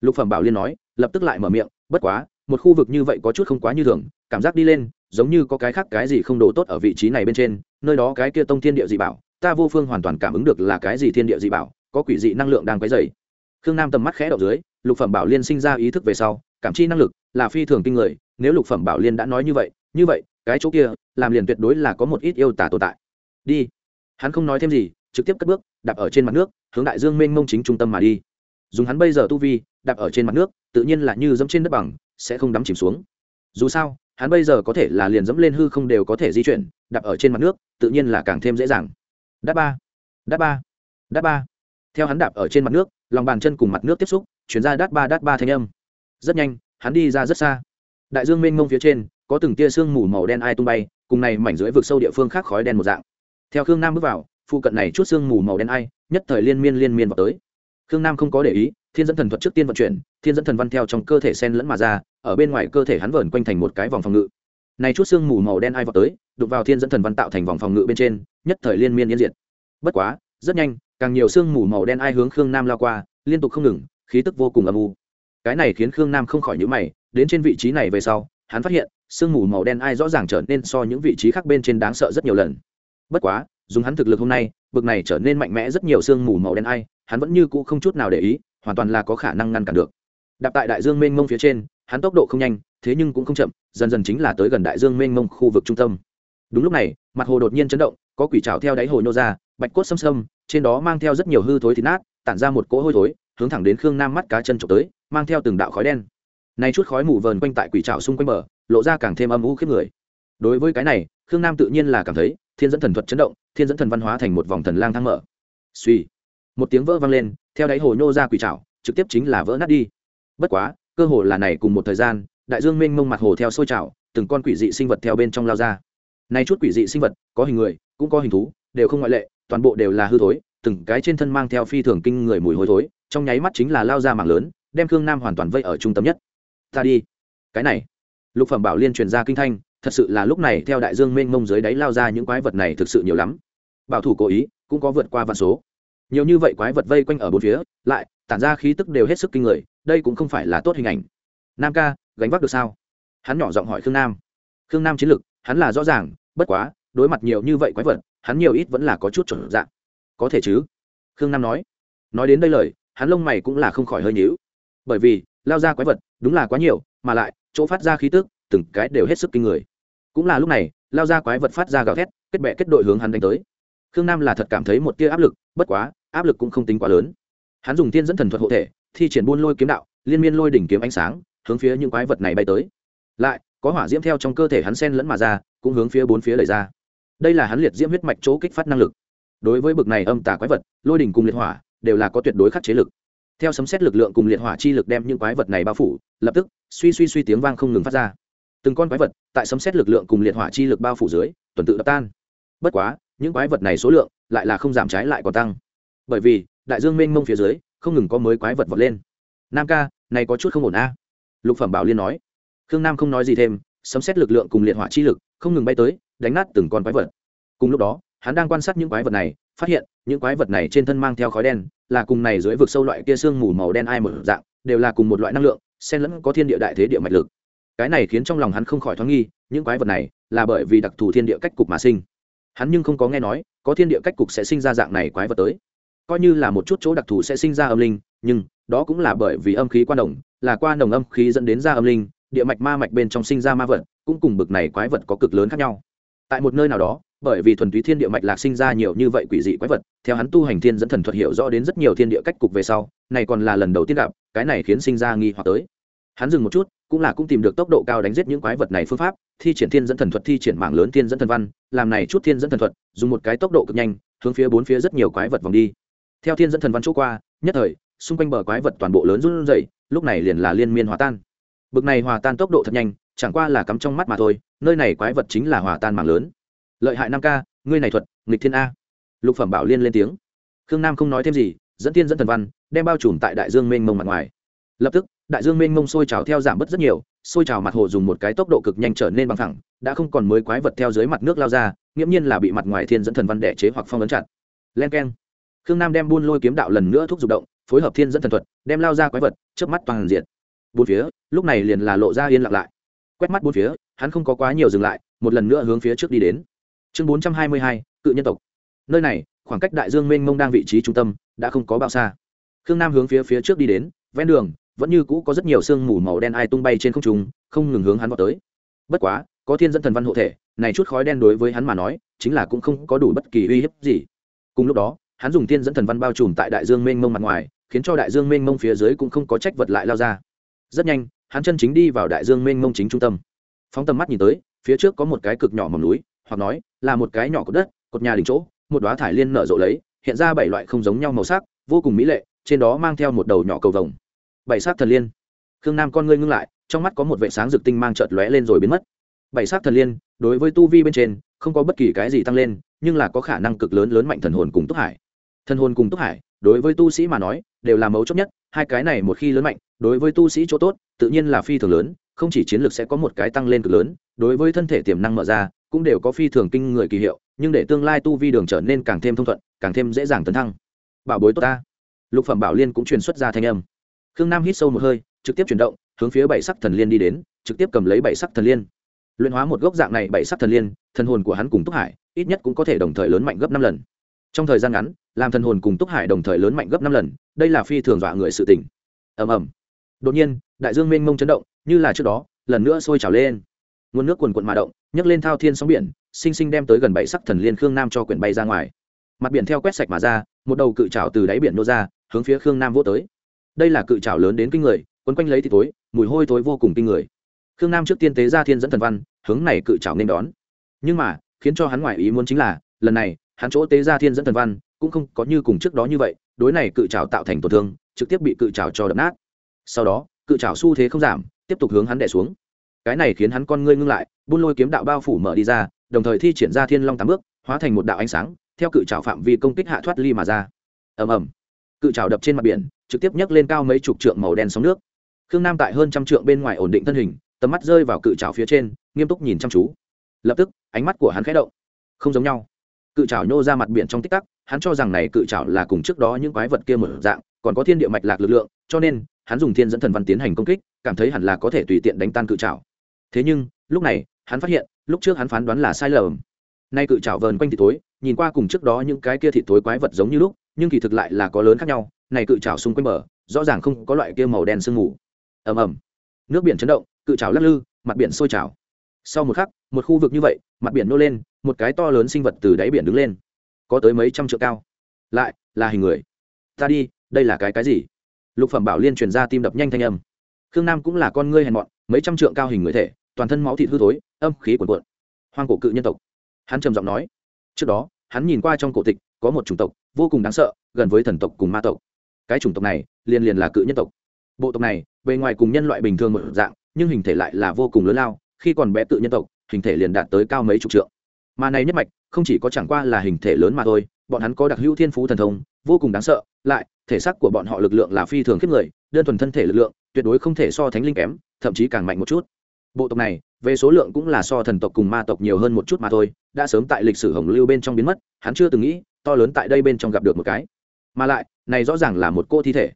Lục phẩm bảo liên nói, lập tức lại mở miệng, bất quá, một khu vực như vậy có chút không quá như thường, cảm giác đi lên, giống như có cái khác cái gì không đồ tốt ở vị trí này bên trên, nơi đó cái kia tông thiên địa dị bảo ta vô phương hoàn toàn cảm ứng được là cái gì thiên địa dị bảo, có quỷ dị năng lượng đang quấy dày khương nam tầm mắt khẽ đậu dưới, lục phẩm bảo liên sinh ra ý thức về sau, cảm chi năng lực là phi thường kinh người, nếu lục phẩm bảo liên đã nói như vậy như vậy, cái chỗ kia, làm liền tuyệt đối là có một ít yêu tả tồn tại. Đi. Hắn không nói thêm gì, trực tiếp cất bước, đạp ở trên mặt nước, hướng đại dương mênh mông chính trung tâm mà đi. Dùng hắn bây giờ tu vi, đạp ở trên mặt nước, tự nhiên là như dẫm trên đất bằng, sẽ không đắm chìm xuống. Dù sao, hắn bây giờ có thể là liền dẫm lên hư không đều có thể di chuyển, đạp ở trên mặt nước, tự nhiên là càng thêm dễ dàng đáp ba. Đáp ba. Đáp ba. Theo hắn đạp ở trên mặt nước, lòng bàn chân cùng mặt nước tiếp xúc, chuyển ra đát ba đát ba thanh âm. Rất nhanh, hắn đi ra rất xa. Đại dương mênh mông phía trên, có từng tia sương mù màu đen ai tung bay, cùng này mảnh dưới vực sâu địa phương khác khói đen một dạng. Theo khương nam bước vào, phụ cận này chút sương mù màu đen ai, nhất thời liên miên liên miên vào tới. Khương nam không có để ý, thiên dẫn thần thuật trước tiên vận chuyển, thiên dẫn thần văn theo trong cơ thể sen lẫn mà ra, ở bên ngoài cơ thể hắn vờn quanh thành một cái vòng phòng ngự. Này chút sương mù màu đen ai vào tới đục vào thiên dẫn thần văn tạo thành vòng phòng ngự bên trên nhất thời liên miên yên diệt. Bất quá, rất nhanh, càng nhiều sương mù màu đen ai hướng khương nam lao qua, liên tục không ngừng, khí tức vô cùng âm u. Cái này khiến khương nam không khỏi nhữ mày, đến trên vị trí này về sau, hắn phát hiện, sương mù màu đen ai rõ ràng trở nên so những vị trí khác bên trên đáng sợ rất nhiều lần. Bất quá, dùng hắn thực lực hôm nay, bực này trở nên mạnh mẽ rất nhiều sương mù màu đen ai, hắn vẫn như cũ không chút nào để ý, hoàn toàn là có khả năng ngăn cản được. Đạp tại đại dương mênh mông phía trên, hắn tốc độ không nhanh, thế nhưng cũng không chậm, dần dần chính là tới gần đại dương mênh mông khu vực trung tâm. Đúng lúc này, mặt hồ đột nhiên chấn động có quỷ trào theo đáy hồ nhô ra, bạch cốt xâm xâm, trên đó mang theo rất nhiều hư thối thịt nát, tản ra một cỗ hôi thối, hướng thẳng đến khương nam mắt cá chân trộm tới, mang theo từng đạo khói đen. Này chút khói mù vờn quanh tại quỷ trào xung quanh bờ, lộ ra càng thêm âm u khiếp người. Đối với cái này, khương nam tự nhiên là cảm thấy, thiên dẫn thần thuật chấn động, thiên dẫn thần văn hóa thành một vòng thần lang thang mở. Suy một tiếng vỡ vang lên, theo đáy hồ nhô ra quỷ trào trực tiếp chính là vỡ nát đi. Bất quá, cơ hồ là này cùng một thời gian, đại dương mênh mông mặt hồ theo sôi trào, từng con quỷ dị sinh vật theo bên trong lao ra nay chút quỷ dị sinh vật, có hình người, cũng có hình thú, đều không ngoại lệ, toàn bộ đều là hư thối, từng cái trên thân mang theo phi thường kinh người mùi hôi thối, trong nháy mắt chính là lao ra mảng lớn, đem khương nam hoàn toàn vây ở trung tâm nhất. Ta đi. Cái này. Lục phẩm bảo liên truyền ra kinh thanh, thật sự là lúc này theo đại dương mênh mông dưới đáy lao ra những quái vật này thực sự nhiều lắm. Bảo thủ cố ý, cũng có vượt qua vạn số. Nhiều như vậy quái vật vây quanh ở bốn phía, lại, tản ra khí tức đều hết sức kinh người, đây cũng không phải là tốt hình ảnh. Nam ca, gánh vác được sao? Hắn nhỏ giọng hỏi khương nam. Khương nam chiến lực, hắn là rõ ràng bất quá, đối mặt nhiều như vậy quái vật, hắn nhiều ít vẫn là có chút chuẩn dạng. Có thể chứ? Khương nam nói. Nói đến đây lời, hắn lông mày cũng là không khỏi hơi nhíu. Bởi vì, lao ra quái vật, đúng là quá nhiều, mà lại, chỗ phát ra khí tức, từng cái đều hết sức kinh người. Cũng là lúc này, lao ra quái vật phát ra gào thét, kết bệ kết đội hướng hắn đánh tới. Khương nam là thật cảm thấy một tia áp lực, bất quá, áp lực cũng không tính quá lớn. Hắn dùng tiên dẫn thần thuật hộ thể, thi triển buôn lôi kiếm đạo, liên miên lôi đỉnh kiếm ánh sáng, hướng phía những quái vật này bay tới. Lại, có hỏa diễm theo trong cơ thể hắn sen lẫn mà ra cũng hướng phía bốn phía đẩy ra. Đây là hắn liệt diễm huyết mạch chỗ kích phát năng lực. Đối với bực này âm tà quái vật, lôi đỉnh cùng liệt hỏa đều là có tuyệt đối khắc chế lực. Theo sấm xét lực lượng cùng liệt hỏa chi lực đem những quái vật này bao phủ, lập tức, suy suy suy tiếng vang không ngừng phát ra. Từng con quái vật tại sấm xét lực lượng cùng liệt hỏa chi lực bao phủ dưới, tuần tự đập tan. Bất quá, những quái vật này số lượng lại là không giảm trái lại còn tăng. Bởi vì, đại dương mênh mông phía dưới, không ngừng có mới quái vật vọt lên. Nam ca, này có chút không ổn a. Lục phẩm bảo liên nói. Khương nam không nói gì thêm, sấm xét lực lượng cùng liệt hỏa chi lực không ngừng bay tới, đánh nát từng con quái vật. Cùng lúc đó, hắn đang quan sát những quái vật này, phát hiện, những quái vật này trên thân mang theo khói đen, là cùng này dưới vực sâu loại kia sương mù màu đen ai một dạng, đều là cùng một loại năng lượng, xen lẫn có thiên địa đại thế địa mạch lực. Cái này khiến trong lòng hắn không khỏi thoáng nghi, những quái vật này là bởi vì đặc thù thiên địa cách cục mà sinh. Hắn nhưng không có nghe nói, có thiên địa cách cục sẽ sinh ra dạng này quái vật tới. Coi như là một chút chỗ đặc thù sẽ sinh ra âm linh, nhưng đó cũng là bởi vì âm khí quan đồng, là qua nồng âm khí dẫn đến ra âm linh, địa mạch ma mạch bên trong sinh ra ma vật cũng cùng bực này quái vật có cực lớn khác nhau. Tại một nơi nào đó, bởi vì thuần túy thiên địa mạch lạc sinh ra nhiều như vậy quỷ dị quái vật, theo hắn tu hành thiên dẫn thần thuật hiểu rõ đến rất nhiều thiên địa cách cục về sau, này còn là lần đầu tiên gặp, cái này khiến sinh ra nghi hoặc tới. Hắn dừng một chút, cũng là cũng tìm được tốc độ cao đánh giết những quái vật này phương pháp, thi triển thiên dẫn thần thuật, thi triển mạng lớn thiên dẫn thần văn, làm này chút thiên dẫn thần thuật, dùng một cái tốc độ cực nhanh, hướng phía bốn phía rất nhiều quái vật vòng đi. Theo thiên dẫn thần văn chỗ qua, nhất thời, xung quanh bờ quái vật toàn bộ lớn run rẩy, lúc này liền là liên miên hòa tan. Bực này hòa tan tốc độ thật nhanh chẳng qua là cắm trong mắt mà thôi, nơi này quái vật chính là hòa tan mạng lớn. Lợi hại năm ca, ngươi này thuật, nghịch thiên a. Lục phẩm bảo liên lên tiếng. Khương nam không nói thêm gì, dẫn thiên dẫn thần văn, đem bao trùm tại đại dương mênh mông mặt ngoài. Lập tức, đại dương mênh mông sôi trào theo giảm bớt rất nhiều, sôi trào mặt hồ dùng một cái tốc độ cực nhanh trở nên bằng thẳng đã không còn mới quái vật theo dưới mặt nước lao ra, nghiễm nhiên là bị mặt ngoài thiên dẫn thần văn đẻ chế hoặc phong ấn chặt. Len k e n khương nam đem buôn lôi kiếm đạo lần nữa thúc giục động, phối hợp thiên dẫn thần thuật, đem lao ra quái vật trước mắt toàn diện. Bốn phía, lúc này liền là lộ ra yên lặng lại quét mắt bốn phía, hắn không có quá nhiều dừng lại, một lần nữa hướng phía trước đi đến. Chương bốn trăm hai mươi hai, cự nhân tộc. Nơi này, khoảng cách đại dương mênh mông đang vị trí trung tâm, đã không có bao xa. Khương nam hướng phía phía trước đi đến, ven đường, vẫn như cũ có rất nhiều sương mù màu đen ai tung bay trên không trung, không ngừng hướng hắn vào tới. Bất quá, có thiên dẫn thần văn hộ thể, này chút khói đen đối với hắn mà nói, chính là cũng không có đủ bất kỳ uy hiếp gì. Cùng lúc đó, hắn dùng thiên dẫn thần văn bao trùm tại đại dương mênh mông mặt ngoài, khiến cho đại dương mênh mông phía dưới cũng không có trách vật lại lao ra. Rất nhanh hắn chân chính đi vào đại dương mênh mông chính trung tâm. Phóng tầm mắt nhìn tới, phía trước có một cái cực nhỏ mỏm núi, hoặc nói, là một cái nhỏ cột đất, cột nhà đỉnh chỗ, một đoá thải liên nở rộ lấy, hiện ra bảy loại không giống nhau màu sắc, vô cùng mỹ lệ, trên đó mang theo một đầu nhỏ cầu vồng. Bảy sắc thần liên. Khương nam con ngươi ngưng lại, trong mắt có một vệ sáng rực tinh mang chợt lóe lên rồi biến mất. Bảy sắc thần liên, đối với tu vi bên trên, không có bất kỳ cái gì tăng lên, nhưng là có khả năng cực lớn lớn mạnh thần hồn cùng túc hải. Thần hồn cùng túc hải, đối với tu sĩ mà nói, đều là mấu chốt nhất hai cái này một khi lớn mạnh, đối với tu sĩ chỗ tốt, tự nhiên là phi thường lớn, không chỉ chiến lược sẽ có một cái tăng lên cực lớn, đối với thân thể tiềm năng mở ra, cũng đều có phi thường kinh người kỳ hiệu, nhưng để tương lai tu vi đường trở nên càng thêm thông thuận, càng thêm dễ dàng tấn thăng. Bảo bối tốt ta. Lục phẩm bảo liên cũng truyền xuất ra thanh âm. Khương nam hít sâu một hơi, trực tiếp chuyển động, hướng phía bảy sắc thần liên đi đến, trực tiếp cầm lấy bảy sắc thần liên. Luyện hóa một gốc dạng này bảy sắc thần liên, thần hồn của hắn cùng túc hải, ít nhất cũng có thể đồng thời lớn mạnh gấp năm lần. Trong thời gian ngắn làm thần hồn cùng túc hải đồng thời lớn mạnh gấp năm lần, đây là phi thường dọa người sự tỉnh ầm ầm. Đột nhiên, đại dương mênh mông chấn động, như là trước đó, lần nữa sôi trào lên. Nguồn nước quần quận mà động, nhấc lên thao thiên sóng biển, sinh sinh đem tới gần bảy sắc thần liên khương nam cho quyển bay ra ngoài. Mặt biển theo quét sạch mà ra, một đầu cự trào từ đáy biển nô ra, hướng phía khương nam vô tới. Đây là cự trào lớn đến kinh người, quấn quanh lấy thì tối, mùi hôi thối vô cùng kinh người. Khương nam trước tiên tế ra thiên dẫn thần văn, hướng này cự trào nên đón. Nhưng mà, khiến cho hắn ngoại ý muốn chính là, lần này, hắn chỗ tế ra thiên dẫn thần văn cũng không có như cùng trước đó như vậy, đối này cự trào tạo thành tổn thương, trực tiếp bị cự trào cho đập nát. Sau đó, cự trào xu thế không giảm, tiếp tục hướng hắn đẻ xuống. Cái này khiến hắn con ngươi ngưng lại, buôn lôi kiếm đạo bao phủ mở đi ra, đồng thời thi triển ra thiên long tám bước, hóa thành một đạo ánh sáng, theo cự trào phạm vi công kích hạ thoát ly mà ra. Ầm ầm. Cự trào đập trên mặt biển, trực tiếp nhấc lên cao mấy chục trượng màu đen sóng nước. Khương nam tại hơn trăm trượng bên ngoài ổn định thân hình, tầm mắt rơi vào cự trào phía trên, nghiêm túc nhìn chăm chú. Lập tức, ánh mắt của hắn khẽ động. Không giống nhau. Cự trào nhô ra mặt biển trong tích tắc hắn cho rằng này cự trảo là cùng trước đó những quái vật kia một dạng, còn có thiên địa mạch lạc lực lượng, cho nên, hắn dùng thiên dẫn thần văn tiến hành công kích, cảm thấy hẳn là có thể tùy tiện đánh tan cự trảo. thế nhưng, lúc này, hắn phát hiện, lúc trước hắn phán đoán là sai lầm. Nay cự trảo vờn quanh thịt tối nhìn qua cùng trước đó những cái kia thịt tối quái vật giống như lúc, nhưng kỳ thực lại là có lớn khác nhau, này cự trảo xung quanh bờ, rõ ràng không có loại kia màu đen sương mù. Ầm ầm. Nước biển chấn động, cự trảo lắc lư, mặt biển sôi trào. Sau một khắc, một khu vực như vậy, mặt biển nô lên, một cái to lớn sinh vật từ đáy biển đứng lên có tới mấy trăm trượng cao. Lại, là hình người. Ta đi, đây là cái cái gì? Lục phẩm bảo liên truyền ra tim đập nhanh thanh âm. Khương nam cũng là con ngươi hèn mọn, mấy trăm trượng cao hình người thể, toàn thân máu thịt hư thối, âm khí cuồn cuộn. Hoang cổ cự nhân tộc. Hắn trầm giọng nói. Trước đó, hắn nhìn qua trong cổ tịch, có một chủng tộc, vô cùng đáng sợ, gần với thần tộc cùng ma tộc. Cái chủng tộc này, liền liền là cự nhân tộc. Bộ tộc này, bề ngoài cùng nhân loại bình thường một dạng, nhưng hình thể lại là vô cùng lớn lao, khi còn bé cự nhân tộc, hình thể liền đạt tới cao mấy chục trượng mà này nhất mạch không chỉ có chẳng qua là hình thể lớn mà thôi, bọn hắn có đặc hữu thiên phú thần thông, vô cùng đáng sợ, lại, thể xác của bọn họ lực lượng là phi thường khiếp người, đơn thuần thân thể lực lượng, tuyệt đối không thể so thánh linh kém, thậm chí càng mạnh một chút. Bộ tộc này, về số lượng cũng là so thần tộc cùng ma tộc nhiều hơn một chút mà thôi, đã sớm tại lịch sử hồng lưu bên trong biến mất, hắn chưa từng nghĩ, to lớn tại đây bên trong gặp được một cái. Mà lại, này rõ ràng là một cô thi thể.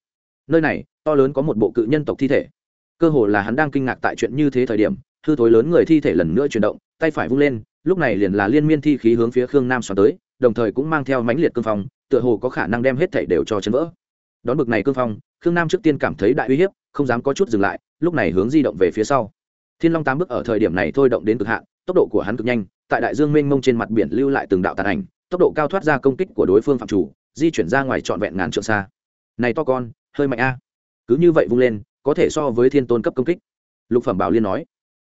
Nơi này, to lớn có một bộ cự nhân tộc thi thể. Cơ hồ là hắn đang kinh ngạc tại chuyện như thế thời điểm, hư thối lớn người thi thể lần nữa chuyển động, tay phải vung lên lúc này liền là liên miên thi khí hướng phía khương nam xoắn tới, đồng thời cũng mang theo mãnh liệt cương phong, tựa hồ có khả năng đem hết thảy đều cho chấn vỡ. Đón bực này cương phong, khương nam trước tiên cảm thấy đại uy hiếp, không dám có chút dừng lại, lúc này hướng di động về phía sau. Thiên long tám bước ở thời điểm này thôi động đến cực hạn, tốc độ của hắn cực nhanh, tại đại dương mênh mông trên mặt biển lưu lại từng đạo tàn ảnh, tốc độ cao thoát ra công kích của đối phương phạm chủ, di chuyển ra ngoài trọn vẹn ngàn trượng xa. Này to con, hơi mạnh a. Cứ như vậy vung lên, có thể so với thiên tôn cấp công kích. Lục phẩm bảo liên nói.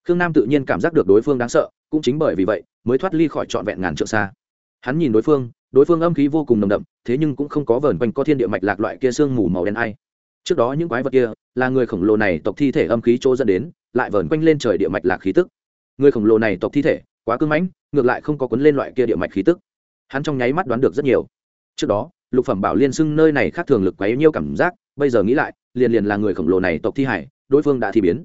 Khương nam tự nhiên cảm giác được đối phương đáng sợ cũng chính bởi vì vậy mới thoát ly khỏi trọn vẹn ngàn trượng xa. Hắn nhìn đối phương đối phương âm khí vô cùng nồng đậm, thế nhưng cũng không có vờn quanh có thiên địa mạch lạc loại kia sương mù màu đen ai. Trước đó những quái vật kia là người khổng lồ này tộc thi thể âm khí chỗ dẫn đến, lại vờn quanh lên trời địa mạch lạc khí tức. Người khổng lồ này tộc thi thể, quá cưng mãnh, ngược lại không có cuốn lên loại kia địa mạch khí tức. Hắn trong nháy mắt đoán được rất nhiều. Trước đó, lục phẩm bảo liên xưng nơi này khác thường lực quấy nhiêu cảm giác, bây giờ nghĩ lại, liền liền là người khổng lồ này tộc thi hải, đối phương đã thi biến.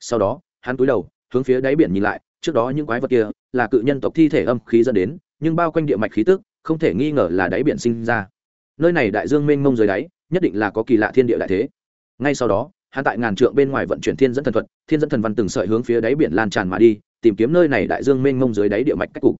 Sau đó, hắn cúi đầu, hướng phía đáy biển nhìn lại trước đó những quái vật kia là cự nhân tộc thi thể âm khí dẫn đến, nhưng bao quanh địa mạch khí tức, không thể nghi ngờ là đáy biển sinh ra. Nơi này đại dương mênh mông dưới đáy, nhất định là có kỳ lạ thiên địa đại thế. Ngay sau đó, hắn tại ngàn trượng bên ngoài vận chuyển thiên dẫn thần thuật, thiên dẫn thần văn từng sợi hướng phía đáy biển lan tràn mà đi, tìm kiếm nơi này đại dương mênh mông dưới đáy địa mạch cách cục.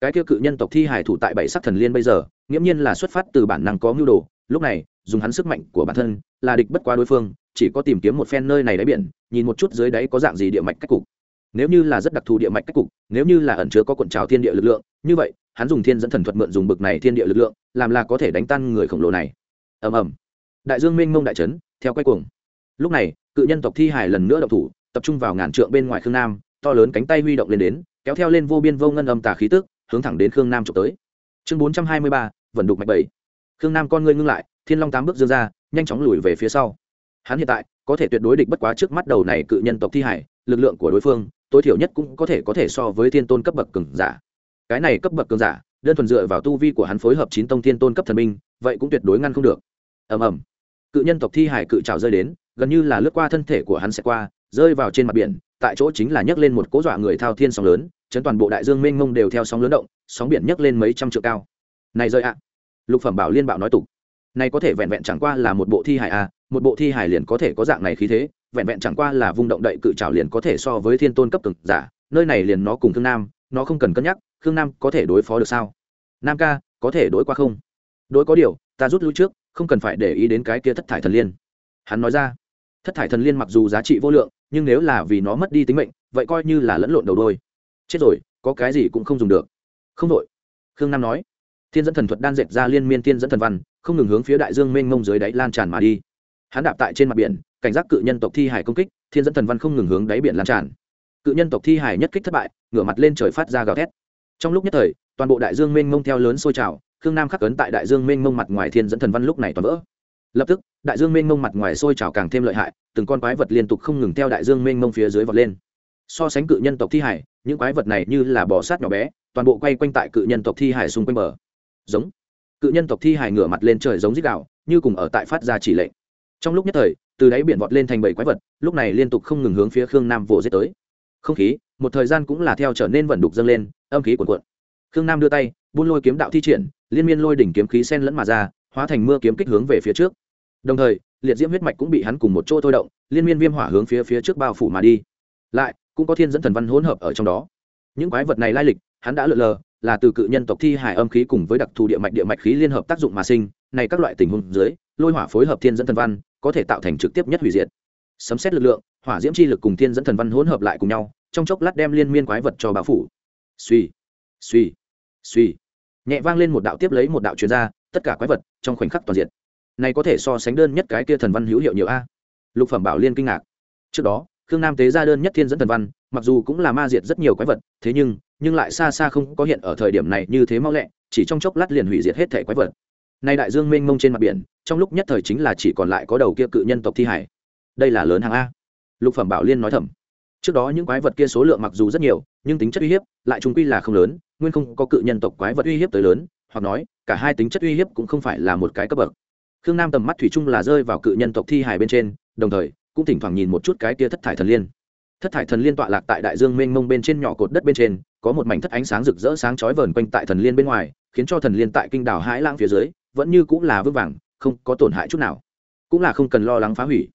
Cái kia cự nhân tộc thi hải thủ tại bảy sắc thần liên bây giờ, nghiễm nhiên là xuất phát từ bản năng có mưu đồ, lúc này, dùng hắn sức mạnh của bản thân, là địch bất quá đối phương, chỉ có tìm kiếm một phen nơi này đáy biển, nhìn một chút dưới đáy có dạng gì địa mạch cách cục nếu như là rất đặc thù địa mạch cách cục, nếu như là ẩn chứa có cuộn trào thiên địa lực lượng, như vậy, hắn dùng thiên dẫn thần thuật mượn dùng bực này thiên địa lực lượng, làm là có thể đánh tan người khổng lồ này. Ầm ầm. Đại dương minh mông đại trấn, theo quay cuồng. Lúc này, cự nhân tộc thi hải lần nữa động thủ, tập trung vào ngàn trượng bên ngoài khương nam, to lớn cánh tay huy động lên đến, kéo theo lên vô biên vô ngân âm tà khí tức, hướng thẳng đến khương nam trục tới. Chương bốn trăm hai mươi ba, vận đục mạch bảy. Khương nam con ngươi ngưng lại, thiên long tám bước dương ra, nhanh chóng lùi về phía sau. Hắn hiện tại, có thể tuyệt đối địch bất quá trước mắt đầu này cự nhân tộc thi hải lực lượng của đối phương tối thiểu nhất cũng có thể có thể so với thiên tôn cấp bậc cường giả. Cái này cấp bậc cường giả, đơn thuần dựa vào tu vi của hắn phối hợp chín tông thiên tôn cấp thần minh, vậy cũng tuyệt đối ngăn không được. Ầm ầm. Cự nhân tộc thi hải cự trào rơi đến, gần như là lướt qua thân thể của hắn sẽ qua, rơi vào trên mặt biển, tại chỗ chính là nhấc lên một cố dọa người thao thiên sóng lớn, chấn toàn bộ đại dương mênh mông đều theo sóng lớn động, sóng biển nhấc lên mấy trăm triệu cao. Này rơi ạ. Lục phẩm bảo liên bảo nói tục. Này có thể vẹn vẹn chẳng qua là một bộ thi hải à một bộ thi hải liền có thể có dạng này khí thế vẹn vẹn chẳng qua là vung động đậy cự trảo liền có thể so với thiên tôn cấp cực giả, nơi này liền nó cùng thương nam, nó không cần cân nhắc, khương nam có thể đối phó được sao? Nam ca, có thể đối qua không? Đối có điều, ta rút lui trước, không cần phải để ý đến cái kia thất thải thần liên. Hắn nói ra. Thất thải thần liên mặc dù giá trị vô lượng, nhưng nếu là vì nó mất đi tính mệnh, vậy coi như là lẫn lộn đầu đôi. Chết rồi, có cái gì cũng không dùng được. Không đội khương nam nói. Thiên dẫn thần thuật đan dệt ra liên miên thiên dẫn thần văn, không ngừng hướng phía đại dương mênh mông dưới đáy lan tràn mà đi. Hắn đạp tại trên mặt biển cảnh giác cự nhân tộc thi hải công kích, thiên dẫn thần văn không ngừng hướng đáy biển lan tràn. Cự nhân tộc thi hải nhất kích thất bại, ngửa mặt lên trời phát ra gào thét. Trong lúc nhất thời, toàn bộ đại dương mênh mông theo lớn sôi trào, khương nam khắc ấn tại đại dương mênh mông mặt ngoài thiên dẫn thần văn lúc này toàn vỡ. Lập tức, đại dương mênh mông mặt ngoài sôi trào càng thêm lợi hại, từng con quái vật liên tục không ngừng theo đại dương mênh mông phía dưới vọt lên. So sánh cự nhân tộc thi hải những quái vật này như là bò sát nhỏ bé, toàn bộ quay quanh tại cự nhân tộc thi hải xung quanh bờ. Giống. Cự nhân tộc thi hải ngửa mặt lên trời giống dít đạo như cùng ở tại phát ra chỉ lệnh. Trong lúc nhất thời từ đáy biển vọt lên thành bảy quái vật, lúc này liên tục không ngừng hướng phía khương nam vỗ giết tới. Không khí, một thời gian cũng là theo trở nên vận đục dâng lên, âm khí cuồn cuộn. Khương nam đưa tay, buôn lôi kiếm đạo thi triển, liên miên lôi đỉnh kiếm khí sen lẫn mà ra, hóa thành mưa kiếm kích hướng về phía trước. Đồng thời, liệt diễm huyết mạch cũng bị hắn cùng một chỗ thôi động, liên miên viêm hỏa hướng phía phía trước bao phủ mà đi. Lại, cũng có thiên dẫn thần văn hỗn hợp ở trong đó. Những quái vật này lai lịch, hắn đã lượn lờ, là từ cự nhân tộc thi hải âm khí cùng với đặc thù địa mạch địa mạch khí liên hợp tác dụng mà sinh. Này các loại tình huống dưới, lôi hỏa phối hợp thiên dẫn thần văn có thể tạo thành trực tiếp nhất hủy diệt. Sấm xét lực lượng, hỏa diễm chi lực cùng thiên dẫn thần văn hỗn hợp lại cùng nhau, trong chốc lát đem liên miên quái vật cho bão phủ. Suy suy suy nhẹ vang lên một đạo tiếp lấy một đạo chuyên gia tất cả quái vật trong khoảnh khắc toàn diện này có thể so sánh đơn nhất cái kia thần văn hữu hiệu nhiều a. Lục phẩm bảo liên kinh ngạc. Trước đó, khương nam tế ra đơn nhất thiên dẫn thần văn, mặc dù cũng là ma diệt rất nhiều quái vật, thế nhưng nhưng lại xa xa không có hiện ở thời điểm này như thế mau lẹ, chỉ trong chốc lát liền hủy diệt hết thể quái vật. Nay đại dương mênh mông trên mặt biển trong lúc nhất thời chính là chỉ còn lại có đầu kia cự nhân tộc thi hải. Đây là lớn hàng a. Lục phẩm bảo liên nói thầm. Trước đó những quái vật kia số lượng mặc dù rất nhiều, nhưng tính chất uy hiếp lại trung quy là không lớn, nguyên không có cự nhân tộc quái vật uy hiếp tới lớn, hoặc nói, cả hai tính chất uy hiếp cũng không phải là một cái cấp bậc. Khương nam tầm mắt thủy chung là rơi vào cự nhân tộc thi hài bên trên, đồng thời, cũng thỉnh thoảng nhìn một chút cái kia thất thải thần liên. Thất thải thần liên tọa lạc tại đại dương mênh mông bên trên nhỏ cột đất bên trên, có một mảnh thất ánh sáng rực rỡ sáng chói vờn quanh tại thần liên bên ngoài, khiến cho thần liên tại kinh đảo hãi lãng phía dưới, vẫn như cũng là vững vàng không có tổn hại chút nào. Cũng là không cần lo lắng phá hủy.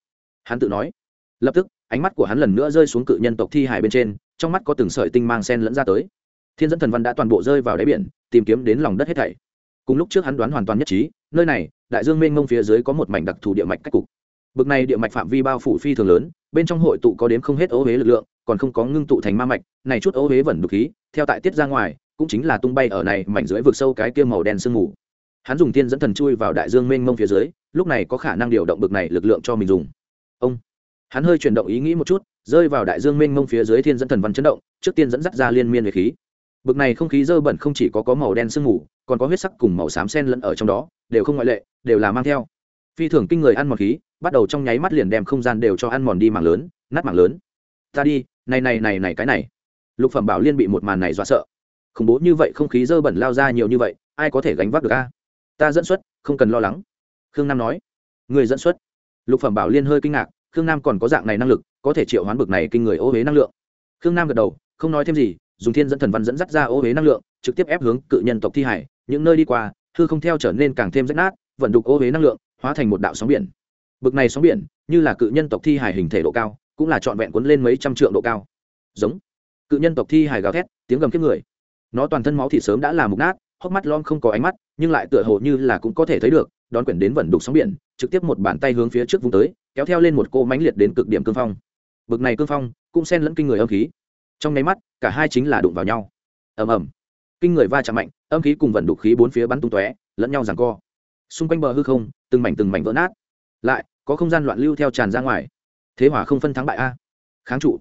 Hắn tự nói. Lập tức, ánh mắt của hắn lần nữa rơi xuống cự nhân tộc thi hài bên trên, trong mắt có từng sợi tinh mang sen lẫn ra tới. Thiên dẫn thần văn đã toàn bộ rơi vào đáy biển, tìm kiếm đến lòng đất hết thảy. Cùng lúc trước hắn đoán hoàn toàn nhất trí, nơi này, đại dương mênh mông phía dưới có một mảnh đặc thù địa mạch cách cục. Bực này địa mạch phạm vi bao phủ phi thường lớn, bên trong hội tụ có đếm không hết ô huế lực lượng, còn không có ngưng tụ thành ma mạch, này chút ô huế vẩn đục khí, theo tại tiết ra ngoài, cũng chính là tung bay ở này mảnh dưới vực sâu cái kia màu đen sương mù hắn dùng tiên dẫn thần chui vào đại dương mênh mông phía dưới, lúc này có khả năng điều động bực này lực lượng cho mình dùng. Ông! Hắn hơi chuyển động ý nghĩ một chút, rơi vào đại dương mênh mông phía dưới thiên dẫn thần văn chấn động, trước tiên dẫn dắt ra liên miên về khí. Bực này không khí dơ bẩn không chỉ có có màu đen sương mù, còn có huyết sắc cùng màu xám sen lẫn ở trong đó, đều không ngoại lệ, đều là mang theo. Phi thường kinh người ăn mòn khí, bắt đầu trong nháy mắt liền đem không gian đều cho ăn mòn đi mảng lớn, nát mảng lớn. Ta đi, này này này này cái này. Lục phẩm bảo liên bị một màn này dọa sợ. Khủng bố như vậy không khí dơ bẩn lao ra nhiều như vậy, ai có thể gánh vác được a? Ta dẫn xuất, không cần lo lắng. Khương nam nói. Người dẫn xuất. Lục phẩm bảo liên hơi kinh ngạc, khương nam còn có dạng này năng lực, có thể triệu hoán bực này kinh người ô huế năng lượng. Khương nam gật đầu, không nói thêm gì, dùng thiên dẫn thần văn dẫn dắt ra ô huế năng lượng, trực tiếp ép hướng cự nhân tộc thi hải, những nơi đi qua thư không theo trở nên càng thêm rách nát, vận đục ô huế năng lượng, hóa thành một đạo sóng biển. Bực này sóng biển, như là cự nhân tộc thi hải hình thể độ cao, cũng là trọn vẹn cuốn lên mấy trăm trượng độ cao. Giống. Cự nhân tộc thi hải gào thét, tiếng gầm kiếp người. Nó toàn thân máu thịt sớm đã là mục nát hốc mắt lom không có ánh mắt, nhưng lại tựa hồ như là cũng có thể thấy được, đón quyển đến vẩn đục sóng biển, trực tiếp một bàn tay hướng phía trước vùng tới, kéo theo lên một cô mánh liệt đến cực điểm cương phong. Bực này cương phong, cũng xen lẫn kinh người âm khí. Trong nháy mắt, cả hai chính là đụng vào nhau. Ầm ầm. Kinh người va chạm mạnh, âm khí cùng vẩn đục khí bốn phía bắn tung tóe, lẫn nhau giằng co. Xung quanh bờ hư không, từng mảnh từng mảnh vỡ nát. Lại, có không gian loạn lưu theo tràn ra ngoài. Thế hỏa không phân thắng bại a. Kháng trụ.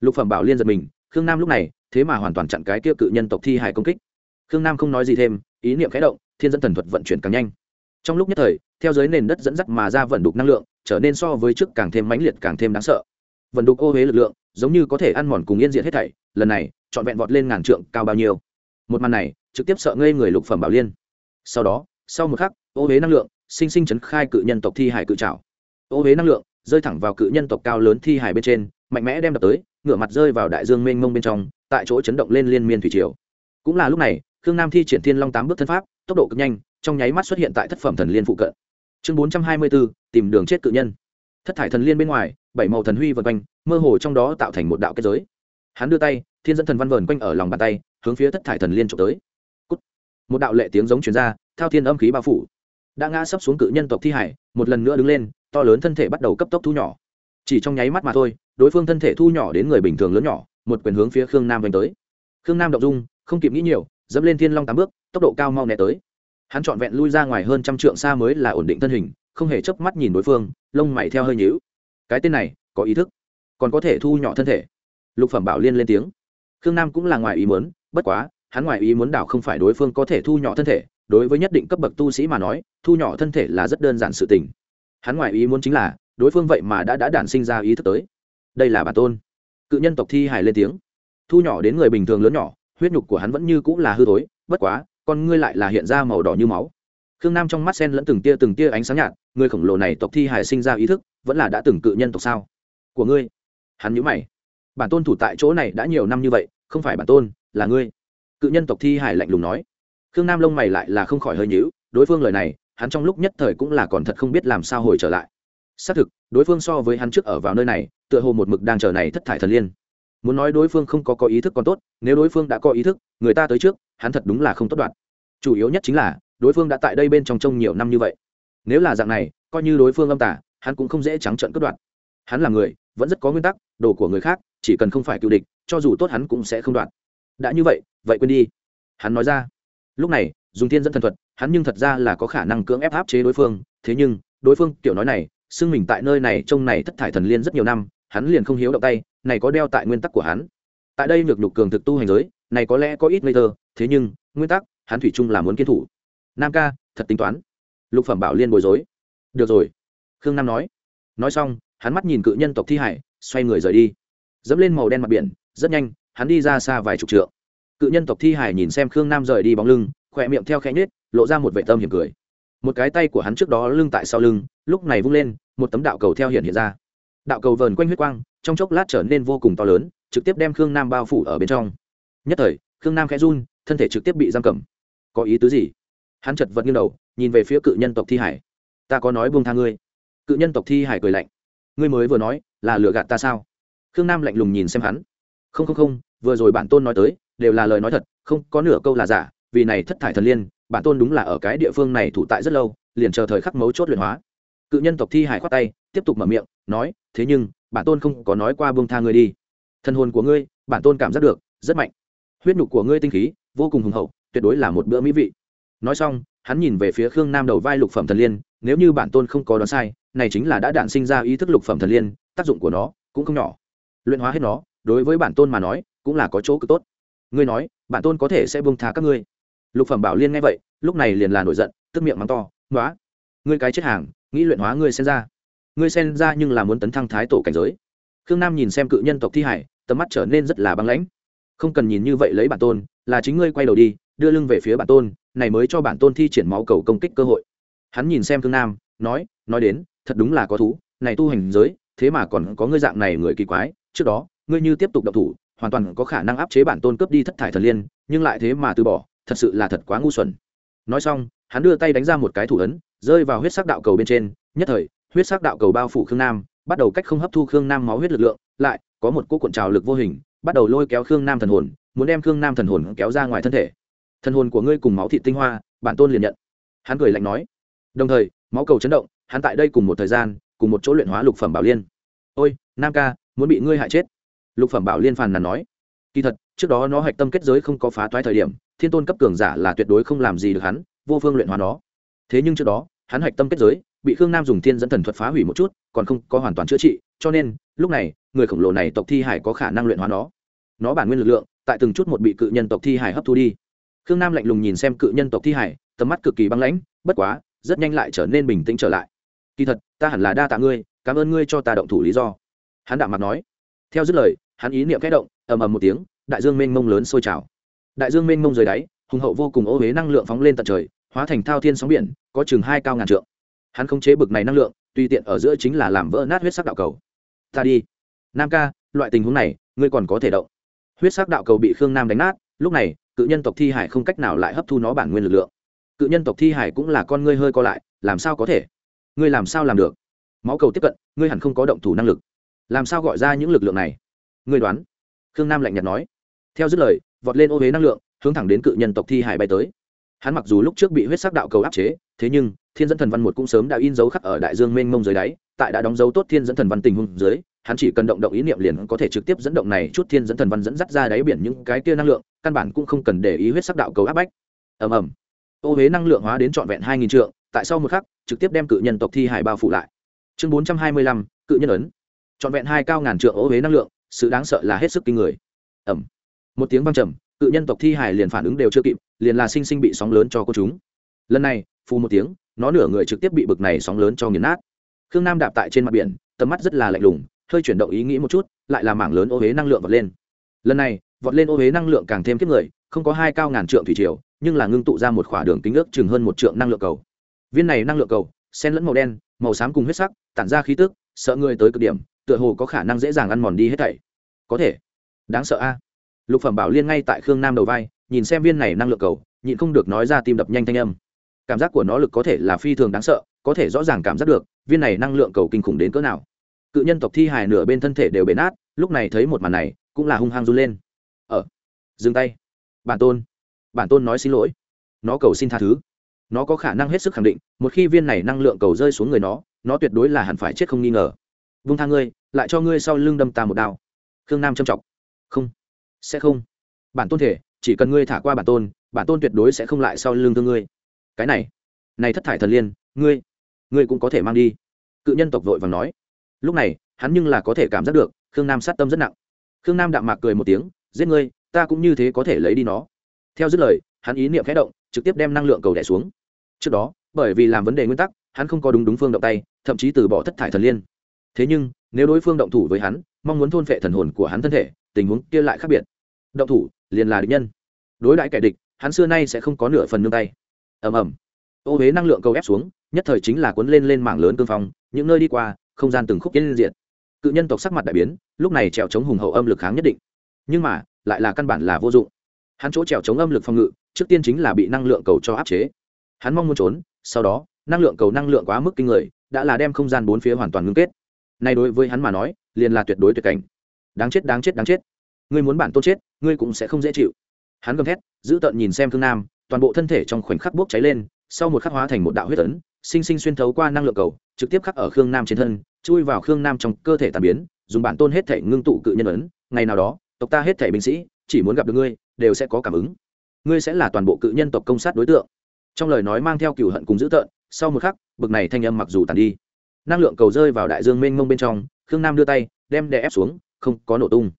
Lục phẩm bảo liên giật mình, khương nam lúc này, thế mà hoàn toàn chặn cái kia cự nhân tộc thi hài công kích khương nam không nói gì thêm, ý niệm khẽ động, thiên dẫn thần thuật vận chuyển càng nhanh. Trong lúc nhất thời, theo dưới nền đất dẫn dắt mà ra vận đục năng lượng, trở nên so với trước càng thêm mãnh liệt, càng thêm đáng sợ. Vận đục ô huế lực lượng, giống như có thể ăn mòn cùng yên diện hết thảy, lần này, trọn vẹn vọt lên ngàn trượng, cao bao nhiêu? Một màn này, trực tiếp sợ ngây người lục phẩm bảo liên. Sau đó, sau một khắc, ô huế năng lượng, sinh sinh chấn khai cự nhân tộc thi hải cự trảo. Ô huế năng lượng, rơi thẳng vào cự nhân tộc cao lớn thi hải bên trên, mạnh mẽ đem đập tới, ngửa mặt rơi vào đại dương mênh mông bên trong, tại chỗ chấn động lên liên miên thủy triều. Cũng là lúc này khương nam thi triển thiên long tám bước thân pháp, tốc độ cực nhanh, trong nháy mắt xuất hiện tại thất phẩm thần liên phụ cận. Chương bốn trăm hai mươi bốn tìm đường chết cự nhân. Thất thải thần liên bên ngoài, bảy màu thần huy vần quanh, mơ hồ trong đó tạo thành một đạo kết giới. Hắn đưa tay, thiên dẫn thần văn vờn quanh ở lòng bàn tay, hướng phía thất thải thần liên trộm tới. Cút. một đạo lệ tiếng giống truyền ra, thao thiên âm khí bao phủ. Đã ngã sấp xuống cự nhân tộc thi hải, một lần nữa đứng lên, to lớn thân thể bắt đầu cấp tốc thu nhỏ. Chỉ trong nháy mắt mà thôi, đối phương thân thể thu nhỏ đến người bình thường lớn nhỏ, một quyền hướng phía khương nam vành tới. Khương nam động dung, không kịp nghĩ nhiều dẫm lên thiên long tám bước, tốc độ cao mau né tới. Hắn trọn vẹn lui ra ngoài hơn trăm trượng xa mới là ổn định thân hình, không hề chớp mắt nhìn đối phương, lông mày theo hơi nhíu. Cái tên này, có ý thức, còn có thể thu nhỏ thân thể. Lục phẩm bảo liên lên tiếng. Khương nam cũng là ngoài ý muốn, bất quá, hắn ngoài ý muốn đảo không phải đối phương có thể thu nhỏ thân thể, đối với nhất định cấp bậc tu sĩ mà nói, thu nhỏ thân thể là rất đơn giản sự tình. Hắn ngoài ý muốn chính là, đối phương vậy mà đã đã đản sinh ra ý thức tới. Đây là bản tôn. Cự nhân tộc thi hài lên tiếng. Thu nhỏ đến người bình thường lớn nhỏ huyết nhục của hắn vẫn như cũng là hư thối, bất quá, con ngươi lại là hiện ra màu đỏ như máu. Khương nam trong mắt sen lẫn từng tia từng tia ánh sáng nhạt, người khổng lồ này tộc thi hài sinh ra ý thức, vẫn là đã từng cự nhân tộc sao? Của ngươi? Hắn nhữ mày. Bản tôn thủ tại chỗ này đã nhiều năm như vậy, không phải bản tôn, là ngươi. Cự nhân tộc thi hài lạnh lùng nói. Khương nam lông mày lại là không khỏi hơi nhíu, đối phương lời này, hắn trong lúc nhất thời cũng là còn thật không biết làm sao hồi trở lại. Xác thực, đối phương so với hắn trước ở vào nơi này, tựa hồ một mực đang chờ này thất thải thần liên muốn nói đối phương không có có ý thức còn tốt, nếu đối phương đã có ý thức, người ta tới trước, hắn thật đúng là không tốt đoạn. Chủ yếu nhất chính là, đối phương đã tại đây bên trong trông nhiều năm như vậy. Nếu là dạng này, coi như đối phương âm tả, hắn cũng không dễ trắng trợn cướp đoạt hắn là người, vẫn rất có nguyên tắc, đồ của người khác, chỉ cần không phải cựu địch, cho dù tốt hắn cũng sẽ không đoạt đã như vậy vậy quên đi. Hắn nói ra. Lúc này, dùng thiên dẫn thần thuật, hắn nhưng thật ra là có khả năng cưỡng ép áp chế đối phương, thế nhưng, đối phương kiểu nói này, xưng mình tại nơi này trông này thất thải thần liên rất nhiều năm, hắn liền không hiếu động tay này có đeo tại nguyên tắc của hắn. Tại đây nhược nhục cường thực tu hành giới, này có lẽ có ít ngây thơ, thế nhưng, nguyên tắc, hắn thủy chung là muốn kiên thủ. Nam ca, thật tính toán. Lục phẩm bảo liên bối rối. Được rồi. Khương nam nói. Nói xong, hắn mắt nhìn cự nhân tộc thi hải, xoay người rời đi. Dẫm lên màu đen mặt biển, rất nhanh, hắn đi ra xa vài chục trượng. Cự nhân tộc thi hải nhìn xem khương nam rời đi bóng lưng, khỏe miệng theo khẽ nhết lộ ra một vệ tâm hiểm cười. Một cái tay của hắn trước đó lưng tại sau lưng, lúc này vung lên, một tấm đạo cầu theo hiện hiện ra đạo cầu vờn quanh huyết quang, trong chốc lát trở nên vô cùng to lớn, trực tiếp đem khương nam bao phủ ở bên trong. Nhất thời, khương nam khẽ run, thân thể trực tiếp bị giam cầm. Có ý tứ gì? Hắn chật vật nghiêng đầu, nhìn về phía cự nhân tộc thi hải. Ta có nói buông tha ngươi. Cự nhân tộc thi hải cười lạnh. Ngươi mới vừa nói, là lựa gạt ta sao? Khương nam lạnh lùng nhìn xem hắn. Không không không, vừa rồi bản tôn nói tới, đều là lời nói thật, không có nửa câu là giả, vì này thất thải thần liên, bản tôn đúng là ở cái địa phương này thủ tại rất lâu, liền chờ thời khắc mấu chốt luyện hóa. Cự nhân tộc thi hải khoát tay, tiếp tục mở miệng nói, thế nhưng, bản tôn không có nói qua buông tha ngươi đi. Thân hồn của ngươi, bản tôn cảm giác được, rất mạnh. Huyết nhục của ngươi tinh khí, vô cùng hùng hậu, tuyệt đối là một bữa mỹ vị. Nói xong, hắn nhìn về phía khương nam đầu vai lục phẩm thần liên, nếu như bản tôn không có đoán sai, này chính là đã đạn sinh ra ý thức lục phẩm thần liên, tác dụng của nó cũng không nhỏ. Luyện hóa hết nó, đối với bản tôn mà nói, cũng là có chỗ cực tốt. Ngươi nói, bản tôn có thể sẽ buông tha các ngươi. Lục phẩm bảo liên nghe vậy, lúc này liền là nổi giận, tức miệng mắng to nói ngươi cái chết hàng, nghĩ luyện hóa ngươi xem ra ngươi xen ra nhưng là muốn tấn thăng thái tổ cảnh giới. Khương nam nhìn xem cự nhân tộc thi hải, tầm mắt trở nên rất là băng lãnh. Không cần nhìn như vậy lấy bản tôn, là chính ngươi quay đầu đi, đưa lưng về phía bản tôn, này mới cho bản tôn thi triển máu cầu công kích cơ hội. Hắn nhìn xem khương nam, nói nói đến, thật đúng là có thú, này tu hành giới, thế mà còn có ngươi dạng này người kỳ quái, trước đó, ngươi như tiếp tục độc thủ, hoàn toàn có khả năng áp chế bản tôn cướp đi thất thải thần liên, nhưng lại thế mà từ bỏ, thật sự là thật quá ngu xuẩn. Nói xong, hắn đưa tay đánh ra một cái thủ ấn, rơi vào huyết sắc đạo cầu bên trên, nhất thời huyết sắc đạo cầu bao phủ khương nam, bắt đầu cách không hấp thu khương nam máu huyết lực lượng, lại có một cỗ cuộn trào lực vô hình, bắt đầu lôi kéo khương nam thần hồn, muốn đem khương nam thần hồn kéo ra ngoài thân thể. Thần hồn của ngươi cùng máu thịt tinh hoa, bản tôn liền nhận. Hắn cười lạnh nói. Đồng thời, máu cầu chấn động, hắn tại đây cùng một thời gian, cùng một chỗ luyện hóa lục phẩm bảo liên. Ôi, nam ca, muốn bị ngươi hại chết. Lục phẩm bảo liên phàn nàn nói. Kỳ thật, trước đó nó hạch tâm kết giới không có phá toái thời điểm, thiên tôn cấp cường giả là tuyệt đối không làm gì được hắn, vô phương luyện hóa nó. Thế nhưng trước đó, hắn hạch tâm kết giới bị khương nam dùng thiên dẫn thần thuật phá hủy một chút, còn không có hoàn toàn chữa trị, cho nên, lúc này, người khổng lồ này tộc thi hải có khả năng luyện hóa nó. Nó bản nguyên lực lượng, tại từng chút một bị cự nhân tộc thi hải hấp thu đi. Khương nam lạnh lùng nhìn xem cự nhân tộc thi hải, tầm mắt cực kỳ băng lãnh, bất quá, rất nhanh lại trở nên bình tĩnh trở lại. Kỳ thật, ta hẳn là đa tạ ngươi, cảm ơn ngươi cho ta động thủ lý do. Hắn đạo mặt nói. Theo dứt lời, hắn ý niệm kẽ động, ầm ầm một tiếng, đại dương mênh mông lớn sôi trào. Đại dương mênh mông rời đáy, hùng hậu vô cùng ô huế năng lượng phóng lên tận trời, hóa thành thao thiên sóng biển, có chừng hai cao ngàn trượng hắn không chế bực này năng lượng, tùy tiện ở giữa chính là làm vỡ nát huyết sắc đạo cầu. Ta đi. Nam ca, loại tình huống này, ngươi còn có thể động. Huyết sắc đạo cầu bị khương nam đánh nát, lúc này, cự nhân tộc thi hải không cách nào lại hấp thu nó bản nguyên lực lượng. Cự nhân tộc thi hải cũng là con ngươi hơi co lại, làm sao có thể? Ngươi làm sao làm được? Máu cầu tiếp cận, ngươi hẳn không có động thủ năng lực. Làm sao gọi ra những lực lượng này? Ngươi đoán? Khương nam lạnh nhạt nói. Theo dứt lời, vọt lên ô huế năng lượng, hướng thẳng đến cự nhân tộc thi hải bay tới. Hắn mặc dù lúc trước bị huyết sắc đạo cầu áp chế, thế nhưng thiên dẫn thần văn một cũng sớm đã in dấu khắc ở đại dương mênh mông dưới đáy, tại đã đóng dấu tốt thiên dẫn thần văn tình huống dưới, hắn chỉ cần động động ý niệm liền có thể trực tiếp dẫn động này chút thiên dẫn thần văn dẫn dắt ra đáy biển những cái kia năng lượng, căn bản cũng không cần để ý huyết sắc đạo cầu áp bách. Ầm ầm. Ô huế năng lượng hóa đến trọn vẹn hai nghìn trượng, tại sau một khắc, trực tiếp đem cự nhân tộc thi hải bao phủ lại. Chương bốn trăm hai mươi lăm, cự nhân ấn. Trọn vẹn hai cao ngàn trượng ô huế năng lượng, sự đáng sợ là hết sức kinh người. Ẩm một tiếng vang trầm, cự nhân tộc thi hải liền phản ứng đều chưa kịp, liền là sinh sinh bị sóng lớn cho cô chúng lần này, phù một tiếng, nó nửa người trực tiếp bị bực này sóng lớn cho nghiền nát. Khương nam đạp tại trên mặt biển, tầm mắt rất là lạnh lùng, hơi chuyển động ý nghĩ một chút, lại là mảng lớn ô huế năng lượng vọt lên. Lần này, vọt lên ô huế năng lượng càng thêm kiếp người, không có hai cao ngàn trượng thủy triều, nhưng là ngưng tụ ra một khỏa đường kính ước chừng hơn một trượng năng lượng cầu. Viên này năng lượng cầu, sen lẫn màu đen, màu xám cùng huyết sắc, tản ra khí tức, sợ người tới cực điểm, tựa hồ có khả năng dễ dàng ăn mòn đi hết thảy. Có thể. Đáng sợ a. Lục phẩm bảo liên ngay tại khương nam đầu vai, nhìn xem viên này năng lượng cầu, nhịn không được nói ra tim đập nhanh thanh âm cảm giác của nó lực có thể là phi thường đáng sợ có thể rõ ràng cảm giác được viên này năng lượng cầu kinh khủng đến cỡ nào. Cự nhân tộc thi hài nửa bên thân thể đều bể nát lúc này thấy một màn này cũng là hung hăng run lên. Ở ờ, dừng tay. Bản tôn. Bản tôn nói xin lỗi. Nó cầu xin tha thứ. Nó có khả năng hết sức khẳng định một khi viên này năng lượng cầu rơi xuống người nó nó tuyệt đối là hẳn phải chết không nghi ngờ. Vung tha ngươi lại cho ngươi sau lưng đâm ta một đao. Khương nam châm trọng không. Sẽ không. Bản tôn thể chỉ cần ngươi thả qua bản tôn bản tôn tuyệt đối sẽ không lại sau lưng thương ngươi cái này này thất thải thần liên, ngươi ngươi cũng có thể mang đi. Cự nhân tộc vội vàng nói. Lúc này, hắn nhưng là có thể cảm giác được, khương nam sát tâm rất nặng. Khương nam đạm mạc cười một tiếng, giết ngươi, ta cũng như thế có thể lấy đi nó. Theo dứt lời, hắn ý niệm khẽ động, trực tiếp đem năng lượng cầu đẻ xuống. Trước đó, bởi vì làm vấn đề nguyên tắc, hắn không có đúng đúng phương động tay, thậm chí từ bỏ thất thải thần liên. Thế nhưng, nếu đối phương động thủ với hắn, mong muốn thôn phệ thần hồn của hắn thân thể, tình huống kia lại khác biệt. Động thủ, liền là địch nhân. Đối đãi kẻ địch, hắn xưa nay sẽ không có nửa phần nương tay ầm ầm. Ô huế năng lượng cầu ép xuống, nhất thời chính là cuốn lên lên mảng lớn cương phong, những nơi đi qua, không gian từng khúc yên diện cự nhân tộc sắc mặt đại biến, lúc này trèo chống hùng hậu âm lực kháng nhất định. Nhưng mà, lại là căn bản là vô dụng. Hắn chỗ trèo chống âm lực phòng ngự, trước tiên chính là bị năng lượng cầu cho áp chế. Hắn mong muốn trốn, sau đó, năng lượng cầu năng lượng quá mức kinh người, đã là đem không gian bốn phía hoàn toàn ngưng kết. Nay đối với hắn mà nói, liền là tuyệt đối tuyệt cảnh. Đáng chết đáng chết đáng chết. Ngươi muốn bản tôn chết, ngươi cũng sẽ không dễ chịu. Hắn gầm thét, giữ tợn nhìn xem thương nam toàn bộ thân thể trong khoảnh khắc bốc cháy lên, sau một khắc hóa thành một đạo huyết tấn sinh sinh xuyên thấu qua năng lượng cầu, trực tiếp khắc ở khương nam trên thân, chui vào khương nam trong cơ thể tàn biến, dùng bản tôn hết thể ngưng tụ cự nhân ấn, ngày nào đó, tộc ta hết thể binh sĩ, chỉ muốn gặp được ngươi, đều sẽ có cảm ứng. Ngươi sẽ là toàn bộ cự nhân tộc công sát đối tượng. Trong lời nói mang theo cựu hận cùng dữ tợn, sau một khắc, bực này thanh âm mặc dù tàn đi. Năng lượng cầu rơi vào đại dương mênh mông bên trong, khương nam đưa tay, đem đè ép xuống, không có nổ tung.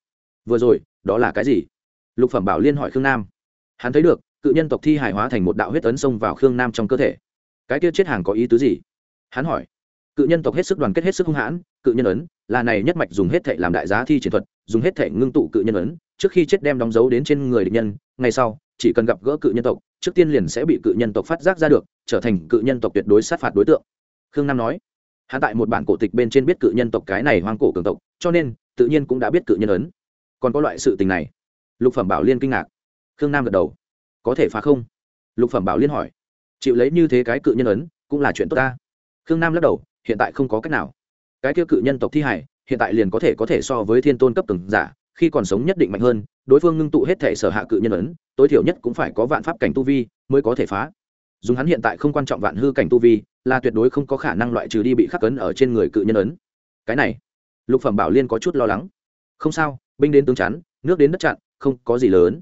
Vừa rồi, đó là cái gì? Lục phẩm bảo liên hỏi khương nam. Hắn thấy được cự nhân tộc thi hải hóa thành một đạo huyết ấn xông vào khương nam trong cơ thể. Cái kia chết hàng có ý tứ gì? Hắn hỏi. Cự nhân tộc hết sức đoàn kết, hết sức hung hãn, cự nhân ấn, là này nhất mạch dùng hết thệ làm đại giá thi triển thuật, dùng hết thệ ngưng tụ cự nhân ấn, trước khi chết đem đóng dấu đến trên người địch nhân ngay sau, chỉ cần gặp gỡ cự nhân tộc, trước tiên liền sẽ bị cự nhân tộc phát giác ra được, trở thành cự nhân tộc tuyệt đối sát phạt đối tượng. Khương nam nói. Hắn tại một bản cổ tịch bên trên biết cự nhân tộc cái này hoang cổ cường tộc, cho nên, tự nhiên cũng đã biết cự nhân ấn. Còn có loại sự tình này. Lục phẩm bảo liên kinh ngạc. Khương nam gật đầu có thể phá không? Lục phẩm bảo liên hỏi. Chịu lấy như thế cái cự nhân ấn, cũng là chuyện tốt ta. Khương nam lắc đầu, hiện tại không có cách nào. Cái kia cự nhân tộc thi hải, hiện tại liền có thể có thể so với thiên tôn cấp từng giả, khi còn sống nhất định mạnh hơn, đối phương ngưng tụ hết thể sở hạ cự nhân ấn, tối thiểu nhất cũng phải có vạn pháp cảnh tu vi mới có thể phá. Dùng hắn hiện tại không quan trọng vạn hư cảnh tu vi, là tuyệt đối không có khả năng loại trừ đi bị khắc ấn ở trên người cự nhân ấn. Cái này, lục phẩm bảo liên có chút lo lắng. Không sao, binh đến tướng chắn, nước đến đất chặn, không có gì lớn.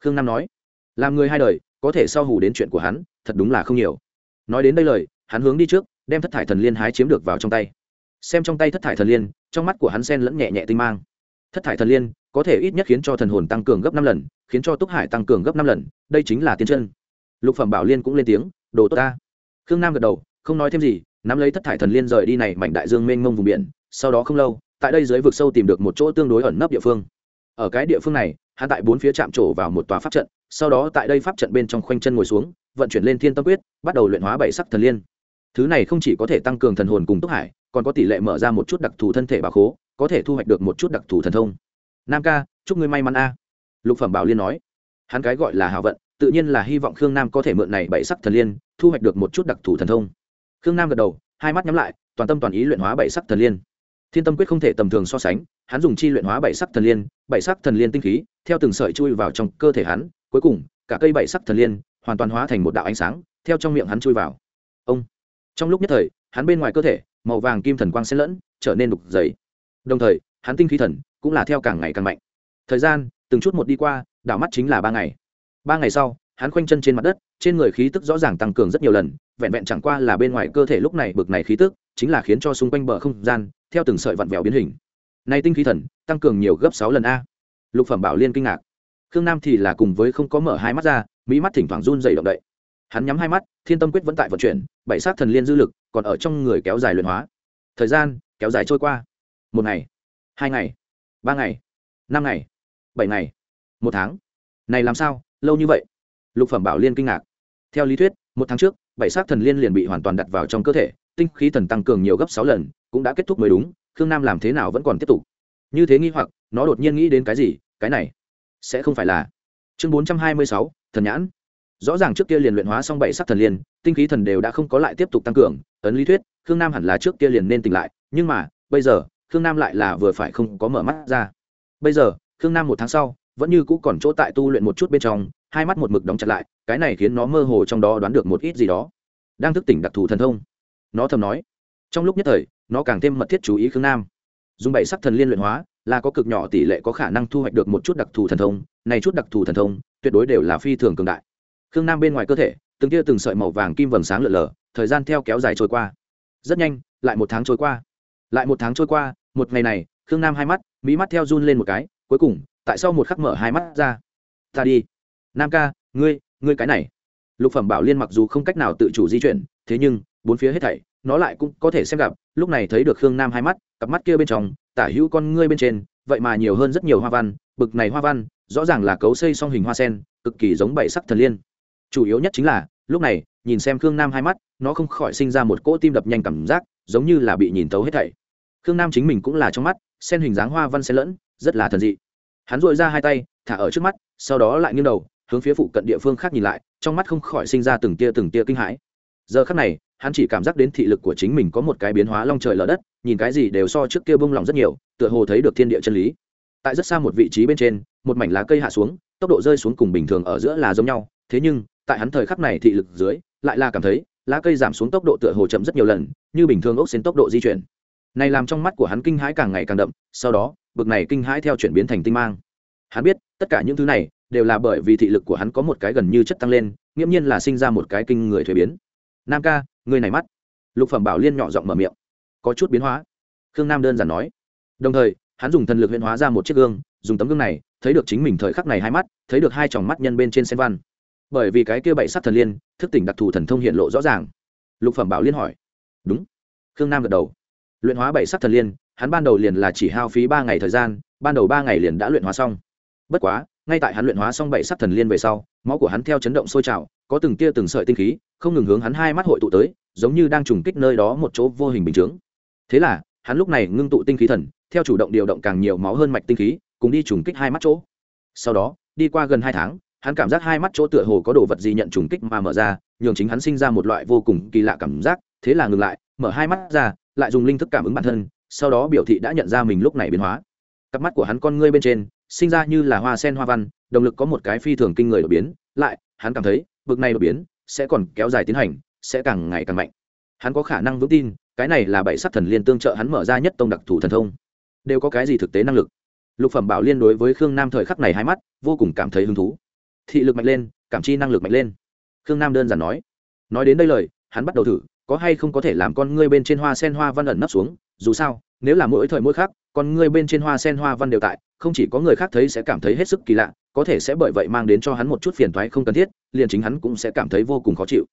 Khương nam nói làm người hai đời, có thể sau hù đến chuyện của hắn, thật đúng là không nhiều. Nói đến đây lời, hắn hướng đi trước, đem thất thải thần liên hái chiếm được vào trong tay. Xem trong tay thất thải thần liên, trong mắt của hắn sen lẫn nhẹ nhẹ tinh mang. Thất thải thần liên, có thể ít nhất khiến cho thần hồn tăng cường gấp năm lần, khiến cho túc hải tăng cường gấp năm lần, đây chính là tiên chân. Lục phẩm bảo liên cũng lên tiếng, đồ tốt ta. Khương nam gật đầu, không nói thêm gì, nắm lấy thất thải thần liên rời đi này mảnh đại dương mênh mông vùng biển, sau đó không lâu, tại đây dưới vực sâu tìm được một chỗ tương đối ẩn nấp địa phương. Ở cái địa phương này, hắn tại bốn phía chạm trổ vào một tòa pháp trận sau đó tại đây pháp trận bên trong khoanh chân ngồi xuống, vận chuyển lên thiên tâm quyết, bắt đầu luyện hóa bảy sắc thần liên. Thứ này không chỉ có thể tăng cường thần hồn cùng túc hải, còn có tỷ lệ mở ra một chút đặc thù thân thể bà khố, có thể thu hoạch được một chút đặc thù thần thông. Nam ca, chúc ngươi may mắn a. Lục phẩm bảo liên nói. Hắn cái gọi là hào vận, tự nhiên là hy vọng khương nam có thể mượn này bảy sắc thần liên, thu hoạch được một chút đặc thù thần thông. Khương nam gật đầu, hai mắt nhắm lại, toàn tâm toàn ý luyện hóa bảy sắc thần liên thiên tâm quyết không thể tầm thường so sánh, hắn dùng chi luyện hóa bảy sắc thần liên, bảy sắc thần liên tinh khí, theo từng sợi chui vào trong cơ thể hắn, cuối cùng, cả cây bảy sắc thần liên hoàn toàn hóa thành một đạo ánh sáng, theo trong miệng hắn chui vào. Ông. Trong lúc nhất thời, hắn bên ngoài cơ thể, màu vàng kim thần quang xen lẫn, trở nên đục dày. Đồng thời, hắn tinh khí thần cũng là theo càng ngày càng mạnh. Thời gian, từng chút một đi qua, đảo mắt chính là ba ngày. Ba ngày sau, hắn khoanh chân trên mặt đất, trên người khí tức rõ ràng tăng cường rất nhiều lần, vẹn vẹn chẳng qua là bên ngoài cơ thể lúc này bực này khí tức chính là khiến cho xung quanh bờ không gian, theo từng sợi vặn vẹo biến hình. Nay tinh khí thần, tăng cường nhiều gấp sáu lần a. Lục phẩm bảo liên kinh ngạc. Khương nam thì là cùng với không có mở hai mắt ra, mỹ mắt thỉnh thoảng run dày động đậy. Hắn nhắm hai mắt, thiên tâm quyết vẫn tại vận chuyển, bảy sát thần liên dư lực còn ở trong người kéo dài luyện hóa. Thời gian, kéo dài trôi qua. Một ngày, hai ngày, ba ngày, năm ngày, bảy ngày, một tháng. Này làm sao, lâu như vậy? Lục phẩm bảo liên kinh ngạc. Theo lý thuyết, một tháng trước, bảy sát thần liên liền bị hoàn toàn đặt vào trong cơ thể tinh khí thần tăng cường nhiều gấp sáu lần, cũng đã kết thúc mới đúng, khương nam làm thế nào vẫn còn tiếp tục. Như thế nghi hoặc, nó đột nhiên nghĩ đến cái gì, cái này sẽ không phải là chương bốn trăm hai mươi sáu, thần nhãn. Rõ ràng trước kia liền luyện hóa xong bảy sắc thần liên, tinh khí thần đều đã không có lại tiếp tục tăng cường, ấn lý thuyết, khương nam hẳn là trước kia liền nên tỉnh lại, nhưng mà, bây giờ, khương nam lại là vừa phải không có mở mắt ra. Bây giờ, khương nam một tháng sau, vẫn như cũ còn chỗ tại tu luyện một chút bên trong, hai mắt một mực đóng chặt lại, cái này khiến nó mơ hồ trong đó đoán được một ít gì đó. Đang thức tỉnh đặc thù thần thông nó thầm nói. Trong lúc nhất thời, nó càng thêm mật thiết chú ý khương nam. Dùng bảy sắc thần liên luyện hóa, là có cực nhỏ tỷ lệ có khả năng thu hoạch được một chút đặc thù thần thông, này chút đặc thù thần thông, tuyệt đối đều là phi thường cường đại. Khương nam bên ngoài cơ thể, từng tia từng sợi màu vàng kim vầng sáng lượn lờ, thời gian theo kéo dài trôi qua. Rất nhanh, lại một tháng trôi qua. Lại một tháng trôi qua, một ngày này, khương nam hai mắt mỹ mắt theo run lên một cái, cuối cùng, tại sao một khắc mở hai mắt ra. Ta đi. Nam ca, ngươi ngươi cái này. Lục phẩm bảo liên mặc dù không cách nào tự chủ di chuyển, thế nhưng bốn phía hết thảy, nó lại cũng có thể xem gặp, lúc này thấy được khương nam hai mắt, cặp mắt kia bên trong, tả hữu con ngươi bên trên, vậy mà nhiều hơn rất nhiều hoa văn, bực này hoa văn, rõ ràng là cấu xây song hình hoa sen, cực kỳ giống bảy sắc thần liên. Chủ yếu nhất chính là, lúc này, nhìn xem khương nam hai mắt, nó không khỏi sinh ra một cỗ tim đập nhanh cảm giác, giống như là bị nhìn tấu hết thảy. Khương nam chính mình cũng là trong mắt, sen hình dáng hoa văn sen lẫn, rất là thần dị. Hắn dội ra hai tay, thả ở trước mắt, sau đó lại nghiêng đầu, hướng phía phụ cận địa phương khác nhìn lại, trong mắt không khỏi sinh ra từng tia từng tia kinh hãi giờ khắc này, hắn chỉ cảm giác đến thị lực của chính mình có một cái biến hóa long trời lở đất, nhìn cái gì đều so trước kia bông lòng rất nhiều, tựa hồ thấy được thiên địa chân lý. Tại rất xa một vị trí bên trên, một mảnh lá cây hạ xuống, tốc độ rơi xuống cùng bình thường ở giữa là giống nhau, thế nhưng, tại hắn thời khắc này thị lực dưới, lại là cảm thấy, lá cây giảm xuống tốc độ tựa hồ chậm rất nhiều lần, như bình thường ốc xến tốc độ di chuyển. Này làm trong mắt của hắn kinh hãi càng ngày càng đậm, sau đó, bực này kinh hãi theo chuyển biến thành tinh mang. Hắn biết, tất cả những thứ này, đều là bởi vì thị lực của hắn có một cái gần như chất tăng lên, nghiễm nhiên là sinh ra một cái kinh người thuế biến nam ca người này mắt. Lục phẩm bảo liên nhỏ giọng mở miệng. Có chút biến hóa. Khương nam đơn giản nói. Đồng thời, hắn dùng thần lực huyễn hóa ra một chiếc gương, dùng tấm gương này, thấy được chính mình thời khắc này hai mắt, thấy được hai tròng mắt nhân bên trên sen văn. Bởi vì cái kia bảy sắc thần liên, thức tỉnh đặc thù thần thông hiện lộ rõ ràng. Lục phẩm bảo liên hỏi. Đúng. Khương nam gật đầu. Luyện hóa bảy sắc thần liên, hắn ban đầu liền là chỉ hao phí ba ngày thời gian, ban đầu ba ngày liền đã luyện hóa xong. Bất quá ngay tại hắn luyện hóa xong bảy sắc thần liên về sau, máu của hắn theo chấn động sôi trào, có từng tia từng sợi tinh khí, không ngừng hướng hắn hai mắt hội tụ tới, giống như đang trùng kích nơi đó một chỗ vô hình bình chướng. Thế là, hắn lúc này ngưng tụ tinh khí thần, theo chủ động điều động càng nhiều máu hơn mạch tinh khí, cùng đi trùng kích hai mắt chỗ. Sau đó, đi qua gần hai tháng, hắn cảm giác hai mắt chỗ tựa hồ có đồ vật gì nhận trùng kích mà mở ra, nhường chính hắn sinh ra một loại vô cùng kỳ lạ cảm giác, thế là ngừng lại, mở hai mắt ra, lại dùng linh thức cảm ứng bản thân, sau đó biểu thị đã nhận ra mình lúc này biến hóa. Cặp mắt của hắn con ngươi bên trên sinh ra như là hoa sen hoa văn, động lực có một cái phi thường kinh người đột biến, lại, hắn cảm thấy, bực này đột biến, sẽ còn kéo dài tiến hành, sẽ càng ngày càng mạnh. Hắn có khả năng vững tin, cái này là bảy sắc thần liên tương trợ hắn mở ra nhất tông đặc thù thần thông. Đều có cái gì thực tế năng lực? Lục phẩm bảo liên đối với khương nam thời khắc này hai mắt, vô cùng cảm thấy hứng thú. Thị lực mạnh lên, cảm chi năng lực mạnh lên. Khương nam đơn giản nói. Nói đến đây lời, hắn bắt đầu thử, có hay không có thể làm con ngươi bên trên hoa sen hoa văn ẩn nấp xuống? Dù sao, nếu là mỗi thời mỗi khác con ngươi bên trên hoa sen hoa văn đều tại không chỉ có người khác thấy sẽ cảm thấy hết sức kỳ lạ, có thể sẽ bởi vậy mang đến cho hắn một chút phiền thoái không cần thiết, liền chính hắn cũng sẽ cảm thấy vô cùng khó chịu.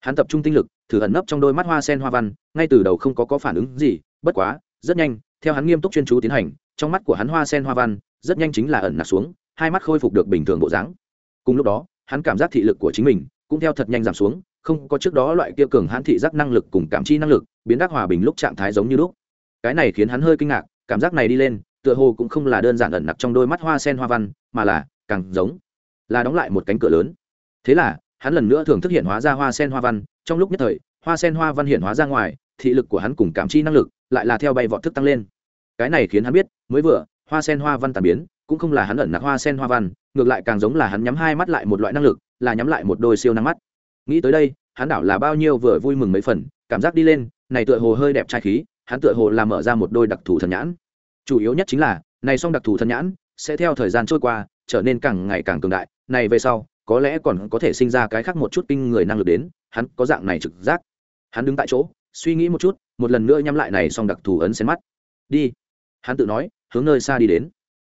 Hắn tập trung tinh lực, thử ẩn nấp trong đôi mắt hoa sen hoa văn, ngay từ đầu không có có phản ứng gì, bất quá, rất nhanh, theo hắn nghiêm túc chuyên chú tiến hành, trong mắt của hắn hoa sen hoa văn, rất nhanh chính là ẩn nặc xuống, hai mắt khôi phục được bình thường bộ dáng. Cùng lúc đó, hắn cảm giác thị lực của chính mình cũng theo thật nhanh giảm xuống, không có trước đó loại kia cường hãn thị giác năng lực cùng cảm chi năng lực, biến đắc hòa bình lúc trạng thái giống như lúc. Cái này khiến hắn hơi kinh ngạc, cảm giác này đi lên tựa hồ cũng không là đơn giản ẩn nặc trong đôi mắt hoa sen hoa văn, mà là càng giống, là đóng lại một cánh cửa lớn. Thế là, hắn lần nữa thường thức hiện hóa ra hoa sen hoa văn, trong lúc nhất thời, hoa sen hoa văn hiện hóa ra ngoài, thị lực của hắn cùng cảm chi năng lực lại là theo bay vọt thức tăng lên. Cái này khiến hắn biết, mới vừa, hoa sen hoa văn tàn biến, cũng không là hắn ẩn nặc hoa sen hoa văn, ngược lại càng giống là hắn nhắm hai mắt lại một loại năng lực, là nhắm lại một đôi siêu năng mắt. Nghĩ tới đây, hắn đảo là bao nhiêu vừa vui mừng mấy phần, cảm giác đi lên, này tựa hồ hơi đẹp trai khí, hắn tựa hồ làm mở ra một đôi đặc thù thần nhãn chủ yếu nhất chính là, này song đặc thù thân nhãn, sẽ theo thời gian trôi qua, trở nên càng ngày càng cường đại. Này về sau, có lẽ còn có thể sinh ra cái khác một chút kinh người năng lực đến, hắn có dạng này trực giác. Hắn đứng tại chỗ, suy nghĩ một chút, một lần nữa nhắm lại này song đặc thù ấn xén mắt. Đi. Hắn tự nói, hướng nơi xa đi đến.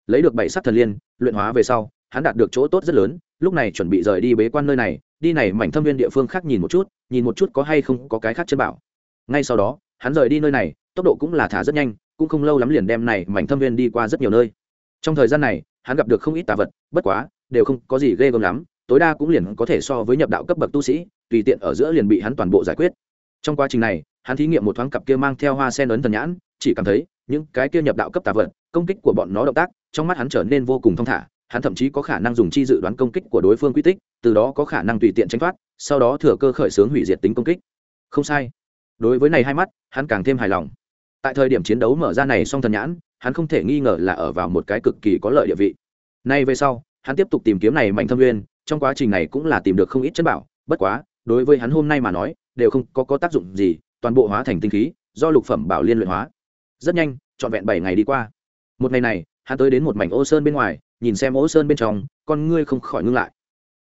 Lấy được bảy sắc thần liên, luyện hóa về sau, hắn đạt được chỗ tốt rất lớn, lúc này chuẩn bị rời đi bế quan nơi này, đi này mảnh thâm viên địa phương khác nhìn một chút, nhìn một chút có hay không có cái khác chân bảo. Ngay sau đó, hắn rời đi nơi này, tốc độ cũng là thả rất nhanh cũng không lâu lắm liền đem này mảnh thâm viên đi qua rất nhiều nơi. Trong thời gian này, hắn gặp được không ít tà vật, bất quá, đều không có gì ghê gớm lắm, tối đa cũng liền có thể so với nhập đạo cấp bậc tu sĩ, tùy tiện ở giữa liền bị hắn toàn bộ giải quyết. Trong quá trình này, hắn thí nghiệm một thoáng cặp kia mang theo hoa sen ấn thần nhãn, chỉ cảm thấy, những cái kia nhập đạo cấp tà vật, công kích của bọn nó động tác, trong mắt hắn trở nên vô cùng thong thả, hắn thậm chí có khả năng dùng chi dự đoán công kích của đối phương quy tích, từ đó có khả năng tùy tiện tránh thoát, sau đó thừa cơ khởi xướng hủy diệt tính công kích. Không sai. Đối với này hai mắt, hắn càng thêm hài lòng tại thời điểm chiến đấu mở ra này song thần nhãn hắn không thể nghi ngờ là ở vào một cái cực kỳ có lợi địa vị. Nay về sau hắn tiếp tục tìm kiếm này mạnh thâm nguyên trong quá trình này cũng là tìm được không ít chân bảo bất quá đối với hắn hôm nay mà nói đều không có, có tác dụng gì toàn bộ hóa thành tinh khí do lục phẩm bảo liên luyện hóa. Rất nhanh trọn vẹn bảy ngày đi qua. Một ngày này hắn tới đến một mảnh ô sơn bên ngoài nhìn xem ô sơn bên trong con ngươi không khỏi ngưng lại.